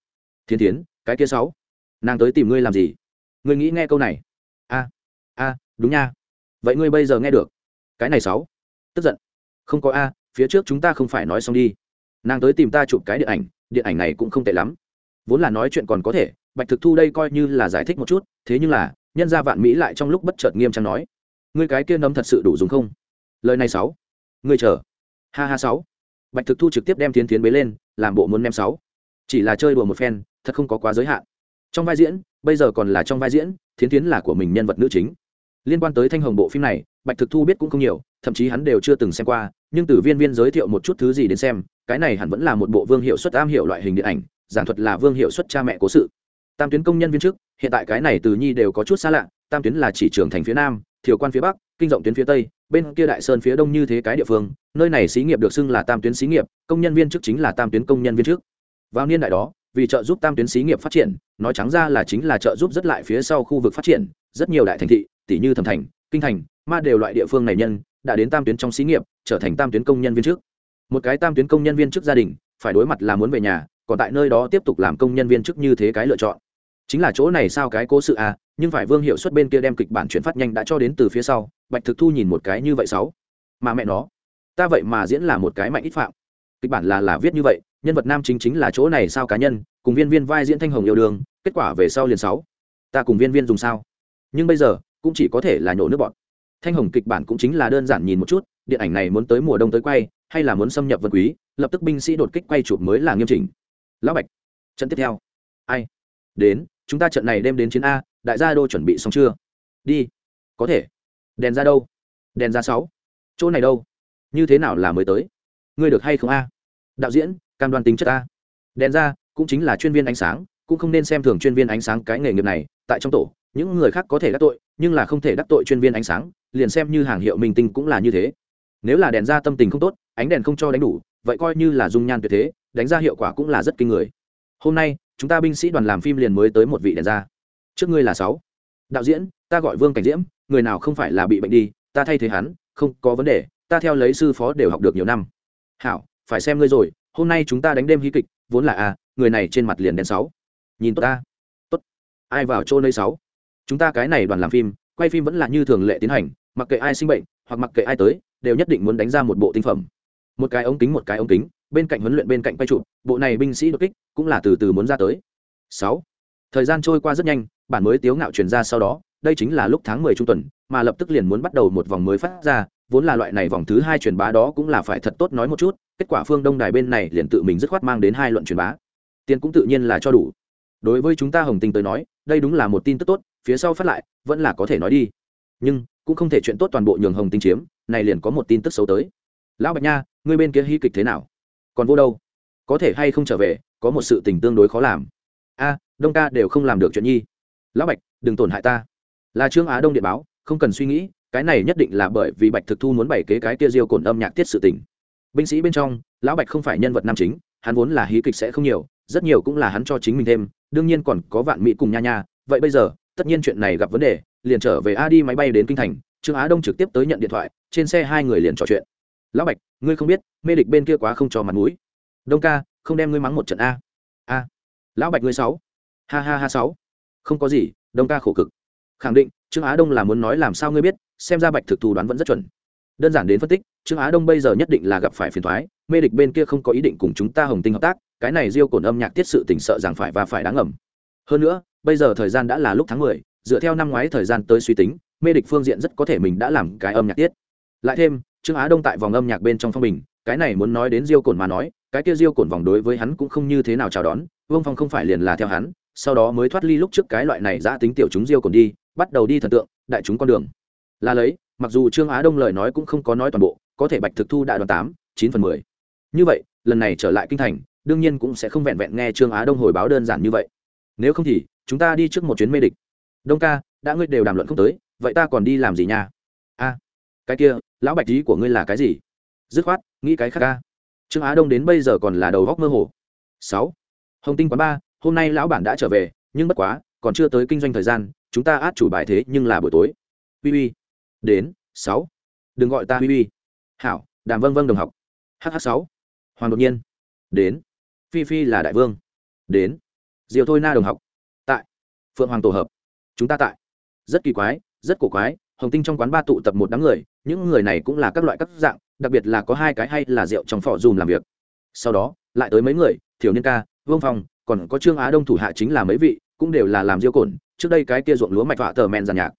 Thiên tiến cái kia sáu, nàng tới tìm ngươi làm gì? Ngươi nghĩ nghe câu này. A a, đúng nha. Vậy ngươi bây giờ nghe được. Cái này sáu, tức giận. Không có a, phía trước chúng ta không phải nói xong đi. Nàng tới tìm ta chụp cái điện ảnh điện ảnh này cũng không tệ lắm. Vốn là nói chuyện còn có thể, bạch thực thu đây coi như là giải thích một chút, thế nhưng là, nhân gia vạn mỹ lại trong lúc bất chợt nghiêm trang nói. Ngươi cái kia nấm thật sự đủ dùng không? Lời này sáu. Ngươi chờ. Ha ha sáu. Bạch thực thu trực tiếp đem tiến tiến bế lên, làm bộ muốn nem sáu. Chỉ là chơi đùa một phen, thật không có quá giới hạn. Trong vai diễn, bây giờ còn là trong vai diễn, thiến tiến là của mình nhân vật nữ chính. Liên quan tới thanh hồng bộ phim này, bạch thực thu biết cũng không nhiều, thậm chí hắn đều chưa từng xem qua, nhưng từ viên viên giới thiệu một chút thứ gì đến xem, cái này hẳn vẫn là một bộ vương hiệu suất am hiểu loại hình điện ảnh, giảng thuật là vương hiệu suất cha mẹ cố sự. Tam tuyến công nhân viên chức, hiện tại cái này từ nhi đều có chút xa lạ, tam tuyến là chỉ trường thành phía nam, thiều quan phía bắc, kinh rộng tuyến phía tây bên kia đại sơn phía đông như thế cái địa phương, nơi này xí nghiệp được xưng là tam tuyến xí nghiệp, công nhân viên chức chính là tam tuyến công nhân viên chức. Vào niên đại đó, vì trợ giúp tam tuyến xí nghiệp phát triển, nói trắng ra là chính là trợ giúp rất lại phía sau khu vực phát triển, rất nhiều đại thành thị, tỷ như thẩm thành, kinh thành, ma đều loại địa phương này nhân, đã đến tam tuyến trong xí nghiệp, trở thành tam tuyến công nhân viên chức. Một cái tam tuyến công nhân viên chức gia đình, phải đối mặt là muốn về nhà, còn tại nơi đó tiếp tục làm công nhân viên chức như thế cái lựa chọn chính là chỗ này sao cái cố sự à nhưng phải vương hiệu suất bên kia đem kịch bản chuyển phát nhanh đã cho đến từ phía sau, bạch thực thu nhìn một cái như vậy sáu. Mà mẹ nó, ta vậy mà diễn là một cái mạnh ít phạm. Kịch bản là là viết như vậy, nhân vật nam chính chính là chỗ này sao cá nhân, cùng viên viên vai diễn thanh hồng yêu đương, kết quả về sau liền sáu. Ta cùng viên viên dùng sao? Nhưng bây giờ, cũng chỉ có thể là nhổ nước bọn thanh hồng kịch bản cũng chính là đơn giản nhìn một chút, điện ảnh này muốn tới mùa đông tới quay, hay là muốn xâm nhập vật quý, lập tức binh sĩ đột kích quay chụp mới là nghiêm chỉnh. Lão bạch, trận tiếp theo. Ai? Đến chúng ta trận này đem đến chiến a, đại gia đô chuẩn bị xong chưa? Đi. Có thể. Đèn ra đâu? Đèn ra sáu. Chỗ này đâu? Như thế nào là mới tới? Ngươi được hay không a? Đạo diễn, cam đoan tính chất a. Đèn ra, cũng chính là chuyên viên ánh sáng, cũng không nên xem thường chuyên viên ánh sáng cái nghề nghiệp này. Tại trong tổ, những người khác có thể đắc tội, nhưng là không thể đắc tội chuyên viên ánh sáng, liền xem như hàng hiệu minh tinh cũng là như thế. Nếu là đèn ra tâm tình không tốt, ánh đèn không cho đánh đủ, vậy coi như là dung nhan tuyệt thế, đánh ra hiệu quả cũng là rất kinh người. Hôm nay chúng ta binh sĩ đoàn làm phim liền mới tới một vị đèn ra. Trước ngươi là sáu. Đạo diễn, ta gọi vương cảnh diễm, người nào không phải là bị bệnh đi, ta thay thế hắn, không có vấn đề, ta theo lấy sư phó đều học được nhiều năm. Hảo, phải xem ngươi rồi, hôm nay chúng ta đánh đêm hí kịch, vốn là a người này trên mặt liền đen sáu. Nhìn tốt ta. Tốt. Ai vào chỗ nơi sáu? Chúng ta cái này đoàn làm phim, quay phim vẫn là như thường lệ tiến hành, mặc kệ ai sinh bệnh, hoặc mặc kệ ai tới, đều nhất định muốn đánh ra một bộ tinh phẩm. Một cái ống kính, một cái ống kính bên cạnh huấn luyện bên cạnh quay trụ bộ này binh sĩ đột kích cũng là từ từ muốn ra tới. Sáu, thời gian trôi qua rất nhanh, bản mới tiếu ngạo truyền ra sau đó, đây chính là lúc tháng mười trung tuần, mà lập tức liền muốn bắt đầu một vòng mới phát ra, vốn là loại này vòng thứ hai truyền bá đó cũng là phải thật tốt nói một chút, kết quả phương đông đài bên này liền tự mình dứt khoát mang đến hai luận truyền bá. Tiền cũng tự nhiên là cho đủ. Đối với chúng ta hồng tinh tới nói, đây đúng là một tin tức tốt, phía sau phát lại, vẫn là có thể nói đi. Nhưng, cũng không thể chuyện tốt toàn bộ nhường hồng tinh chiếm, này liền có một tin tức xấu tới. Lão bạch nha, ngươi bên kia hy kịch thế nào? Còn vô đâu? Có thể hay không trở về, có một sự tình tương đối khó làm. A, đông ca đều không làm được chuyện nhi. Lão bạch, đừng tổn hại ta. Là trương á đông điện báo, không cần suy nghĩ, cái này nhất định là bởi vì bạch thực thu muốn bày kế cái kia diêu cồn âm nhạc tiết sự tình. Binh sĩ bên trong, lão bạch không phải nhân vật nam chính, hắn vốn là hí kịch sẽ không nhiều, rất nhiều cũng là hắn cho chính mình thêm, đương nhiên còn có vạn mỹ cùng nha nha. Vậy bây giờ, tất nhiên chuyện này gặp vấn đề, liền trở về a đi máy bay đến kinh thành, trương á đông trực tiếp tới nhận điện thoại, trên xe hai người liền trò chuyện lão bạch, ngươi không biết, mê địch bên kia quá không cho mặt mũi. Đông ca, không đem ngươi mắng một trận a. A. Lão bạch ngươi sáu. Ha ha ha sáu. Không có gì, đông ca khổ cực. Khẳng định, trương á đông là muốn nói làm sao ngươi biết, xem ra bạch thực thù đoán vẫn rất chuẩn. Đơn giản đến phân tích, trương á đông bây giờ nhất định là gặp phải phiền thoái mê địch bên kia không có ý định cùng chúng ta hồng tinh hợp tác, cái này riêu cổn âm nhạc tiết sự tỉnh sợ rằng phải và phải đáng ngầm. Hơn nữa, bây giờ thời gian đã là lúc tháng mười, dựa theo năm ngoái thời gian tới suy tính, mê địch phương diện rất có thể mình đã làm cái âm nhạc tiết. Lại thêm trương á đông tại vòng âm nhạc bên trong phong bình, cái này muốn nói đến diêu cổn mà nói, cái kia diêu cổn vòng đối với hắn cũng không như thế nào chào đón, vương phong không phải liền là theo hắn, sau đó mới thoát ly lúc trước cái loại này giã tính tiểu chúng diêu cổn đi, bắt đầu đi thần tượng, đại chúng con đường. Là lấy, mặc dù trương á đông lời nói cũng không có nói toàn bộ, có thể bạch thực thu đại đoàn tám, chín phần mười. Như vậy, lần này trở lại kinh thành, đương nhiên cũng sẽ không vẹn vẹn nghe trương á đông hồi báo đơn giản như vậy. Nếu không thì, chúng ta đi trước một chuyến mê địch. Đông ca, đã ngươi đều đàm luận không tới, vậy ta còn đi làm gì nha? A, cái kia lão bạch ý của ngươi là cái gì? Dứt khoát, nghĩ cái khác ca. Trương á đông đến bây giờ còn là đầu góc mơ hồ. Sáu. Hồng tinh quán ba, hôm nay lão bản đã trở về, nhưng bất quá, còn chưa tới kinh doanh thời gian, chúng ta át chủ bài thế nhưng là buổi tối. Uy uy đến, sáu. Đừng gọi ta uy uy hảo, đàm vâng vâng đồng học. Hh sáu. Hoàng đột nhiên. Đến. Phi phi là đại vương. Đến. Diều thôi na đồng học. Tại. Phượng hoàng tổ hợp. Chúng ta tại. Rất kỳ quái, rất cổ quái hồng tinh trong quán ba tụ tập một đám người, những người này cũng là các loại các dạng, đặc biệt là có hai cái hay là rượu trong phỏ dùm làm việc. Sau đó, lại tới mấy người, thiểu niên ca, vương phong, còn có trương á đông thủ hạ chính là mấy vị, cũng đều là làm diêu cồn trước đây cái kia ruộng lúa mạch họa tờ men giàn nhạc.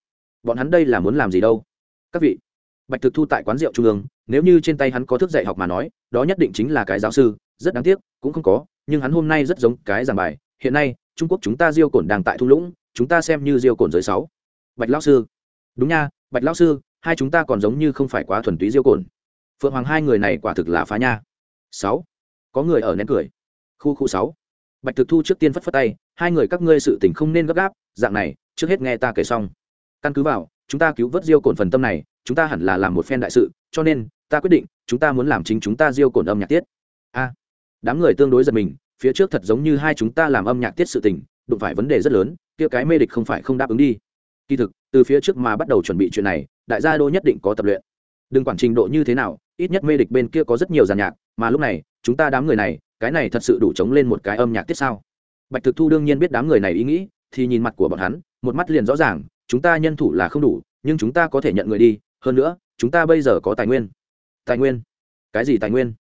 Bọn hắn đây là muốn làm gì đâu? Các vị, bạch thực thu tại quán rượu trung ương, nếu như trên tay hắn có thức dạy học mà nói, đó nhất định chính là cái giáo sư, rất đáng tiếc, cũng không có, nhưng hắn hôm nay rất giống cái giảng bài, hiện nay, trung quốc chúng ta diêu cồn đang tại thung lũng, chúng ta xem như diêu cồn giới sáu. Bạch lão sư đúng nha, bạch lão sư, hai chúng ta còn giống như không phải quá thuần túy diêu cồn. Phượng hoàng hai người này quả thực là phá nha. Sáu. Có người ở nén cười. Khu khu sáu. Bạch thực thu trước tiên phất phất tay, hai người các ngươi sự tình không nên gấp gáp, dạng này, trước hết nghe ta kể xong. Căn cứ vào, chúng ta cứu vớt diêu cồn phần tâm này, chúng ta hẳn là làm một phen đại sự, cho nên, ta quyết định, chúng ta muốn làm chính chúng ta diêu cồn âm nhạc tiết. A. Đám người tương đối giật mình, phía trước thật giống như hai chúng ta làm âm nhạc tiết sự tình, đụng phải vấn đề rất lớn, kia cái mê địch không phải không đáp ứng đi. Kỳ thực từ phía trước mà bắt đầu chuẩn bị chuyện này, đại gia đô nhất định có tập luyện. Đừng quản trình độ như thế nào, ít nhất mê địch bên kia có rất nhiều giàn nhạc, mà lúc này, chúng ta đám người này, cái này thật sự đủ chống lên một cái âm nhạc tiết sao? Bạch thực thu đương nhiên biết đám người này ý nghĩ, thì nhìn mặt của bọn hắn, một mắt liền rõ ràng, chúng ta nhân thủ là không đủ, nhưng chúng ta có thể nhận người đi, hơn nữa, chúng ta bây giờ có tài nguyên. Tài nguyên? Cái gì tài nguyên?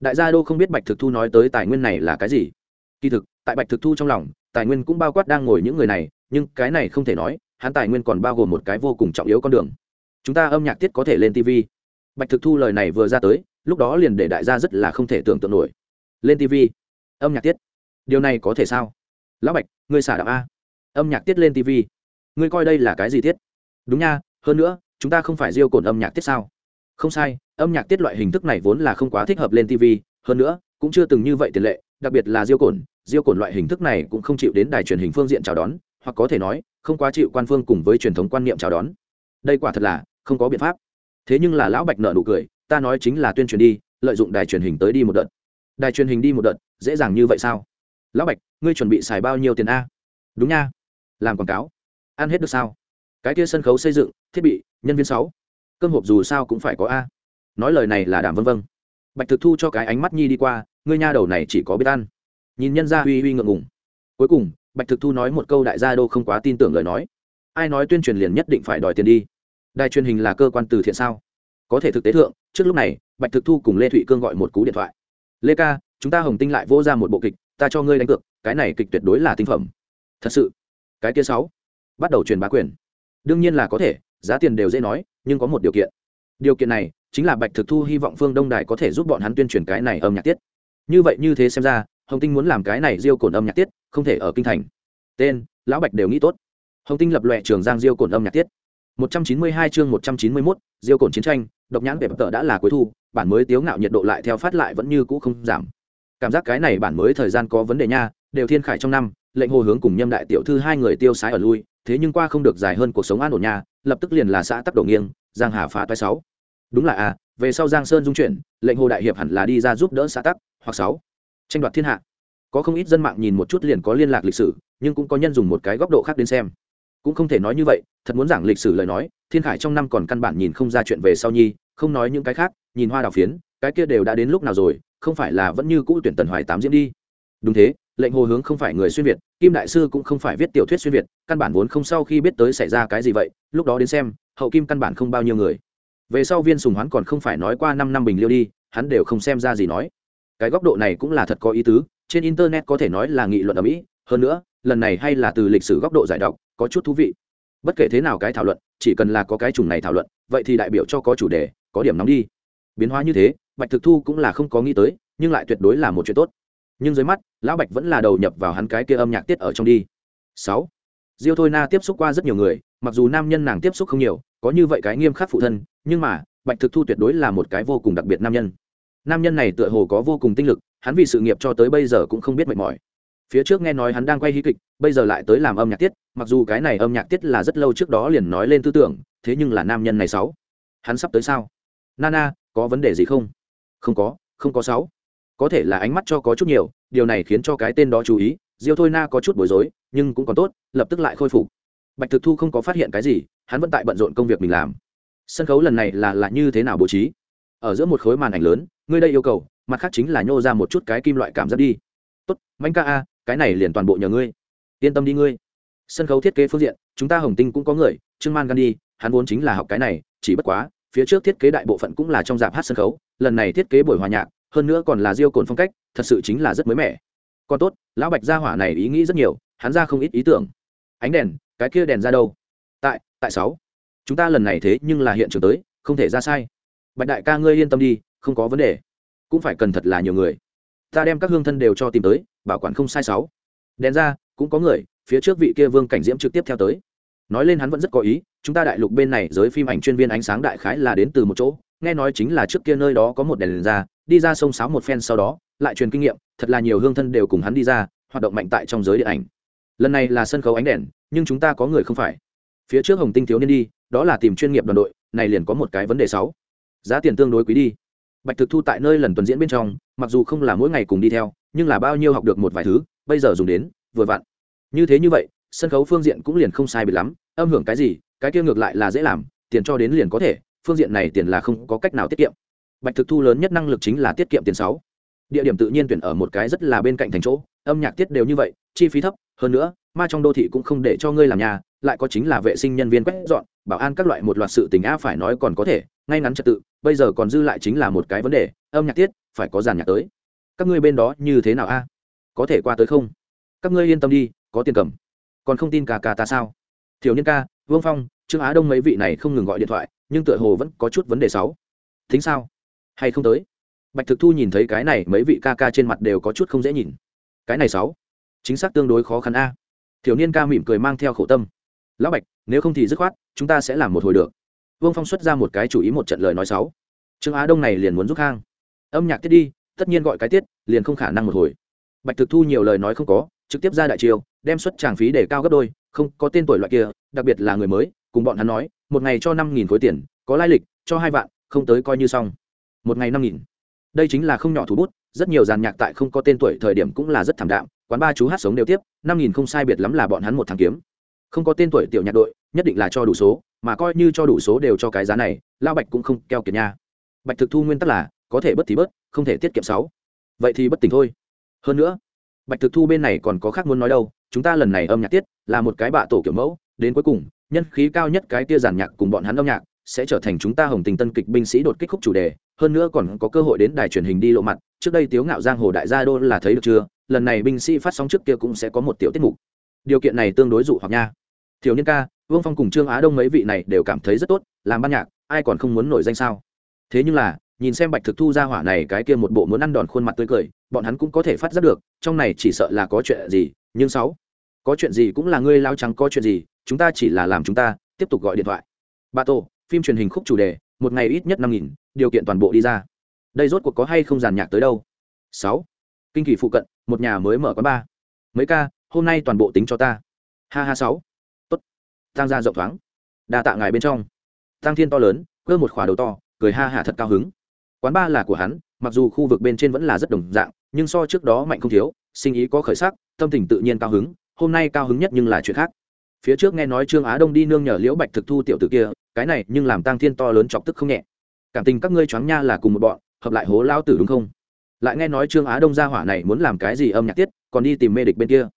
Đại gia đô không biết bạch thực thu nói tới tài nguyên này là cái gì. Kỳ thực, tại bạch thực thu trong lòng, tài nguyên cũng bao quát đang ngồi những người này, nhưng cái này không thể nói hắn tài nguyên còn bao gồm một cái vô cùng trọng yếu con đường. Chúng ta âm nhạc tiết có thể lên tv bạch thực thu lời này vừa ra tới, lúc đó liền để đại gia rất là không thể tưởng tượng nổi. Lên tv âm nhạc tiết. Điều này có thể sao? Lão bạch, ngươi xả đạo a. Âm nhạc tiết lên tv ngươi coi đây là cái gì tiết? Đúng nha, hơn nữa, chúng ta không phải diêu cồn âm nhạc tiết sao? Không sai, âm nhạc tiết loại hình thức này vốn là không quá thích hợp lên tv hơn nữa, cũng chưa từng như vậy tiền lệ, đặc biệt là diêu cồn. Diêu cồn loại hình thức này cũng không chịu đến đài truyền hình phương diện chào đón hoặc có thể nói, không quá chịu quan phương cùng với truyền thống quan niệm chào đón. Đây quả thật là không có biện pháp. Thế nhưng là lão bạch nợ nụ cười, ta nói chính là tuyên truyền đi, lợi dụng đài truyền hình tới đi một đợt. Đài truyền hình đi một đợt, dễ dàng như vậy sao? Lão bạch, ngươi chuẩn bị xài bao nhiêu tiền a? Đúng nha. Làm quảng cáo. Ăn hết được sao? Cái kia sân khấu xây dựng, thiết bị, nhân viên sáu. Cơm hộp dù sao cũng phải có a. Nói lời này là đảm vân vân. Bạch thực thu cho cái ánh mắt nhi đi qua, ngươi nha đầu này chỉ có biết ăn. Nhìn nhân gia huy huy ngượng ngùng. Cuối cùng bạch thực thu nói một câu đại gia đô không quá tin tưởng lời nói. Ai nói tuyên truyền liền nhất định phải đòi tiền đi? Đài truyền hình là cơ quan từ thiện sao? Có thể thực tế thượng, trước lúc này, bạch thực thu cùng lê thụy cương gọi một cú điện thoại. Lê ca, chúng ta hồng tinh lại vô ra một bộ kịch, ta cho ngươi đánh cược, cái này kịch tuyệt đối là tinh phẩm. Thật sự. Cái kia sáu. Bắt đầu truyền bá quyền. Đương nhiên là có thể, giá tiền đều dễ nói, nhưng có một điều kiện. Điều kiện này, chính là bạch thực thu hy vọng phương đông đài có thể giúp bọn hắn tuyên truyền cái này âm nhạc tiết. Như vậy như thế xem ra hồng tinh muốn làm cái này diêu cồn âm nhạc tiết không thể ở kinh thành. Tên lão bạch đều nghĩ tốt. Hồng tinh lập lòe trường giang diêu cồn âm nhạc tiết. 192 chương 191, diêu cồn chiến tranh độc nhãn vẻ tợ đã là cuối thu bản mới tiếu ngạo nhiệt độ lại theo phát lại vẫn như cũ không giảm. Cảm giác cái này bản mới thời gian có vấn đề nha đều thiên khải trong năm lệnh hồ hướng cùng nhâm đại tiểu thư hai người tiêu sái ở lui thế nhưng qua không được dài hơn cuộc sống an ổn nha lập tức liền là xã tắc đổ nghiêng giang hà phá toái sáu. Đúng là à, về sau giang sơn dung chuyển lệnh hồ đại hiệp hẳn là đi ra giúp đỡ xã tắc hoặc sáu tranh đoạt thiên hạ. Có không ít dân mạng nhìn một chút liền có liên lạc lịch sử, nhưng cũng có nhân dùng một cái góc độ khác đến xem. Cũng không thể nói như vậy, thật muốn giảng lịch sử lời nói, thiên khải trong năm còn căn bản nhìn không ra chuyện về sau nhi, không nói những cái khác, nhìn hoa đào phiến, cái kia đều đã đến lúc nào rồi, không phải là vẫn như cũ tuyển tần hoài tám diễm đi. Đúng thế, lệnh hồ hướng không phải người xuyên việt, kim đại sư cũng không phải viết tiểu thuyết xuyên việt, căn bản vốn không sau khi biết tới xảy ra cái gì vậy, lúc đó đến xem, hậu kim căn bản không bao nhiêu người. Về sau viên sùng hoán còn không phải nói qua năm năm bình liêu đi, hắn đều không xem ra gì nói cái góc độ này cũng là thật có ý tứ, trên internet có thể nói là nghị luận ở mỹ, hơn nữa, lần này hay là từ lịch sử góc độ giải đọc, có chút thú vị. Bất kể thế nào cái thảo luận, chỉ cần là có cái chủng này thảo luận, vậy thì đại biểu cho có chủ đề, có điểm nóng đi. Biến hóa như thế, bạch thực thu cũng là không có nghĩ tới, nhưng lại tuyệt đối là một chuyện tốt. Nhưng dưới mắt, lão bạch vẫn là đầu nhập vào hắn cái kia âm nhạc tiết ở trong đi. Sáu. Diêu thôi na tiếp xúc qua rất nhiều người, mặc dù nam nhân nàng tiếp xúc không nhiều, có như vậy cái nghiêm khắc phụ thân, nhưng mà, bạch thực thu tuyệt đối là một cái vô cùng đặc biệt nam nhân nam nhân này tựa hồ có vô cùng tinh lực, hắn vì sự nghiệp cho tới bây giờ cũng không biết mệt mỏi. Phía trước nghe nói hắn đang quay hí kịch, bây giờ lại tới làm âm nhạc tiết, mặc dù cái này âm nhạc tiết là rất lâu trước đó liền nói lên tư tưởng, thế nhưng là nam nhân này sáu. Hắn sắp tới sao? Nana, có vấn đề gì không? Không có không có sáu. Có thể là ánh mắt cho có chút nhiều, điều này khiến cho cái tên đó chú ý, diêu thôi na có chút bối rối, nhưng cũng còn tốt, lập tức lại khôi phục. Bạch thực thu không có phát hiện cái gì, hắn vẫn tại bận rộn công việc mình làm. Sân khấu lần này là là như thế nào bố trí? Ở giữa một khối màn ảnh lớn ngươi đây yêu cầu, mặt khác chính là nhô ra một chút cái kim loại cảm giác đi. Tốt Mạnh ca a, cái này liền toàn bộ nhờ ngươi. Yên tâm đi ngươi. Sân khấu thiết kế phương diện, chúng ta hồng tinh cũng có người, trương man gan đi, hắn vốn chính là học cái này, chỉ bất quá, phía trước thiết kế đại bộ phận cũng là trong dạp hát sân khấu, lần này thiết kế buổi hòa nhạc, hơn nữa còn là diêu cồn phong cách, thật sự chính là rất mới mẻ. Còn tốt, lão bạch gia hỏa này ý nghĩ rất nhiều, hắn ra không ít ý tưởng. Ánh đèn, cái kia đèn ra đâu? Tại tại sáu. Chúng ta lần này thế nhưng là hiện trường tới, không thể ra sai. Bạch đại ca ngươi yên tâm đi không có vấn đề. Cũng phải cần thật là nhiều người. Ta đem các hương thân đều cho tìm tới bảo quản không sai sáu. Đèn ra cũng có người phía trước vị kia vương cảnh diễm trực tiếp theo tới. Nói lên hắn vẫn rất có ý chúng ta đại lục bên này giới phim ảnh chuyên viên ánh sáng đại khái là đến từ một chỗ nghe nói chính là trước kia nơi đó có một đèn, đèn ra đi ra sông sáo một phen sau đó lại truyền kinh nghiệm thật là nhiều hương thân đều cùng hắn đi ra hoạt động mạnh tại trong giới điện ảnh. Lần này là sân khấu ánh đèn nhưng chúng ta có người không phải. Phía trước hồng tinh thiếu niên đi đó là tìm chuyên nghiệp đoàn đội này liền có một cái vấn đề sáu. Giá tiền tương đối quý đi bạch thực thu tại nơi lần tuần diễn bên trong, mặc dù không là mỗi ngày cùng đi theo, nhưng là bao nhiêu học được một vài thứ, bây giờ dùng đến, vừa vặn. Như thế như vậy, sân khấu phương diện cũng liền không sai bị lắm, âm hưởng cái gì, cái kia ngược lại là dễ làm, tiền cho đến liền có thể, phương diện này tiền là không có cách nào tiết kiệm. Bạch thực thu lớn nhất năng lực chính là tiết kiệm tiền sáu. Địa điểm tự nhiên tuyển ở một cái rất là bên cạnh thành chỗ, âm nhạc tiết đều như vậy, chi phí thấp, hơn nữa, ma trong đô thị cũng không để cho ngươi làm nhà, lại có chính là vệ sinh nhân viên quét dọn, bảo an các loại một loạt sự tình a phải nói còn có thể ngay ngắn trật tự, bây giờ còn dư lại chính là một cái vấn đề, âm nhạc tiết, phải có giàn nhạc tới. Các ngươi bên đó như thế nào a? Có thể qua tới không? Các ngươi yên tâm đi, có tiền cầm. Còn không tin cả cả ta sao? Thiếu niên ca, vương phong, trương á đông mấy vị này không ngừng gọi điện thoại, nhưng tựa hồ vẫn có chút vấn đề xấu thính sao? Hay không tới? Bạch thực thu nhìn thấy cái này, mấy vị ca ca trên mặt đều có chút không dễ nhìn. Cái này sáu. Chính xác tương đối khó khăn a. Thiếu niên ca mỉm cười mang theo khổ tâm. Lão bạch, nếu không thì dứt khoát, chúng ta sẽ làm một hồi được vương phong xuất ra một cái chủ ý một trận lời nói sáu trương á đông này liền muốn giúp hang âm nhạc tiết đi tất nhiên gọi cái tiết liền không khả năng một hồi bạch thực thu nhiều lời nói không có trực tiếp ra đại triều, đem suất tràng phí để cao gấp đôi không có tên tuổi loại kia đặc biệt là người mới cùng bọn hắn nói một ngày cho năm nghìn khối tiền có lai lịch cho hai vạn không tới coi như xong một ngày năm nghìn đây chính là không nhỏ thủ bút rất nhiều dàn nhạc tại không có tên tuổi thời điểm cũng là rất thảm đạm quán ba chú hát sống đều tiếp năm nghìn không sai biệt lắm là bọn hắn một thằng kiếm không có tên tuổi tiểu nhạc đội nhất định là cho đủ số mà coi như cho đủ số đều cho cái giá này lao bạch cũng không keo kiệt nha. Bạch thực thu nguyên tắc là, có thể bất thì bớt, không thể tiết kiệm sáu. Vậy thì bất tỉnh thôi. Hơn nữa, bạch thực thu bên này còn có khác muốn nói đâu, chúng ta lần này âm nhạc tiết, là một cái bạ tổ kiểu mẫu, đến cuối cùng, nhân khí cao nhất cái kia giàn nhạc cùng bọn hắn âm nhạc, sẽ trở thành chúng ta hồng tình tân kịch binh sĩ đột kích khúc chủ đề. Hơn nữa còn có cơ hội đến đài truyền hình đi lộ mặt, trước đây tiếu ngạo giang hồ đại gia đô là thấy được chưa, lần này binh sĩ phát sóng trước kia cũng sẽ có một tiểu tiết mục. Điều kiện này tương đối dụ hoặc nha. Thiếu niên ca vương phong cùng trương á đông mấy vị này đều cảm thấy rất tốt làm ban nhạc ai còn không muốn nổi danh sao thế nhưng là nhìn xem bạch thực thu ra hỏa này cái kia một bộ muốn ăn đòn khuôn mặt tươi cười bọn hắn cũng có thể phát giác được trong này chỉ sợ là có chuyện gì nhưng sáu có chuyện gì cũng là ngươi lao trắng có chuyện gì chúng ta chỉ là làm chúng ta tiếp tục gọi điện thoại bà tổ phim truyền hình khúc chủ đề một ngày ít nhất năm nghìn điều kiện toàn bộ đi ra đây rốt cuộc có hay không giàn nhạc tới đâu sáu kinh kỳ phụ cận một nhà mới mở quán ba mấy ca hôm nay toàn bộ tính cho ta ha ha sáu tăng ra rộng thoáng. Đa tạ ngài bên trong. Tăng thiên to lớn, cơ một khỏa đầu to, cười ha hả thật cao hứng. Quán ba là của hắn, mặc dù khu vực bên trên vẫn là rất đồng dạng, nhưng so trước đó mạnh không thiếu, sinh ý có khởi sắc, tâm tình tự nhiên cao hứng, hôm nay cao hứng nhất nhưng là chuyện khác. Phía trước nghe nói trương á đông đi nương nhờ liễu bạch thực thu tiểu tử kia, cái này nhưng làm tăng thiên to lớn chọc tức không nhẹ. Cảm tình các ngươi choáng nha là cùng một bọn, hợp lại hố lao tử đúng không? Lại nghe nói trương á đông ra hỏa này muốn làm cái gì âm nhạc tiết, còn đi tìm mê địch bên kia.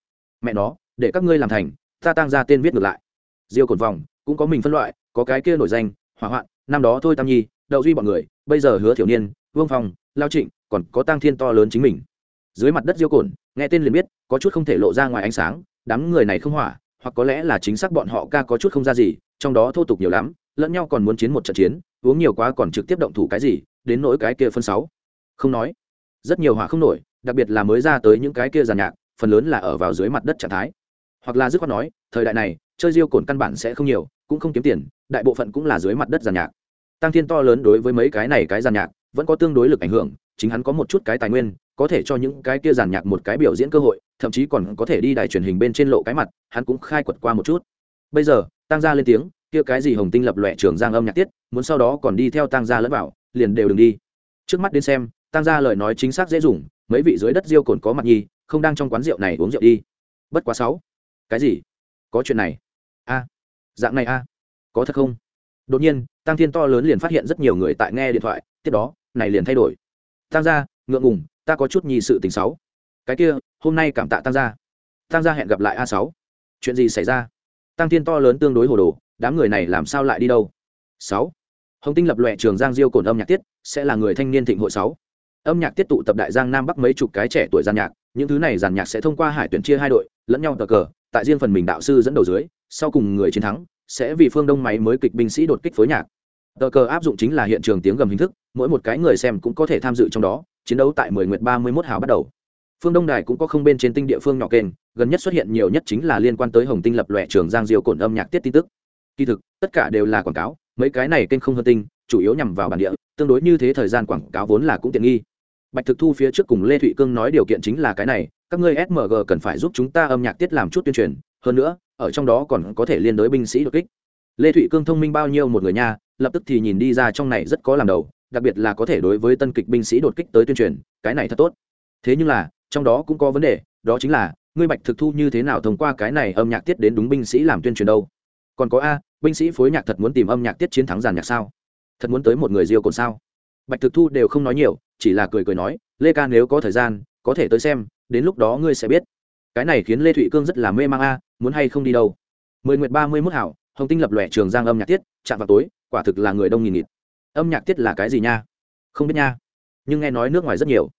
Mẹ nó, để các ngươi làm thành, ta tăng ra tên viết ngược lại diêu cột vòng, cũng có mình phân loại, có cái kia nổi danh, hỏa hoạn, năm đó thôi tam nhi, đậu duy bọn người, bây giờ hứa thiểu niên, vương phong, lao trịnh, còn có tăng thiên to lớn chính mình. Dưới mặt đất diêu cồn nghe tên liền biết, có chút không thể lộ ra ngoài ánh sáng, đám người này không hỏa, hoặc có lẽ là chính xác bọn họ ca có chút không ra gì, trong đó thô tục nhiều lắm, lẫn nhau còn muốn chiến một trận chiến, uống nhiều quá còn trực tiếp động thủ cái gì, đến nỗi cái kia phân sáu. Không nói. Rất nhiều hỏa không nổi, đặc biệt là mới ra tới những cái kia giàn nhạc, phần lớn là ở vào dưới mặt đất trạng thái. Hoặc là dứt khoát nói, thời đại này chơi diêu cồn căn bản sẽ không nhiều, cũng không kiếm tiền, đại bộ phận cũng là dưới mặt đất giàn nhạc. Tăng thiên to lớn đối với mấy cái này cái giàn nhạc, vẫn có tương đối lực ảnh hưởng, chính hắn có một chút cái tài nguyên, có thể cho những cái kia giàn nhạc một cái biểu diễn cơ hội, thậm chí còn có thể đi đài truyền hình bên trên lộ cái mặt, hắn cũng khai quật qua một chút. Bây giờ, tăng gia lên tiếng, kia cái gì hồng tinh lập lòe trường giang âm nhạc tiết, muốn sau đó còn đi theo tăng gia lẫn vào, liền đều đừng đi. Trước mắt đến xem, tăng gia lời nói chính xác dễ dùng, mấy vị dưới đất diêu cồn có mặt nhi, không đang trong quán rượu này uống rượu đi. Bất quá sáu. Cái gì? Có chuyện này dạng này a? Có thật không? Đột nhiên tăng thiên to lớn liền phát hiện rất nhiều người tại nghe điện thoại, tiếp đó, này liền thay đổi. Tăng gia, ngượng ngùng, ta có chút nhì sự tình sáu. Cái kia, hôm nay cảm tạ tăng gia. Tăng gia hẹn gặp lại a sáu. Chuyện gì xảy ra? Tăng thiên to lớn tương đối hồ đồ, đám người này làm sao lại đi đâu? Sáu. Hồng tinh lập lòe trường giang diêu cổn âm nhạc tiết, sẽ là người thanh niên thịnh hội sáu. Âm nhạc tiết tụ tập đại giang nam bắc mấy chục cái trẻ tuổi giàn nhạc, những thứ này giàn nhạc sẽ thông qua hải tuyển chia hai đội, lẫn nhau cờ cờ, tại riêng phần mình đạo sư dẫn đầu dưới sau cùng người chiến thắng sẽ vì phương đông máy mới kịch binh sĩ đột kích phối nhạc. Tờ cờ áp dụng chính là hiện trường tiếng gầm hình thức, mỗi một cái người xem cũng có thể tham dự trong đó, chiến đấu tại 10 nguyệt 31 hào bắt đầu. Phương đông đài cũng có không bên trên tinh địa phương nhỏ kênh gần nhất xuất hiện nhiều nhất chính là liên quan tới hồng tinh lập lòe trường giang diêu cổn âm nhạc tiết tin tức. Kỳ thực, tất cả đều là quảng cáo, mấy cái này kênh không hơn tinh, chủ yếu nhằm vào bản địa, tương đối như thế thời gian quảng cáo vốn là cũng tiện nghi. Bạch thực thu phía trước cùng lê thụy cương nói điều kiện chính là cái này, các ngươi smg cần phải giúp chúng ta âm nhạc tiết làm chút tuyên truyền, hơn nữa ở trong đó còn có thể liên đối binh sĩ đột kích. Lê thụy cương thông minh bao nhiêu một người nha, lập tức thì nhìn đi ra trong này rất có làm đầu, đặc biệt là có thể đối với tân kịch binh sĩ đột kích tới tuyên truyền, cái này thật tốt. Thế nhưng là, trong đó cũng có vấn đề, đó chính là, ngươi bạch thực thu như thế nào thông qua cái này âm nhạc tiết đến đúng binh sĩ làm tuyên truyền đâu? Còn có a, binh sĩ phối nhạc thật muốn tìm âm nhạc tiết chiến thắng giàn nhạc sao? Thật muốn tới một người diêu còn sao? Bạch thực thu đều không nói nhiều, chỉ là cười cười nói, lê ca nếu có thời gian, có thể tới xem, đến lúc đó ngươi sẽ biết. Cái này khiến lê thụy cương rất là mê mang a muốn hay không đi đâu. Mười nguyệt ba mươi mốt hảo, hồng tinh lập lòe trường giang âm nhạc tiết, chạm vào tối, quả thực là người đông nghìn nghịt. Âm nhạc tiết là cái gì nha? Không biết nha. Nhưng nghe nói nước ngoài rất nhiều.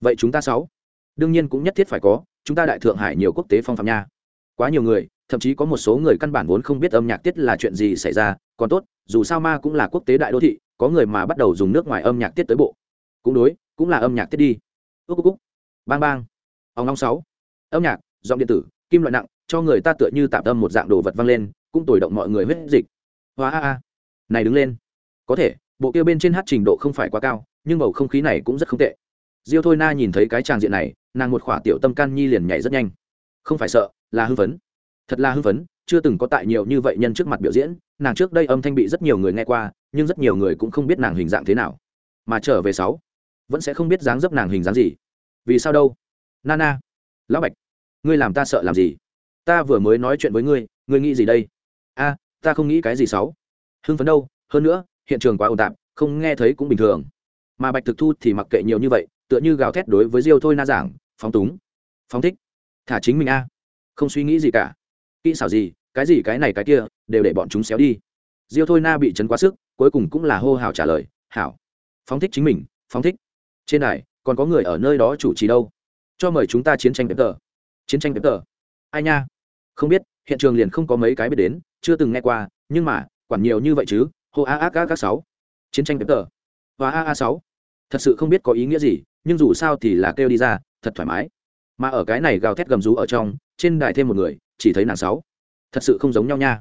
Vậy chúng ta sáu? Đương nhiên cũng nhất thiết phải có, chúng ta đại thượng hải nhiều quốc tế phong phạm nha. Quá nhiều người, thậm chí có một số người căn bản vốn không biết âm nhạc tiết là chuyện gì xảy ra, còn tốt, dù sao ma cũng là quốc tế đại đô thị, có người mà bắt đầu dùng nước ngoài âm nhạc tiết tới bộ. Cũng đối, cũng là âm nhạc tiết đi. Ước cúc bang bang. Ông long sáu. Âm nhạc, giọng điện tử, kim loại nặng cho người ta tựa như tạm tâm một dạng đồ vật văng lên, cũng tồi động mọi người huyết dịch. Hóa a a. Này đứng lên. Có thể, bộ kia bên trên hát trình độ không phải quá cao, nhưng bầu không khí này cũng rất không tệ. Diêu thôi na nhìn thấy cái tràng diện này, nàng một khỏa tiểu tâm can nhi liền nhảy rất nhanh. Không phải sợ, là hưng phấn. Thật là hưng phấn, chưa từng có tại nhiều như vậy nhân trước mặt biểu diễn, nàng trước đây âm thanh bị rất nhiều người nghe qua, nhưng rất nhiều người cũng không biết nàng hình dạng thế nào. Mà trở về sáu, vẫn sẽ không biết dáng dấp nàng hình dáng gì. Vì sao đâu? Na na, lão bạch, ngươi làm ta sợ làm gì? Ta vừa mới nói chuyện với ngươi ngươi nghĩ gì đây? A, ta không nghĩ cái gì xấu. Hưng phấn đâu, hơn nữa, hiện trường quá ồn tạp, không nghe thấy cũng bình thường. Mà bạch thực thu thì mặc kệ nhiều như vậy, tựa như gào thét đối với diêu thôi na giảng, phóng túng, phóng thích, thả chính mình a, không suy nghĩ gì cả. Kỹ xảo gì, cái gì, cái này, cái kia, đều để bọn chúng xéo đi. Diêu thôi na bị chấn quá sức, cuối cùng cũng là hô hào trả lời, hảo, phóng thích chính mình, phóng thích. Trên đài, còn có người ở nơi đó chủ trì đâu? Cho mời chúng ta chiến tranh pep tờ. Chiến tranh pep tờ. Ai nha? Không biết, hiện trường liền không có mấy cái biết đến, chưa từng nghe qua, nhưng mà, quản nhiều như vậy chứ, hô a a a các sáu. Chiến tranh pep tờ và a a sáu. Thật sự không biết có ý nghĩa gì, nhưng dù sao thì là kêu đi ra, thật thoải mái. Mà ở cái này gào thét gầm rú ở trong, trên đài thêm một người, chỉ thấy nàng sáu. Thật sự không giống nhau nha.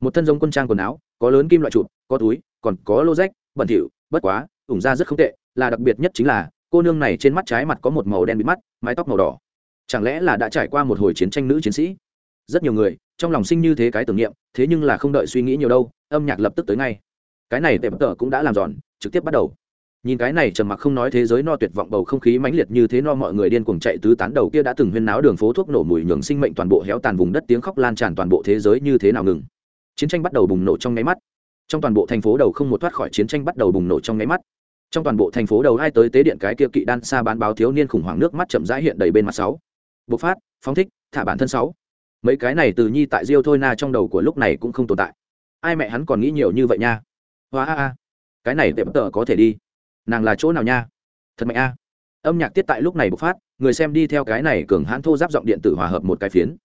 Một thân giống quân trang quần áo, có lớn kim loại chụp, có túi, còn có lô rách bẩn thỉu, bất quá, ủng ra rất không tệ, là đặc biệt nhất chính là, cô nương này trên mắt trái mặt có một màu đen bị mắt, mái tóc màu đỏ. Chẳng lẽ là đã trải qua một hồi chiến tranh nữ chiến sĩ? Rất nhiều người, trong lòng sinh như thế cái tưởng niệm, thế nhưng là không đợi suy nghĩ nhiều đâu, âm nhạc lập tức tới ngay. Cái này tệp tờ cũng đã làm giòn, trực tiếp bắt đầu. Nhìn cái này trầm mặc không nói thế giới no tuyệt vọng bầu không khí mãnh liệt như thế no mọi người điên cuồng chạy tứ tán đầu kia đã từng huyên náo đường phố thuốc nổ mùi nhường sinh mệnh toàn bộ héo tàn vùng đất tiếng khóc lan tràn toàn bộ thế giới như thế nào ngừng. Chiến tranh bắt đầu bùng nổ trong nháy mắt. Trong toàn bộ thành phố đầu không một thoát khỏi chiến tranh bắt đầu bùng nổ trong nháy mắt. Trong toàn bộ thành phố đầu ai tới tế điện cái kia kỵ đan xa bán báo thiếu niên khủng hoảng nước mắt chậm rãi hiện đầy bên mặt sáu. Bộc phát, phóng thích, thả bản thân sáu mấy cái này từ nhi tại diêu thôi na trong đầu của lúc này cũng không tồn tại. Ai mẹ hắn còn nghĩ nhiều như vậy nha? Hóa a a. Cái này tệp tờ có thể đi. Nàng là chỗ nào nha? Thật mạnh a. Âm nhạc tiết tại lúc này bộc phát người xem đi theo cái này cường hãn thô giáp giọng điện tử hòa hợp một cái phiến.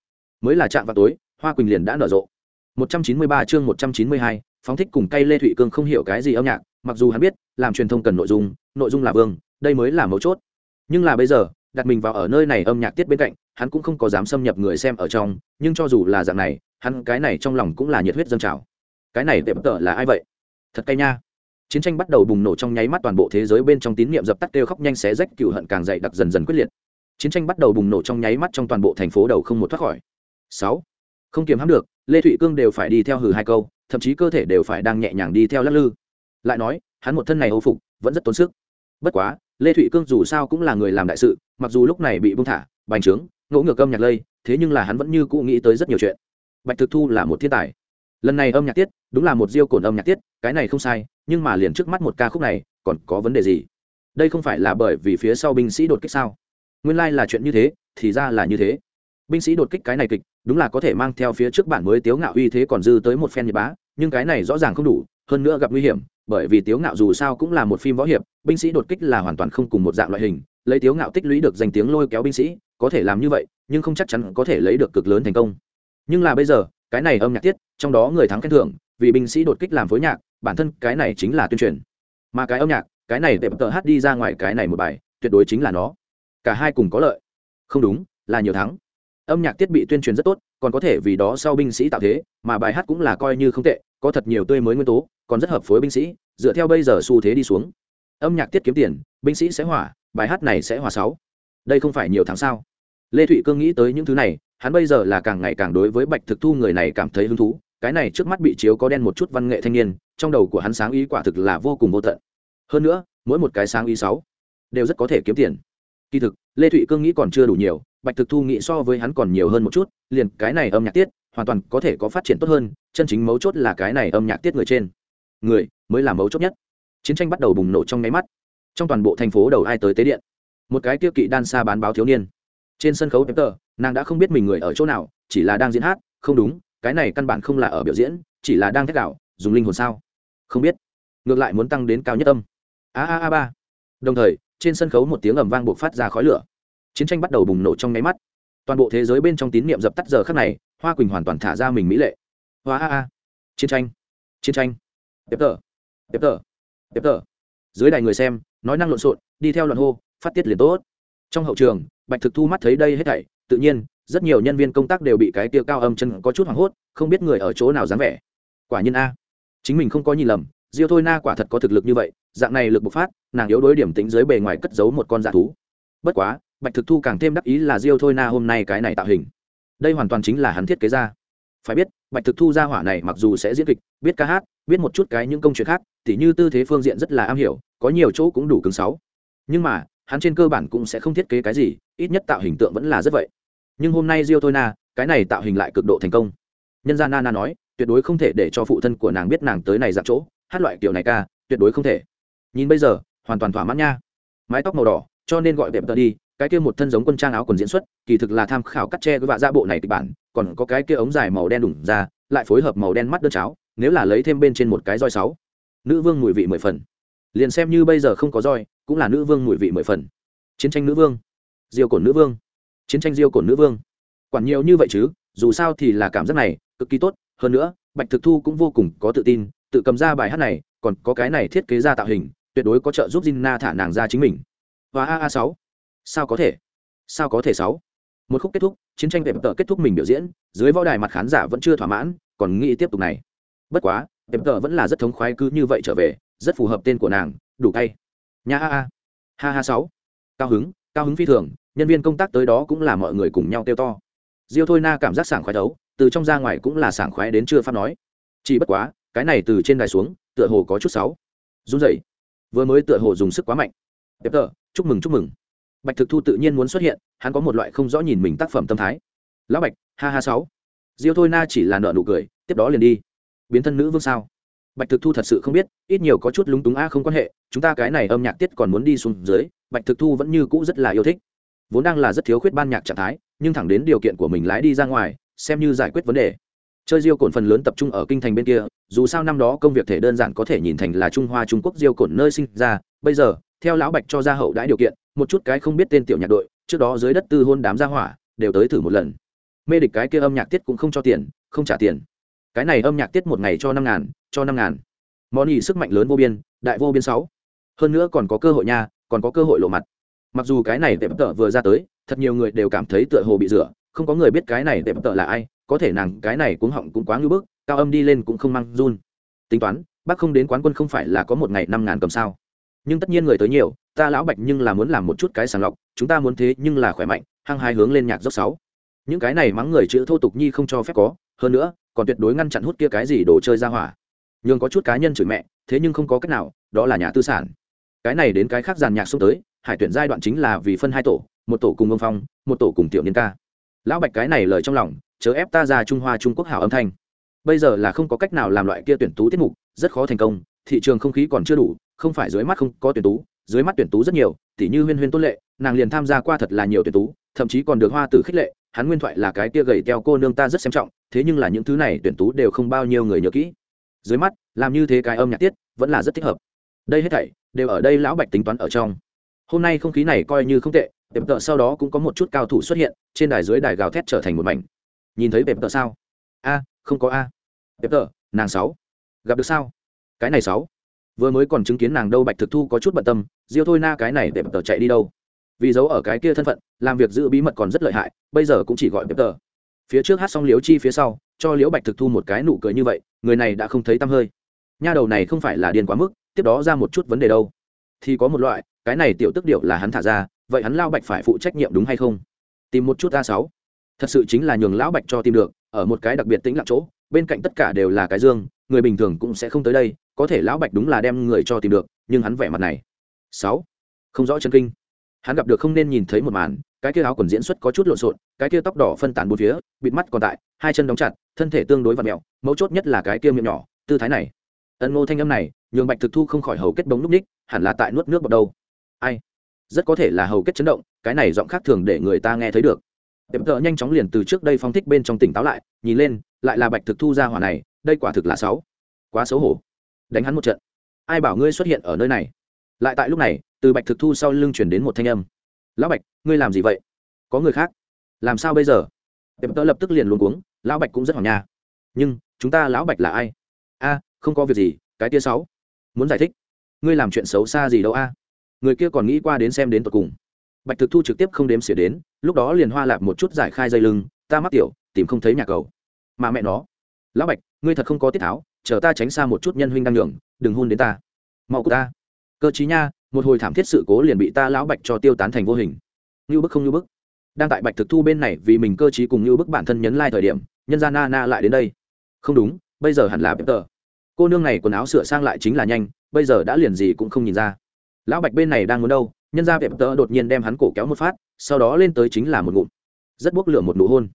Mới là chạm vào tối hoa quỳnh liền đã nở rộ. 193 chương 192, phóng thích cùng cây lê thụy cương không hiểu cái gì âm nhạc mặc dù hắn biết làm truyền thông cần nội dung nội dung là vương đây mới là mấu chốt. Nhưng là bây giờ đặt mình vào ở nơi này âm nhạc tiết bên cạnh hắn cũng không có dám xâm nhập người xem ở trong, nhưng cho dù là dạng này, hắn cái này trong lòng cũng là nhiệt huyết dâng trào. Cái này tệ bất tờ là ai vậy? Thật cay nha. Chiến tranh bắt đầu bùng nổ trong nháy mắt toàn bộ thế giới bên trong tín niệm dập tắt kêu khóc nhanh xé rách cựu hận càng dày đặc dần dần quyết liệt. Chiến tranh bắt đầu bùng nổ trong nháy mắt trong toàn bộ thành phố đầu không một thoát khỏi. Sáu. Không kiềm hãm được, lê thụy cương đều phải đi theo hừ hai câu, thậm chí cơ thể đều phải đang nhẹ nhàng đi theo lắc lư. Lại nói, hắn một thân này ô phục, vẫn rất tốn sức. Bất quá, lê thụy cương dù sao cũng là người làm đại sự, mặc dù lúc này bị bung thả, bành trướng ngỗ ngược âm nhạc lây, thế nhưng là hắn vẫn như cũ nghĩ tới rất nhiều chuyện. Bạch thực thu là một thiên tài. Lần này âm nhạc tiết, đúng là một diêu cồn âm nhạc tiết, cái này không sai, nhưng mà liền trước mắt một ca khúc này, còn có vấn đề gì? Đây không phải là bởi vì phía sau binh sĩ đột kích sao? Nguyên lai、like、là chuyện như thế, thì ra là như thế. Binh sĩ đột kích cái này kịch, đúng là có thể mang theo phía trước bản mới tiếu ngạo uy thế còn dư tới một phen nhật bá, nhưng cái này rõ ràng không đủ, hơn nữa gặp nguy hiểm, bởi vì tiếu ngạo dù sao cũng là một phim võ hiệp, binh sĩ đột kích là hoàn toàn không cùng một dạng loại hình, lấy tiếu ngạo tích lũy được danh tiếng lôi kéo binh sĩ có thể làm như vậy, nhưng không chắc chắn có thể lấy được cực lớn thành công. Nhưng là bây giờ, cái này âm nhạc tiết, trong đó người thắng khen thưởng, vì binh sĩ đột kích làm phối nhạc, bản thân cái này chính là tuyên truyền. Mà cái âm nhạc, cái này tệp tờ hát đi ra ngoài cái này một bài, tuyệt đối chính là nó. Cả hai cùng có lợi. Không đúng, là nhiều thắng. Âm nhạc tiết bị tuyên truyền rất tốt, còn có thể vì đó sau binh sĩ tạo thế, mà bài hát cũng là coi như không tệ, có thật nhiều tươi mới nguyên tố, còn rất hợp phối binh sĩ, dựa theo bây giờ xu thế đi xuống. Âm nhạc tiết kiếm tiền, binh sĩ sẽ hỏa, bài hát này sẽ hòa sáu. Đây không phải nhiều tháng sao? Lê thụy cương nghĩ tới những thứ này, hắn bây giờ là càng ngày càng đối với bạch thực thu người này cảm thấy hứng thú, cái này trước mắt bị chiếu có đen một chút văn nghệ thanh niên, trong đầu của hắn sáng ý quả thực là vô cùng vô tận. Hơn nữa, mỗi một cái sáng ý sáu đều rất có thể kiếm tiền. Kỳ thực, lê thụy cương nghĩ còn chưa đủ nhiều, bạch thực thu nghĩ so với hắn còn nhiều hơn một chút, liền cái này âm nhạc tiết, hoàn toàn có thể có phát triển tốt hơn, chân chính mấu chốt là cái này âm nhạc tiết người trên. Người mới là mấu chốt nhất. Chiến tranh bắt đầu bùng nổ trong nháy mắt. Trong toàn bộ thành phố đầu ai tới tế điện. Một cái tiêu kỵ đan xa bán báo thiếu niên trên sân khấu tờ, nàng đã không biết mình người ở chỗ nào, chỉ là đang diễn hát, không đúng, cái này căn bản không là ở biểu diễn, chỉ là đang thét đạo dùng linh hồn sao? Không biết. Ngược lại muốn tăng đến cao nhất âm. A a a ba. Đồng thời, trên sân khấu một tiếng ầm vang buộc phát ra khói lửa. Chiến tranh bắt đầu bùng nổ trong nháy mắt. Toàn bộ thế giới bên trong tín niệm dập tắt giờ khắc này, hoa quỳnh hoàn toàn thả ra mình mỹ lệ. Hoa a a. Chiến tranh. Chiến tranh. Tiếp tờ. Tiếp tờ. Tiếp tờ. Dưới đài người xem, nói năng lộn xộn, đi theo luận hô, phát tiết liền tốt. Trong hậu trường bạch thực thu mắt thấy đây hết thảy, tự nhiên, rất nhiều nhân viên công tác đều bị cái tia cao âm chân có chút hoảng hốt, không biết người ở chỗ nào dám vẻ. Quả nhiên a. Chính mình không có nhìn lầm, diêu thôi na quả thật có thực lực như vậy, dạng này lực bộc phát, nàng yếu đối điểm tính dưới bề ngoài cất giấu một con dạ thú. Bất quá, bạch thực thu càng thêm đắc ý là diêu thôi na hôm nay cái này tạo hình. Đây hoàn toàn chính là hắn thiết kế ra. Phải biết, bạch thực thu ra hỏa này mặc dù sẽ diễn kịch, biết ca hát, biết một chút cái những công chuyện khác, tỉ như tư thế phương diện rất là am hiểu, có nhiều chỗ cũng đủ cứng sáu. Nhưng mà hắn trên cơ bản cũng sẽ không thiết kế cái gì, ít nhất tạo hình tượng vẫn là rất vậy. Nhưng hôm nay Rio thôi na, cái này tạo hình lại cực độ thành công. Nhân gia nana nói, tuyệt đối không thể để cho phụ thân của nàng biết nàng tới này dạng chỗ, hát loại kiểu này ca, tuyệt đối không thể. Nhìn bây giờ, hoàn toàn thỏa mãn nha. Mái tóc màu đỏ, cho nên gọi đẹp tờ đi, cái kia một thân giống quân trang áo quần diễn xuất, kỳ thực là tham khảo cắt tre với vạ ra bộ này kịch bản, còn có cái kia ống dài màu đen đủng ra, lại phối hợp màu đen mắt đơn cháo, nếu là lấy thêm bên trên một cái roi sáu. Nữ vương mùi vị mười phần. Liền xem như bây giờ không có roi cũng là nữ vương mùi vị mười phần. Chiến tranh nữ vương, diêu cổn nữ vương, chiến tranh diêu cổn nữ vương. Quản nhiều như vậy chứ, dù sao thì là cảm giác này, cực kỳ tốt. Hơn nữa, bạch thực thu cũng vô cùng có tự tin, tự cầm ra bài hát này, còn có cái này thiết kế ra tạo hình, tuyệt đối có trợ giúp Jinna thả nàng ra chính mình. Và a a sáu, sao có thể? Sao có thể sáu? Một khúc kết thúc, chiến tranh đẹp tờ kết thúc mình biểu diễn, dưới võ đài mặt khán giả vẫn chưa thỏa mãn, còn nghĩ tiếp tục này. Bất quá, đẹp tờ vẫn là rất thống khoái cứ như vậy trở về, rất phù hợp tên của nàng, đủ tay nha a a ha ha sáu. Cao hứng cao hứng phi thường, nhân viên công tác tới đó cũng là mọi người cùng nhau kêu to. Diêu thôi na cảm giác sảng khoái đấu, từ trong ra ngoài cũng là sảng khoái đến chưa pháp nói. Chỉ bất quá, cái này từ trên đài xuống, tựa hồ có chút sáu run rẩy. Vừa mới tựa hồ dùng sức quá mạnh. Tiếp tờ, chúc mừng chúc mừng. Bạch thực thu tự nhiên muốn xuất hiện, hắn có một loại không rõ nhìn mình tác phẩm tâm thái. Lão bạch, ha ha sáu. Diêu thôi na chỉ là nợ nụ cười, tiếp đó liền đi. Biến thân nữ vương sao? Bạch thực thu thật sự không biết, ít nhiều có chút lúng túng, a, không quan hệ, chúng ta cái này âm nhạc tiết còn muốn đi xuống dưới, bạch thực thu vẫn như cũ rất là yêu thích. Vốn đang là rất thiếu khuyết ban nhạc trạng thái, nhưng thẳng đến điều kiện của mình lái đi ra ngoài, xem như giải quyết vấn đề. Chơi diêu cồn phần lớn tập trung ở kinh thành bên kia, dù sao năm đó công việc thể đơn giản có thể nhìn thành là trung hoa trung quốc diêu cồn nơi sinh ra, bây giờ, theo lão bạch cho ra hậu đãi điều kiện, một chút cái không biết tên tiểu nhạc đội, trước đó dưới đất tư hôn đám gia hỏa, đều tới thử một lần. Mê địch cái kia âm nhạc tiết cũng không cho tiền, không trả tiền. Cái này âm nhạc tiết một ngày cho năm ngàn cho năm ngàn. Món nhị sức mạnh lớn vô biên, đại vô biên sáu. Hơn nữa còn có cơ hội nha, còn có cơ hội lộ mặt. Mặc dù cái này tệp tợ vừa ra tới, thật nhiều người đều cảm thấy tựa hồ bị rửa, không có người biết cái này tệp tợ là ai, có thể nàng cái này cuống họng cũng quá ngưỡng bức, cao âm đi lên cũng không mang run. Tính toán, bác không đến quán quân không phải là có một ngày năm ngàn cầm sao. Nhưng tất nhiên người tới nhiều, ta lão bạch nhưng là muốn làm một chút cái sàng lọc, chúng ta muốn thế nhưng là khỏe mạnh, hăng hai hướng lên nhạc dốc sáu. Những cái này mắng người chữ thô tục nhi không cho phép có, hơn nữa, còn tuyệt đối ngăn chặn hút kia cái gì đồ chơi ra hỏa nhường có chút cá nhân chửi mẹ, thế nhưng không có cách nào, đó là nhà tư sản. Cái này đến cái khác giàn nhạc xông tới, hải tuyển giai đoạn chính là vì phân hai tổ, một tổ cùng ông phong, một tổ cùng tiểu niên ca. Lão bạch cái này lời trong lòng, chớ ép ta ra trung hoa trung quốc hảo âm thanh. Bây giờ là không có cách nào làm loại kia tuyển tú tiết mục, rất khó thành công, thị trường không khí còn chưa đủ, không phải dưới mắt không có tuyển tú, dưới mắt tuyển tú rất nhiều, tỉ như huyên huyên tôn lệ, nàng liền tham gia qua thật là nhiều tuyển tú, thậm chí còn được hoa tử khích lệ, hắn nguyên thoại là cái kia gầy teo cô nương ta rất xem trọng, thế nhưng là những thứ này tuyển tú đều không bao nhiêu người nhớ kỹ dưới mắt, làm như thế cái âm nhạc tiết vẫn là rất thích hợp. Đây hết thảy đều ở đây lão bạch tính toán ở trong. Hôm nay không khí này coi như không tệ tệp tợ sau đó cũng có một chút cao thủ xuất hiện, trên đài dưới đài gào thét trở thành một mảnh. Nhìn thấy tệp tợ sao? A, không có a. Tệp tợ, nàng sáu. Gặp được sao? Cái này sáu. Vừa mới còn chứng kiến nàng đâu bạch thực thu có chút bận tâm, diêu thôi na cái này tệp tợ chạy đi đâu? Vì giấu ở cái kia thân phận, làm việc giữ bí mật còn rất lợi hại, bây giờ cũng chỉ gọi tệp tợ. Phía trước hát xong liếu chi phía sau, cho liễu bạch thực thu một cái nụ cười như vậy người này đã không thấy tăm hơi. Nha đầu này không phải là điên quá mức, tiếp đó ra một chút vấn đề đâu. Thì có một loại, cái này tiểu tức điệu là hắn thả ra, vậy hắn lao bạch phải phụ trách nhiệm đúng hay không? Tìm một chút a sáu. Thật sự chính là nhường lão bạch cho tìm được, ở một cái đặc biệt tĩnh lặng chỗ, bên cạnh tất cả đều là cái dương, người bình thường cũng sẽ không tới đây, có thể lão bạch đúng là đem người cho tìm được, nhưng hắn vẻ mặt này. Sáu. Không rõ chân kinh. Hắn gặp được không nên nhìn thấy một màn, cái kia áo quần diễn xuất có chút lộn xộn, cái kia tóc đỏ phân tán bốn phía, bịt mắt còn tại, hai chân đóng chặt, thân thể tương đối và mẹo mấu chốt nhất là cái kia miệng nhỏ, tư thái này. Ân ngô thanh âm này, nhường bạch thực thu không khỏi hầu kết bóng núp ních, hẳn là tại nuốt nước vào đâu. Ai? Rất có thể là hầu kết chấn động, cái này giọng khác thường để người ta nghe thấy được. Tiệm thợ nhanh chóng liền từ trước đây phong thích bên trong tỉnh táo lại, nhìn lên, lại là bạch thực thu ra hỏa này, đây quả thực là sáu quá xấu hổ. Đánh hắn một trận. Ai bảo ngươi xuất hiện ở nơi này? Lại tại lúc này, từ bạch thực thu sau lưng chuyển đến một thanh âm. Lão bạch, ngươi làm gì vậy? Có người khác. Làm sao bây giờ? Tiệm tớ lập tức liền luôn cuống, lão bạch cũng rất hoảng nha nhưng chúng ta lão bạch là ai? A, không có việc gì, cái tia sáu. Muốn giải thích, ngươi làm chuyện xấu xa gì đâu a? Người kia còn nghĩ qua đến xem đến tột cùng. Bạch thực thu trực tiếp không đếm xỉa đến, lúc đó liền hoa lạp một chút giải khai dây lưng, ta mắc tiểu, tìm không thấy nhà cầu. Mà mẹ nó. Lão bạch, ngươi thật không có tiết tháo, chờ ta tránh xa một chút nhân huynh đang nhường, đừng hôn đến ta. Mau của ta. Cơ chí nha, một hồi thảm thiết sự cố liền bị ta lão bạch cho tiêu tán thành vô hình. Như bức không như bức. Đang tại bạch thực thu bên này vì mình cơ chí cùng như bức bản thân nhấn lai thời điểm, nhân gia na na lại đến đây không đúng, bây giờ hẳn là bếp tờ cô nương này quần áo sửa sang lại chính là nhanh, bây giờ đã liền gì cũng không nhìn ra. Lão bạch bên này đang muốn đâu, nhân gia bếp tờ đột nhiên đem hắn cổ kéo một phát, sau đó lên tới chính là một ngụm. Rất bốc lửa một nụ hôn.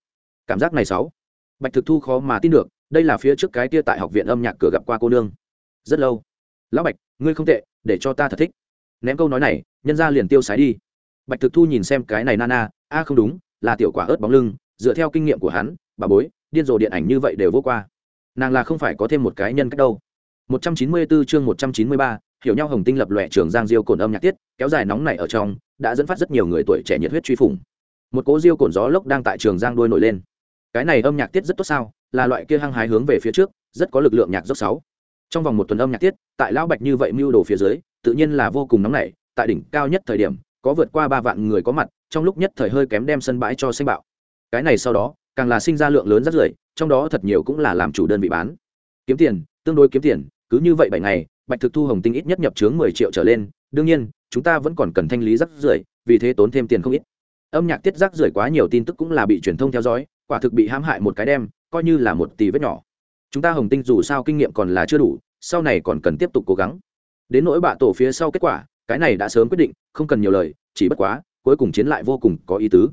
Cảm giác này sáu. Bạch thực thu khó mà tin được, đây là phía trước cái tia tại học viện âm nhạc cửa gặp qua cô nương. Rất lâu. Lão bạch, ngươi không tệ, để cho ta thật thích. Ném câu nói này, nhân ra liền tiêu sái đi. Bạch thực thu nhìn xem cái này nana, a không đúng, là tiểu quả ớt bóng lưng, dựa theo kinh nghiệm của hắn, bà bối, điên rồ điện ảnh như vậy đều vô qua nàng là không phải có thêm một cái nhân cách đâu. 194 chương 193, hiểu nhau hồng tinh lập lòe trường giang diêu cồn âm nhạc tiết kéo dài nóng này ở trong đã dẫn phát rất nhiều người tuổi trẻ nhiệt huyết truy phủng. Một cố diêu cồn gió lốc đang tại trường giang đuôi nổi lên. Cái này âm nhạc tiết rất tốt sao? Là loại kia hăng hái hướng về phía trước rất có lực lượng nhạc dốc sáu. Trong vòng một tuần âm nhạc tiết tại lão bạch như vậy mưu đồ phía dưới tự nhiên là vô cùng nóng nảy tại đỉnh cao nhất thời điểm có vượt qua ba vạn người có mặt trong lúc nhất thời hơi kém đem sân bãi cho xanh bạo. Cái này sau đó càng là sinh ra lượng lớn rất rưởi, trong đó thật nhiều cũng là làm chủ đơn vị bán. Kiếm tiền, tương đối kiếm tiền, cứ như vậy bảy ngày, bạch thực thu hồng tinh ít nhất nhập chướng mười triệu trở lên, đương nhiên, chúng ta vẫn còn cần thanh lý rắc rưởi, vì thế tốn thêm tiền không ít. Âm nhạc tiết rắc rưởi quá nhiều tin tức cũng là bị truyền thông theo dõi, quả thực bị hãm hại một cái đem, coi như là một tỷ vết nhỏ. Chúng ta hồng tinh dù sao kinh nghiệm còn là chưa đủ, sau này còn cần tiếp tục cố gắng. Đến nỗi bạ tổ phía sau kết quả, cái này đã sớm quyết định, không cần nhiều lời, chỉ bất quá, cuối cùng chiến lại vô cùng có ý tứ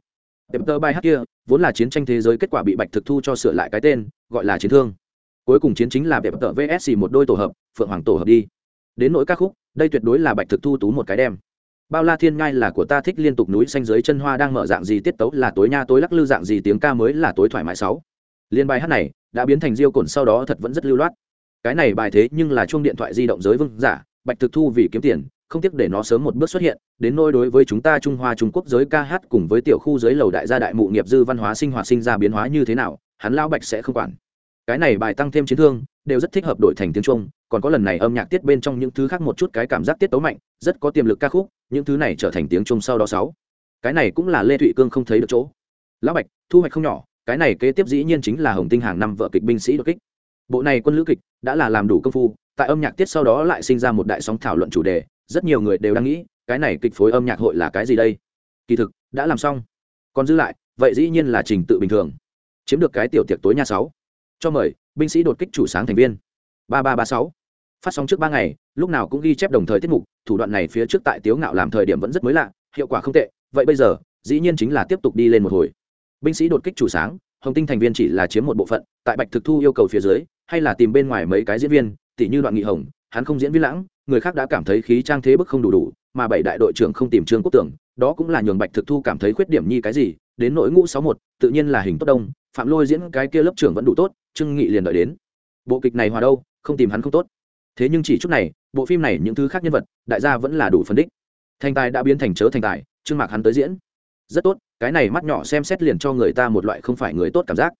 đẹp tơ bài hát kia, vốn là chiến tranh thế giới kết quả bị bạch thực thu cho sửa lại cái tên, gọi là chiến thương. Cuối cùng chiến chính là đẹp tợ vsc một đôi tổ hợp, phượng hoàng tổ hợp đi. Đến nỗi các khúc, đây tuyệt đối là bạch thực thu tú một cái đem. Bao la thiên ngai là của ta thích liên tục núi xanh dưới chân hoa đang mở dạng gì tiết tấu là tối nha tối lắc lư dạng gì tiếng ca mới là tối thoải mái sáu. Liên bài hát này đã biến thành diêu cồn sau đó thật vẫn rất lưu loát. Cái này bài thế nhưng là chuông điện thoại di động giới vương giả, bạch thực thu vì kiếm tiền không tiếc để nó sớm một bước xuất hiện, đến nôi đối với chúng ta trung hoa trung quốc giới ca hát cùng với tiểu khu giới lầu đại gia đại mụ nghiệp dư văn hóa sinh hoạt sinh ra biến hóa như thế nào, hắn lao bạch sẽ không quản. Cái này bài tăng thêm chiến thương, đều rất thích hợp đổi thành tiếng trung, còn có lần này âm nhạc tiết bên trong những thứ khác một chút cái cảm giác tiết tấu mạnh, rất có tiềm lực ca khúc, những thứ này trở thành tiếng trung sau đó sáu. Cái này cũng là lê thụy cương không thấy được chỗ. Lão bạch, thu hoạch không nhỏ, cái này kế tiếp dĩ nhiên chính là hồng tinh hàng năm vợ kịch binh sĩ đột kích. Bộ này quân lữ kịch đã là làm đủ công phu, tại âm nhạc tiết sau đó lại sinh ra một đại sóng thảo luận chủ đề rất nhiều người đều đang nghĩ, cái này kịch phối âm nhạc hội là cái gì đây? Kỳ thực, đã làm xong. Còn giữ lại, vậy dĩ nhiên là trình tự bình thường. Chiếm được cái tiểu tiệc tối nhà sáu. Cho mời, binh sĩ đột kích chủ sáng thành viên. Ba ba ba sáu. Phát sóng trước ba ngày, lúc nào cũng ghi chép đồng thời tiết mục, thủ đoạn này phía trước tại tiếu ngạo làm thời điểm vẫn rất mới lạ, hiệu quả không tệ, vậy bây giờ, dĩ nhiên chính là tiếp tục đi lên một hồi. Binh sĩ đột kích chủ sáng, hồng tinh thành viên chỉ là chiếm một bộ phận, tại bạch thực thu yêu cầu phía dưới, hay là tìm bên ngoài mấy cái diễn viên tỷ như đoạn nghị hồng, hắn không diễn viên lãng người khác đã cảm thấy khí trang thế bức không đủ đủ, mà bảy đại đội trưởng không tìm trương quốc tưởng, đó cũng là nhường bạch thực thu cảm thấy khuyết điểm nhi cái gì, đến nội ngũ sáu một, tự nhiên là hình tốt đông, phạm lôi diễn cái kia lớp trưởng vẫn đủ tốt, trương nghị liền đợi đến. Bộ kịch này hòa đâu, không tìm hắn không tốt. Thế nhưng chỉ chút này, bộ phim này những thứ khác nhân vật, đại gia vẫn là đủ phân đích. Thành tài đã biến thành chớ thành tài, trương mạc hắn tới diễn. Rất tốt, cái này mắt nhỏ xem xét liền cho người ta một loại không phải người tốt cảm giác.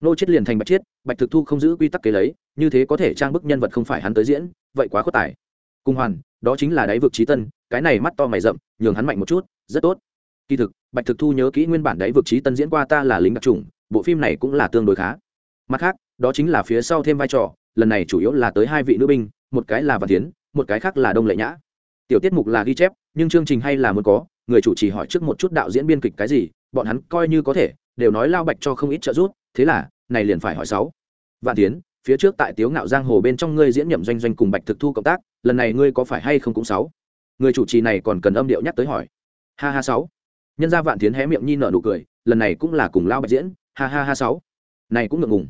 Nô chết liền thành bạch chiết, bạch thực thu không giữ quy tắc kế lấy, như thế có thể trang bức nhân vật không phải hắn tới diễn, vậy quá khuất tài cung hoàn, đó chính là đáy vực trí tân, cái này mắt to mày rậm, nhường hắn mạnh một chút, rất tốt. Kỳ thực, bạch thực thu nhớ kỹ nguyên bản đáy vực trí tân diễn qua ta là lính đặc trùng bộ phim này cũng là tương đối khá. Mặt khác, đó chính là phía sau thêm vai trò, lần này chủ yếu là tới hai vị nữ binh, một cái là văn tiến một cái khác là đông lệ nhã. Tiểu tiết mục là ghi chép, nhưng chương trình hay là muốn có, người chủ trì hỏi trước một chút đạo diễn biên kịch cái gì, bọn hắn coi như có thể, đều nói lao bạch cho không ít trợ giúp, thế là, này liền phải hỏi sáu. Vạn tiến phía trước tại tiếu ngạo giang hồ bên trong ngươi diễn nhậm doanh doanh cùng bạch thực thu cộng tác, lần này ngươi có phải hay không cũng sáu? Người chủ trì này còn cần âm điệu nhắc tới hỏi. Ha ha sáu. Nhân gia vạn tiến hé miệng nhi nở nụ cười, lần này cũng là cùng lao bạch diễn. Ha ha ha sáu. Này cũng ngượng ngùng.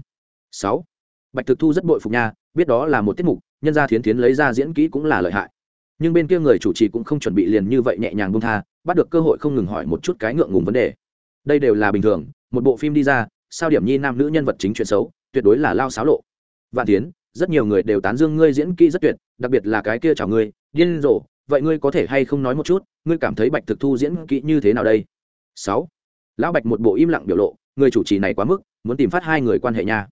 Sáu. Bạch thực thu rất bội phục nha, biết đó là một tiết mục, nhân gia thiến thiến lấy ra diễn kỹ cũng là lợi hại. Nhưng bên kia người chủ trì cũng không chuẩn bị liền như vậy nhẹ nhàng buông tha, bắt được cơ hội không ngừng hỏi một chút cái ngượng ngùng vấn đề. Đây đều là bình thường, một bộ phim đi ra, sao điểm nhi nam nữ nhân vật chính chuyện xấu, tuyệt đối là lao xáo lộ vạn tiến, rất nhiều người đều tán dương ngươi diễn kỹ rất tuyệt, đặc biệt là cái kia chào ngươi, điên rồ. Vậy ngươi có thể hay không nói một chút, ngươi cảm thấy bạch thực thu diễn kỹ như thế nào đây? Sáu. Lão bạch một bộ im lặng biểu lộ, người chủ trì này quá mức, muốn tìm phát hai người quan hệ nha.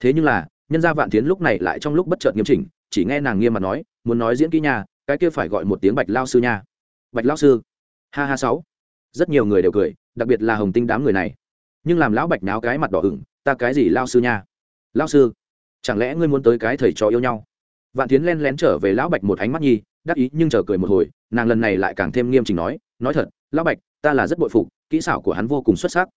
Thế nhưng là, nhân gia vạn tiến lúc này lại trong lúc bất chợt nghiêm chỉnh, chỉ nghe nàng nghiêm mặt nói, muốn nói diễn kỹ nha, cái kia phải gọi một tiếng bạch lao sư nha. Bạch lao sư? Ha ha, sáu. Rất nhiều người đều cười, đặc biệt là hồng tinh đám người này. Nhưng làm lão bạch náo cái mặt đỏ ửng, ta cái gì lao sư nha? Lao sư chẳng lẽ ngươi muốn tới cái thầy trò yêu nhau? Vạn tiến len lén trở về lão bạch một ánh mắt nhi, đắc ý nhưng chờ cười một hồi, nàng lần này lại càng thêm nghiêm chỉnh nói nói thật, lão bạch, ta là rất bội phục, kỹ xảo của hắn vô cùng xuất sắc.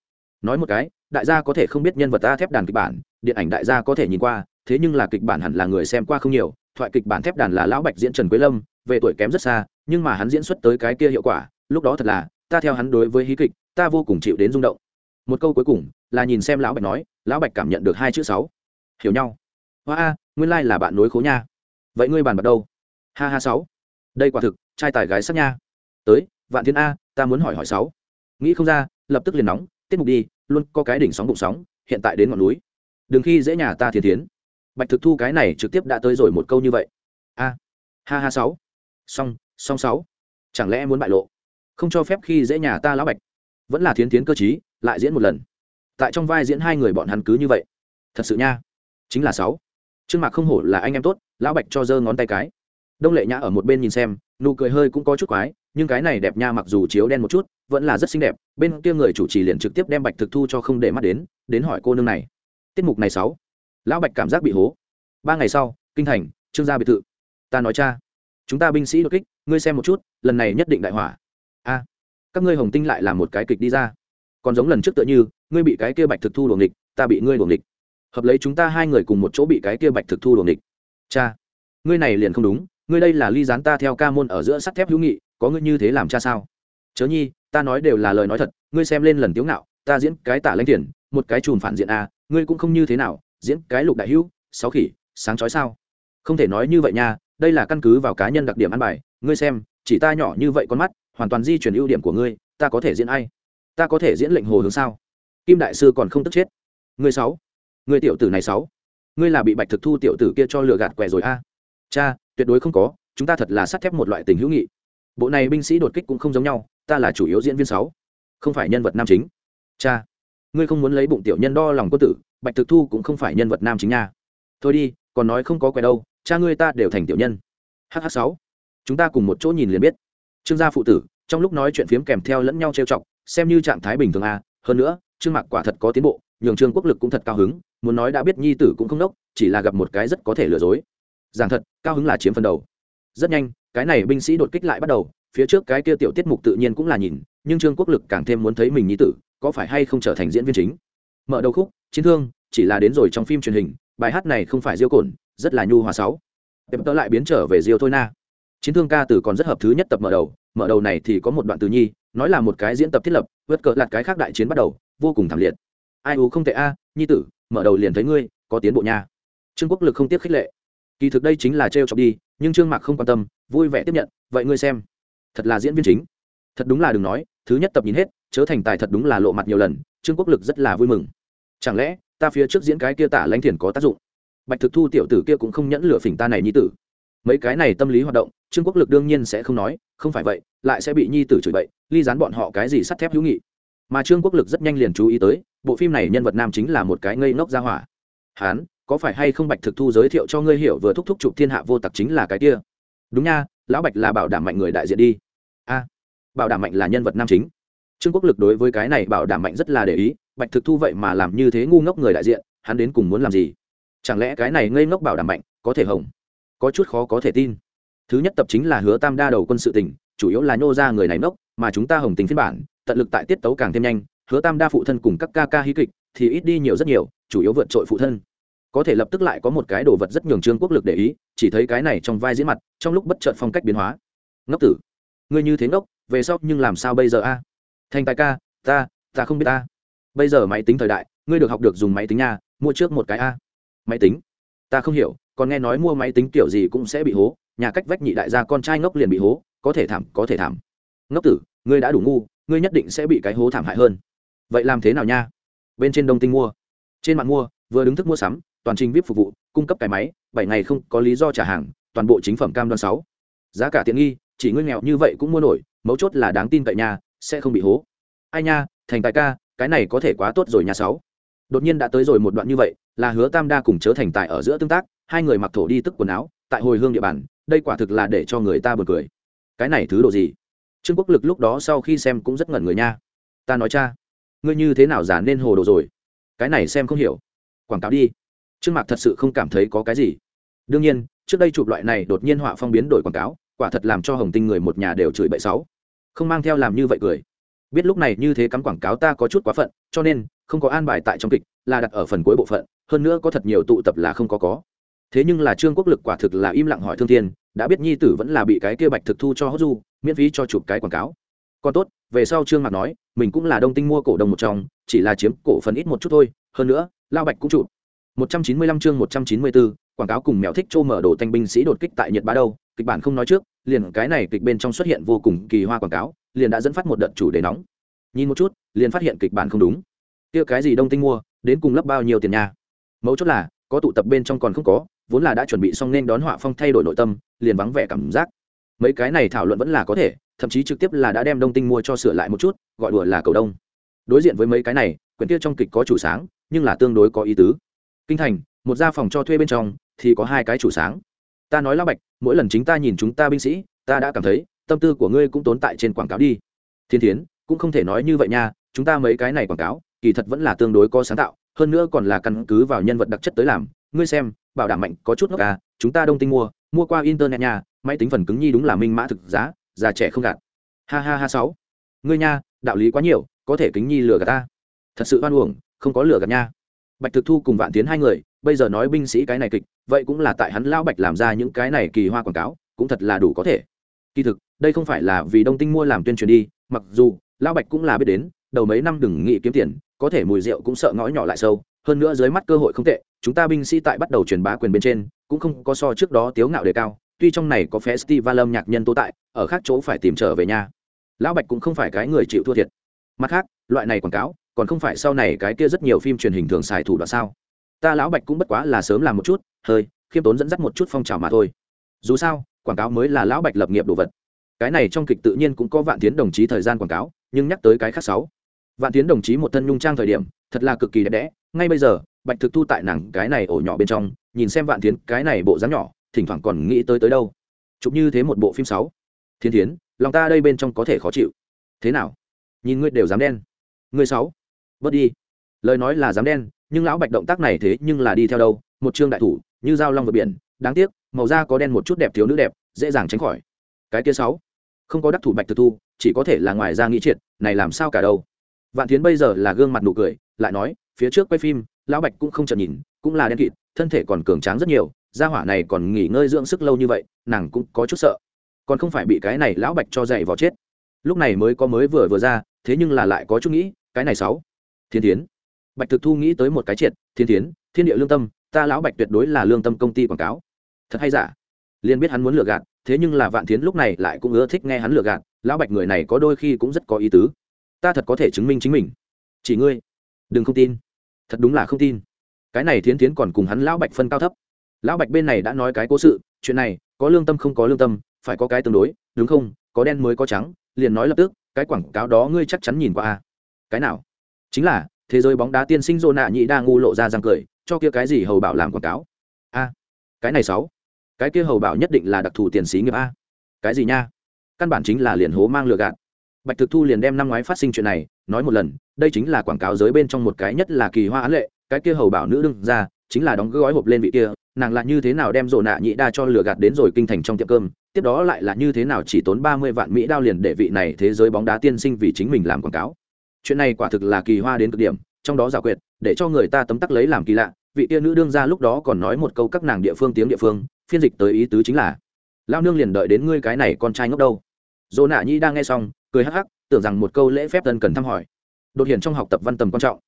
Nói một cái, đại gia có thể không biết nhân vật ta thép đàn kịch bản, điện ảnh đại gia có thể nhìn qua, thế nhưng là kịch bản hẳn là người xem qua không nhiều, thoại kịch bản thép đàn là lão bạch diễn trần quế lâm, về tuổi kém rất xa, nhưng mà hắn diễn xuất tới cái kia hiệu quả, lúc đó thật là, ta theo hắn đối với hí kịch, ta vô cùng chịu đến rung động. Một câu cuối cùng, là nhìn xem lão bạch nói, lão bạch cảm nhận được hai chữ sáu. Hiểu nhau hoa a, nguyên lai、like、là bạn nối khố nha. Vậy ngươi bàn bạc đâu? Ha ha sáu. Đây quả thực, trai tài gái sắc nha. Tới, vạn thiên a, ta muốn hỏi hỏi sáu. Nghĩ không ra, lập tức liền nóng, tiết mục đi, luôn có cái đỉnh sóng bụng sóng, hiện tại đến ngọn núi. Đừng khi dễ nhà ta thiên tiến bạch thực thu cái này trực tiếp đã tới rồi một câu như vậy. A. Ha ha sáu. Song song sáu. Chẳng lẽ muốn bại lộ? Không cho phép khi dễ nhà ta lão bạch. Vẫn là thiến tiến cơ chí lại diễn một lần. Tại trong vai diễn hai người bọn hắn cứ như vậy. Thật sự nha. Chính là sáu trương mạc không hổ là anh em tốt, lão bạch cho giơ ngón tay cái. Đông lệ nhã ở một bên nhìn xem, nụ cười hơi cũng có chút quái, nhưng cái này đẹp nha mặc dù chiếu đen một chút, vẫn là rất xinh đẹp, bên kia người chủ trì liền trực tiếp đem bạch thực thu cho không để mắt đến đến hỏi cô nương này. Tiết mục này sáu. Lão bạch cảm giác bị hố. Ba ngày sau, kinh thành, trương gia biệt thự. Ta nói cha, chúng ta binh sĩ đột kích, ngươi xem một chút, lần này nhất định đại hỏa. A, các ngươi hồng tinh lại là một cái kịch đi ra. Còn giống lần trước tựa như, ngươi bị cái kia bạch thực thu đuồng địch ta bị ngươi đuồng địch hợp lấy chúng ta hai người cùng một chỗ bị cái kia bạch thực thu đuồng địch cha, ngươi này liền không đúng, ngươi đây là ly gián ta theo ca môn ở giữa sắt thép hữu nghị, có ngươi như thế làm cha sao? Chớ nhi, ta nói đều là lời nói thật, ngươi xem lên lần tiếu ngạo, ta diễn cái tả lãnh tiền, một cái chùm phản diện a, ngươi cũng không như thế nào, diễn cái lục đại hữu, sáu khỉ, sáng chói sao? Không thể nói như vậy nha, đây là căn cứ vào cá nhân đặc điểm ăn bài, ngươi xem, chỉ ta nhỏ như vậy con mắt, hoàn toàn di chuyển ưu điểm của ngươi, ta có thể diễn ai? Ta có thể diễn lệnh hồ hướng sao? Kim đại sư còn không tức chết. Ngươi sáu ngươi tiểu tử này sáu. Ngươi là bị bạch thực thu tiểu tử kia cho lừa gạt què rồi a. Cha, tuyệt đối không có, chúng ta thật là sắt thép một loại tình hữu nghị. Bộ này binh sĩ đột kích cũng không giống nhau, ta là chủ yếu diễn viên sáu, không phải nhân vật nam chính. Cha, ngươi không muốn lấy bụng tiểu nhân đo lòng quân tử, bạch thực thu cũng không phải nhân vật nam chính nha. Thôi đi, còn nói không có què đâu, cha ngươi ta đều thành tiểu nhân. Hh sáu, chúng ta cùng một chỗ nhìn liền biết. Trương gia phụ tử, trong lúc nói chuyện phiếm kèm theo lẫn nhau trêu chọc, xem như trạng thái bình thường a, hơn nữa, trương mạc quả thật có tiến bộ nhường trương quốc lực cũng thật cao hứng, muốn nói đã biết nhi tử cũng không đốc chỉ là gặp một cái rất có thể lừa dối. Giảng thật, cao hứng là chiếm phần đầu. Rất nhanh, cái này binh sĩ đột kích lại bắt đầu, phía trước cái kia tiểu tiết mục tự nhiên cũng là nhìn, nhưng trương quốc lực càng thêm muốn thấy mình nhi tử, có phải hay không trở thành diễn viên chính. Mở đầu khúc, chiến thương, chỉ là đến rồi trong phim truyền hình, bài hát này không phải diêu cồn rất là nhu hòa sáu. Em tớ lại biến trở về diêu thôi na. Chiến thương ca từ còn rất hợp thứ nhất tập mở đầu mở đầu này thì có một đoạn từ nhi, nói là một cái diễn tập thiết lập, vượt cờ lạt cái khác đại chiến bắt đầu, vô cùng thảm liệt ai u không tệ a, nhi tử, mở đầu liền thấy ngươi, có tiến bộ nha. Trương quốc lực không tiếc khích lệ. Kỳ thực đây chính là trêu chọc đi, nhưng trương mạc không quan tâm, vui vẻ tiếp nhận, vậy ngươi xem. Thật là diễn viên chính. Thật đúng là đừng nói, thứ nhất tập nhìn hết, chớ thành tài thật đúng là lộ mặt nhiều lần, trương quốc lực rất là vui mừng. Chẳng lẽ, ta phía trước diễn cái kia tả lãnh thiền có tác dụng? Bạch thực thu tiểu tử kia cũng không nhẫn lửa phỉnh ta này nhi tử. Mấy cái này tâm lý hoạt động, trương quốc lực đương nhiên sẽ không nói, không phải vậy, lại sẽ bị nhi tử chửi bậy, ly dán bọn họ cái gì sắt thép hữu nghị mà trương quốc lực rất nhanh liền chú ý tới, bộ phim này nhân vật nam chính là một cái ngây ngốc ra hỏa. Hán, có phải hay không bạch thực thu giới thiệu cho ngươi hiểu vừa thúc thúc chụp thiên hạ vô tặc chính là cái kia? Đúng nha, lão bạch là bảo đảm mạnh người đại diện đi. A, bảo đảm mạnh là nhân vật nam chính. Trương quốc lực đối với cái này bảo đảm mạnh rất là để ý, bạch thực thu vậy mà làm như thế ngu ngốc người đại diện, hắn đến cùng muốn làm gì? Chẳng lẽ cái này ngây ngốc bảo đảm mạnh có thể hỏng? Có chút khó có thể tin. Thứ nhất tập chính là hứa tam đa đầu quân sự tỉnh chủ yếu là nhô ra người này ngốc, mà chúng ta hồng tình phiên bản tận lực tại tiết tấu càng thêm nhanh, hứa tam đa phụ thân cùng các ca ca hí kịch thì ít đi nhiều rất nhiều, chủ yếu vượt trội phụ thân. Có thể lập tức lại có một cái đồ vật rất nhường trương quốc lực để ý, chỉ thấy cái này trong vai diễn mặt, trong lúc bất chợt phong cách biến hóa. Ngốc tử, ngươi như thế ngốc, về sau nhưng làm sao bây giờ a? Thành tài ca, ta ta không biết ta bây giờ máy tính thời đại, ngươi được học được dùng máy tính nha, mua trước một cái a. Máy tính? Ta không hiểu, còn nghe nói mua máy tính kiểu gì cũng sẽ bị hố, nhà cách vách nhị đại gia con trai ngốc liền bị hố, có thể thảm, có thể thảm. Ngốc tử, ngươi đã đủ ngu ngươi nhất định sẽ bị cái hố thảm hại hơn. Vậy làm thế nào nha? Bên trên đông tinh mua. Trên mạng mua, vừa đứng thức mua sắm, toàn trình vip phục vụ, cung cấp cái máy, bảy ngày không có lý do trả hàng, toàn bộ chính phẩm cam đoan sáu. Giá cả tiện nghi, chỉ ngươi nghèo như vậy cũng mua nổi, mấu chốt là đáng tin cậy nhà sẽ không bị hố. Ai nha, thành tài ca, cái này có thể quá tốt rồi nhà sáu. Đột nhiên đã tới rồi một đoạn như vậy, là hứa tam đa cùng chớ thành tài ở giữa tương tác, hai người mặc thổ đi tức quần áo, tại hồi hương địa bàn, đây quả thực là để cho người ta bật cười. Cái này thứ đồ gì? Trương quốc lực lúc đó sau khi xem cũng rất ngẩn người nha. Ta nói cha, ngươi như thế nào giả nên hồ đồ rồi? Cái này xem không hiểu. Quảng cáo đi. Trương mạc thật sự không cảm thấy có cái gì. Đương nhiên, trước đây chụp loại này đột nhiên họa phong biến đổi quảng cáo, quả thật làm cho hồng tinh người một nhà đều chửi bậy sáu không mang theo làm như vậy cười. Biết lúc này như thế cắm quảng cáo ta có chút quá phận, cho nên, không có an bài tại trong kịch, là đặt ở phần cuối bộ phận, hơn nữa có thật nhiều tụ tập là không có có. Thế nhưng là trương quốc lực quả thực là im lặng hỏi thương thiên đã biết nhi tử vẫn là bị cái kia bạch thực thu cho hốt du miễn phí cho chụp cái quảng cáo còn tốt về sau trương mạc nói mình cũng là đông tinh mua cổ đông một trong chỉ là chiếm cổ phần ít một chút thôi hơn nữa lao bạch cũng chụp 195 chương 194, quảng cáo cùng mèo thích trô mở đồ thanh binh sĩ đột kích tại Nhật Bá đâu, kịch bản không nói trước, liền cái này kịch bên trong xuất hiện vô cùng kỳ hoa quảng cáo, liền đã dẫn phát một đợt chủ đề nóng. Nhìn một chút, liền phát hiện kịch bản không đúng. Kia cái gì Đông Tinh mua, đến cùng lấp bao nhiêu tiền nhà? Mấu chốt là, có tụ tập bên trong còn không có, vốn là đã chuẩn bị xong nên đón họa phong thay đổi nội tâm, liền vắng vẻ cảm giác. Mấy cái này thảo luận vẫn là có thể, thậm chí trực tiếp là đã đem Đông Tinh mua cho sửa lại một chút, gọi đùa là cầu đông. Đối diện với mấy cái này, quyển kia trong kịch có chủ sáng, nhưng là tương đối có ý tứ kinh thành một gia phòng cho thuê bên trong thì có hai cái chủ sáng ta nói lao bạch mỗi lần chính ta nhìn chúng ta binh sĩ ta đã cảm thấy tâm tư của ngươi cũng tốn tại trên quảng cáo đi thiên thiến cũng không thể nói như vậy nha chúng ta mấy cái này quảng cáo kỳ thật vẫn là tương đối có sáng tạo hơn nữa còn là căn cứ vào nhân vật đặc chất tới làm ngươi xem bảo đảm mạnh có chút ngốc à chúng ta đông tinh mua mua qua internet nhà, máy tính phần cứng nhi đúng là minh mã thực giá già trẻ không gạt. Ha ha ha sáu. Ngươi nha đạo lý quá nhiều có thể kính nhi lừa gạt ta. Thật sự oan uổng không có lừa gạt nha. Bạch thực thu cùng vạn tiến hai người bây giờ nói binh sĩ cái này kịch vậy cũng là tại hắn lão bạch làm ra những cái này kỳ hoa quảng cáo cũng thật là đủ có thể. Kỳ thực đây không phải là vì đông tinh mua làm tuyên truyền đi mặc dù lão bạch cũng là biết đến đầu mấy năm đừng nghĩ kiếm tiền có thể mùi rượu cũng sợ ngõ nhỏ lại sâu hơn nữa dưới mắt cơ hội không tệ chúng ta binh sĩ tại bắt đầu truyền bá quyền bên trên, cũng không có so trước đó tiếu ngạo đề cao, tuy trong này có festival âm nhạc nhân tố tại, ở khác chỗ phải tìm trở về nhà lão bạch cũng không phải cái người chịu thua thiệt. Mặt khác, loại này quảng cáo, còn không phải sau này cái kia rất nhiều phim truyền hình thường xài thủ đoạn sao? Ta lão bạch cũng bất quá là sớm làm một chút, hơi, khiêm tốn dẫn dắt một chút phong trào mà thôi. Dù sao, quảng cáo mới là lão bạch lập nghiệp đồ vật. Cái này trong kịch tự nhiên cũng có vạn tiến đồng chí thời gian quảng cáo, nhưng nhắc tới cái khác sáu. Vạn tiến đồng chí một thân nhung trang thời điểm, thật là cực kỳ đẹp đẽ, ngay bây giờ bạch thực thu tại nàng cái này ổ nhỏ bên trong, nhìn xem vạn tiến cái này bộ dáng nhỏ, thỉnh thoảng còn nghĩ tới tới đâu. Chụp như thế một bộ phim sáu. Thiên thiến, lòng ta đây bên trong có thể khó chịu. Thế nào? Nhìn ngươi đều dám đen. Ngươi sáu. Bớt đi. Lời nói là dám đen, nhưng lão bạch động tác này thế nhưng là đi theo đâu, một chương đại thủ, như dao long vượt biển, đáng tiếc, màu da có đen một chút đẹp thiếu nữ đẹp, dễ dàng tránh khỏi. Cái kia sáu. Không có đắc thủ bạch thực thu, chỉ có thể là ngoài ra nghĩ triệt, này làm sao cả đâu. Vạn tiến bây giờ là gương mặt nụ cười, lại nói, phía trước quay phim lão bạch cũng không chợt nhìn, cũng là đen kịt, thân thể còn cường tráng rất nhiều, gia hỏa này còn nghỉ ngơi dưỡng sức lâu như vậy, nàng cũng có chút sợ. Còn không phải bị cái này lão bạch cho dậy vào chết. Lúc này mới có mới vừa vừa ra, thế nhưng là lại có chút nghĩ, cái này sáu. Thiên tiến bạch thực thu nghĩ tới một cái triệt, thiên tiến thiên địa lương tâm, ta lão bạch tuyệt đối là lương tâm công ty quảng cáo. Thật hay giả? Liền biết hắn muốn lừa gạt, thế nhưng là vạn tiến lúc này lại cũng ưa thích nghe hắn lừa gạt, lão bạch người này có đôi khi cũng rất có ý tứ. Ta thật có thể chứng minh chính mình. Chỉ ngươi. Đừng không tin thật đúng là không tin. Cái này thiến tiến còn cùng hắn lão bạch phân cao thấp. Lão bạch bên này đã nói cái cố sự, chuyện này, có lương tâm không có lương tâm, phải có cái tương đối, đúng không? Có đen mới có trắng, liền nói lập tức, cái quảng cáo đó ngươi chắc chắn nhìn qua a cái nào? Chính là, thế giới bóng đá tiên sinh rô nạ nhị đa ngu lộ ra răng cười, cho kia cái gì hầu bảo làm quảng cáo? A, cái này sáu. Cái kia hầu bảo nhất định là đặc thù tiền sĩ nghiệp a. Cái gì nha? Căn bản chính là liền hố mang lừa gạt bạch thực thu liền đem năm ngoái phát sinh chuyện này nói một lần, đây chính là quảng cáo giới bên trong một cái nhất là kỳ hoa án lệ, cái kia hầu bảo nữ đương ra, chính là đóng gói hộp lên vị kia, nàng là như thế nào đem rộ nạ nhị đa cho lừa gạt đến rồi kinh thành trong tiệm cơm, tiếp đó lại là như thế nào chỉ tốn ba mươi vạn mỹ đao liền để vị này thế giới bóng đá tiên sinh vì chính mình làm quảng cáo. Chuyện này quả thực là kỳ hoa đến cực điểm, trong đó giả quyệt, để cho người ta tấm tắc lấy làm kỳ lạ, vị tiên nữ đương ra lúc đó còn nói một câu các nàng địa phương tiếng địa phương, phiên dịch tới ý tứ chính là lao nương liền đợi đến ngươi cái này con trai ngốc đâu. Dỗ nạ nhi đang nghe xong cười hắc hắc, tưởng rằng một câu lễ phép tân cần thăm hỏi. Đột hiện trong học tập văn tầm quan trọng.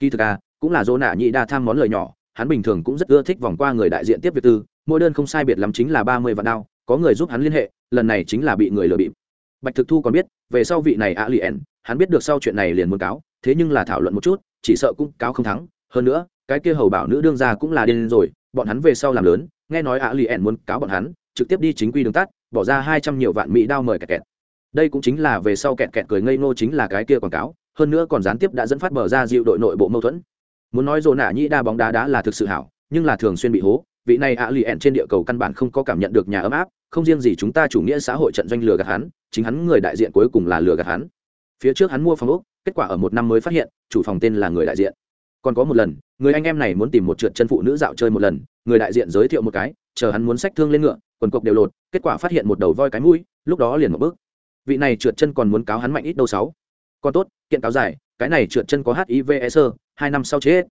Kỳ thực à cũng là dỗ nạ nhị đa tham món lời nhỏ, hắn bình thường cũng rất ưa thích vòng qua người đại diện tiếp việc tư, mỗi đơn không sai biệt lắm chính là ba mươi vạn đao, có người giúp hắn liên hệ, lần này chính là bị người lừa bịp. Bạch thực thu còn biết, về sau vị này a liền hắn biết được sau chuyện này liền muốn cáo, thế nhưng là thảo luận một chút, chỉ sợ cũng cáo không thắng. Hơn nữa, cái kia hầu bảo nữ đương ra cũng là điên rồi, bọn hắn về sau làm lớn, nghe nói a liền muốn cáo bọn hắn, trực tiếp đi chính quy đường tắt, bỏ ra hai trăm nhiều vạn mỹ đao mời kẹt kẹt đây cũng chính là về sau kẹt kẹt cười ngây ngô chính là cái kia quảng cáo, hơn nữa còn gián tiếp đã dẫn phát mở ra dịu đội nội bộ mâu thuẫn. Muốn nói dồn nạ nhĩ đa bóng đá đá là thực sự hảo, nhưng là thường xuyên bị hố, vị này ạ lì ẹn trên địa cầu căn bản không có cảm nhận được nhà ấm áp, không riêng gì chúng ta chủ nghĩa xã hội trận doanh lừa gạt hắn, chính hắn người đại diện cuối cùng là lừa gạt hắn. Phía trước hắn mua phòng úc kết quả ở một năm mới phát hiện, chủ phòng tên là người đại diện. Còn có một lần, người anh em này muốn tìm một trượt chân phụ nữ dạo chơi một lần, người đại diện giới thiệu một cái, chờ hắn muốn sách thương lên ngựa, quần cộc đều lột, kết quả phát hiện một đầu voi cái mũi, lúc đó liền một bước vị này trượt chân còn muốn cáo hắn mạnh ít đâu sáu. Còn tốt, kiện cáo dài cái này trượt chân có hiv sơ hai năm sau chết.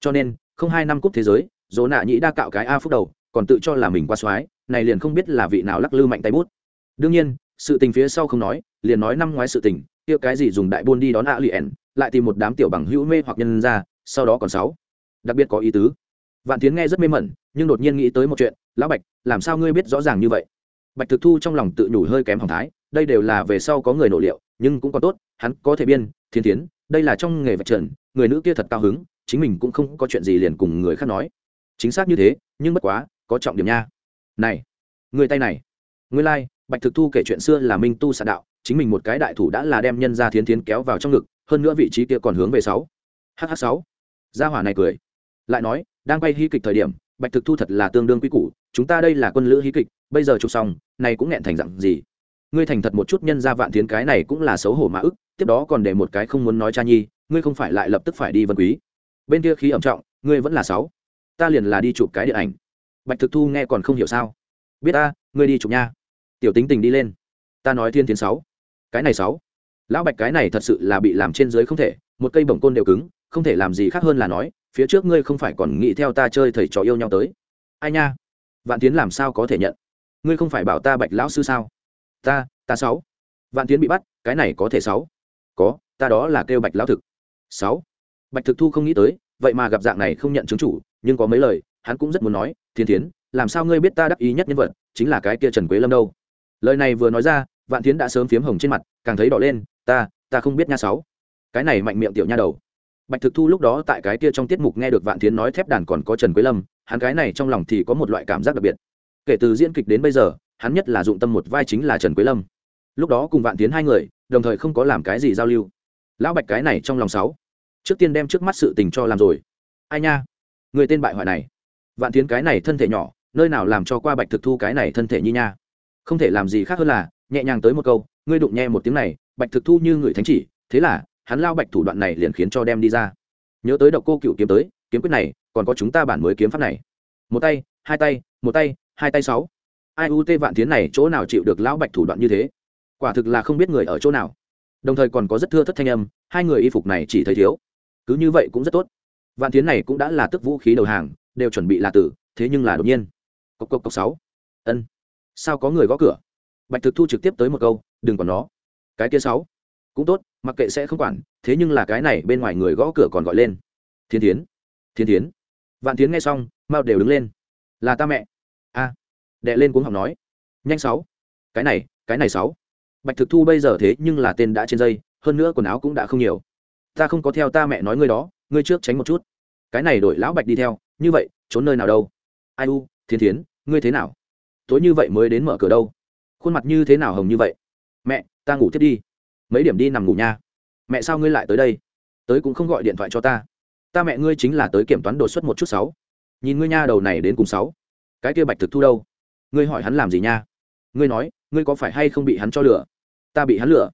Cho nên, không hai năm cúp thế giới, dỗ nạ nhĩ đa cạo cái a phúc đầu, còn tự cho là mình qua soái, này liền không biết là vị nào lắc lư mạnh tay bút. Đương nhiên, sự tình phía sau không nói, liền nói năm ngoái sự tình, kia cái gì dùng đại buôn đi đón a liền lại tìm một đám tiểu bằng hữu mê hoặc nhân ra, sau đó còn sáu. Đặc biệt có ý tứ. Vạn tiến nghe rất mê mẩn, nhưng đột nhiên nghĩ tới một chuyện, lão bạch, làm sao ngươi biết rõ ràng như vậy? Bạch thực thu trong lòng tự nhủ hơi kém hỏng thái đây đều là về sau có người nổ liệu nhưng cũng còn tốt hắn có thể biên thiên tiến đây là trong nghề vạch trần người nữ kia thật cao hứng chính mình cũng không có chuyện gì liền cùng người khác nói. Chính xác như thế nhưng bất quá có trọng điểm nha. Này người tay này người lai、like, bạch thực thu kể chuyện xưa là minh tu xạ đạo chính mình một cái đại thủ đã là đem nhân ra thiến thiến kéo vào trong ngực hơn nữa vị trí kia còn hướng về sáu. Hh sáu. Gia hỏa này cười. Lại nói đang quay hy kịch thời điểm bạch thực thu thật là tương đương quy củ chúng ta đây là quân lữ hí kịch bây giờ chụp xong này cũng nghẹn thành dặn gì? Ngươi thành thật một chút nhân ra vạn tiến cái này cũng là xấu hổ mà ức, tiếp đó còn để một cái không muốn nói cha nhi, ngươi không phải lại lập tức phải đi vân quý. Bên kia khí ẩm trọng, ngươi vẫn là sáu. Ta liền là đi chụp cái điện ảnh. Bạch thực thu nghe còn không hiểu sao. Biết ta, ngươi đi chụp nha. Tiểu tính tình đi lên. Ta nói thiên tiến sáu. Cái này sáu. Lão bạch cái này thật sự là bị làm trên dưới không thể, một cây bổng côn đều cứng, không thể làm gì khác hơn là nói, phía trước ngươi không phải còn nghĩ theo ta chơi thầy trò yêu nhau tới. Ai nha? Vạn tiến làm sao có thể nhận? Ngươi không phải bảo ta bạch lão sư sao? Ta ta sáu. Vạn tiến bị bắt, cái này có thể sáu. Có, ta đó là kêu bạch lão thực. Sáu. Bạch thực thu không nghĩ tới, vậy mà gặp dạng này không nhận chứng chủ, nhưng có mấy lời, hắn cũng rất muốn nói, thiên tiến làm sao ngươi biết ta đắc ý nhất nhân vật, chính là cái kia trần quế lâm đâu? Lời này vừa nói ra, vạn tiến đã sớm phiếm hồng trên mặt, càng thấy đỏ lên, ta ta không biết nha sáu. Cái này mạnh miệng tiểu nha đầu. Bạch thực thu lúc đó tại cái kia trong tiết mục nghe được vạn tiến nói thép đàn còn có trần quế lâm, hắn cái này trong lòng thì có một loại cảm giác đặc biệt. Kể từ diễn kịch đến bây giờ hắn nhất là dụng tâm một vai chính là trần quế lâm. Lúc đó cùng vạn tiến hai người, đồng thời không có làm cái gì giao lưu. Lão bạch cái này trong lòng sáu. Trước tiên đem trước mắt sự tình cho làm rồi. Ai nha? Người tên bại hoại này. Vạn tiến cái này thân thể nhỏ, nơi nào làm cho qua bạch thực thu cái này thân thể như nha? Không thể làm gì khác hơn là, nhẹ nhàng tới một câu, ngươi đụng nhẹ một tiếng này, bạch thực thu như người thánh chỉ, thế là, hắn lao bạch thủ đoạn này liền khiến cho đem đi ra. Nhớ tới độc cô cựu kiếm tới, kiếm quyết này, còn có chúng ta bản mới kiếm pháp này. Một tay, hai tay, một tay, hai tay sáu ai u tê vạn tiến này chỗ nào chịu được lão bạch thủ đoạn như thế? Quả thực là không biết người ở chỗ nào. Đồng thời còn có rất thưa thất thanh âm, hai người y phục này chỉ thấy thiếu. Cứ như vậy cũng rất tốt. Vạn tiến này cũng đã là tức vũ khí đầu hàng, đều chuẩn bị là tử, thế nhưng là đột nhiên. Cốc cốc cốc sáu. Ân. Sao có người gõ cửa? Bạch thực thu trực tiếp tới một câu, đừng còn nó. Cái kia sáu. Cũng tốt, mặc kệ sẽ không quản, thế nhưng là cái này bên ngoài người gõ cửa còn gọi lên. Thiên tiến thiên tiến vạn tiến nghe xong mao đều đứng lên. Là ta mẹ đệ lên cuống học nói, nhanh sáu, cái này cái này sáu. Bạch thực thu bây giờ thế nhưng là tên đã trên dây, hơn nữa quần áo cũng đã không nhiều. Ta không có theo ta mẹ nói ngươi đó, ngươi trước tránh một chút. Cái này đổi lão bạch đi theo, như vậy, trốn nơi nào đâu? Ai u thiên thiến, ngươi thế nào? Tối như vậy mới đến mở cửa đâu? Khuôn mặt như thế nào hồng như vậy? Mẹ, ta ngủ thiết đi. Mấy điểm đi nằm ngủ nha. Mẹ sao ngươi lại tới đây? Tới cũng không gọi điện thoại cho ta. Ta mẹ ngươi chính là tới kiểm toán đột xuất một chút sáu. Nhìn ngươi nha đầu này đến cùng sáu. Cái kia bạch thực thu đâu? Ngươi hỏi hắn làm gì nha? Ngươi nói, ngươi có phải hay không bị hắn cho lửa ta bị hắn lửa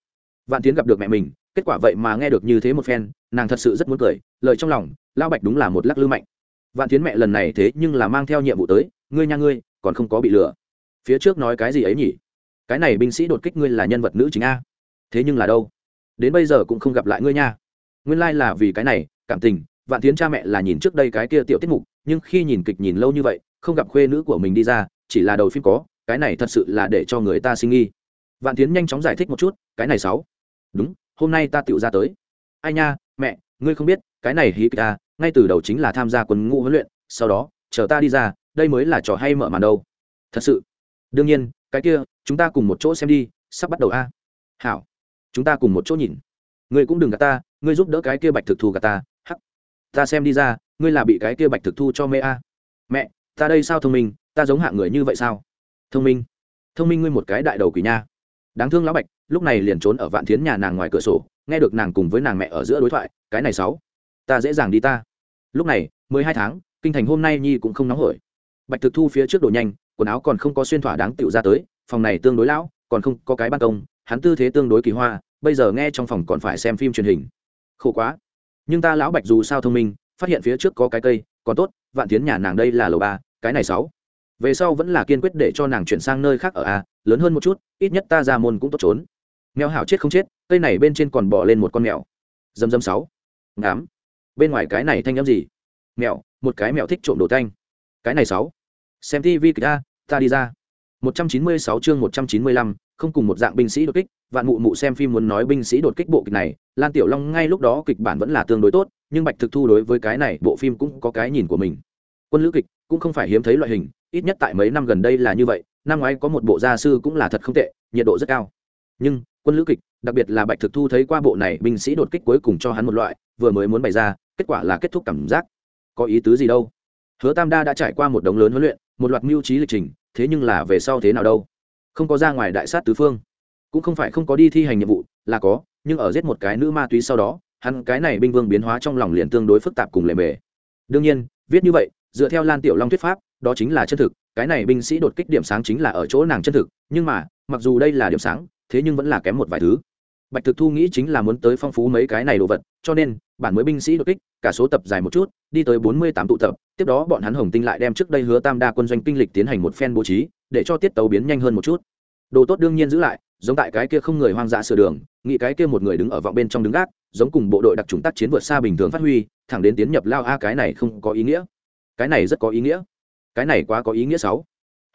vạn tiến gặp được mẹ mình, kết quả vậy mà nghe được như thế một phen, nàng thật sự rất muốn cười, lời trong lòng lao bạch đúng là một lắc lư mạnh. Vạn tiến mẹ lần này thế nhưng là mang theo nhiệm vụ tới, ngươi nha ngươi, còn không có bị lừa. Phía trước nói cái gì ấy nhỉ? Cái này binh sĩ đột kích ngươi là nhân vật nữ chính a. Thế nhưng là đâu? Đến bây giờ cũng không gặp lại ngươi nha. Nguyên lai、like、là vì cái này, cảm tình, vạn tiến cha mẹ là nhìn trước đây cái kia tiểu tiết mục, nhưng khi nhìn kịch nhìn lâu như vậy, không gặp khuê nữ của mình đi ra chỉ là đầu phim có, cái này thật sự là để cho người ta sinh nghi. Vạn tiến nhanh chóng giải thích một chút, cái này sáu. Đúng, hôm nay ta tựu ra tới. Ai nha, mẹ, ngươi không biết, cái này hí kịch ta ngay từ đầu chính là tham gia quân ngũ huấn luyện, sau đó, chờ ta đi ra, đây mới là trò hay mở màn đâu. Thật sự. Đương nhiên, cái kia, chúng ta cùng một chỗ xem đi, sắp bắt đầu a. Hảo. Chúng ta cùng một chỗ nhìn. Ngươi cũng đừng gạt ta, ngươi giúp đỡ cái kia bạch thực thu gạt ta, hắc. Ta xem đi ra, ngươi là bị cái kia bạch thực thu cho mê a. Mẹ, ta đây sao thông minh ta giống hạng người như vậy sao? Thông minh thông minh ngươi một cái đại đầu quỷ nha. Đáng thương lão bạch, lúc này liền trốn ở vạn thiến nhà nàng ngoài cửa sổ, nghe được nàng cùng với nàng mẹ ở giữa đối thoại, cái này sáu, ta dễ dàng đi ta. Lúc này, mười hai tháng, kinh thành hôm nay nhi cũng không nóng hổi. Bạch thực thu phía trước đồ nhanh, quần áo còn không có xuyên thỏa đáng tựu ra tới, phòng này tương đối lão, còn không có cái ban công, hắn tư thế tương đối kỳ hoa, bây giờ nghe trong phòng còn phải xem phim truyền hình. Khổ quá. Nhưng ta lão bạch dù sao thông minh, phát hiện phía trước có cái cây, còn tốt, vạn tiến nhà nàng đây là lầu ba, cái này sáu về sau vẫn là kiên quyết để cho nàng chuyển sang nơi khác ở a lớn hơn một chút ít nhất ta ra môn cũng tốt trốn. Mèo hảo chết không chết cây này bên trên còn bỏ lên một con mèo. Dâm dâm sáu. Ngám bên ngoài cái này thanh â m gì? Mèo một cái mèo thích trộm đồ thanh. Cái này sáu. Xem tv kịch a ta đi ra. 196 chương 195, không cùng một dạng binh sĩ đột kích vạn mụ mụ xem phim muốn nói binh sĩ đột kích bộ kịch này lan tiểu long ngay lúc đó kịch bản vẫn là tương đối tốt nhưng bạch thực thu đối với cái này bộ phim cũng có cái nhìn của mình. Quân lữ kịch cũng không phải hiếm thấy loại hình ít nhất tại mấy năm gần đây là như vậy, năm ngoái có một bộ gia sư cũng là thật không tệ, nhiệt độ rất cao. Nhưng, quân lữ kịch, đặc biệt là bạch thực thu thấy qua bộ này, binh sĩ đột kích cuối cùng cho hắn một loại, vừa mới muốn bày ra, kết quả là kết thúc cảm giác. Có ý tứ gì đâu? Hứa tam đa đã trải qua một đống lớn huấn luyện, một loạt mưu trí lịch trình, thế nhưng là về sau thế nào đâu? Không có ra ngoài đại sát tứ phương. Cũng không phải không có đi thi hành nhiệm vụ, là có, nhưng ở giết một cái nữ ma túy sau đó, hắn cái này binh vương biến hóa trong lòng liền tương đối phức tạp cùng lề mề. Đương nhiên, viết như vậy, dựa theo lan tiểu long thuyết pháp đó chính là chân thực, cái này binh sĩ đột kích điểm sáng chính là ở chỗ nàng chân thực, nhưng mà, mặc dù đây là điểm sáng, thế nhưng vẫn là kém một vài thứ. Bạch thực thu nghĩ chính là muốn tới phong phú mấy cái này đồ vật, cho nên, bản mới binh sĩ đột kích, cả số tập dài một chút, đi tới bốn mươi tám tụ tập, tiếp đó bọn hắn hồng tinh lại đem trước đây hứa tam đa quân doanh kinh lịch tiến hành một phen bố trí, để cho tiết tấu biến nhanh hơn một chút. Đồ tốt đương nhiên giữ lại, giống tại cái kia không người hoang dã sửa đường, nghĩ cái kia một người đứng ở vọng bên trong đứng gác, giống cùng bộ đội đặc trùng tác chiến vượt xa bình thường phát huy, thẳng đến tiến nhập lao a cái này không có ý nghĩa. Cái này rất có ý nghĩa cái này quá có ý nghĩa sáu.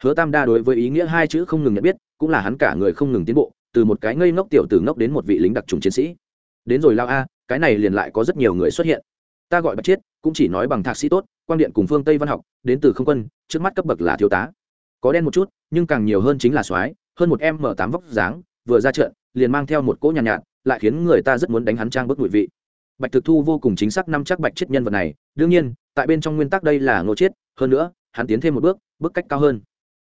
Hứa tam đa đối với ý nghĩa hai chữ không ngừng nhận biết cũng là hắn cả người không ngừng tiến bộ từ một cái ngây ngốc tiểu từ ngốc đến một vị lính đặc trùng chiến sĩ. Đến rồi lao a cái này liền lại có rất nhiều người xuất hiện. Ta gọi bạch chiết cũng chỉ nói bằng thạc sĩ tốt quan điện cùng phương tây văn học đến từ không quân trước mắt cấp bậc là thiếu tá. Có đen một chút nhưng càng nhiều hơn chính là soái hơn một em m tám vóc dáng vừa ra trận liền mang theo một cỗ nhàn nhạt, nhạt lại khiến người ta rất muốn đánh hắn trang bức mùi vị. Bạch thực thu vô cùng chính xác năm chắc bạch chết nhân vật này đương nhiên tại bên trong nguyên tắc đây là ngô chiết hơn nữa hắn tiến thêm một bước bước cách cao hơn.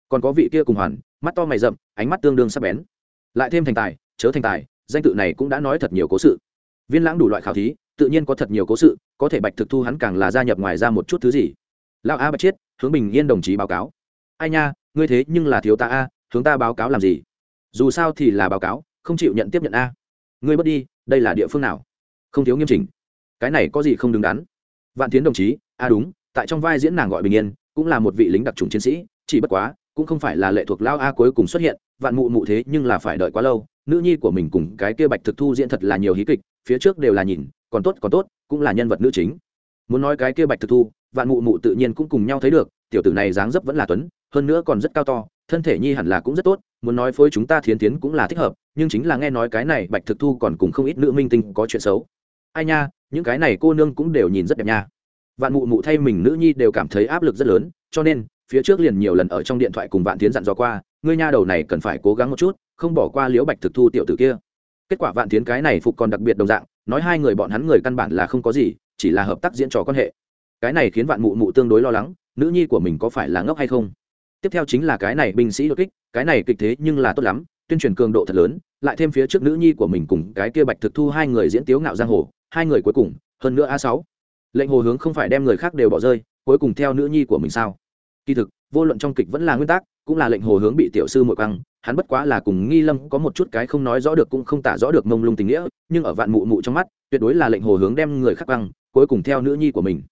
Còn có vị kia cùng hoàn, mắt to mày rậm, ánh mắt tương đương sắc bén. Lại thêm thành tài, chớ thành tài, danh tự này cũng đã nói thật nhiều cố sự. Viên lãng đủ loại khảo thí, tự nhiên có thật nhiều cố sự, có thể bạch thực thu hắn càng là gia nhập ngoài ra một chút thứ gì. Lão a bạch chiết, hướng bình yên đồng chí báo cáo. Ai nha, ngươi thế nhưng là thiếu ta a, hướng ta báo cáo làm gì? Dù sao thì là báo cáo, không chịu nhận tiếp nhận a. Ngươi mất đi, đây là địa phương nào? Không thiếu nghiêm chỉnh. Cái này có gì không đứng đắn? Vạn tiến đồng chí a đúng, tại trong vai diễn nàng gọi bình yên cũng là một vị lính đặc trùng chiến sĩ, chỉ bất quá, cũng không phải là lệ thuộc lao a cuối cùng xuất hiện, vạn mụ mụ thế nhưng là phải đợi quá lâu, nữ nhi của mình cùng cái kia bạch thực thu diễn thật là nhiều hí kịch, phía trước đều là nhìn, còn tốt còn tốt, cũng là nhân vật nữ chính. Muốn nói cái kia bạch thực thu, vạn mụ mụ tự nhiên cũng cùng nhau thấy được, tiểu tử này dáng dấp vẫn là tuấn, hơn nữa còn rất cao to, thân thể nhi hẳn là cũng rất tốt, muốn nói phối chúng ta thiến tiến cũng là thích hợp, nhưng chính là nghe nói cái này bạch thực thu còn cùng không ít nữ minh tinh có chuyện xấu. Ai nha, những cái này cô nương cũng đều nhìn rất đẹp nha vạn mụ mụ thay mình nữ nhi đều cảm thấy áp lực rất lớn, cho nên, phía trước liền nhiều lần ở trong điện thoại cùng vạn tiến dặn dò qua, ngươi nha đầu này cần phải cố gắng một chút, không bỏ qua liễu bạch thực thu tiểu tử kia. Kết quả vạn tiến cái này phục còn đặc biệt đồng dạng, nói hai người bọn hắn người căn bản là không có gì, chỉ là hợp tác diễn trò quan hệ. Cái này khiến vạn mụ mụ tương đối lo lắng, nữ nhi của mình có phải là ngốc hay không? Tiếp theo chính là cái này binh sĩ đột kích, cái này kịch thế nhưng là tốt lắm, tuyên truyền cường độ thật lớn, lại thêm phía trước nữ nhi của mình cùng cái kia bạch thực thu hai người diễn tiếu ngạo giang hồ, hai người cuối cùng, hơn nữa a sáu lệnh hồ hướng không phải đem người khác đều bỏ rơi, cuối cùng theo nữ nhi của mình sao? Kỳ thực, vô luận trong kịch vẫn là nguyên tắc, cũng là lệnh hồ hướng bị tiểu sư mội quăng, hắn bất quá là cùng nghi lâm có một chút cái không nói rõ được cũng không tả rõ được mông lung tình nghĩa, nhưng ở vạn mụ mụ trong mắt, tuyệt đối là lệnh hồ hướng đem người khác quăng, cuối cùng theo nữ nhi của mình.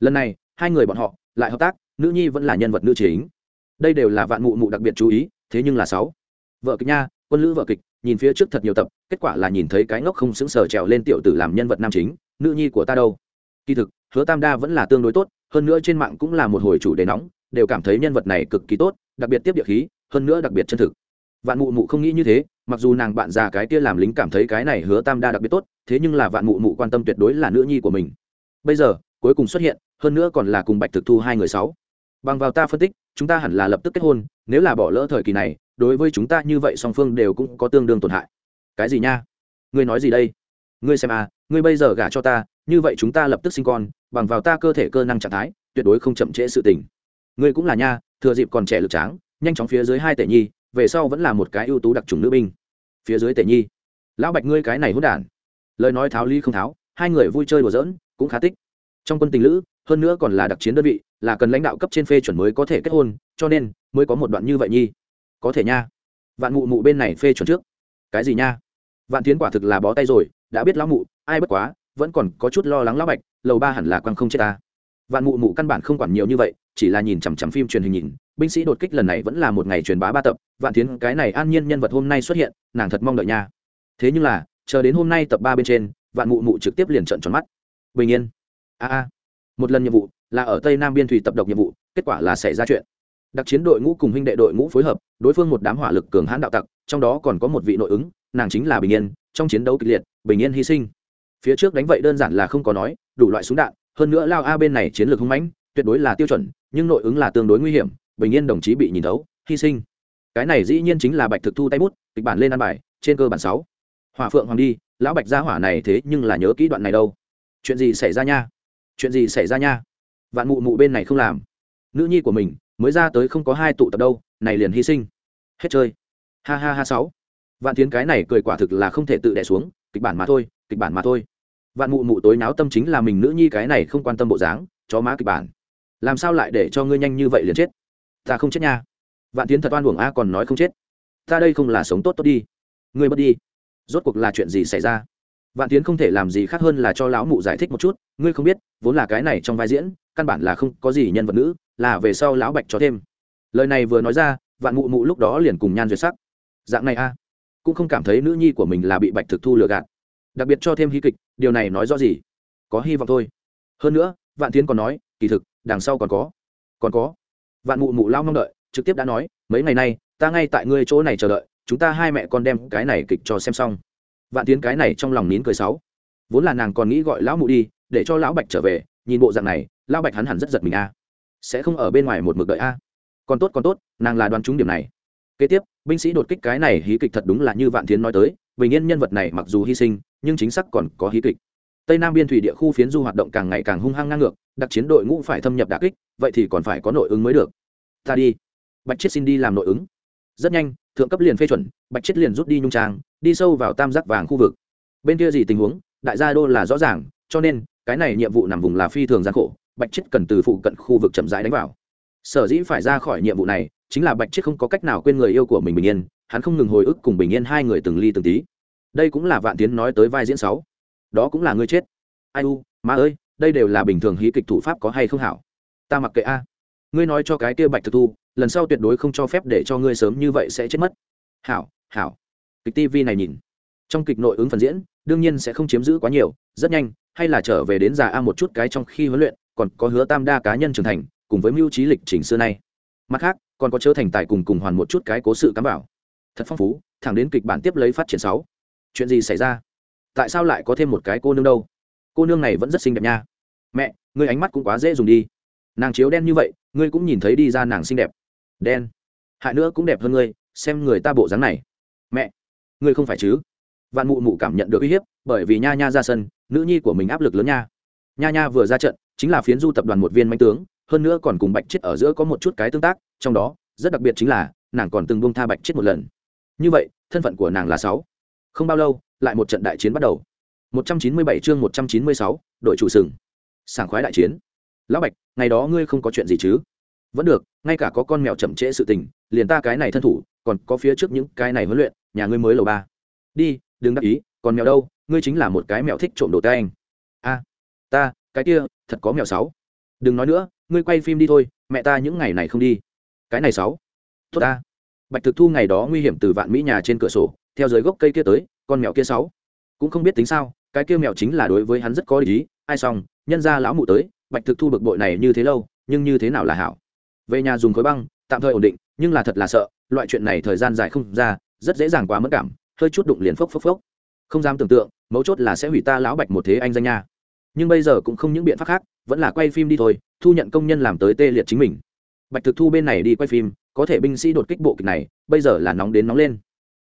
Lần này, hai người bọn họ lại hợp tác, nữ nhi vẫn là nhân vật nữ chính. Đây đều là vạn mụ mụ đặc biệt chú ý, thế nhưng là sáu. Vợ kịch nha, quân lữ vợ kịch, nhìn phía trước thật nhiều tập, kết quả là nhìn thấy cái ngốc không xứng sờ trèo lên tiểu tử làm nhân vật nam chính, nữ nhi của ta đâu? Kỳ thực, hứa tam đa vẫn là tương đối tốt, hơn nữa trên mạng cũng là một hồi chủ đề nóng, đều cảm thấy nhân vật này cực kỳ tốt, đặc biệt tiếp địa khí, hơn nữa đặc biệt chân thực. Vạn mụ mụ không nghĩ như thế, mặc dù nàng bạn già cái kia làm lính cảm thấy cái này hứa tam đa đặc biệt tốt, thế nhưng là vạn mụ mụ quan tâm tuyệt đối là nữ nhi của mình. Bây giờ, cuối cùng xuất hiện, hơn nữa còn là cùng bạch thực thu hai người sáu. Bằng vào ta phân tích, chúng ta hẳn là lập tức kết hôn, nếu là bỏ lỡ thời kỳ này, đối với chúng ta như vậy song phương đều cũng có tương đương tổn hại. Cái gì nha? Ngươi nói gì đây? Ngươi xem à ngươi bây giờ gả cho ta như vậy chúng ta lập tức sinh con, bằng vào ta cơ thể cơ năng trạng thái, tuyệt đối không chậm trễ sự tình. Ngươi cũng là nha, thừa dịp còn trẻ lực tráng, nhanh chóng phía dưới hai tể nhi, về sau vẫn là một cái ưu tú đặc trùng nữ binh. Phía dưới tể nhi. Lão bạch ngươi cái này hỗn đản. Lời nói tháo ly không tháo, hai người vui chơi đùa giỡn, cũng khá tích. Trong quân tình lữ, hơn nữa còn là đặc chiến đơn vị, là cần lãnh đạo cấp trên phê chuẩn mới có thể kết hôn, cho nên, mới có một đoạn như vậy nhi. Có thể nha. Vạn mụ mụ bên này phê chuẩn trước. Cái gì nha? Vạn tiến quả thực là bó tay rồi, đã biết lão mụ, ai bất quá vẫn còn có chút lo lắng lão bạch, lầu ba hẳn là quăng không chết ta. Vạn mụ mụ căn bản không quản nhiều như vậy, chỉ là nhìn chằm chằm phim truyền hình nhìn, binh sĩ đột kích lần này vẫn là một ngày truyền bá ba tập, vạn tiến cái này an nhiên nhân vật hôm nay xuất hiện, nàng thật mong đợi nha. Thế nhưng là, chờ đến hôm nay tập ba bên trên, vạn mụ mụ trực tiếp liền trận tròn mắt. Bình yên. A a. Một lần nhiệm vụ là ở tây nam biên thủy tập độc nhiệm vụ, kết quả là xảy ra chuyện. Đặc chiến đội ngũ cùng huynh đệ đội ngũ phối hợp, đối phương một đám hỏa lực cường hãn đạo tặc, trong đó còn có một vị nội ứng, nàng chính là bình yên, trong chiến đấu kịch liệt, bình yên hy sinh phía trước đánh vậy đơn giản là không có nói, đủ loại súng đạn, hơn nữa lao a bên này chiến lược hung mãnh, tuyệt đối là tiêu chuẩn, nhưng nội ứng là tương đối nguy hiểm, bình yên đồng chí bị nhìn thấu, hy sinh. Cái này dĩ nhiên chính là bạch thực thu tay bút, kịch bản lên ăn bài, trên cơ bản sáu. Hỏa phượng hoàng đi, lão bạch gia hỏa này thế nhưng là nhớ kỹ đoạn này đâu. Chuyện gì xảy ra nha? Chuyện gì xảy ra nha? Vạn mụ mụ bên này không làm. Nữ nhi của mình, mới ra tới không có hai tụ tập đâu, này liền hy sinh. Hết chơi. Ha ha ha sáu. Vạn tiến cái này cười quả thực là không thể tự đẻ xuống, kịch bản mà thôi, kịch bản mà thôi vạn mụ mụ tối náo tâm chính là mình nữ nhi cái này không quan tâm bộ dáng, chó má kịch bản. Làm sao lại để cho ngươi nhanh như vậy liền chết? Ta không chết nha. Vạn tiến thật oan uổng a còn nói không chết. Ta đây không là sống tốt tốt đi. Ngươi mất đi. Rốt cuộc là chuyện gì xảy ra? Vạn tiến không thể làm gì khác hơn là cho lão mụ giải thích một chút. Ngươi không biết, vốn là cái này trong vai diễn, căn bản là không có gì nhân vật nữ, là về sau lão bạch cho thêm. Lời này vừa nói ra, vạn mụ mụ lúc đó liền cùng nhan duyệt sắc. Dạng này a. Cũng không cảm thấy nữ nhi của mình là bị bạch thực thu lừa gạt đặc biệt cho thêm hí kịch, điều này nói rõ gì? Có hy vọng thôi. Hơn nữa, vạn tiến còn nói, kỳ thực, đằng sau còn có. Còn có. Vạn mụ mụ lao mong đợi, trực tiếp đã nói, mấy ngày nay, ta ngay tại ngươi chỗ này chờ đợi, chúng ta hai mẹ con đem cái này kịch cho xem xong. Vạn tiến cái này trong lòng nín cười sáu. Vốn là nàng còn nghĩ gọi lão mụ đi, để cho lão bạch trở về, nhìn bộ dạng này, lão bạch hắn hẳn rất giật mình a. Sẽ không ở bên ngoài một mực đợi a. Còn tốt còn tốt, nàng là đoán trúng điểm này. Kế tiếp, binh sĩ đột kích cái này hí kịch thật đúng là như vạn tiến nói tới bình yên nhân vật này mặc dù hy sinh, nhưng chính xác còn có hí kịch. Tây nam biên thủy địa khu phiến du hoạt động càng ngày càng hung hăng ngang ngược, đặc chiến đội ngũ phải thâm nhập đà kích, vậy thì còn phải có nội ứng mới được. Ta đi. Bạch chiết xin đi làm nội ứng. Rất nhanh, thượng cấp liền phê chuẩn, bạch chiết liền rút đi nhung trang, đi sâu vào tam giác vàng khu vực. Bên kia gì tình huống, đại gia đô là rõ ràng, cho nên, cái này nhiệm vụ nằm vùng là phi thường gian khổ, bạch chiết cần từ phụ cận khu vực chậm rãi đánh vào. Sở dĩ phải ra khỏi nhiệm vụ này, chính là bạch chiết không có cách nào quên người yêu của mình bình yên hắn không ngừng hồi ức cùng bình yên hai người từng ly từng tí. Đây cũng là vạn tiến nói tới vai diễn sáu. Đó cũng là ngươi chết. Ai u má ơi, đây đều là bình thường hí kịch thủ pháp có hay không hảo? Ta mặc kệ a. Ngươi nói cho cái kia bạch thực thu, lần sau tuyệt đối không cho phép để cho ngươi sớm như vậy sẽ chết mất. Hảo hảo. Kịch tv này nhìn. Trong kịch nội ứng phần diễn, đương nhiên sẽ không chiếm giữ quá nhiều, rất nhanh, hay là trở về đến già a một chút cái trong khi huấn luyện, còn có hứa tam đa cá nhân trưởng thành, cùng với mưu trí lịch trình xưa nay. Mặt khác, còn có chớ thành tài cùng cùng hoàn một chút cái cố sự cám bảo thật phong phú, thẳng đến kịch bản tiếp lấy phát triển sáu. Chuyện gì xảy ra? Tại sao lại có thêm một cái cô nương đâu? Cô nương này vẫn rất xinh đẹp nha. Mẹ, ngươi ánh mắt cũng quá dễ dùng đi. Nàng chiếu đen như vậy, ngươi cũng nhìn thấy đi ra nàng xinh đẹp. Đen. Hại nữa cũng đẹp hơn ngươi, xem người ta bộ dáng này. Mẹ, ngươi không phải chứ? Vạn mụ mụ cảm nhận được uy hiếp, bởi vì nha nha ra sân, nữ nhi của mình áp lực lớn nha. Nha nha vừa ra trận, chính là phiến du tập đoàn một viên manh tướng, hơn nữa còn cùng bạch chết ở giữa có một chút cái tương tác, trong đó, rất đặc biệt chính là, nàng còn từng buông tha bạch chết một lần như vậy thân phận của nàng là sáu. Không bao lâu lại một trận đại chiến bắt đầu. 197 chương 196, đội chủ sừng. Sảng khoái đại chiến. Lão bạch ngày đó ngươi không có chuyện gì chứ? Vẫn được ngay cả có con mèo chậm trễ sự tình liền ta cái này thân thủ còn có phía trước những cái này huấn luyện nhà ngươi mới lầu ba. Đi đừng đắc ý còn mèo đâu ngươi chính là một cái mèo thích trộm đồ tay anh. A ta cái kia thật có mèo sáu. Đừng nói nữa ngươi quay phim đi thôi mẹ ta những ngày này không đi. Cái này sáu. Tốt ta bạch thực thu ngày đó nguy hiểm từ vạn mỹ nhà trên cửa sổ, theo dưới gốc cây kia tới, con mèo kia sáu. Cũng không biết tính sao, cái kia mèo chính là đối với hắn rất có lý ai xong, nhân ra lão mụ tới, bạch thực thu bực bội này như thế lâu, nhưng như thế nào là hảo. Về nhà dùng khối băng, tạm thời ổn định, nhưng là thật là sợ, loại chuyện này thời gian dài không ra, rất dễ dàng quá mất cảm, hơi chút đụng liền phốc phốc phốc. Không dám tưởng tượng, mấu chốt là sẽ hủy ta lão bạch một thế anh danh nha. Nhưng bây giờ cũng không những biện pháp khác, vẫn là quay phim đi thôi, thu nhận công nhân làm tới tê liệt chính mình. Bạch thực thu bên này đi quay phim có thể binh sĩ đột kích bộ kịch này, bây giờ là nóng đến nóng lên.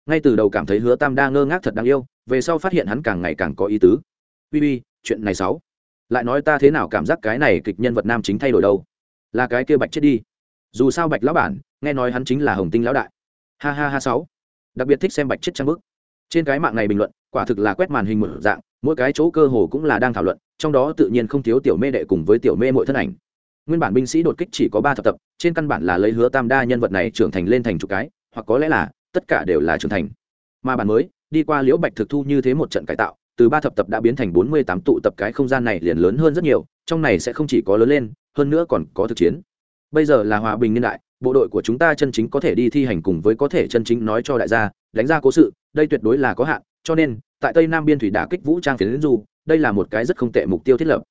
Ngay từ đầu cảm thấy hứa tam đa ngơ ngác thật đáng yêu, về sau phát hiện hắn càng ngày càng có ý tứ. Uy uy chuyện này sáu lại nói ta thế nào cảm giác cái này kịch nhân vật nam chính thay đổi đâu? Là cái kia bạch chết đi. Dù sao bạch lão bản, nghe nói hắn chính là hồng tinh lão đại. Ha ha ha sáu đặc biệt thích xem bạch chết trang bức. Trên cái mạng này bình luận, quả thực là quét màn hình một dạng, mỗi cái chỗ cơ hồ cũng là đang thảo luận, trong đó tự nhiên không thiếu tiểu mê đệ cùng với tiểu mê mỗi thân ảnh nguyên bản binh sĩ đột kích chỉ có ba thập tập, trên căn bản là lấy hứa tam đa nhân vật này trưởng thành lên thành chục cái, hoặc có lẽ là, tất cả đều là trưởng thành. Mà bản mới, đi qua liễu bạch thực thu như thế một trận cải tạo, từ ba thập tập đã biến thành bốn mươi tám tụ tập cái không gian này liền lớn hơn rất nhiều, trong này sẽ không chỉ có lớn lên, hơn nữa còn có thực chiến. Bây giờ là hòa bình niên đại, bộ đội của chúng ta chân chính có thể đi thi hành cùng với có thể chân chính nói cho đại gia, đánh ra cố sự, đây tuyệt đối là có hạn, cho nên, tại tây nam biên thủy đả kích vũ trang phiến du, đây là một cái rất không tệ mục tiêu thiết lập.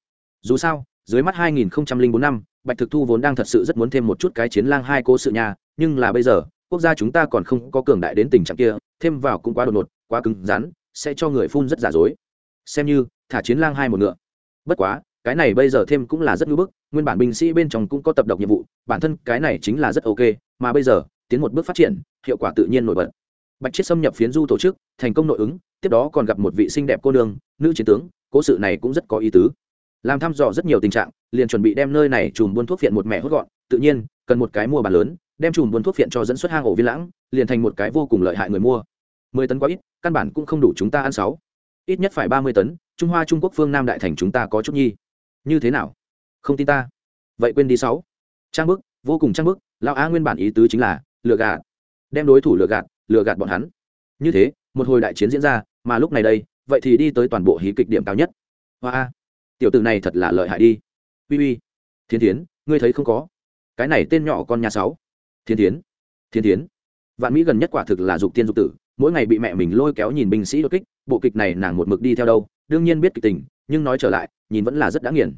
Dù sao dưới mắt 2004 năm, bạch thực thu vốn đang thật sự rất muốn thêm một chút cái chiến lang hai cố sự nhà nhưng là bây giờ, quốc gia chúng ta còn không có cường đại đến tình trạng kia, thêm vào cũng quá đột ngột, quá cứng rắn, sẽ cho người phun rất giả dối. Xem như, thả chiến lang hai một ngựa. Bất quá, cái này bây giờ thêm cũng là rất nhu bức, nguyên bản binh sĩ bên trong cũng có tập độc nhiệm vụ, bản thân cái này chính là rất ok, mà bây giờ, tiến một bước phát triển, hiệu quả tự nhiên nổi bật. Bạch chiết xâm nhập phiến du tổ chức, thành công nội ứng, tiếp đó còn gặp một vị xinh đẹp cô nương, nữ chiến tướng, cố sự này cũng rất có ý tứ làm thăm dò rất nhiều tình trạng, liền chuẩn bị đem nơi này chùm buôn thuốc phiện một mẹ hốt gọn. Tự nhiên, cần một cái mua bàn lớn, đem chùm buôn thuốc phiện cho dẫn xuất hang ổ viên lãng, liền thành một cái vô cùng lợi hại người mua. Mười tấn quá ít, căn bản cũng không đủ chúng ta ăn sáu. Ít nhất phải ba mươi tấn, trung hoa trung quốc phương nam đại thành chúng ta có chút nhi. Như thế nào? Không tin ta. Vậy quên đi sáu. Trang bức, vô cùng trang bức, lão á nguyên bản ý tứ chính là, lừa gạt. Đem đối thủ lừa gạt lừa gạt bọn hắn. Như thế, một hồi đại chiến diễn ra, mà lúc này đây, vậy thì đi tới toàn bộ hí kịch điểm cao nhất. Hoa tiểu tử này thật là lợi hại đi. Uy uy. Thiên thiến, ngươi thấy không có? Cái này tên nhỏ con nhà sáu. Thiên thiến thiên thiến. Vạn mỹ gần nhất quả thực là dục tiên dục tử, mỗi ngày bị mẹ mình lôi kéo nhìn binh sĩ đột kích, bộ kịch này nàng một mực đi theo đâu, đương nhiên biết kịch tình, nhưng nói trở lại, nhìn vẫn là rất đáng nghiền.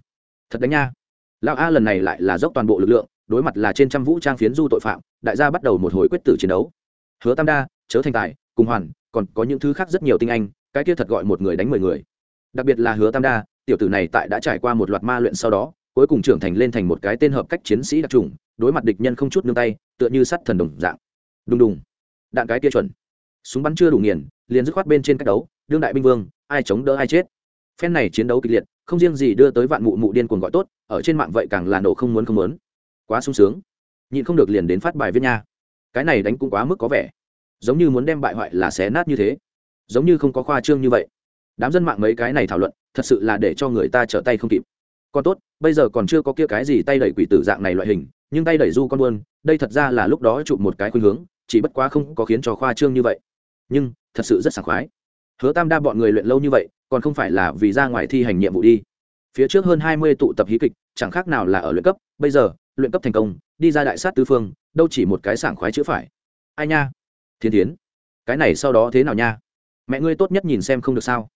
Thật đánh nha. Lão a lần này lại là dốc toàn bộ lực lượng, đối mặt là trên trăm vũ trang phiến du tội phạm, đại gia bắt đầu một hồi quyết tử chiến đấu. Hứa tam đa, chớ thành tài, cùng hoàn, còn có những thứ khác rất nhiều tinh anh, cái kia thật gọi một người đánh mười người. Đặc biệt là hứa tam đa tiểu tử này tại đã trải qua một loạt ma luyện sau đó, cuối cùng trưởng thành lên thành một cái tên hợp cách chiến sĩ đặc trùng, đối mặt địch nhân không chút nương tay, tựa như sắt thần đồng dạng. Đùng đùng. Đạn cái kia chuẩn. Súng bắn chưa đủ nghiền, liền dứt khoát bên trên cách đấu, đương đại binh vương, ai chống đỡ ai chết. Phen này chiến đấu kịch liệt, không riêng gì đưa tới vạn mụ mụ điên cuồng gọi tốt, ở trên mạng vậy càng là nổ không muốn không muốn. Quá sung sướng. Nhịn không được liền đến phát bài viết nha. Cái này đánh cũng quá mức có vẻ. Giống như muốn đem bại hoại là xé nát như thế. Giống như không có khoa trương như vậy đám dân mạng mấy cái này thảo luận, thật sự là để cho người ta trở tay không kịp. Còn tốt, bây giờ còn chưa có kia cái gì tay đẩy quỷ tử dạng này loại hình, nhưng tay đẩy du con buôn, đây thật ra là lúc đó chụp một cái khuynh hướng, chỉ bất quá không có khiến cho khoa trương như vậy. Nhưng, thật sự rất sảng khoái. Hứa tam đa bọn người luyện lâu như vậy, còn không phải là vì ra ngoài thi hành nhiệm vụ đi. Phía trước hơn hai mươi tụ tập hí kịch, chẳng khác nào là ở luyện cấp, bây giờ, luyện cấp thành công, đi ra đại sát tứ phương, đâu chỉ một cái sảng khoái chữ phải. Ai nha? Thiên tiến cái này sau đó thế nào nha? Mẹ ngươi tốt nhất nhìn xem không được sao?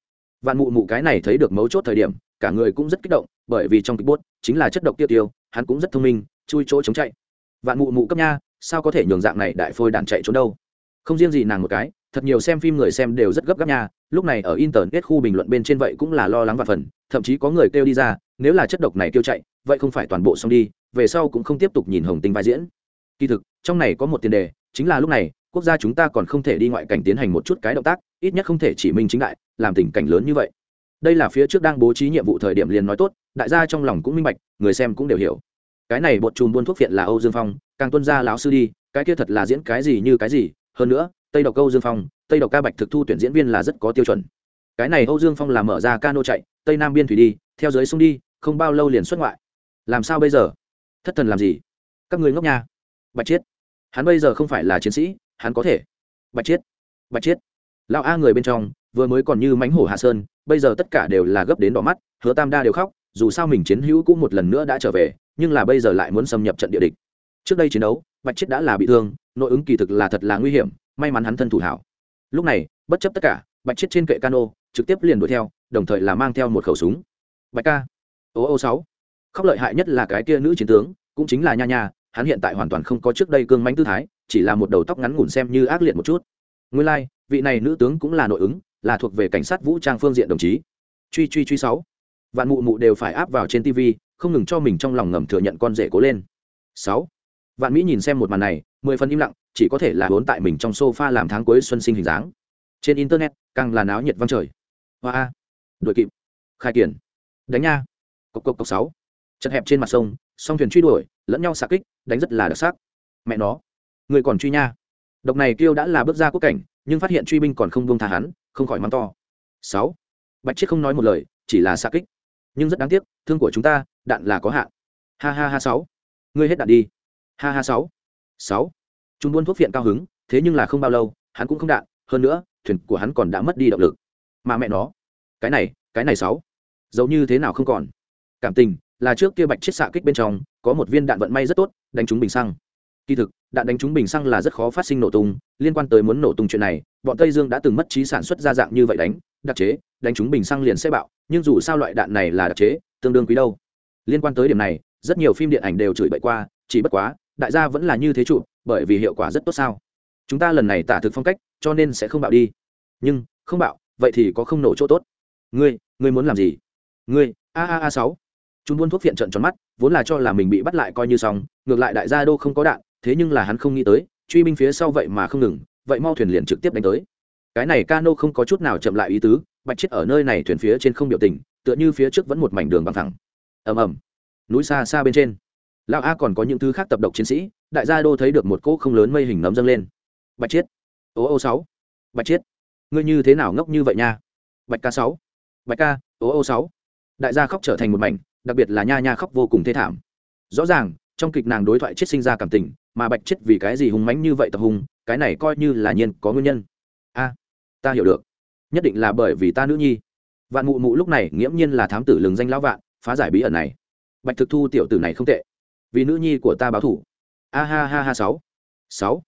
Vạn mụ mụ cái này thấy được mấu chốt thời điểm, cả người cũng rất kích động, bởi vì trong kịch bốt chính là chất độc tiêu tiêu, hắn cũng rất thông minh, chui chỗ chống chạy. Vạn mụ mụ cấp nha, sao có thể nhường dạng này đại phôi đàn chạy trốn đâu? Không riêng gì nàng một cái, thật nhiều xem phim người xem đều rất gấp gáp nha, lúc này ở internet khu bình luận bên trên vậy cũng là lo lắng và phần, thậm chí có người kêu đi ra, nếu là chất độc này kêu chạy, vậy không phải toàn bộ xong đi, về sau cũng không tiếp tục nhìn hồng tinh vai diễn. Kỳ thực, trong này có một tiền đề, chính là lúc này quốc gia chúng ta còn không thể đi ngoại cảnh tiến hành một chút cái động tác, ít nhất không thể chỉ minh chính đại, làm tình cảnh lớn như vậy. Đây là phía trước đang bố trí nhiệm vụ thời điểm liền nói tốt, đại gia trong lòng cũng minh bạch, người xem cũng đều hiểu. Cái này bột chùm buôn thuốc viện là âu dương phong, càng tuân ra lão sư đi, cái kia thật là diễn cái gì như cái gì, hơn nữa, tây độc âu dương phong, tây độc ca bạch thực thu tuyển diễn viên là rất có tiêu chuẩn. Cái này âu dương phong là mở ra cano chạy, tây nam biên thủy đi, theo dưới sông đi, không bao lâu liền xuất ngoại. Làm sao bây giờ? Thất thần làm gì? Các người ngốc nha. Bạch chiết, hắn bây giờ không phải là chiến sĩ hắn có thể. Bạch chiết bạch chiết. Lão a người bên trong, vừa mới còn như mánh hổ hạ sơn, bây giờ tất cả đều là gấp đến đỏ mắt, hứa tam đa đều khóc, dù sao mình chiến hữu cũng một lần nữa đã trở về, nhưng là bây giờ lại muốn xâm nhập trận địa địch. Trước đây chiến đấu, bạch chiết đã là bị thương, nội ứng kỳ thực là thật là nguy hiểm, may mắn hắn thân thủ hảo. Lúc này, bất chấp tất cả, bạch chiết trên kệ cano, trực tiếp liền đuổi theo, đồng thời là mang theo một khẩu súng. Bạch ca. Ô ô sáu. Khóc lợi hại nhất là cái kia nữ chiến tướng, cũng chính là nha nha hắn hiện tại hoàn toàn không có trước đây cương mánh tư thái chỉ là một đầu tóc ngắn ngủn xem như ác liệt một chút. Nguyên lai、like, vị này nữ tướng cũng là nội ứng là thuộc về cảnh sát vũ trang phương diện đồng chí. Truy truy truy sáu. Vạn mụ mụ đều phải áp vào trên tv không ngừng cho mình trong lòng ngầm thừa nhận con rể cố lên. Sáu. Vạn mỹ nhìn xem một màn này mười phần im lặng chỉ có thể là vốn tại mình trong sofa làm tháng cuối xuân sinh hình dáng. Trên internet càng là náo nhiệt văng trời. Hoa a. Đội kịp. Khai kiển. Đánh nha. Cộc cộc cộc sáu. Chật hẹp trên mặt sông song thuyền truy đuổi lẫn nhau xạ kích, đánh rất là đặc sắc. Mẹ nó, người còn truy nha. Độc này kêu đã là bước ra quốc cảnh, nhưng phát hiện truy binh còn không buông tha hắn, không khỏi mắng to. Sáu, bạch chiết không nói một lời, chỉ là xạ kích. Nhưng rất đáng tiếc, thương của chúng ta, đạn là có hạn. Ha ha ha sáu, ngươi hết đạn đi. Ha ha sáu sáu. Chúng buôn thuốc viện cao hứng, thế nhưng là không bao lâu, hắn cũng không đạn, hơn nữa, thuyền của hắn còn đã mất đi động lực. Mà mẹ nó, cái này cái này sáu dẫu như thế nào không còn? Cảm tình là trước kia bạch chiết xạ kích bên trong, có một viên đạn vận may rất tốt, đánh trúng bình xăng. Kỳ thực, đạn đánh trúng bình xăng là rất khó phát sinh nổ tung, liên quan tới muốn nổ tung chuyện này, bọn tây dương đã từng mất trí sản xuất ra dạng như vậy đánh, đặc chế, đánh trúng bình xăng liền sẽ bạo, nhưng dù sao loại đạn này là đặc chế, tương đương quý đâu. Liên quan tới điểm này, rất nhiều phim điện ảnh đều chửi bậy qua, chỉ bất quá, đại gia vẫn là như thế chủ, bởi vì hiệu quả rất tốt sao. Chúng ta lần này tả thực phong cách, cho nên sẽ không bạo đi. Nhưng, không bạo, vậy thì có không nổ chỗ tốt. Ngươi ngươi muốn làm gì? Ngươi, a a a sáu chúng buôn thuốc phiện trận tròn mắt, vốn là cho là mình bị bắt lại coi như xong, ngược lại đại gia đô không có đạn, thế nhưng là hắn không nghĩ tới, truy binh phía sau vậy mà không ngừng, vậy mau thuyền liền trực tiếp đánh tới. Cái này cano không có chút nào chậm lại ý tứ, bạch chết ở nơi này thuyền phía trên không biểu tình, tựa như phía trước vẫn một mảnh đường bằng thẳng. Ầm ầm. Núi xa xa bên trên. Lão a còn có những thứ khác tập độc chiến sĩ, đại gia đô thấy được một cỗ không lớn mây hình nấm dâng lên. Bạch chiết ô ô sáu. Bạch chiết ngươi như thế nào ngốc như vậy nha? Bạch ca sáu. Bạch ca, ô ô sáu. Đại gia khóc trở thành một mảnh đặc biệt là nha nha khóc vô cùng thê thảm. Rõ ràng, trong kịch nàng đối thoại chết sinh ra cảm tình, mà bạch chết vì cái gì hùng mánh như vậy tập hùng cái này coi như là nhiên có nguyên nhân. A, ta hiểu được. Nhất định là bởi vì ta nữ nhi. Vạn mụ mụ lúc này nghiễm nhiên là thám tử lừng danh lão vạn, phá giải bí ẩn này. Bạch thực thu tiểu tử này không tệ. Vì nữ nhi của ta báo thủ. A ha ha ha sáu. Sáu.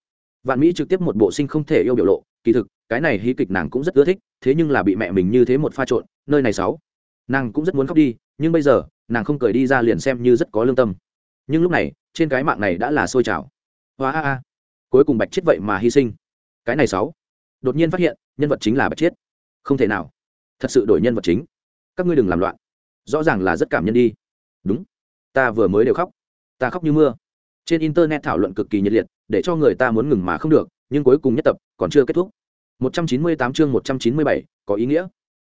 Vạn mỹ trực tiếp một bộ sinh không thể yêu biểu lộ, kỳ thực, cái này hí kịch nàng cũng rất ưa thích, thế nhưng là bị mẹ mình như thế một pha trộn, nơi này sáu. Nàng cũng rất muốn khóc đi, nhưng bây giờ nàng không cười đi ra liền xem như rất có lương tâm. Nhưng lúc này trên cái mạng này đã là sôi trào. Hoa a a. Cuối cùng bạch chết vậy mà hy sinh. Cái này sáu. Đột nhiên phát hiện nhân vật chính là bạch chết không thể nào. Thật sự đổi nhân vật chính. Các ngươi đừng làm loạn. Rõ ràng là rất cảm nhân đi. Đúng. Ta vừa mới đều khóc. Ta khóc như mưa. Trên internet thảo luận cực kỳ nhiệt liệt để cho người ta muốn ngừng mà không được nhưng cuối cùng nhất tập còn chưa kết thúc. 198 chương 197, có ý nghĩa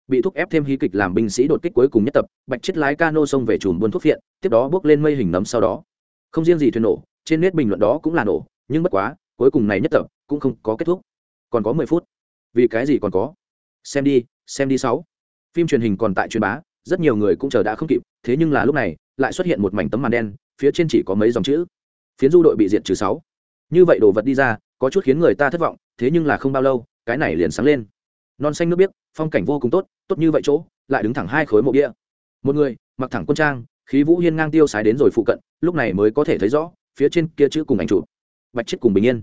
bị thúc ép thêm hí kịch làm binh sĩ đột kích cuối cùng nhất tập, bạch chết lái cano xông về chùm buôn thuốc phiện tiếp đó bước lên mây hình nấm sau đó. Không riêng gì thuyền nổ, trên nét bình luận đó cũng là nổ, nhưng bất quá, cuối cùng này nhất tập cũng không có kết thúc. Còn có mười phút. Vì cái gì còn có? Xem đi xem đi sáu. Phim truyền hình còn tại truyền bá, rất nhiều người cũng chờ đã không kịp, thế nhưng là lúc này, lại xuất hiện một mảnh tấm màn đen, phía trên chỉ có mấy dòng chữ. Phiến du đội bị diệt trừ sáu. Như vậy đồ vật đi ra, có chút khiến người ta thất vọng, thế nhưng là không bao lâu, cái này liền sáng lên non xanh nước biếc, phong cảnh vô cùng tốt tốt như vậy chỗ, lại đứng thẳng hai khối mộ bia. Một người, mặc thẳng quân trang, khí vũ hiên ngang tiêu sái đến rồi phụ cận, lúc này mới có thể thấy rõ, phía trên kia chữ cùng ảnh chụp. Bạch chết cùng bình yên.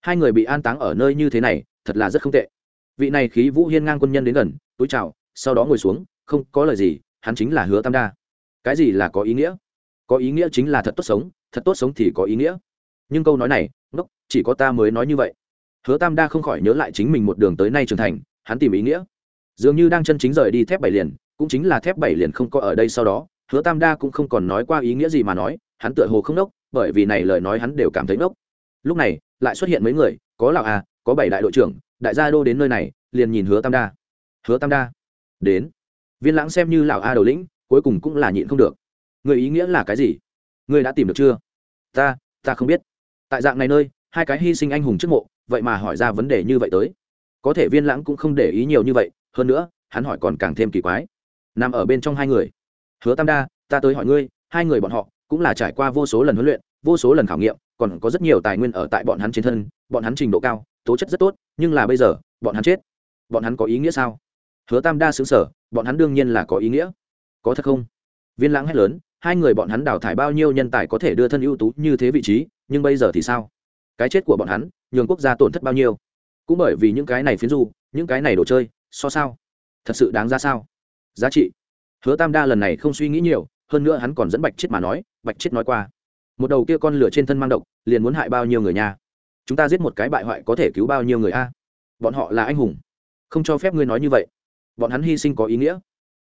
Hai người bị an táng ở nơi như thế này, thật là rất không tệ. Vị này khí vũ hiên ngang quân nhân đến gần, túi chào, sau đó ngồi xuống, không có lời gì, hắn chính là hứa tam đa. Cái gì là có ý nghĩa? Có ý nghĩa chính là thật tốt sống, thật tốt sống thì có ý nghĩa. Nhưng câu nói này, ngốc, chỉ có ta mới nói như vậy. Hứa tam đa không khỏi nhớ lại chính mình một đường tới nay trưởng thành hắn tìm ý nghĩa. Dường như đang chân chính rời đi thép bảy liền, cũng chính là thép bảy liền không có ở đây sau đó, hứa tam đa cũng không còn nói qua ý nghĩa gì mà nói, hắn tựa hồ không nốc bởi vì này lời nói hắn đều cảm thấy nốc lúc này, lại xuất hiện mấy người, có lào a, có bảy đại đội trưởng, đại gia đô đến nơi này, liền nhìn hứa tam đa. Hứa tam đa, đến. Viên lãng xem như lào a đầu lĩnh, cuối cùng cũng là nhịn không được. Người ý nghĩa là cái gì? Người đã tìm được chưa? Ta ta không biết. Tại dạng này nơi, hai cái hy sinh anh hùng trước mộ, vậy mà hỏi ra vấn đề như vậy tới có thể viên lãng cũng không để ý nhiều như vậy, hơn nữa, hắn hỏi còn càng thêm kỳ quái. Nằm ở bên trong hai người. Hứa tam đa, ta tới hỏi ngươi, hai người bọn họ cũng là trải qua vô số lần huấn luyện, vô số lần khảo nghiệm, còn có rất nhiều tài nguyên ở tại bọn hắn trên thân, bọn hắn trình độ cao, tố chất rất tốt, nhưng là bây giờ, bọn hắn chết. Bọn hắn có ý nghĩa sao? Hứa tam đa xứng sở bọn hắn đương nhiên là có ý nghĩa. Có thật không? Viên lãng hét lớn, hai người bọn hắn đào thải bao nhiêu nhân tài có thể đưa thân ưu tú như thế vị trí, nhưng bây giờ thì sao? Cái chết của bọn hắn, nhường quốc gia tổn thất bao nhiêu? Cũng bởi vì những cái này phiến du, những cái này đồ chơi, so sao? Thật sự đáng ra sao? Giá trị. Hứa tam đa lần này không suy nghĩ nhiều, hơn nữa hắn còn dẫn bạch chết mà nói, bạch chết nói qua. Một đầu kia con lửa trên thân mang độc, liền muốn hại bao nhiêu người nhà? chúng ta giết một cái bại hoại có thể cứu bao nhiêu người a? Bọn họ là anh hùng. Không cho phép ngươi nói như vậy. Bọn hắn hy sinh có ý nghĩa.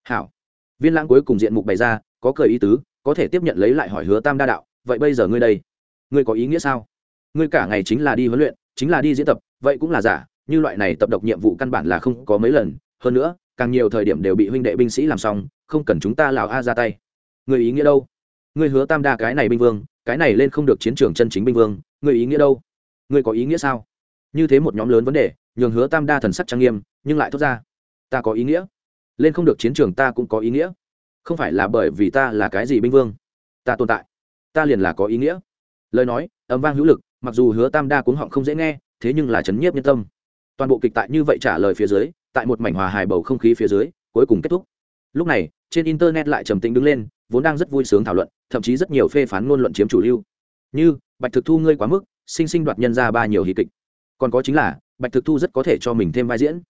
Hảo. Viên lãng cuối cùng diện mục bày ra, có cười ý tứ, có thể tiếp nhận lấy lại hỏi hứa tam đa đạo, vậy bây giờ ngươi đây, ngươi có ý nghĩa sao? Ngươi cả ngày chính là đi huấn luyện, chính là đi diễn tập vậy cũng là giả, như loại này tập độc nhiệm vụ căn bản là không có mấy lần. Hơn nữa, càng nhiều thời điểm đều bị huynh đệ binh sĩ làm xong, không cần chúng ta lào a ra tay. Người ý nghĩa đâu? Người hứa tam đa cái này binh vương, cái này lên không được chiến trường chân chính binh vương, người ý nghĩa đâu? Người có ý nghĩa sao? Như thế một nhóm lớn vấn đề, nhường hứa tam đa thần sắc trang nghiêm, nhưng lại thốt ra, ta có ý nghĩa. Lên không được chiến trường ta cũng có ý nghĩa. Không phải là bởi vì ta là cái gì binh vương? Ta tồn tại. Ta liền là có ý nghĩa. Lời nói ấm vang hữu lực, mặc dù hứa tam đa cuống họng không dễ nghe thế nhưng là chấn nhiếp nhân tâm. Toàn bộ kịch tại như vậy trả lời phía dưới, tại một mảnh hòa hài bầu không khí phía dưới, cuối cùng kết thúc. Lúc này, trên internet lại trầm tĩnh đứng lên, vốn đang rất vui sướng thảo luận, thậm chí rất nhiều phê phán ngôn luận chiếm chủ lưu. Như, bạch thực thu ngươi quá mức, sinh sinh đoạt nhân ra ba nhiều hí kịch. Còn có chính là, bạch thực thu rất có thể cho mình thêm vai diễn.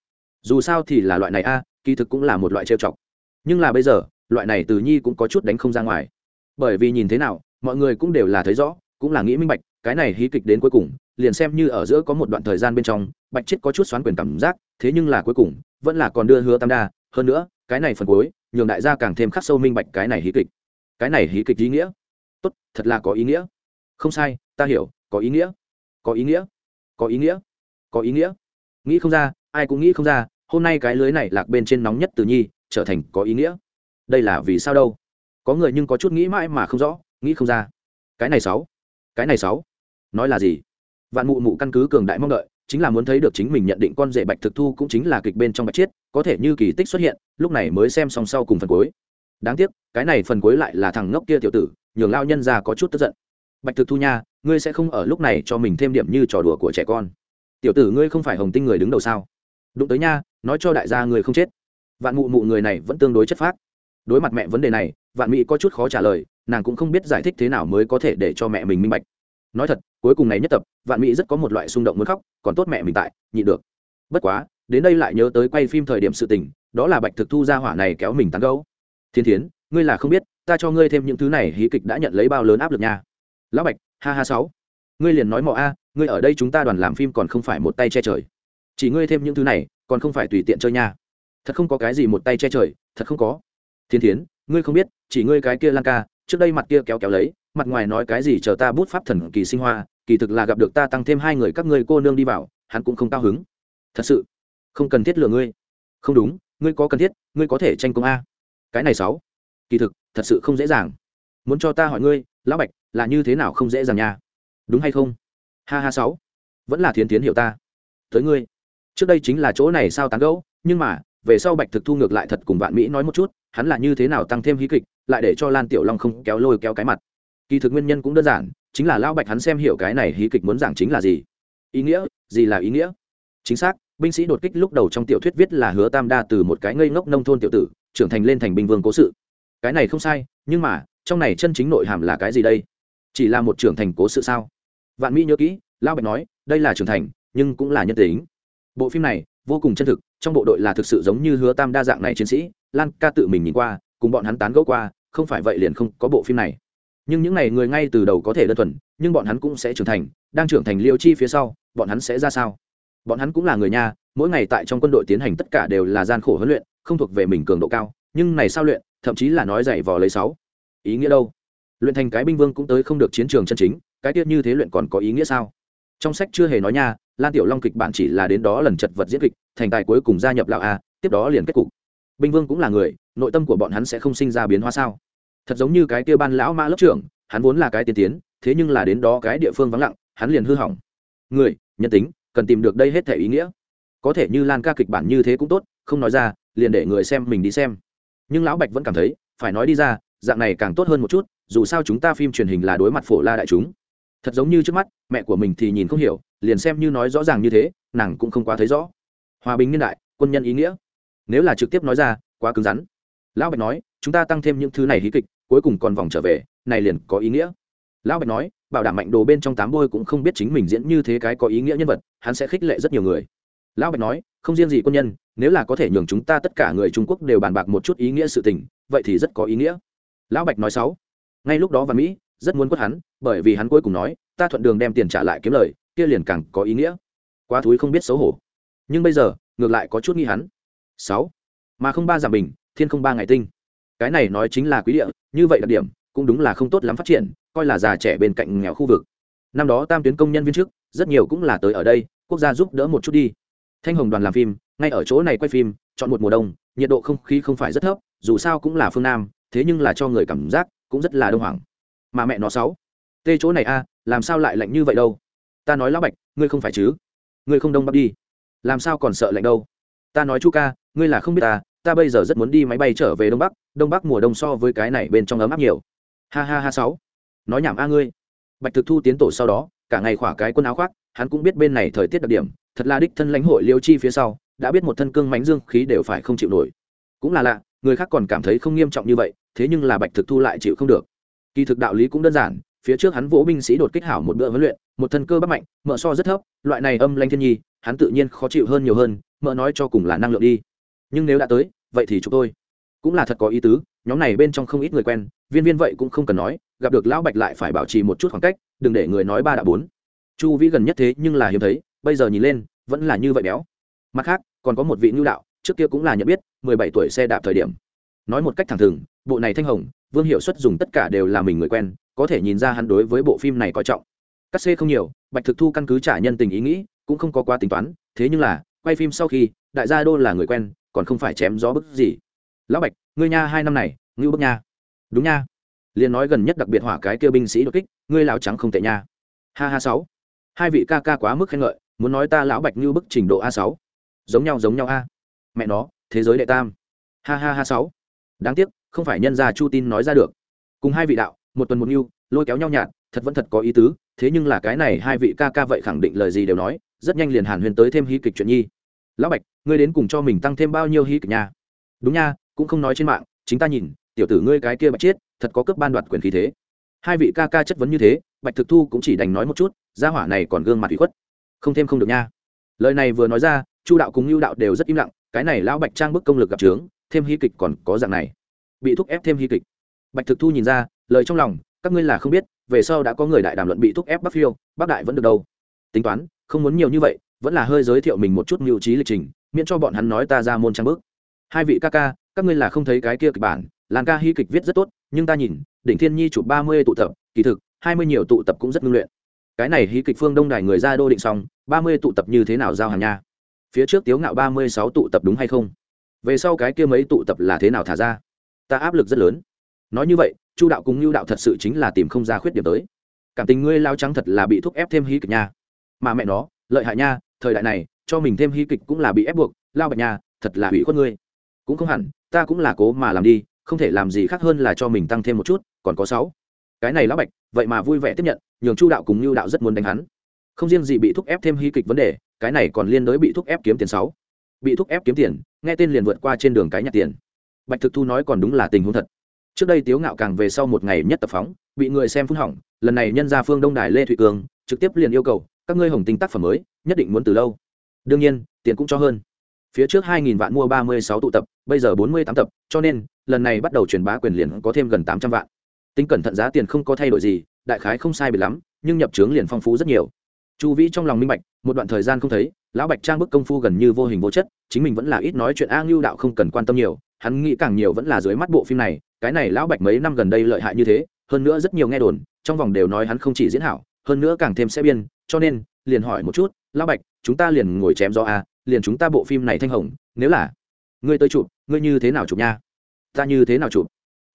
Dù sao thì là loại này a, kỳ thực cũng là một loại trêu chọc. Nhưng là bây giờ, loại này từ nhi cũng có chút đánh không ra ngoài. Bởi vì nhìn thế nào, mọi người cũng đều là thấy rõ, cũng là nghĩ minh bạch, cái này hí kịch đến cuối cùng liền xem như ở giữa có một đoạn thời gian bên trong, bạch chết có chút xoán quyền cảm giác, thế nhưng là cuối cùng, vẫn là còn đưa hứa tam đa. Hơn nữa, cái này phần cuối, nhường đại gia càng thêm khắc sâu minh bạch cái này hí kịch. Cái này hí kịch ý nghĩa. Tốt, thật là có ý nghĩa. Không sai, ta hiểu, có ý nghĩa. Có ý nghĩa. Có ý nghĩa. Có ý nghĩa. Nghĩ không ra, ai cũng nghĩ không ra, hôm nay cái lưới này lạc bên trên nóng nhất từ nhi, trở thành có ý nghĩa. Đây là vì sao đâu? Có người nhưng có chút nghĩ mãi mà không rõ, nghĩ không ra. Cái này sáu. Cái này sáu. Nói là gì? Vạn mụ mụ căn cứ cường đại mong đợi, chính là muốn thấy được chính mình nhận định con rể bạch thực thu cũng chính là kịch bên trong bạch chiết, có thể như kỳ tích xuất hiện, lúc này mới xem xong sau cùng phần cuối. Đáng tiếc, cái này phần cuối lại là thằng ngốc kia tiểu tử, nhường lao nhân ra có chút tức giận. Bạch thực thu nha, ngươi sẽ không ở lúc này cho mình thêm điểm như trò đùa của trẻ con. Tiểu tử ngươi không phải hồng tinh người đứng đầu sao? Đụng tới nha, nói cho đại gia người không chết. Vạn mụ mụ người này vẫn tương đối chất phác. Đối mặt mẹ vấn đề này, vạn mỹ có chút khó trả lời, nàng cũng không biết giải thích thế nào mới có thể để cho mẹ mình minh bạch nói thật, cuối cùng này nhất tập, vạn mỹ rất có một loại xung động muốn khóc, còn tốt mẹ mình tại, nhịn được. Bất quá, đến đây lại nhớ tới quay phim thời điểm sự tình, đó là bạch thực thu ra hỏa này kéo mình tán gấu thiên thiến, ngươi là không biết, ta cho ngươi thêm những thứ này, hí kịch đã nhận lấy bao lớn áp lực nha. Lão bạch, ha ha sáu. Ngươi liền nói mọ a, ngươi ở đây chúng ta đoàn làm phim còn không phải một tay che trời. Chỉ ngươi thêm những thứ này, còn không phải tùy tiện chơi nha. Thật không có cái gì một tay che trời, thật không có. Thiên thiến, ngươi không biết, chỉ ngươi cái kia lan ca, trước đây mặt kia kéo kéo lấy mặt ngoài nói cái gì chờ ta bút pháp thần kỳ sinh hoa, kỳ thực là gặp được ta tăng thêm hai người các ngươi cô nương đi vào, hắn cũng không cao hứng. Thật sự, không cần thiết lừa ngươi. Không đúng, ngươi có cần thiết, ngươi có thể tranh công a. Cái này sáu, kỳ thực, thật sự không dễ dàng. Muốn cho ta hỏi ngươi, lão bạch, là như thế nào không dễ dàng nha? Đúng hay không? Ha ha sáu, vẫn là thiến tiến hiểu ta. Tới ngươi. Trước đây chính là chỗ này sao tán gẫu, nhưng mà, về sau bạch thực thu ngược lại thật cùng vạn mỹ nói một chút, hắn là như thế nào tăng thêm hí kịch, lại để cho lan tiểu long không kéo lôi kéo cái mặt kỳ thực nguyên nhân cũng đơn giản, chính là lão bạch hắn xem hiểu cái này hí kịch muốn giảng chính là gì. Ý nghĩa, gì là ý nghĩa? Chính xác, binh sĩ đột kích lúc đầu trong tiểu thuyết viết là hứa tam đa từ một cái ngây ngốc nông thôn tiểu tử, trưởng thành lên thành binh vương cố sự. Cái này không sai, nhưng mà, trong này chân chính nội hàm là cái gì đây? Chỉ là một trưởng thành cố sự sao? Vạn mỹ nhớ kỹ, lão bạch nói, đây là trưởng thành, nhưng cũng là nhân tính. Bộ phim này, vô cùng chân thực, trong bộ đội là thực sự giống như hứa tam đa dạng này chiến sĩ, lan ca tự mình nhìn qua, cùng bọn hắn tán gẫu qua, không phải vậy liền không có bộ phim này nhưng những n à y người ngay từ đầu có thể đơn thuần, nhưng bọn hắn cũng sẽ trưởng thành, đang trưởng thành liêu chi phía sau, bọn hắn sẽ ra sao? Bọn hắn cũng là người nha, mỗi ngày tại trong quân đội tiến hành tất cả đều là gian khổ huấn luyện, không thuộc về mình cường độ cao, nhưng này sao luyện, thậm chí là nói dạy vò lấy sáu. Ý nghĩa đâu? Luyện thành cái binh vương cũng tới không được chiến trường chân chính, cái tiết như thế luyện còn có ý nghĩa sao? Trong sách chưa hề nói nha, lan tiểu long kịch bản chỉ là đến đó lần chật vật diễn kịch, thành tài cuối cùng gia nhập lão a, tiếp đó liền kết cục. Binh vương cũng là người, nội tâm của bọn hắn sẽ không sinh ra biến hóa sao? Thật giống như cái kia ban lão mã lớp trưởng, hắn vốn là cái tiên tiến, thế nhưng là đến đó cái địa phương vắng lặng, hắn liền hư hỏng. Người, nhân tính, cần tìm được đây hết thể ý nghĩa. Có thể như lan ca kịch bản như thế cũng tốt, không nói ra, liền để người xem mình đi xem. Nhưng lão bạch vẫn cảm thấy, phải nói đi ra, dạng này càng tốt hơn một chút, dù sao chúng ta phim truyền hình là đối mặt phổ la đại chúng. Thật giống như trước mắt, mẹ của mình thì nhìn không hiểu, liền xem như nói rõ ràng như thế, nàng cũng không quá thấy rõ. Hòa bình niên đại, quân nhân ý nghĩa. Nếu là trực tiếp nói ra, quá cứng rắn. Lão bạch nói, chúng ta tăng thêm những thứ này hí kịch cuối cùng còn vòng trở về, này liền có ý nghĩa. Lão bạch nói, bảo đảm mạnh đồ bên trong tám bôi cũng không biết chính mình diễn như thế cái có ý nghĩa nhân vật, hắn sẽ khích lệ rất nhiều người. Lão bạch nói, không riêng gì quân nhân, nếu là có thể nhường chúng ta tất cả người trung quốc đều bàn bạc một chút ý nghĩa sự tình, vậy thì rất có ý nghĩa. Lão bạch nói sáu, ngay lúc đó và mỹ rất muốn quất hắn, bởi vì hắn cuối cùng nói, ta thuận đường đem tiền trả lại kiếm lời, kia liền càng có ý nghĩa. Quá thúi không biết xấu hổ. Nhưng bây giờ, ngược lại có chút nghi hắn. Sáu, mà không ba giảm bình, thiên không ba ngày tinh cái này nói chính là quý địa, như vậy đặc điểm, cũng đúng là không tốt lắm phát triển, coi là già trẻ bên cạnh nghèo khu vực. Năm đó tam tuyến công nhân viên chức, rất nhiều cũng là tới ở đây, quốc gia giúp đỡ một chút đi. Thanh hồng đoàn làm phim, ngay ở chỗ này quay phim, chọn một mùa đông, nhiệt độ không khí không phải rất thấp, dù sao cũng là phương nam, thế nhưng là cho người cảm giác cũng rất là đông hoảng. Mà mẹ nó sáu, tê chỗ này a, làm sao lại lạnh như vậy đâu? Ta nói lão bạch, ngươi không phải chứ? Ngươi không đông bắc đi. Làm sao còn sợ lạnh đâu? Ta nói chu ca, ngươi là không biết ta ta bây giờ rất muốn đi máy bay trở về đông bắc đông bắc mùa đông so với cái này bên trong ấm áp nhiều. Ha ha ha sáu. Nói nhảm a ngươi. Bạch thực thu tiến tổ sau đó, cả ngày khỏa cái quần áo khoác, hắn cũng biết bên này thời tiết đặc điểm, thật là đích thân lãnh hội liêu chi phía sau, đã biết một thân cương mánh dương khí đều phải không chịu nổi. Cũng là lạ, người khác còn cảm thấy không nghiêm trọng như vậy, thế nhưng là bạch thực thu lại chịu không được. Kỳ thực đạo lý cũng đơn giản, phía trước hắn vỗ binh sĩ đột kích hảo một bữa huấn luyện, một thân cơ bắp mạnh, mỡ so rất thấp, loại này âm lanh thiên nhi, hắn tự nhiên khó chịu hơn nhiều hơn, mỡ nói cho cùng là năng lượng đi. Nhưng nếu đã tới vậy thì chúng tôi. Cũng là thật có ý tứ, nhóm này bên trong không ít người quen, viên viên vậy cũng không cần nói, gặp được lão bạch lại phải bảo trì một chút khoảng cách, đừng để người nói ba đã bốn. Chu vĩ gần nhất thế nhưng là hiếm thấy, bây giờ nhìn lên, vẫn là như vậy béo. Mặt khác, còn có một vị ngưu đạo, trước kia cũng là nhận biết, mười bảy tuổi xe đạp thời điểm. Nói một cách thẳng thừng, bộ này thanh hồng, vương hiệu suất dùng tất cả đều là mình người quen, có thể nhìn ra hắn đối với bộ phim này coi trọng. Cắt xê không nhiều, bạch thực thu căn cứ trả nhân tình ý nghĩ, cũng không có quá tính toán, thế nhưng là, quay phim sau khi, đại gia đô là người quen còn không phải chém gió bức gì. Lão bạch, ngươi nha, hai năm này, ngưu bức nha. Đúng nha. Liền nói gần nhất đặc biệt hỏa cái kia binh sĩ đột kích, ngươi lão trắng không tệ nha. Ha ha sáu. Hai vị ca ca quá mức khen ngợi, muốn nói ta lão bạch ngưu bức trình độ a sáu. Giống nhau giống nhau a. Mẹ nó, thế giới đệ tam. Ha ha ha sáu. Đáng tiếc, không phải nhân gia chu tin nói ra được. Cùng hai vị đạo, một tuần một ngưu, lôi kéo nhau nhạt, thật vẫn thật có ý tứ, thế nhưng là cái này hai vị ca ca vậy khẳng định lời gì đều nói, rất nhanh liền hàn huyền tới thêm hí kịch chuyện nhi. Lão bạch ngươi đến cùng cho mình tăng thêm bao nhiêu hí kịch nha? Đúng nha, cũng không nói trên mạng, chính ta nhìn, tiểu tử ngươi cái kia bạch chiết, thật có cướp ban đoạt quyền khí thế. Hai vị ca ca chất vấn như thế, bạch thực thu cũng chỉ đành nói một chút, gia hỏa này còn gương mặt ủy khuất. Không thêm không được nha. Lời này vừa nói ra, chu đạo cùng lưu đạo đều rất im lặng, cái này lão bạch trang bức công lực gặp trướng, thêm hy kịch còn có dạng này. Bị thúc ép thêm hy kịch. Bạch thực thu nhìn ra, lời trong lòng, các ngươi là không biết, về sau đã có người đại đàm luận bị thúc ép bắc phiêu, bắc đại vẫn được đâu. Tính toán, không muốn nhiều như vậy, vẫn là hơi giới thiệu mình một chút mưu trí lịch trình miễn cho bọn hắn nói ta ra môn trang bức. Hai vị ca ca, các ngươi là không thấy cái kia kịch bản, làn ca hy kịch viết rất tốt, nhưng ta nhìn, đỉnh thiên nhi chụp ba mươi tụ tập, kỳ thực, hai mươi nhiều tụ tập cũng rất ngưng luyện. Cái này hy kịch phương đông đài người ra đô định xong, ba mươi tụ tập như thế nào giao hàng nha? Phía trước tiếu ngạo ba mươi sáu tụ tập đúng hay không? Về sau cái kia mấy tụ tập là thế nào thả ra? Ta áp lực rất lớn. Nói như vậy, chu đạo cùng lưu đạo thật sự chính là tìm không ra khuyết điểm tới. Cảm tình ngươi lao trắng thật là bị thúc ép thêm hí kịch nha. Mà mẹ nó, lợi hại nha, thời đại này cho mình thêm hy kịch cũng là bị ép buộc, lao bạch nha, thật là hủy khuất ngươi. Cũng không hẳn, ta cũng là cố mà làm đi, không thể làm gì khác hơn là cho mình tăng thêm một chút, còn có sáu. Cái này lão bạch, vậy mà vui vẻ tiếp nhận, nhường chu đạo cùng lưu đạo rất muốn đánh hắn. Không riêng gì bị thúc ép thêm hy kịch vấn đề, cái này còn liên đối bị thúc ép kiếm tiền sáu. Bị thúc ép kiếm tiền, nghe tên liền vượt qua trên đường cái nhặt tiền. Bạch thực thu nói còn đúng là tình huống thật. Trước đây tiếu ngạo càng về sau một ngày nhất tập phóng, bị người xem phun hỏng, lần này nhân ra phương đông đài lê thụy cường trực tiếp liền yêu cầu, các ngươi hồng tinh tác phẩm mới, nhất định muốn từ lâu đương nhiên, tiền cũng cho hơn. Phía trước hai nghìn vạn mua ba mươi sáu tụ tập, bây giờ bốn mươi tám tập, cho nên, lần này bắt đầu truyền bá quyền liền có thêm gần tám trăm vạn. Tính cẩn thận giá tiền không có thay đổi gì, đại khái không sai biệt lắm, nhưng nhập trướng liền phong phú rất nhiều. Chu vĩ trong lòng minh bạch, một đoạn thời gian không thấy, lão bạch trang bức công phu gần như vô hình vô chất, chính mình vẫn là ít nói chuyện a ngưu đạo không cần quan tâm nhiều, hắn nghĩ càng nhiều vẫn là dưới mắt bộ phim này, cái này lão bạch mấy năm gần đây lợi hại như thế, hơn nữa rất nhiều nghe đồn, trong vòng đều nói hắn không chỉ diễn hảo, hơn nữa càng thêm xe biên, cho nên liền hỏi một chút, lão bạch, chúng ta liền ngồi chém gió a liền chúng ta bộ phim này thanh hồng, nếu là ngươi tới chụp, ngươi như thế nào chụp nha? Ta như thế nào chụp?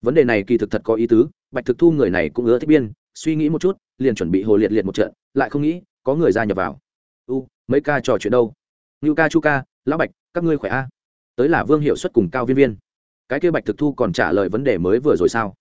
Vấn đề này kỳ thực thật có ý tứ, bạch thực thu người này cũng ưa thích biên, suy nghĩ một chút, liền chuẩn bị hồ liệt liệt một trận, lại không nghĩ có người ra nhập vào. U, mấy ca trò chuyện đâu? Như ca, chu ca, lão bạch, các ngươi khỏe a tới là vương hiệu suất cùng cao viên viên. Cái kia bạch thực thu còn trả lời vấn đề mới vừa rồi sao?